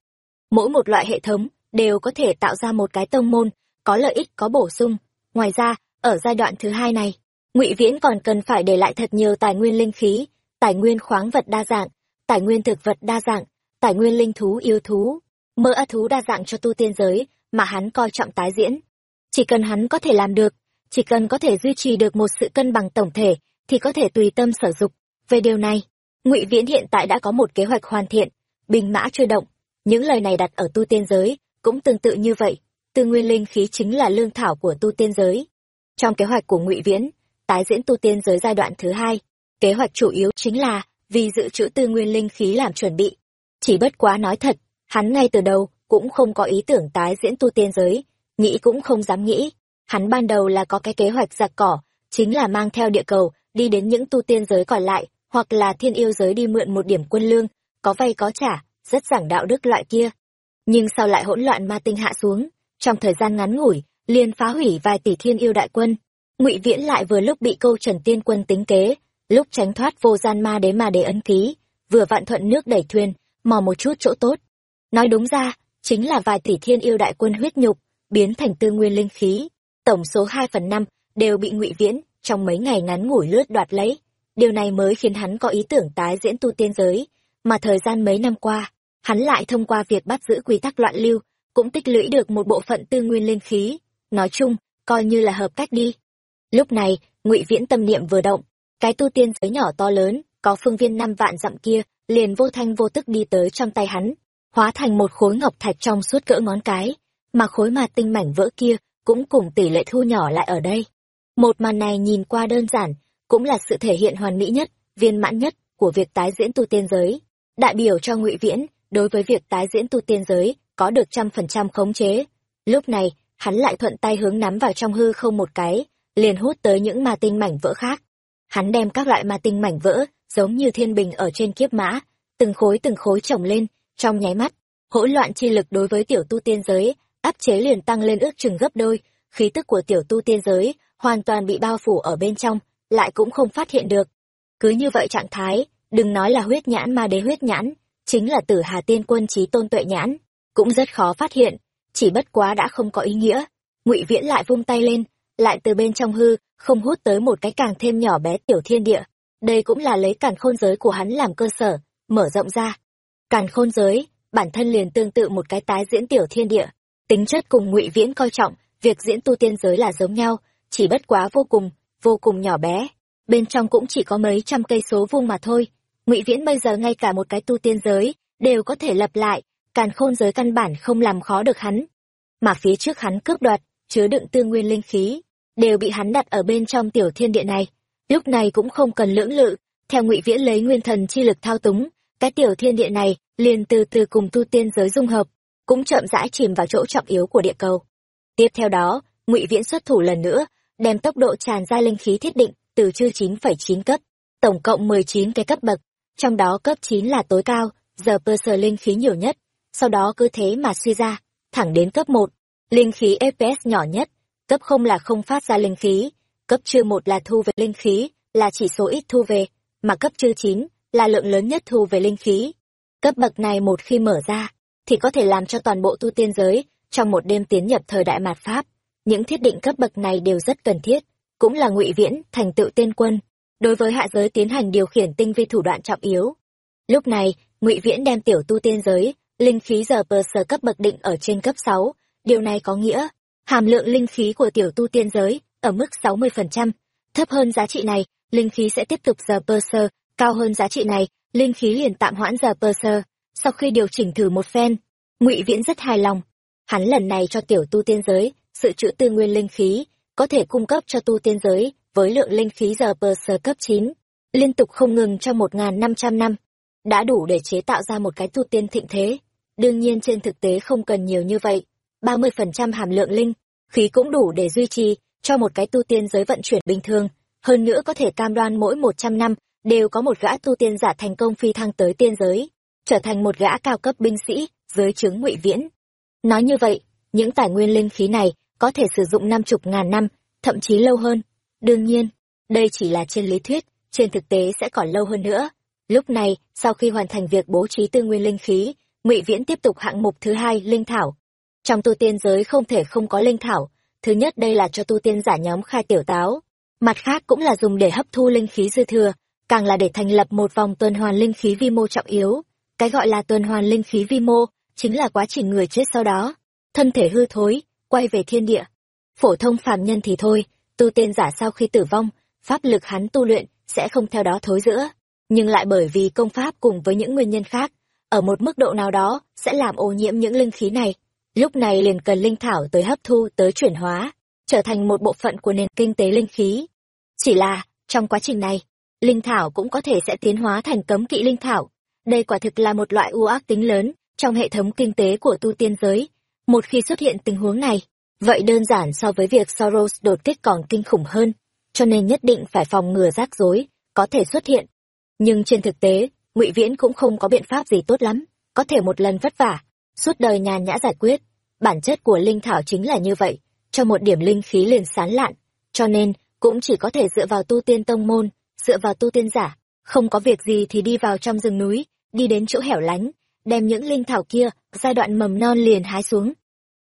Mỗi một loại hệ thống đều có thể tạo ra một cái tông môn, có lợi ích có bổ sung. Ngoài ra, ở giai đoạn thứ hai này, Ngụy Viễn còn cần phải để lại thật nhiều tài nguyên linh khí, tài nguyên khoáng vật đa dạng, tài nguyên thực vật đa dạng, tài nguyên linh thú yêu thú, mơ a thú đa dạng cho tu tiên giới mà hắn coi trọng tái diễn. Chỉ cần hắn có thể làm được, chỉ cần có thể duy trì được một sự cân bằng tổng thể, thì có thể tùy tâm sở dục. Về điều này, Ngụy Viễn hiện tại đã có một kế hoạch hoàn thiện, bình mã chưa động. Những lời này đặt ở tu tiên giới, cũng tương tự như vậy, tư nguyên linh khí chính là lương thảo của tu tiên giới. Trong kế hoạch của Ngụy Viễn, tái diễn tu tiên giới giai đoạn thứ hai, kế hoạch chủ yếu chính là vì dự trữ tư nguyên linh khí làm chuẩn bị. Chỉ bất quá nói thật, hắn ngay từ đầu cũng không có ý tưởng tái diễn tu tiên giới, nghĩ cũng không dám nghĩ. Hắn ban đầu là có cái kế hoạch giặc cỏ, chính là mang theo địa cầu, đi đến những tu tiên giới còn lại, hoặc là thiên yêu giới đi mượn một điểm quân lương, có vay có trả, rất giảng đạo đức loại kia. Nhưng sau lại hỗn loạn ma tinh hạ xuống, trong thời gian ngắn ngủi, liền phá hủy vài tỷ thiên yêu đại quân. Ngụy Viễn lại vừa lúc bị câu Trần Tiên quân tính kế, lúc tránh thoát vô gian ma đế ma đế ấn ký, vừa vạn thuận nước đẩy thuyền, mò một chút chỗ tốt. Nói đúng ra, chính là vài tỷ thiên yêu đại quân huyết nhục, biến thành tư nguyên linh khí. Tổng số hai phần năm đều bị Ngụy Viễn trong mấy ngày ngắn ngủi lướt đoạt lấy. Điều này mới khiến hắn có ý tưởng tái diễn tu tiên giới, mà thời gian mấy năm qua, hắn lại thông qua việc bắt giữ quy tắc loạn lưu, cũng tích lũy được một bộ phận tư nguyên linh khí. Nói chung, coi như là hợp cách đi. Lúc này, ngụy Viễn tâm niệm vừa động, cái tu tiên giới nhỏ to lớn, có phương viên năm vạn dặm kia, liền vô thanh vô tức đi tới trong tay hắn, hóa thành một khối ngọc thạch trong suốt cỡ ngón cái, mà khối mà tinh mảnh vỡ kia cũng cùng tỷ lệ thu nhỏ lại ở đây. Một màn này nhìn qua đơn giản, cũng là sự thể hiện hoàn mỹ nhất, viên mãn nhất của việc tái diễn tu tiên giới. Đại biểu cho Ngụy Viễn, đối với việc tái diễn tu tiên giới, có được trăm phần trăm khống chế. Lúc này, hắn lại thuận tay hướng nắm vào trong hư không một cái, liền hút tới những ma tinh mảnh vỡ khác. Hắn đem các loại ma tinh mảnh vỡ, giống như thiên bình ở trên kiếp mã, từng khối từng khối chồng lên, trong nháy mắt, hỗn loạn chi lực đối với tiểu tu tiên giới, áp chế liền tăng lên ước chừng gấp đôi, khí tức của tiểu tu tiên giới hoàn toàn bị bao phủ ở bên trong, lại cũng không phát hiện được. Cứ như vậy trạng thái, đừng nói là huyết nhãn ma đế huyết nhãn, chính là tử hà tiên quân trí tôn tuệ nhãn, cũng rất khó phát hiện, chỉ bất quá đã không có ý nghĩa. ngụy Viễn lại vung tay lên, lại từ bên trong hư, không hút tới một cái càng thêm nhỏ bé tiểu thiên địa. Đây cũng là lấy càn khôn giới của hắn làm cơ sở, mở rộng ra. Càn khôn giới, bản thân liền tương tự một cái tái diễn tiểu thiên địa. Tính chất cùng ngụy Viễn coi trọng, việc diễn tu tiên giới là giống nhau, chỉ bất quá vô cùng, vô cùng nhỏ bé. Bên trong cũng chỉ có mấy trăm cây số vuông mà thôi. Ngụy Viễn bây giờ ngay cả một cái tu tiên giới đều có thể lập lại, càn khôn giới căn bản không làm khó được hắn. Mà phía trước hắn cướp đoạt, chứa đựng tư nguyên linh khí, đều bị hắn đặt ở bên trong tiểu thiên địa này. Lúc này cũng không cần lưỡng lự, theo Ngụy Viễn lấy nguyên thần chi lực thao túng, cái tiểu thiên địa này liền từ từ cùng tu tiên giới dung hợp, cũng chậm rãi chìm vào chỗ trọng yếu của địa cầu. Tiếp theo đó, Ngụy Viễn xuất thủ lần nữa, đem tốc độ tràn ra linh khí thiết định từ chư 9,9 cấp, tổng cộng 19 cái cấp bậc, trong đó cấp 9 là tối cao, giờ cơ sở linh khí nhiều nhất, sau đó cứ thế mà suy ra, thẳng đến cấp 1, linh khí FPS nhỏ nhất, cấp không là không phát ra linh khí, cấp chưa một là thu về linh khí, là chỉ số ít thu về, mà cấp chưa chín là lượng lớn nhất thu về linh khí. Cấp bậc này một khi mở ra, thì có thể làm cho toàn bộ tu tiên giới trong một đêm tiến nhập thời đại mạt Pháp. Những thiết định cấp bậc này đều rất cần thiết, cũng là ngụy viễn thành tựu tiên quân, đối với hạ giới tiến hành điều khiển tinh vi thủ đoạn trọng yếu. Lúc này, ngụy viễn đem tiểu tu tiên giới, linh khí giờ pờ sờ cấp bậc định ở trên cấp sáu điều này có nghĩa, hàm lượng linh khí của tiểu tu tiên giới ở mức 60%, thấp hơn giá trị này, linh khí sẽ tiếp tục giờ pơ sơ, cao hơn giá trị này, linh khí liền tạm hoãn giờ pơ sơ. Sau khi điều chỉnh thử một phen, ngụy Viễn rất hài lòng. Hắn lần này cho tiểu tu tiên giới, sự trữ tư nguyên linh khí, có thể cung cấp cho tu tiên giới với lượng linh khí giờ pơ sơ cấp 9, liên tục không ngừng trong 1.500 năm. Đã đủ để chế tạo ra một cái tu tiên thịnh thế. Đương nhiên trên thực tế không cần nhiều như vậy. 30% hàm lượng linh, khí cũng đủ để duy trì cho một cái tu tiên giới vận chuyển bình thường. Hơn nữa có thể cam đoan mỗi 100 năm đều có một gã tu tiên giả thành công phi thăng tới tiên giới, trở thành một gã cao cấp binh sĩ dưới trướng ngụy viễn. Nói như vậy, những tài nguyên linh khí này có thể sử dụng năm chục ngàn năm, thậm chí lâu hơn. Đương nhiên, đây chỉ là trên lý thuyết, trên thực tế sẽ còn lâu hơn nữa. Lúc này, sau khi hoàn thành việc bố trí tư nguyên linh khí, ngụy viễn tiếp tục hạng mục thứ hai linh thảo trong tu tiên giới không thể không có linh thảo. Thứ nhất, đây là cho tu tiên giả nhóm khai tiểu táo. Mặt khác cũng là dùng để hấp thu linh khí dư thừa, càng là để thành lập một vòng tuần hoàn linh khí vi mô trọng yếu. Cái gọi là tuần hoàn linh khí vi mô chính là quá trình người chết sau đó, thân thể hư thối, quay về thiên địa. Phổ thông phàm nhân thì thôi, tu tiên giả sau khi tử vong, pháp lực hắn tu luyện sẽ không theo đó thối giữa. Nhưng lại bởi vì công pháp cùng với những nguyên nhân khác, ở một mức độ nào đó sẽ làm ô nhiễm những linh khí này lúc này liền cần linh thảo tới hấp thu, tới chuyển hóa, trở thành một bộ phận của nền kinh tế linh khí. Chỉ là, trong quá trình này, linh thảo cũng có thể sẽ tiến hóa thành cấm kỵ linh thảo. Đây quả thực là một loại ưu ác tính lớn trong hệ thống kinh tế của tu tiên giới. Một khi xuất hiện tình huống này, vậy đơn giản so với việc soros đột kích còn kinh khủng hơn, cho nên nhất định phải phòng ngừa rắc rối, có thể xuất hiện. Nhưng trên thực tế, ngụy viễn cũng không có biện pháp gì tốt lắm, có thể một lần vất vả suốt đời nhàn nhã giải quyết bản chất của linh thảo chính là như vậy cho một điểm linh khí liền sán lạn cho nên cũng chỉ có thể dựa vào tu tiên tông môn dựa vào tu tiên giả không có việc gì thì đi vào trong rừng núi đi đến chỗ hẻo lánh đem những linh thảo kia giai đoạn mầm non liền hái xuống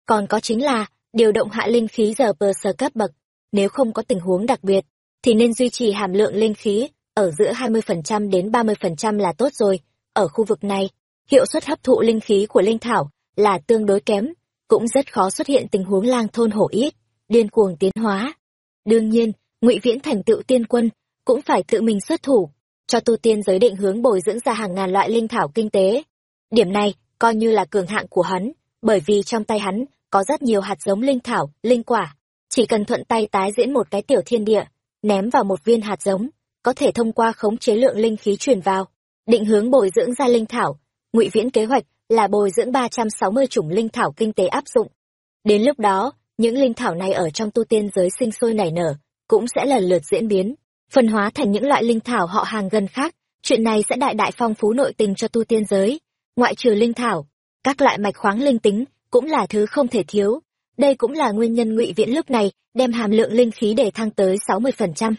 còn có chính là điều động hạ linh khí giờ pờ sờ cấp bậc nếu không có tình huống đặc biệt thì nên duy trì hàm lượng linh khí ở giữa 20% đến 30% là tốt rồi. Ở khu vực này, hiệu suất hấp thụ linh khí của linh thảo là tương đối kém, cũng rất khó xuất hiện tình huống lang thôn hổ ít, điên cuồng tiến hóa. Đương nhiên, Ngụy Viễn thành tựu tiên quân cũng phải tự mình xuất thủ, cho tu tiên giới định hướng bồi dưỡng ra hàng ngàn loại linh thảo kinh tế. Điểm này coi như là cường hạng của hắn, bởi vì trong tay hắn có rất nhiều hạt giống linh thảo, linh quả, chỉ cần thuận tay tái diễn một cái tiểu thiên địa, ném vào một viên hạt giống, có thể thông qua khống chế lượng linh khí truyền vào, định hướng bồi dưỡng ra linh thảo. Ngụy Viễn kế hoạch là bồi dưỡng 360 chủng linh thảo kinh tế áp dụng. Đến lúc đó, những linh thảo này ở trong tu tiên giới sinh sôi nảy nở, cũng sẽ lần lượt diễn biến, phân hóa thành những loại linh thảo họ hàng gần khác. Chuyện này sẽ đại đại phong phú nội tình cho tu tiên giới. Ngoại trừ linh thảo, các loại mạch khoáng linh tính cũng là thứ không thể thiếu. Đây cũng là nguyên nhân Ngụy Viễn lúc này đem hàm lượng linh khí để thăng tới 60%.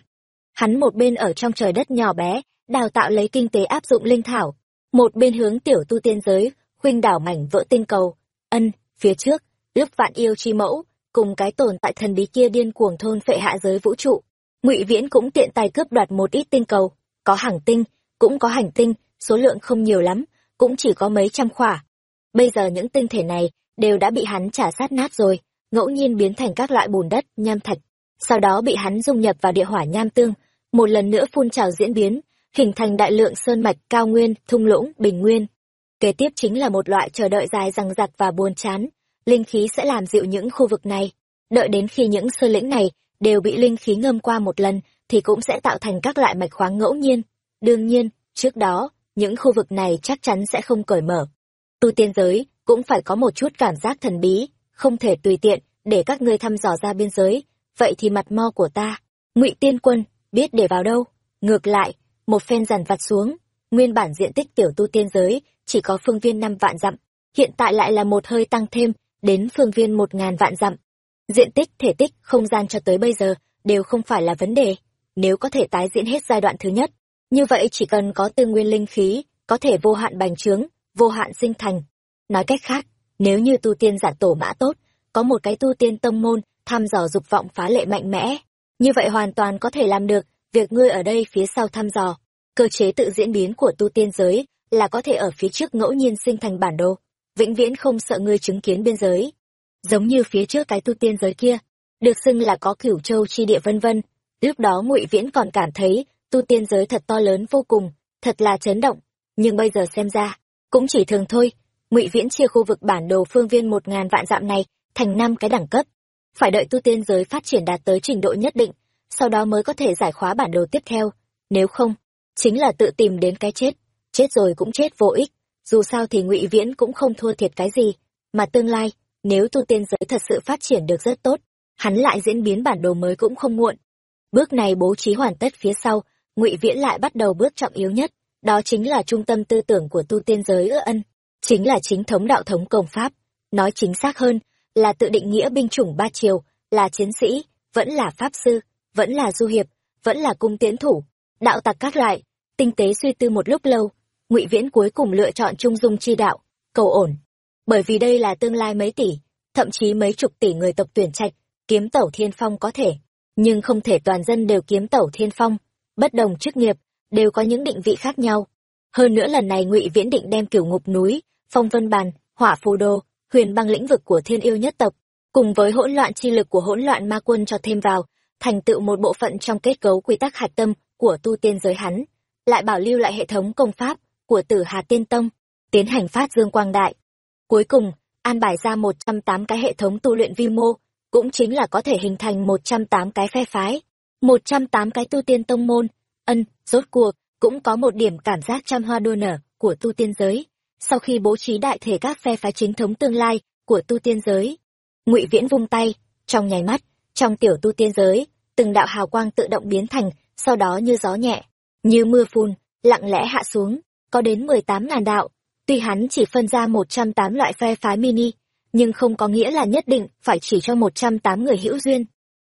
Hắn một bên ở trong trời đất nhỏ bé, đào tạo lấy kinh tế áp dụng linh thảo, một bên hướng tiểu tu tiên giới, khuynh đảo mảnh vỡ tinh cầu. Ân, phía trước, lúc vạn yêu chi mẫu, cùng cái tồn tại thần bí kia điên cuồng thôn phệ hạ giới vũ trụ. Ngụy Viễn cũng tiện tay cướp đoạt một ít tinh cầu, có hàng tinh, cũng có hành tinh, số lượng không nhiều lắm, cũng chỉ có mấy trăm khỏa. Bây giờ những tinh thể này đều đã bị hắn trả sát nát rồi, ngẫu nhiên biến thành các loại bùn đất, nham thạch, sau đó bị hắn dung nhập vào địa hỏa nham tương, một lần nữa phun trào diễn biến, hình thành đại lượng sơn mạch, cao nguyên, thung lũng, bình nguyên. Kế tiếp chính là một loại chờ đợi dài rằng giặc và buồn chán, linh khí sẽ làm dịu những khu vực này. Đợi đến khi những sơ lĩnh này đều bị linh khí ngâm qua một lần thì cũng sẽ tạo thành các loại mạch khoáng ngẫu nhiên. Đương nhiên, trước đó, những khu vực này chắc chắn sẽ không cởi mở. Tu tiên giới cũng phải có một chút cảm giác thần bí, không thể tùy tiện để các ngươi thăm dò ra biên giới. Vậy thì mặt mo của ta, ngụy tiên quân, biết để vào đâu. Ngược lại, một phen dằn vặt xuống, nguyên bản diện tích tiểu tu tiên giới chỉ có phương viên năm vạn dặm, hiện tại lại là một hơi tăng thêm đến phương viên một ngàn vạn dặm. Diện tích, thể tích, không gian cho tới bây giờ đều không phải là vấn đề. Nếu có thể tái diễn hết giai đoạn thứ nhất, như vậy chỉ cần có tư nguyên linh khí, có thể vô hạn bành trướng, vô hạn sinh thành. Nói cách khác, nếu như tu tiên giả tổ mã tốt, có một cái tu tiên tông môn, thăm dò dục vọng phá lệ mạnh mẽ, như vậy hoàn toàn có thể làm được, việc ngươi ở đây phía sau thăm dò. Cơ chế tự diễn biến của tu tiên giới là có thể ở phía trước ngẫu nhiên sinh thành bản đồ, vĩnh viễn không sợ ngươi chứng kiến biên giới. Giống như phía trước cái tu tiên giới kia, được xưng là có cửu châu chi địa vân vân. Lúc đó ngụy Viễn còn cảm thấy tu tiên giới thật to lớn vô cùng, thật là chấn động. Nhưng bây giờ xem ra, cũng chỉ thường thôi. ngụy Viễn chia khu vực bản đồ phương viên một ngàn vạn dặm này thành năm cái đẳng cấp. Phải đợi tu tiên giới phát triển đạt tới trình độ nhất định, sau đó mới có thể giải khóa bản đồ tiếp theo. Nếu không, chính là tự tìm đến cái chết. Chết rồi cũng chết vô ích. Dù sao thì ngụy Viễn cũng không thua thiệt cái gì. Mà tương lai, nếu tu tiên giới thật sự phát triển được rất tốt, hắn lại diễn biến bản đồ mới cũng không muộn. Bước này bố trí hoàn tất phía sau, ngụy Viễn lại bắt đầu bước trọng yếu nhất, đó chính là trung tâm tư tưởng của tu tiên giới ưa ân, chính là chính thống đạo thống công pháp. Nói chính xác hơn, là tự định nghĩa binh chủng ba triều, là chiến sĩ, vẫn là pháp sư, vẫn là du hiệp, vẫn là cung tiến thủ, đạo tặc các loại. Tinh tế suy tư một lúc lâu, ngụy Viễn cuối cùng lựa chọn trung dung chi đạo, cầu ổn. Bởi vì đây là tương lai mấy tỷ, thậm chí mấy chục tỷ người tộc tuyển trạch, kiếm tẩu thiên phong có thể, nhưng không thể toàn dân đều kiếm tẩu thiên phong, bất đồng chức nghiệp, đều có những định vị khác nhau. Hơn nữa lần này ngụy Viễn định đem kiểu ngục núi, phong vân bàn, hỏa phù đô, huyền băng lĩnh vực của thiên yêu nhất tộc, cùng với hỗn loạn chi lực của hỗn loạn ma quân cho thêm vào, thành tựu một bộ phận trong kết cấu quy tắc hạch tâm của tu tiên giới hắn, lại bảo lưu lại hệ thống công pháp của Tử Hà Tiên Tông, tiến hành phát dương quang đại. Cuối cùng, an bài ra 108 cái hệ thống tu luyện vi mô, cũng chính là có thể hình thành 108 cái phe phái, 108 cái tu tiên tông môn, ân, rốt cuộc, cũng có một điểm cảm giác trăm hoa đua nở của tu tiên giới. Sau khi bố trí đại thể các phe phái chính thống tương lai của tu tiên giới, ngụy Viễn vung tay, trong nháy mắt, trong tiểu tu tiên giới, từng đạo hào quang tự động biến thành, sau đó như gió nhẹ, như mưa phun, lặng lẽ hạ xuống, có đến 18 ngàn đạo. Tuy hắn chỉ phân ra 108 loại phe phái mini, nhưng không có nghĩa là nhất định phải chỉ cho 108 người hữu duyên.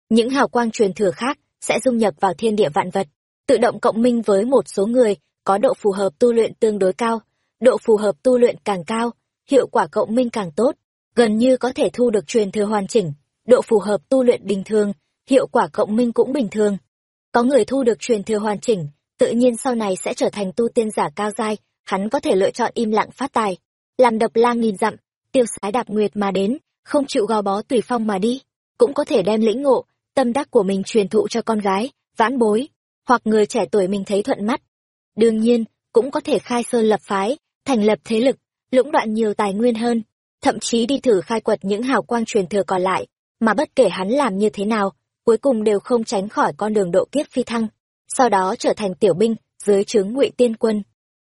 Những hào quang truyền thừa khác sẽ dung nhập vào thiên địa vạn vật, tự động cộng minh với một số người có độ phù hợp tu luyện tương đối cao, độ phù hợp tu luyện càng cao, hiệu quả cộng minh càng tốt, gần như có thể thu được truyền thừa hoàn chỉnh, độ phù hợp tu luyện bình thường, hiệu quả cộng minh cũng bình thường. Có người thu được truyền thừa hoàn chỉnh, tự nhiên sau này sẽ trở thành tu tiên giả cao giai, hắn có thể lựa chọn im lặng phát tài, làm độc lang nghìn dặm, tiêu sái đạp nguyệt mà đến, không chịu gò bó tùy phong mà đi, cũng có thể đem lĩnh ngộ, tâm đắc của mình truyền thụ cho con gái, vãn bối, hoặc người trẻ tuổi mình thấy thuận mắt. Đương nhiên, cũng có thể khai sơn lập phái, thành lập thế lực, lũng đoạn nhiều tài nguyên hơn, thậm chí đi thử khai quật những hào quang truyền thừa còn lại, mà bất kể hắn làm như thế nào, cuối cùng đều không tránh khỏi con đường độ kiếp phi thăng, sau đó trở thành tiểu binh dưới trướng ngụy tiên quân.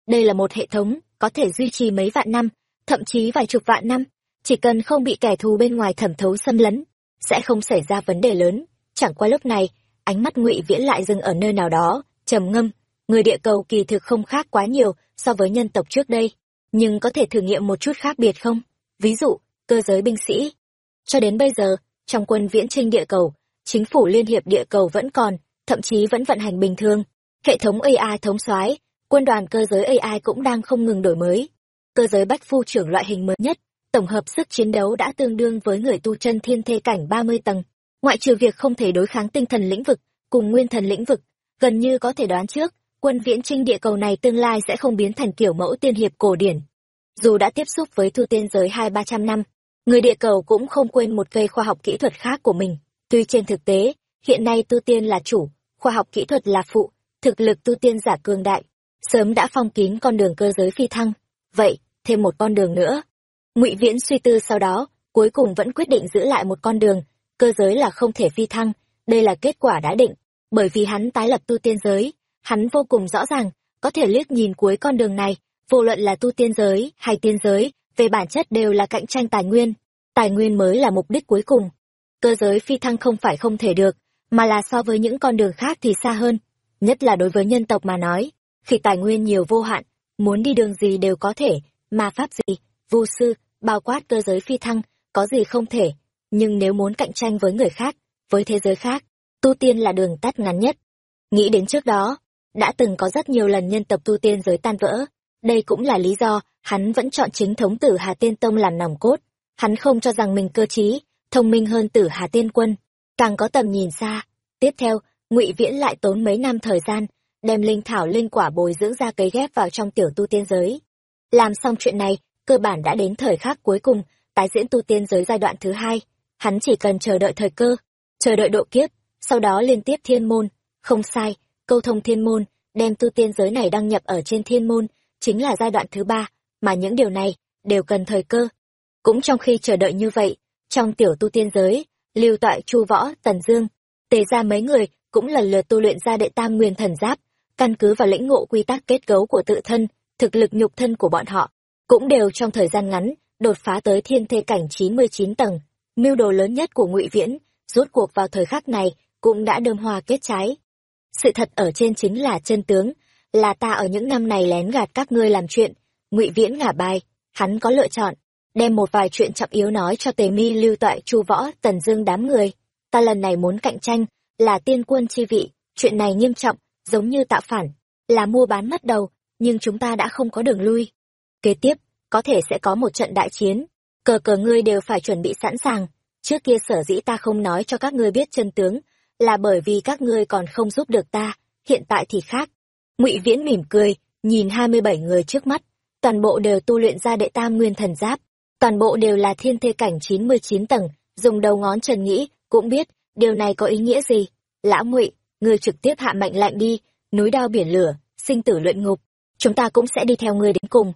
Đây là một hệ thống có thể duy trì mấy vạn năm, thậm chí vài chục vạn năm, chỉ cần không bị kẻ thù bên ngoài thẩm thấu xâm lấn, sẽ không xảy ra vấn đề lớn. Chẳng qua lúc này, ánh mắt ngụy viễn lại dừng ở nơi nào đó, trầm ngâm, người địa cầu kỳ thực không khác quá nhiều so với nhân tộc trước đây, nhưng có thể thử nghiệm một chút khác biệt không? Ví dụ, cơ giới binh sĩ. Cho đến bây giờ, trong quân viễn trinh địa cầu, chính phủ liên hiệp địa cầu vẫn còn, thậm chí vẫn vận hành bình thường. Hệ thống AI thống soái, quân đoàn cơ giới AI cũng đang không ngừng đổi mới. Cơ giới bách phu trưởng loại hình mới nhất, tổng hợp sức chiến đấu đã tương đương với người tu chân thiên thê cảnh 30 tầng. Ngoại trừ việc không thể đối kháng tinh thần lĩnh vực, cùng nguyên thần lĩnh vực, gần như có thể đoán trước, quân viễn trinh địa cầu này tương lai sẽ không biến thành kiểu mẫu tiên hiệp cổ điển. Dù đã tiếp xúc với thu tiên giới hai ba trăm năm, người địa cầu cũng không quên một cây khoa học kỹ thuật khác của mình. Tuy trên thực tế, hiện nay tu tiên là chủ, khoa học kỹ thuật là phụ, thực lực tu tiên giả cường đại, sớm đã phong kín con đường cơ giới phi thăng. Vậy, thêm một con đường nữa. Ngụy Viễn suy tư sau đó, cuối cùng vẫn quyết định giữ lại một con đường, cơ giới là không thể phi thăng, đây là kết quả đã định, bởi vì hắn tái lập tu tiên giới, hắn vô cùng rõ ràng, có thể liếc nhìn cuối con đường này, vô luận là tu tiên giới hay tiên giới, về bản chất đều là cạnh tranh tài nguyên, tài nguyên mới là mục đích cuối cùng. Cơ giới phi thăng không phải không thể được, mà là so với những con đường khác thì xa hơn, nhất là đối với nhân tộc mà nói, khi tài nguyên nhiều vô hạn, muốn đi đường gì đều có thể, mà pháp gì, vu sư, bao quát cơ giới phi thăng, có gì không thể, nhưng nếu muốn cạnh tranh với người khác, với thế giới khác, tu tiên là đường tắt ngắn nhất. Nghĩ đến trước đó, đã từng có rất nhiều lần nhân tộc tu tiên giới tan vỡ, đây cũng là lý do hắn vẫn chọn chính thống tử Hà Tiên Tông làm nòng cốt. Hắn không cho rằng mình cơ trí, thông minh hơn tử Hà Tiên Quân, càng có tầm nhìn xa. Tiếp theo, ngụy Viễn lại tốn mấy năm thời gian, đem linh thảo linh quả bồi dưỡng ra cấy ghép vào trong tiểu tu tiên giới. Làm xong chuyện này, cơ bản đã đến thời khắc cuối cùng, tái diễn tu tiên giới giai đoạn thứ hai. Hắn chỉ cần chờ đợi thời cơ, chờ đợi độ kiếp, sau đó liên tiếp thiên môn. Không sai, câu thông thiên môn, đem tu tiên giới này đăng nhập ở trên thiên môn, chính là giai đoạn thứ ba, mà những điều này đều cần thời cơ. Cũng trong khi chờ đợi như vậy, trong tiểu tu tiên giới, lưu toại chu võ, tần dương, tề ra mấy người cũng lần lượt tu luyện ra đệ tam nguyên thần giáp, căn cứ vào lĩnh ngộ quy tắc kết cấu của tự thân, thực lực nhục thân của bọn họ, cũng đều trong thời gian ngắn, đột phá tới thiên thê cảnh 99 tầng. Mưu đồ lớn nhất của ngụy Viễn, rốt cuộc vào thời khắc này, cũng đã đơm hoa kết trái. Sự thật ở trên chính là chân tướng, là ta ở những năm này lén gạt các ngươi làm chuyện ngụy viễn ngả bài hắn có lựa chọn đem một vài chuyện trọng yếu nói cho tề mi lưu toại chu võ, tần dương đám người. Ta lần này muốn cạnh tranh là tiên quân chi vị. Chuyện này nghiêm trọng, giống như tạo phản, là mua bán mất đầu, nhưng chúng ta đã không có đường lui. Kế tiếp, có thể sẽ có một trận đại chiến. Cờ cờ ngươi đều phải chuẩn bị sẵn sàng. Trước kia sở dĩ ta không nói cho các ngươi biết chân tướng, là bởi vì các ngươi còn không giúp được ta. Hiện tại thì khác. Ngụy viễn mỉm cười, nhìn hai mươi bảy người trước mắt. Toàn bộ đều tu luyện ra đệ tam nguyên thần giáp toàn bộ đều là thiên thê cảnh chín mươi chín tầng, dùng đầu ngón trần nghĩ, cũng biết, điều này có ý nghĩa gì. Lão ngụy, ngươi trực tiếp hạ mạnh lạnh đi, núi đao biển lửa, sinh tử luyện ngục, chúng ta cũng sẽ đi theo ngươi đến cùng.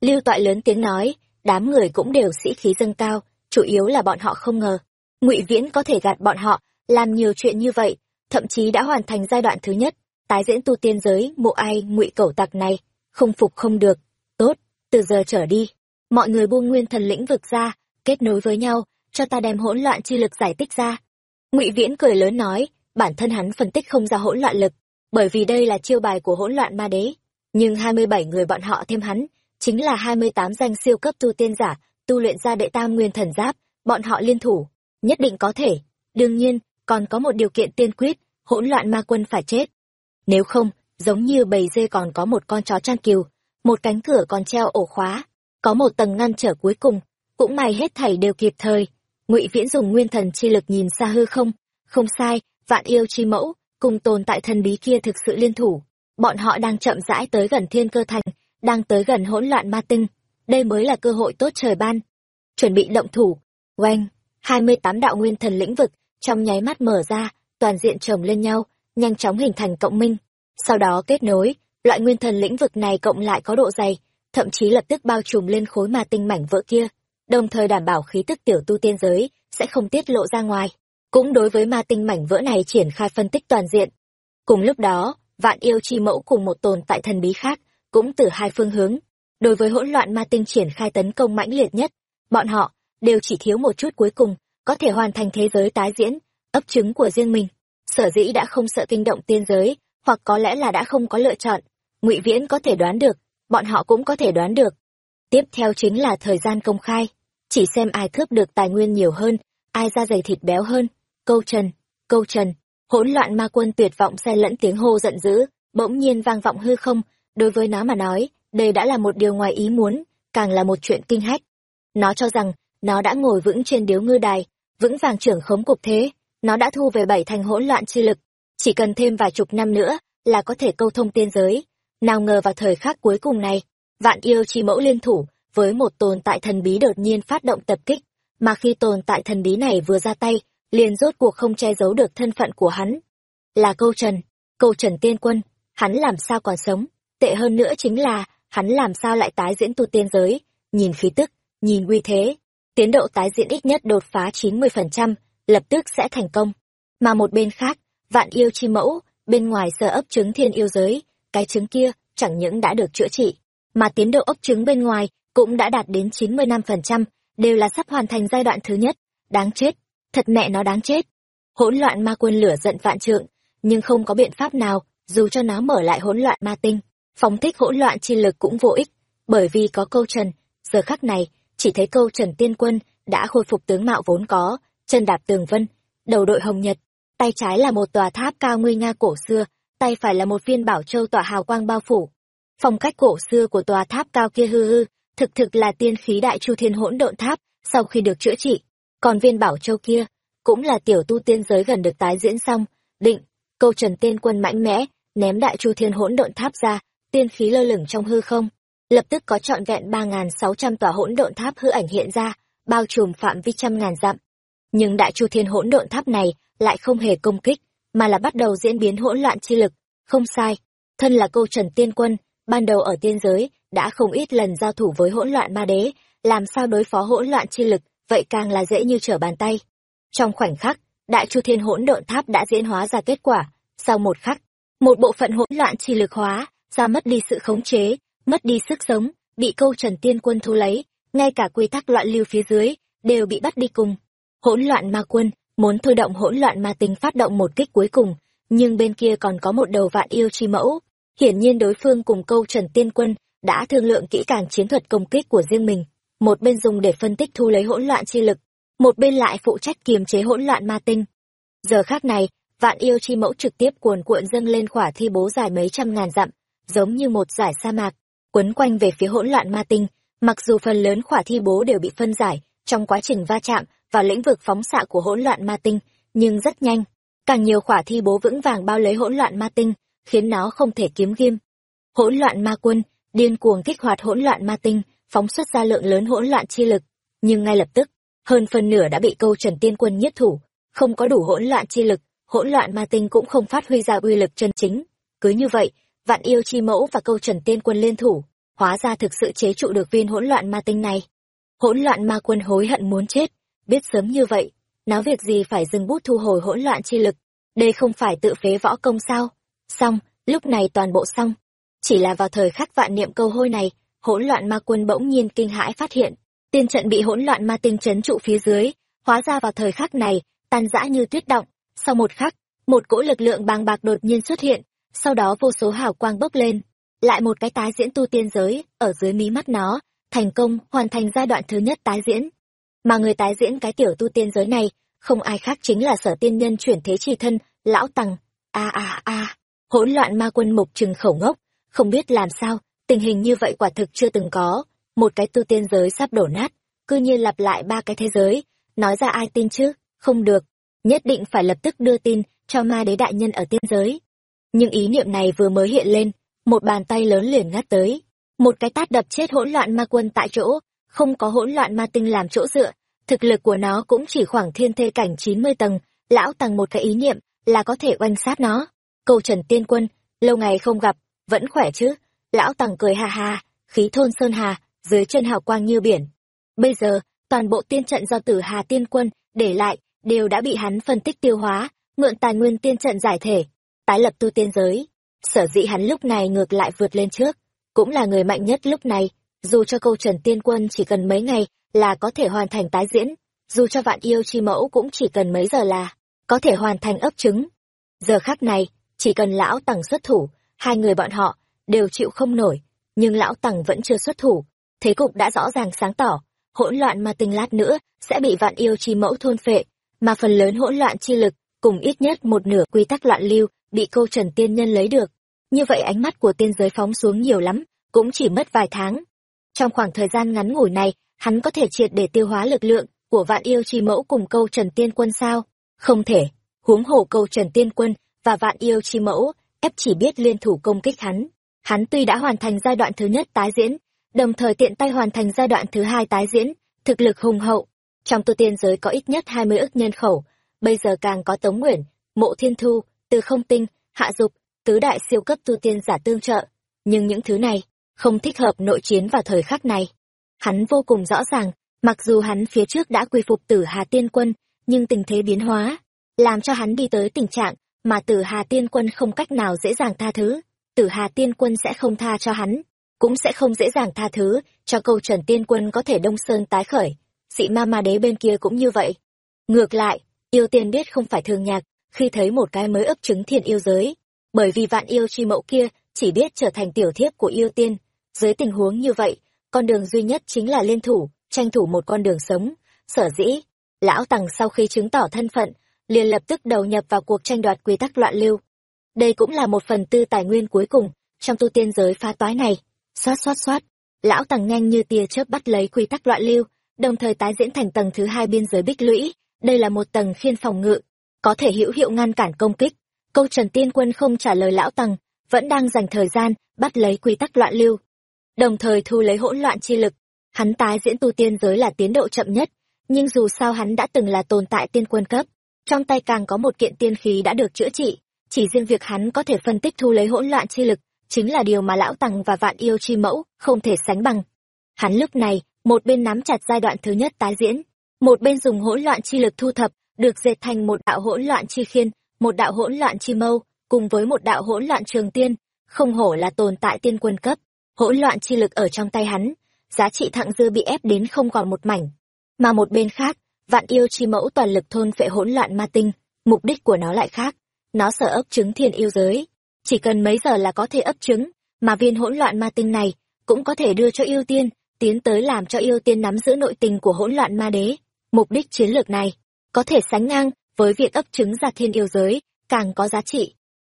Lưu toại lớn tiếng nói, đám người cũng đều sĩ khí dâng cao, chủ yếu là bọn họ không ngờ. Ngụy viễn có thể gạt bọn họ, làm nhiều chuyện như vậy, thậm chí đã hoàn thành giai đoạn thứ nhất, tái diễn tu tiên giới, mộ ai, ngụy cẩu tặc này, không phục không được. Tốt, từ giờ trở đi mọi người buông nguyên thần lĩnh vực ra kết nối với nhau cho ta đem hỗn loạn chi lực giải tích ra. Ngụy viễn cười lớn nói bản thân hắn phân tích không ra hỗn loạn lực bởi vì đây là chiêu bài của hỗn loạn ma đế. Nhưng hai mươi bảy người bọn họ thêm hắn chính là hai mươi tám danh siêu cấp tu tiên giả tu luyện ra đệ tam nguyên thần giáp bọn họ liên thủ nhất định có thể. Đương nhiên còn có một điều kiện tiên quyết hỗn loạn ma quân phải chết. Nếu không, giống như bầy dê còn có một con chó chăn kiều, một cánh cửa còn treo ổ khóa, có một tầng ngăn trở cuối cùng, cũng may hết thảy đều kịp thời. Ngụy Viễn dùng nguyên thần chi lực nhìn xa hư không, không sai, vạn yêu chi mẫu, cùng tồn tại thần bí kia thực sự liên thủ. Bọn họ đang chậm rãi tới gần thiên cơ thành, đang tới gần hỗn loạn ma tinh. Đây mới là cơ hội tốt trời ban. Chuẩn bị động thủ. Oanh, tám đạo nguyên thần lĩnh vực, trong nháy mắt mở ra, toàn diện chồng lên nhau, nhanh chóng hình thành cộng minh, sau đó kết nối, loại nguyên thần lĩnh vực này cộng lại có độ dày, thậm chí lập tức bao trùm lên khối ma tinh mảnh vỡ kia, đồng thời đảm bảo khí tức tiểu tu tiên giới sẽ không tiết lộ ra ngoài. Cũng đối với ma tinh mảnh vỡ này triển khai phân tích toàn diện. Cùng lúc đó, vạn yêu chi mẫu cùng một tồn tại thần bí khác, cũng từ hai phương hướng. Đối với hỗn loạn ma tinh triển khai tấn công mãnh liệt nhất, bọn họ đều chỉ thiếu một chút cuối cùng, có thể hoàn thành thế giới tái diễn, ấp trứng của riêng mình sở dĩ đã không sợ kinh động tiên giới hoặc có lẽ là đã không có lựa chọn ngụy viễn có thể đoán được bọn họ cũng có thể đoán được. Tiếp theo chính là thời gian công khai. Chỉ xem ai cướp được tài nguyên nhiều hơn, ai ra dày thịt béo hơn. Câu trần câu trần. Hỗn loạn ma quân tuyệt vọng xen lẫn tiếng hô giận dữ, bỗng nhiên vang vọng hư không. Đối với nó mà nói, đây đã là một điều ngoài ý muốn, càng là một chuyện kinh hách. Nó cho rằng, nó đã ngồi vững trên điếu ngư đài, vững vàng trưởng khống cục thế. Nó đã thu về bảy thành hỗn loạn chi lực. Chỉ cần thêm vài chục năm nữa là có thể câu thông tiên giới nào ngờ vào thời khắc cuối cùng này vạn yêu chi mẫu liên thủ với một tồn tại thần bí đột nhiên phát động tập kích mà khi tồn tại thần bí này vừa ra tay liền rốt cuộc không che giấu được thân phận của hắn. Là câu trần câu trần tiên quân hắn làm sao còn sống? Tệ hơn nữa chính là hắn làm sao lại tái diễn tu tiên giới? Nhìn khí tức nhìn uy thế tiến độ tái diễn ít nhất đột phá chín mươi phần trăm lập tức sẽ thành công. Mà một bên khác, vạn yêu chi mẫu, bên ngoài sở ấp trứng thiên yêu giới, cái trứng kia chẳng những đã được chữa trị, mà tiến độ ốc trứng bên ngoài cũng đã đạt đến 95%, đều là sắp hoàn thành giai đoạn thứ nhất. Đáng chết, thật mẹ nó đáng chết. Hỗn loạn ma quân lửa giận vạn trượng, nhưng không có biện pháp nào, dù cho nó mở lại hỗn loạn ma tinh, phóng thích hỗn loạn chi lực cũng vô ích, bởi vì có câu trần, giờ khắc này, chỉ thấy câu trần tiên quân đã khôi phục tướng mạo vốn có, chân đạp tường vân, đầu đội hồng nhật, tay trái là một tòa tháp cao nguy nga cổ xưa, tay phải là một viên bảo châu tỏa hào quang bao phủ. Phong cách cổ xưa của tòa tháp cao kia hư hư, thực thực là tiên khí đại chu thiên hỗn độn tháp, sau khi được chữa trị. Còn viên bảo châu kia, cũng là tiểu tu tiên giới gần được tái diễn xong, định, câu trần tiên quân mạnh mẽ, ném đại chu thiên hỗn độn tháp ra, tiên khí lơ lửng trong hư không. Lập tức có trọn vẹn ba nghìn sáu trăm tòa hỗn độn tháp hư ảnh hiện ra, bao trùm phạm vi trăm ngàn dặm. Nhưng đại chu thiên hỗn độn tháp này lại không hề công kích, mà là bắt đầu diễn biến hỗn loạn chi lực. Không sai, thân là câu trần tiên quân, ban đầu ở tiên giới, đã không ít lần giao thủ với hỗn loạn ma đế, làm sao đối phó hỗn loạn chi lực, vậy càng là dễ như trở bàn tay. Trong khoảnh khắc, đại chu thiên hỗn độn tháp đã diễn hóa ra kết quả, sau một khắc, một bộ phận hỗn loạn chi lực hóa, ra mất đi sự khống chế, mất đi sức sống, bị câu trần tiên quân thu lấy, ngay cả quy tắc loạn lưu phía dưới, đều bị bắt đi cùng. Hỗn loạn ma quân, muốn thôi động hỗn loạn ma tính phát động một kích cuối cùng, nhưng bên kia còn có một đầu vạn yêu chi mẫu. Hiển nhiên đối phương cùng câu trần tiên quân đã thương lượng kỹ càng chiến thuật công kích của riêng mình, một bên dùng để phân tích thu lấy hỗn loạn chi lực, một bên lại phụ trách kiềm chế hỗn loạn ma tinh. Giờ khác này, vạn yêu chi mẫu trực tiếp cuồn cuộn dâng lên khỏa thi bố dài mấy trăm ngàn dặm, giống như một giải sa mạc, quấn quanh về phía hỗn loạn ma tinh, mặc dù phần lớn khỏa thi bố đều bị phân giải trong quá trình va chạm vào lĩnh vực phóng xạ của hỗn loạn ma tinh, nhưng rất nhanh, càng nhiều khỏa thi bố vững vàng bao lấy hỗn loạn ma tinh, khiến nó không thể kiếm ghim. Hỗn loạn ma quân, điên cuồng kích hoạt hỗn loạn ma tinh, phóng xuất ra lượng lớn hỗn loạn chi lực, nhưng ngay lập tức, hơn phần nửa đã bị câu Trần Tiên Quân nhất thủ, không có đủ hỗn loạn chi lực, hỗn loạn ma tinh cũng không phát huy ra uy lực chân chính. Cứ như vậy, Vạn Yêu Chi Mẫu và câu Trần Tiên Quân liên thủ, hóa ra thực sự chế trụ được viên hỗn loạn ma tinh này. Hỗn loạn ma quân hối hận muốn chết, biết sớm như vậy, náo việc gì phải dừng bút thu hồi hỗn loạn chi lực, đây không phải tự phế võ công sao? Xong, lúc này toàn bộ xong. Chỉ là vào thời khắc vạn niệm câu hôi này, hỗn loạn ma quân bỗng nhiên kinh hãi phát hiện, tiên trận bị hỗn loạn ma tinh chấn trụ phía dưới, hóa ra vào thời khắc này, tan rã như tuyết động. Sau một khắc, một cỗ lực lượng bàng bạc đột nhiên xuất hiện, sau đó vô số hào quang bốc lên, lại một cái tái diễn tu tiên giới, ở dưới mí mắt nó, thành công hoàn thành giai đoạn thứ nhất tái diễn. Mà người tái diễn cái tiểu tu tiên giới này, không ai khác chính là sở tiên nhân chuyển thế tri thân, lão tằng. A a a, hỗn loạn ma quân mục trừng khẩu ngốc, không biết làm sao, tình hình như vậy quả thực chưa từng có. Một cái tu tiên giới sắp đổ nát, cư nhiên lặp lại ba cái thế giới, nói ra ai tin chứ, không được, nhất định phải lập tức đưa tin cho ma đế đại nhân ở tiên giới. Nhưng ý niệm này vừa mới hiện lên, một bàn tay lớn liền ngắt tới. Một cái tát đập chết hỗn loạn ma quân tại chỗ, không có hỗn loạn ma tinh làm chỗ dựa, thực lực của nó cũng chỉ khoảng thiên thê cảnh 90 tầng, lão tầng một cái ý niệm là có thể oanh sát nó. Câu Trần Tiên Quân, lâu ngày không gặp, vẫn khỏe chứ? Lão tầng cười ha ha, khí thôn sơn hà, dưới chân hào quang như biển. Bây giờ, toàn bộ tiên trận do tử Hà Tiên Quân để lại, đều đã bị hắn phân tích tiêu hóa, mượn tài nguyên tiên trận giải thể, tái lập tu tiên giới. Sở dĩ hắn lúc này ngược lại vượt lên trước, cũng là người mạnh nhất lúc này, dù cho câu trần tiên quân chỉ cần mấy ngày là có thể hoàn thành tái diễn, dù cho vạn yêu chi mẫu cũng chỉ cần mấy giờ là có thể hoàn thành ấp trứng. Giờ khắc này, chỉ cần lão Tằng xuất thủ, hai người bọn họ đều chịu không nổi, nhưng lão Tằng vẫn chưa xuất thủ, thế cục đã rõ ràng sáng tỏ, hỗn loạn mà tinh lát nữa sẽ bị vạn yêu chi mẫu thôn phệ, mà phần lớn hỗn loạn chi lực cùng ít nhất một nửa quy tắc loạn lưu bị câu trần tiên nhân lấy được. Như vậy ánh mắt của tiên giới phóng xuống nhiều lắm, cũng chỉ mất vài tháng. Trong khoảng thời gian ngắn ngủi này, hắn có thể triệt để tiêu hóa lực lượng của vạn yêu chi mẫu cùng câu trần tiên quân sao? Không thể. Huống hồ câu trần tiên quân và vạn yêu chi mẫu, ép chỉ biết liên thủ công kích hắn. Hắn tuy đã hoàn thành giai đoạn thứ nhất tái diễn, đồng thời tiện tay hoàn thành giai đoạn thứ hai tái diễn, thực lực hùng hậu. Trong tu tiên giới có ít nhất hai mươi ức nhân khẩu, bây giờ càng có Tống Nguyễn, Mộ Thiên Thu, Từ Không Tinh, Hạ Dục, tứ đại siêu cấp tu tiên giả tương trợ. Nhưng những thứ này, không thích hợp nội chiến vào thời khắc này. Hắn vô cùng rõ ràng, mặc dù hắn phía trước đã quy phục tử Hà Tiên Quân, nhưng tình thế biến hóa, làm cho hắn đi tới tình trạng mà tử hà tiên quân không cách nào dễ dàng tha thứ. Tử hà tiên quân sẽ không tha cho hắn cũng sẽ không dễ dàng tha thứ cho câu trần tiên quân có thể đông sơn tái khởi. Dị ma ma đế bên kia cũng như vậy. Ngược lại yêu tiên biết không phải thường nhạc khi thấy một cái mới ấp trứng thiên yêu giới bởi vì vạn yêu chi mẫu kia chỉ biết trở thành tiểu thiếp của yêu tiên dưới tình huống như vậy, con đường duy nhất chính là liên thủ, tranh thủ một con đường sống. Sở dĩ, lão tằng sau khi chứng tỏ thân phận, liền lập tức đầu nhập vào cuộc tranh đoạt quy tắc loạn lưu. Đây cũng là một phần tư tài nguyên cuối cùng trong tu tiên giới phá toái này. Xoát xoát xoát, lão tằng nhanh như tia chớp bắt lấy quy tắc loạn lưu, đồng thời tái diễn thành tầng thứ hai biên giới bích lũy. Đây là một tầng khiên phòng ngự, có thể hữu hiệu ngăn cản công kích. Câu trần tiên quân không trả lời lão tằng, vẫn đang dành thời gian bắt lấy quy tắc loạn lưu đồng thời thu lấy hỗn loạn chi lực. Hắn tái diễn tu tiên giới là tiến độ chậm nhất, nhưng dù sao hắn đã từng là tồn tại tiên quân cấp, trong tay càng có một kiện tiên khí đã được chữa trị. Chỉ riêng việc hắn có thể phân tích thu lấy hỗn loạn chi lực chính là điều mà lão tằng và vạn yêu chi mẫu không thể sánh bằng. Hắn lúc này, một bên nắm chặt giai đoạn thứ nhất tái diễn, một bên dùng hỗn loạn chi lực thu thập, được dệt thành một đạo hỗn loạn chi khiên, một đạo hỗn loạn chi mâu, cùng với một đạo hỗn loạn trường tiên, không hổ là tồn tại tiên quân cấp hỗn loạn chi lực ở trong tay hắn, giá trị thặng dư bị ép đến không còn một mảnh. Mà một bên khác, vạn yêu chi mẫu toàn lực thôn phệ hỗn loạn ma tinh, mục đích của nó lại khác. Nó sợ ấp trứng thiên yêu giới. Chỉ cần mấy giờ là có thể ấp trứng, mà viên hỗn loạn ma tinh này cũng có thể đưa cho yêu tiên, tiến tới làm cho yêu tiên nắm giữ nội tình của hỗn loạn ma đế. Mục đích chiến lược này có thể sánh ngang với việc ấp trứng ra thiên yêu giới, càng có giá trị.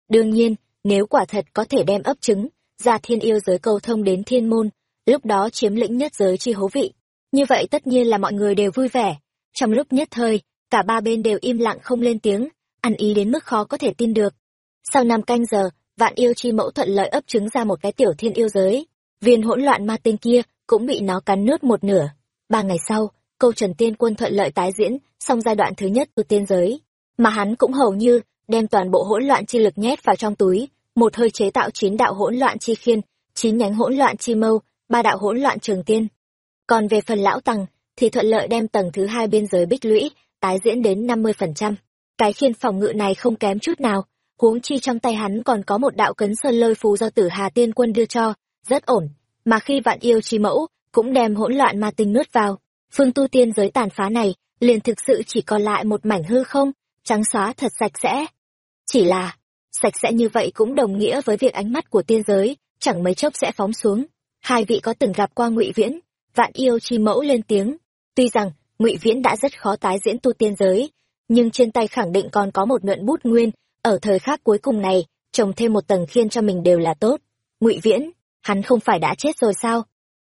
Đương nhiên, nếu quả thật có thể đem ấp trứng ra thiên yêu giới cầu thông đến thiên môn, lúc đó chiếm lĩnh nhất giới chi hố vị. Như vậy tất nhiên là mọi người đều vui vẻ. Trong lúc nhất thời, cả ba bên đều im lặng không lên tiếng, ăn ý đến mức khó có thể tin được. Sau năm canh giờ, vạn yêu chi mẫu thuận lợi ấp trứng ra một cái tiểu thiên yêu giới. Viên hỗn loạn ma tinh kia cũng bị nó cắn nướt một nửa. Ba ngày sau, câu trần tiên quân thuận lợi tái diễn, xong giai đoạn thứ nhất của tiên giới. Mà hắn cũng hầu như đem toàn bộ hỗn loạn chi lực nhét vào trong túi một hơi chế tạo chín đạo hỗn loạn chi khiên, chín nhánh hỗn loạn chi mâu, ba đạo hỗn loạn trường tiên. Còn về phần lão tằng, thì thuận lợi đem tầng thứ hai biên giới bích lũy, tái diễn đến năm mươi phần trăm. Cái khiên phòng ngự này không kém chút nào, huống chi trong tay hắn còn có một đạo cấn sơn lôi phù do tử hà tiên quân đưa cho, rất ổn. Mà khi vạn yêu chi mẫu cũng đem hỗn loạn ma tinh nuốt vào, phương tu tiên giới tàn phá này liền thực sự chỉ còn lại một mảnh hư không, trắng xóa thật sạch sẽ. Chỉ là sạch sẽ như vậy cũng đồng nghĩa với việc ánh mắt của tiên giới, chẳng mấy chốc sẽ phóng xuống. Hai vị có từng gặp qua ngụy viễn? Vạn yêu chi mẫu lên tiếng. Tuy rằng, ngụy viễn đã rất khó tái diễn tu tiên giới, nhưng trên tay khẳng định còn có một nhuận bút nguyên. Ở thời khắc cuối cùng này, trồng thêm một tầng khiên cho mình đều là tốt. Ngụy viễn, hắn không phải đã chết rồi sao?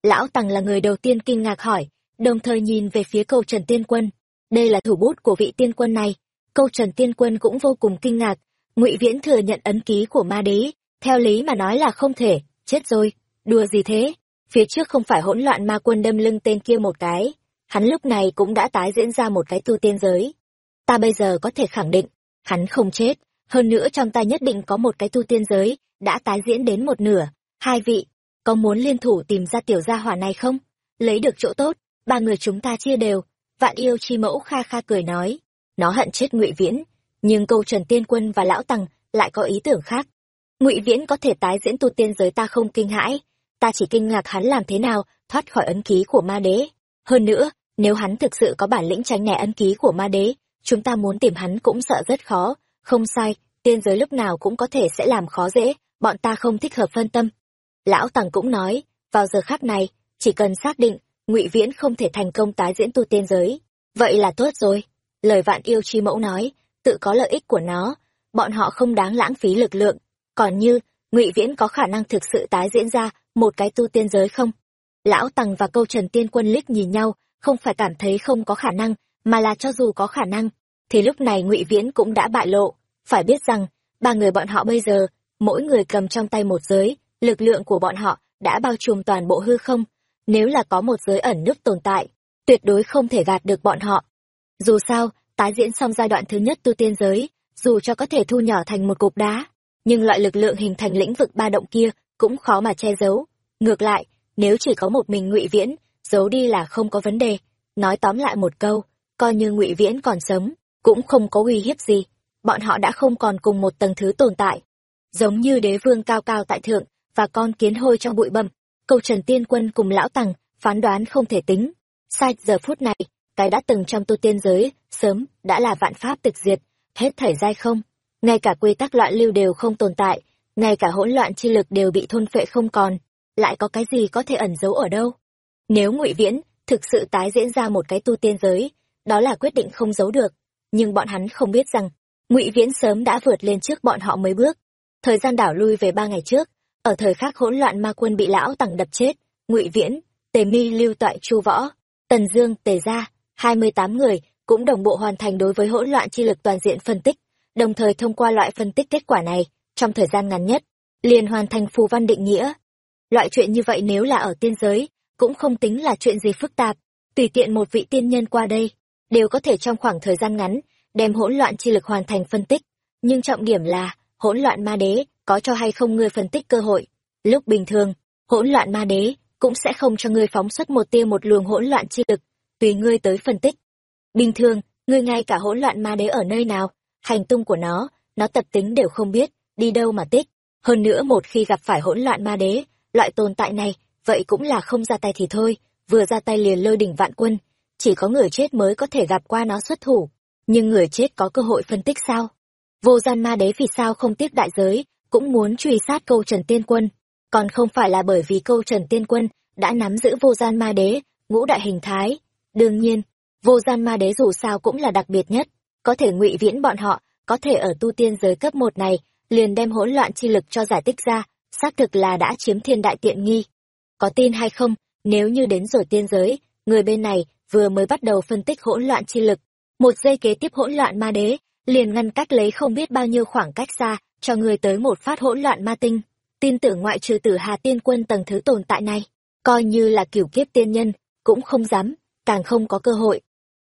Lão tằng là người đầu tiên kinh ngạc hỏi, đồng thời nhìn về phía câu trần tiên quân. Đây là thủ bút của vị tiên quân này. Câu trần tiên quân cũng vô cùng kinh ngạc ngụy viễn thừa nhận ấn ký của ma đế, theo lý mà nói là không thể, chết rồi. Đùa gì thế? Phía trước không phải hỗn loạn ma quân đâm lưng tên kia một cái. Hắn lúc này cũng đã tái diễn ra một cái tu tiên giới. Ta bây giờ có thể khẳng định, hắn không chết. Hơn nữa trong ta nhất định có một cái tu tiên giới, đã tái diễn đến một nửa. Hai vị, có muốn liên thủ tìm ra tiểu gia hỏa này không? Lấy được chỗ tốt, ba người chúng ta chia đều. Vạn yêu chi mẫu kha kha cười nói, nó hận chết ngụy viễn nhưng câu trần tiên quân và lão tằng lại có ý tưởng khác. Ngụy viễn có thể tái diễn tu tiên giới ta không kinh hãi, ta chỉ kinh ngạc hắn làm thế nào thoát khỏi ấn ký của ma đế. Hơn nữa, nếu hắn thực sự có bản lĩnh tránh né ấn ký của ma đế, chúng ta muốn tìm hắn cũng sợ rất khó. Không sai, tiên giới lúc nào cũng có thể sẽ làm khó dễ, bọn ta không thích hợp phân tâm. Lão tằng cũng nói, vào giờ khác này, chỉ cần xác định ngụy viễn không thể thành công tái diễn tu tiên giới. Vậy là tốt rồi, lời vạn yêu chi mẫu nói tự có lợi ích của nó. Bọn họ không đáng lãng phí lực lượng. Còn như, ngụy viễn có khả năng thực sự tái diễn ra một cái tu tiên giới không? Lão tằng và câu trần tiên quân liếc nhìn nhau, không phải cảm thấy không có khả năng, mà là cho dù có khả năng, thì lúc này ngụy viễn cũng đã bại lộ. Phải biết rằng, ba người bọn họ bây giờ, mỗi người cầm trong tay một giới, lực lượng của bọn họ đã bao trùm toàn bộ hư không. Nếu là có một giới ẩn nấp tồn tại, tuyệt đối không thể gạt được bọn họ. Dù sao tái diễn xong giai đoạn thứ nhất tu tiên giới dù cho có thể thu nhỏ thành một cục đá nhưng loại lực lượng hình thành lĩnh vực ba động kia cũng khó mà che giấu ngược lại nếu chỉ có một mình ngụy viễn giấu đi là không có vấn đề nói tóm lại một câu coi như ngụy viễn còn sống cũng không có uy hiếp gì, bọn họ đã không còn cùng một tầng thứ tồn tại. Giống như đế vương cao cao tại thượng, và con kiến hôi trong bụi bậm, câu trần tiên quân cùng lão tằng, phán đoán không thể tính. Sai giờ phút này, cái đã từng trong tu tiên giới, sớm, đã là vạn pháp tịch diệt, hết thảy dai không. Ngay cả quy tắc loạn lưu đều không tồn tại, ngay cả hỗn loạn chi lực đều bị thôn phệ không còn, lại có cái gì có thể ẩn giấu ở đâu? Nếu ngụy Viễn thực sự tái diễn ra một cái tu tiên giới, đó là quyết định không giấu được, nhưng bọn hắn không biết rằng, ngụy Viễn sớm đã vượt lên trước bọn họ mấy bước. Thời gian đảo lui về ba ngày trước, ở thời khắc hỗn loạn ma quân bị lão tằng đập chết, ngụy Viễn, Tề Mi lưu toại Chu Võ, Tần Dương, Tề gia, hai mươi tám người cũng đồng bộ hoàn thành đối với hỗn loạn chi lực toàn diện phân tích, đồng thời thông qua loại phân tích kết quả này, trong thời gian ngắn nhất, liền hoàn thành phù văn định nghĩa. Loại chuyện như vậy nếu là ở tiên giới, cũng không tính là chuyện gì phức tạp, tùy tiện một vị tiên nhân qua đây, đều có thể trong khoảng thời gian ngắn, đem hỗn loạn chi lực hoàn thành phân tích. Nhưng trọng điểm là, hỗn loạn ma đế, có cho hay không ngươi phân tích cơ hội. Lúc bình thường, hỗn loạn ma đế, cũng sẽ không cho ngươi phóng xuất một tia một luồng hỗn loạn chi lực, tùy ngươi tới phân tích. Bình thường, ngươi ngay cả hỗn loạn ma đế ở nơi nào, hành tung của nó, nó tập tính đều không biết, đi đâu mà tích. Hơn nữa một khi gặp phải hỗn loạn ma đế, loại tồn tại này, vậy cũng là không ra tay thì thôi, vừa ra tay liền lôi đỉnh vạn quân, chỉ có người chết mới có thể gặp qua nó xuất thủ, nhưng người chết có cơ hội phân tích sao? Vô gian ma đế vì sao không tiếc đại giới, cũng muốn truy sát câu Trần Tiên Quân, còn không phải là bởi vì câu Trần Tiên Quân đã nắm giữ vô gian ma đế, ngũ đại hình thái. Đương nhiên, vô gian ma đế dù sao cũng là đặc biệt nhất, có thể ngụy viễn bọn họ, có thể ở tu tiên giới cấp một này, liền đem hỗn loạn chi lực cho giải tích ra, xác thực là đã chiếm thiên đại tiện nghi. Có tin hay không, nếu như đến rồi tiên giới, người bên này vừa mới bắt đầu phân tích hỗn loạn chi lực, một giây kế tiếp hỗn loạn ma đế, liền ngăn cách lấy không biết bao nhiêu khoảng cách xa, cho người tới một phát hỗn loạn ma tinh. Tin tưởng ngoại trừ tử Hà Tiên Quân tầng thứ tồn tại này, coi như là cửu kiếp tiên nhân, cũng không dám, càng không có cơ hội.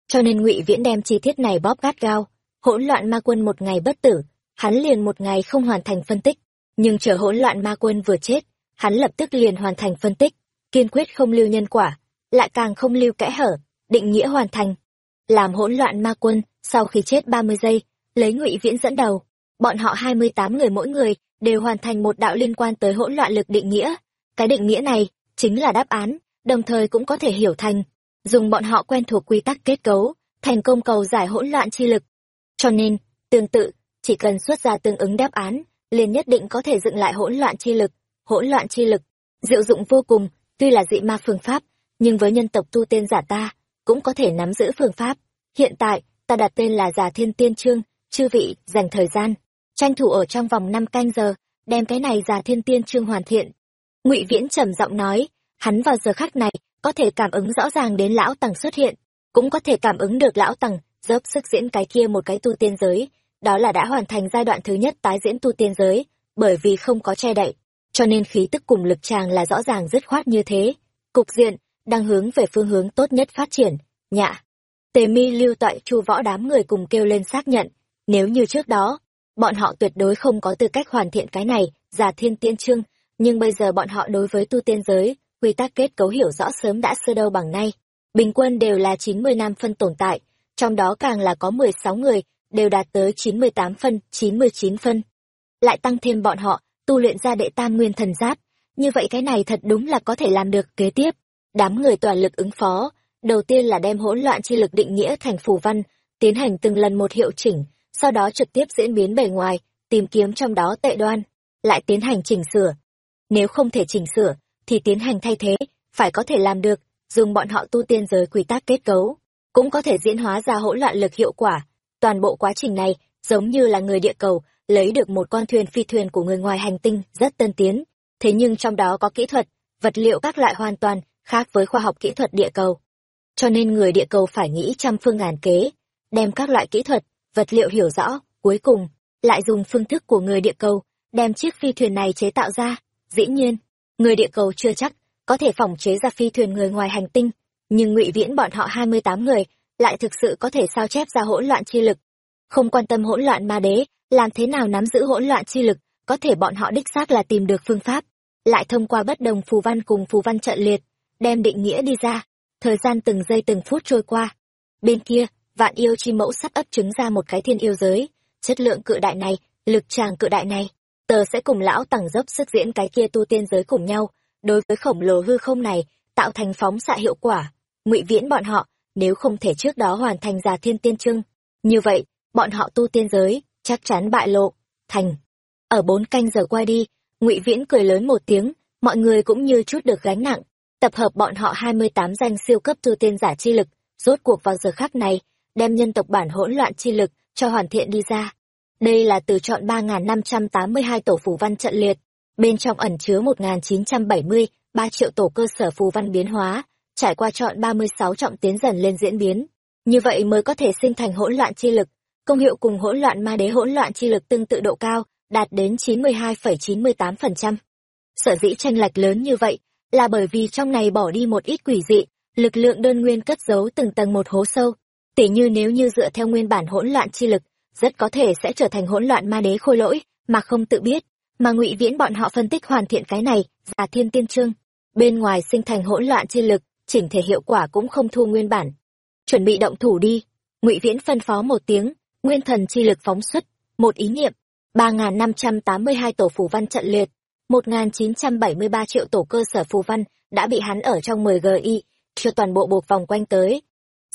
Cho nên ngụy Viễn đem chi tiết này bóp gắt gao, hỗn loạn ma quân một ngày bất tử, hắn liền một ngày không hoàn thành phân tích. Nhưng chờ hỗn loạn ma quân vừa chết, hắn lập tức liền hoàn thành phân tích, kiên quyết không lưu nhân quả, lại càng không lưu kẽ hở, định nghĩa hoàn thành. Làm hỗn loạn ma quân, sau khi chết 30 giây, lấy ngụy Viễn dẫn đầu, bọn họ 28 người mỗi người đều hoàn thành một đạo liên quan tới hỗn loạn lực định nghĩa. Cái định nghĩa này chính là đáp án, đồng thời cũng có thể hiểu thành dùng bọn họ quen thuộc quy tắc kết cấu, thành công cầu giải hỗn loạn chi lực. Cho nên, tương tự, chỉ cần xuất ra tương ứng đáp án, liền nhất định có thể dựng lại hỗn loạn chi lực. Hỗn loạn chi lực, diệu dụng vô cùng, tuy là dị ma phương pháp, nhưng với nhân tộc tu tiên giả ta, cũng có thể nắm giữ phương pháp. Hiện tại, ta đặt tên là Giả Thiên Tiên Trương, chư vị, dành thời gian, tranh thủ ở trong vòng năm canh giờ, đem cái này Giả Thiên Tiên Trương hoàn thiện. Ngụy Viễn trầm giọng nói, hắn vào giờ khắc này, có thể cảm ứng rõ ràng đến lão tằng xuất hiện, cũng có thể cảm ứng được lão tằng dốc sức diễn cái kia một cái tu tiên giới, đó là đã hoàn thành giai đoạn thứ nhất tái diễn tu tiên giới, bởi vì không có che đậy, cho nên khí tức cùng lực tràng là rõ ràng dứt khoát như thế. Cục diện đang hướng về phương hướng tốt nhất phát triển. Nhạ. Tề Mi lưu toại chu võ đám người cùng kêu lên xác nhận, nếu như trước đó, bọn họ tuyệt đối không có tư cách hoàn thiện cái này, giả thiên tiên trương, nhưng bây giờ bọn họ đối với tu tiên giới, quy tắc kết cấu hiểu rõ sớm đã sơ đâu bằng nay. Bình quân đều là 90 năm phân tồn tại, trong đó càng là có 16 người, đều đạt tới 98 phân, 99 phân. Lại tăng thêm bọn họ, tu luyện ra đệ tam nguyên thần giáp, như vậy cái này thật đúng là có thể làm được kế tiếp. Đám người toàn lực ứng phó, đầu tiên là đem hỗn loạn chi lực định nghĩa thành phù văn, tiến hành từng lần một hiệu chỉnh, sau đó trực tiếp diễn biến bề ngoài, tìm kiếm trong đó tệ đoan, lại tiến hành chỉnh sửa. Nếu không thể chỉnh sửa, thì tiến hành thay thế, phải có thể làm được, dùng bọn họ tu tiên giới quy tắc kết cấu, cũng có thể diễn hóa ra hỗn loạn lực hiệu quả. Toàn bộ quá trình này, giống như là người địa cầu, lấy được một con thuyền phi thuyền của người ngoài hành tinh rất tân tiến, thế nhưng trong đó có kỹ thuật, vật liệu các loại hoàn toàn khác với khoa học kỹ thuật địa cầu. Cho nên người địa cầu phải nghĩ trăm phương ngàn kế, đem các loại kỹ thuật, vật liệu hiểu rõ, cuối cùng, lại dùng phương thức của người địa cầu, đem chiếc phi thuyền này chế tạo ra. Dĩ nhiên, người địa cầu chưa chắc có thể phòng chế ra phi thuyền người ngoài hành tinh, nhưng ngụy viễn bọn họ hai mươi tám người lại thực sự có thể sao chép ra hỗn loạn chi lực. Không quan tâm hỗn loạn ma đế, làm thế nào nắm giữ hỗn loạn chi lực, có thể bọn họ đích xác là tìm được phương pháp, lại thông qua bất đồng phù văn cùng phù văn trận liệt, đem định nghĩa đi ra. Thời gian từng giây từng phút trôi qua, bên kia, vạn yêu chi mẫu sắp ấp trứng ra một cái thiên yêu giới. Chất lượng cự đại này, lực tràng cự đại này tờ sẽ cùng lão tằng dốc sức diễn cái kia tu tiên giới cùng nhau. Đối với khổng lồ hư không này, tạo thành phóng xạ hiệu quả. Ngụy viễn bọn họ, nếu không thể trước đó hoàn thành già thiên tiên trưng, như vậy, bọn họ tu tiên giới, chắc chắn bại lộ, thành. Ở bốn canh giờ qua đi, ngụy viễn cười lớn một tiếng, mọi người cũng như chút được gánh nặng, tập hợp bọn họ hai mươi tám danh siêu cấp tu tiên giả chi lực, rốt cuộc vào giờ khắc này, đem nhân tộc bản hỗn loạn chi lực cho hoàn thiện đi ra đây là từ chọn ba năm trăm tám mươi hai tổ phù văn trận liệt bên trong ẩn chứa một chín trăm bảy mươi ba triệu tổ cơ sở phù văn biến hóa trải qua chọn ba mươi sáu trọng tiến dần lên diễn biến như vậy mới có thể sinh thành hỗn loạn chi lực công hiệu cùng hỗn loạn ma đế hỗn loạn chi lực tương tự độ cao đạt đến 92,98%. Sở dĩ tranh lệch lớn như vậy là bởi vì trong này bỏ đi một ít quỷ dị, lực lượng đơn nguyên cất giấu từng tầng một hố sâu. Tỉ như nếu như dựa theo nguyên bản hỗn loạn chi lực, rất có thể sẽ trở thành hỗn loạn ma đế khôi lỗi, mà không tự biết. Mà ngụy viễn bọn họ phân tích hoàn thiện cái này, giả thiên tiên trương. Bên ngoài sinh thành hỗn loạn chi lực, chỉnh thể hiệu quả cũng không thu nguyên bản. Chuẩn bị động thủ đi. ngụy viễn phân phó một tiếng, nguyên thần chi lực phóng xuất, một ý niệm, 3.582 tổ phù văn trận liệt, 1.973 triệu tổ cơ sở phù văn đã bị hắn ở trong 10 GI, cho toàn bộ buộc vòng quanh tới.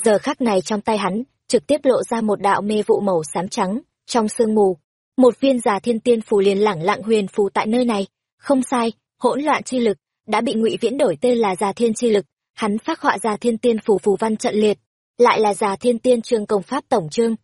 Giờ khắc này trong tay hắn, trực tiếp lộ ra một đạo mê vụ màu xám trắng, trong sương mù. Một viên già thiên tiên phù liền lẳng lặng huyền phù tại nơi này. Không sai, hỗn loạn chi lực, đã bị ngụy Viễn đổi tên là già thiên chi lực, hắn phát họa già thiên tiên phù phù văn trận liệt, lại là già thiên tiên trương công pháp tổng trương.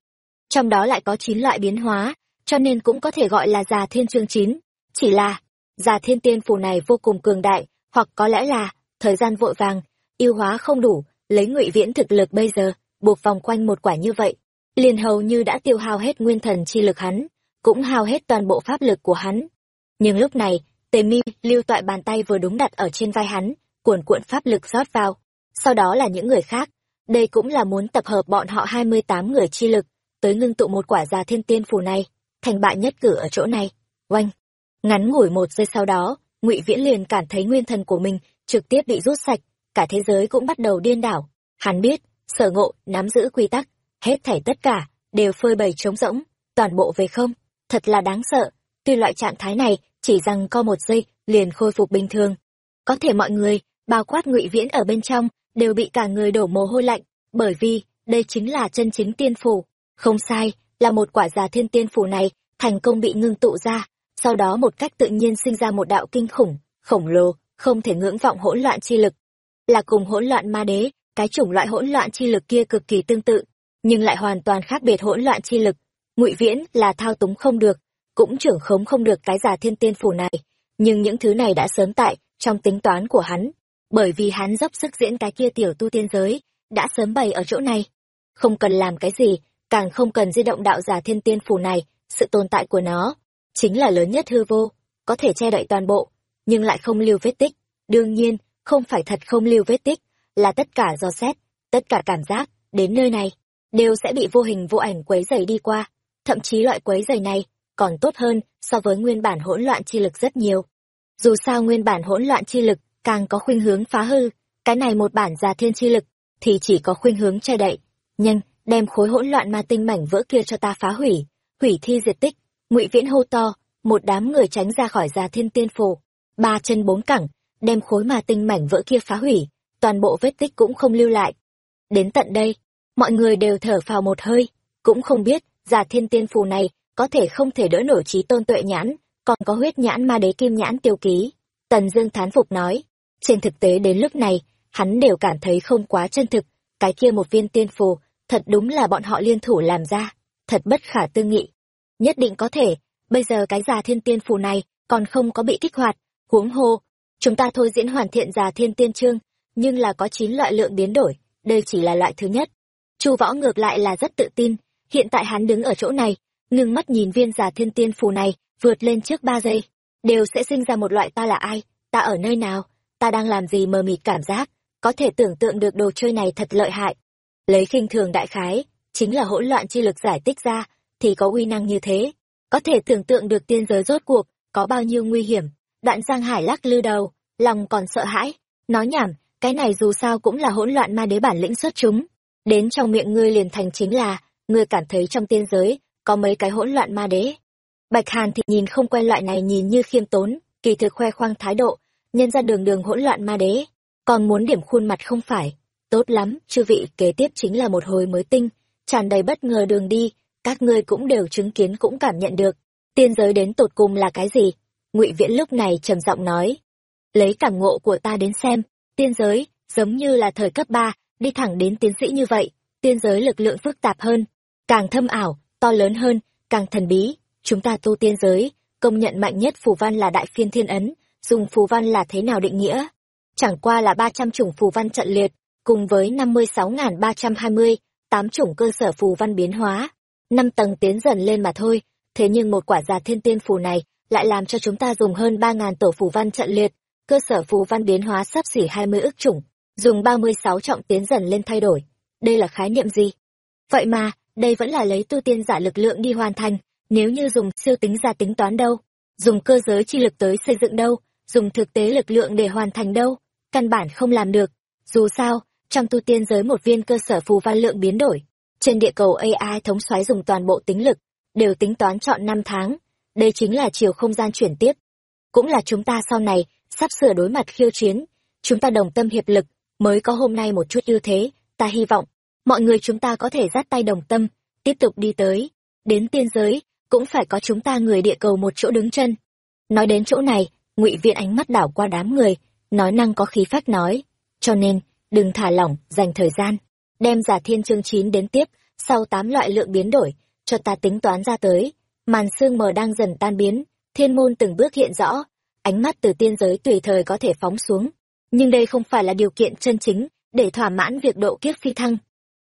Trong đó lại có 9 loại biến hóa, cho nên cũng có thể gọi là già thiên chương chín chỉ là già thiên tiên phù này vô cùng cường đại hoặc có lẽ là thời gian vội vàng yêu hóa không đủ lấy ngụy viễn thực lực bây giờ buộc vòng quanh một quả như vậy, liền hầu như đã tiêu hao hết nguyên thần chi lực hắn, cũng hao hết toàn bộ pháp lực của hắn. Nhưng lúc này, tề mi lưu toại bàn tay vừa đúng đặt ở trên vai hắn, cuồn cuộn pháp lực rót vào. Sau đó là những người khác, đây cũng là muốn tập hợp bọn họ hai mươi tám người chi lực, tới ngưng tụ một quả già thiên tiên phù này, thành bại nhất cử ở chỗ này. Oanh! Ngắn ngủi một giây sau đó, ngụy viễn liền cảm thấy nguyên thần của mình trực tiếp bị rút sạch, cả thế giới cũng bắt đầu điên đảo. Hắn biết sở ngộ nắm giữ quy tắc hết thảy tất cả đều phơi bày trống rỗng toàn bộ về không. Thật là đáng sợ tuy loại trạng thái này chỉ rằng co một giây liền khôi phục bình thường. Có thể mọi người bao quát ngụy viễn ở bên trong đều bị cả người đổ mồ hôi lạnh bởi vì đây chính là chân chính tiên phủ. Không sai là một quả già thiên tiên phủ này thành công bị ngưng tụ ra, sau đó một cách tự nhiên sinh ra một đạo kinh khủng, khổng lồ, không thể ngưỡng vọng hỗn loạn chi lực. Là cùng hỗn loạn ma đế, cái chủng loại hỗn loạn chi lực kia cực kỳ tương tự, nhưng lại hoàn toàn khác biệt hỗn loạn chi lực. Ngụy Viễn là thao túng không được, cũng trưởng khống không được cái giả thiên tiên phủ này, nhưng những thứ này đã sớm tại trong tính toán của hắn, bởi vì hắn dốc sức diễn cái kia tiểu tu tiên giới, đã sớm bày ở chỗ này. Không cần làm cái gì, càng không cần di động đạo giả thiên tiên phủ này, sự tồn tại của nó chính là lớn nhất hư vô, có thể che đậy toàn bộ, nhưng lại không lưu vết tích. Đương nhiên, không phải thật không lưu vết tích, là tất cả do xét, tất cả cảm giác, đến nơi này, đều sẽ bị vô hình vô ảnh quấy dày đi qua. Thậm chí loại quấy dày này còn tốt hơn so với nguyên bản hỗn loạn chi lực rất nhiều. Dù sao nguyên bản hỗn loạn chi lực càng có khuynh hướng phá hư, cái này một bản già thiên chi lực thì chỉ có khuynh hướng che đậy. Nhưng, đem khối hỗn loạn ma tinh mảnh vỡ kia cho ta phá hủy hủy thi diệt tích ngụy viễn hô to một đám người tránh ra khỏi già thiên tiên phù ba chân bốn cẳng đem khối ma tinh mảnh vỡ kia phá hủy toàn bộ vết tích cũng không lưu lại đến tận đây mọi người đều thở phào một hơi cũng không biết giả thiên tiên phù này có thể không thể đỡ nổi trí tôn tuệ nhãn còn có huyết nhãn ma đế kim nhãn tiêu ký tần dương thán phục nói trên thực tế đến lúc này hắn đều cảm thấy không quá chân thực cái kia một viên tiên phù thật đúng là bọn họ liên thủ làm ra, thật bất khả tư nghị. Nhất định có thể, bây giờ cái già thiên tiên phù này còn không có bị kích hoạt, huống hồ chúng ta thôi diễn hoàn thiện già thiên tiên chương, nhưng là có chín loại lượng biến đổi, đây chỉ là loại thứ nhất. Chu võ ngược lại là rất tự tin, hiện tại hắn đứng ở chỗ này, ngưng mắt nhìn viên già thiên tiên phù này, vượt lên trước ba giây, đều sẽ sinh ra một loại ta là ai, ta ở nơi nào, ta đang làm gì mờ mịt cảm giác, có thể tưởng tượng được đồ chơi này thật lợi hại, lấy khinh thường đại khái chính là hỗn loạn chi lực giải tích ra thì có uy năng như thế có thể tưởng tượng được tiên giới rốt cuộc có bao nhiêu nguy hiểm. Đoạn giang hải lắc lư đầu lòng còn sợ hãi nói nhảm cái này dù sao cũng là hỗn loạn ma đế bản lĩnh xuất chúng. Đến trong miệng ngươi liền thành chính là, ngươi cảm thấy trong tiên giới, có mấy cái hỗn loạn ma đế. Bạch hàn thì nhìn không quen loại này nhìn như khiêm tốn, kỳ thực khoe khoang thái độ, nhân ra đường đường hỗn loạn ma đế. Còn muốn điểm khuôn mặt không phải. Tốt lắm, chư vị, kế tiếp chính là một hồi mới tinh, tràn đầy bất ngờ đường đi, các ngươi cũng đều chứng kiến cũng cảm nhận được. Tiên giới đến tột cùng là cái gì? Ngụy viễn lúc này trầm giọng nói. Lấy cảm ngộ của ta đến xem tiên giới, giống như là thời cấp ba, đi thẳng đến tiến sĩ như vậy, tiên giới lực lượng phức tạp hơn, càng thâm ảo, to lớn hơn, càng thần bí. Chúng ta tu tiên giới, công nhận mạnh nhất phù văn là đại phiên thiên ấn, dùng phù văn là thế nào định nghĩa? Chẳng qua là ba trăm chủng phù văn trận liệt, cùng với năm mươi sáu ba trăm hai mươi, tám chủng cơ sở phù văn biến hóa. Năm tầng tiến dần lên mà thôi, thế nhưng một quả già thiên tiên phù này lại làm cho chúng ta dùng hơn ba ngàn tổ phù văn trận liệt cơ sở phù văn biến hóa sắp xỉ hai mươi ức chủng, dùng ba mươi sáu trọng tiến dần lên thay đổi. Đây là khái niệm gì? Vậy mà, đây vẫn là lấy tu tiên giả lực lượng đi hoàn thành, nếu như dùng siêu tính ra tính toán đâu? Dùng cơ giới chi lực tới xây dựng đâu? Dùng thực tế lực lượng để hoàn thành đâu? Căn bản không làm được. Dù sao, trong tu tiên giới một viên cơ sở phù văn lượng biến đổi, trên địa cầu ai thống soái dùng toàn bộ tính lực, đều tính toán chọn năm tháng. Đây chính là chiều không gian chuyển tiếp. Cũng là chúng ta sau này sắp sửa đối mặt khiêu chiến. Chúng ta đồng tâm hiệp lực, mới có hôm nay một chút ưu thế, ta hy vọng, mọi người chúng ta có thể dắt tay đồng tâm, tiếp tục đi tới. Đến tiên giới, cũng phải có chúng ta người địa cầu một chỗ đứng chân. Nói đến chỗ này, ngụy viện ánh mắt đảo qua đám người, nói năng có khí phách nói, cho nên, đừng thả lỏng, dành thời gian, đem giả thiên chương chín đến tiếp, sau tám loại lượng biến đổi, cho ta tính toán ra tới. Màn sương mờ đang dần tan biến, thiên môn từng bước hiện rõ ánh mắt từ tiên giới tùy thời có thể phóng xuống, nhưng đây không phải là điều kiện chân chính để thỏa mãn việc độ kiếp phi thăng.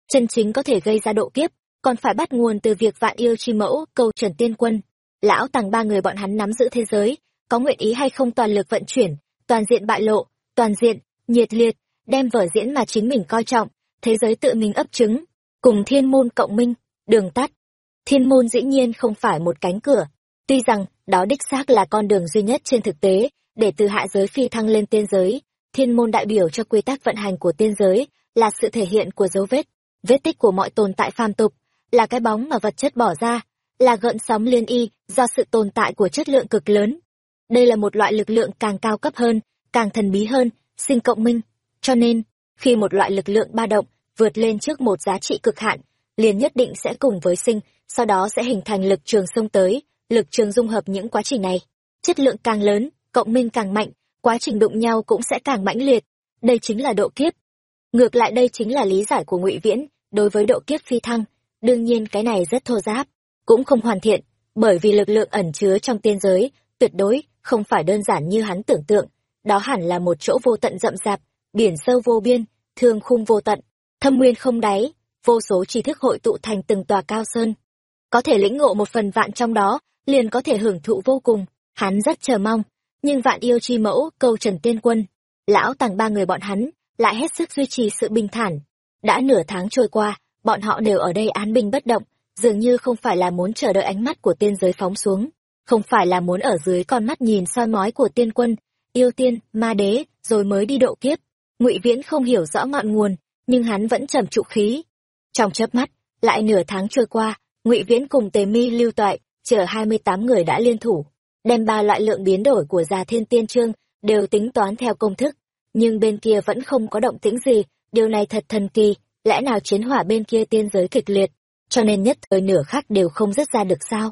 Chân chính có thể gây ra độ kiếp, còn phải bắt nguồn từ việc vạn yêu chi mẫu, câu trần tiên quân. Lão tàng ba người bọn hắn nắm giữ thế giới, có nguyện ý hay không toàn lực vận chuyển, toàn diện bại lộ, toàn diện, nhiệt liệt, đem vở diễn mà chính mình coi trọng, thế giới tự mình ấp trứng, cùng thiên môn cộng minh, đường tắt. Thiên môn dĩ nhiên không phải một cánh cửa. Tuy rằng đó đích xác là con đường duy nhất trên thực tế, để từ hạ giới phi thăng lên tiên giới. Thiên môn đại biểu cho quy tắc vận hành của tiên giới là sự thể hiện của dấu vết vết tích của mọi tồn tại phàm tục, là cái bóng mà vật chất bỏ ra, là gợn sóng liên y do sự tồn tại của chất lượng cực lớn. Đây là một loại lực lượng càng cao cấp hơn, càng thần bí hơn, sinh cộng minh. Cho nên, khi một loại lực lượng ba động vượt lên trước một giá trị cực hạn, liền nhất định sẽ cùng với sinh, sau đó sẽ hình thành lực trường sông tới lực trường dung hợp những quá trình này. Chất lượng càng lớn, cộng minh càng mạnh, quá trình đụng nhau cũng sẽ càng mãnh liệt. Đây chính là độ kiếp. Ngược lại đây chính là lý giải của ngụy viễn đối với độ kiếp phi thăng. Đương nhiên cái này rất thô giáp, cũng không hoàn thiện, bởi vì lực lượng ẩn chứa trong tiên giới tuyệt đối không phải đơn giản như hắn tưởng tượng. Đó hẳn là một chỗ vô tận rậm rạp, biển sâu vô biên, thương khung vô tận, thâm nguyên không đáy, vô số tri thức hội tụ thành từng tòa cao sơn. Có thể lĩnh ngộ một phần vạn trong đó liền có thể hưởng thụ vô cùng. Hắn rất chờ mong, nhưng vạn yêu chi mẫu, câu trần tiên quân, lão tàng ba người bọn hắn lại hết sức duy trì sự bình thản. Đã nửa tháng trôi qua, bọn họ đều ở đây án binh bất động, dường như không phải là muốn chờ đợi ánh mắt của tiên giới phóng xuống, không phải là muốn ở dưới con mắt nhìn soi mói của tiên quân, yêu tiên, ma đế, rồi mới đi độ kiếp. Ngụy viễn không hiểu rõ ngọn nguồn, nhưng hắn vẫn trầm trụ khí. Trong chớp mắt, lại nửa tháng trôi qua, ngụy viễn cùng tề mi lưu toại chờ hai mươi tám người đã liên thủ, đem ba loại lượng biến đổi của già thiên tiên trương đều tính toán theo công thức. Nhưng bên kia vẫn không có động tĩnh gì, điều này thật thần kỳ, lẽ nào chiến hỏa bên kia tiên giới kịch liệt, cho nên nhất thời nửa khác đều không dứt ra được sao?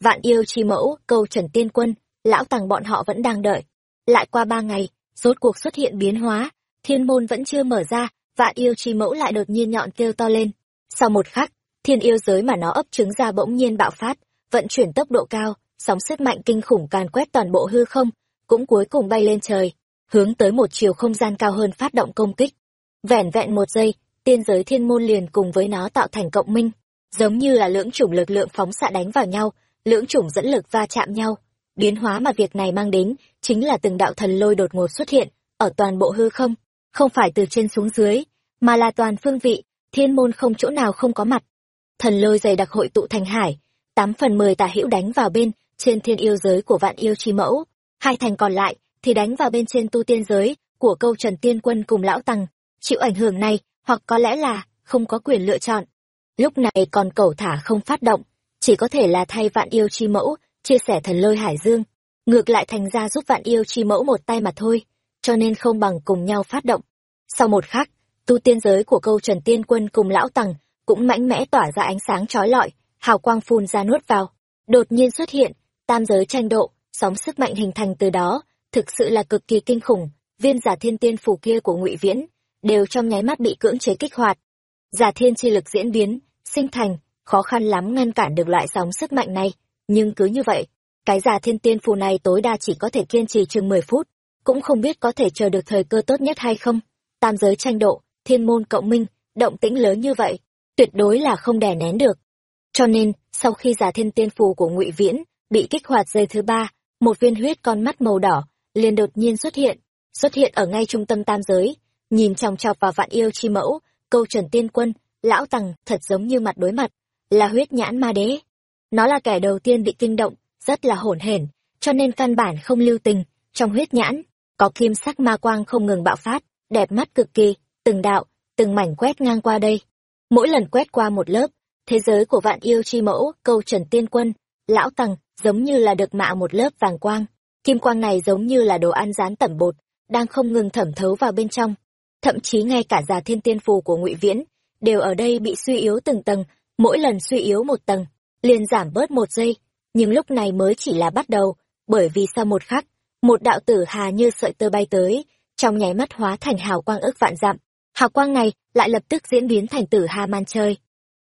Vạn yêu chi mẫu, câu trần tiên quân, lão tàng bọn họ vẫn đang đợi. Lại qua ba ngày, rốt cuộc xuất hiện biến hóa, thiên môn vẫn chưa mở ra, vạn yêu chi mẫu lại đột nhiên nhọn kêu to lên. Sau một khắc, thiên yêu giới mà nó ấp trứng ra bỗng nhiên bạo phát vận chuyển tốc độ cao, sóng sức mạnh kinh khủng càn quét toàn bộ hư không, cũng cuối cùng bay lên trời, hướng tới một chiều không gian cao hơn phát động công kích. Vẻn vẹn một giây, tiên giới thiên môn liền cùng với nó tạo thành cộng minh, giống như là lưỡng chủng lực lượng phóng xạ đánh vào nhau, lưỡng chủng dẫn lực va chạm nhau. Biến hóa mà việc này mang đến chính là từng đạo thần lôi đột ngột xuất hiện ở toàn bộ hư không không phải từ trên xuống dưới, mà là toàn phương vị, thiên môn không chỗ nào không có mặt. Thần lôi dày đặc hội tụ thành hải tám phần mười tả hữu đánh vào bên trên thiên yêu giới của vạn yêu chi mẫu hai thành còn lại thì đánh vào bên trên tu tiên giới của câu trần tiên quân cùng lão tằng chịu ảnh hưởng này hoặc có lẽ là không có quyền lựa chọn. Lúc này còn cẩu thả không phát động, chỉ có thể là thay vạn yêu chi mẫu, chia sẻ thần lôi hải dương. Ngược lại thành ra giúp vạn yêu chi mẫu một tay mà thôi, cho nên không bằng cùng nhau phát động. Sau một khắc, tu tiên giới của câu trần tiên quân cùng lão tằng cũng mãnh mẽ tỏa ra ánh sáng trói lọi, hào quang phun ra nuốt vào. Đột nhiên xuất hiện, tam giới tranh độ, sóng sức mạnh hình thành từ đó, thực sự là cực kỳ kinh khủng, viên giả thiên tiên phù kia của ngụy Viễn, đều trong nháy mắt bị cưỡng chế kích hoạt. Giả thiên chi lực diễn biến, sinh thành, khó khăn lắm ngăn cản được loại sóng sức mạnh này, nhưng cứ như vậy, cái giả thiên tiên phù này tối đa chỉ có thể kiên trì chừng 10 phút, cũng không biết có thể chờ được thời cơ tốt nhất hay không. Tam giới tranh độ, thiên môn cộng minh, động tĩnh lớn như vậy, tuyệt đối là không đè nén được. Cho nên, sau khi giả thiên tiên phù của ngụy Viễn bị kích hoạt dây thứ ba, một viên huyết con mắt màu đỏ liền đột nhiên xuất hiện, xuất hiện ở ngay trung tâm tam giới, nhìn chòng chọc vào vạn yêu chi mẫu, câu trần tiên quân, lão tằng thật giống như mặt đối mặt, là huyết nhãn ma đế. Nó là kẻ đầu tiên bị kinh động, rất là hổn hển, cho nên căn bản không lưu tình, trong huyết nhãn, có kim sắc ma quang không ngừng bạo phát, đẹp mắt cực kỳ, từng đạo, từng mảnh quét ngang qua đây. Mỗi lần quét qua một lớp, thế giới của vạn yêu chi mẫu, câu trần tiên quân, lão tằng giống như là được mạ một lớp vàng quang. Kim quang này giống như là đồ ăn rán tẩm bột, đang không ngừng thẩm thấu vào bên trong. Thậm chí ngay cả già thiên tiên phù của ngụy Viễn, đều ở đây bị suy yếu từng tầng, mỗi lần suy yếu một tầng, liền giảm bớt một giây. Nhưng lúc này mới chỉ là bắt đầu, bởi vì sau một khắc, một đạo tử hà như sợi tơ bay tới, trong nháy mắt hóa thành hào quang ức vạn dặm. Hào quang này lại lập tức diễn biến thành tử hà man chơi.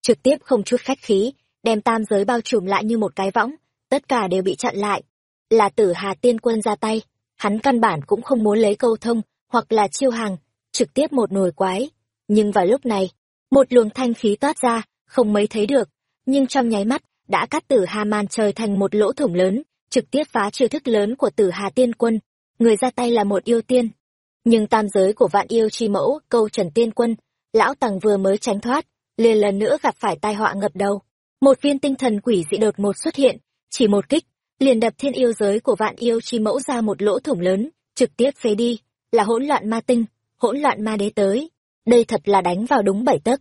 Trực tiếp không chút khách khí, đem tam giới bao trùm lại như một cái võng, tất cả đều bị chặn lại. Là tử hà tiên quân ra tay, hắn căn bản cũng không muốn lấy câu thông, hoặc là chiêu hàng, trực tiếp một nồi quái. Nhưng vào lúc này, một luồng thanh khí toát ra, không mấy thấy được, nhưng trong nháy mắt, đã cắt tử hà màn trời thành một lỗ thủng lớn, trực tiếp phá chiêu thức lớn của tử hà tiên quân. Người ra tay là một yêu tiên. Nhưng tam giới của vạn yêu chi mẫu, câu trần tiên quân, lão tằng vừa mới tránh thoát, liền lần nữa gặp phải tai họa ngập đầu. Một viên tinh thần quỷ dị đột một xuất hiện, chỉ một kích, liền đập thiên yêu giới của vạn yêu chi mẫu ra một lỗ thủng lớn, trực tiếp phế đi, là hỗn loạn ma tinh, hỗn loạn ma đế tới. Đây thật là đánh vào đúng bảy tấc.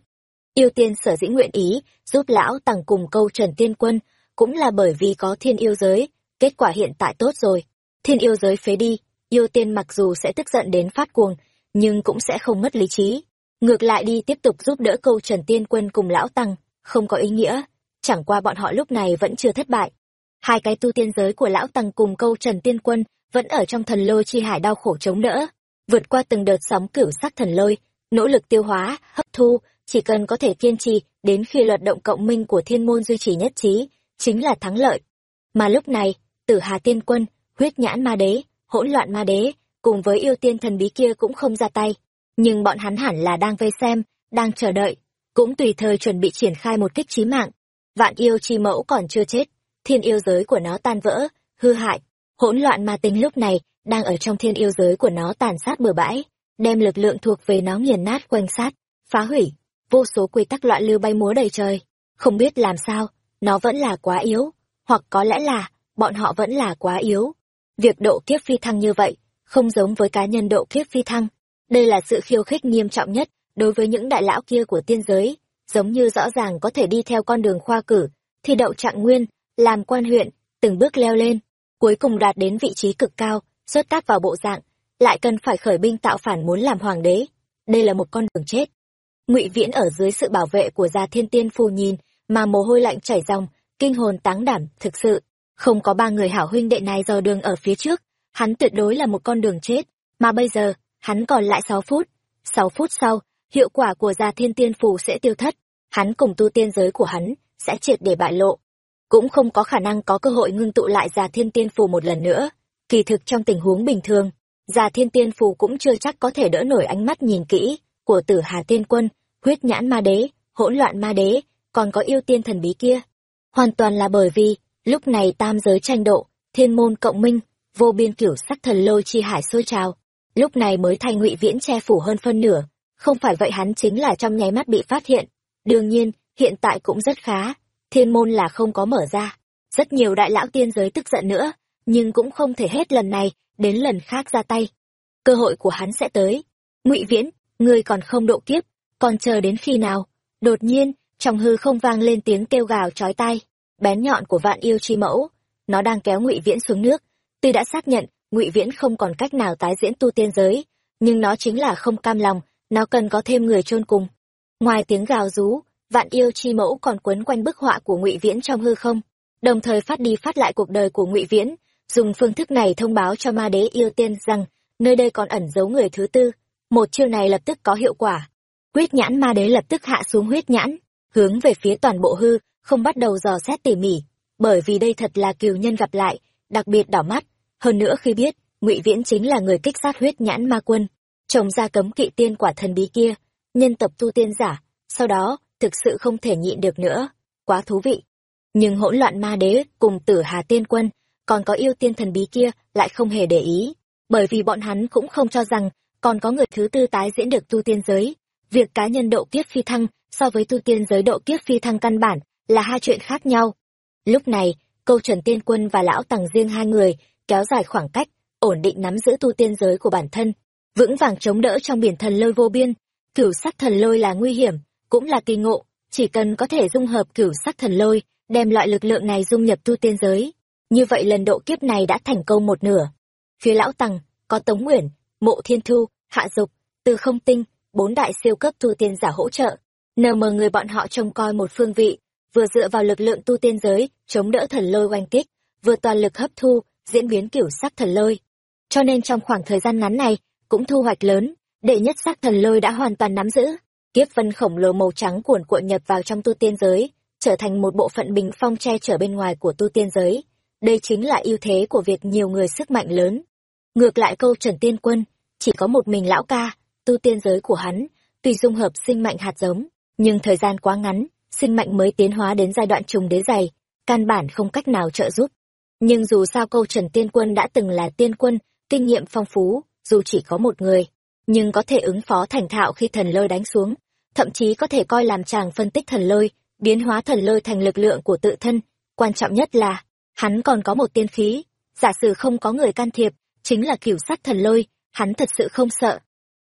Yêu tiên sở dĩ nguyện ý, giúp lão tăng cùng câu trần tiên quân, cũng là bởi vì có thiên yêu giới, kết quả hiện tại tốt rồi. Thiên yêu giới phế đi, yêu tiên mặc dù sẽ tức giận đến phát cuồng, nhưng cũng sẽ không mất lý trí. Ngược lại đi tiếp tục giúp đỡ câu trần tiên quân cùng lão tăng, không có ý nghĩa. Chẳng qua bọn họ lúc này vẫn chưa thất bại. Hai cái tu tiên giới của lão tăng cùng câu trần tiên quân vẫn ở trong thần lôi chi hải đau khổ chống đỡ. Vượt qua từng đợt sóng cửu sắc thần lôi, nỗ lực tiêu hóa, hấp thu, chỉ cần có thể kiên trì đến khi luật động cộng minh của thiên môn duy trì nhất trí, chính là thắng lợi. Mà lúc này, tử hà tiên quân, huyết nhãn ma đế, hỗn loạn ma đế, cùng với yêu tiên thần bí kia cũng không ra tay. Nhưng bọn hắn hẳn là đang vây xem, đang chờ đợi, cũng tùy thời chuẩn bị triển khai một kích chí mạng. Vạn yêu chi mẫu còn chưa chết, thiên yêu giới của nó tan vỡ, hư hại. Hỗn loạn ma tính lúc này đang ở trong thiên yêu giới của nó tàn sát bừa bãi, đem lực lượng thuộc về nó nghiền nát quanh sát, phá hủy, vô số quy tắc loạn lưu bay múa đầy trời. Không biết làm sao, nó vẫn là quá yếu, hoặc có lẽ là, bọn họ vẫn là quá yếu. Việc độ kiếp phi thăng như vậy, không giống với cá nhân độ kiếp phi thăng. Đây là sự khiêu khích nghiêm trọng nhất đối với những đại lão kia của tiên giới, giống như rõ ràng có thể đi theo con đường khoa cử, thi đậu trạng nguyên, làm quan huyện, từng bước leo lên, cuối cùng đạt đến vị trí cực cao, xuất tác vào bộ dạng, lại cần phải khởi binh tạo phản muốn làm hoàng đế. Đây là một con đường chết. Ngụy Viễn ở dưới sự bảo vệ của gia thiên tiên phù nhìn, mà mồ hôi lạnh chảy ròng, kinh hồn táng đảm, thực sự, không có ba người hảo huynh đệ này dò đường ở phía trước, hắn tuyệt đối là một con đường chết, mà bây giờ, hắn còn lại sáu phút. sáu phút sau, hiệu quả của gia thiên tiên phù sẽ tiêu thất, hắn cùng tu tiên giới của hắn sẽ triệt để bại lộ cũng không có khả năng có cơ hội ngưng tụ lại gia thiên tiên phù một lần nữa. Kỳ thực trong tình huống bình thường, gia thiên tiên phù cũng chưa chắc có thể đỡ nổi ánh mắt nhìn kỹ của tử hà tiên quân, huyết nhãn ma đế, hỗn loạn ma đế, còn có yêu tiên thần bí kia. Hoàn toàn là bởi vì, lúc này tam giới tranh độ, thiên môn cộng minh, vô biên kiểu sắc thần lôi chi hải sôi trào. Lúc này mới thay ngụy viễn che phủ hơn phân nửa, không phải vậy hắn chính là trong nháy mắt bị phát hiện. Đương nhiên, hiện tại cũng rất khá, thiên môn là không có mở ra. Rất nhiều đại lão tiên giới tức giận nữa, nhưng cũng không thể hết lần này đến lần khác ra tay. Cơ hội của hắn sẽ tới. Ngụy Viễn, ngươi còn không độ kiếp, còn chờ đến khi nào? Đột nhiên, trong hư không vang lên tiếng kêu gào chói tai, bén nhọn của vạn yêu chi mẫu. Nó đang kéo Ngụy Viễn xuống nước. Tuy đã xác nhận, Ngụy Viễn không còn cách nào tái diễn tu tiên giới, nhưng nó chính là không cam lòng, nó cần có thêm người chôn cùng. Ngoài tiếng gào rú, vạn yêu chi mẫu còn quấn quanh bức họa của Ngụy Viễn trong hư không, đồng thời phát đi phát lại cuộc đời của Ngụy Viễn, dùng phương thức này thông báo cho ma đế yêu tiên rằng nơi đây còn ẩn giấu người thứ tư. Một chiêu này lập tức có hiệu quả. Huyết nhãn ma đế lập tức hạ xuống huyết nhãn, hướng về phía toàn bộ hư, không bắt đầu dò xét tỉ mỉ, bởi vì đây thật là kiều nhân gặp lại, đặc biệt đỏ mắt. Hơn nữa khi biết, ngụy Viễn chính là người kích sát huyết nhãn ma quân, trồng ra cấm kỵ tiên quả thần bí kia, nhân tập tu tiên giả, sau đó, thực sự không thể nhịn được nữa. Quá thú vị. Nhưng hỗn loạn ma đế cùng tử hà tiên quân, còn có yêu tiên thần bí kia lại không hề để ý, bởi vì bọn hắn cũng không cho rằng còn có người thứ tư tái diễn được tu tiên giới. Việc cá nhân độ kiếp phi thăng so với tu tiên giới độ kiếp phi thăng căn bản là hai chuyện khác nhau. Lúc này, câu trần tiên quân và lão tằng riêng hai người kéo dài khoảng cách, ổn định nắm giữ tu tiên giới của bản thân, vững vàng chống đỡ trong biển thần lôi vô biên. Cửu sắc thần lôi là nguy hiểm, cũng là kỳ ngộ, chỉ cần có thể dung hợp cửu sắc thần lôi, đem loại lực lượng này dung nhập tu tiên giới. Như vậy lần độ kiếp này đã thành công một nửa. Phía lão tằng, có Tống Nguyễn, Mộ Thiên Thu, Hạ Dục, Từ Không Tinh, bốn đại siêu cấp tu tiên giả hỗ trợ. Nờ mờ người bọn họ trông coi một phương vị, vừa dựa vào lực lượng tu tiên giới, chống đỡ thần lôi oanh kích, vừa toàn lực hấp thu, diễn biến kiểu sắc thần lôi. Cho nên trong khoảng thời gian ngắn này, cũng thu hoạch lớn, đệ nhất sắc thần lôi đã hoàn toàn nắm giữ. Kiếp vân khổng lồ màu trắng cuộn cuộn nhập vào trong tu tiên giới, trở thành một bộ phận bình phong che chở bên ngoài của tu tiên giới. Đây chính là ưu thế của việc nhiều người sức mạnh lớn. Ngược lại câu Trần Tiên Quân, chỉ có một mình lão ca, tu tiên giới của hắn, tùy dung hợp sinh mạnh hạt giống, nhưng thời gian quá ngắn, sinh mạnh mới tiến hóa đến giai đoạn trùng đế dày, căn bản không cách nào trợ giúp. Nhưng dù sao câu Trần Tiên Quân đã từng là tiên quân, kinh nghiệm phong phú, dù chỉ có một người, nhưng có thể ứng phó thành thạo khi thần lôi đánh xuống, thậm chí có thể coi làm chàng phân tích thần lôi, biến hóa thần lôi thành lực lượng của tự thân. Quan trọng nhất là, hắn còn có một tiên khí, giả sử không có người can thiệp, chính là kiểu sắc thần lôi, hắn thật sự không sợ.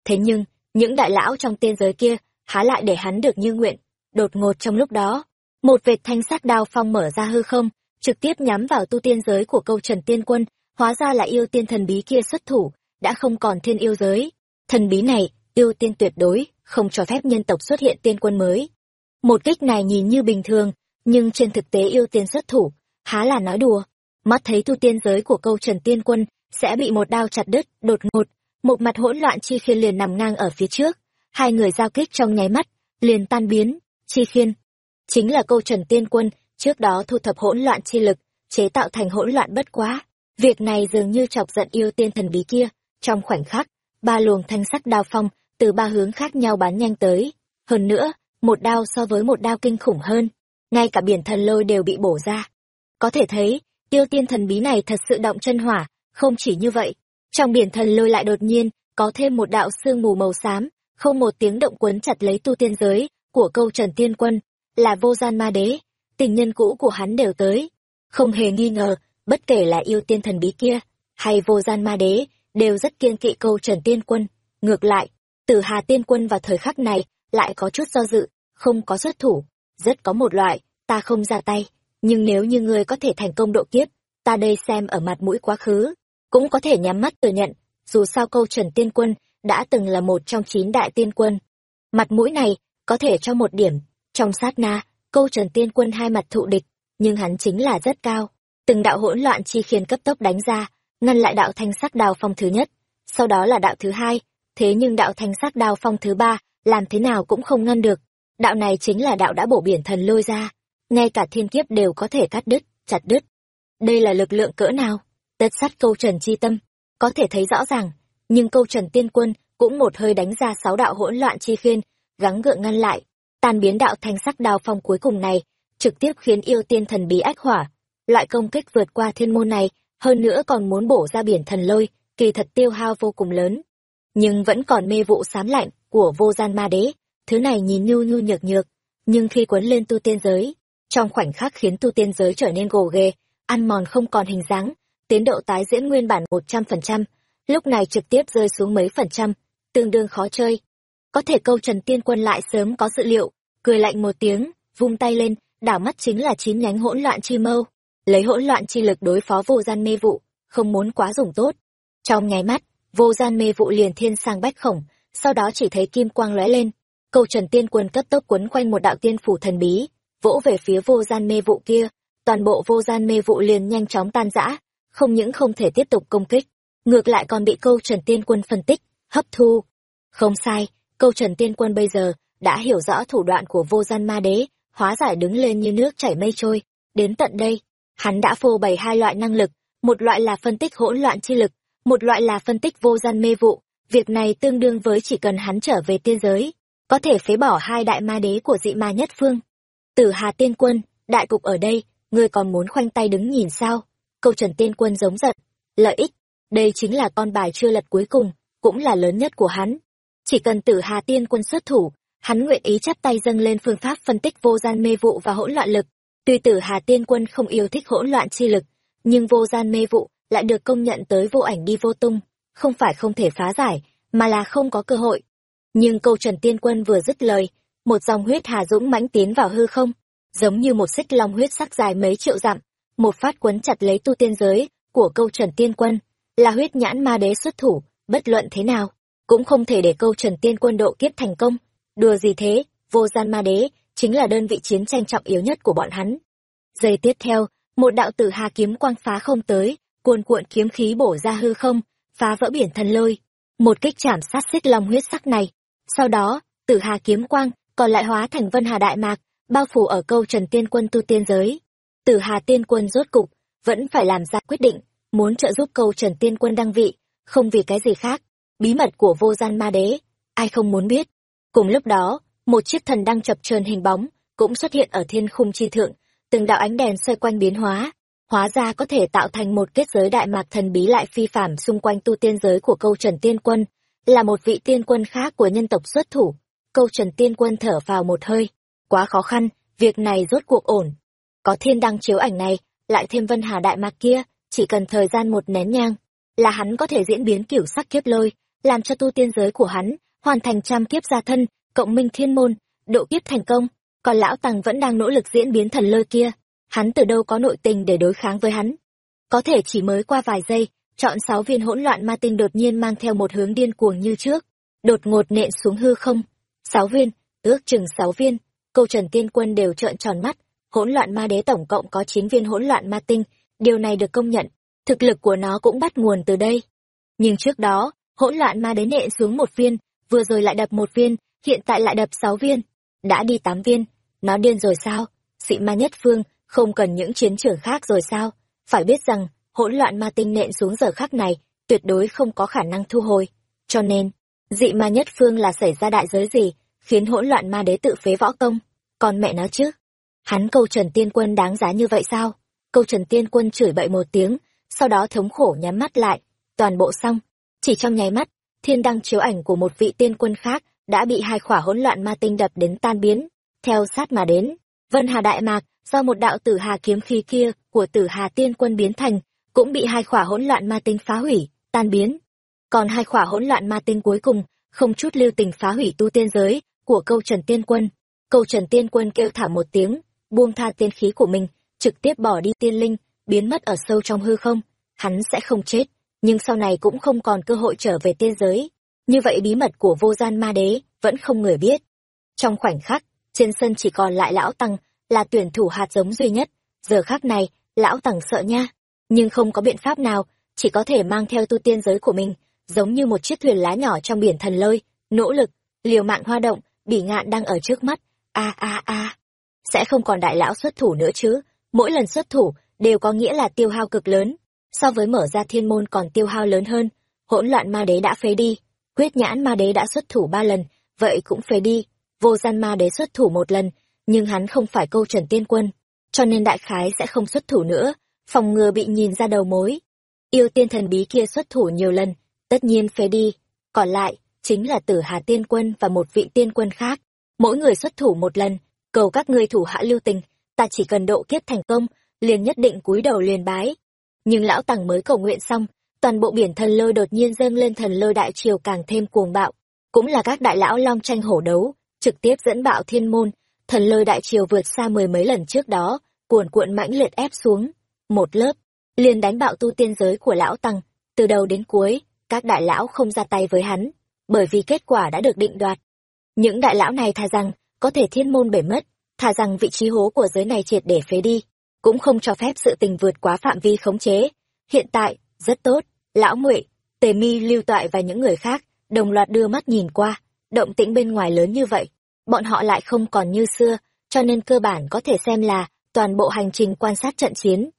Thế nhưng, những đại lão trong tiên giới kia, há lại để hắn được như nguyện. Đột ngột trong lúc đó, một vệt thanh sắc đao phong mở ra hư không, trực tiếp nhắm vào tu tiên giới của câu trần tiên quân, hóa ra là yêu tiên thần bí kia xuất thủ, đã không còn thiên yêu giới. Thần bí này, yêu tiên tuyệt đối, không cho phép nhân tộc xuất hiện tiên quân mới. Một kích này nhìn như bình thường, nhưng trên thực tế yêu tiên xuất thủ, há là nói đùa. Mắt thấy tu tiên giới của câu trần tiên quân sẽ bị một đao chặt đứt, đột ngột, một mặt hỗn loạn chi khiên liền nằm ngang ở phía trước, hai người giao kích trong nháy mắt, liền tan biến, chi khiên. Chính là câu trần tiên quân, trước đó thu thập hỗn loạn chi lực, chế tạo thành hỗn loạn bất quá. Việc này dường như chọc giận yêu tiên thần bí kia, trong khoảnh khắc, ba luồng thanh sắc đao phong từ ba hướng khác nhau bắn nhanh tới. Hơn nữa, một đao so với một đao kinh khủng hơn, ngay cả biển thần lôi đều bị bổ ra. Có thể thấy, tiêu tiên thần bí này thật sự động chân hỏa, không chỉ như vậy, trong biển thần lôi lại đột nhiên, có thêm một đạo sương mù màu xám, không một tiếng động quấn chặt lấy tu tiên giới, của câu Trần Tiên Quân, là vô gian ma đế, tình nhân cũ của hắn đều tới. Không hề nghi ngờ, bất kể là yêu tiên thần bí kia, hay vô gian ma đế, đều rất kiên kỵ câu Trần Tiên Quân. Ngược lại, từ Hà Tiên Quân vào thời khắc này, lại có chút do dự, không có xuất thủ, rất có một loại, ta không ra tay, nhưng nếu như ngươi có thể thành công độ kiếp, ta đây xem ở mặt mũi quá khứ, cũng có thể nhắm mắt thừa nhận, dù sao câu Trần Tiên Quân đã từng là một trong chín đại tiên quân. Mặt mũi này, có thể cho một điểm, trong sát na, câu Trần Tiên Quân hai mặt thụ địch, nhưng hắn chính là rất cao. Từng đạo hỗn loạn chi khiên cấp tốc đánh ra, ngăn lại đạo thanh sắc đào phong thứ nhất, sau đó là đạo thứ hai, thế nhưng đạo thanh sắc đào phong thứ ba, làm thế nào cũng không ngăn được. Đạo này chính là đạo đã bổ biển thần lôi ra, ngay cả thiên kiếp đều có thể cắt đứt, chặt đứt. Đây là lực lượng cỡ nào? tất sát câu trần chi tâm, có thể thấy rõ ràng, nhưng câu trần tiên quân cũng một hơi đánh ra sáu đạo hỗn loạn chi khiên, gắng gượng ngăn lại, tan biến đạo thanh sắc đào phong cuối cùng này, trực tiếp khiến yêu tiên thần bí ách hỏa. Loại công kích vượt qua thiên môn này, hơn nữa còn muốn bổ ra biển thần lôi, kỳ thật tiêu hao vô cùng lớn. Nhưng vẫn còn mê vụ sám lạnh của vô gian ma đế, thứ này nhìn nhu nhu nhược nhược, nhưng khi quấn lên tu tiên giới, trong khoảnh khắc khiến tu tiên giới trở nên gồ ghề, ăn mòn không còn hình dáng, tiến độ tái diễn nguyên bản một trăm phần trăm lúc này trực tiếp rơi xuống mấy phần trăm, tương đương khó chơi. Có thể câu Trần Tiên Quân lại sớm có dự liệu, cười lạnh một tiếng vung tay lên đảo mắt chính là chín nhánh hỗn loạn chi mâu. Lấy hỗn loạn chi lực đối phó vô gian mê vụ không muốn quá dùng tốt. Trong nháy mắt vô gian mê vụ liền thiên sang bách khổng sau đó chỉ thấy kim quang lóe lên. Câu trần tiên quân cấp tốc quấn quanh một đạo tiên phủ thần bí vỗ về phía vô gian mê vụ kia. Toàn bộ vô gian mê vụ liền nhanh chóng tan rã không những không thể tiếp tục công kích ngược lại còn bị câu trần tiên quân phân tích hấp thu. Không sai câu trần tiên quân bây giờ đã hiểu rõ thủ đoạn của vô gian ma đế, hóa giải đứng lên như nước chảy mây trôi. Đến tận đây, hắn đã phô bày hai loại năng lực, một loại là phân tích hỗn loạn chi lực, một loại là phân tích vô gian mê vụ. Việc này tương đương với chỉ cần hắn trở về tiên giới, có thể phế bỏ hai đại ma đế của dị ma nhất phương. Tử hà tiên quân, đại cục ở đây, ngươi còn muốn khoanh tay đứng nhìn sao? Câu trần tiên quân giống giật lợi ích, đây chính là con bài chưa lật cuối cùng, cũng là lớn nhất của hắn chỉ cần tử hà tiên quân xuất thủ, hắn nguyện ý chắp tay dâng lên phương pháp phân tích vô gian mê vụ và hỗn loạn lực. Tuy tử hà tiên quân không yêu thích hỗn loạn chi lực, nhưng vô gian mê vụ lại được công nhận tới vô ảnh đi vô tung, không phải không thể phá giải, mà là không có cơ hội. Nhưng câu trần tiên quân vừa dứt lời, một dòng huyết hà dũng mãnh tiến vào hư không, giống như một xích long huyết sắc dài mấy triệu dặm, một phát quấn chặt lấy tu tiên giới của câu trần tiên quân, là huyết nhãn ma đế xuất thủ, bất luận thế nào cũng không thể để câu trần tiên quân độ kiếp thành công. Đùa gì thế, vô gian ma đế, chính là đơn vị chiến tranh trọng yếu nhất của bọn hắn. Giây tiếp theo, một đạo tử hà kiếm quang phá không tới, cuồn cuộn kiếm khí bổ ra hư không, phá vỡ biển thần lôi. Một kích chạm sát xích long huyết sắc này. Sau đó, tử hà kiếm quang còn lại hóa thành vân hà đại mạc, bao phủ ở câu trần tiên quân tu tiên giới. Tử hà tiên quân rốt cục vẫn phải làm ra quyết định, muốn trợ giúp câu trần tiên quân đăng vị, không vì cái gì khác bí mật của vô gian ma đế, ai không muốn biết. Cùng lúc đó, một chiếc thần đang chập chờn hình bóng cũng xuất hiện ở thiên khung chi thượng. Từng đạo ánh đèn xoay quanh biến hóa hóa ra có thể tạo thành một kết giới đại mạc thần bí lại phi phạm xung quanh tu tiên giới của câu trần tiên quân, là một vị tiên quân khác của nhân tộc xuất thủ. Câu trần tiên quân thở vào một hơi. Quá khó khăn, việc này rốt cuộc ổn. Có thiên đăng chiếu ảnh này, lại thêm vân hà đại mạc kia, chỉ cần thời gian một nén nhang, là hắn có thể diễn biến kiểu sắc kiếp lôi làm cho tu tiên giới của hắn hoàn thành trăm kiếp gia thân, cộng minh thiên môn, độ kiếp thành công. Còn lão tằng vẫn đang nỗ lực diễn biến thần lôi kia. Hắn từ đâu có nội tình để đối kháng với hắn? Có thể chỉ mới qua vài giây, chọn sáu viên hỗn loạn ma tinh đột nhiên mang theo một hướng điên cuồng như trước. Đột ngột nện xuống hư không. Sáu viên, ước chừng sáu viên. Câu trần tiên quân đều trợn tròn mắt. Hỗn loạn ma đế tổng cộng có chín viên hỗn loạn ma tinh. Điều này được công nhận. Thực lực của nó cũng bắt nguồn từ đây. Nhưng trước đó hỗn loạn ma đế nện xuống một viên, vừa rồi lại đập một viên, hiện tại lại đập sáu viên. Đã đi tám viên, nó điên rồi sao? Sĩ ma nhất phương, không cần những chiến trường khác rồi sao? Phải biết rằng, hỗn loạn ma tinh nện xuống giờ khác này, tuyệt đối không có khả năng thu hồi. Cho nên, dị ma nhất phương là xảy ra đại giới gì, khiến hỗn loạn ma đế tự phế võ công? Còn mẹ nó chứ! Hắn câu trần tiên quân đáng giá như vậy sao? Câu trần tiên quân chửi bậy một tiếng, sau đó thống khổ nhắm mắt lại. Toàn bộ xong chỉ trong nháy mắt, thiên đăng chiếu ảnh của một vị tiên quân khác đã bị hai khỏa hỗn loạn ma tinh đập đến tan biến. Theo sát mà đến, vân hà đại mạc do một đạo tử hà kiếm khí kia của tử hà tiên quân biến thành, cũng bị hai khỏa hỗn loạn ma tinh phá hủy, tan biến. Còn hai khỏa hỗn loạn ma tinh cuối cùng không chút lưu tình phá hủy tu tiên giới của câu trần tiên quân. Câu trần tiên quân kêu thả một tiếng, buông tha tiên khí của mình, trực tiếp bỏ đi tiên linh, biến mất ở sâu trong hư không, hắn sẽ không chết nhưng sau này cũng không còn cơ hội trở về tiên giới. Như vậy bí mật của vô gian ma đế vẫn không người biết. Trong khoảnh khắc, trên sân chỉ còn lại lão tăng, là tuyển thủ hạt giống duy nhất. Giờ khác này, lão tăng sợ nha. Nhưng không có biện pháp nào, chỉ có thể mang theo tu tiên giới của mình, giống như một chiếc thuyền lá nhỏ trong biển thần lôi, nỗ lực, liều mạng hoa động, bỉ ngạn đang ở trước mắt. A a a. Sẽ không còn đại lão xuất thủ nữa chứ. Mỗi lần xuất thủ, đều có nghĩa là tiêu hao cực lớn so với mở ra thiên môn còn tiêu hao lớn hơn, hỗn loạn ma đế đã phế đi, huyết nhãn ma đế đã xuất thủ ba lần, vậy cũng phế đi, vô gian ma đế xuất thủ một lần, nhưng hắn không phải câu trần tiên quân, cho nên đại khái sẽ không xuất thủ nữa, phòng ngừa bị nhìn ra đầu mối. Yêu tiên thần bí kia xuất thủ nhiều lần, tất nhiên phế đi, còn lại chính là tử hà tiên quân và một vị tiên quân khác. Mỗi người xuất thủ một lần, cầu các ngươi thủ hạ lưu tình, ta chỉ cần độ kiếp thành công, liền nhất định cúi đầu liền bái nhưng lão tằng mới cầu nguyện xong toàn bộ biển thần lôi đột nhiên dâng lên thần lôi đại triều càng thêm cuồng bạo cũng là các đại lão long tranh hổ đấu trực tiếp dẫn bạo thiên môn thần lôi đại triều vượt xa mười mấy lần trước đó, cuồn cuộn mãnh liệt ép xuống. Một lớp, liền đánh bạo tu tiên giới của lão Tăng, từ đầu đến cuối, các đại lão không ra tay với hắn, bởi vì kết quả đã được định đoạt. Những đại lão này thà rằng, có thể thiên môn bể mất, thà rằng vị trí hố của giới này triệt để phế đi, cũng không cho phép sự tình vượt quá phạm vi khống chế. Hiện tại, rất tốt, lão ngụy, tề mi lưu toại và những người khác, đồng loạt đưa mắt nhìn qua, động tĩnh bên ngoài lớn như vậy, bọn họ lại không còn như xưa, cho nên cơ bản có thể xem là toàn bộ hành trình quan sát trận chiến.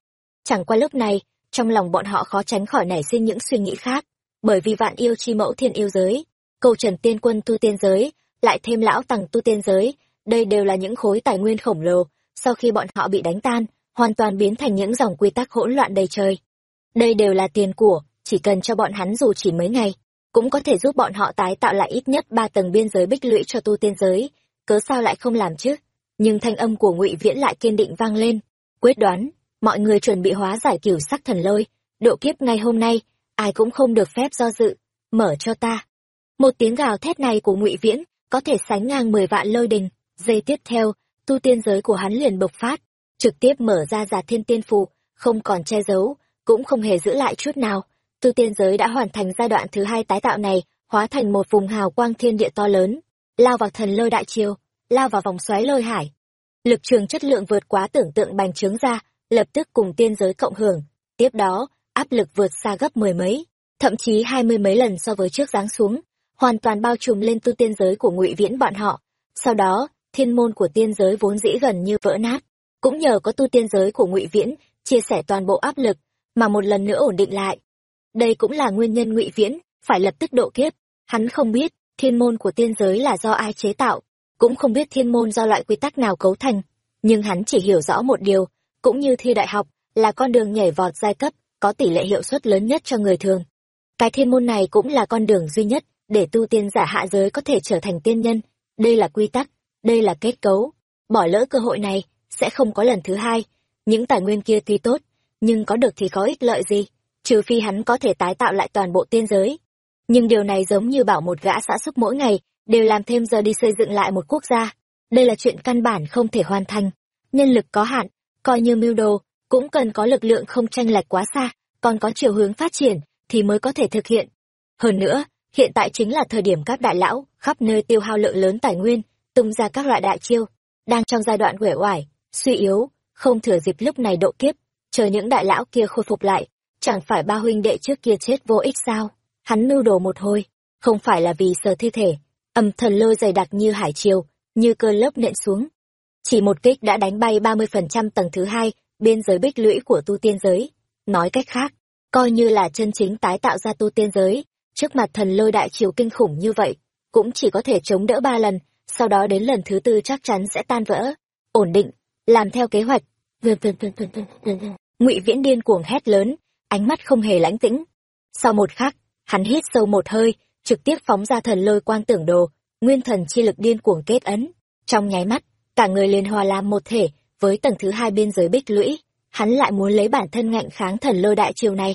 Chẳng qua lúc này, trong lòng bọn họ khó tránh khỏi nảy sinh những suy nghĩ khác, bởi vì vạn yêu chi mẫu thiên yêu giới, câu trần tiên quân tu tiên giới, lại thêm lão tầng tu tiên giới, đây đều là những khối tài nguyên khổng lồ, sau khi bọn họ bị đánh tan, hoàn toàn biến thành những dòng quy tắc hỗn loạn đầy trời. Đây đều là tiền của, chỉ cần cho bọn hắn dù chỉ mấy ngày, cũng có thể giúp bọn họ tái tạo lại ít nhất ba tầng biên giới bích lũy cho tu tiên giới, cớ sao lại không làm chứ? Nhưng thanh âm của Ngụy Viễn lại kiên định vang lên, quyết đoán, mọi người chuẩn bị hóa giải cửu sắc thần lôi, độ kiếp ngay hôm nay, ai cũng không được phép do dự, mở cho ta. Một tiếng gào thét này của Ngụy Viễn có thể sánh ngang mười vạn lôi đình, giây tiếp theo, tu tiên giới của hắn liền bộc phát, trực tiếp mở ra giả thiên tiên phù, không còn che giấu, cũng không hề giữ lại chút nào. Tu tiên giới đã hoàn thành giai đoạn thứ hai tái tạo này, hóa thành một vùng hào quang thiên địa to lớn, lao vào thần lôi đại chiêu, lao vào vòng xoáy lôi hải. Lực trường chất lượng vượt quá tưởng tượng bành trướng ra, lập tức cùng tiên giới cộng hưởng. Tiếp đó, áp lực vượt xa gấp mười mấy, thậm chí hai mươi mấy lần so với trước giáng xuống, hoàn toàn bao trùm lên tu tiên giới của ngụy viễn bọn họ. Sau đó, thiên môn của tiên giới vốn dĩ gần như vỡ nát, cũng nhờ có tu tiên giới của ngụy viễn chia sẻ toàn bộ áp lực, mà một lần nữa ổn định lại. Đây cũng là nguyên nhân ngụy viễn phải lập tức độ kiếp. Hắn không biết thiên môn của tiên giới là do ai chế tạo, cũng không biết thiên môn do loại quy tắc nào cấu thành, nhưng hắn chỉ hiểu rõ một điều, cũng như thi đại học, là con đường nhảy vọt giai cấp, có tỷ lệ hiệu suất lớn nhất cho người thường. Cái thiên môn này cũng là con đường duy nhất để tu tiên giả hạ giới có thể trở thành tiên nhân. Đây là quy tắc, đây là kết cấu. Bỏ lỡ cơ hội này, sẽ không có lần thứ hai. Những tài nguyên kia tuy tốt, nhưng có được thì có ích lợi gì, trừ phi hắn có thể tái tạo lại toàn bộ tiên giới. Nhưng điều này giống như bảo một gã xã xúc mỗi ngày, đều làm thêm giờ đi xây dựng lại một quốc gia. Đây là chuyện căn bản không thể hoàn thành. Nhân lực có hạn, coi như mưu đồ, cũng cần có lực lượng không tranh lệch quá xa, còn có chiều hướng phát triển, thì mới có thể thực hiện. Hơn nữa, hiện tại chính là thời điểm các đại lão, khắp nơi tiêu hao lượng lớn tài nguyên, tung ra các loại đại chiêu, đang trong giai đoạn uể oải, suy yếu, không thừa dịp lúc này độ kiếp, chờ những đại lão kia khôi phục lại, chẳng phải ba huynh đệ trước kia chết vô ích sao? Hắn mưu đồ một hồi, không phải là vì sờ thi thể, âm thần lôi dày đặc như hải triều, như cơn lốc nện xuống. Chỉ một kích đã đánh bay ba mươi phần trăm tầng thứ hai, biên giới bích lũy của tu tiên giới. Nói cách khác, coi như là chân chính tái tạo ra tu tiên giới, trước mặt thần lôi đại triều kinh khủng như vậy, cũng chỉ có thể chống đỡ ba lần, sau đó đến lần thứ tư chắc chắn sẽ tan vỡ. Ổn định, làm theo kế hoạch. Vâng, vâng, vâng, Ngụy Viễn điên cuồng hét lớn, ánh mắt không hề lãnh tĩnh. Sau một khắc, hắn hít sâu một hơi, trực tiếp phóng ra thần lôi quang tưởng đồ, nguyên thần chi lực điên cuồng kết ấn. Trong nháy mắt, cả người liền hòa làm một thể với tầng thứ hai biên giới bích lũy, hắn lại muốn lấy bản thân ngạnh kháng thần lôi đại triều này.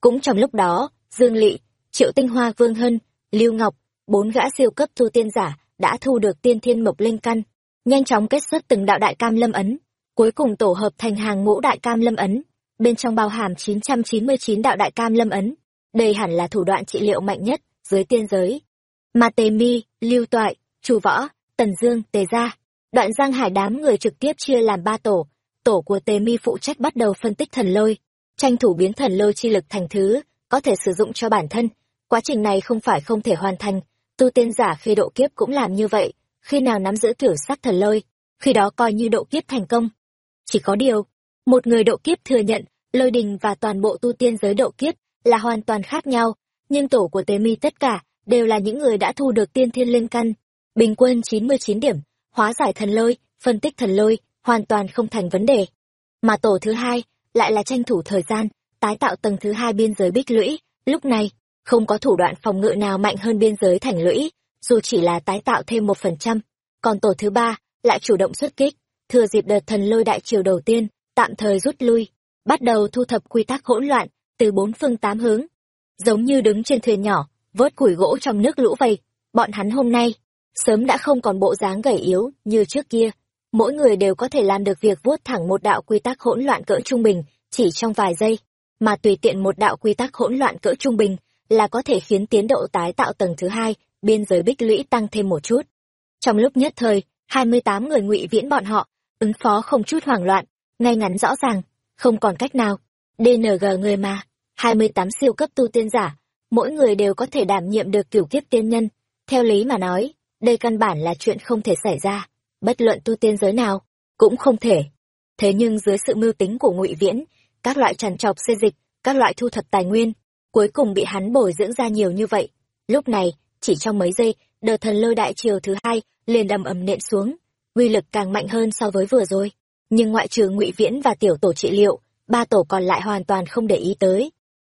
Cũng trong lúc đó, Dương lỵ Triệu Tinh Hoa Vương Hân, Lưu Ngọc, bốn gã siêu cấp thu tiên giả đã thu được tiên thiên mộc linh căn, nhanh chóng kết xuất từng đạo đại cam lâm ấn, cuối cùng tổ hợp thành hàng ngũ đại cam lâm ấn, bên trong bao hàm 999 đạo đại cam lâm ấn. Đây hẳn là thủ đoạn trị liệu mạnh nhất dưới tiên giới. Mà Tề Mi, Lưu Toại, Chu Võ, Tần Dương, Tề Gia, Đoạn Giang Hải đám người trực tiếp chia làm ba tổ, tổ của Tề Mi phụ trách bắt đầu phân tích thần lôi, tranh thủ biến thần lôi chi lực thành thứ có thể sử dụng cho bản thân. Quá trình này không phải không thể hoàn thành, tu tiên giả khi độ kiếp cũng làm như vậy, khi nào nắm giữ thử sắc thần lôi, khi đó coi như độ kiếp thành công. Chỉ có điều, một người độ kiếp thừa nhận, lôi đình và toàn bộ tu tiên giới độ kiếp là hoàn toàn khác nhau, nhưng tổ của tế mi tất cả đều là những người đã thu được tiên thiên linh căn, bình quân 99 điểm, hóa giải thần lôi, phân tích thần lôi, hoàn toàn không thành vấn đề. Mà tổ thứ hai lại là tranh thủ thời gian, tái tạo tầng thứ hai biên giới bích lũy, lúc này, không có thủ đoạn phòng ngự nào mạnh hơn biên giới thành lũy, dù chỉ là tái tạo thêm một phần trăm. Còn tổ thứ ba lại chủ động xuất kích, thừa dịp đợt thần lôi đại triều đầu tiên, tạm thời rút lui, bắt đầu thu thập quy tắc hỗn loạn từ bốn phương tám hướng. Giống như đứng trên thuyền nhỏ, vớt củi gỗ trong nước lũ vầy, bọn hắn hôm nay sớm đã không còn bộ dáng gầy yếu như trước kia, mỗi người đều có thể làm được việc vuốt thẳng một đạo quy tắc hỗn loạn cỡ trung bình chỉ trong vài giây, mà tùy tiện một đạo quy tắc hỗn loạn cỡ trung bình là có thể khiến tiến độ tái tạo tầng thứ hai, biên giới bích lũy tăng thêm một chút. Trong lúc nhất thời, 28 người ngụy viễn bọn họ, ứng phó không chút hoảng loạn, ngay ngắn rõ ràng, không còn cách nào. DNG người mà, 28 siêu cấp tu tiên giả, mỗi người đều có thể đảm nhiệm được cửu kiếp tiên nhân. Theo lý mà nói, đây căn bản là chuyện không thể xảy ra, bất luận tu tiên giới nào, cũng không thể. Thế nhưng dưới sự mưu tính của ngụy Viễn, các loại trần trọc xê dịch, các loại thu thập tài nguyên, cuối cùng bị hắn bồi dưỡng ra nhiều như vậy. Lúc này, chỉ trong mấy giây, đợt thần lôi đại triều thứ hai liền đầm ầm nện xuống, uy lực càng mạnh hơn so với vừa rồi. Nhưng ngoại trừ ngụy Viễn và tiểu tổ trị liệu, ba tổ còn lại hoàn toàn không để ý tới.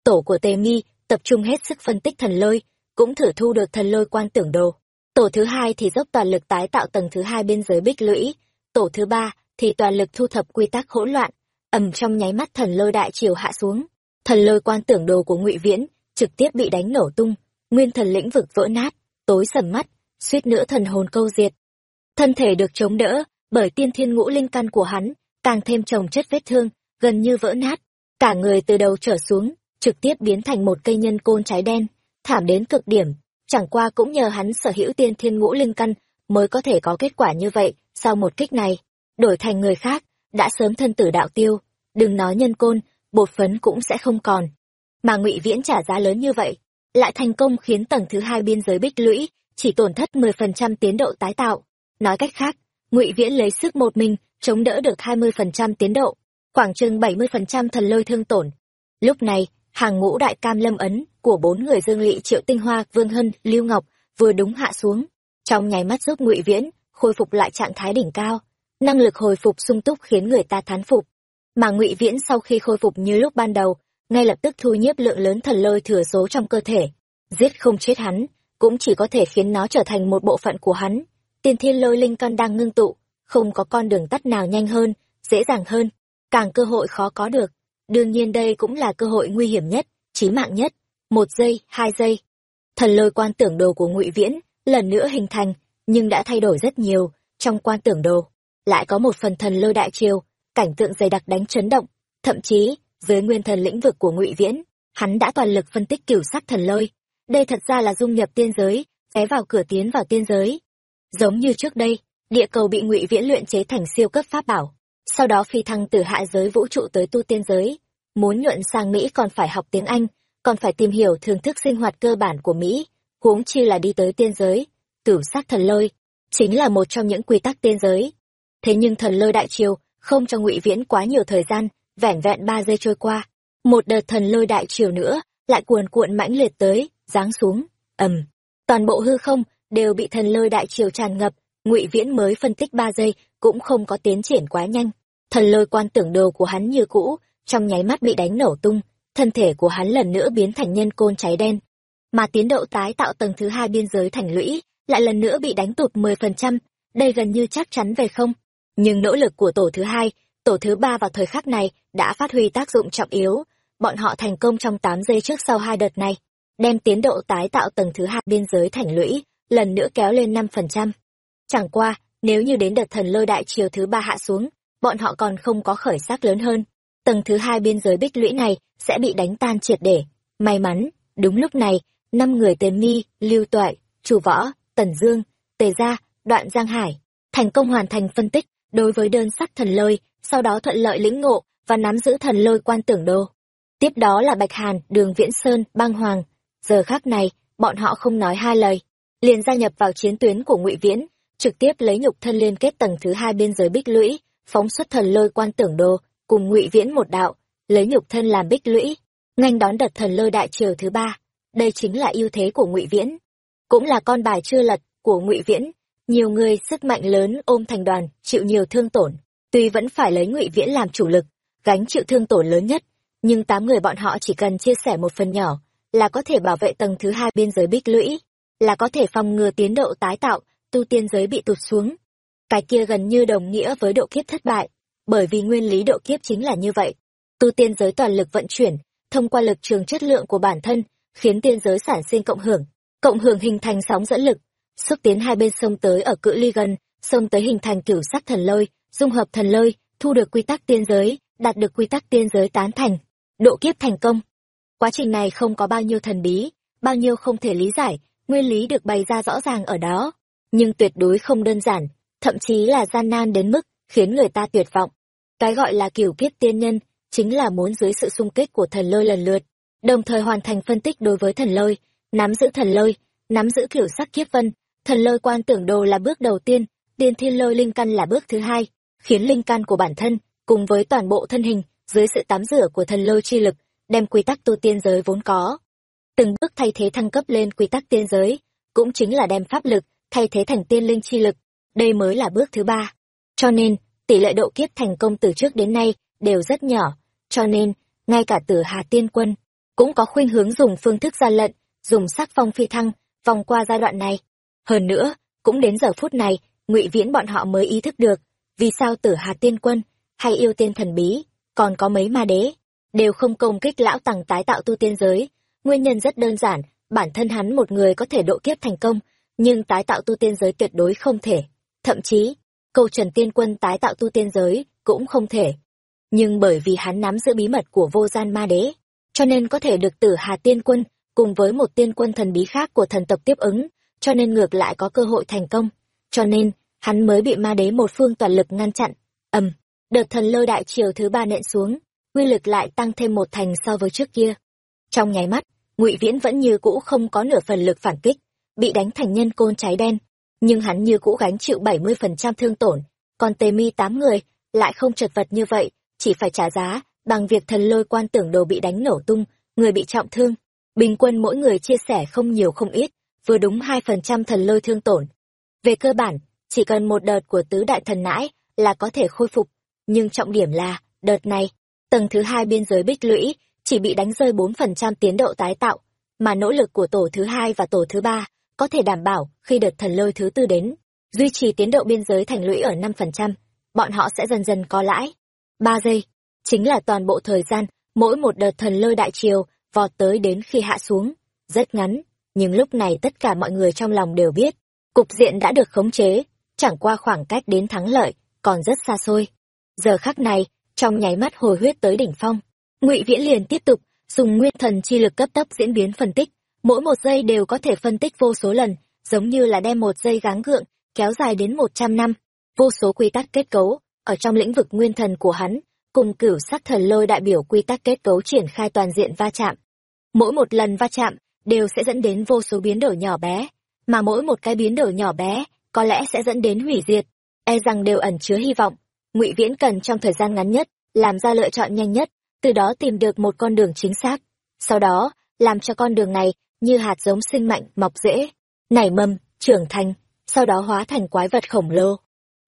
Tổ của Tề Mi tập trung hết sức phân tích thần lôi, cũng thử thu được thần lôi quan tưởng đồ. Tổ thứ hai thì dốc toàn lực tái tạo tầng thứ hai biên giới bích lũy, tổ thứ ba thì toàn lực thu thập quy tắc hỗn loạn, ầm trong nháy mắt thần lôi đại triều hạ xuống. Thần lôi quan tưởng đồ của Ngụy Viễn trực tiếp bị đánh nổ tung, nguyên thần lĩnh vực vỡ nát, tối sầm mắt, suýt nữa thần hồn câu diệt. Thân thể được chống đỡ bởi tiên thiên ngũ linh căn của hắn, càng thêm chồng chất vết thương, gần như vỡ nát, cả người từ đầu trở xuống, trực tiếp biến thành một cây nhân côn trái đen, thảm đến cực điểm, chẳng qua cũng nhờ hắn sở hữu tiên thiên ngũ linh căn mới có thể có kết quả như vậy, sau một kích này, đổi thành người khác, đã sớm thân tử đạo tiêu, đừng nói nhân côn, bột phấn cũng sẽ không còn. Mà Ngụy Viễn trả giá lớn như vậy, lại thành công khiến tầng thứ hai biên giới bích lũy chỉ tổn thất 10% tiến độ tái tạo. Nói cách khác, Ngụy Viễn lấy sức một mình chống đỡ được 20% tiến độ, khoảng chừng 70% thần lôi thương tổn. Lúc này, hàng ngũ đại cam lâm ấn của bốn người dương lỵ triệu tinh hoa vương hân lưu ngọc vừa đúng hạ xuống trong nháy mắt giúp ngụy viễn khôi phục lại trạng thái đỉnh cao năng lực hồi phục sung túc khiến người ta thán phục mà ngụy viễn sau khi khôi phục như lúc ban đầu ngay lập tức thu nhiếp lượng lớn thần lôi thừa số trong cơ thể. Giết không chết hắn, cũng chỉ có thể khiến nó trở thành một bộ phận của hắn. Tiên thiên lôi linh căn đang ngưng tụ, không có con đường tắt nào nhanh hơn, dễ dàng hơn, càng cơ hội khó có được. Đương nhiên đây cũng là cơ hội nguy hiểm nhất, chí mạng nhất, một giây, hai giây. Thần lôi quan tưởng đồ của ngụy viễn, lần nữa hình thành, nhưng đã thay đổi rất nhiều trong quan tưởng đồ. Lại có một phần thần lôi đại triều cảnh tượng dày đặc đánh chấn động, thậm chí dưới nguyên thần lĩnh vực của ngụy viễn hắn đã toàn lực phân tích cửu sắc thần lôi đây thật ra là dung nhập tiên giới vé vào cửa tiến vào tiên giới giống như trước đây địa cầu bị ngụy viễn luyện chế thành siêu cấp pháp bảo sau đó phi thăng từ hạ giới vũ trụ tới tu tiên giới muốn nhuận sang mỹ còn phải học tiếng anh còn phải tìm hiểu thưởng thức sinh hoạt cơ bản của Mỹ, huống chi là đi tới tiên giới. Cửu sắc thần lôi, chính là một trong những quy tắc tiên giới. Thế nhưng thần lôi đại triều không cho ngụy Viễn quá nhiều thời gian, vẻn vẹn ba giây trôi qua. Một đợt thần lôi đại triều nữa, lại cuồn cuộn mãnh liệt tới, giáng xuống, ầm. Toàn bộ hư không đều bị thần lôi đại triều tràn ngập, ngụy Viễn mới phân tích ba giây, cũng không có tiến triển quá nhanh. Thần lôi quan tưởng đồ của hắn như cũ, trong nháy mắt bị đánh nổ tung, thân thể của hắn lần nữa biến thành nhân côn cháy đen. Mà tiến độ tái tạo tầng thứ hai biên giới thành lũy, lại lần nữa bị đánh tụt 10%, đây gần như chắc chắn về không. Nhưng nỗ lực của tổ thứ hai, tổ thứ ba vào thời khắc này đã phát huy tác dụng trọng yếu, bọn họ thành công trong tám giây trước sau hai đợt này, đem tiến độ tái tạo tầng thứ hai biên giới thành lũy, lần nữa kéo lên năm phần trăm. Chẳng qua, nếu như đến đợt thần lôi đại chiều thứ ba hạ xuống, bọn họ còn không có khởi sắc lớn hơn tầng thứ hai biên giới bích lũy này sẽ bị đánh tan triệt để. May mắn, đúng lúc này, năm người tên mi, lưu toại, chủ võ, tần dương, tề gia, đoạn giang hải, thành công hoàn thành phân tích đối với đơn sắc thần lôi, sau đó thuận lợi lĩnh ngộ và nắm giữ thần lôi quan tưởng đồ Tiếp đó là Bạch Hàn, Đường Viễn Sơn, Băng Hoàng. Giờ khác này, bọn họ không nói hai lời, liền gia nhập vào chiến tuyến của Ngụy Viễn, trực tiếp lấy nhục thân liên kết tầng thứ hai biên giới bích lũy, phóng xuất thần lôi quan tưởng đồ cùng ngụy viễn một đạo lấy nhục thân làm bích lũy nghênh đón đợt thần lôi đại triều thứ ba. Đây chính là ưu thế của ngụy viễn. Cũng là con bài chưa lật của ngụy viễn nhiều người sức mạnh lớn ôm thành đoàn chịu nhiều thương tổn tuy vẫn phải lấy ngụy viễn làm chủ lực gánh chịu thương tổn lớn nhất nhưng tám người bọn họ chỉ cần chia sẻ một phần nhỏ là có thể bảo vệ tầng thứ hai biên giới bích lũy là có thể phòng ngừa tiến độ tái tạo tu tiên giới bị tụt xuống cái kia gần như đồng nghĩa với độ kiếp thất bại bởi vì nguyên lý độ kiếp chính là như vậy. Tu tiên giới toàn lực vận chuyển, thông qua lực trường chất lượng của bản thân, khiến tiên giới sản sinh cộng hưởng, cộng hưởng hình thành sóng dẫn lực, xúc tiến hai bên sông tới ở cự ly gần, sông tới hình thành cửu sắc thần lôi, dung hợp thần lôi, thu được quy tắc tiên giới, đạt được quy tắc tiên giới tán thành, độ kiếp thành công. Quá trình này không có bao nhiêu thần bí, bao nhiêu không thể lý giải, nguyên lý được bày ra rõ ràng ở đó, nhưng tuyệt đối không đơn giản, thậm chí là gian nan đến mức khiến người ta tuyệt vọng. Cái gọi là cửu kiếp tiên nhân, chính là muốn dưới sự xung kích của thần lôi lần lượt, đồng thời hoàn thành phân tích đối với thần lôi, nắm giữ thần lôi, nắm giữ kiểu sắc kiếp vân, thần lôi quan tưởng đồ là bước đầu tiên, tiên thiên lôi linh căn là bước thứ hai, khiến linh can của bản thân, cùng với toàn bộ thân hình, dưới sự tắm rửa của thần lôi chi lực, đem quy tắc tu tiên giới vốn có. Từng bước thay thế thăng cấp lên quy tắc tiên giới, cũng chính là đem pháp lực, thay thế thành tiên linh chi lực, đây mới là bước thứ ba. Cho nên, tỷ lệ độ kiếp thành công từ trước đến nay đều rất nhỏ, cho nên, ngay cả tử Hà Tiên Quân, cũng có khuynh hướng dùng phương thức gian lận, dùng sắc phong phi thăng, vòng qua giai đoạn này. Hơn nữa, cũng đến giờ phút này, ngụy Viễn bọn họ mới ý thức được, vì sao tử Hà Tiên Quân, hay yêu tiên thần bí, còn có mấy ma đế, đều không công kích lão tằng tái tạo tu tiên giới. Nguyên nhân rất đơn giản, bản thân hắn một người có thể độ kiếp thành công, nhưng tái tạo tu tiên giới tuyệt đối không thể. Thậm chí, câu trần tiên quân tái tạo tu tiên giới cũng không thể. Nhưng bởi vì hắn nắm giữ bí mật của vô gian ma đế, cho nên có thể được tử hà tiên quân cùng với một tiên quân thần bí khác của thần tộc tiếp ứng, cho nên ngược lại có cơ hội thành công. Cho nên, hắn mới bị ma đế một phương toàn lực ngăn chặn. ầm, đợt thần lôi đại triều thứ ba nện xuống, uy lực lại tăng thêm một thành so với trước kia. Trong nháy mắt, ngụy Viễn vẫn như cũ không có nửa phần lực phản kích, bị đánh thành nhân côn cháy đen, nhưng hắn như cũ gánh chịu 70% thương tổn, còn Tề Mi tám người lại không chật vật như vậy, chỉ phải trả giá bằng việc thần lôi quan tưởng đồ bị đánh nổ tung, người bị trọng thương. Bình quân mỗi người chia sẻ không nhiều không ít, vừa đúng hai phần trăm thần lôi thương tổn. Về cơ bản, chỉ cần một đợt của tứ đại thần nãi là có thể khôi phục, nhưng trọng điểm là, đợt này, tầng thứ hai biên giới bích lũy chỉ bị đánh rơi bốn phần trăm tiến độ tái tạo, mà nỗ lực của tổ thứ hai và tổ thứ ba có thể đảm bảo khi đợt thần lôi thứ tư đến, duy trì tiến độ biên giới thành lũy ở năm phần trăm bọn họ sẽ dần dần có lãi. ba giây, chính là toàn bộ thời gian, mỗi một đợt thần lôi đại triều vọt tới đến khi hạ xuống, rất ngắn, nhưng lúc này tất cả mọi người trong lòng đều biết, cục diện đã được khống chế, chẳng qua khoảng cách đến thắng lợi, còn rất xa xôi. Giờ khắc này, trong nháy mắt hồi huyết tới đỉnh phong, Ngụy Viễn liền tiếp tục dùng nguyên thần chi lực cấp tốc diễn biến phân tích, mỗi một giây đều có thể phân tích vô số lần, giống như là đem một giây gắng gượng, kéo dài đến một trăm năm. Vô số quy tắc kết cấu, ở trong lĩnh vực nguyên thần của hắn, cùng cửu sắc thần lôi đại biểu quy tắc kết cấu triển khai toàn diện va chạm. Mỗi một lần va chạm, đều sẽ dẫn đến vô số biến đổi nhỏ bé, mà mỗi một cái biến đổi nhỏ bé, có lẽ sẽ dẫn đến hủy diệt, e rằng đều ẩn chứa hy vọng. Ngụy Viễn cần trong thời gian ngắn nhất, làm ra lựa chọn nhanh nhất, từ đó tìm được một con đường chính xác. Sau đó, làm cho con đường này như hạt giống sinh mạnh mọc rễ, nảy mầm, trưởng thành, sau đó hóa thành quái vật khổng lồ.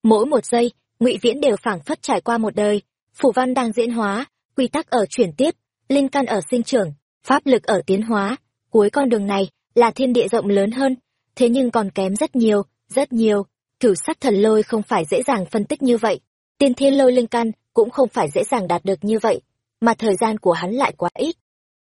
Mỗi một giây, Ngụy Viễn đều phảng phất trải qua một đời, phủ văn đang diễn hóa, quy tắc ở chuyển tiếp, linh căn ở sinh trưởng, pháp lực ở tiến hóa, cuối con đường này là thiên địa rộng lớn hơn, thế nhưng còn kém rất nhiều, rất nhiều. Cửu sắc thần lôi không phải dễ dàng phân tích như vậy, tiên thiên lôi linh căn cũng không phải dễ dàng đạt được như vậy, mà thời gian của hắn lại quá ít.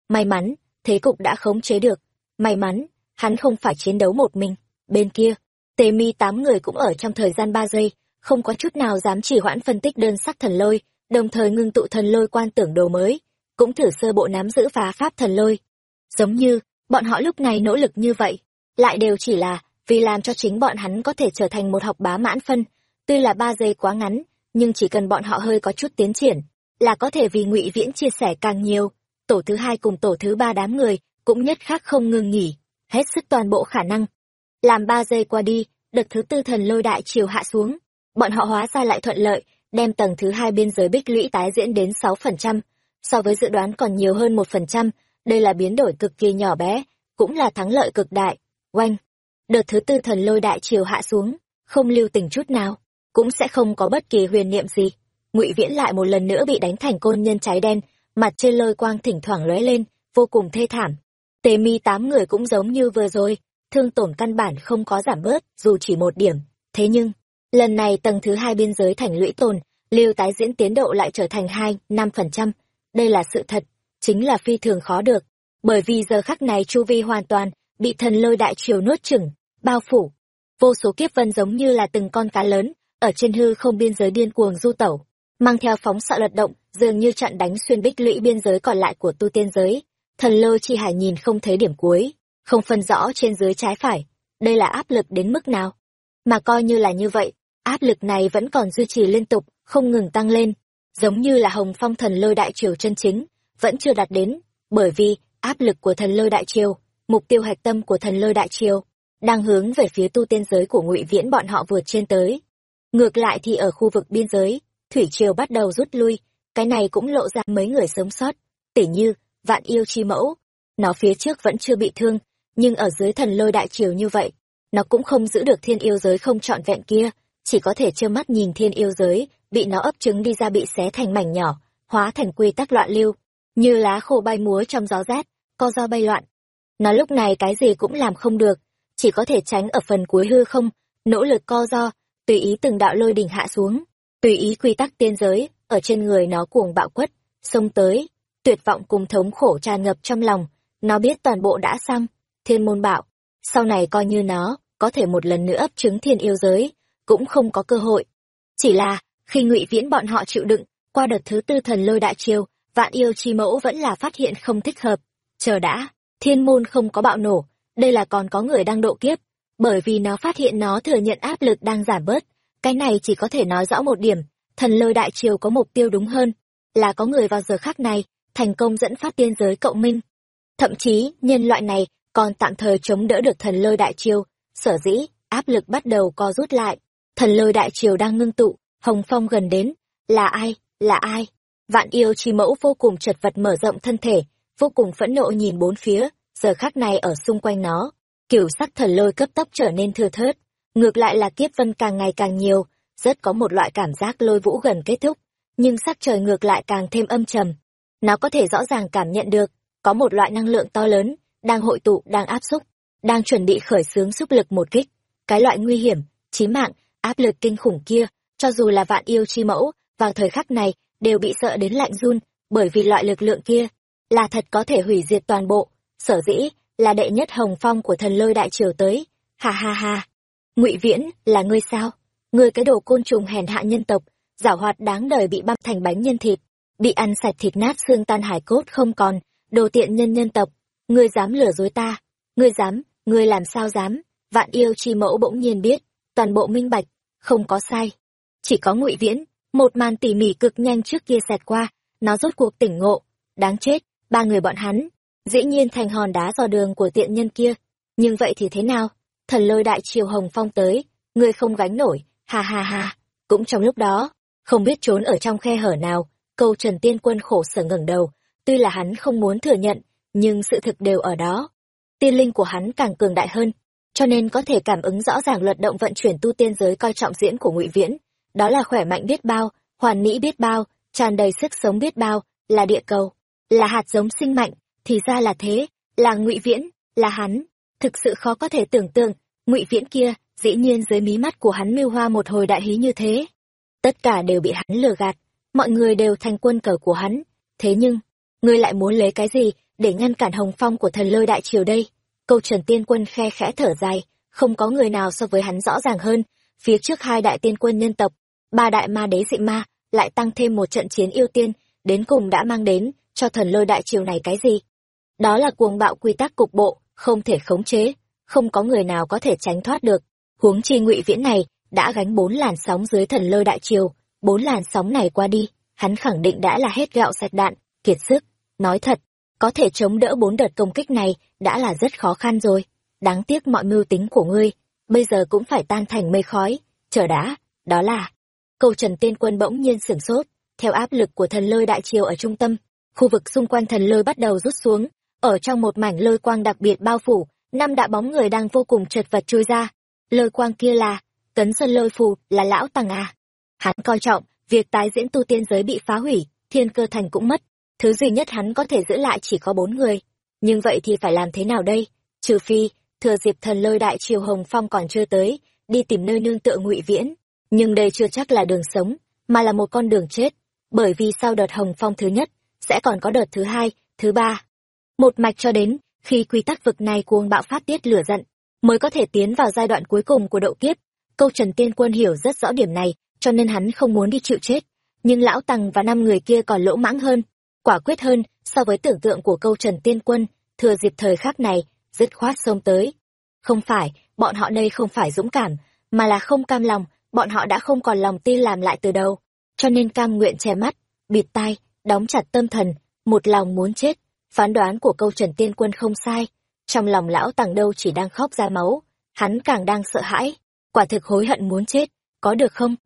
May mắn, thế cục đã khống chế được, may mắn, hắn không phải chiến đấu một mình. Bên kia, tề mi tám người cũng ở trong thời gian ba giây, không có chút nào dám chỉ hoãn phân tích đơn sắc thần lôi, đồng thời ngưng tụ thần lôi quan tưởng đồ mới, cũng thử sơ bộ nắm giữ phá pháp thần lôi. Giống như, bọn họ lúc này nỗ lực như vậy, lại đều chỉ là vì làm cho chính bọn hắn có thể trở thành một học bá mãn phân, tuy là ba giây quá ngắn, nhưng chỉ cần bọn họ hơi có chút tiến triển, là có thể vì ngụy viễn chia sẻ càng nhiều. Tổ thứ hai cùng tổ thứ ba đám người cũng nhất khác không ngừng nghỉ, hết sức toàn bộ khả năng. Làm ba giây qua đi, đợt thứ tư thần lôi đại chiều hạ xuống, bọn họ hóa ra lại thuận lợi, đem tầng thứ hai biên giới bích lũy tái diễn đến sáu phần trăm, so với dự đoán còn nhiều hơn một phần trăm. đây là biến đổi cực kỳ nhỏ bé, cũng là thắng lợi cực đại. Oanh! Đợt thứ tư thần lôi đại chiều hạ xuống, không lưu tình chút nào, cũng sẽ không có bất kỳ huyền niệm gì. Ngụy Viễn lại một lần nữa bị đánh thành côn nhân trái đen, mặt trên lôi quang thỉnh thoảng lóe lên, vô cùng thê thảm. Tề mi tám người cũng giống như vừa rồi, thương tổn căn bản không có giảm bớt, dù chỉ một điểm. Thế nhưng, lần này tầng thứ hai biên giới thành lũy tồn, lưu tái diễn tiến độ lại trở thành hai, năm phần trăm. Đây là sự thật, chính là phi thường khó được. Bởi vì giờ khắc này chu vi hoàn toàn bị thần lôi đại triều nuốt chửng, bao phủ. vô số kiếp vân giống như là từng con cá lớn ở trên hư không biên giới điên cuồng du tẩu mang theo phóng xạ lật động dường như chặn đánh xuyên bích lũy biên giới còn lại của tu tiên giới. Thần lôi chi hải nhìn không thấy điểm cuối không phân rõ trên dưới trái phải đây là áp lực đến mức nào? Mà coi như là như vậy áp lực này vẫn còn duy trì liên tục không ngừng tăng lên. Giống như là hồng phong thần lôi đại triều chân chính vẫn chưa đạt đến bởi vì áp lực của thần lôi đại triều mục tiêu hạch tâm của thần lôi đại triều, đang hướng về phía tu tiên giới của ngụy viễn bọn họ vượt trên tới. Ngược lại thì ở khu vực biên giới, thủy triều bắt đầu rút lui, cái này cũng lộ ra mấy người sống sót. Tỉ như, vạn yêu chi mẫu, nó phía trước vẫn chưa bị thương, nhưng ở dưới thần lôi đại triều như vậy, nó cũng không giữ được thiên yêu giới không trọn vẹn kia, chỉ có thể trơ mắt nhìn thiên yêu giới, bị nó ấp trứng đi ra bị xé thành mảnh nhỏ, hóa thành quy tắc loạn lưu. Như lá khô bay múa trong gió rét, co do bay loạn nó lúc này cái gì cũng làm không được, chỉ có thể tránh ở phần cuối hư không, nỗ lực co do, tùy ý từng đạo lôi đỉnh hạ xuống, tùy ý quy tắc tiên giới, ở trên người nó cuồng bạo quất, xông tới, tuyệt vọng cùng thống khổ tràn ngập trong lòng, nó biết toàn bộ đã xong, thiên môn bạo, sau này coi như nó, có thể một lần nữa ấp trứng thiên yêu giới, cũng không có cơ hội. Chỉ là, khi ngụy viễn bọn họ chịu đựng, qua đợt thứ tư thần lôi đại triều vạn yêu chi mẫu vẫn là phát hiện không thích hợp, chờ đã thiên môn không có bạo nổ. Đây là còn có người đang độ kiếp, bởi vì nó phát hiện nó thừa nhận áp lực đang giảm bớt. Cái này chỉ có thể nói rõ một điểm, thần lôi đại triều có mục tiêu đúng hơn, là có người vào giờ khác này, thành công dẫn phát tiên giới cộng minh. Thậm chí, nhân loại này còn tạm thời chống đỡ được thần lôi đại triều. Sở dĩ, áp lực bắt đầu co rút lại. Thần lôi đại triều đang ngưng tụ, hồng phong gần đến. Là ai? Là ai? Vạn yêu chi mẫu vô cùng chật vật mở rộng thân thể vô cùng phẫn nộ nhìn bốn phía, giờ khắc này ở xung quanh nó, kiểu sắc thần lôi cấp tốc trở nên thưa thớt. Ngược lại là kiếp vân càng ngày càng nhiều, rất có một loại cảm giác lôi vũ gần kết thúc, nhưng sắc trời ngược lại càng thêm âm trầm. Nó có thể rõ ràng cảm nhận được, có một loại năng lượng to lớn, đang hội tụ, đang áp xúc, đang chuẩn bị khởi xướng xúc lực một kích. Cái loại nguy hiểm, chí mạng, áp lực kinh khủng kia, cho dù là vạn yêu chi mẫu, vào thời khắc này, đều bị sợ đến lạnh run, bởi vì loại lực lượng kia là thật có thể hủy diệt toàn bộ. Sở dĩ là đệ nhất hồng phong của thần lôi đại triều tới. Ha ha ha. Ngụy viễn, là ngươi sao? Ngươi cái đồ côn trùng hèn hạ nhân tộc giảo hoạt đáng đời bị băm thành bánh nhân thịt, bị ăn sạch thịt nát xương tan hải cốt không còn, đồ tiện nhân nhân tộc. Ngươi dám lừa dối ta? Ngươi dám, ngươi làm sao dám? Vạn yêu chi mẫu bỗng nhiên biết, toàn bộ minh bạch, không có sai. Chỉ có ngụy viễn, một màn tỉ mỉ cực nhanh trước kia xẹt qua, nó rốt cuộc tỉnh ngộ, đáng chết ba người bọn hắn, dĩ nhiên thành hòn đá dò đường của tiện nhân kia. Nhưng vậy thì thế nào? Thần lôi đại triều hồng phong tới, ngươi không gánh nổi, ha ha ha. Cũng trong lúc đó, không biết trốn ở trong khe hở nào, câu trần tiên quân khổ sở ngẩng đầu. Tuy là hắn không muốn thừa nhận, nhưng sự thực đều ở đó. Tiên linh của hắn càng cường đại hơn, cho nên có thể cảm ứng rõ ràng luật động vận chuyển tu tiên giới coi trọng diễn của ngụy viễn. Đó là khỏe mạnh biết bao, hoàn mỹ biết bao, tràn đầy sức sống biết bao, là địa cầu là hạt giống sinh mạnh, thì ra là thế, là ngụy viễn, là hắn. Thực sự khó có thể tưởng tượng, ngụy viễn kia, dĩ nhiên dưới mí mắt của hắn mưu hoa một hồi đại hí như thế. Tất cả đều bị hắn lừa gạt, mọi người đều thành quân cờ của hắn. Thế nhưng, ngươi lại muốn lấy cái gì để ngăn cản hồng phong của thần lôi đại triều đây? Câu trần tiên quân khe khẽ thở dài, không có người nào so với hắn rõ ràng hơn. Phía trước hai đại tiên quân nhân tộc, ba đại ma đế dị ma, lại tăng thêm một trận chiến yêu tiên, đến cùng đã mang đến cho thần lôi đại triều này cái gì? Đó là cuồng bạo quy tắc cục bộ, không thể khống chế, không có người nào có thể tránh thoát được. Huống chi ngụy viễn này đã gánh bốn làn sóng dưới thần lôi đại triều, bốn làn sóng này qua đi, hắn khẳng định đã là hết gạo sạch đạn, kiệt sức. Nói thật, có thể chống đỡ bốn đợt công kích này đã là rất khó khăn rồi. Đáng tiếc mọi mưu tính của ngươi, bây giờ cũng phải tan thành mây khói. Chờ đã, đó là. Câu trần tiên quân bỗng nhiên sửng sốt, theo áp lực của thần lôi đại triều ở trung tâm khu vực xung quanh thần lôi bắt đầu rút xuống. Ở trong một mảnh lôi quang đặc biệt bao phủ, năm đạo bóng người đang vô cùng chật vật trôi ra. Lôi quang kia là cấn sơn lôi phù, là lão tàng à? Hắn coi trọng, việc tái diễn tu tiên giới bị phá hủy, thiên cơ thành cũng mất. Thứ duy nhất hắn có thể giữ lại chỉ có bốn người. Nhưng vậy thì phải làm thế nào đây? Trừ phi, thừa dịp thần lôi đại triều hồng phong còn chưa tới, đi tìm nơi nương tựa ngụy viễn. Nhưng đây chưa chắc là đường sống, mà là một con đường chết. Bởi vì sau đợt hồng phong thứ nhất sẽ còn có đợt thứ hai thứ ba một mạch cho đến khi quy tắc vực này cuồng bạo phát tiết lửa giận mới có thể tiến vào giai đoạn cuối cùng của độ kiếp. Câu Trần Tiên Quân hiểu rất rõ điểm này, cho nên hắn không muốn đi chịu chết. Nhưng lão Tằng và năm người kia còn lỗ mãng hơn, quả quyết hơn so với tưởng tượng của câu Trần Tiên Quân, thừa dịp thời khắc này, dứt khoát xông tới. Không phải, bọn họ đây không phải dũng cảm, mà là không cam lòng, bọn họ đã không còn lòng tin làm lại từ đầu. Cho nên cam nguyện che mắt, bịt tai, đóng chặt tâm thần, một lòng muốn chết. Phán đoán của câu Trần Tiên Quân không sai. Trong lòng lão tàng đâu chỉ đang khóc ra máu, hắn càng đang sợ hãi. Quả thực hối hận muốn chết, có được không?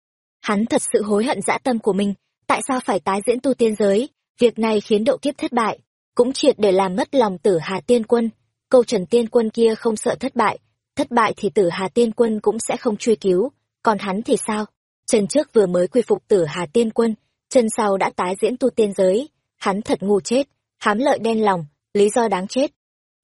Hắn thật sự hối hận dã tâm của mình, tại sao phải tái diễn tu tiên giới? Việc này khiến độ kiếp thất bại, cũng triệt để làm mất lòng tử Hà Tiên Quân. Câu Trần Tiên Quân kia không sợ thất bại, thất bại thì tử Hà Tiên Quân cũng sẽ không truy cứu, còn hắn thì sao? trần trước vừa mới quy phục tử Hà Tiên Quân, chân sau đã tái diễn tu tiên giới, hắn thật ngu chết, hám lợi đen lòng, lý do đáng chết.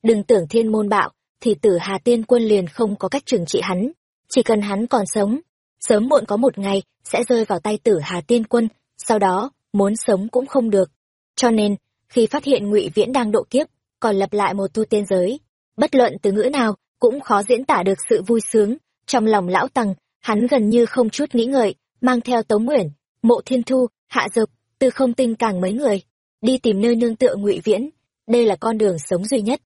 Đừng tưởng thiên môn bạo, thì tử Hà Tiên Quân liền không có cách trừng trị hắn, chỉ cần hắn còn sống, sớm muộn có một ngày sẽ rơi vào tay tử Hà Tiên Quân, sau đó, muốn sống cũng không được. Cho nên, khi phát hiện ngụy Viễn đang độ kiếp, còn lập lại một tu tiên giới, bất luận từ ngữ nào, cũng khó diễn tả được sự vui sướng, trong lòng lão Tằng, hắn gần như không chút nghĩ ngợi, mang theo Tống Nguyễn, Mộ Thiên Thu, Hạ Dục, từ không tinh càng mấy người, đi tìm nơi nương tựa ngụy Viễn, đây là con đường sống duy nhất.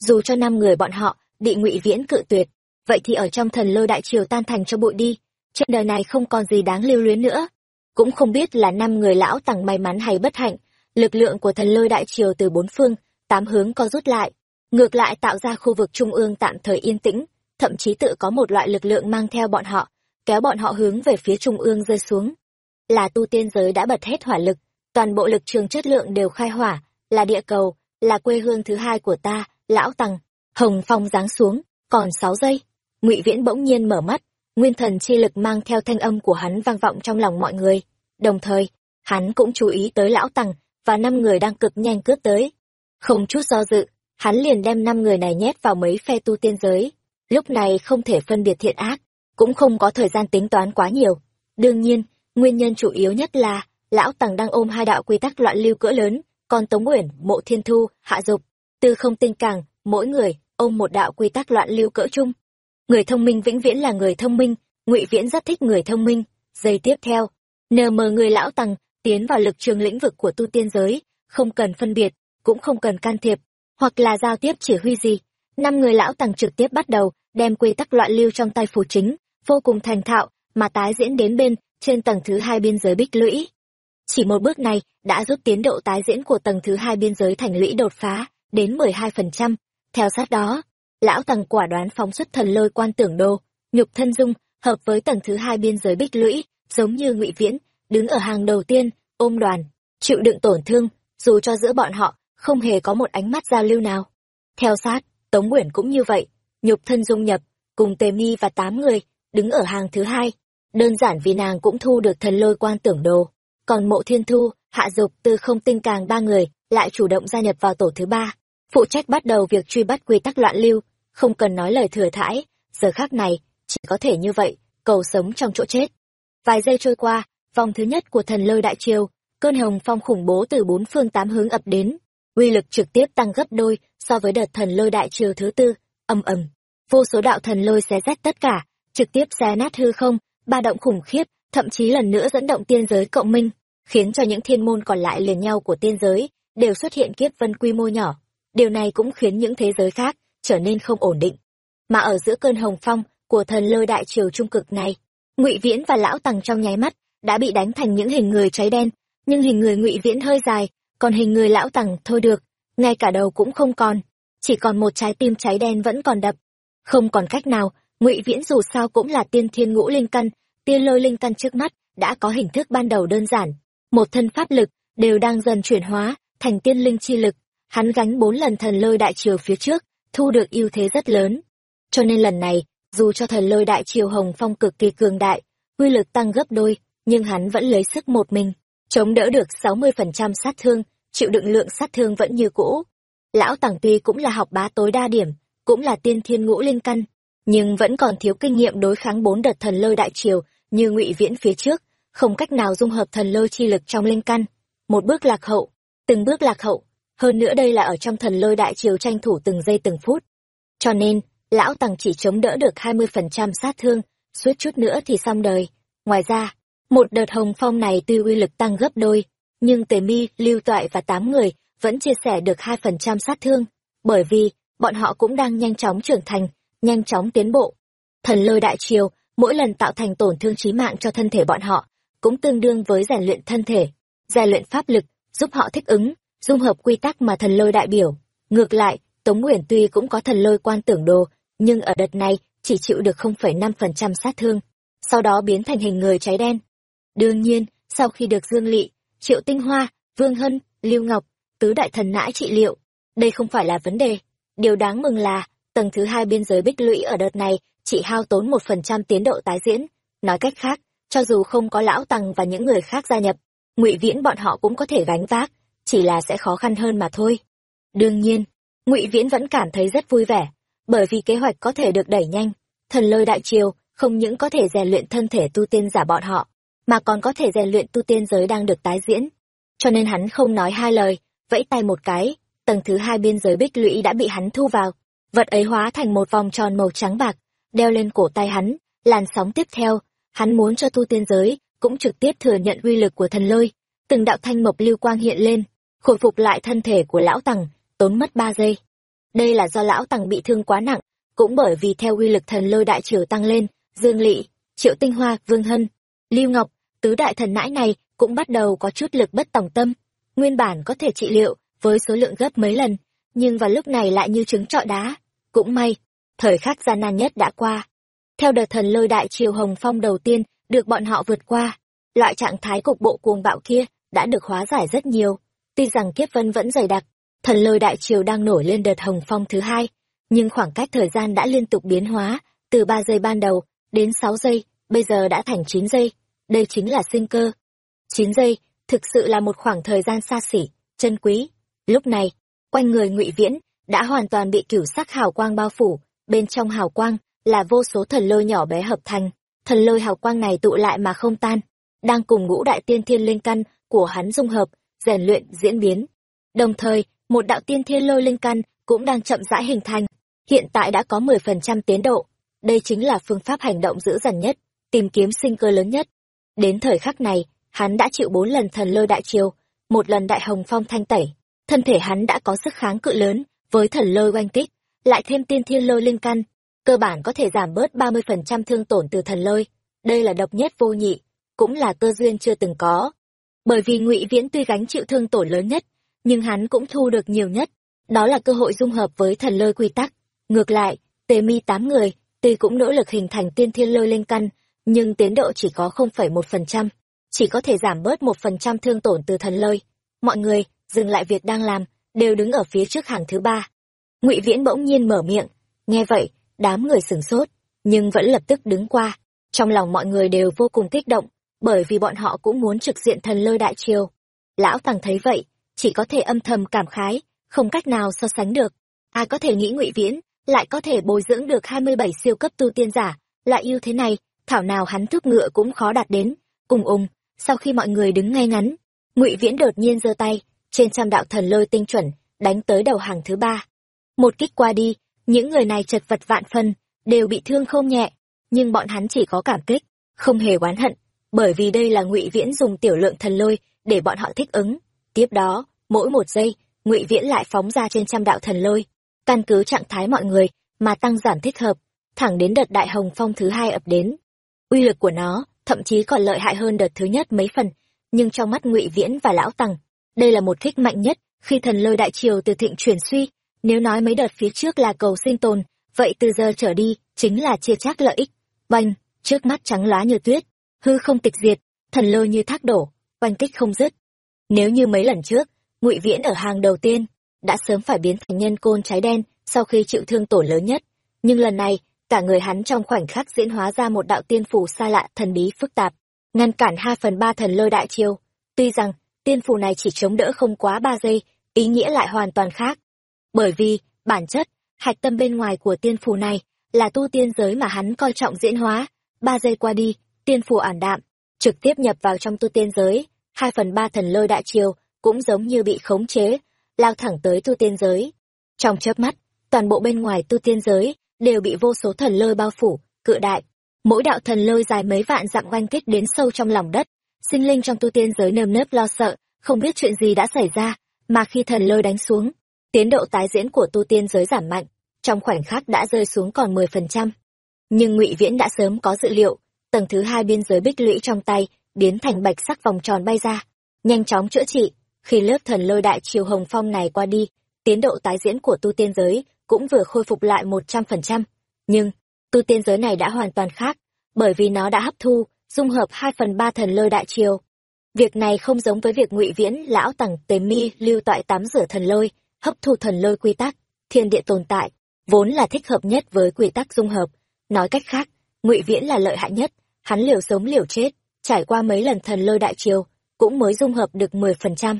Dù cho năm người bọn họ bị ngụy Viễn cự tuyệt, vậy thì ở trong thần lôi đại triều tan thành cho bụi đi, trên đời này không còn gì đáng lưu luyến nữa. Cũng không biết là năm người lão Tằng may mắn hay bất hạnh, lực lượng của thần lôi đại triều từ bốn phương, tám hướng co rút lại, ngược lại tạo ra khu vực trung ương tạm thời yên tĩnh, thậm chí tự có một loại lực lượng mang theo bọn họ, kéo bọn họ hướng về phía trung ương rơi xuống. Là tu tiên giới đã bật hết hỏa lực, toàn bộ lực trường chất lượng đều khai hỏa, là địa cầu, là quê hương thứ hai của ta, lão tằng. Hồng Phong giáng xuống, còn sáu giây. Ngụy Viễn bỗng nhiên mở mắt, nguyên thần chi lực mang theo thanh âm của hắn vang vọng trong lòng mọi người. Đồng thời, hắn cũng chú ý tới lão tằng và năm người đang cực nhanh cướp tới. Không chút do dự, hắn liền đem năm người này nhét vào mấy phe tu tiên giới. Lúc này không thể phân biệt thiện ác, cũng không có thời gian tính toán quá nhiều. Đương nhiên, nguyên nhân chủ yếu nhất là, lão tằng đang ôm hai đạo quy tắc loạn lưu cỡ lớn, còn Tống Nguyễn, Mộ Thiên Thu, Hạ Dục, Tư Không Tinh Càng, mỗi người ôm một đạo quy tắc loạn lưu cỡ chung. Người thông minh vĩnh viễn là người thông minh, Ngụy Viễn rất thích người thông minh. Giây tiếp theo, nờ mờ người lão tằng tiến vào lực trường lĩnh vực của tu tiên giới, không cần phân biệt, cũng không cần can thiệp, hoặc là giao tiếp chỉ huy gì. Năm người lão tằng trực tiếp bắt đầu đem quy tắc loạn lưu trong tay phù chính, vô cùng thành thạo, mà tái diễn đến bên trên tầng thứ hai biên giới bích lũy. Chỉ một bước này đã giúp tiến độ tái diễn của tầng thứ hai biên giới thành lũy đột phá đến 12%. Theo sát đó, lão tầng quả đoán phóng xuất thần lôi quan tưởng đô, nhục thân dung, hợp với tầng thứ hai biên giới bích lũy, giống như ngụy viễn, đứng ở hàng đầu tiên, ôm đoàn, chịu đựng tổn thương, dù cho giữa bọn họ không hề có một ánh mắt giao lưu nào. Theo sát, Tống Nguyễn cũng như vậy, nhục thân dung nhập, cùng Tề Mi và tám người, đứng ở hàng thứ hai. Đơn giản vì nàng cũng thu được thần lôi quan tưởng đồ. Còn mộ thiên thu, hạ dục từ không tinh càng ba người, lại chủ động gia nhập vào tổ thứ ba. Phụ trách bắt đầu việc truy bắt quy tắc loạn lưu, không cần nói lời thừa thãi, giờ khác này, chỉ có thể như vậy, cầu sống trong chỗ chết. Vài giây trôi qua, vòng thứ nhất của thần lôi đại triều, cơn hồng phong khủng bố từ bốn phương tám hướng ập đến, uy lực trực tiếp tăng gấp đôi so với đợt thần lôi đại triều thứ tư, ầm ầm, vô số đạo thần lôi xé rách tất cả, trực tiếp xé nát hư không, ba động khủng khiếp, thậm chí lần nữa dẫn động tiên giới cộng minh, khiến cho những thiên môn còn lại liền nhau của tiên giới đều xuất hiện kiếp vân quy mô nhỏ. Điều này cũng khiến những thế giới khác trở nên không ổn định. Mà ở giữa cơn hồng phong của thần lôi đại triều trung cực này, Ngụy Viễn và lão Tằng trong nháy mắt đã bị đánh thành những hình người cháy đen, nhưng hình người Ngụy Viễn hơi dài, còn hình người lão Tằng thôi được, ngay cả đầu cũng không còn, chỉ còn một trái tim cháy đen vẫn còn đập. Không còn cách nào, ngụy viễn dù sao cũng là tiên thiên ngũ linh căn, tiên lôi linh căn trước mắt, đã có hình thức ban đầu đơn giản. Một thân pháp lực, đều đang dần chuyển hóa, thành tiên linh chi lực. Hắn gánh bốn lần thần lôi đại triều phía trước, thu được ưu thế rất lớn. Cho nên lần này, dù cho thần lôi đại triều hồng phong cực kỳ cường đại, quy lực tăng gấp đôi, nhưng hắn vẫn lấy sức một mình, chống đỡ được sáu mươi phần trăm sát thương, chịu đựng lượng sát thương vẫn như cũ. Lão tàng tuy cũng là học bá tối đa điểm, cũng là tiên thiên ngũ linh căn nhưng vẫn còn thiếu kinh nghiệm đối kháng bốn đợt thần lôi đại triều như ngụy viễn phía trước không cách nào dung hợp thần lôi chi lực trong linh căn một bước lạc hậu từng bước lạc hậu hơn nữa đây là ở trong thần lôi đại triều tranh thủ từng giây từng phút cho nên lão Tằng chỉ chống đỡ được 20% sát thương, suýt chút nữa thì xong đời. Ngoài ra, một đợt hồng phong này tuy uy lực tăng gấp đôi, nhưng Tề Mi, Lưu Toại và tám người vẫn chia sẻ được hai phần trăm sát thương, bởi vì bọn họ cũng đang nhanh chóng trưởng thành, nhanh chóng tiến bộ. Thần lôi đại triều, mỗi lần tạo thành tổn thương chí mạng cho thân thể bọn họ, cũng tương đương với rèn luyện thân thể, rèn luyện pháp lực, giúp họ thích ứng, dung hợp quy tắc mà thần lôi đại biểu. Ngược lại, Tống Nguyễn tuy cũng có thần lôi quan tưởng đồ, nhưng ở đợt này chỉ chịu được 0,5% sát thương, sau đó biến thành hình người cháy đen. Đương nhiên, sau khi được Dương Lị, Triệu Tinh Hoa, Vương Hân, Lưu Ngọc, tứ đại thần nãi trị liệu, đây không phải là vấn đề. Điều đáng mừng là, tầng thứ hai biên giới bích lũy ở đợt này chỉ hao tốn một phần trăm tiến độ tái diễn. Nói cách khác, cho dù không có lão tăng và những người khác gia nhập, ngụy viễn bọn họ cũng có thể gánh vác, chỉ là sẽ khó khăn hơn mà thôi. Đương nhiên, ngụy viễn vẫn cảm thấy rất vui vẻ, bởi vì kế hoạch có thể được đẩy nhanh. Thần lôi đại triều không những có thể rèn luyện thân thể tu tiên giả bọn họ, mà còn có thể rèn luyện tu tiên giới đang được tái diễn. Cho nên hắn không nói hai lời, vẫy tay một cái, tầng thứ hai biên giới bích lũy đã bị hắn thu vào. Vật ấy hóa thành một vòng tròn màu trắng bạc, đeo lên cổ tay hắn, làn sóng tiếp theo, hắn muốn cho tu tiên giới cũng trực tiếp thừa nhận uy lực của thần lôi. Từng đạo thanh mộc lưu quang hiện lên, khôi phục lại thân thể của lão tằng, tốn mất ba giây. Đây là do lão tằng bị thương quá nặng, cũng bởi vì theo uy lực thần lôi đại triều tăng lên, Dương Lị, Triệu Tinh Hoa, Vương Hân, Lưu Ngọc, tứ đại thần nãi này cũng bắt đầu có chút lực bất tòng tâm. Nguyên bản có thể trị liệu với số lượng gấp mấy lần, nhưng vào lúc này lại như trứng trọi đá. Cũng may, thời khắc gian nan nhất đã qua. Theo đợt thần lôi đại triều hồng phong đầu tiên được bọn họ vượt qua, loại trạng thái cục bộ cuồng bạo kia đã được hóa giải rất nhiều. Tuy rằng kiếp vân vẫn dày đặc, thần lôi đại triều đang nổi lên đợt hồng phong thứ hai, nhưng khoảng cách thời gian đã liên tục biến hóa, từ ba giây ban đầu đến sáu giây, bây giờ đã thành chín giây. Đây chính là sinh cơ. chín giây, thực sự là một khoảng thời gian xa xỉ, chân quý. Lúc này, quanh người ngụy Viễn đã hoàn toàn bị cửu sắc hào quang bao phủ, bên trong hào quang là vô số thần lôi nhỏ bé hợp thành. Thần lôi hào quang này tụ lại mà không tan, đang cùng ngũ đại tiên thiên linh căn của hắn dung hợp, rèn luyện, diễn biến. Đồng thời, một đạo tiên thiên lôi linh căn cũng đang chậm rãi hình thành, hiện tại đã có 10% tiến độ. Đây chính là phương pháp hành động dữ dằn nhất, tìm kiếm sinh cơ lớn nhất. Đến thời khắc này, hắn đã chịu bốn lần thần lôi đại triều, một lần đại hồng phong thanh tẩy. Thân thể hắn đã có sức kháng cự lớn với thần lôi oanh kích, lại thêm tiên thiên lôi linh căn, cơ bản có thể giảm bớt 30% thương tổn từ thần lôi. Đây là độc nhất vô nhị, cũng là cơ duyên chưa từng có. Bởi vì Ngụy Viễn tuy gánh chịu thương tổn lớn nhất, nhưng hắn cũng thu được nhiều nhất, đó là cơ hội dung hợp với thần lôi quy tắc. Ngược lại, Tề Mi tám người, tuy cũng nỗ lực hình thành tiên thiên lôi linh căn, nhưng tiến độ chỉ có 0,1%, chỉ có thể giảm bớt một phần trăm thương tổn từ thần lôi. Mọi người, dừng lại việc đang làm, đều đứng ở phía trước hàng thứ ba. Ngụy Viễn bỗng nhiên mở miệng, nghe vậy, đám người sửng sốt, nhưng vẫn lập tức đứng qua. Trong lòng mọi người đều vô cùng kích động, bởi vì bọn họ cũng muốn trực diện thần lôi đại triều. Lão Tằng thấy vậy, chỉ có thể âm thầm cảm khái, không cách nào so sánh được. Ai có thể nghĩ Ngụy Viễn lại có thể bồi dưỡng được 27 siêu cấp tu tiên giả, lại ưu thế này, thảo nào hắn thúc ngựa cũng khó đạt đến. cùng ùng, sau khi mọi người đứng ngay ngắn, Ngụy Viễn đột nhiên giơ tay, trên trăm đạo thần lôi tinh chuẩn, đánh tới đầu hàng thứ ba. Một kích qua đi, những người này chật vật vạn phân, đều bị thương không nhẹ, nhưng bọn hắn chỉ có cảm kích, không hề oán hận, bởi vì đây là Ngụy Viễn dùng tiểu lượng thần lôi để bọn họ thích ứng. Tiếp đó, mỗi một giây, Ngụy Viễn lại phóng ra trên trăm đạo thần lôi, căn cứ trạng thái mọi người mà tăng giảm thích hợp, thẳng đến đợt đại hồng phong thứ hai ập đến. Uy lực của nó thậm chí còn lợi hại hơn đợt thứ nhất mấy phần, nhưng trong mắt Ngụy Viễn và lão Tằng, đây là một kích mạnh nhất khi thần lôi đại triều từ thịnh chuyển suy, nếu nói mấy đợt phía trước là cầu sinh tồn, vậy từ giờ trở đi chính là chia chác lợi ích. Oanh, trước mắt trắng lá như tuyết, hư không tịch diệt, thần lôi như thác đổ, oanh kích không dứt. Nếu như mấy lần trước, Ngụy Viễn ở hàng đầu tiên đã sớm phải biến thành nhân côn cháy đen sau khi chịu thương tổn lớn nhất, nhưng lần này, cả người hắn trong khoảnh khắc diễn hóa ra một đạo tiên phủ xa lạ thần bí phức tạp, ngăn cản hai phần ba thần lôi đại chiêu. Tuy rằng, tiên phù này chỉ chống đỡ không quá ba giây, ý nghĩa lại hoàn toàn khác. Bởi vì, bản chất, hạch tâm bên ngoài của tiên phù này là tu tiên giới mà hắn coi trọng diễn hóa. Ba giây qua đi, tiên phù ảm đạm, trực tiếp nhập vào trong tu tiên giới, hai phần ba thần lôi đại triều cũng giống như bị khống chế, lao thẳng tới tu tiên giới. Trong chớp mắt, toàn bộ bên ngoài tu tiên giới đều bị vô số thần lôi bao phủ, cự đại. Mỗi đạo thần lôi dài mấy vạn dặm oanh kích đến sâu trong lòng đất, sinh linh trong tu tiên giới nơm nớp lo sợ, không biết chuyện gì đã xảy ra, mà khi thần lôi đánh xuống, tiến độ tái diễn của tu tiên giới giảm mạnh, trong khoảnh khắc đã rơi xuống còn 10%. Nhưng Ngụy Viễn đã sớm có dự liệu, tầng thứ hai biên giới bích lũy trong tay biến thành bạch sắc vòng tròn bay ra, nhanh chóng chữa trị. Khi lớp thần lôi đại triều hồng phong này qua đi, tiến độ tái diễn của tu tiên giới cũng vừa khôi phục lại 100%. Nhưng, tu tiên giới này đã hoàn toàn khác, bởi vì nó đã hấp thu, dung hợp hai phần ba thần lôi đại triều. Việc này không giống với việc ngụy Viễn, lão tằng tề mi lưu toại tắm rửa thần lôi, hấp thu thần lôi quy tắc, thiên địa tồn tại, vốn là thích hợp nhất với quy tắc dung hợp. Nói cách khác, ngụy Viễn là lợi hại nhất, hắn liều sống liều chết, trải qua mấy lần thần lôi đại triều, cũng mới dung hợp được 10%.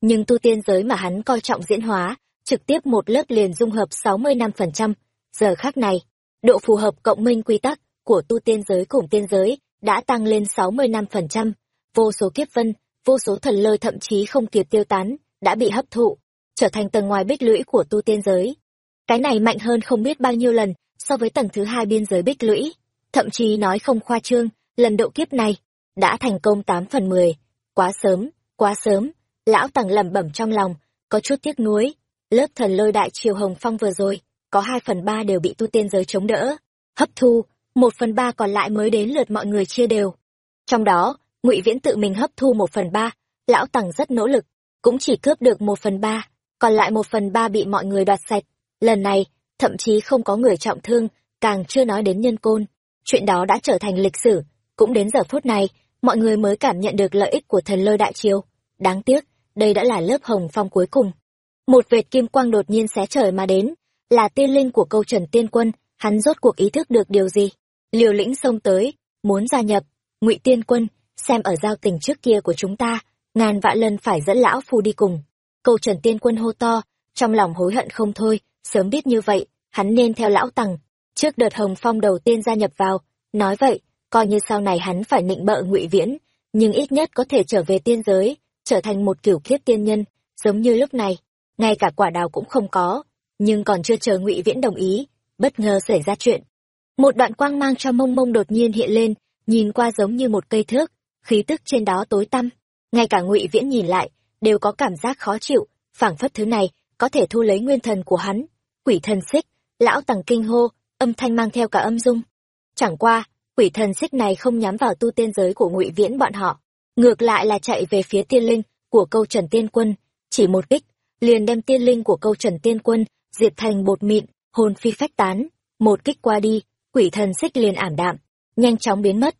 Nhưng tu tiên giới mà hắn coi trọng diễn hóa, trực tiếp một lớp liền dung hợp 65%. Giờ khác này, độ phù hợp cộng minh quy tắc của tu tiên giới cùng tiên giới đã tăng lên 65%. Vô số kiếp vân, vô số thần lôi thậm chí không kịp tiêu tán, đã bị hấp thụ, trở thành tầng ngoài bích lũy của tu tiên giới. Cái này mạnh hơn không biết bao nhiêu lần so với tầng thứ hai biên giới bích lũy. Thậm chí nói không khoa trương, lần độ kiếp này, đã thành công 8 phần 10. Quá sớm, quá sớm, lão tầng lẩm bẩm trong lòng, có chút tiếc nuối. Lớp thần lôi đại triều hồng phong vừa rồi, có 2 phần 3 đều bị tu tiên giới chống đỡ, hấp thu, một phần ba còn lại mới đến lượt mọi người chia đều. Trong đó, ngụy Viễn tự mình hấp thu một phần ba, lão tằng rất nỗ lực, cũng chỉ cướp được một phần ba, còn lại một phần ba bị mọi người đoạt sạch. Lần này, thậm chí không có người trọng thương, càng chưa nói đến nhân côn. Chuyện đó đã trở thành lịch sử, cũng đến giờ phút này, mọi người mới cảm nhận được lợi ích của thần lôi đại chiếu. Đáng tiếc, đây đã là lớp hồng phong cuối cùng. Một vệt kim quang đột nhiên xé trời mà đến, là tiên linh của câu trần tiên quân, hắn rốt cuộc ý thức được điều gì. Liều lĩnh xông tới, muốn gia nhập, ngụy tiên quân, xem ở giao tình trước kia của chúng ta, ngàn vạn lần phải dẫn lão phu đi cùng. Câu trần tiên quân hô to, trong lòng hối hận không thôi, sớm biết như vậy, hắn nên theo lão tằng. Trước đợt hồng phong đầu tiên gia nhập vào, nói vậy, coi như sau này hắn phải nịnh bợ ngụy viễn nhưng ít nhất có thể trở về tiên giới trở thành một kiểu kiếp tiên nhân giống như lúc này ngay cả quả đào cũng không có nhưng còn chưa chờ ngụy viễn đồng ý bất ngờ xảy ra chuyện một đoạn quang mang cho mông mông đột nhiên hiện lên, nhìn qua giống như một cây thước, khí tức trên đó tối tăm. Ngay cả ngụy viễn nhìn lại, đều có cảm giác khó chịu, phảng phất thứ này có thể thu lấy nguyên thần của hắn. Quỷ thần xích, lão tằng kinh hô, âm thanh mang theo cả âm dung. Chẳng qua, quỷ thần xích này không nhắm vào tu tiên giới của ngụy viễn bọn họ, ngược lại là chạy về phía tiên linh của câu trần tiên quân. Chỉ một kích, liền đem tiên linh của câu trần tiên quân diệt thành bột mịn, hồn phi phách tán. Một kích qua đi quỷ thần xích liền ảm đạm, nhanh chóng biến mất.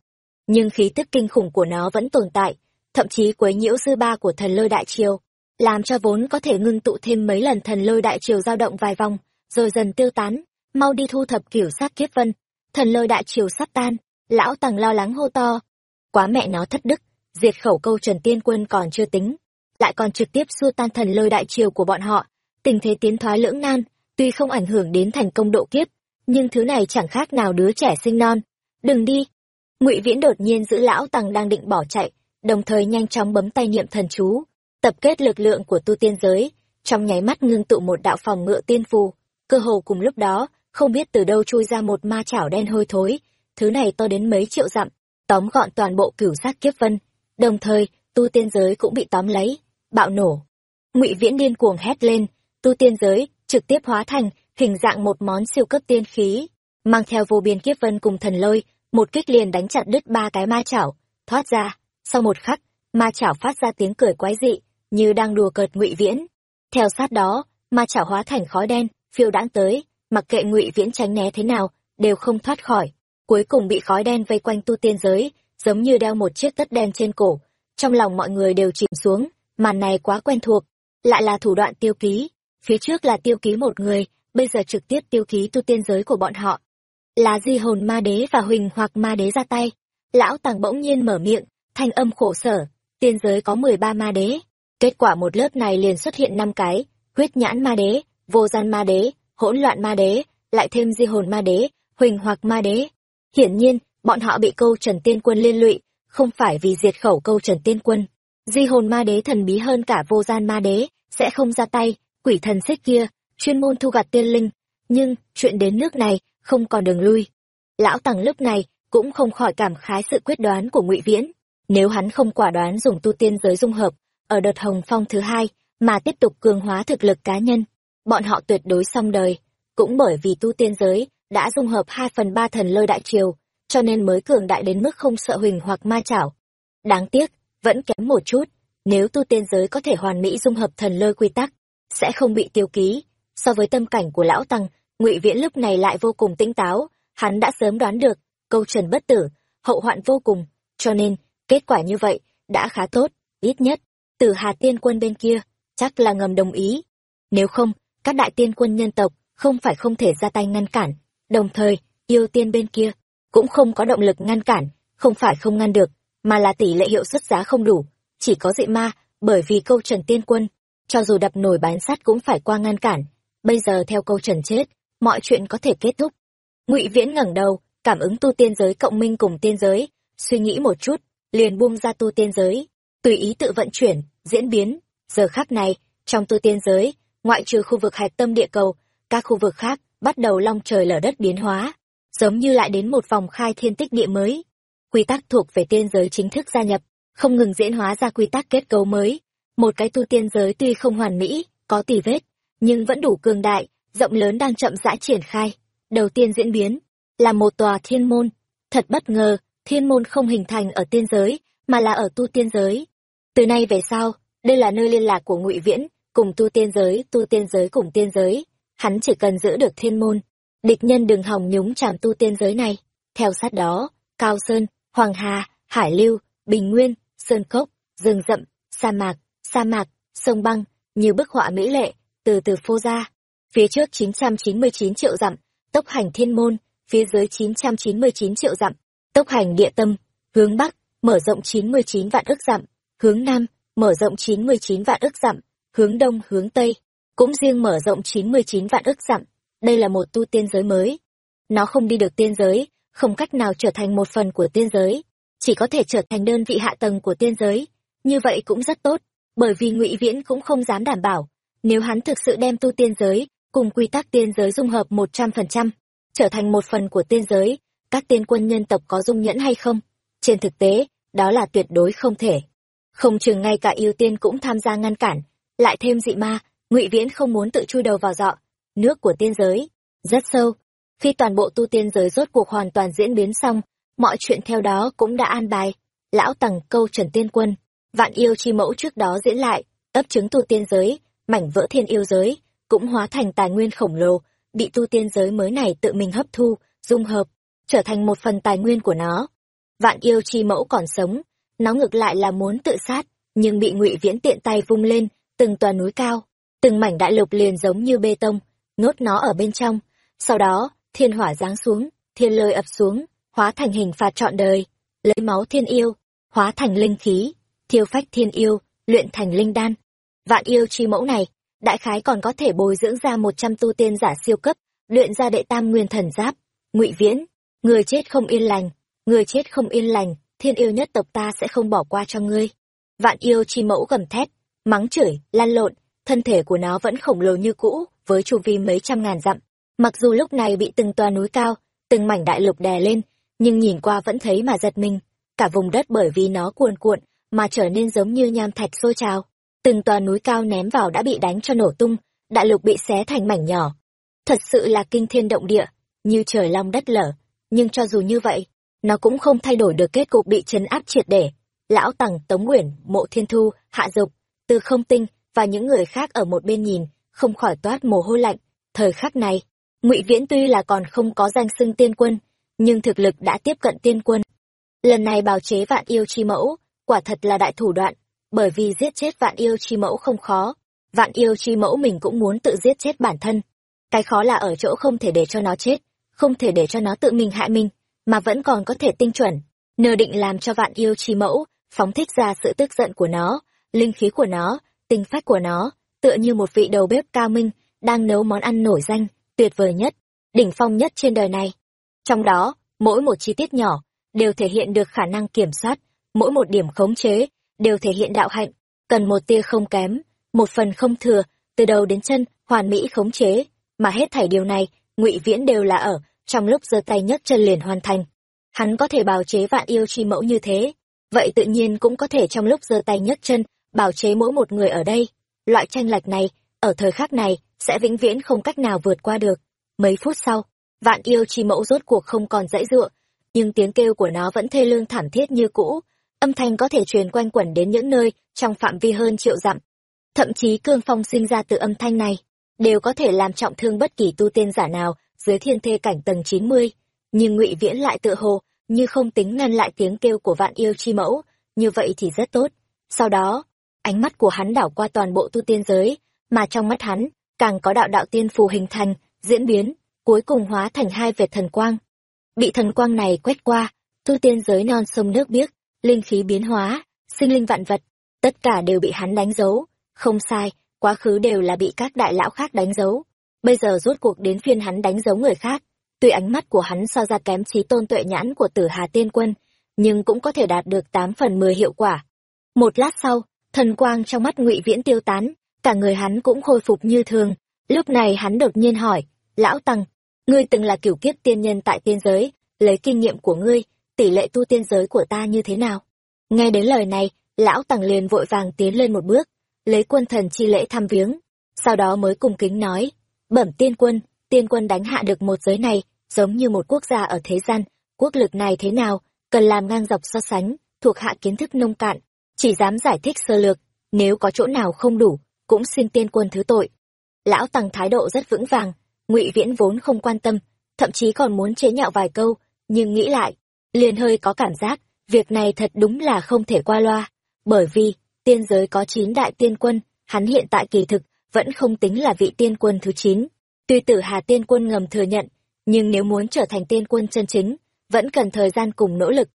Nhưng khí tức kinh khủng của nó vẫn tồn tại, thậm chí quấy nhiễu dư ba của thần lôi đại triều, làm cho vốn có thể ngưng tụ thêm mấy lần thần lôi đại triều dao động vài vòng, rồi dần tiêu tán, mau đi thu thập kiểu sát kiếp vân. Thần lôi đại triều sắp tan, lão tằng lo lắng hô to. Quá mẹ nó thất đức, diệt khẩu câu trần tiên quân còn chưa tính, lại còn trực tiếp xua tan thần lôi đại triều của bọn họ. Tình thế tiến thoái lưỡng nan, tuy không ảnh hưởng đến thành công độ kiếp nhưng thứ này chẳng khác nào đứa trẻ sinh non. Đừng đi. Ngụy viễn đột nhiên giữ lão tăng đang định bỏ chạy đồng thời nhanh chóng bấm tay niệm thần chú tập kết lực lượng của tu tiên giới trong nháy mắt ngưng tụ một đạo phòng ngựa tiên phù. Cơ hồ cùng lúc đó không biết từ đâu chui ra một ma chảo đen hôi thối thứ này to đến mấy triệu dặm, tóm gọn toàn bộ cửu sát kiếp vân, đồng thời, tu tiên giới cũng bị tóm lấy, bạo nổ. Ngụy Viễn điên cuồng hét lên, tu tiên giới trực tiếp hóa thành hình dạng một món siêu cấp tiên khí, mang theo vô biên kiếp vân cùng thần lôi, một kích liền đánh chặt đứt ba cái ma chảo, thoát ra, sau một khắc, ma chảo phát ra tiếng cười quái dị, như đang đùa cợt Ngụy Viễn. Theo sát đó, ma chảo hóa thành khói đen, phiêu đãng tới, mặc kệ Ngụy Viễn tránh né thế nào, đều không thoát khỏi cuối cùng bị khói đen vây quanh tu tiên giới, giống như đeo một chiếc tất đen trên cổ. Trong lòng mọi người đều chìm xuống, màn này quá quen thuộc, lại là thủ đoạn tiêu ký. Phía trước là tiêu ký một người, bây giờ trực tiếp tiêu ký tu tiên giới của bọn họ. Là di hồn ma đế và huỳnh hoặc ma đế ra tay. Lão Tàng bỗng nhiên mở miệng, thanh âm khổ sở, tiên giới có 13 ma đế. Kết quả một lớp này liền xuất hiện năm cái, huyết nhãn ma đế, vô gian ma đế, hỗn loạn ma đế, lại thêm di hồn ma đế, huỳnh hoặc ma đế, Hiển nhiên, bọn họ bị câu Trần Tiên Quân liên lụy, không phải vì diệt khẩu câu Trần Tiên Quân. Di hồn ma đế thần bí hơn cả vô gian ma đế, sẽ không ra tay, quỷ thần xích kia, chuyên môn thu gặt tiên linh. Nhưng, chuyện đến nước này, không còn đường lui. Lão Tằng lúc này cũng không khỏi cảm khái sự quyết đoán của Ngụy Viễn. Nếu hắn không quả đoán dùng tu tiên giới dung hợp, ở đợt hồng phong thứ hai, mà tiếp tục cường hóa thực lực cá nhân, bọn họ tuyệt đối xong đời. Cũng bởi vì tu tiên giới đã dung hợp hai phần ba thần lôi đại triều, cho nên mới cường đại đến mức không sợ huỳnh hoặc ma chảo. Đáng tiếc, vẫn kém một chút, nếu tu tiên giới có thể hoàn mỹ dung hợp thần lôi quy tắc, sẽ không bị tiêu ký. So với tâm cảnh của lão Tăng, ngụy Viễn lúc này lại vô cùng tỉnh táo, hắn đã sớm đoán được, câu trần bất tử, hậu hoạn vô cùng, cho nên, kết quả như vậy, đã khá tốt, ít nhất, từ Hà Tiên quân bên kia, chắc là ngầm đồng ý. Nếu không, các đại tiên quân nhân tộc không phải không thể ra tay ngăn cản, đồng thời, yêu tiên bên kia cũng không có động lực ngăn cản, không phải không ngăn được, mà là tỷ lệ hiệu suất giá không đủ, chỉ có dị ma, bởi vì câu trần tiên quân, cho dù đập nổi bán sắt cũng phải qua ngăn cản, bây giờ theo câu trần chết, mọi chuyện có thể kết thúc. Ngụy Viễn ngẩng đầu, cảm ứng tu tiên giới cộng minh cùng tiên giới, suy nghĩ một chút, liền buông ra tu tiên giới, tùy ý tự vận chuyển, diễn biến, giờ khắc này, trong tu tiên giới, ngoại trừ khu vực hạch tâm địa cầu, các khu vực khác bắt đầu long trời lở đất biến hóa, giống như lại đến một vòng khai thiên tích địa mới. Quy tắc thuộc về tiên giới chính thức gia nhập, không ngừng diễn hóa ra quy tắc kết cấu mới. Một cái tu tiên giới tuy không hoàn mỹ, có tỉ vết, nhưng vẫn đủ cường đại, rộng lớn đang chậm rãi triển khai. Đầu tiên diễn biến, là một tòa thiên môn. Thật bất ngờ, thiên môn không hình thành ở tiên giới, mà là ở tu tiên giới. Từ nay về sau, đây là nơi liên lạc của ngụy Viễn, cùng tu tiên giới, tu tiên giới cùng tiên giới. Hắn chỉ cần giữ được thiên môn, địch nhân đừng hòng nhúng chàm tu tiên giới này. Theo sát đó, Cao Sơn, Hoàng Hà, Hải Lưu, Bình Nguyên, Sơn Cốc, rừng rậm, sa mạc, sa mạc, sông băng, như bức họa mỹ lệ, từ từ phô ra. Phía trước 999 triệu dặm, tốc hành thiên môn, phía dưới 999 triệu dặm, tốc hành địa tâm, hướng bắc, mở rộng 99 vạn ức dặm, hướng nam, mở rộng 99 vạn ức dặm, hướng đông hướng tây, cũng riêng mở rộng 99 vạn ức dặm. Đây là một tu tiên giới mới. Nó không đi được tiên giới, không cách nào trở thành một phần của tiên giới, chỉ có thể trở thành đơn vị hạ tầng của tiên giới. Như vậy cũng rất tốt, bởi vì ngụy Viễn cũng không dám đảm bảo, nếu hắn thực sự đem tu tiên giới cùng quy tắc tiên giới dung hợp một trăm phần trăm trở thành một phần của tiên giới, các tiên quân nhân tộc có dung nhẫn hay không? Trên thực tế, đó là tuyệt đối không thể. Không chừng ngay cả yêu tiên cũng tham gia ngăn cản, lại thêm dị ma, ngụy Viễn không muốn tự chui đầu vào dọ, nước của tiên giới, rất sâu. Khi toàn bộ tu tiên giới rốt cuộc hoàn toàn diễn biến xong, mọi chuyện theo đó cũng đã an bài. Lão Tằng câu Trần Tiên Quân, vạn yêu chi mẫu trước đó diễn lại, ấp trứng tu tiên giới, mảnh vỡ thiên yêu giới, cũng hóa thành tài nguyên khổng lồ, bị tu tiên giới mới này tự mình hấp thu, dung hợp, trở thành một phần tài nguyên của nó. Vạn yêu chi mẫu còn sống, nó ngược lại là muốn tự sát, nhưng bị ngụy Viễn tiện tay vung lên, từng tòa núi cao, từng mảnh đại lục liền giống như bê tông, nhốt nó ở bên trong. Sau đó, thiên hỏa giáng xuống, thiên lôi ập xuống, hóa thành hình phạt trọn đời, lấy máu thiên yêu, hóa thành linh khí, thiêu phách thiên yêu, luyện thành linh đan. Vạn yêu chi mẫu này, đại khái còn có thể bồi dưỡng ra một trăm tu tiên giả siêu cấp, luyện ra đệ tam nguyên thần giáp. Ngụy Viễn, người chết không yên lành, người chết không yên lành, thiên yêu nhất tộc ta sẽ không bỏ qua cho ngươi. Vạn yêu chi mẫu gầm thét, mắng chửi, lăn lộn, thân thể của nó vẫn khổng lồ như cũ, với chu vi mấy trăm ngàn dặm. Mặc dù lúc này bị từng toa núi cao, từng mảnh đại lục đè lên, nhưng nhìn qua vẫn thấy mà giật mình. Cả vùng đất bởi vì nó cuồn cuộn, mà trở nên giống như nham thạch sôi trào. Từng tòa núi cao ném vào đã bị đánh cho nổ tung, đại lục bị xé thành mảnh nhỏ. Thật sự là kinh thiên động địa, như trời long đất lở. Nhưng cho dù như vậy, nó cũng không thay đổi được kết cục bị chấn áp triệt để. Lão Tằng, Tống Nguyễn, Mộ Thiên Thu, Hạ Dục, Từ Không Tinh và những người khác ở một bên nhìn, không khỏi toát mồ hôi lạnh. Thời khắc này, Ngụy Viễn tuy là còn không có danh xưng tiên quân, nhưng thực lực đã tiếp cận tiên quân. Lần này bào chế vạn yêu chi mẫu, quả thật là đại thủ đoạn, bởi vì giết chết vạn yêu chi mẫu không khó, vạn yêu chi mẫu mình cũng muốn tự giết chết bản thân. Cái khó là ở chỗ không thể để cho nó chết, không thể để cho nó tự mình hại mình, mà vẫn còn có thể tinh chuẩn, nờ định làm cho vạn yêu chi mẫu, phóng thích ra sự tức giận của nó, linh khí của nó, tinh phách của nó, tựa như một vị đầu bếp cao minh, đang nấu món ăn nổi danh, tuyệt vời nhất, đỉnh phong nhất trên đời này. Trong đó, mỗi một chi tiết nhỏ, đều thể hiện được khả năng kiểm soát, mỗi một điểm khống chế, đều thể hiện đạo hạnh, cần một tia không kém, một phần không thừa, từ đầu đến chân, hoàn mỹ khống chế, mà hết thảy điều này, ngụy Viễn đều là ở trong lúc giơ tay nhấc chân liền hoàn thành. Hắn có thể bào chế vạn yêu chi mẫu như thế, vậy tự nhiên cũng có thể trong lúc giơ tay nhấc chân, bào chế mỗi một người ở đây. Loại tranh lệch này, ở thời khắc này, sẽ vĩnh viễn không cách nào vượt qua được. Mấy phút sau, vạn yêu chi mẫu rốt cuộc không còn dãy dựa, nhưng tiếng kêu của nó vẫn thê lương thảm thiết như cũ, âm thanh có thể truyền quanh quẩn đến những nơi trong phạm vi hơn triệu dặm. Thậm chí cương phong sinh ra từ âm thanh này, đều có thể làm trọng thương bất kỳ tu tiên giả nào dưới thiên thê cảnh tầng 90. Nhưng ngụy Viễn lại tự hồ như không tính ngăn lại tiếng kêu của vạn yêu chi mẫu, như vậy thì rất tốt. Sau đó, ánh mắt của hắn đảo qua toàn bộ tu tiên giới, mà trong mắt hắn, càng có đạo đạo tiên phù hình thành, diễn biến, cuối cùng hóa thành hai vệt thần quang. Bị thần quang này quét qua, tu tiên giới non sông nước biếc, linh khí biến hóa, sinh linh vạn vật, tất cả đều bị hắn đánh dấu. Không sai, quá khứ đều là bị các đại lão khác đánh dấu. Bây giờ rốt cuộc đến phiên hắn đánh dấu người khác. Tuy ánh mắt của hắn so ra kém trí tôn tuệ nhãn của tử Hà Tiên Quân, nhưng cũng có thể đạt được tám phần mười hiệu quả. Một lát sau, thần quang trong mắt ngụy Viễn tiêu tán, cả người hắn cũng khôi phục như thường. Lúc này hắn đột nhiên hỏi, Lão Tăng, ngươi từng là kiểu kiếp tiên nhân tại tiên giới, lấy kinh nghiệm của ngươi, tỷ lệ tu tiên giới của ta như thế nào? Nghe đến lời này, lão tằng liền vội vàng tiến lên một bước, lấy quân thần chi lễ thăm viếng, sau đó mới cùng kính nói, bẩm tiên quân, tiên quân đánh hạ được một giới này, giống như một quốc gia ở thế gian, quốc lực này thế nào, cần làm ngang dọc so sánh, thuộc hạ kiến thức nông cạn, chỉ dám giải thích sơ lược, nếu có chỗ nào không đủ, cũng xin tiên quân thứ tội. Lão Tăng thái độ rất vững vàng, ngụy Viễn vốn không quan tâm, thậm chí còn muốn chế nhạo vài câu, nhưng nghĩ lại, liền hơi có cảm giác, việc này thật đúng là không thể qua loa, bởi vì, tiên giới có chín đại tiên quân, hắn hiện tại kỳ thực, vẫn không tính là vị tiên quân thứ chín. Tuy tử Hà tiên quân ngầm thừa nhận, nhưng nếu muốn trở thành tiên quân chân chính, vẫn cần thời gian cùng nỗ lực.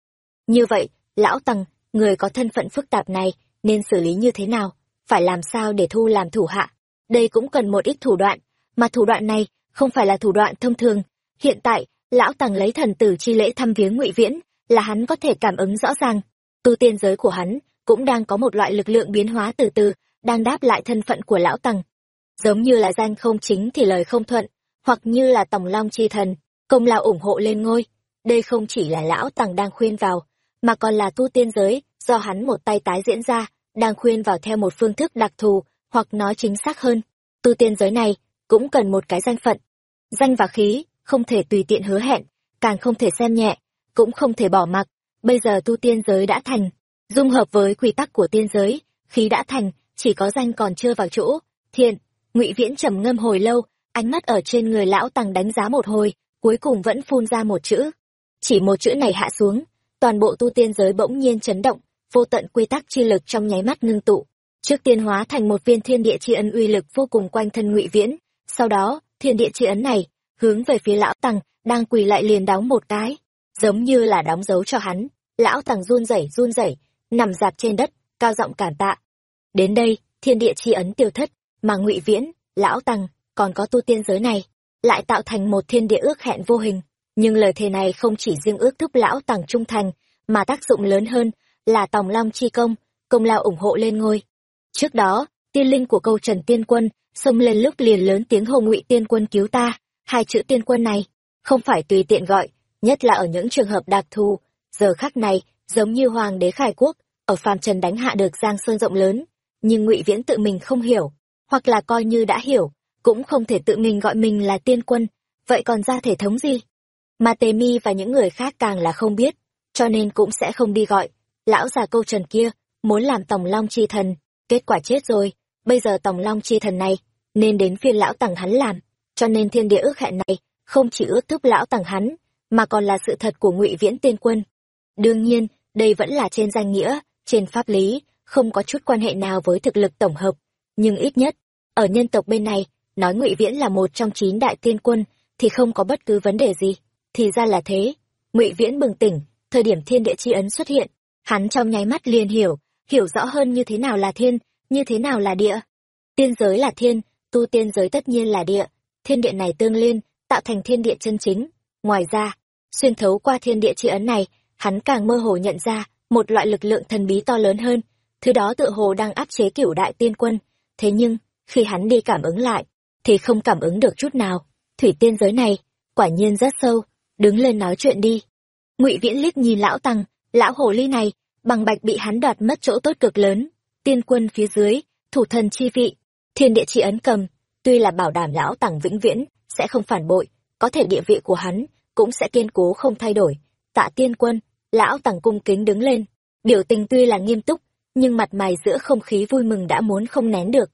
Như vậy, lão Tăng, người có thân phận phức tạp này, nên xử lý như thế nào? Phải làm sao để thu làm thủ hạ? Đây cũng cần một ít thủ đoạn, mà thủ đoạn này không phải là thủ đoạn thông thường. Hiện tại, lão tàng lấy thần tử chi lễ thăm viếng ngụy Viễn, là hắn có thể cảm ứng rõ ràng. Tu tiên giới của hắn cũng đang có một loại lực lượng biến hóa từ từ, đang đáp lại thân phận của lão tằng Giống như là danh không chính thì lời không thuận, hoặc như là tổng long chi thần, công lao ủng hộ lên ngôi. Đây không chỉ là lão tằng đang khuyên vào, mà còn là tu tiên giới, do hắn một tay tái diễn ra, đang khuyên vào theo một phương thức đặc thù, hoặc nói chính xác hơn. Tu tiên giới này, cũng cần một cái danh phận. Danh và khí, không thể tùy tiện hứa hẹn, càng không thể xem nhẹ, cũng không thể bỏ mặc. Bây giờ tu tiên giới đã thành, dung hợp với quy tắc của tiên giới, khí đã thành, chỉ có danh còn chưa vào chỗ. Thiện, ngụy Viễn trầm ngâm hồi lâu, ánh mắt ở trên người lão tăng đánh giá một hồi, cuối cùng vẫn phun ra một chữ. Chỉ một chữ này hạ xuống, toàn bộ tu tiên giới bỗng nhiên chấn động, vô tận quy tắc chi lực trong nháy mắt ngưng tụ. Trước tiên hóa thành một viên thiên địa chi ấn uy lực vô cùng quanh thân ngụy Viễn, sau đó, thiên địa chi ấn này, hướng về phía lão tằng đang quỳ lại liền đóng một cái, giống như là đóng dấu cho hắn. Lão tằng run rẩy run rẩy, nằm dạp trên đất, cao giọng cản tạ. Đến đây, thiên địa chi ấn tiêu thất, mà ngụy Viễn, lão tằng còn có tu tiên giới này, lại tạo thành một thiên địa ước hẹn vô hình. Nhưng lời thề này không chỉ riêng ước thúc lão tằng trung thành, mà tác dụng lớn hơn là tòng long chi công, công lao ủng hộ lên ngôi. Trước đó, tiên linh của câu Trần Tiên Quân xông lên lúc liền lớn tiếng hô ngụy tiên quân cứu ta hai chữ tiên quân này, không phải tùy tiện gọi, nhất là ở những trường hợp đặc thù. Giờ khắc này, giống như hoàng đế khải quốc, ở phàm trần đánh hạ được giang sơn rộng lớn, nhưng ngụy viễn tự mình không hiểu, hoặc là coi như đã hiểu, cũng không thể tự mình gọi mình là tiên quân. Vậy còn ra thể thống gì? Mà tề mi và những người khác càng là không biết, cho nên cũng sẽ không đi gọi. Lão già câu trần kia, muốn làm tổng long chi thần, kết quả chết rồi. Bây giờ tổng long chi thần này, nên đến phiên lão tằng hắn làm cho nên thiên địa ước hẹn này không chỉ ước thúc lão tằng hắn mà còn là sự thật của ngụy viễn tiên quân. Đương nhiên đây vẫn là trên danh nghĩa trên pháp lý không có chút quan hệ nào với thực lực tổng hợp. Nhưng ít nhất ở nhân tộc bên này nói ngụy viễn là một trong chín đại tiên quân thì không có bất cứ vấn đề gì. Thì ra là thế. Ngụy viễn bừng tỉnh thời điểm thiên địa chi ấn xuất hiện hắn trong nháy mắt liền hiểu hiểu rõ hơn như thế nào là thiên như thế nào là địa. Tiên giới là thiên, tu tiên giới tất nhiên là địa, thiên địa này tương liên, tạo thành thiên địa chân chính. Ngoài ra, xuyên thấu qua thiên địa chi ấn này, hắn càng mơ hồ nhận ra một loại lực lượng thần bí to lớn hơn, thứ đó tựa hồ đang áp chế cửu đại tiên quân. Thế nhưng, khi hắn đi cảm ứng lại, thì không cảm ứng được chút nào. Thủy tiên giới này, quả nhiên rất sâu đứng lên nói chuyện đi ngụy viễn liếc nhìn lão tăng lão hồ ly này bằng bạch bị hắn đoạt mất chỗ tốt cực lớn tiên quân phía dưới thủ thần chi vị thiên địa chi ấn cầm tuy là bảo đảm lão tằng vĩnh viễn, sẽ không phản bội, có thể địa vị của hắn cũng sẽ kiên cố không thay đổi. Tạ tiên quân, lão tằng cung kính đứng lên. Biểu tình tuy là nghiêm túc, nhưng mặt mày giữa không khí vui mừng đã muốn không nén được.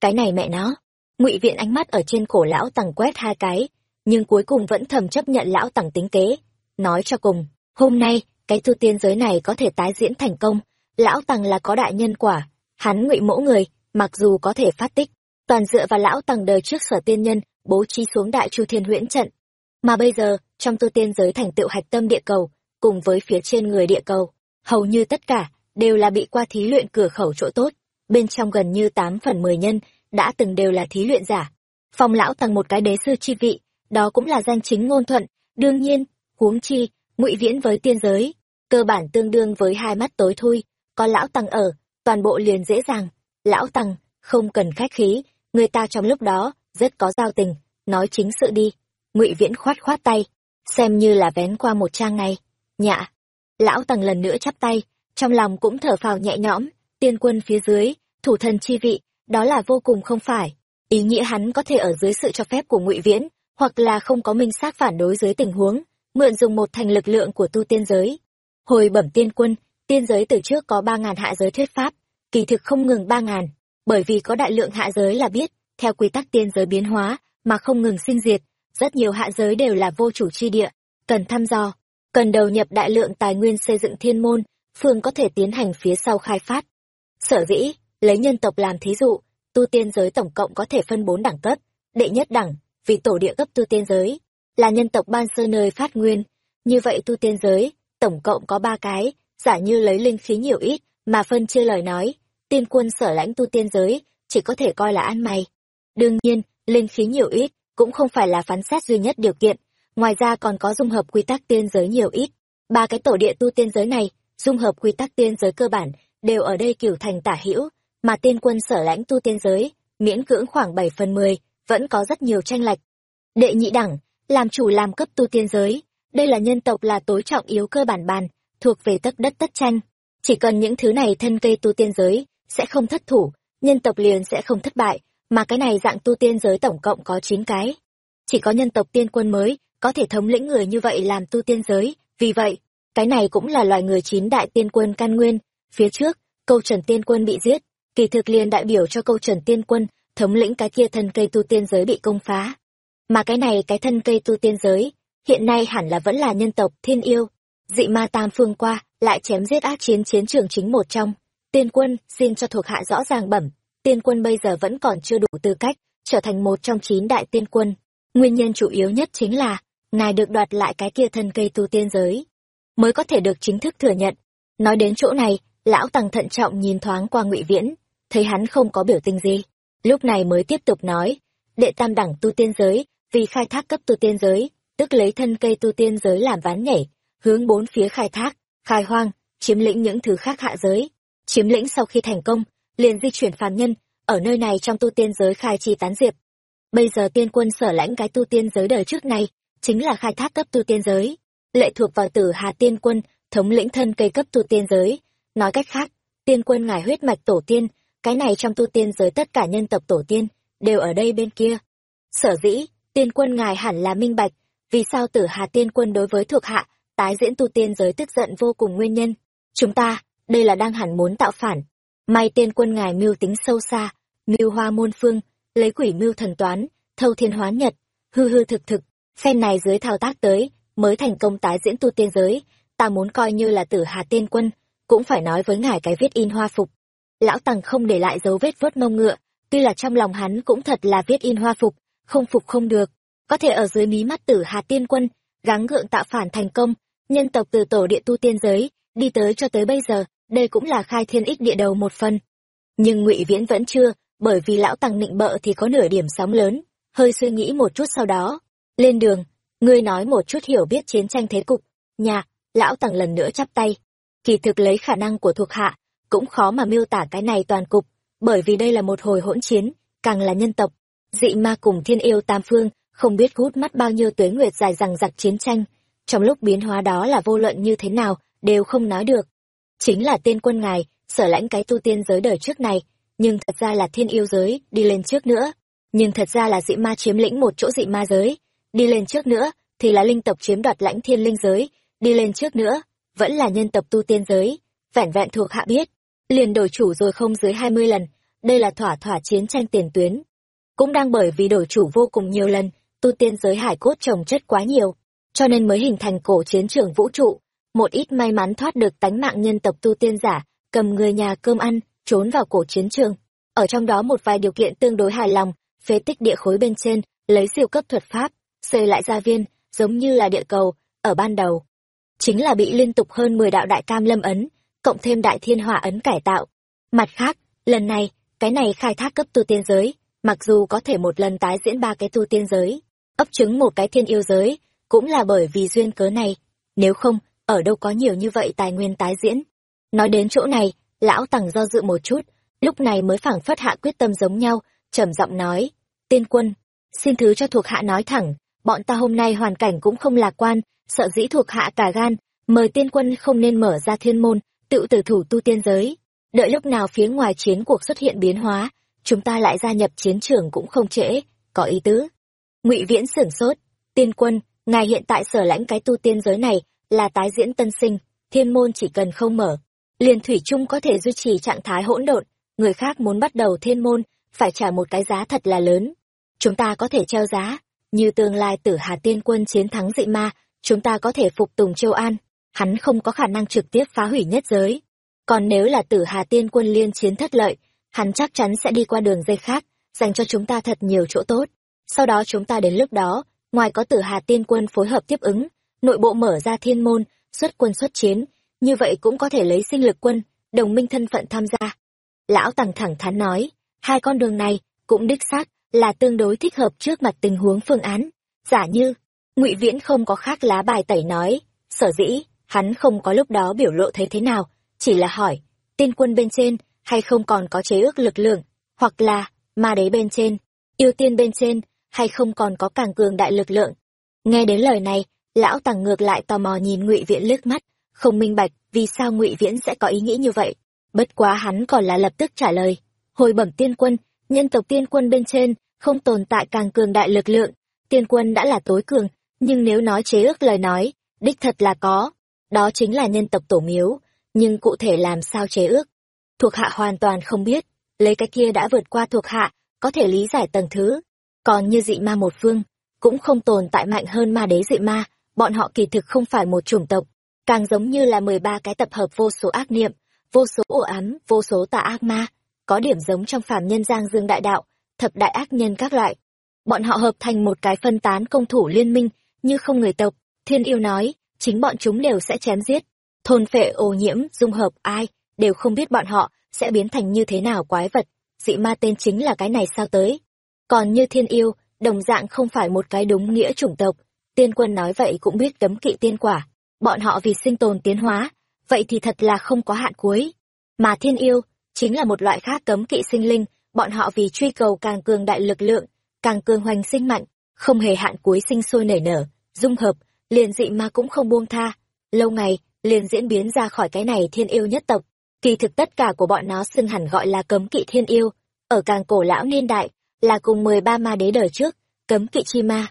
Cái này mẹ nó. Ngụy viện ánh mắt ở trên cổ lão tằng quét hai cái, nhưng cuối cùng vẫn thầm chấp nhận lão tằng tính kế. Nói cho cùng, hôm nay, cái tu tiên giới này có thể tái diễn thành công. Lão tằng là có đại nhân quả. Hắn ngụy mẫu người, mặc dù có thể phát tích toàn dựa vào lão tằng đời trước sở tiên nhân, bố trí xuống đại chu thiên huyễn trận. Mà bây giờ, trong tu tiên giới thành tựu hạch tâm địa cầu, cùng với phía trên người địa cầu, hầu như tất cả đều là bị qua thí luyện cửa khẩu chỗ tốt. Bên trong gần như tám phần mười nhân đã từng đều là thí luyện giả. Phong lão tầng một cái đế sư chi vị, đó cũng là danh chính ngôn thuận, đương nhiên, huống chi, ngụy viễn với tiên giới, cơ bản tương đương với hai mắt tối thui, có lão tằng ở, toàn bộ liền dễ dàng. Lão tằng không cần khách khí người ta trong lúc đó rất có giao tình, nói chính sự đi. Ngụy viễn khoát khoát tay, xem như là vén qua một trang này nhạ, lão tằng lần nữa chắp tay, trong lòng cũng thở phào nhẹ nhõm. Tiên quân phía dưới, thủ thần chi vị, đó là vô cùng không phải. Ý nghĩa hắn có thể ở dưới sự cho phép của ngụy viễn, hoặc là không có minh xác phản đối dưới tình huống, mượn dùng một thành lực lượng của tu tiên giới. Hồi bẩm tiên quân, tiên giới từ trước có ba ngàn hạ giới thuyết pháp, kỳ thực không ngừng ba ngàn bởi vì có đại lượng hạ giới là biết, theo quy tắc tiên giới biến hóa, mà không ngừng sinh diệt, rất nhiều hạ giới đều là vô chủ chi địa, cần thăm dò, cần đầu nhập đại lượng tài nguyên xây dựng thiên môn, phương có thể tiến hành phía sau khai phát. Sở dĩ, lấy nhân tộc làm thí dụ, tu tiên giới tổng cộng có thể phân bốn đẳng cấp, đệ nhất đẳng vì tổ địa cấp tu tiên giới, là nhân tộc ban sơ nơi phát nguyên. Như vậy tu tiên giới, tổng cộng có ba cái, giả như lấy linh khí nhiều ít, mà phân chia lời nói tiên quân sở lãnh tu tiên giới, chỉ có thể coi là ăn mày đương nhiên, linh khí nhiều ít cũng không phải là phán xét duy nhất điều kiện. Ngoài ra còn có dung hợp quy tắc tiên giới nhiều ít. Ba cái tổ địa tu tiên giới này, dung hợp quy tắc tiên giới cơ bản, đều ở đây cửu thành tả hữu. Mà tiên quân sở lãnh tu tiên giới, miễn cưỡng khoảng bảy phần mười, vẫn có rất nhiều tranh lệch. Đệ nhị đẳng, làm chủ làm cấp tu tiên giới. Đây là nhân tộc là tối trọng yếu cơ bản bàn, thuộc về tất đất tất tranh. Chỉ cần những thứ này thân cây tu tiên giới sẽ không thất thủ, nhân tộc liền sẽ không thất bại, mà cái này dạng tu tiên giới tổng cộng có chín cái. Chỉ có nhân tộc tiên quân mới có thể thống lĩnh người như vậy làm tu tiên giới, vì vậy, cái này cũng là loài người chín đại tiên quân căn nguyên. Phía trước, câu trần tiên quân bị giết, kỳ thực liền đại biểu cho câu trần tiên quân thống lĩnh cái kia thân cây tu tiên giới bị công phá. Mà cái này cái thân cây tu tiên giới, hiện nay hẳn là vẫn là nhân tộc thiên yêu. Dị ma tam phương qua, lại chém giết ác chiến chiến trường chính một trong tiên quân xin cho thuộc hạ rõ ràng bẩm. Tiên quân bây giờ vẫn còn chưa đủ tư cách trở thành một trong chín đại tiên quân. Nguyên nhân chủ yếu nhất chính là, ngài được đoạt lại cái kia thân cây tu tiên giới, mới có thể được chính thức thừa nhận. Nói đến chỗ này, lão tăng thận trọng nhìn thoáng qua ngụy viễn, thấy hắn không có biểu tình gì. Lúc này mới tiếp tục nói, đệ tam đẳng tu tiên giới, vì khai thác cấp tu tiên giới, tức lấy thân cây tu tiên giới làm ván nhảy, hướng bốn phía khai thác, khai hoang, chiếm lĩnh những thứ khác hạ giới chiếm lĩnh sau khi thành công, liền di chuyển phàm nhân, ở nơi này trong tu tiên giới khai chi tán diệp. Bây giờ tiên quân sở lãnh cái tu tiên giới đời trước này, chính là khai thác cấp tu tiên giới. Lệ thuộc vào tử hà tiên quân, thống lĩnh thân cây cấp tu tiên giới. Nói cách khác, tiên quân ngài huyết mạch tổ tiên, cái này trong tu tiên giới tất cả nhân tộc tổ tiên, đều ở đây bên kia. Sở dĩ, tiên quân ngài hẳn là minh bạch, vì sao tử hà tiên quân đối với thuộc hạ, tái diễn tu tiên giới tức giận vô cùng nguyên nhân. Chúng ta đây là đang hẳn muốn tạo phản. May tiên quân ngài mưu tính sâu xa, mưu hoa môn phương, lấy quỷ mưu thần toán, thâu thiên hoán nhật, hư hư thực thực. Phen này dưới thao tác tới, mới thành công tái diễn tu tiên giới. Ta muốn coi như là tử hà tiên quân, cũng phải nói với ngài cái viết in hoa phục. Lão tằng không để lại dấu vết vớt mông ngựa, tuy là trong lòng hắn cũng thật là viết in hoa phục, không phục không được. Có thể ở dưới mí mắt tử hà tiên quân, gắng gượng tạo phản thành công, nhân tộc từ tổ địa tu tiên giới, đi tới cho tới bây giờ đây cũng là khai thiên ích địa đầu một phần. Nhưng ngụy viễn vẫn chưa, bởi vì lão tăng nịnh bợ thì có nửa điểm sóng lớn, hơi suy nghĩ một chút sau đó. Lên đường, ngươi nói một chút hiểu biết chiến tranh thế cục. Nhà, lão tăng lần nữa chắp tay. Kỳ thực lấy khả năng của thuộc hạ, cũng khó mà miêu tả cái này toàn cục, bởi vì đây là một hồi hỗn chiến, càng là nhân tộc. Dị ma cùng thiên yêu tam phương, không biết hút mắt bao nhiêu tuế nguyệt dài rằng giặc chiến tranh, trong lúc biến hóa đó là vô luận như thế nào, đều không nói được chính là tên quân ngài, sở lãnh cái tu tiên giới đời trước này. Nhưng thật ra là thiên yêu giới, đi lên trước nữa. Nhưng thật ra là dị ma chiếm lĩnh một chỗ dị ma giới. Đi lên trước nữa, thì là linh tộc chiếm đoạt lãnh thiên linh giới. Đi lên trước nữa, vẫn là nhân tộc tu tiên giới. Vẻn vẹn thuộc hạ biết. Liền đổi chủ rồi không dưới hai mươi lần. Đây là thỏa thỏa chiến tranh tiền tuyến. Cũng đang bởi vì đổi chủ vô cùng nhiều lần, tu tiên giới hải cốt trồng chất quá nhiều. Cho nên mới hình thành cổ chiến trường vũ trụ một ít may mắn thoát được tánh mạng nhân tộc tu tiên giả, cầm người nhà cơm ăn, trốn vào cổ chiến trường. Ở trong đó một vài điều kiện tương đối hài lòng, phế tích địa khối bên trên, lấy siêu cấp thuật pháp, xây lại gia viên, giống như là địa cầu, ở ban đầu. Chính là bị liên tục hơn mười đạo đại cam lâm ấn, cộng thêm đại thiên hỏa ấn cải tạo. Mặt khác, lần này, cái này khai thác cấp tu tiên giới, mặc dù có thể một lần tái diễn ba cái tu tiên giới, ấp trứng một cái thiên yêu giới, cũng là bởi vì duyên cớ này. Nếu không ở đâu có nhiều như vậy tài nguyên tái diễn. Nói đến chỗ này, lão tằng do dự một chút, lúc này mới phảng phất hạ quyết tâm giống nhau, trầm giọng nói, tiên quân, xin thứ cho thuộc hạ nói thẳng, bọn ta hôm nay hoàn cảnh cũng không lạc quan, sợ dĩ thuộc hạ cả gan, mời tiên quân không nên mở ra thiên môn, tự tử thủ tu tiên giới. Đợi lúc nào phía ngoài chiến cuộc xuất hiện biến hóa, chúng ta lại gia nhập chiến trường cũng không trễ, có ý tứ. Ngụy viễn sửng sốt, tiên quân, ngài hiện tại sở lãnh cái tu tiên giới này là tái diễn tân sinh, thiên môn chỉ cần không mở, liền thủy chung có thể duy trì trạng thái hỗn độn, người khác muốn bắt đầu thiên môn, phải trả một cái giá thật là lớn. Chúng ta có thể treo giá, như tương lai tử hà tiên quân chiến thắng dị ma, chúng ta có thể phục tùng châu an, hắn không có khả năng trực tiếp phá hủy nhất giới. Còn nếu là tử hà tiên quân liên chiến thất lợi, hắn chắc chắn sẽ đi qua đường dây khác, dành cho chúng ta thật nhiều chỗ tốt. Sau đó chúng ta đến lúc đó, ngoài có tử hà tiên quân phối hợp tiếp ứng nội bộ mở ra thiên môn, xuất quân xuất chiến, như vậy cũng có thể lấy sinh lực quân, đồng minh thân phận tham gia. Lão tằng thẳng thắn nói, hai con đường này cũng đích xác là tương đối thích hợp trước mặt tình huống phương án. Giả như, ngụy viễn không có khác lá bài tẩy nói, sở dĩ hắn không có lúc đó biểu lộ thấy thế nào, chỉ là hỏi, tiên quân bên trên hay không còn có chế ước lực lượng, hoặc là ma đế bên trên, yêu tiên bên trên hay không còn có càng cường đại lực lượng. Nghe đến lời này lão tằng ngược lại tò mò nhìn ngụy viễn liếc mắt, không minh bạch vì sao ngụy viễn sẽ có ý nghĩ như vậy. Bất quá hắn còn là lập tức trả lời, hồi bẩm tiên quân, nhân tộc tiên quân bên trên không tồn tại càng cường đại lực lượng, tiên quân đã là tối cường, nhưng nếu nói chế ước lời nói, đích thật là có, đó chính là nhân tộc tổ miếu, nhưng cụ thể làm sao chế ước, thuộc hạ hoàn toàn không biết, lấy cái kia đã vượt qua thuộc hạ, có thể lý giải tầng thứ, còn như dị ma một phương, cũng không tồn tại mạnh hơn ma đế dị ma bọn họ kỳ thực không phải một chủng tộc, càng giống như là mười ba cái tập hợp vô số ác niệm, vô số ổ ám, vô số tà ác ma, có điểm giống trong phàm nhân giang dương đại đạo, thập đại ác nhân các loại. Bọn họ hợp thành một cái phân tán công thủ liên minh, như không người tộc, thiên yêu nói, chính bọn chúng đều sẽ chém giết. Thôn phệ, ô nhiễm, dung hợp, ai, đều không biết bọn họ sẽ biến thành như thế nào quái vật, dị ma tên chính là cái này sao tới. Còn như thiên yêu, đồng dạng không phải một cái đúng nghĩa chủng tộc tiên quân nói vậy cũng biết cấm kỵ tiên quả. Bọn họ vì sinh tồn tiến hóa, vậy thì thật là không có hạn cuối. Mà thiên yêu, chính là một loại khác cấm kỵ sinh linh. Bọn họ vì truy cầu càng cường đại lực lượng, càng cường hoành sinh mạnh, không hề hạn cuối sinh sôi nảy nở, dung hợp, liền dị ma cũng không buông tha. Lâu ngày, liền diễn biến ra khỏi cái này thiên yêu nhất tộc. Kỳ thực tất cả của bọn nó xưng hẳn gọi là cấm kỵ thiên yêu. Ở càng cổ lão niên đại, là cùng mười ba ma đế đời trước, cấm kỵ chi ma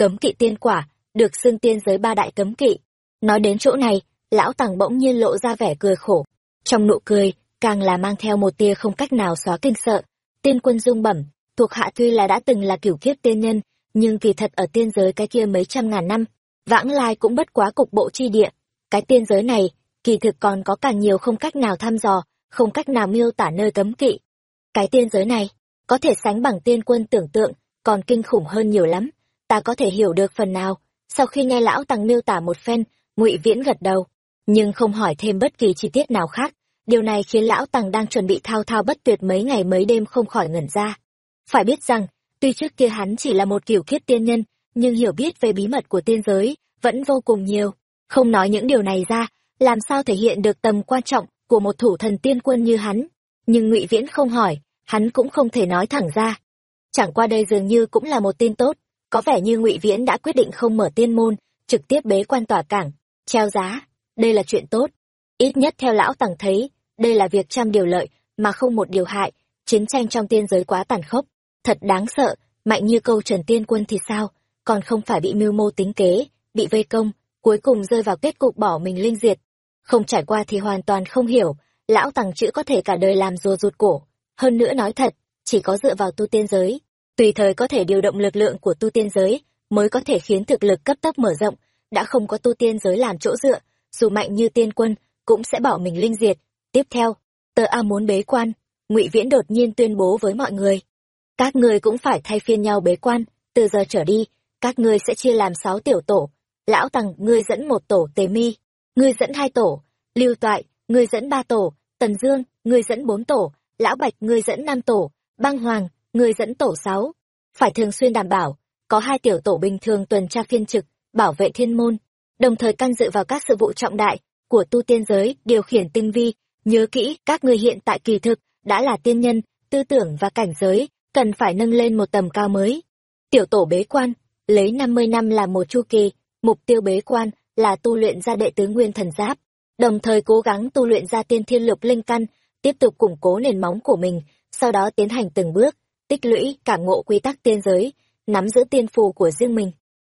cấm kỵ tiên quả, được xưng tiên giới ba đại cấm kỵ. Nói đến chỗ này, lão tằng bỗng nhiên lộ ra vẻ cười khổ. Trong nụ cười, càng là mang theo một tia không cách nào xóa kinh sợ. Tiên quân dung bẩm, thuộc hạ tuy là đã từng là cửu kiếp tiên nhân, nhưng kỳ thật ở tiên giới cái kia mấy trăm ngàn năm, vãng lai cũng bất quá cục bộ chi địa. Cái tiên giới này, kỳ thực còn có càng nhiều không cách nào thăm dò, không cách nào miêu tả nơi cấm kỵ. Cái tiên giới này, có thể sánh bằng tiên quân tưởng tượng, còn kinh khủng hơn nhiều lắm ta có thể hiểu được phần nào. Sau khi nghe lão tăng miêu tả một phen, ngụy viễn gật đầu, nhưng không hỏi thêm bất kỳ chi tiết nào khác. Điều này khiến lão tăng đang chuẩn bị thao thao bất tuyệt mấy ngày mấy đêm không khỏi ngẩn ra. Phải biết rằng, tuy trước kia hắn chỉ là một kiểu kiếp tiên nhân, nhưng hiểu biết về bí mật của tiên giới vẫn vô cùng nhiều. Không nói những điều này ra, làm sao thể hiện được tầm quan trọng của một thủ thần tiên quân như hắn? Nhưng ngụy viễn không hỏi, hắn cũng không thể nói thẳng ra. Chẳng qua đây dường như cũng là một tin tốt có vẻ như ngụy viễn đã quyết định không mở tiên môn, trực tiếp bế quan tỏa cảng, treo giá. Đây là chuyện tốt. Ít nhất theo lão tằng thấy, đây là việc trăm điều lợi, mà không một điều hại. Chiến tranh trong tiên giới quá tàn khốc. Thật đáng sợ. Mạnh như câu trần tiên quân thì sao? Còn không phải bị mưu mô tính kế, bị vây công, cuối cùng rơi vào kết cục bỏ mình linh diệt. Không trải qua thì hoàn toàn không hiểu. Lão tằng chữ có thể cả đời làm rùa rụt cổ. Hơn nữa nói thật, chỉ có dựa vào tu tiên giới tùy thời có thể điều động lực lượng của tu tiên giới mới có thể khiến thực lực cấp tốc mở rộng. Đã không có tu tiên giới làm chỗ dựa, dù mạnh như tiên quân, cũng sẽ bỏ mình linh diệt. Tiếp theo, tờ a muốn bế quan. Ngụy viễn đột nhiên tuyên bố với mọi người. Các ngươi cũng phải thay phiên nhau bế quan. Từ giờ trở đi, các ngươi sẽ chia làm sáu tiểu tổ. Lão tằng ngươi dẫn một tổ, tề mi, ngươi dẫn hai tổ, lưu toại, ngươi dẫn ba tổ, tần dương, ngươi dẫn bốn tổ, lão bạch, ngươi dẫn năm tổ, băng hoàng người dẫn tổ sáu. Phải thường xuyên đảm bảo, có hai tiểu tổ bình thường tuần tra phiên trực, bảo vệ thiên môn, đồng thời căn dự vào các sự vụ trọng đại của tu tiên giới, điều khiển tinh vi. Nhớ kỹ, các người hiện tại kỳ thực đã là tiên nhân, tư tưởng và cảnh giới, cần phải nâng lên một tầm cao mới. Tiểu tổ bế quan, lấy năm mươi năm là một chu kỳ, mục tiêu bế quan là tu luyện ra đệ tứ nguyên thần giáp, đồng thời cố gắng tu luyện ra tiên thiên lục linh căn, tiếp tục củng cố nền móng của mình, sau đó tiến hành từng bước tích lũy cảm ngộ quy tắc tiên giới, nắm giữ tiên phù của riêng mình.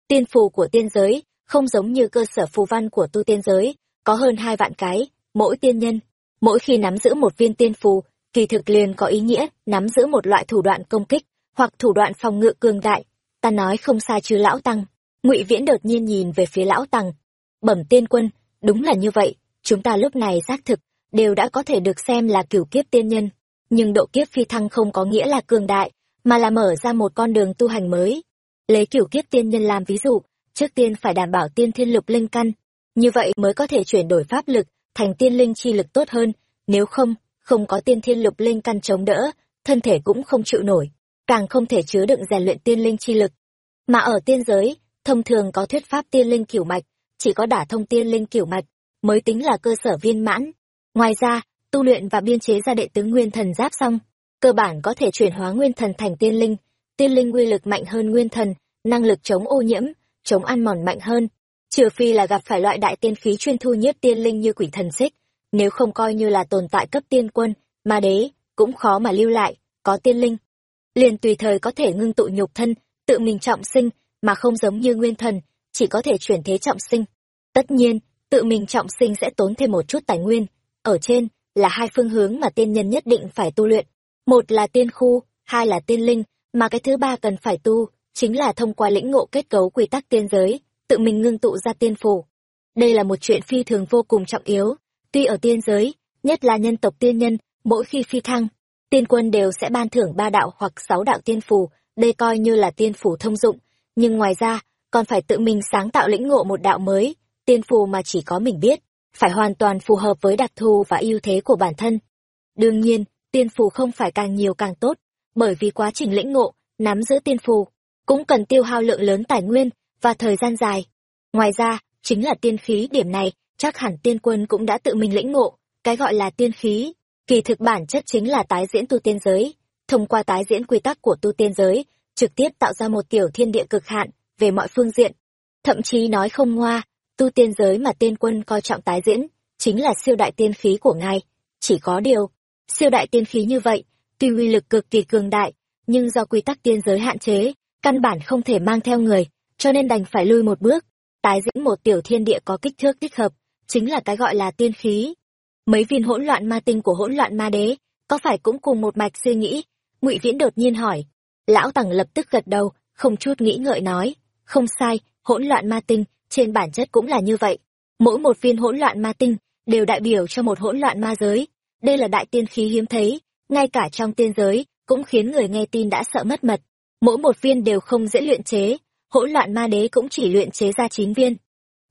Tiên phù của tiên giới không giống như cơ sở phù văn của tu tiên giới, có hơn hai vạn cái, mỗi tiên nhân. Mỗi khi nắm giữ một viên tiên phù, kỳ thực liền có ý nghĩa nắm giữ một loại thủ đoạn công kích hoặc thủ đoạn phòng ngự cường đại. Ta nói không sai chứ lão tăng. Ngụy viễn đột nhiên nhìn về phía lão tăng. Bẩm tiên quân, đúng là như vậy. Chúng ta lúc này xác thực đều đã có thể được xem là cửu kiếp tiên nhân nhưng độ kiếp phi thăng không có nghĩa là cường đại, mà là mở ra một con đường tu hành mới. Lấy kiểu kiếp tiên nhân làm ví dụ, trước tiên phải đảm bảo tiên thiên lục linh căn. Như vậy mới có thể chuyển đổi pháp lực, thành tiên linh chi lực tốt hơn. Nếu không không có tiên thiên lục linh căn chống đỡ, thân thể cũng không chịu nổi, càng không thể chứa đựng rèn luyện tiên linh chi lực. Mà ở tiên giới, thông thường có thuyết pháp tiên linh kiểu mạch, chỉ có đả thông tiên linh kiểu mạch, mới tính là cơ sở viên mãn. Ngoài ra tu luyện và biên chế ra đệ tứ nguyên thần giáp xong, cơ bản có thể chuyển hóa nguyên thần thành tiên linh. Tiên linh uy lực mạnh hơn nguyên thần, năng lực chống ô nhiễm, chống ăn mòn mạnh hơn. Trừ phi là gặp phải loại đại tiên khí chuyên thu nhiếp tiên linh như quỷ thần xích, nếu không coi như là tồn tại cấp tiên quân, ma đế, cũng khó mà lưu lại, có tiên linh. Liền tùy thời có thể ngưng tụ nhục thân, tự mình trọng sinh, mà không giống như nguyên thần, chỉ có thể chuyển thế trọng sinh. Tất nhiên, tự mình trọng sinh sẽ tốn thêm một chút tài nguyên. Ở trên là hai phương hướng mà tiên nhân nhất định phải tu luyện. Một là tiên khu, hai là tiên linh, mà cái thứ ba cần phải tu chính là thông qua lĩnh ngộ kết cấu quy tắc tiên giới, tự mình ngưng tụ ra tiên phủ đây là một chuyện phi thường vô cùng trọng yếu. Tuy ở tiên giới, nhất là nhân tộc tiên nhân, mỗi khi phi thăng, tiên quân đều sẽ ban thưởng ba đạo hoặc sáu đạo tiên phù, đây coi như là tiên phủ thông dụng. Nhưng ngoài ra, còn phải tự mình sáng tạo lĩnh ngộ một đạo mới, tiên phù mà chỉ có mình biết phải hoàn toàn phù hợp với đặc thù và ưu thế của bản thân. Đương nhiên, tiên phù không phải càng nhiều càng tốt, bởi vì quá trình lĩnh ngộ, nắm giữ tiên phù, cũng cần tiêu hao lượng lớn tài nguyên và thời gian dài. Ngoài ra, chính là tiên khí điểm này, chắc hẳn tiên quân cũng đã tự mình lĩnh ngộ. Cái gọi là tiên khí, kỳ thực bản chất chính là tái diễn tu tiên giới. Thông qua tái diễn quy tắc của tu tiên giới, trực tiếp tạo ra một tiểu thiên địa cực hạn về mọi phương diện. Thậm chí nói không ngoa tu tiên giới mà tiên quân coi trọng tái diễn, chính là siêu đại tiên khí của ngài. Chỉ có điều, siêu đại tiên khí như vậy, tuy uy lực cực kỳ cường đại, nhưng do quy tắc tiên giới hạn chế, căn bản không thể mang theo người, cho nên đành phải lui một bước. Tái diễn một tiểu thiên địa có kích thước thích hợp, chính là cái gọi là tiên khí. Mấy viên hỗn loạn ma tinh của hỗn loạn ma đế, có phải cũng cùng một mạch suy nghĩ? Ngụy viễn đột nhiên hỏi. Lão tằng lập tức gật đầu, không chút nghĩ ngợi nói. Không sai, hỗn loạn ma tinh trên bản chất cũng là như vậy. Mỗi một viên hỗn loạn ma tinh đều đại biểu cho một hỗn loạn ma giới. Đây là đại tiên khí hiếm thấy, ngay cả trong tiên giới cũng khiến người nghe tin đã sợ mất mật. Mỗi một viên đều không dễ luyện chế, hỗn loạn ma đế cũng chỉ luyện chế ra chín viên.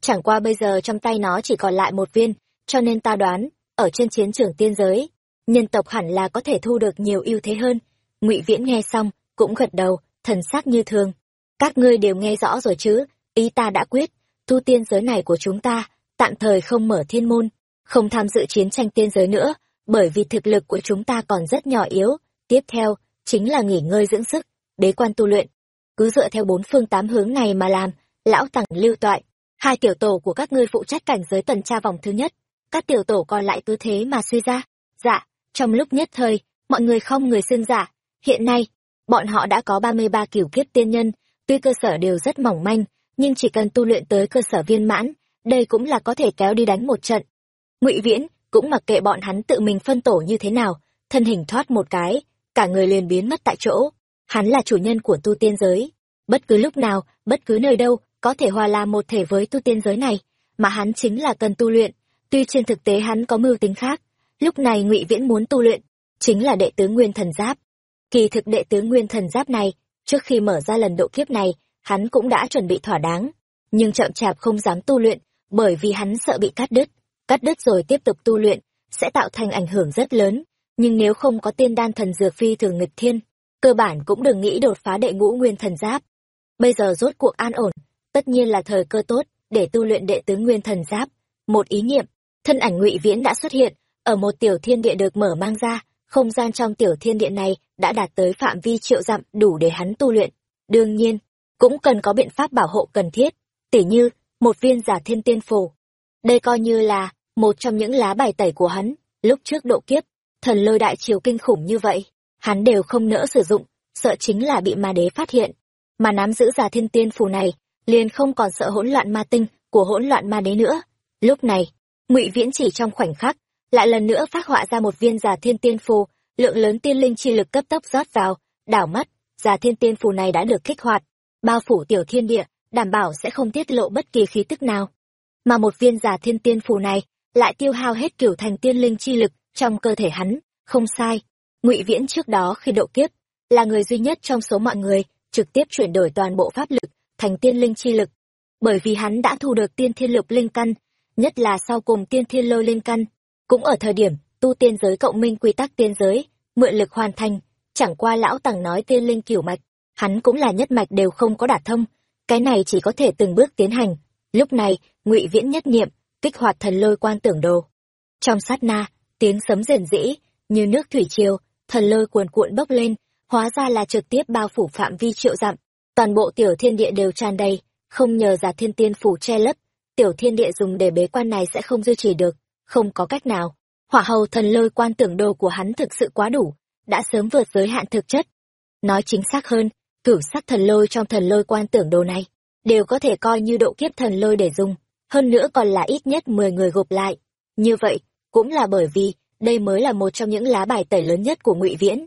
Chẳng qua bây giờ trong tay nó chỉ còn lại một viên, cho nên ta đoán, ở trên chiến trường tiên giới, nhân tộc hẳn là có thể thu được nhiều ưu thế hơn. Ngụy viễn nghe xong, cũng gật đầu, thần sắc như thường. Các ngươi đều nghe rõ rồi chứ, ý ta đã quyết tu tiên giới này của chúng ta, tạm thời không mở thiên môn, không tham dự chiến tranh tiên giới nữa, bởi vì thực lực của chúng ta còn rất nhỏ yếu. Tiếp theo, chính là nghỉ ngơi dưỡng sức, bế quan tu luyện. Cứ dựa theo bốn phương tám hướng này mà làm, lão tằng lưu toại, hai tiểu tổ của các ngươi phụ trách cảnh giới tuần tra vòng thứ nhất. Các tiểu tổ còn lại cứ thế mà suy ra. Dạ trong lúc nhất thời, mọi người không người xưng giả hiện nay, bọn họ đã có ba mươi ba kiểu kiếp tiên nhân, tuy cơ sở đều rất mỏng manh nhưng chỉ cần tu luyện tới cơ sở viên mãn, đây cũng là có thể kéo đi đánh một trận. Ngụy viễn cũng mặc kệ bọn hắn tự mình phân tổ như thế nào, thân hình thoát một cái, cả người liền biến mất tại chỗ. Hắn là chủ nhân của tu tiên giới. Bất cứ lúc nào, bất cứ nơi đâu, có thể hòa làm một thể với tu tiên giới này, mà hắn chính là cần tu luyện. Tuy trên thực tế hắn có mưu tính khác, lúc này ngụy viễn muốn tu luyện chính là đệ tứ nguyên thần giáp. Kỳ thực đệ tứ nguyên thần giáp này, trước khi mở ra lần độ kiếp này hắn cũng đã chuẩn bị thỏa đáng, nhưng chậm chạp không dám tu luyện, bởi vì hắn sợ bị cắt đứt. Cắt đứt rồi tiếp tục tu luyện, sẽ tạo thành ảnh hưởng rất lớn, nhưng nếu không có tiên đan thần dược phi thường nghịch thiên, cơ bản cũng đừng nghĩ đột phá đệ ngũ nguyên thần giáp. Bây giờ rốt cuộc an ổn, tất nhiên là thời cơ tốt để tu luyện đệ tứ nguyên thần giáp. Một ý niệm, thân ảnh ngụy viễn đã xuất hiện, ở một tiểu thiên địa được mở mang ra, không gian trong tiểu thiên địa này đã đạt tới phạm vi triệu dặm đủ để hắn tu luyện. Đương nhiên cũng cần có biện pháp bảo hộ cần thiết, tỉ như một viên giả thiên tiên phù. Đây coi như là một trong những lá bài tẩy của hắn, lúc trước độ kiếp, thần lôi đại triều kinh khủng như vậy, hắn đều không nỡ sử dụng, sợ chính là bị ma đế phát hiện. Mà nắm giữ giả thiên tiên phù này, liền không còn sợ hỗn loạn ma tinh của hỗn loạn ma đế nữa. Lúc này, ngụy viễn chỉ trong khoảnh khắc, lại lần nữa phát họa ra một viên giả thiên tiên phù, lượng lớn tiên linh chi lực cấp tốc rót vào, đảo mắt, giả thiên tiên phù này đã được kích hoạt bao phủ tiểu thiên địa, đảm bảo sẽ không tiết lộ bất kỳ khí tức nào. Mà một viên giả thiên tiên phù này lại tiêu hao hết cửu thành tiên linh chi lực trong cơ thể hắn, không sai. Ngụy viễn trước đó khi độ kiếp, là người duy nhất trong số mọi người trực tiếp chuyển đổi toàn bộ pháp lực thành tiên linh chi lực. Bởi vì hắn đã thu được tiên thiên lục linh căn, nhất là sau cùng tiên thiên lôi linh căn, cũng ở thời điểm tu tiên giới cộng minh quy tắc tiên giới, mượn lực hoàn thành, chẳng qua lão tằng nói tiên linh cửu mạch hắn cũng là nhất mạch đều không có đả thông, cái này chỉ có thể từng bước tiến hành. Lúc này, ngụy viễn nhất niệm, kích hoạt thần lôi quan tưởng đồ. Trong sát na, tiếng sấm rền rĩ, như nước thủy triều, thần lôi cuồn cuộn bốc lên, hóa ra là trực tiếp bao phủ phạm vi triệu dặm. Toàn bộ tiểu thiên địa đều tràn đầy, không nhờ giả thiên tiên phủ che lấp, tiểu thiên địa dùng để bế quan này sẽ không duy trì được, không có cách nào. Hỏa hầu thần lôi quan tưởng đồ của hắn thực sự quá đủ, đã sớm vượt giới hạn thực chất. Nói chính xác hơn cửu sắc thần lôi trong thần lôi quan tưởng đồ này, đều có thể coi như độ kiếp thần lôi để dùng, hơn nữa còn là ít nhất mười người gộp lại. Như vậy, cũng là bởi vì, đây mới là một trong những lá bài tẩy lớn nhất của ngụy viễn.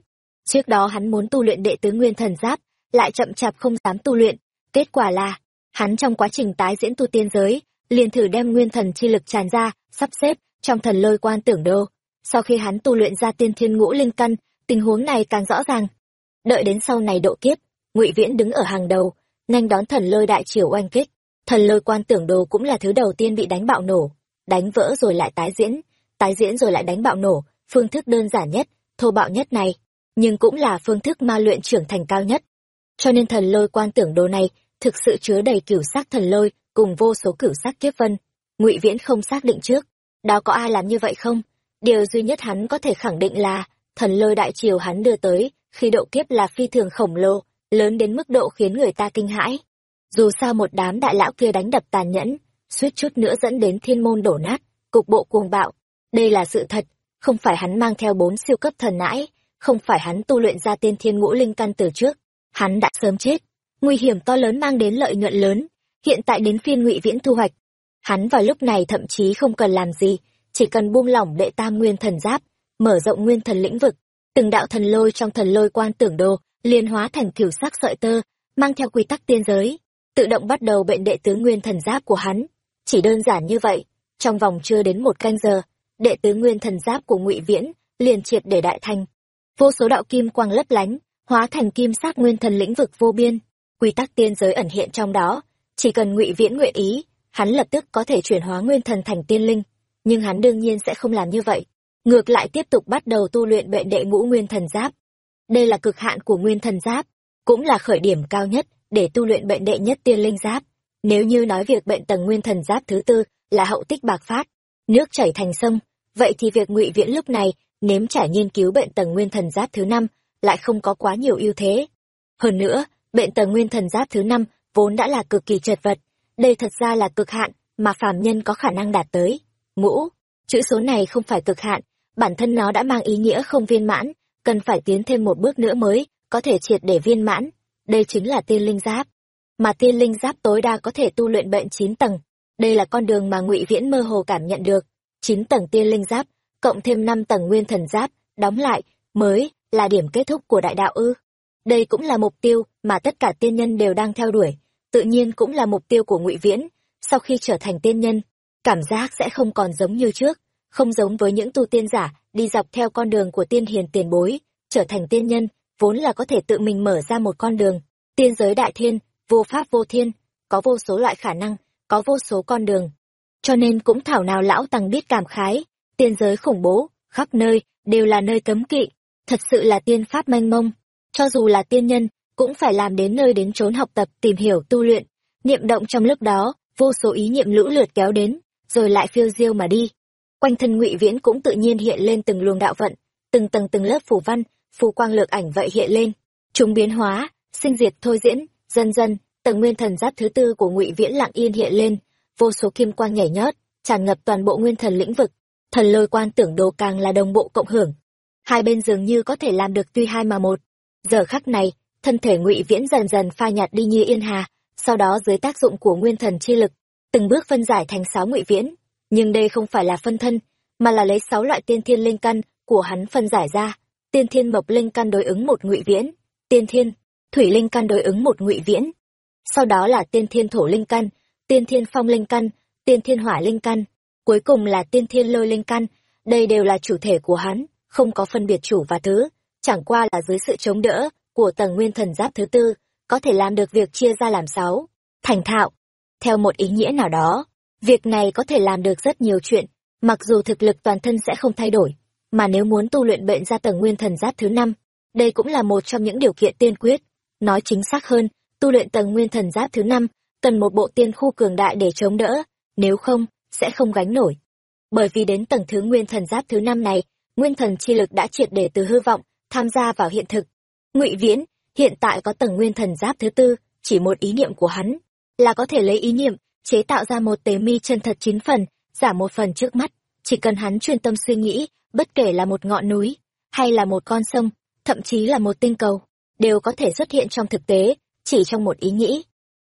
Trước đó hắn muốn tu luyện đệ tứ nguyên thần giáp, lại chậm chạp không dám tu luyện. Kết quả là, hắn trong quá trình tái diễn tu tiên giới, liền thử đem nguyên thần chi lực tràn ra, sắp xếp trong thần lôi quan tưởng đô sau khi hắn tu luyện ra tiên thiên ngũ linh căn, tình huống này càng rõ ràng. Đợi đến sau này độ kiếp ngụy viễn đứng ở hàng đầu, nhanh đón thần lôi đại triều oanh kích. Thần lôi quan tưởng đồ cũng là thứ đầu tiên bị đánh bạo nổ. Đánh vỡ rồi lại tái diễn tái diễn rồi lại đánh bạo nổ, phương thức đơn giản nhất, thô bạo nhất này, nhưng cũng là phương thức ma luyện trưởng thành cao nhất. Cho nên thần lôi quan tưởng đồ này thực sự chứa đầy cửu sắc thần lôi cùng vô số cửu sắc kiếp vân. Ngụy viễn không xác định trước, đó có ai làm như vậy không? Điều duy nhất hắn có thể khẳng định là thần lôi đại triều hắn đưa tới khi độ kiếp là phi thường khổng lồ lớn đến mức độ khiến người ta kinh hãi. Dù sao một đám đại lão kia đánh đập tàn nhẫn, suýt chút nữa dẫn đến thiên môn đổ nát, cục bộ cuồng bạo. Đây là sự thật, không phải hắn mang theo bốn siêu cấp thần nãi, không phải hắn tu luyện ra tiên thiên ngũ linh căn từ trước. Hắn đã sớm chết, nguy hiểm to lớn mang đến lợi nhuận lớn, hiện tại đến phiên ngụy viễn thu hoạch. Hắn vào lúc này thậm chí không cần làm gì, chỉ cần buông lỏng đệ tam nguyên thần giáp, mở rộng nguyên thần lĩnh vực, từng đạo thần lôi trong thần lôi quan tưởng đồ liên hóa thành kiểu sắc sợi tơ, mang theo quy tắc tiên giới, tự động bắt đầu bệnh đệ tứ nguyên thần giáp của hắn. Chỉ đơn giản như vậy, trong vòng chưa đến một canh giờ, đệ tứ nguyên thần giáp của ngụy viễn liền triệt để đại thành. Vô số đạo kim quang lấp lánh, hóa thành kim sắc nguyên thần lĩnh vực vô biên. Quy tắc tiên giới ẩn hiện trong đó, chỉ cần ngụy viễn nguyện ý, hắn lập tức có thể chuyển hóa nguyên thần thành tiên linh. Nhưng hắn đương nhiên sẽ không làm như vậy. Ngược lại tiếp tục bắt đầu tu luyện bệnh đệ ngũ nguyên thần giáp đây là cực hạn của nguyên thần giáp, cũng là khởi điểm cao nhất để tu luyện bệnh đệ nhất tiên linh giáp. Nếu như nói việc bệnh tầng nguyên thần giáp thứ tư là hậu tích bạc phát, nước chảy thành sông, vậy thì việc ngụy viễn lúc này nếm trải nghiên cứu bệnh tầng nguyên thần giáp thứ năm lại không có quá nhiều ưu thế. Hơn nữa, bệnh tầng nguyên thần giáp thứ năm vốn đã là cực kỳ chật vật, đây thật ra là cực hạn mà phàm nhân có khả năng đạt tới. Ngũ, chữ số này không phải cực hạn, bản thân nó đã mang ý nghĩa không viên mãn cần phải tiến thêm một bước nữa mới, có thể triệt để viên mãn. Đây chính là tiên linh giáp. Mà tiên linh giáp tối đa có thể tu luyện bệnh chín tầng. Đây là con đường mà ngụy viễn mơ hồ cảm nhận được. Chín tầng tiên linh giáp, cộng thêm năm tầng nguyên thần giáp, đóng lại, mới là điểm kết thúc của đại đạo ư. Đây cũng là mục tiêu mà tất cả tiên nhân đều đang theo đuổi. Tự nhiên cũng là mục tiêu của ngụy viễn. Sau khi trở thành tiên nhân, cảm giác sẽ không còn giống như trước, không giống với những tu tiên giả đi dọc theo con đường của tiên hiền tiền bối, trở thành tiên nhân, vốn là có thể tự mình mở ra một con đường. Tiên giới đại thiên, vô pháp vô thiên, có vô số loại khả năng, có vô số con đường. Cho nên cũng thảo nào lão tăng biết cảm khái, tiên giới khủng bố, khắp nơi, đều là nơi cấm kỵ, thật sự là tiên pháp mênh mông. Cho dù là tiên nhân, cũng phải làm đến nơi đến trốn học tập, tìm hiểu, tu luyện. Niệm động trong lúc đó, vô số ý niệm lũ lượt kéo đến, rồi lại phiêu diêu mà đi quanh thân ngụy viễn cũng tự nhiên hiện lên từng luồng đạo vận, từng tầng từng lớp phủ văn, phù quang lược ảnh vậy hiện lên. Chúng biến hóa, sinh diệt thôi diễn, dần dần, tầng nguyên thần giáp thứ tư của ngụy viễn lặng yên hiện lên, vô số kim quang nhảy nhót, tràn ngập toàn bộ nguyên thần lĩnh vực. Thần lôi quan tưởng đồ càng là đồng bộ cộng hưởng. Hai bên dường như có thể làm được tuy hai mà một. Giờ khắc này, thân thể ngụy viễn dần dần phai nhạt đi như yên hà, sau đó dưới tác dụng của nguyên thần chi lực, từng bước phân giải thành sáu ngụy viễn nhưng đây không phải là phân thân, mà là lấy sáu loại tiên thiên linh căn của hắn phân giải ra. Tiên thiên mộc linh căn đối ứng một ngụy viễn, tiên thiên thủy linh căn đối ứng một ngụy viễn. Sau đó là tiên thiên thổ linh căn, tiên thiên phong linh căn, tiên thiên hỏa linh căn, cuối cùng là tiên thiên lôi linh căn. Đây đều là chủ thể của hắn, không có phân biệt chủ và thứ, chẳng qua là dưới sự chống đỡ của tầng nguyên thần giáp thứ tư, có thể làm được việc chia ra làm sáu, thành thạo. Theo một ý nghĩa nào đó việc này có thể làm được rất nhiều chuyện, mặc dù thực lực toàn thân sẽ không thay đổi, mà nếu muốn tu luyện bệnh ra tầng nguyên thần giáp thứ năm, đây cũng là một trong những điều kiện tiên quyết. Nói chính xác hơn, tu luyện tầng nguyên thần giáp thứ năm, cần một bộ tiên khu cường đại để chống đỡ, nếu không, sẽ không gánh nổi. Bởi vì đến tầng thứ nguyên thần giáp thứ năm này, nguyên thần chi lực đã triệt để từ hư vọng, tham gia vào hiện thực. Ngụy viễn, hiện tại có tầng nguyên thần giáp thứ tư, chỉ một ý niệm của hắn, là có thể lấy ý niệm chế tạo ra một tế mi chân thật chín phần giảm một phần trước mắt. Chỉ cần hắn chuyên tâm suy nghĩ, bất kể là một ngọn núi, hay là một con sông, thậm chí là một tinh cầu, đều có thể xuất hiện trong thực tế, chỉ trong một ý nghĩ.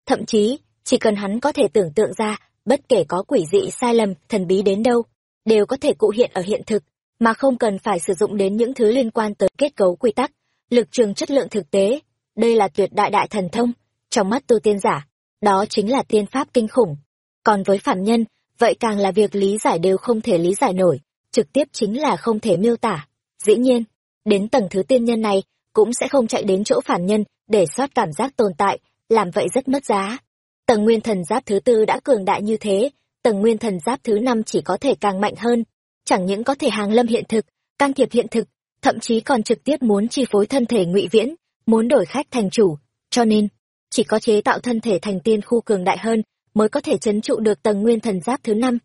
Thậm chí, chỉ cần hắn có thể tưởng tượng ra, bất kể có quỷ dị sai lầm, thần bí đến đâu, đều có thể cụ hiện ở hiện thực, mà không cần phải sử dụng đến những thứ liên quan tới kết cấu quy tắc, lực trường chất lượng thực tế. Đây là tuyệt đại đại thần thông, trong mắt tu tiên giả đó chính là tiên pháp kinh khủng. Còn với phạm nhân, vậy càng là việc lý giải đều không thể lý giải nổi, trực tiếp chính là không thể miêu tả. Dĩ nhiên, đến tầng thứ tiên nhân này, cũng sẽ không chạy đến chỗ phản nhân để soát cảm giác tồn tại, làm vậy rất mất giá. Tầng nguyên thần giáp thứ tư đã cường đại như thế, tầng nguyên thần giáp thứ năm chỉ có thể càng mạnh hơn. Chẳng những có thể hàng lâm hiện thực, can thiệp hiện thực, thậm chí còn trực tiếp muốn chi phối thân thể ngụy viễn, muốn đổi khách thành chủ. Cho nên chỉ có chế tạo thân thể thành tiên khu cường đại hơn, mới có thể chấn trụ được tầng nguyên thần giáp thứ năm.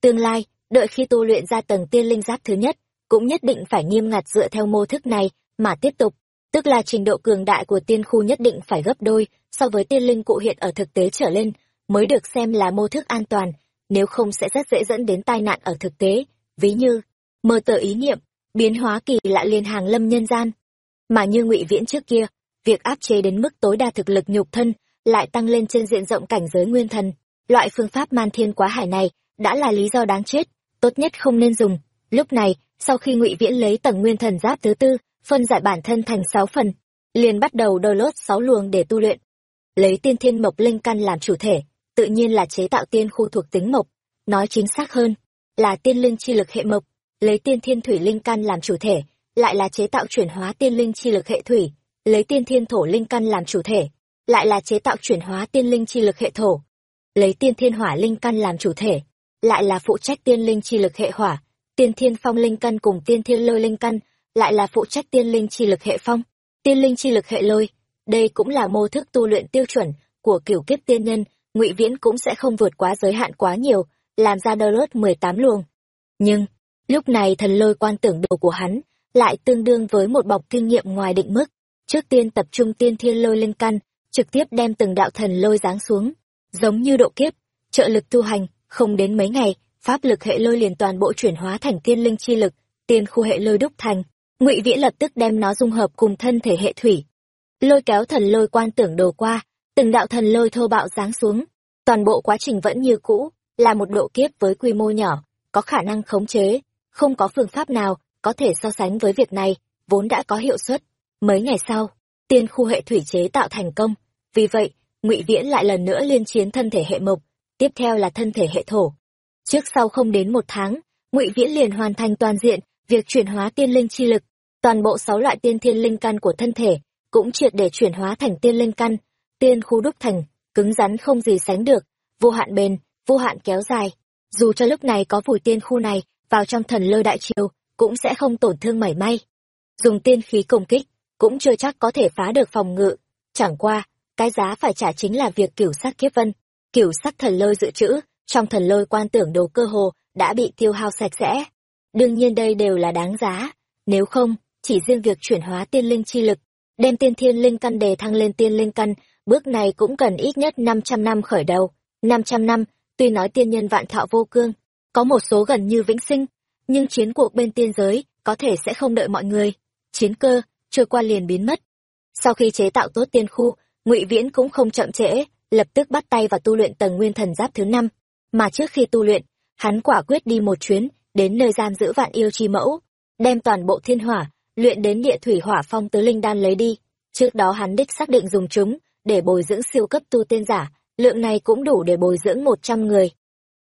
Tương lai, đợi khi tu luyện ra tầng tiên linh giáp thứ nhất, cũng nhất định phải nghiêm ngặt dựa theo mô thức này, mà tiếp tục, tức là trình độ cường đại của tiên khu nhất định phải gấp đôi so với tiên linh cụ hiện ở thực tế trở lên, mới được xem là mô thức an toàn, nếu không sẽ rất dễ dẫn đến tai nạn ở thực tế. Ví như, mơ tờ ý niệm, biến hóa kỳ lạ liên hàng lâm nhân gian. Mà như ngụy viễn trước kia việc áp chế đến mức tối đa thực lực nhục thân lại tăng lên trên diện rộng cảnh giới nguyên thần. Loại phương pháp man thiên quá hải này đã là lý do đáng chết, tốt nhất không nên dùng. Lúc này, sau khi ngụy viễn lấy tầng nguyên thần giáp thứ tư, phân giải bản thân thành sáu phần, liền bắt đầu đôi lốt sáu luồng để tu luyện. Lấy tiên thiên mộc linh căn làm chủ thể, tự nhiên là chế tạo tiên khu thuộc tính mộc. Nói chính xác hơn, là tiên linh chi lực hệ mộc. Lấy tiên thiên thủy linh căn làm chủ thể, lại là chế tạo chuyển hóa tiên linh chi lực hệ thủy lấy tiên thiên thổ linh căn làm chủ thể, lại là chế tạo chuyển hóa tiên linh chi lực hệ thổ. Lấy tiên thiên hỏa linh căn làm chủ thể, lại là phụ trách tiên linh chi lực hệ hỏa, tiên thiên phong linh căn cùng tiên thiên lôi linh căn, lại là phụ trách tiên linh chi lực hệ phong, tiên linh chi lực hệ lôi. Đây cũng là mô thức tu luyện tiêu chuẩn của kiểu kiếp tiên nhân, ngụy viễn cũng sẽ không vượt quá giới hạn quá nhiều, làm ra đơ lốt mười tám luồng. Nhưng, lúc này thần lôi quan tưởng đồ của hắn lại tương đương với một bọc kinh nghiệm ngoài định mức trước tiên tập trung tiên thiên lôi lên căn trực tiếp đem từng đạo thần lôi giáng xuống, giống như độ kiếp, trợ lực tu hành, không đến mấy ngày, pháp lực hệ lôi liền toàn bộ chuyển hóa thành tiên linh chi lực, tiên khu hệ lôi đúc thành. Ngụy Viễn lập tức đem nó dung hợp cùng thân thể hệ thủy. Lôi kéo thần lôi quan tưởng đồ qua, từng đạo thần lôi thô bạo giáng xuống, toàn bộ quá trình vẫn như cũ, là một độ kiếp với quy mô nhỏ, có khả năng khống chế, không có phương pháp nào có thể so sánh với việc này, vốn đã có hiệu suất. Mấy ngày sau, tiên khu hệ thủy chế tạo thành công, vì vậy, Ngụy Viễn lại lần nữa liên chiến thân thể hệ mộc, tiếp theo là thân thể hệ thổ. Trước sau không đến một tháng, Ngụy Viễn liền hoàn thành toàn diện việc chuyển hóa tiên linh chi lực, toàn bộ sáu loại tiên thiên linh căn của thân thể cũng triệt để chuyển hóa thành tiên linh căn, tiên khu đúc thành, cứng rắn không gì sánh được, vô hạn bền, vô hạn kéo dài. Dù cho lúc này có vùi tiên khu này vào trong thần lôi đại triều, cũng sẽ không tổn thương mảy may. Dùng tiên khí công kích, cũng chưa chắc có thể phá được phòng ngự. Chẳng qua, cái giá phải trả chính là việc cửu sát kiếp vân. Cửu sắc thần lôi dự trữ, trong thần lôi quan tưởng đồ cơ hồ, đã bị tiêu hao sạch sẽ. Đương nhiên đây đều là đáng giá. Nếu không, chỉ riêng việc chuyển hóa tiên linh chi lực, đem tiên thiên linh căn đề thăng lên tiên linh căn, bước này cũng cần ít nhất 500 năm khởi đầu. 500 năm, tuy nói tiên nhân vạn thọ vô cương, có một số gần như vĩnh sinh, nhưng chiến cuộc bên tiên giới có thể sẽ không đợi mọi người. Chiến cơ, trôi qua liền biến mất. Sau khi chế tạo tốt tiên khu, Ngụy Viễn cũng không chậm trễ, lập tức bắt tay vào tu luyện tầng nguyên thần giáp thứ năm. Mà trước khi tu luyện, hắn quả quyết đi một chuyến, đến nơi giam giữ vạn yêu chi mẫu, đem toàn bộ thiên hỏa, luyện đến địa thủy hỏa phong tứ linh đan lấy đi. Trước đó hắn đích xác định dùng chúng, để bồi dưỡng siêu cấp tu tiên giả, lượng này cũng đủ để bồi dưỡng một trăm người.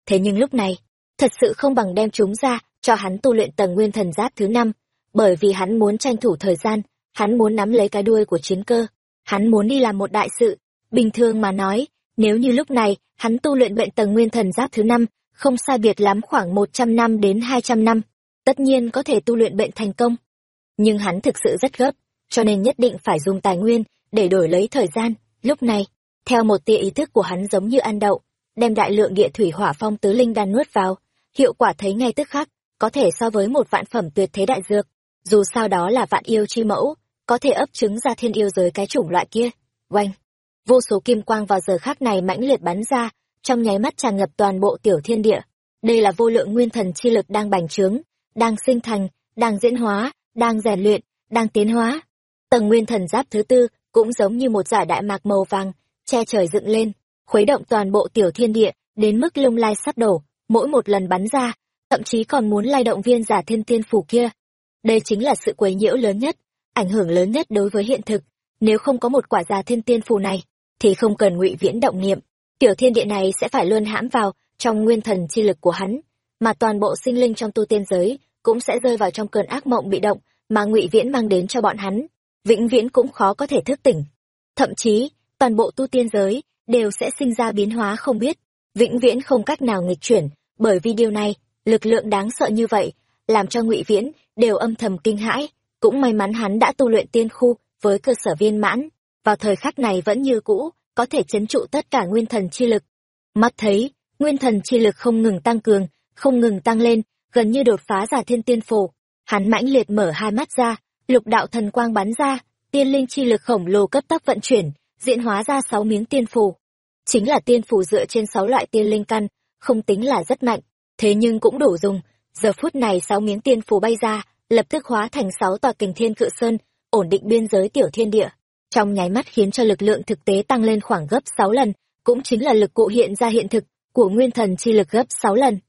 Thế nhưng lúc này, thật sự không bằng đem chúng ra, cho hắn tu luyện tầng nguyên thần giáp thứ năm, bởi vì hắn muốn tranh thủ thời gian, hắn muốn nắm lấy cái đuôi của chiến cơ, hắn muốn đi làm một đại sự. Bình thường mà nói, nếu như lúc này, hắn tu luyện bệnh tầng nguyên thần giáp thứ năm, không sai biệt lắm khoảng một trăm năm đến hai trăm năm, tất nhiên có thể tu luyện bệnh thành công. Nhưng hắn thực sự rất gấp, cho nên nhất định phải dùng tài nguyên để đổi lấy thời gian. Lúc này, theo một tia ý thức của hắn giống như ăn đậu, đem đại lượng địa thủy hỏa phong tứ linh đan nuốt vào, hiệu quả thấy ngay tức khắc, có thể so với một vạn phẩm tuyệt thế đại dược. Dù sao đó là vạn yêu chi mẫu, có thể ấp trứng ra thiên yêu giới cái chủng loại kia. Oanh! Vô số kim quang vào giờ khác này mãnh liệt bắn ra, trong nháy mắt tràn ngập toàn bộ tiểu thiên địa. Đây là vô lượng nguyên thần chi lực đang bành trướng, đang sinh thành, đang diễn hóa, đang rèn luyện, đang tiến hóa. Tầng nguyên thần giáp thứ tư cũng giống như một giải đại mạc màu vàng, che trời dựng lên, khuấy động toàn bộ tiểu thiên địa, đến mức lung lai sắp đổ, mỗi một lần bắn ra, thậm chí còn muốn lay động viên giả thiên tiên phủ kia. Đây chính là sự quấy nhiễu lớn nhất, ảnh hưởng lớn nhất đối với hiện thực. Nếu không có một quả già thiên tiên phù này, thì không cần ngụy viễn động niệm, tiểu thiên địa này sẽ phải luôn hãm vào trong nguyên thần chi lực của hắn, mà toàn bộ sinh linh trong tu tiên giới cũng sẽ rơi vào trong cơn ác mộng bị động mà ngụy viễn mang đến cho bọn hắn, vĩnh viễn cũng khó có thể thức tỉnh. Thậm chí, toàn bộ tu tiên giới đều sẽ sinh ra biến hóa không biết, vĩnh viễn không cách nào nghịch chuyển, bởi vì điều này, lực lượng đáng sợ như vậy, làm cho ngụy viễn đều âm thầm kinh hãi, cũng may mắn hắn đã tu luyện tiên khu với cơ sở viên mãn, vào thời khắc này vẫn như cũ, có thể chấn trụ tất cả nguyên thần chi lực. Mắt thấy, nguyên thần chi lực không ngừng tăng cường, không ngừng tăng lên, gần như đột phá giả thiên tiên phổ. Hắn mãnh liệt mở hai mắt ra, lục đạo thần quang bắn ra, tiên linh chi lực khổng lồ cấp tốc vận chuyển, diễn hóa ra sáu miếng tiên phù. Chính là tiên phù dựa trên sáu loại tiên linh căn, không tính là rất mạnh, thế nhưng cũng đủ dùng. Giờ phút này sáu miếng tiên phù bay ra, lập tức hóa thành sáu tòa kình thiên cự sơn, ổn định biên giới tiểu thiên địa. Trong nháy mắt khiến cho lực lượng thực tế tăng lên khoảng gấp sáu lần, cũng chính là lực cụ hiện ra hiện thực của nguyên thần chi lực gấp sáu lần.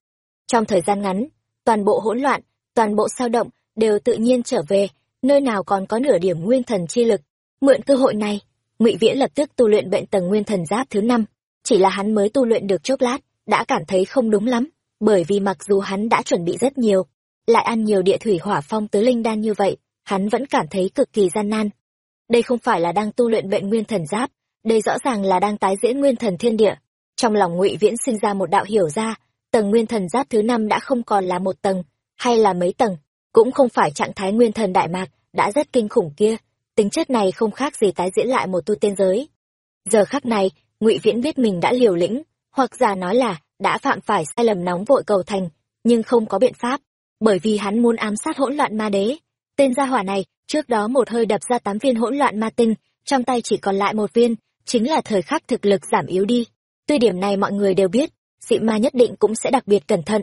Trong thời gian ngắn, toàn bộ hỗn loạn, toàn bộ sao động đều tự nhiên trở về, nơi nào còn có nửa điểm nguyên thần chi lực. Mượn cơ hội này, ngụy viễn lập tức tu luyện bệnh tầng nguyên thần giáp thứ năm chỉ là hắn mới tu luyện được chốc lát đã cảm thấy không đúng lắm bởi vì mặc dù hắn đã chuẩn bị rất nhiều lại ăn nhiều địa thủy hỏa phong tứ linh đan như vậy, hắn vẫn cảm thấy cực kỳ gian nan. Đây không phải là đang tu luyện bệnh nguyên thần giáp, đây rõ ràng là đang tái diễn nguyên thần thiên địa. Trong lòng ngụy viễn sinh ra một đạo hiểu ra, tầng nguyên thần giáp thứ năm đã không còn là một tầng, hay là mấy tầng, cũng không phải trạng thái nguyên thần đại mạc đã rất kinh khủng kia, tính chất này không khác gì tái diễn lại một tu tiên giới. Giờ khắc này, ngụy viễn biết mình đã liều lĩnh, hoặc giả nói là đã phạm phải sai lầm nóng vội cầu thành, nhưng không có biện pháp bởi vì hắn muốn ám sát hỗn loạn ma đế tên gia hỏa này trước đó một hơi đập ra tám viên hỗn loạn ma tinh trong tay chỉ còn lại một viên chính là thời khắc thực lực giảm yếu đi. Tuy điểm này mọi người đều biết, dị ma nhất định cũng sẽ đặc biệt cẩn thận.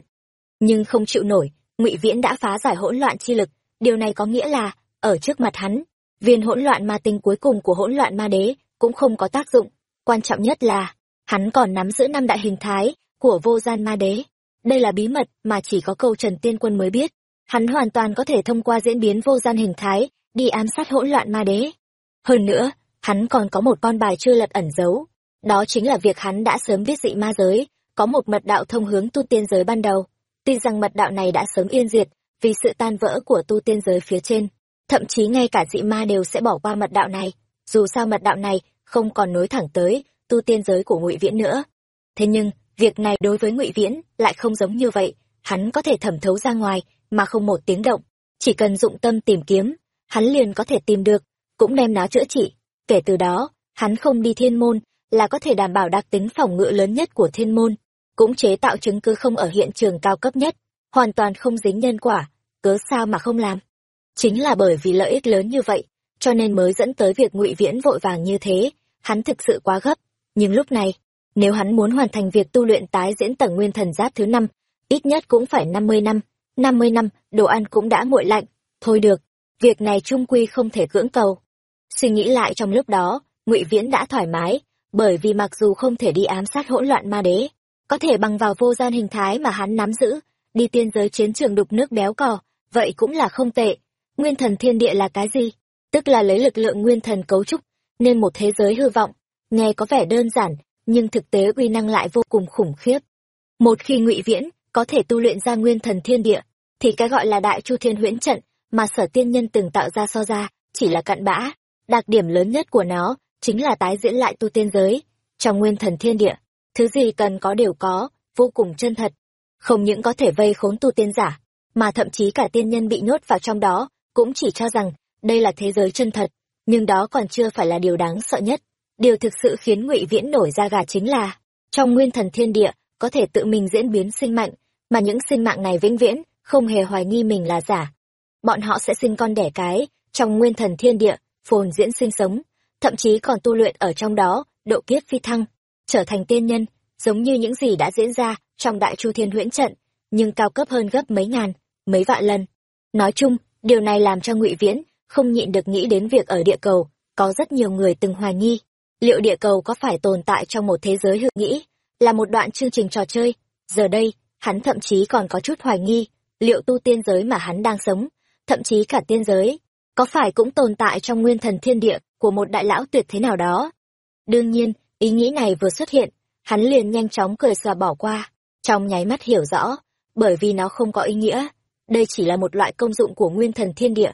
Nhưng không chịu nổi, ngụy Viễn đã phá giải hỗn loạn chi lực, điều này có nghĩa là, ở trước mặt hắn, viên hỗn loạn ma tinh cuối cùng của hỗn loạn ma đế cũng không có tác dụng. Quan trọng nhất là, hắn còn nắm giữ năm đại hình thái của vô gian ma đế. Đây là bí mật mà chỉ có câu Trần Tiên Quân mới biết. Hắn hoàn toàn có thể thông qua diễn biến vô gian hình thái, đi ám sát hỗn loạn ma đế. Hơn nữa, hắn còn có một con bài chưa lật ẩn giấu. Đó chính là việc hắn đã sớm biết dị ma giới, có một mật đạo thông hướng tu tiên giới ban đầu. Tin rằng mật đạo này đã sớm yên diệt, vì sự tan vỡ của tu tiên giới phía trên. Thậm chí ngay cả dị ma đều sẽ bỏ qua mật đạo này, dù sao mật đạo này không còn nối thẳng tới tu tiên giới của ngụy Viễn nữa. Thế nhưng, việc này đối với ngụy Viễn lại không giống như vậy, hắn có thể thẩm thấu ra ngoài mà không một tiếng động, chỉ cần dụng tâm tìm kiếm, hắn liền có thể tìm được, cũng đem nó chữa trị. Kể từ đó, hắn không đi thiên môn, là có thể đảm bảo đặc tính phòng ngự lớn nhất của thiên môn, cũng chế tạo chứng cứ không ở hiện trường cao cấp nhất, hoàn toàn không dính nhân quả, cớ sao mà không làm. Chính là bởi vì lợi ích lớn như vậy, cho nên mới dẫn tới việc ngụy Viễn vội vàng như thế, hắn thực sự quá gấp. Nhưng lúc này, nếu hắn muốn hoàn thành việc tu luyện tái diễn tầng nguyên thần giáp thứ năm, ít nhất cũng phải năm mươi năm, năm mươi năm, đồ ăn cũng đã nguội lạnh. Thôi được, việc này trung quy không thể cưỡng cầu. Suy nghĩ lại trong lúc đó, ngụy Viễn đã thoải mái, bởi vì mặc dù không thể đi ám sát hỗn loạn ma đế, có thể bằng vào vô gian hình thái mà hắn nắm giữ, đi tiên giới chiến trường đục nước béo cò, vậy cũng là không tệ. Nguyên thần thiên địa là cái gì? Tức là lấy lực lượng nguyên thần cấu trúc, nên một thế giới hư vọng. Nghe có vẻ đơn giản, nhưng thực tế uy năng lại vô cùng khủng khiếp. Một khi ngụy Viễn có thể tu luyện ra nguyên thần thiên địa, thì cái gọi là đại chu thiên huyễn trận mà sở tiên nhân từng tạo ra so ra, chỉ là cặn bã. Đặc điểm lớn nhất của nó chính là tái diễn lại tu tiên giới. Trong nguyên thần thiên địa, thứ gì cần có đều có, vô cùng chân thật. Không những có thể vây khốn tu tiên giả, mà thậm chí cả tiên nhân bị nhốt vào trong đó, cũng chỉ cho rằng đây là thế giới chân thật. Nhưng đó còn chưa phải là điều đáng sợ nhất. Điều thực sự khiến ngụy Viễn nổi ra gà chính là, trong nguyên thần thiên địa, có thể tự mình diễn biến sinh mạnh, mà những sinh mạng này vĩnh viễn, không hề hoài nghi mình là giả. Bọn họ sẽ sinh con đẻ cái, trong nguyên thần thiên địa, phồn diễn sinh sống, thậm chí còn tu luyện ở trong đó, độ kiếp phi thăng, trở thành tiên nhân, giống như những gì đã diễn ra trong đại chu thiên huyễn trận, nhưng cao cấp hơn gấp mấy ngàn, mấy vạn lần. Nói chung, điều này làm cho ngụy Viễn không nhịn được nghĩ đến việc ở địa cầu, có rất nhiều người từng hoài nghi, liệu địa cầu có phải tồn tại trong một thế giới hư nghĩ, là một đoạn chương trình trò chơi. Giờ đây, hắn thậm chí còn có chút hoài nghi, liệu tu tiên giới mà hắn đang sống, thậm chí cả tiên giới, có phải cũng tồn tại trong nguyên thần thiên địa của một đại lão tuyệt thế nào đó. Đương nhiên, ý nghĩ này vừa xuất hiện, hắn liền nhanh chóng cười xòa bỏ qua, trong nháy mắt hiểu rõ, bởi vì nó không có ý nghĩa, đây chỉ là một loại công dụng của nguyên thần thiên địa.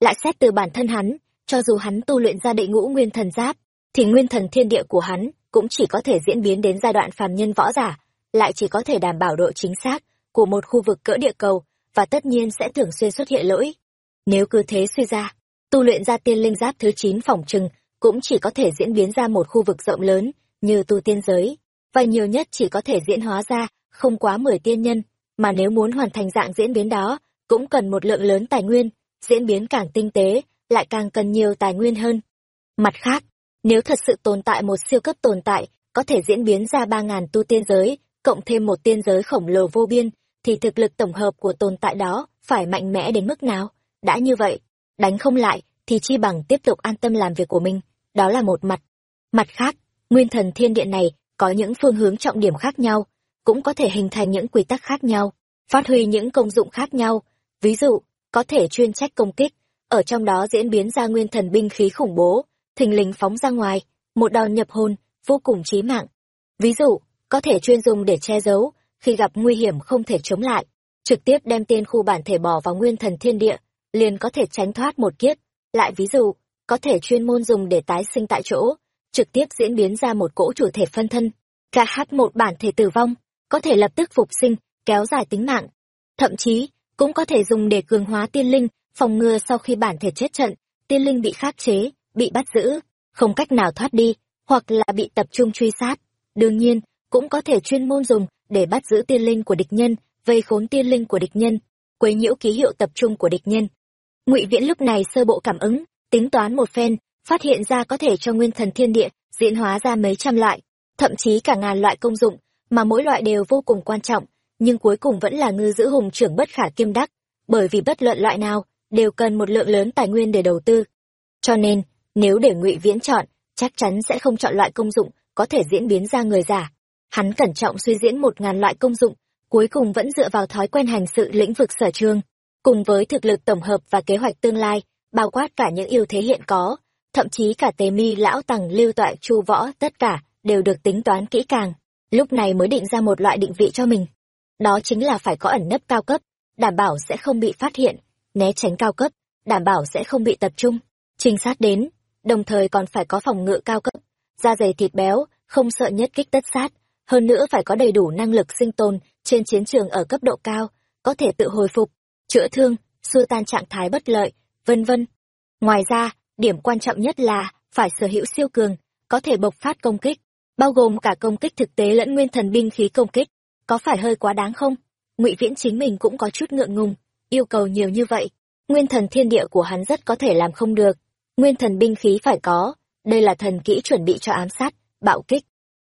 Lại xét từ bản thân hắn, cho dù hắn tu luyện ra đệ ngũ nguyên thần giáp, thì nguyên thần thiên địa của hắn cũng chỉ có thể diễn biến đến giai đoạn phàm nhân võ giả, lại chỉ có thể đảm bảo độ chính xác của một khu vực cỡ địa cầu, và tất nhiên sẽ thường xuyên xuất hiện lỗi. Nếu cứ thế suy ra, tu luyện ra tiên linh giáp thứ 9 phòng trừng cũng chỉ có thể diễn biến ra một khu vực rộng lớn như tu tiên giới, và nhiều nhất chỉ có thể diễn hóa ra không quá 10 tiên nhân, mà nếu muốn hoàn thành dạng diễn biến đó, cũng cần một lượng lớn tài nguyên, diễn biến càng tinh tế, lại càng cần nhiều tài nguyên hơn. Mặt khác, nếu thật sự tồn tại một siêu cấp tồn tại, có thể diễn biến ra 3.000 tu tiên giới, cộng thêm một tiên giới khổng lồ vô biên, thì thực lực tổng hợp của tồn tại đó phải mạnh mẽ đến mức nào? Đã như vậy, đánh không lại, thì chi bằng tiếp tục an tâm làm việc của mình, đó là một mặt. Mặt khác, nguyên thần thiên điện này có những phương hướng trọng điểm khác nhau, cũng có thể hình thành những quy tắc khác nhau, phát huy những công dụng khác nhau. Ví dụ, có thể chuyên trách công kích, ở trong đó diễn biến ra nguyên thần binh khí khủng bố, thình lình phóng ra ngoài, một đòn nhập hồn, vô cùng chí mạng. Ví dụ, có thể chuyên dùng để che giấu, khi gặp nguy hiểm không thể chống lại, trực tiếp đem tiên khu bản thể bỏ vào nguyên thần thiên địa, liền có thể tránh thoát một kiếp. Lại ví dụ, có thể chuyên môn dùng để tái sinh tại chỗ, trực tiếp diễn biến ra một cỗ chủ thể phân thân. ca hát một bản thể tử vong, có thể lập tức phục sinh, kéo dài tính mạng. Thậm chí, cũng có thể dùng để cường hóa tiên linh, phòng ngừa sau khi bản thể chết trận, tiên linh bị khắc chế, bị bắt giữ, không cách nào thoát đi, hoặc là bị tập trung truy sát. Đương nhiên, cũng có thể chuyên môn dùng để bắt giữ tiên linh của địch nhân, vây khốn tiên linh của địch nhân, quấy nhiễu ký hiệu tập trung của địch nhân. Ngụy Viễn lúc này sơ bộ cảm ứng, tính toán một phen, phát hiện ra có thể cho nguyên thần thiên địa diễn hóa ra mấy trăm loại, thậm chí cả ngàn loại công dụng, mà mỗi loại đều vô cùng quan trọng, nhưng cuối cùng vẫn là ngư giữ hùng trưởng bất khả kiêm đắc, bởi vì bất luận loại nào đều cần một lượng lớn tài nguyên để đầu tư. Cho nên, nếu để Ngụy Viễn chọn, chắc chắn sẽ không chọn loại công dụng có thể diễn biến ra người giả. Hắn cẩn trọng suy diễn một ngàn loại công dụng, cuối cùng vẫn dựa vào thói quen hành sự lĩnh vực sở trường, cùng với thực lực tổng hợp và kế hoạch tương lai, bao quát cả những ưu thế hiện có, thậm chí cả tề mi lão tằng lưu toại chu võ tất cả đều được tính toán kỹ càng lúc này mới định ra một loại định vị cho mình. Đó chính là phải có ẩn nấp cao cấp đảm bảo sẽ không bị phát hiện né tránh cao cấp đảm bảo sẽ không bị tập trung. Trinh sát đến đồng thời còn phải có phòng ngự cao cấp, da dày thịt béo, không sợ nhất kích tất sát, hơn nữa phải có đầy đủ năng lực sinh tồn trên chiến trường ở cấp độ cao, có thể tự hồi phục, chữa thương, xua tan trạng thái bất lợi, vân vân. Ngoài ra, điểm quan trọng nhất là phải sở hữu siêu cường, có thể bộc phát công kích, bao gồm cả công kích thực tế lẫn nguyên thần binh khí công kích, có phải hơi quá đáng không? Ngụy viễn chính mình cũng có chút ngượng ngùng, yêu cầu nhiều như vậy, nguyên thần thiên địa của hắn rất có thể làm không được nguyên thần binh khí phải có. Đây là thần kỹ chuẩn bị cho ám sát, bạo kích.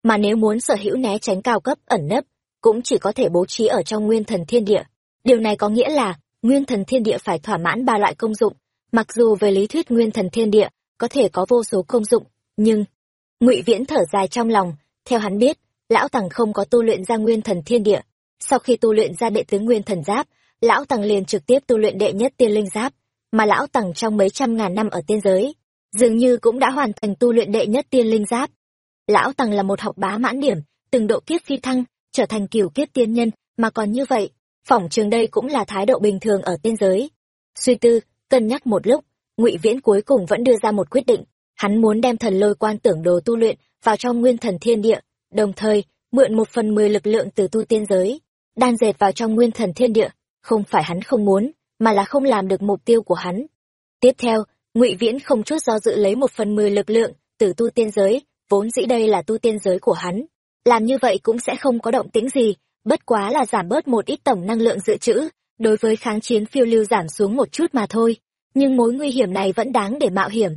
Mà nếu muốn sở hữu né tránh cao cấp, ẩn nấp, cũng chỉ có thể bố trí ở trong nguyên thần thiên địa. Điều này có nghĩa là, nguyên thần thiên địa phải thỏa mãn ba loại công dụng. Mặc dù về lý thuyết nguyên thần thiên địa có thể có vô số công dụng, nhưng ngụy viễn thở dài trong lòng. Theo hắn biết, lão tằng không có tu luyện ra nguyên thần thiên địa. Sau khi tu luyện ra đệ tứ nguyên thần giáp, lão tằng liền trực tiếp tu luyện đệ nhất tiên linh giáp mà lão tằng trong mấy trăm ngàn năm ở tiên giới, dường như cũng đã hoàn thành tu luyện đệ nhất tiên linh giáp. Lão tằng là một học bá mãn điểm, từng độ kiếp phi thăng, trở thành cửu kiếp tiên nhân, mà còn như vậy, phỏng trường đây cũng là thái độ bình thường ở tiên giới. Suy tư, cân nhắc một lúc, ngụy viễn cuối cùng vẫn đưa ra một quyết định. Hắn muốn đem thần lôi quan tưởng đồ tu luyện vào trong nguyên thần thiên địa, đồng thời mượn một phần mười lực lượng từ tu tiên giới, đan dệt vào trong nguyên thần thiên địa, không phải hắn không muốn mà là không làm được mục tiêu của hắn. Tiếp theo, ngụy viễn không chút do dự lấy một phần mười lực lượng từ tu tiên giới, vốn dĩ đây là tu tiên giới của hắn. Làm như vậy cũng sẽ không có động tĩnh gì, bất quá là giảm bớt một ít tổng năng lượng dự trữ, đối với kháng chiến phiêu lưu giảm xuống một chút mà thôi. Nhưng mối nguy hiểm này vẫn đáng để mạo hiểm.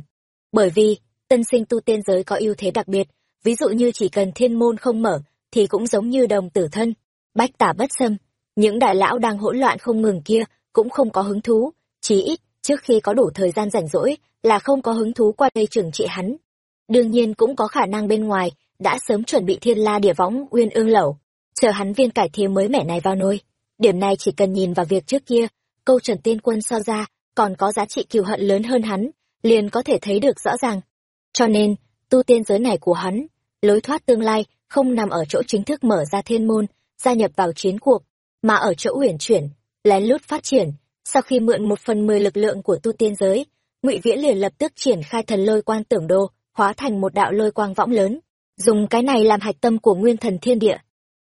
Bởi vì, tân sinh tu tiên giới có ưu thế đặc biệt, ví dụ như chỉ cần thiên môn không mở, thì cũng giống như đồng tử thân. Bách tả bất xâm, những đại lão đang hỗn loạn không ngừng kia cũng không có hứng thú, chí ít trước khi có đủ thời gian rảnh rỗi là không có hứng thú qua đây trừng trị hắn. Đương nhiên cũng có khả năng bên ngoài đã sớm chuẩn bị thiên la địa võng uyên ương lẩu, chờ hắn viên cải thiêu mới mẻ này vào nôi. Điểm này chỉ cần nhìn vào việc trước kia, câu trần tiên quân so ra còn có giá trị kiều hận lớn hơn hắn, liền có thể thấy được rõ ràng. Cho nên, tu tiên giới này của hắn, lối thoát tương lai không nằm ở chỗ chính thức mở ra thiên môn, gia nhập vào chiến cuộc, mà ở chỗ uyển chuyển lén lút phát triển sau khi mượn một phần mười lực lượng của tu tiên giới ngụy viễn liền lập tức triển khai thần lôi quan tưởng đô hóa thành một đạo lôi quang võng lớn dùng cái này làm hạch tâm của nguyên thần thiên địa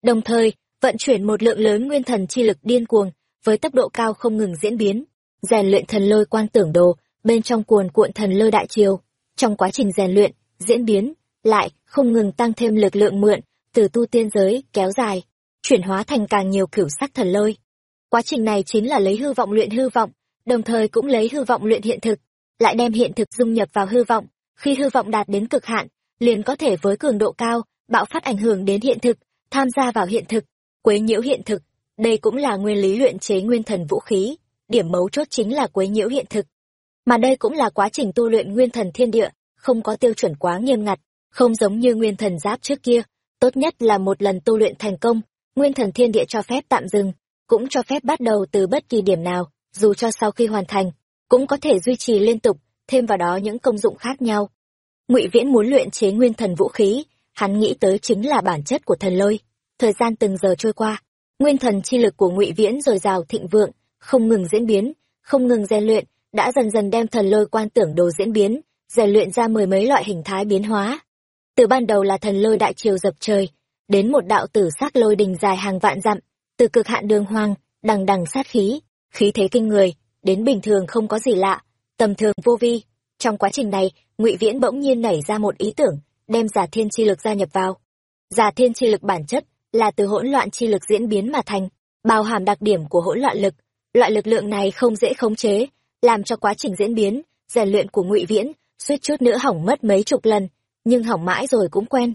đồng thời vận chuyển một lượng lớn nguyên thần chi lực điên cuồng, với tốc độ cao không ngừng diễn biến, rèn luyện thần lôi quan tưởng đồ, bên trong cuồn cuộn thần lôi đại triều. Trong quá trình rèn luyện, diễn biến, lại không ngừng tăng thêm lực lượng mượn từ tu tiên giới kéo dài, chuyển hóa thành càng nhiều kiểu sắc thần lôi. Quá trình này chính là lấy hư vọng luyện hư vọng, đồng thời cũng lấy hư vọng luyện hiện thực, lại đem hiện thực dung nhập vào hư vọng, khi hư vọng đạt đến cực hạn, liền có thể với cường độ cao, bạo phát ảnh hưởng đến hiện thực, tham gia vào hiện thực, quấy nhiễu hiện thực. Đây cũng là nguyên lý luyện chế nguyên thần vũ khí điểm mấu chốt chính là quấy nhiễu hiện thực. Mà đây cũng là quá trình tu luyện nguyên thần thiên địa không có tiêu chuẩn quá nghiêm ngặt không giống như nguyên thần giáp trước kia. Tốt nhất là một lần tu luyện thành công nguyên thần thiên địa cho phép tạm dừng cũng cho phép bắt đầu từ bất kỳ điểm nào, dù cho sau khi hoàn thành, cũng có thể duy trì liên tục, thêm vào đó những công dụng khác nhau. Ngụy viễn muốn luyện chế nguyên thần vũ khí, hắn nghĩ tới chính là bản chất của thần lôi. Thời gian từng giờ trôi qua, nguyên thần chi lực của ngụy viễn dồi dào thịnh vượng, không ngừng diễn biến, không ngừng rèn luyện, đã dần dần đem thần lôi quan tưởng đồ diễn biến, rèn luyện ra mười mấy loại hình thái biến hóa. Từ ban đầu là thần lôi đại triều dập trời, đến một đạo tử sắc lôi đình dài hàng vạn dặm từ cực hạn đường hoàng đằng đằng sát khí khí thế kinh người đến bình thường không có gì lạ tầm thường vô vi trong quá trình này ngụy viễn bỗng nhiên nảy ra một ý tưởng đem giả thiên chi lực gia nhập vào giả thiên chi lực bản chất là từ hỗn loạn chi lực diễn biến mà thành, bao hàm đặc điểm của hỗn loạn lực. Loại lực lượng này không dễ khống chế, làm cho quá trình diễn biến, rèn luyện của Ngụy Viễn suýt chút nữa hỏng mất mấy chục lần. nhưng hỏng mãi rồi cũng quen.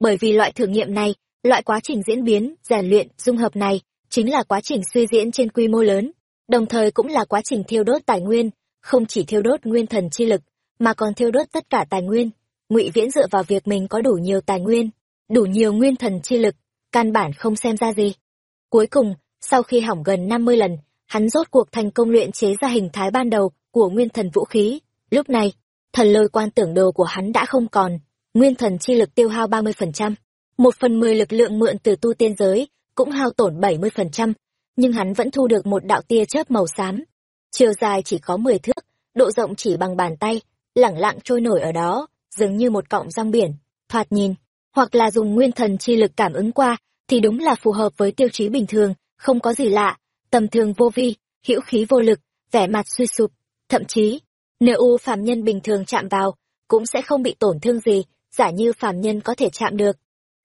Bởi vì loại thử nghiệm này, loại quá trình diễn biến, rèn luyện, dung hợp này, chính là quá trình suy diễn trên quy mô lớn, đồng thời cũng là quá trình thiêu đốt tài nguyên, không chỉ thiêu đốt nguyên thần chi lực, mà còn thiêu đốt tất cả tài nguyên. Ngụy Viễn dựa vào việc mình có đủ nhiều tài nguyên, đủ nhiều nguyên thần chi lực, căn bản không xem ra gì. Cuối cùng, sau khi hỏng gần 50 lần, hắn rốt cuộc thành công luyện chế ra hình thái ban đầu của nguyên thần vũ khí. Lúc này, thần lôi quan tưởng đồ của hắn đã không còn, nguyên thần chi lực tiêu hao 30%. Một phần mười lực lượng mượn từ tu tiên giới, cũng hao tổn 70%, nhưng hắn vẫn thu được một đạo tia chớp màu xám. Chiều dài chỉ có 10 thước, độ rộng chỉ bằng bàn tay, lẳng lặng trôi nổi ở đó, dường như một cọng rong biển, thoạt nhìn, hoặc là dùng nguyên thần chi lực cảm ứng qua, thì đúng là phù hợp với tiêu chí bình thường, không có gì lạ, tầm thường vô vi, hữu khí vô lực, vẻ mặt suy sụp, thậm chí, nếu u phàm nhân bình thường chạm vào, cũng sẽ không bị tổn thương gì, giả như phàm nhân có thể chạm được.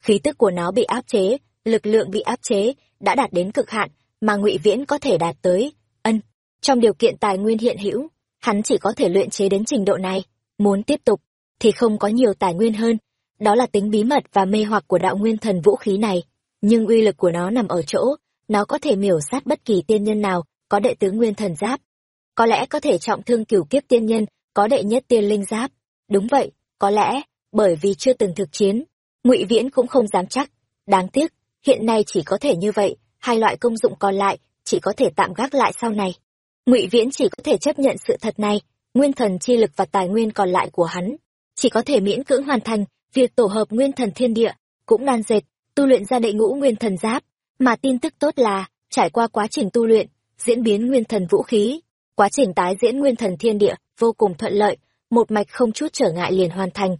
Khí tức của nó bị áp chế, lực lượng bị áp chế, đã đạt đến cực hạn, mà ngụy Viễn có thể đạt tới. Ân, trong điều kiện tài nguyên hiện hữu, hắn chỉ có thể luyện chế đến trình độ này, muốn tiếp tục thì không có nhiều tài nguyên hơn, đó là tính bí mật và mê hoặc của đạo nguyên thần vũ khí này, nhưng uy lực của nó nằm ở chỗ, nó có thể miểu sát bất kỳ tiên nhân nào có đệ tứ nguyên thần giáp. Có lẽ có thể trọng thương cửu kiếp tiên nhân, có đệ nhất tiên linh giáp. Đúng vậy, có lẽ, bởi vì chưa từng thực chiến, ngụy Viễn cũng không dám chắc. Đáng tiếc, hiện nay chỉ có thể như vậy, hai loại công dụng còn lại chỉ có thể tạm gác lại sau này. Ngụy Viễn chỉ có thể chấp nhận sự thật này, nguyên thần chi lực và tài nguyên còn lại của hắn, chỉ có thể miễn cưỡng hoàn thành việc tổ hợp nguyên thần thiên địa, cũng đan dệt, tu luyện ra đệ ngũ nguyên thần giáp, mà tin tức tốt là, trải qua quá trình tu luyện, diễn biến nguyên thần vũ khí, quá trình tái diễn nguyên thần thiên địa vô cùng thuận lợi, một mạch không chút trở ngại liền hoàn thành.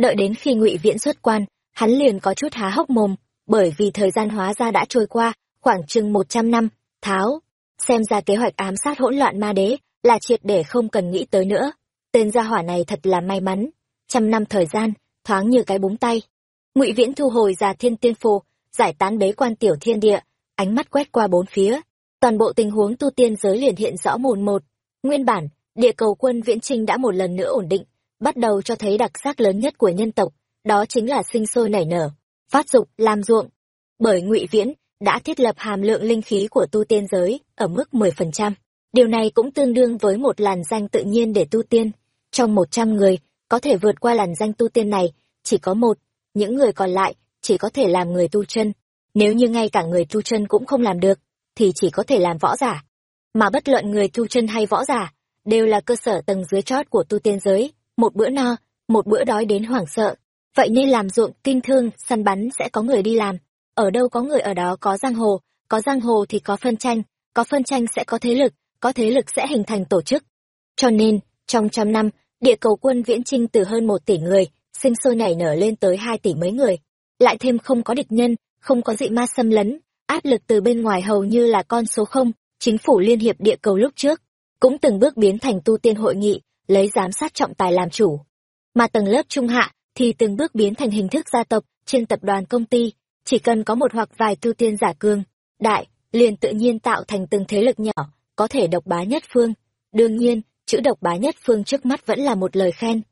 Đợi đến khi Ngụy Viễn xuất quan, hắn liền có chút há hốc mồm, bởi vì thời gian hóa ra đã trôi qua, khoảng chừng một trăm năm, tháo, xem ra kế hoạch ám sát hỗn loạn ma đế là triệt để không cần nghĩ tới nữa. Tên gia hỏa này thật là may mắn, trăm năm thời gian, thoáng như cái búng tay. Ngụy Viễn thu hồi ra thiên tiên phù, giải tán bế quan tiểu thiên địa, ánh mắt quét qua bốn phía, toàn bộ tình huống tu tiên giới liền hiện rõ mồn một. Nguyên bản, địa cầu quân viễn trinh đã một lần nữa ổn định, bắt đầu cho thấy đặc sắc lớn nhất của nhân tộc, đó chính là sinh sôi nảy nở, phát dục, làm ruộng. Bởi Ngụy Viễn đã thiết lập hàm lượng linh khí của tu tiên giới ở mức 10%. Điều này cũng tương đương với một làn danh tự nhiên để tu tiên. Trong 100 người, có thể vượt qua làn danh tu tiên này, chỉ có một, những người còn lại chỉ có thể làm người tu chân. Nếu như ngay cả người tu chân cũng không làm được, thì chỉ có thể làm võ giả. Mà bất luận người tu chân hay võ giả, đều là cơ sở tầng dưới chót của tu tiên giới, một bữa no, một bữa đói đến hoảng sợ. Vậy nên làm ruộng, kinh thương, săn bắn sẽ có người đi làm. Ở đâu có người ở đó có giang hồ, có giang hồ thì có phân tranh, có phân tranh sẽ có thế lực, có thế lực sẽ hình thành tổ chức. Cho nên, trong trăm năm, địa cầu quân viễn trinh từ hơn một tỷ người, sinh sôi nảy nở lên tới hai tỷ mấy người. Lại thêm không có địch nhân, không có dị ma xâm lấn, áp lực từ bên ngoài hầu như là con số không, chính phủ liên hiệp địa cầu lúc trước, cũng từng bước biến thành tu tiên hội nghị, lấy giám sát trọng tài làm chủ. Mà tầng lớp trung hạ thì từng bước biến thành hình thức gia tộc trên tập đoàn công ty, chỉ cần có một hoặc vài tu tiên giả cương, đại, liền tự nhiên tạo thành từng thế lực nhỏ, có thể độc bá nhất phương. Đương nhiên, chữ độc bá nhất phương trước mắt vẫn là một lời khen.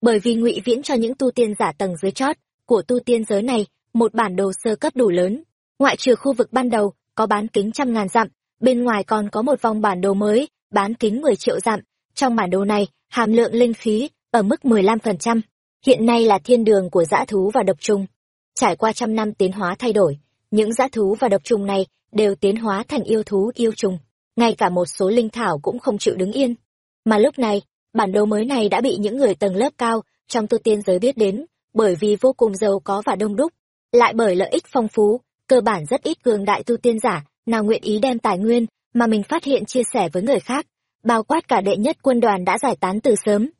Bởi vì ngụy viễn cho những tu tiên giả tầng dưới chót của tu tiên giới này một bản đồ sơ cấp đủ lớn, ngoại trừ khu vực ban đầu có bán kính trăm ngàn dặm, bên ngoài còn có một vòng bản đồ mới, bán kính 10 triệu dặm. Trong bản đồ này, hàm lượng linh khí ở mức 15%. Hiện nay là thiên đường của dã thú và độc trùng. Trải qua trăm năm tiến hóa thay đổi, những dã thú và độc trùng này đều tiến hóa thành yêu thú yêu trùng. Ngay cả một số linh thảo cũng không chịu đứng yên. Mà lúc này, bản đồ mới này đã bị những người tầng lớp cao trong tu tiên giới biết đến, bởi vì vô cùng giàu có và đông đúc, lại bởi lợi ích phong phú, cơ bản rất ít cường đại tu tiên giả nào nguyện ý đem tài nguyên mà mình phát hiện chia sẻ với người khác, bao quát cả đệ nhất quân đoàn đã giải tán từ sớm.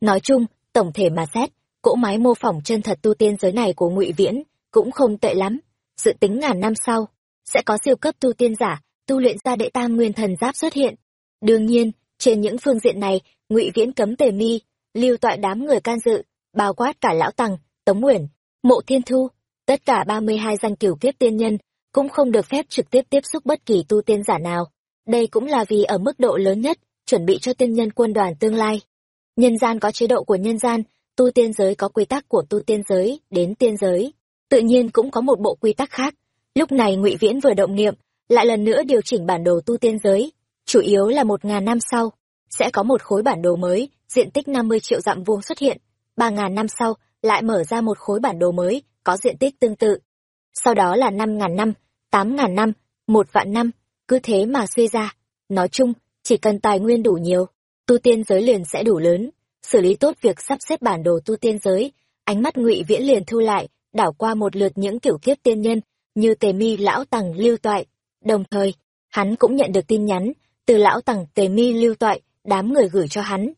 Nói chung, tổng thể mà xét, cỗ máy mô phỏng chân thật tu tiên giới này của ngụy Viễn cũng không tệ lắm. Dự tính ngàn năm sau, sẽ có siêu cấp tu tiên giả, tu luyện ra đệ tam nguyên thần giáp xuất hiện. Đương nhiên, trên những phương diện này, ngụy Viễn cấm tề mi, lưu tọa đám người can dự, bao quát cả lão Tằng, Tống Nguyễn, Mộ Thiên Thu, tất cả ba mươi hai danh cửu kiếp tiên nhân, cũng không được phép trực tiếp tiếp xúc bất kỳ tu tiên giả nào. Đây cũng là vì ở mức độ lớn nhất, chuẩn bị cho tiên nhân quân đoàn tương lai. Nhân gian có chế độ của nhân gian, tu tiên giới có quy tắc của tu tiên giới đến tiên giới. Tự nhiên cũng có một bộ quy tắc khác. Lúc này ngụy viễn vừa động niệm lại lần nữa điều chỉnh bản đồ tu tiên giới. Chủ yếu là một ngàn năm sau sẽ có một khối bản đồ mới diện tích năm mươi triệu dặm vuông xuất hiện. Ba ngàn năm sau lại mở ra một khối bản đồ mới có diện tích tương tự. Sau đó là năm ngàn năm tám ngàn năm một vạn năm cứ thế mà suy ra. Nói chung chỉ cần tài nguyên đủ nhiều, tu tiên giới liền sẽ đủ lớn. Xử lý tốt việc sắp xếp bản đồ tu tiên giới, ánh mắt ngụy viễn liền thu lại, đảo qua một lượt những kiểu kiếp tiên nhân, như tề mi, lão tằng, lưu toại. Đồng thời, hắn cũng nhận được tin nhắn từ lão tằng, tề mi, lưu toại, đám người gửi cho hắn.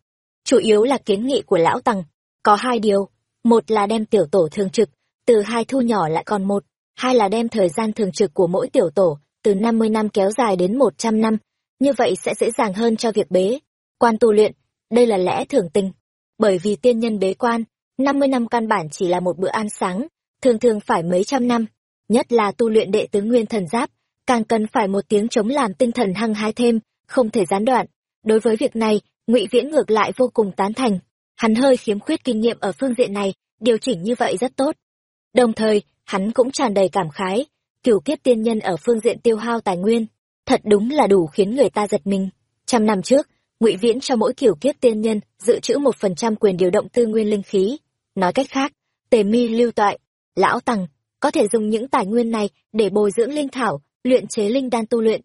Chủ yếu là kiến nghị của lão tằng. Có hai điều. Một là đem tiểu tổ thường trực, từ hai thu nhỏ lại còn một. Hai là đem thời gian thường trực của mỗi tiểu tổ, từ năm mươi năm kéo dài đến một trăm năm như vậy sẽ dễ dàng hơn cho việc bế. Quan tu luyện, đây là lẽ thường tình. Bởi vì tiên nhân bế quan, năm mươi năm căn bản chỉ là một bữa ăn sáng, thường thường phải mấy trăm năm. Nhất là tu luyện đệ tứ nguyên thần giáp, càng cần phải một tiếng chống làm tinh thần hăng hái thêm, không thể gián đoạn. Đối với việc này, ngụy viễn ngược lại vô cùng tán thành. Hắn hơi khiếm khuyết kinh nghiệm ở phương diện này, điều chỉnh như vậy rất tốt. Đồng thời, hắn cũng tràn đầy cảm khái, cửu kiếp tiên nhân ở phương diện tiêu hao tài nguyên thật đúng là đủ khiến người ta giật mình. Trăm năm trước, ngụy viễn cho mỗi kiểu kiếp tiên nhân dự trữ một phần trăm quyền điều động tư nguyên linh khí. Nói cách khác, tề mi lưu toại, lão tằng có thể dùng những tài nguyên này để bồi dưỡng linh thảo, luyện chế linh đan tu luyện.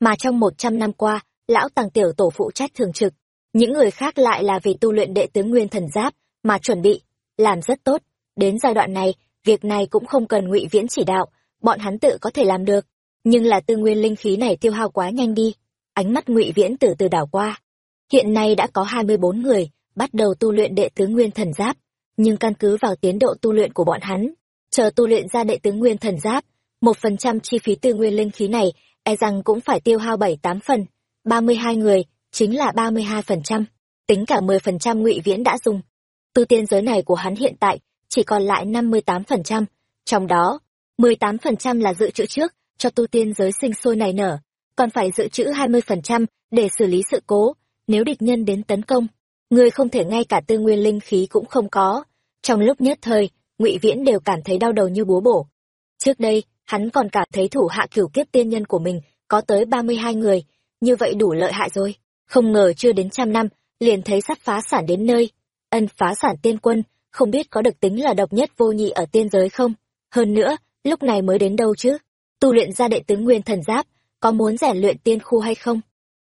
Mà trong một trăm năm qua, lão tằng tiểu tổ phụ trách thường trực, những người khác lại là vì tu luyện đệ tướng nguyên thần giáp mà chuẩn bị, làm rất tốt. Đến giai đoạn này, việc này cũng không cần ngụy viễn chỉ đạo, bọn hắn tự có thể làm được nhưng là tư nguyên linh khí này tiêu hao quá nhanh đi, ánh mắt ngụy viễn từ từ đảo qua. Hiện nay đã có hai mươi bốn người, bắt đầu tu luyện đệ tứ nguyên thần giáp, nhưng căn cứ vào tiến độ tu luyện của bọn hắn, chờ tu luyện ra đệ tứ nguyên thần giáp, một phần trăm chi phí tư nguyên linh khí này e rằng cũng phải tiêu hao bảy tám phần, ba mươi hai người chính là ba mươi hai phần trăm, tính cả mười phần trăm ngụy viễn đã dùng. Tu tiên giới này của hắn hiện tại chỉ còn lại năm mươi tám phần trăm, trong đó mười tám phần trăm là dự trữ trước cho tu tiên giới sinh sôi nảy nở, còn phải dự trữ hai mươi phần trăm để xử lý sự cố, nếu địch nhân đến tấn công, người không thể ngay cả tư nguyên linh khí cũng không có. Trong lúc nhất thời, ngụy viễn đều cảm thấy đau đầu như búa bổ. Trước đây, hắn còn cảm thấy thủ hạ cửu kiếp tiên nhân của mình có tới ba mươi hai người, như vậy đủ lợi hại rồi. Không ngờ chưa đến trăm năm, liền thấy sắp phá sản đến nơi. Ân phá sản tiên quân, không biết có được tính là độc nhất vô nhị ở tiên giới không? Hơn nữa, lúc này mới đến đâu chứ? Tu luyện ra đệ tướng nguyên thần giáp, có muốn rèn luyện tiên khu hay không?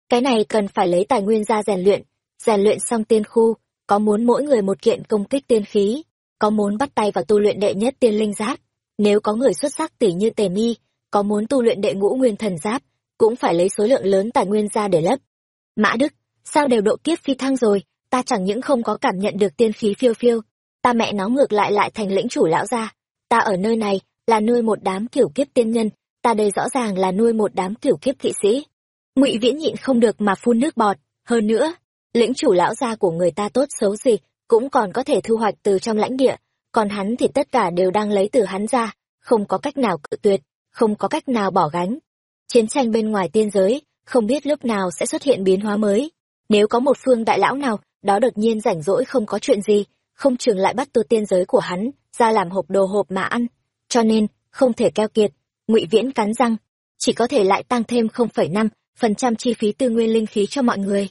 Cái này cần phải lấy tài nguyên ra rèn luyện. Rèn luyện xong tiên khu, có muốn mỗi người một kiện công kích tiên khí, có muốn bắt tay vào tu luyện đệ nhất tiên linh giáp. Nếu có người xuất sắc tỷ như tề mi, có muốn tu luyện đệ ngũ nguyên thần giáp, cũng phải lấy số lượng lớn tài nguyên ra để lấp. Mã đức, sao đều độ kiếp phi thăng rồi, ta chẳng những không có cảm nhận được tiên khí phiêu phiêu, ta mẹ nó ngược lại lại thành lĩnh chủ lão gia. Ta ở nơi này là nuôi một đám kiểu kiếp tiên nhân ta đây rõ ràng là nuôi một đám kiểu kiếp kỵ sĩ. Ngụy viễn nhịn không được mà phun nước bọt. Hơn nữa, lĩnh chủ lão gia của người ta tốt xấu gì, cũng còn có thể thu hoạch từ trong lãnh địa. Còn hắn thì tất cả đều đang lấy từ hắn ra, không có cách nào cự tuyệt, không có cách nào bỏ gánh. Chiến tranh bên ngoài tiên giới, không biết lúc nào sẽ xuất hiện biến hóa mới. Nếu có một phương đại lão nào, đó đột nhiên rảnh rỗi không có chuyện gì, không trường lại bắt tu tiên giới của hắn ra làm hộp đồ hộp mà ăn. Cho nên, không thể keo kiệt ngụy viễn cắn răng, chỉ có thể lại tăng thêm không phẩy năm phần trăm chi phí tư nguyên linh khí cho mọi người.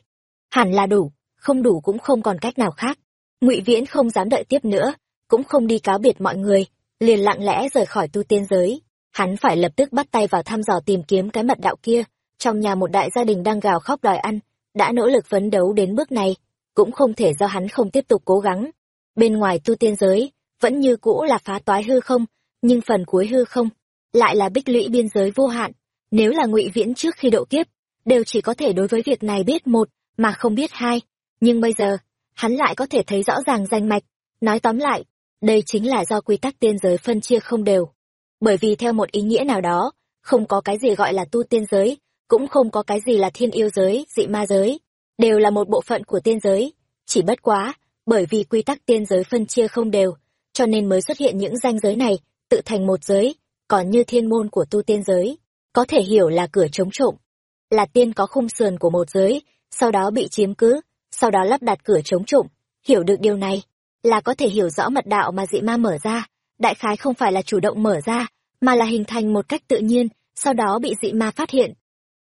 Hẳn là đủ, không đủ cũng không còn cách nào khác. Ngụy viễn không dám đợi tiếp nữa, cũng không đi cáo biệt mọi người, liền lặng lẽ rời khỏi tu tiên giới. Hắn phải lập tức bắt tay vào thăm dò tìm kiếm cái mật đạo kia. Trong nhà một đại gia đình đang gào khóc đòi ăn, đã nỗ lực phấn đấu đến bước này, cũng không thể do hắn không tiếp tục cố gắng. Bên ngoài tu tiên giới, vẫn như cũ là phá toái hư không, nhưng phần cuối hư không lại là bích lũy biên giới vô hạn. Nếu là ngụy viễn trước khi độ kiếp, đều chỉ có thể đối với việc này biết một, mà không biết hai. Nhưng bây giờ, hắn lại có thể thấy rõ ràng danh mạch. Nói tóm lại, đây chính là do quy tắc tiên giới phân chia không đều. Bởi vì theo một ý nghĩa nào đó, không có cái gì gọi là tu tiên giới, cũng không có cái gì là thiên yêu giới, dị ma giới. Đều là một bộ phận của tiên giới. Chỉ bất quá, bởi vì quy tắc tiên giới phân chia không đều, cho nên mới xuất hiện những danh giới này, tự thành một giới còn như thiên môn của tu tiên giới, có thể hiểu là cửa chống trộm. Là tiên có khung sườn của một giới, sau đó bị chiếm cứ, sau đó lắp đặt cửa chống trộm. Hiểu được điều này, là có thể hiểu rõ mật đạo mà dị ma mở ra. Đại khái không phải là chủ động mở ra, mà là hình thành một cách tự nhiên, sau đó bị dị ma phát hiện.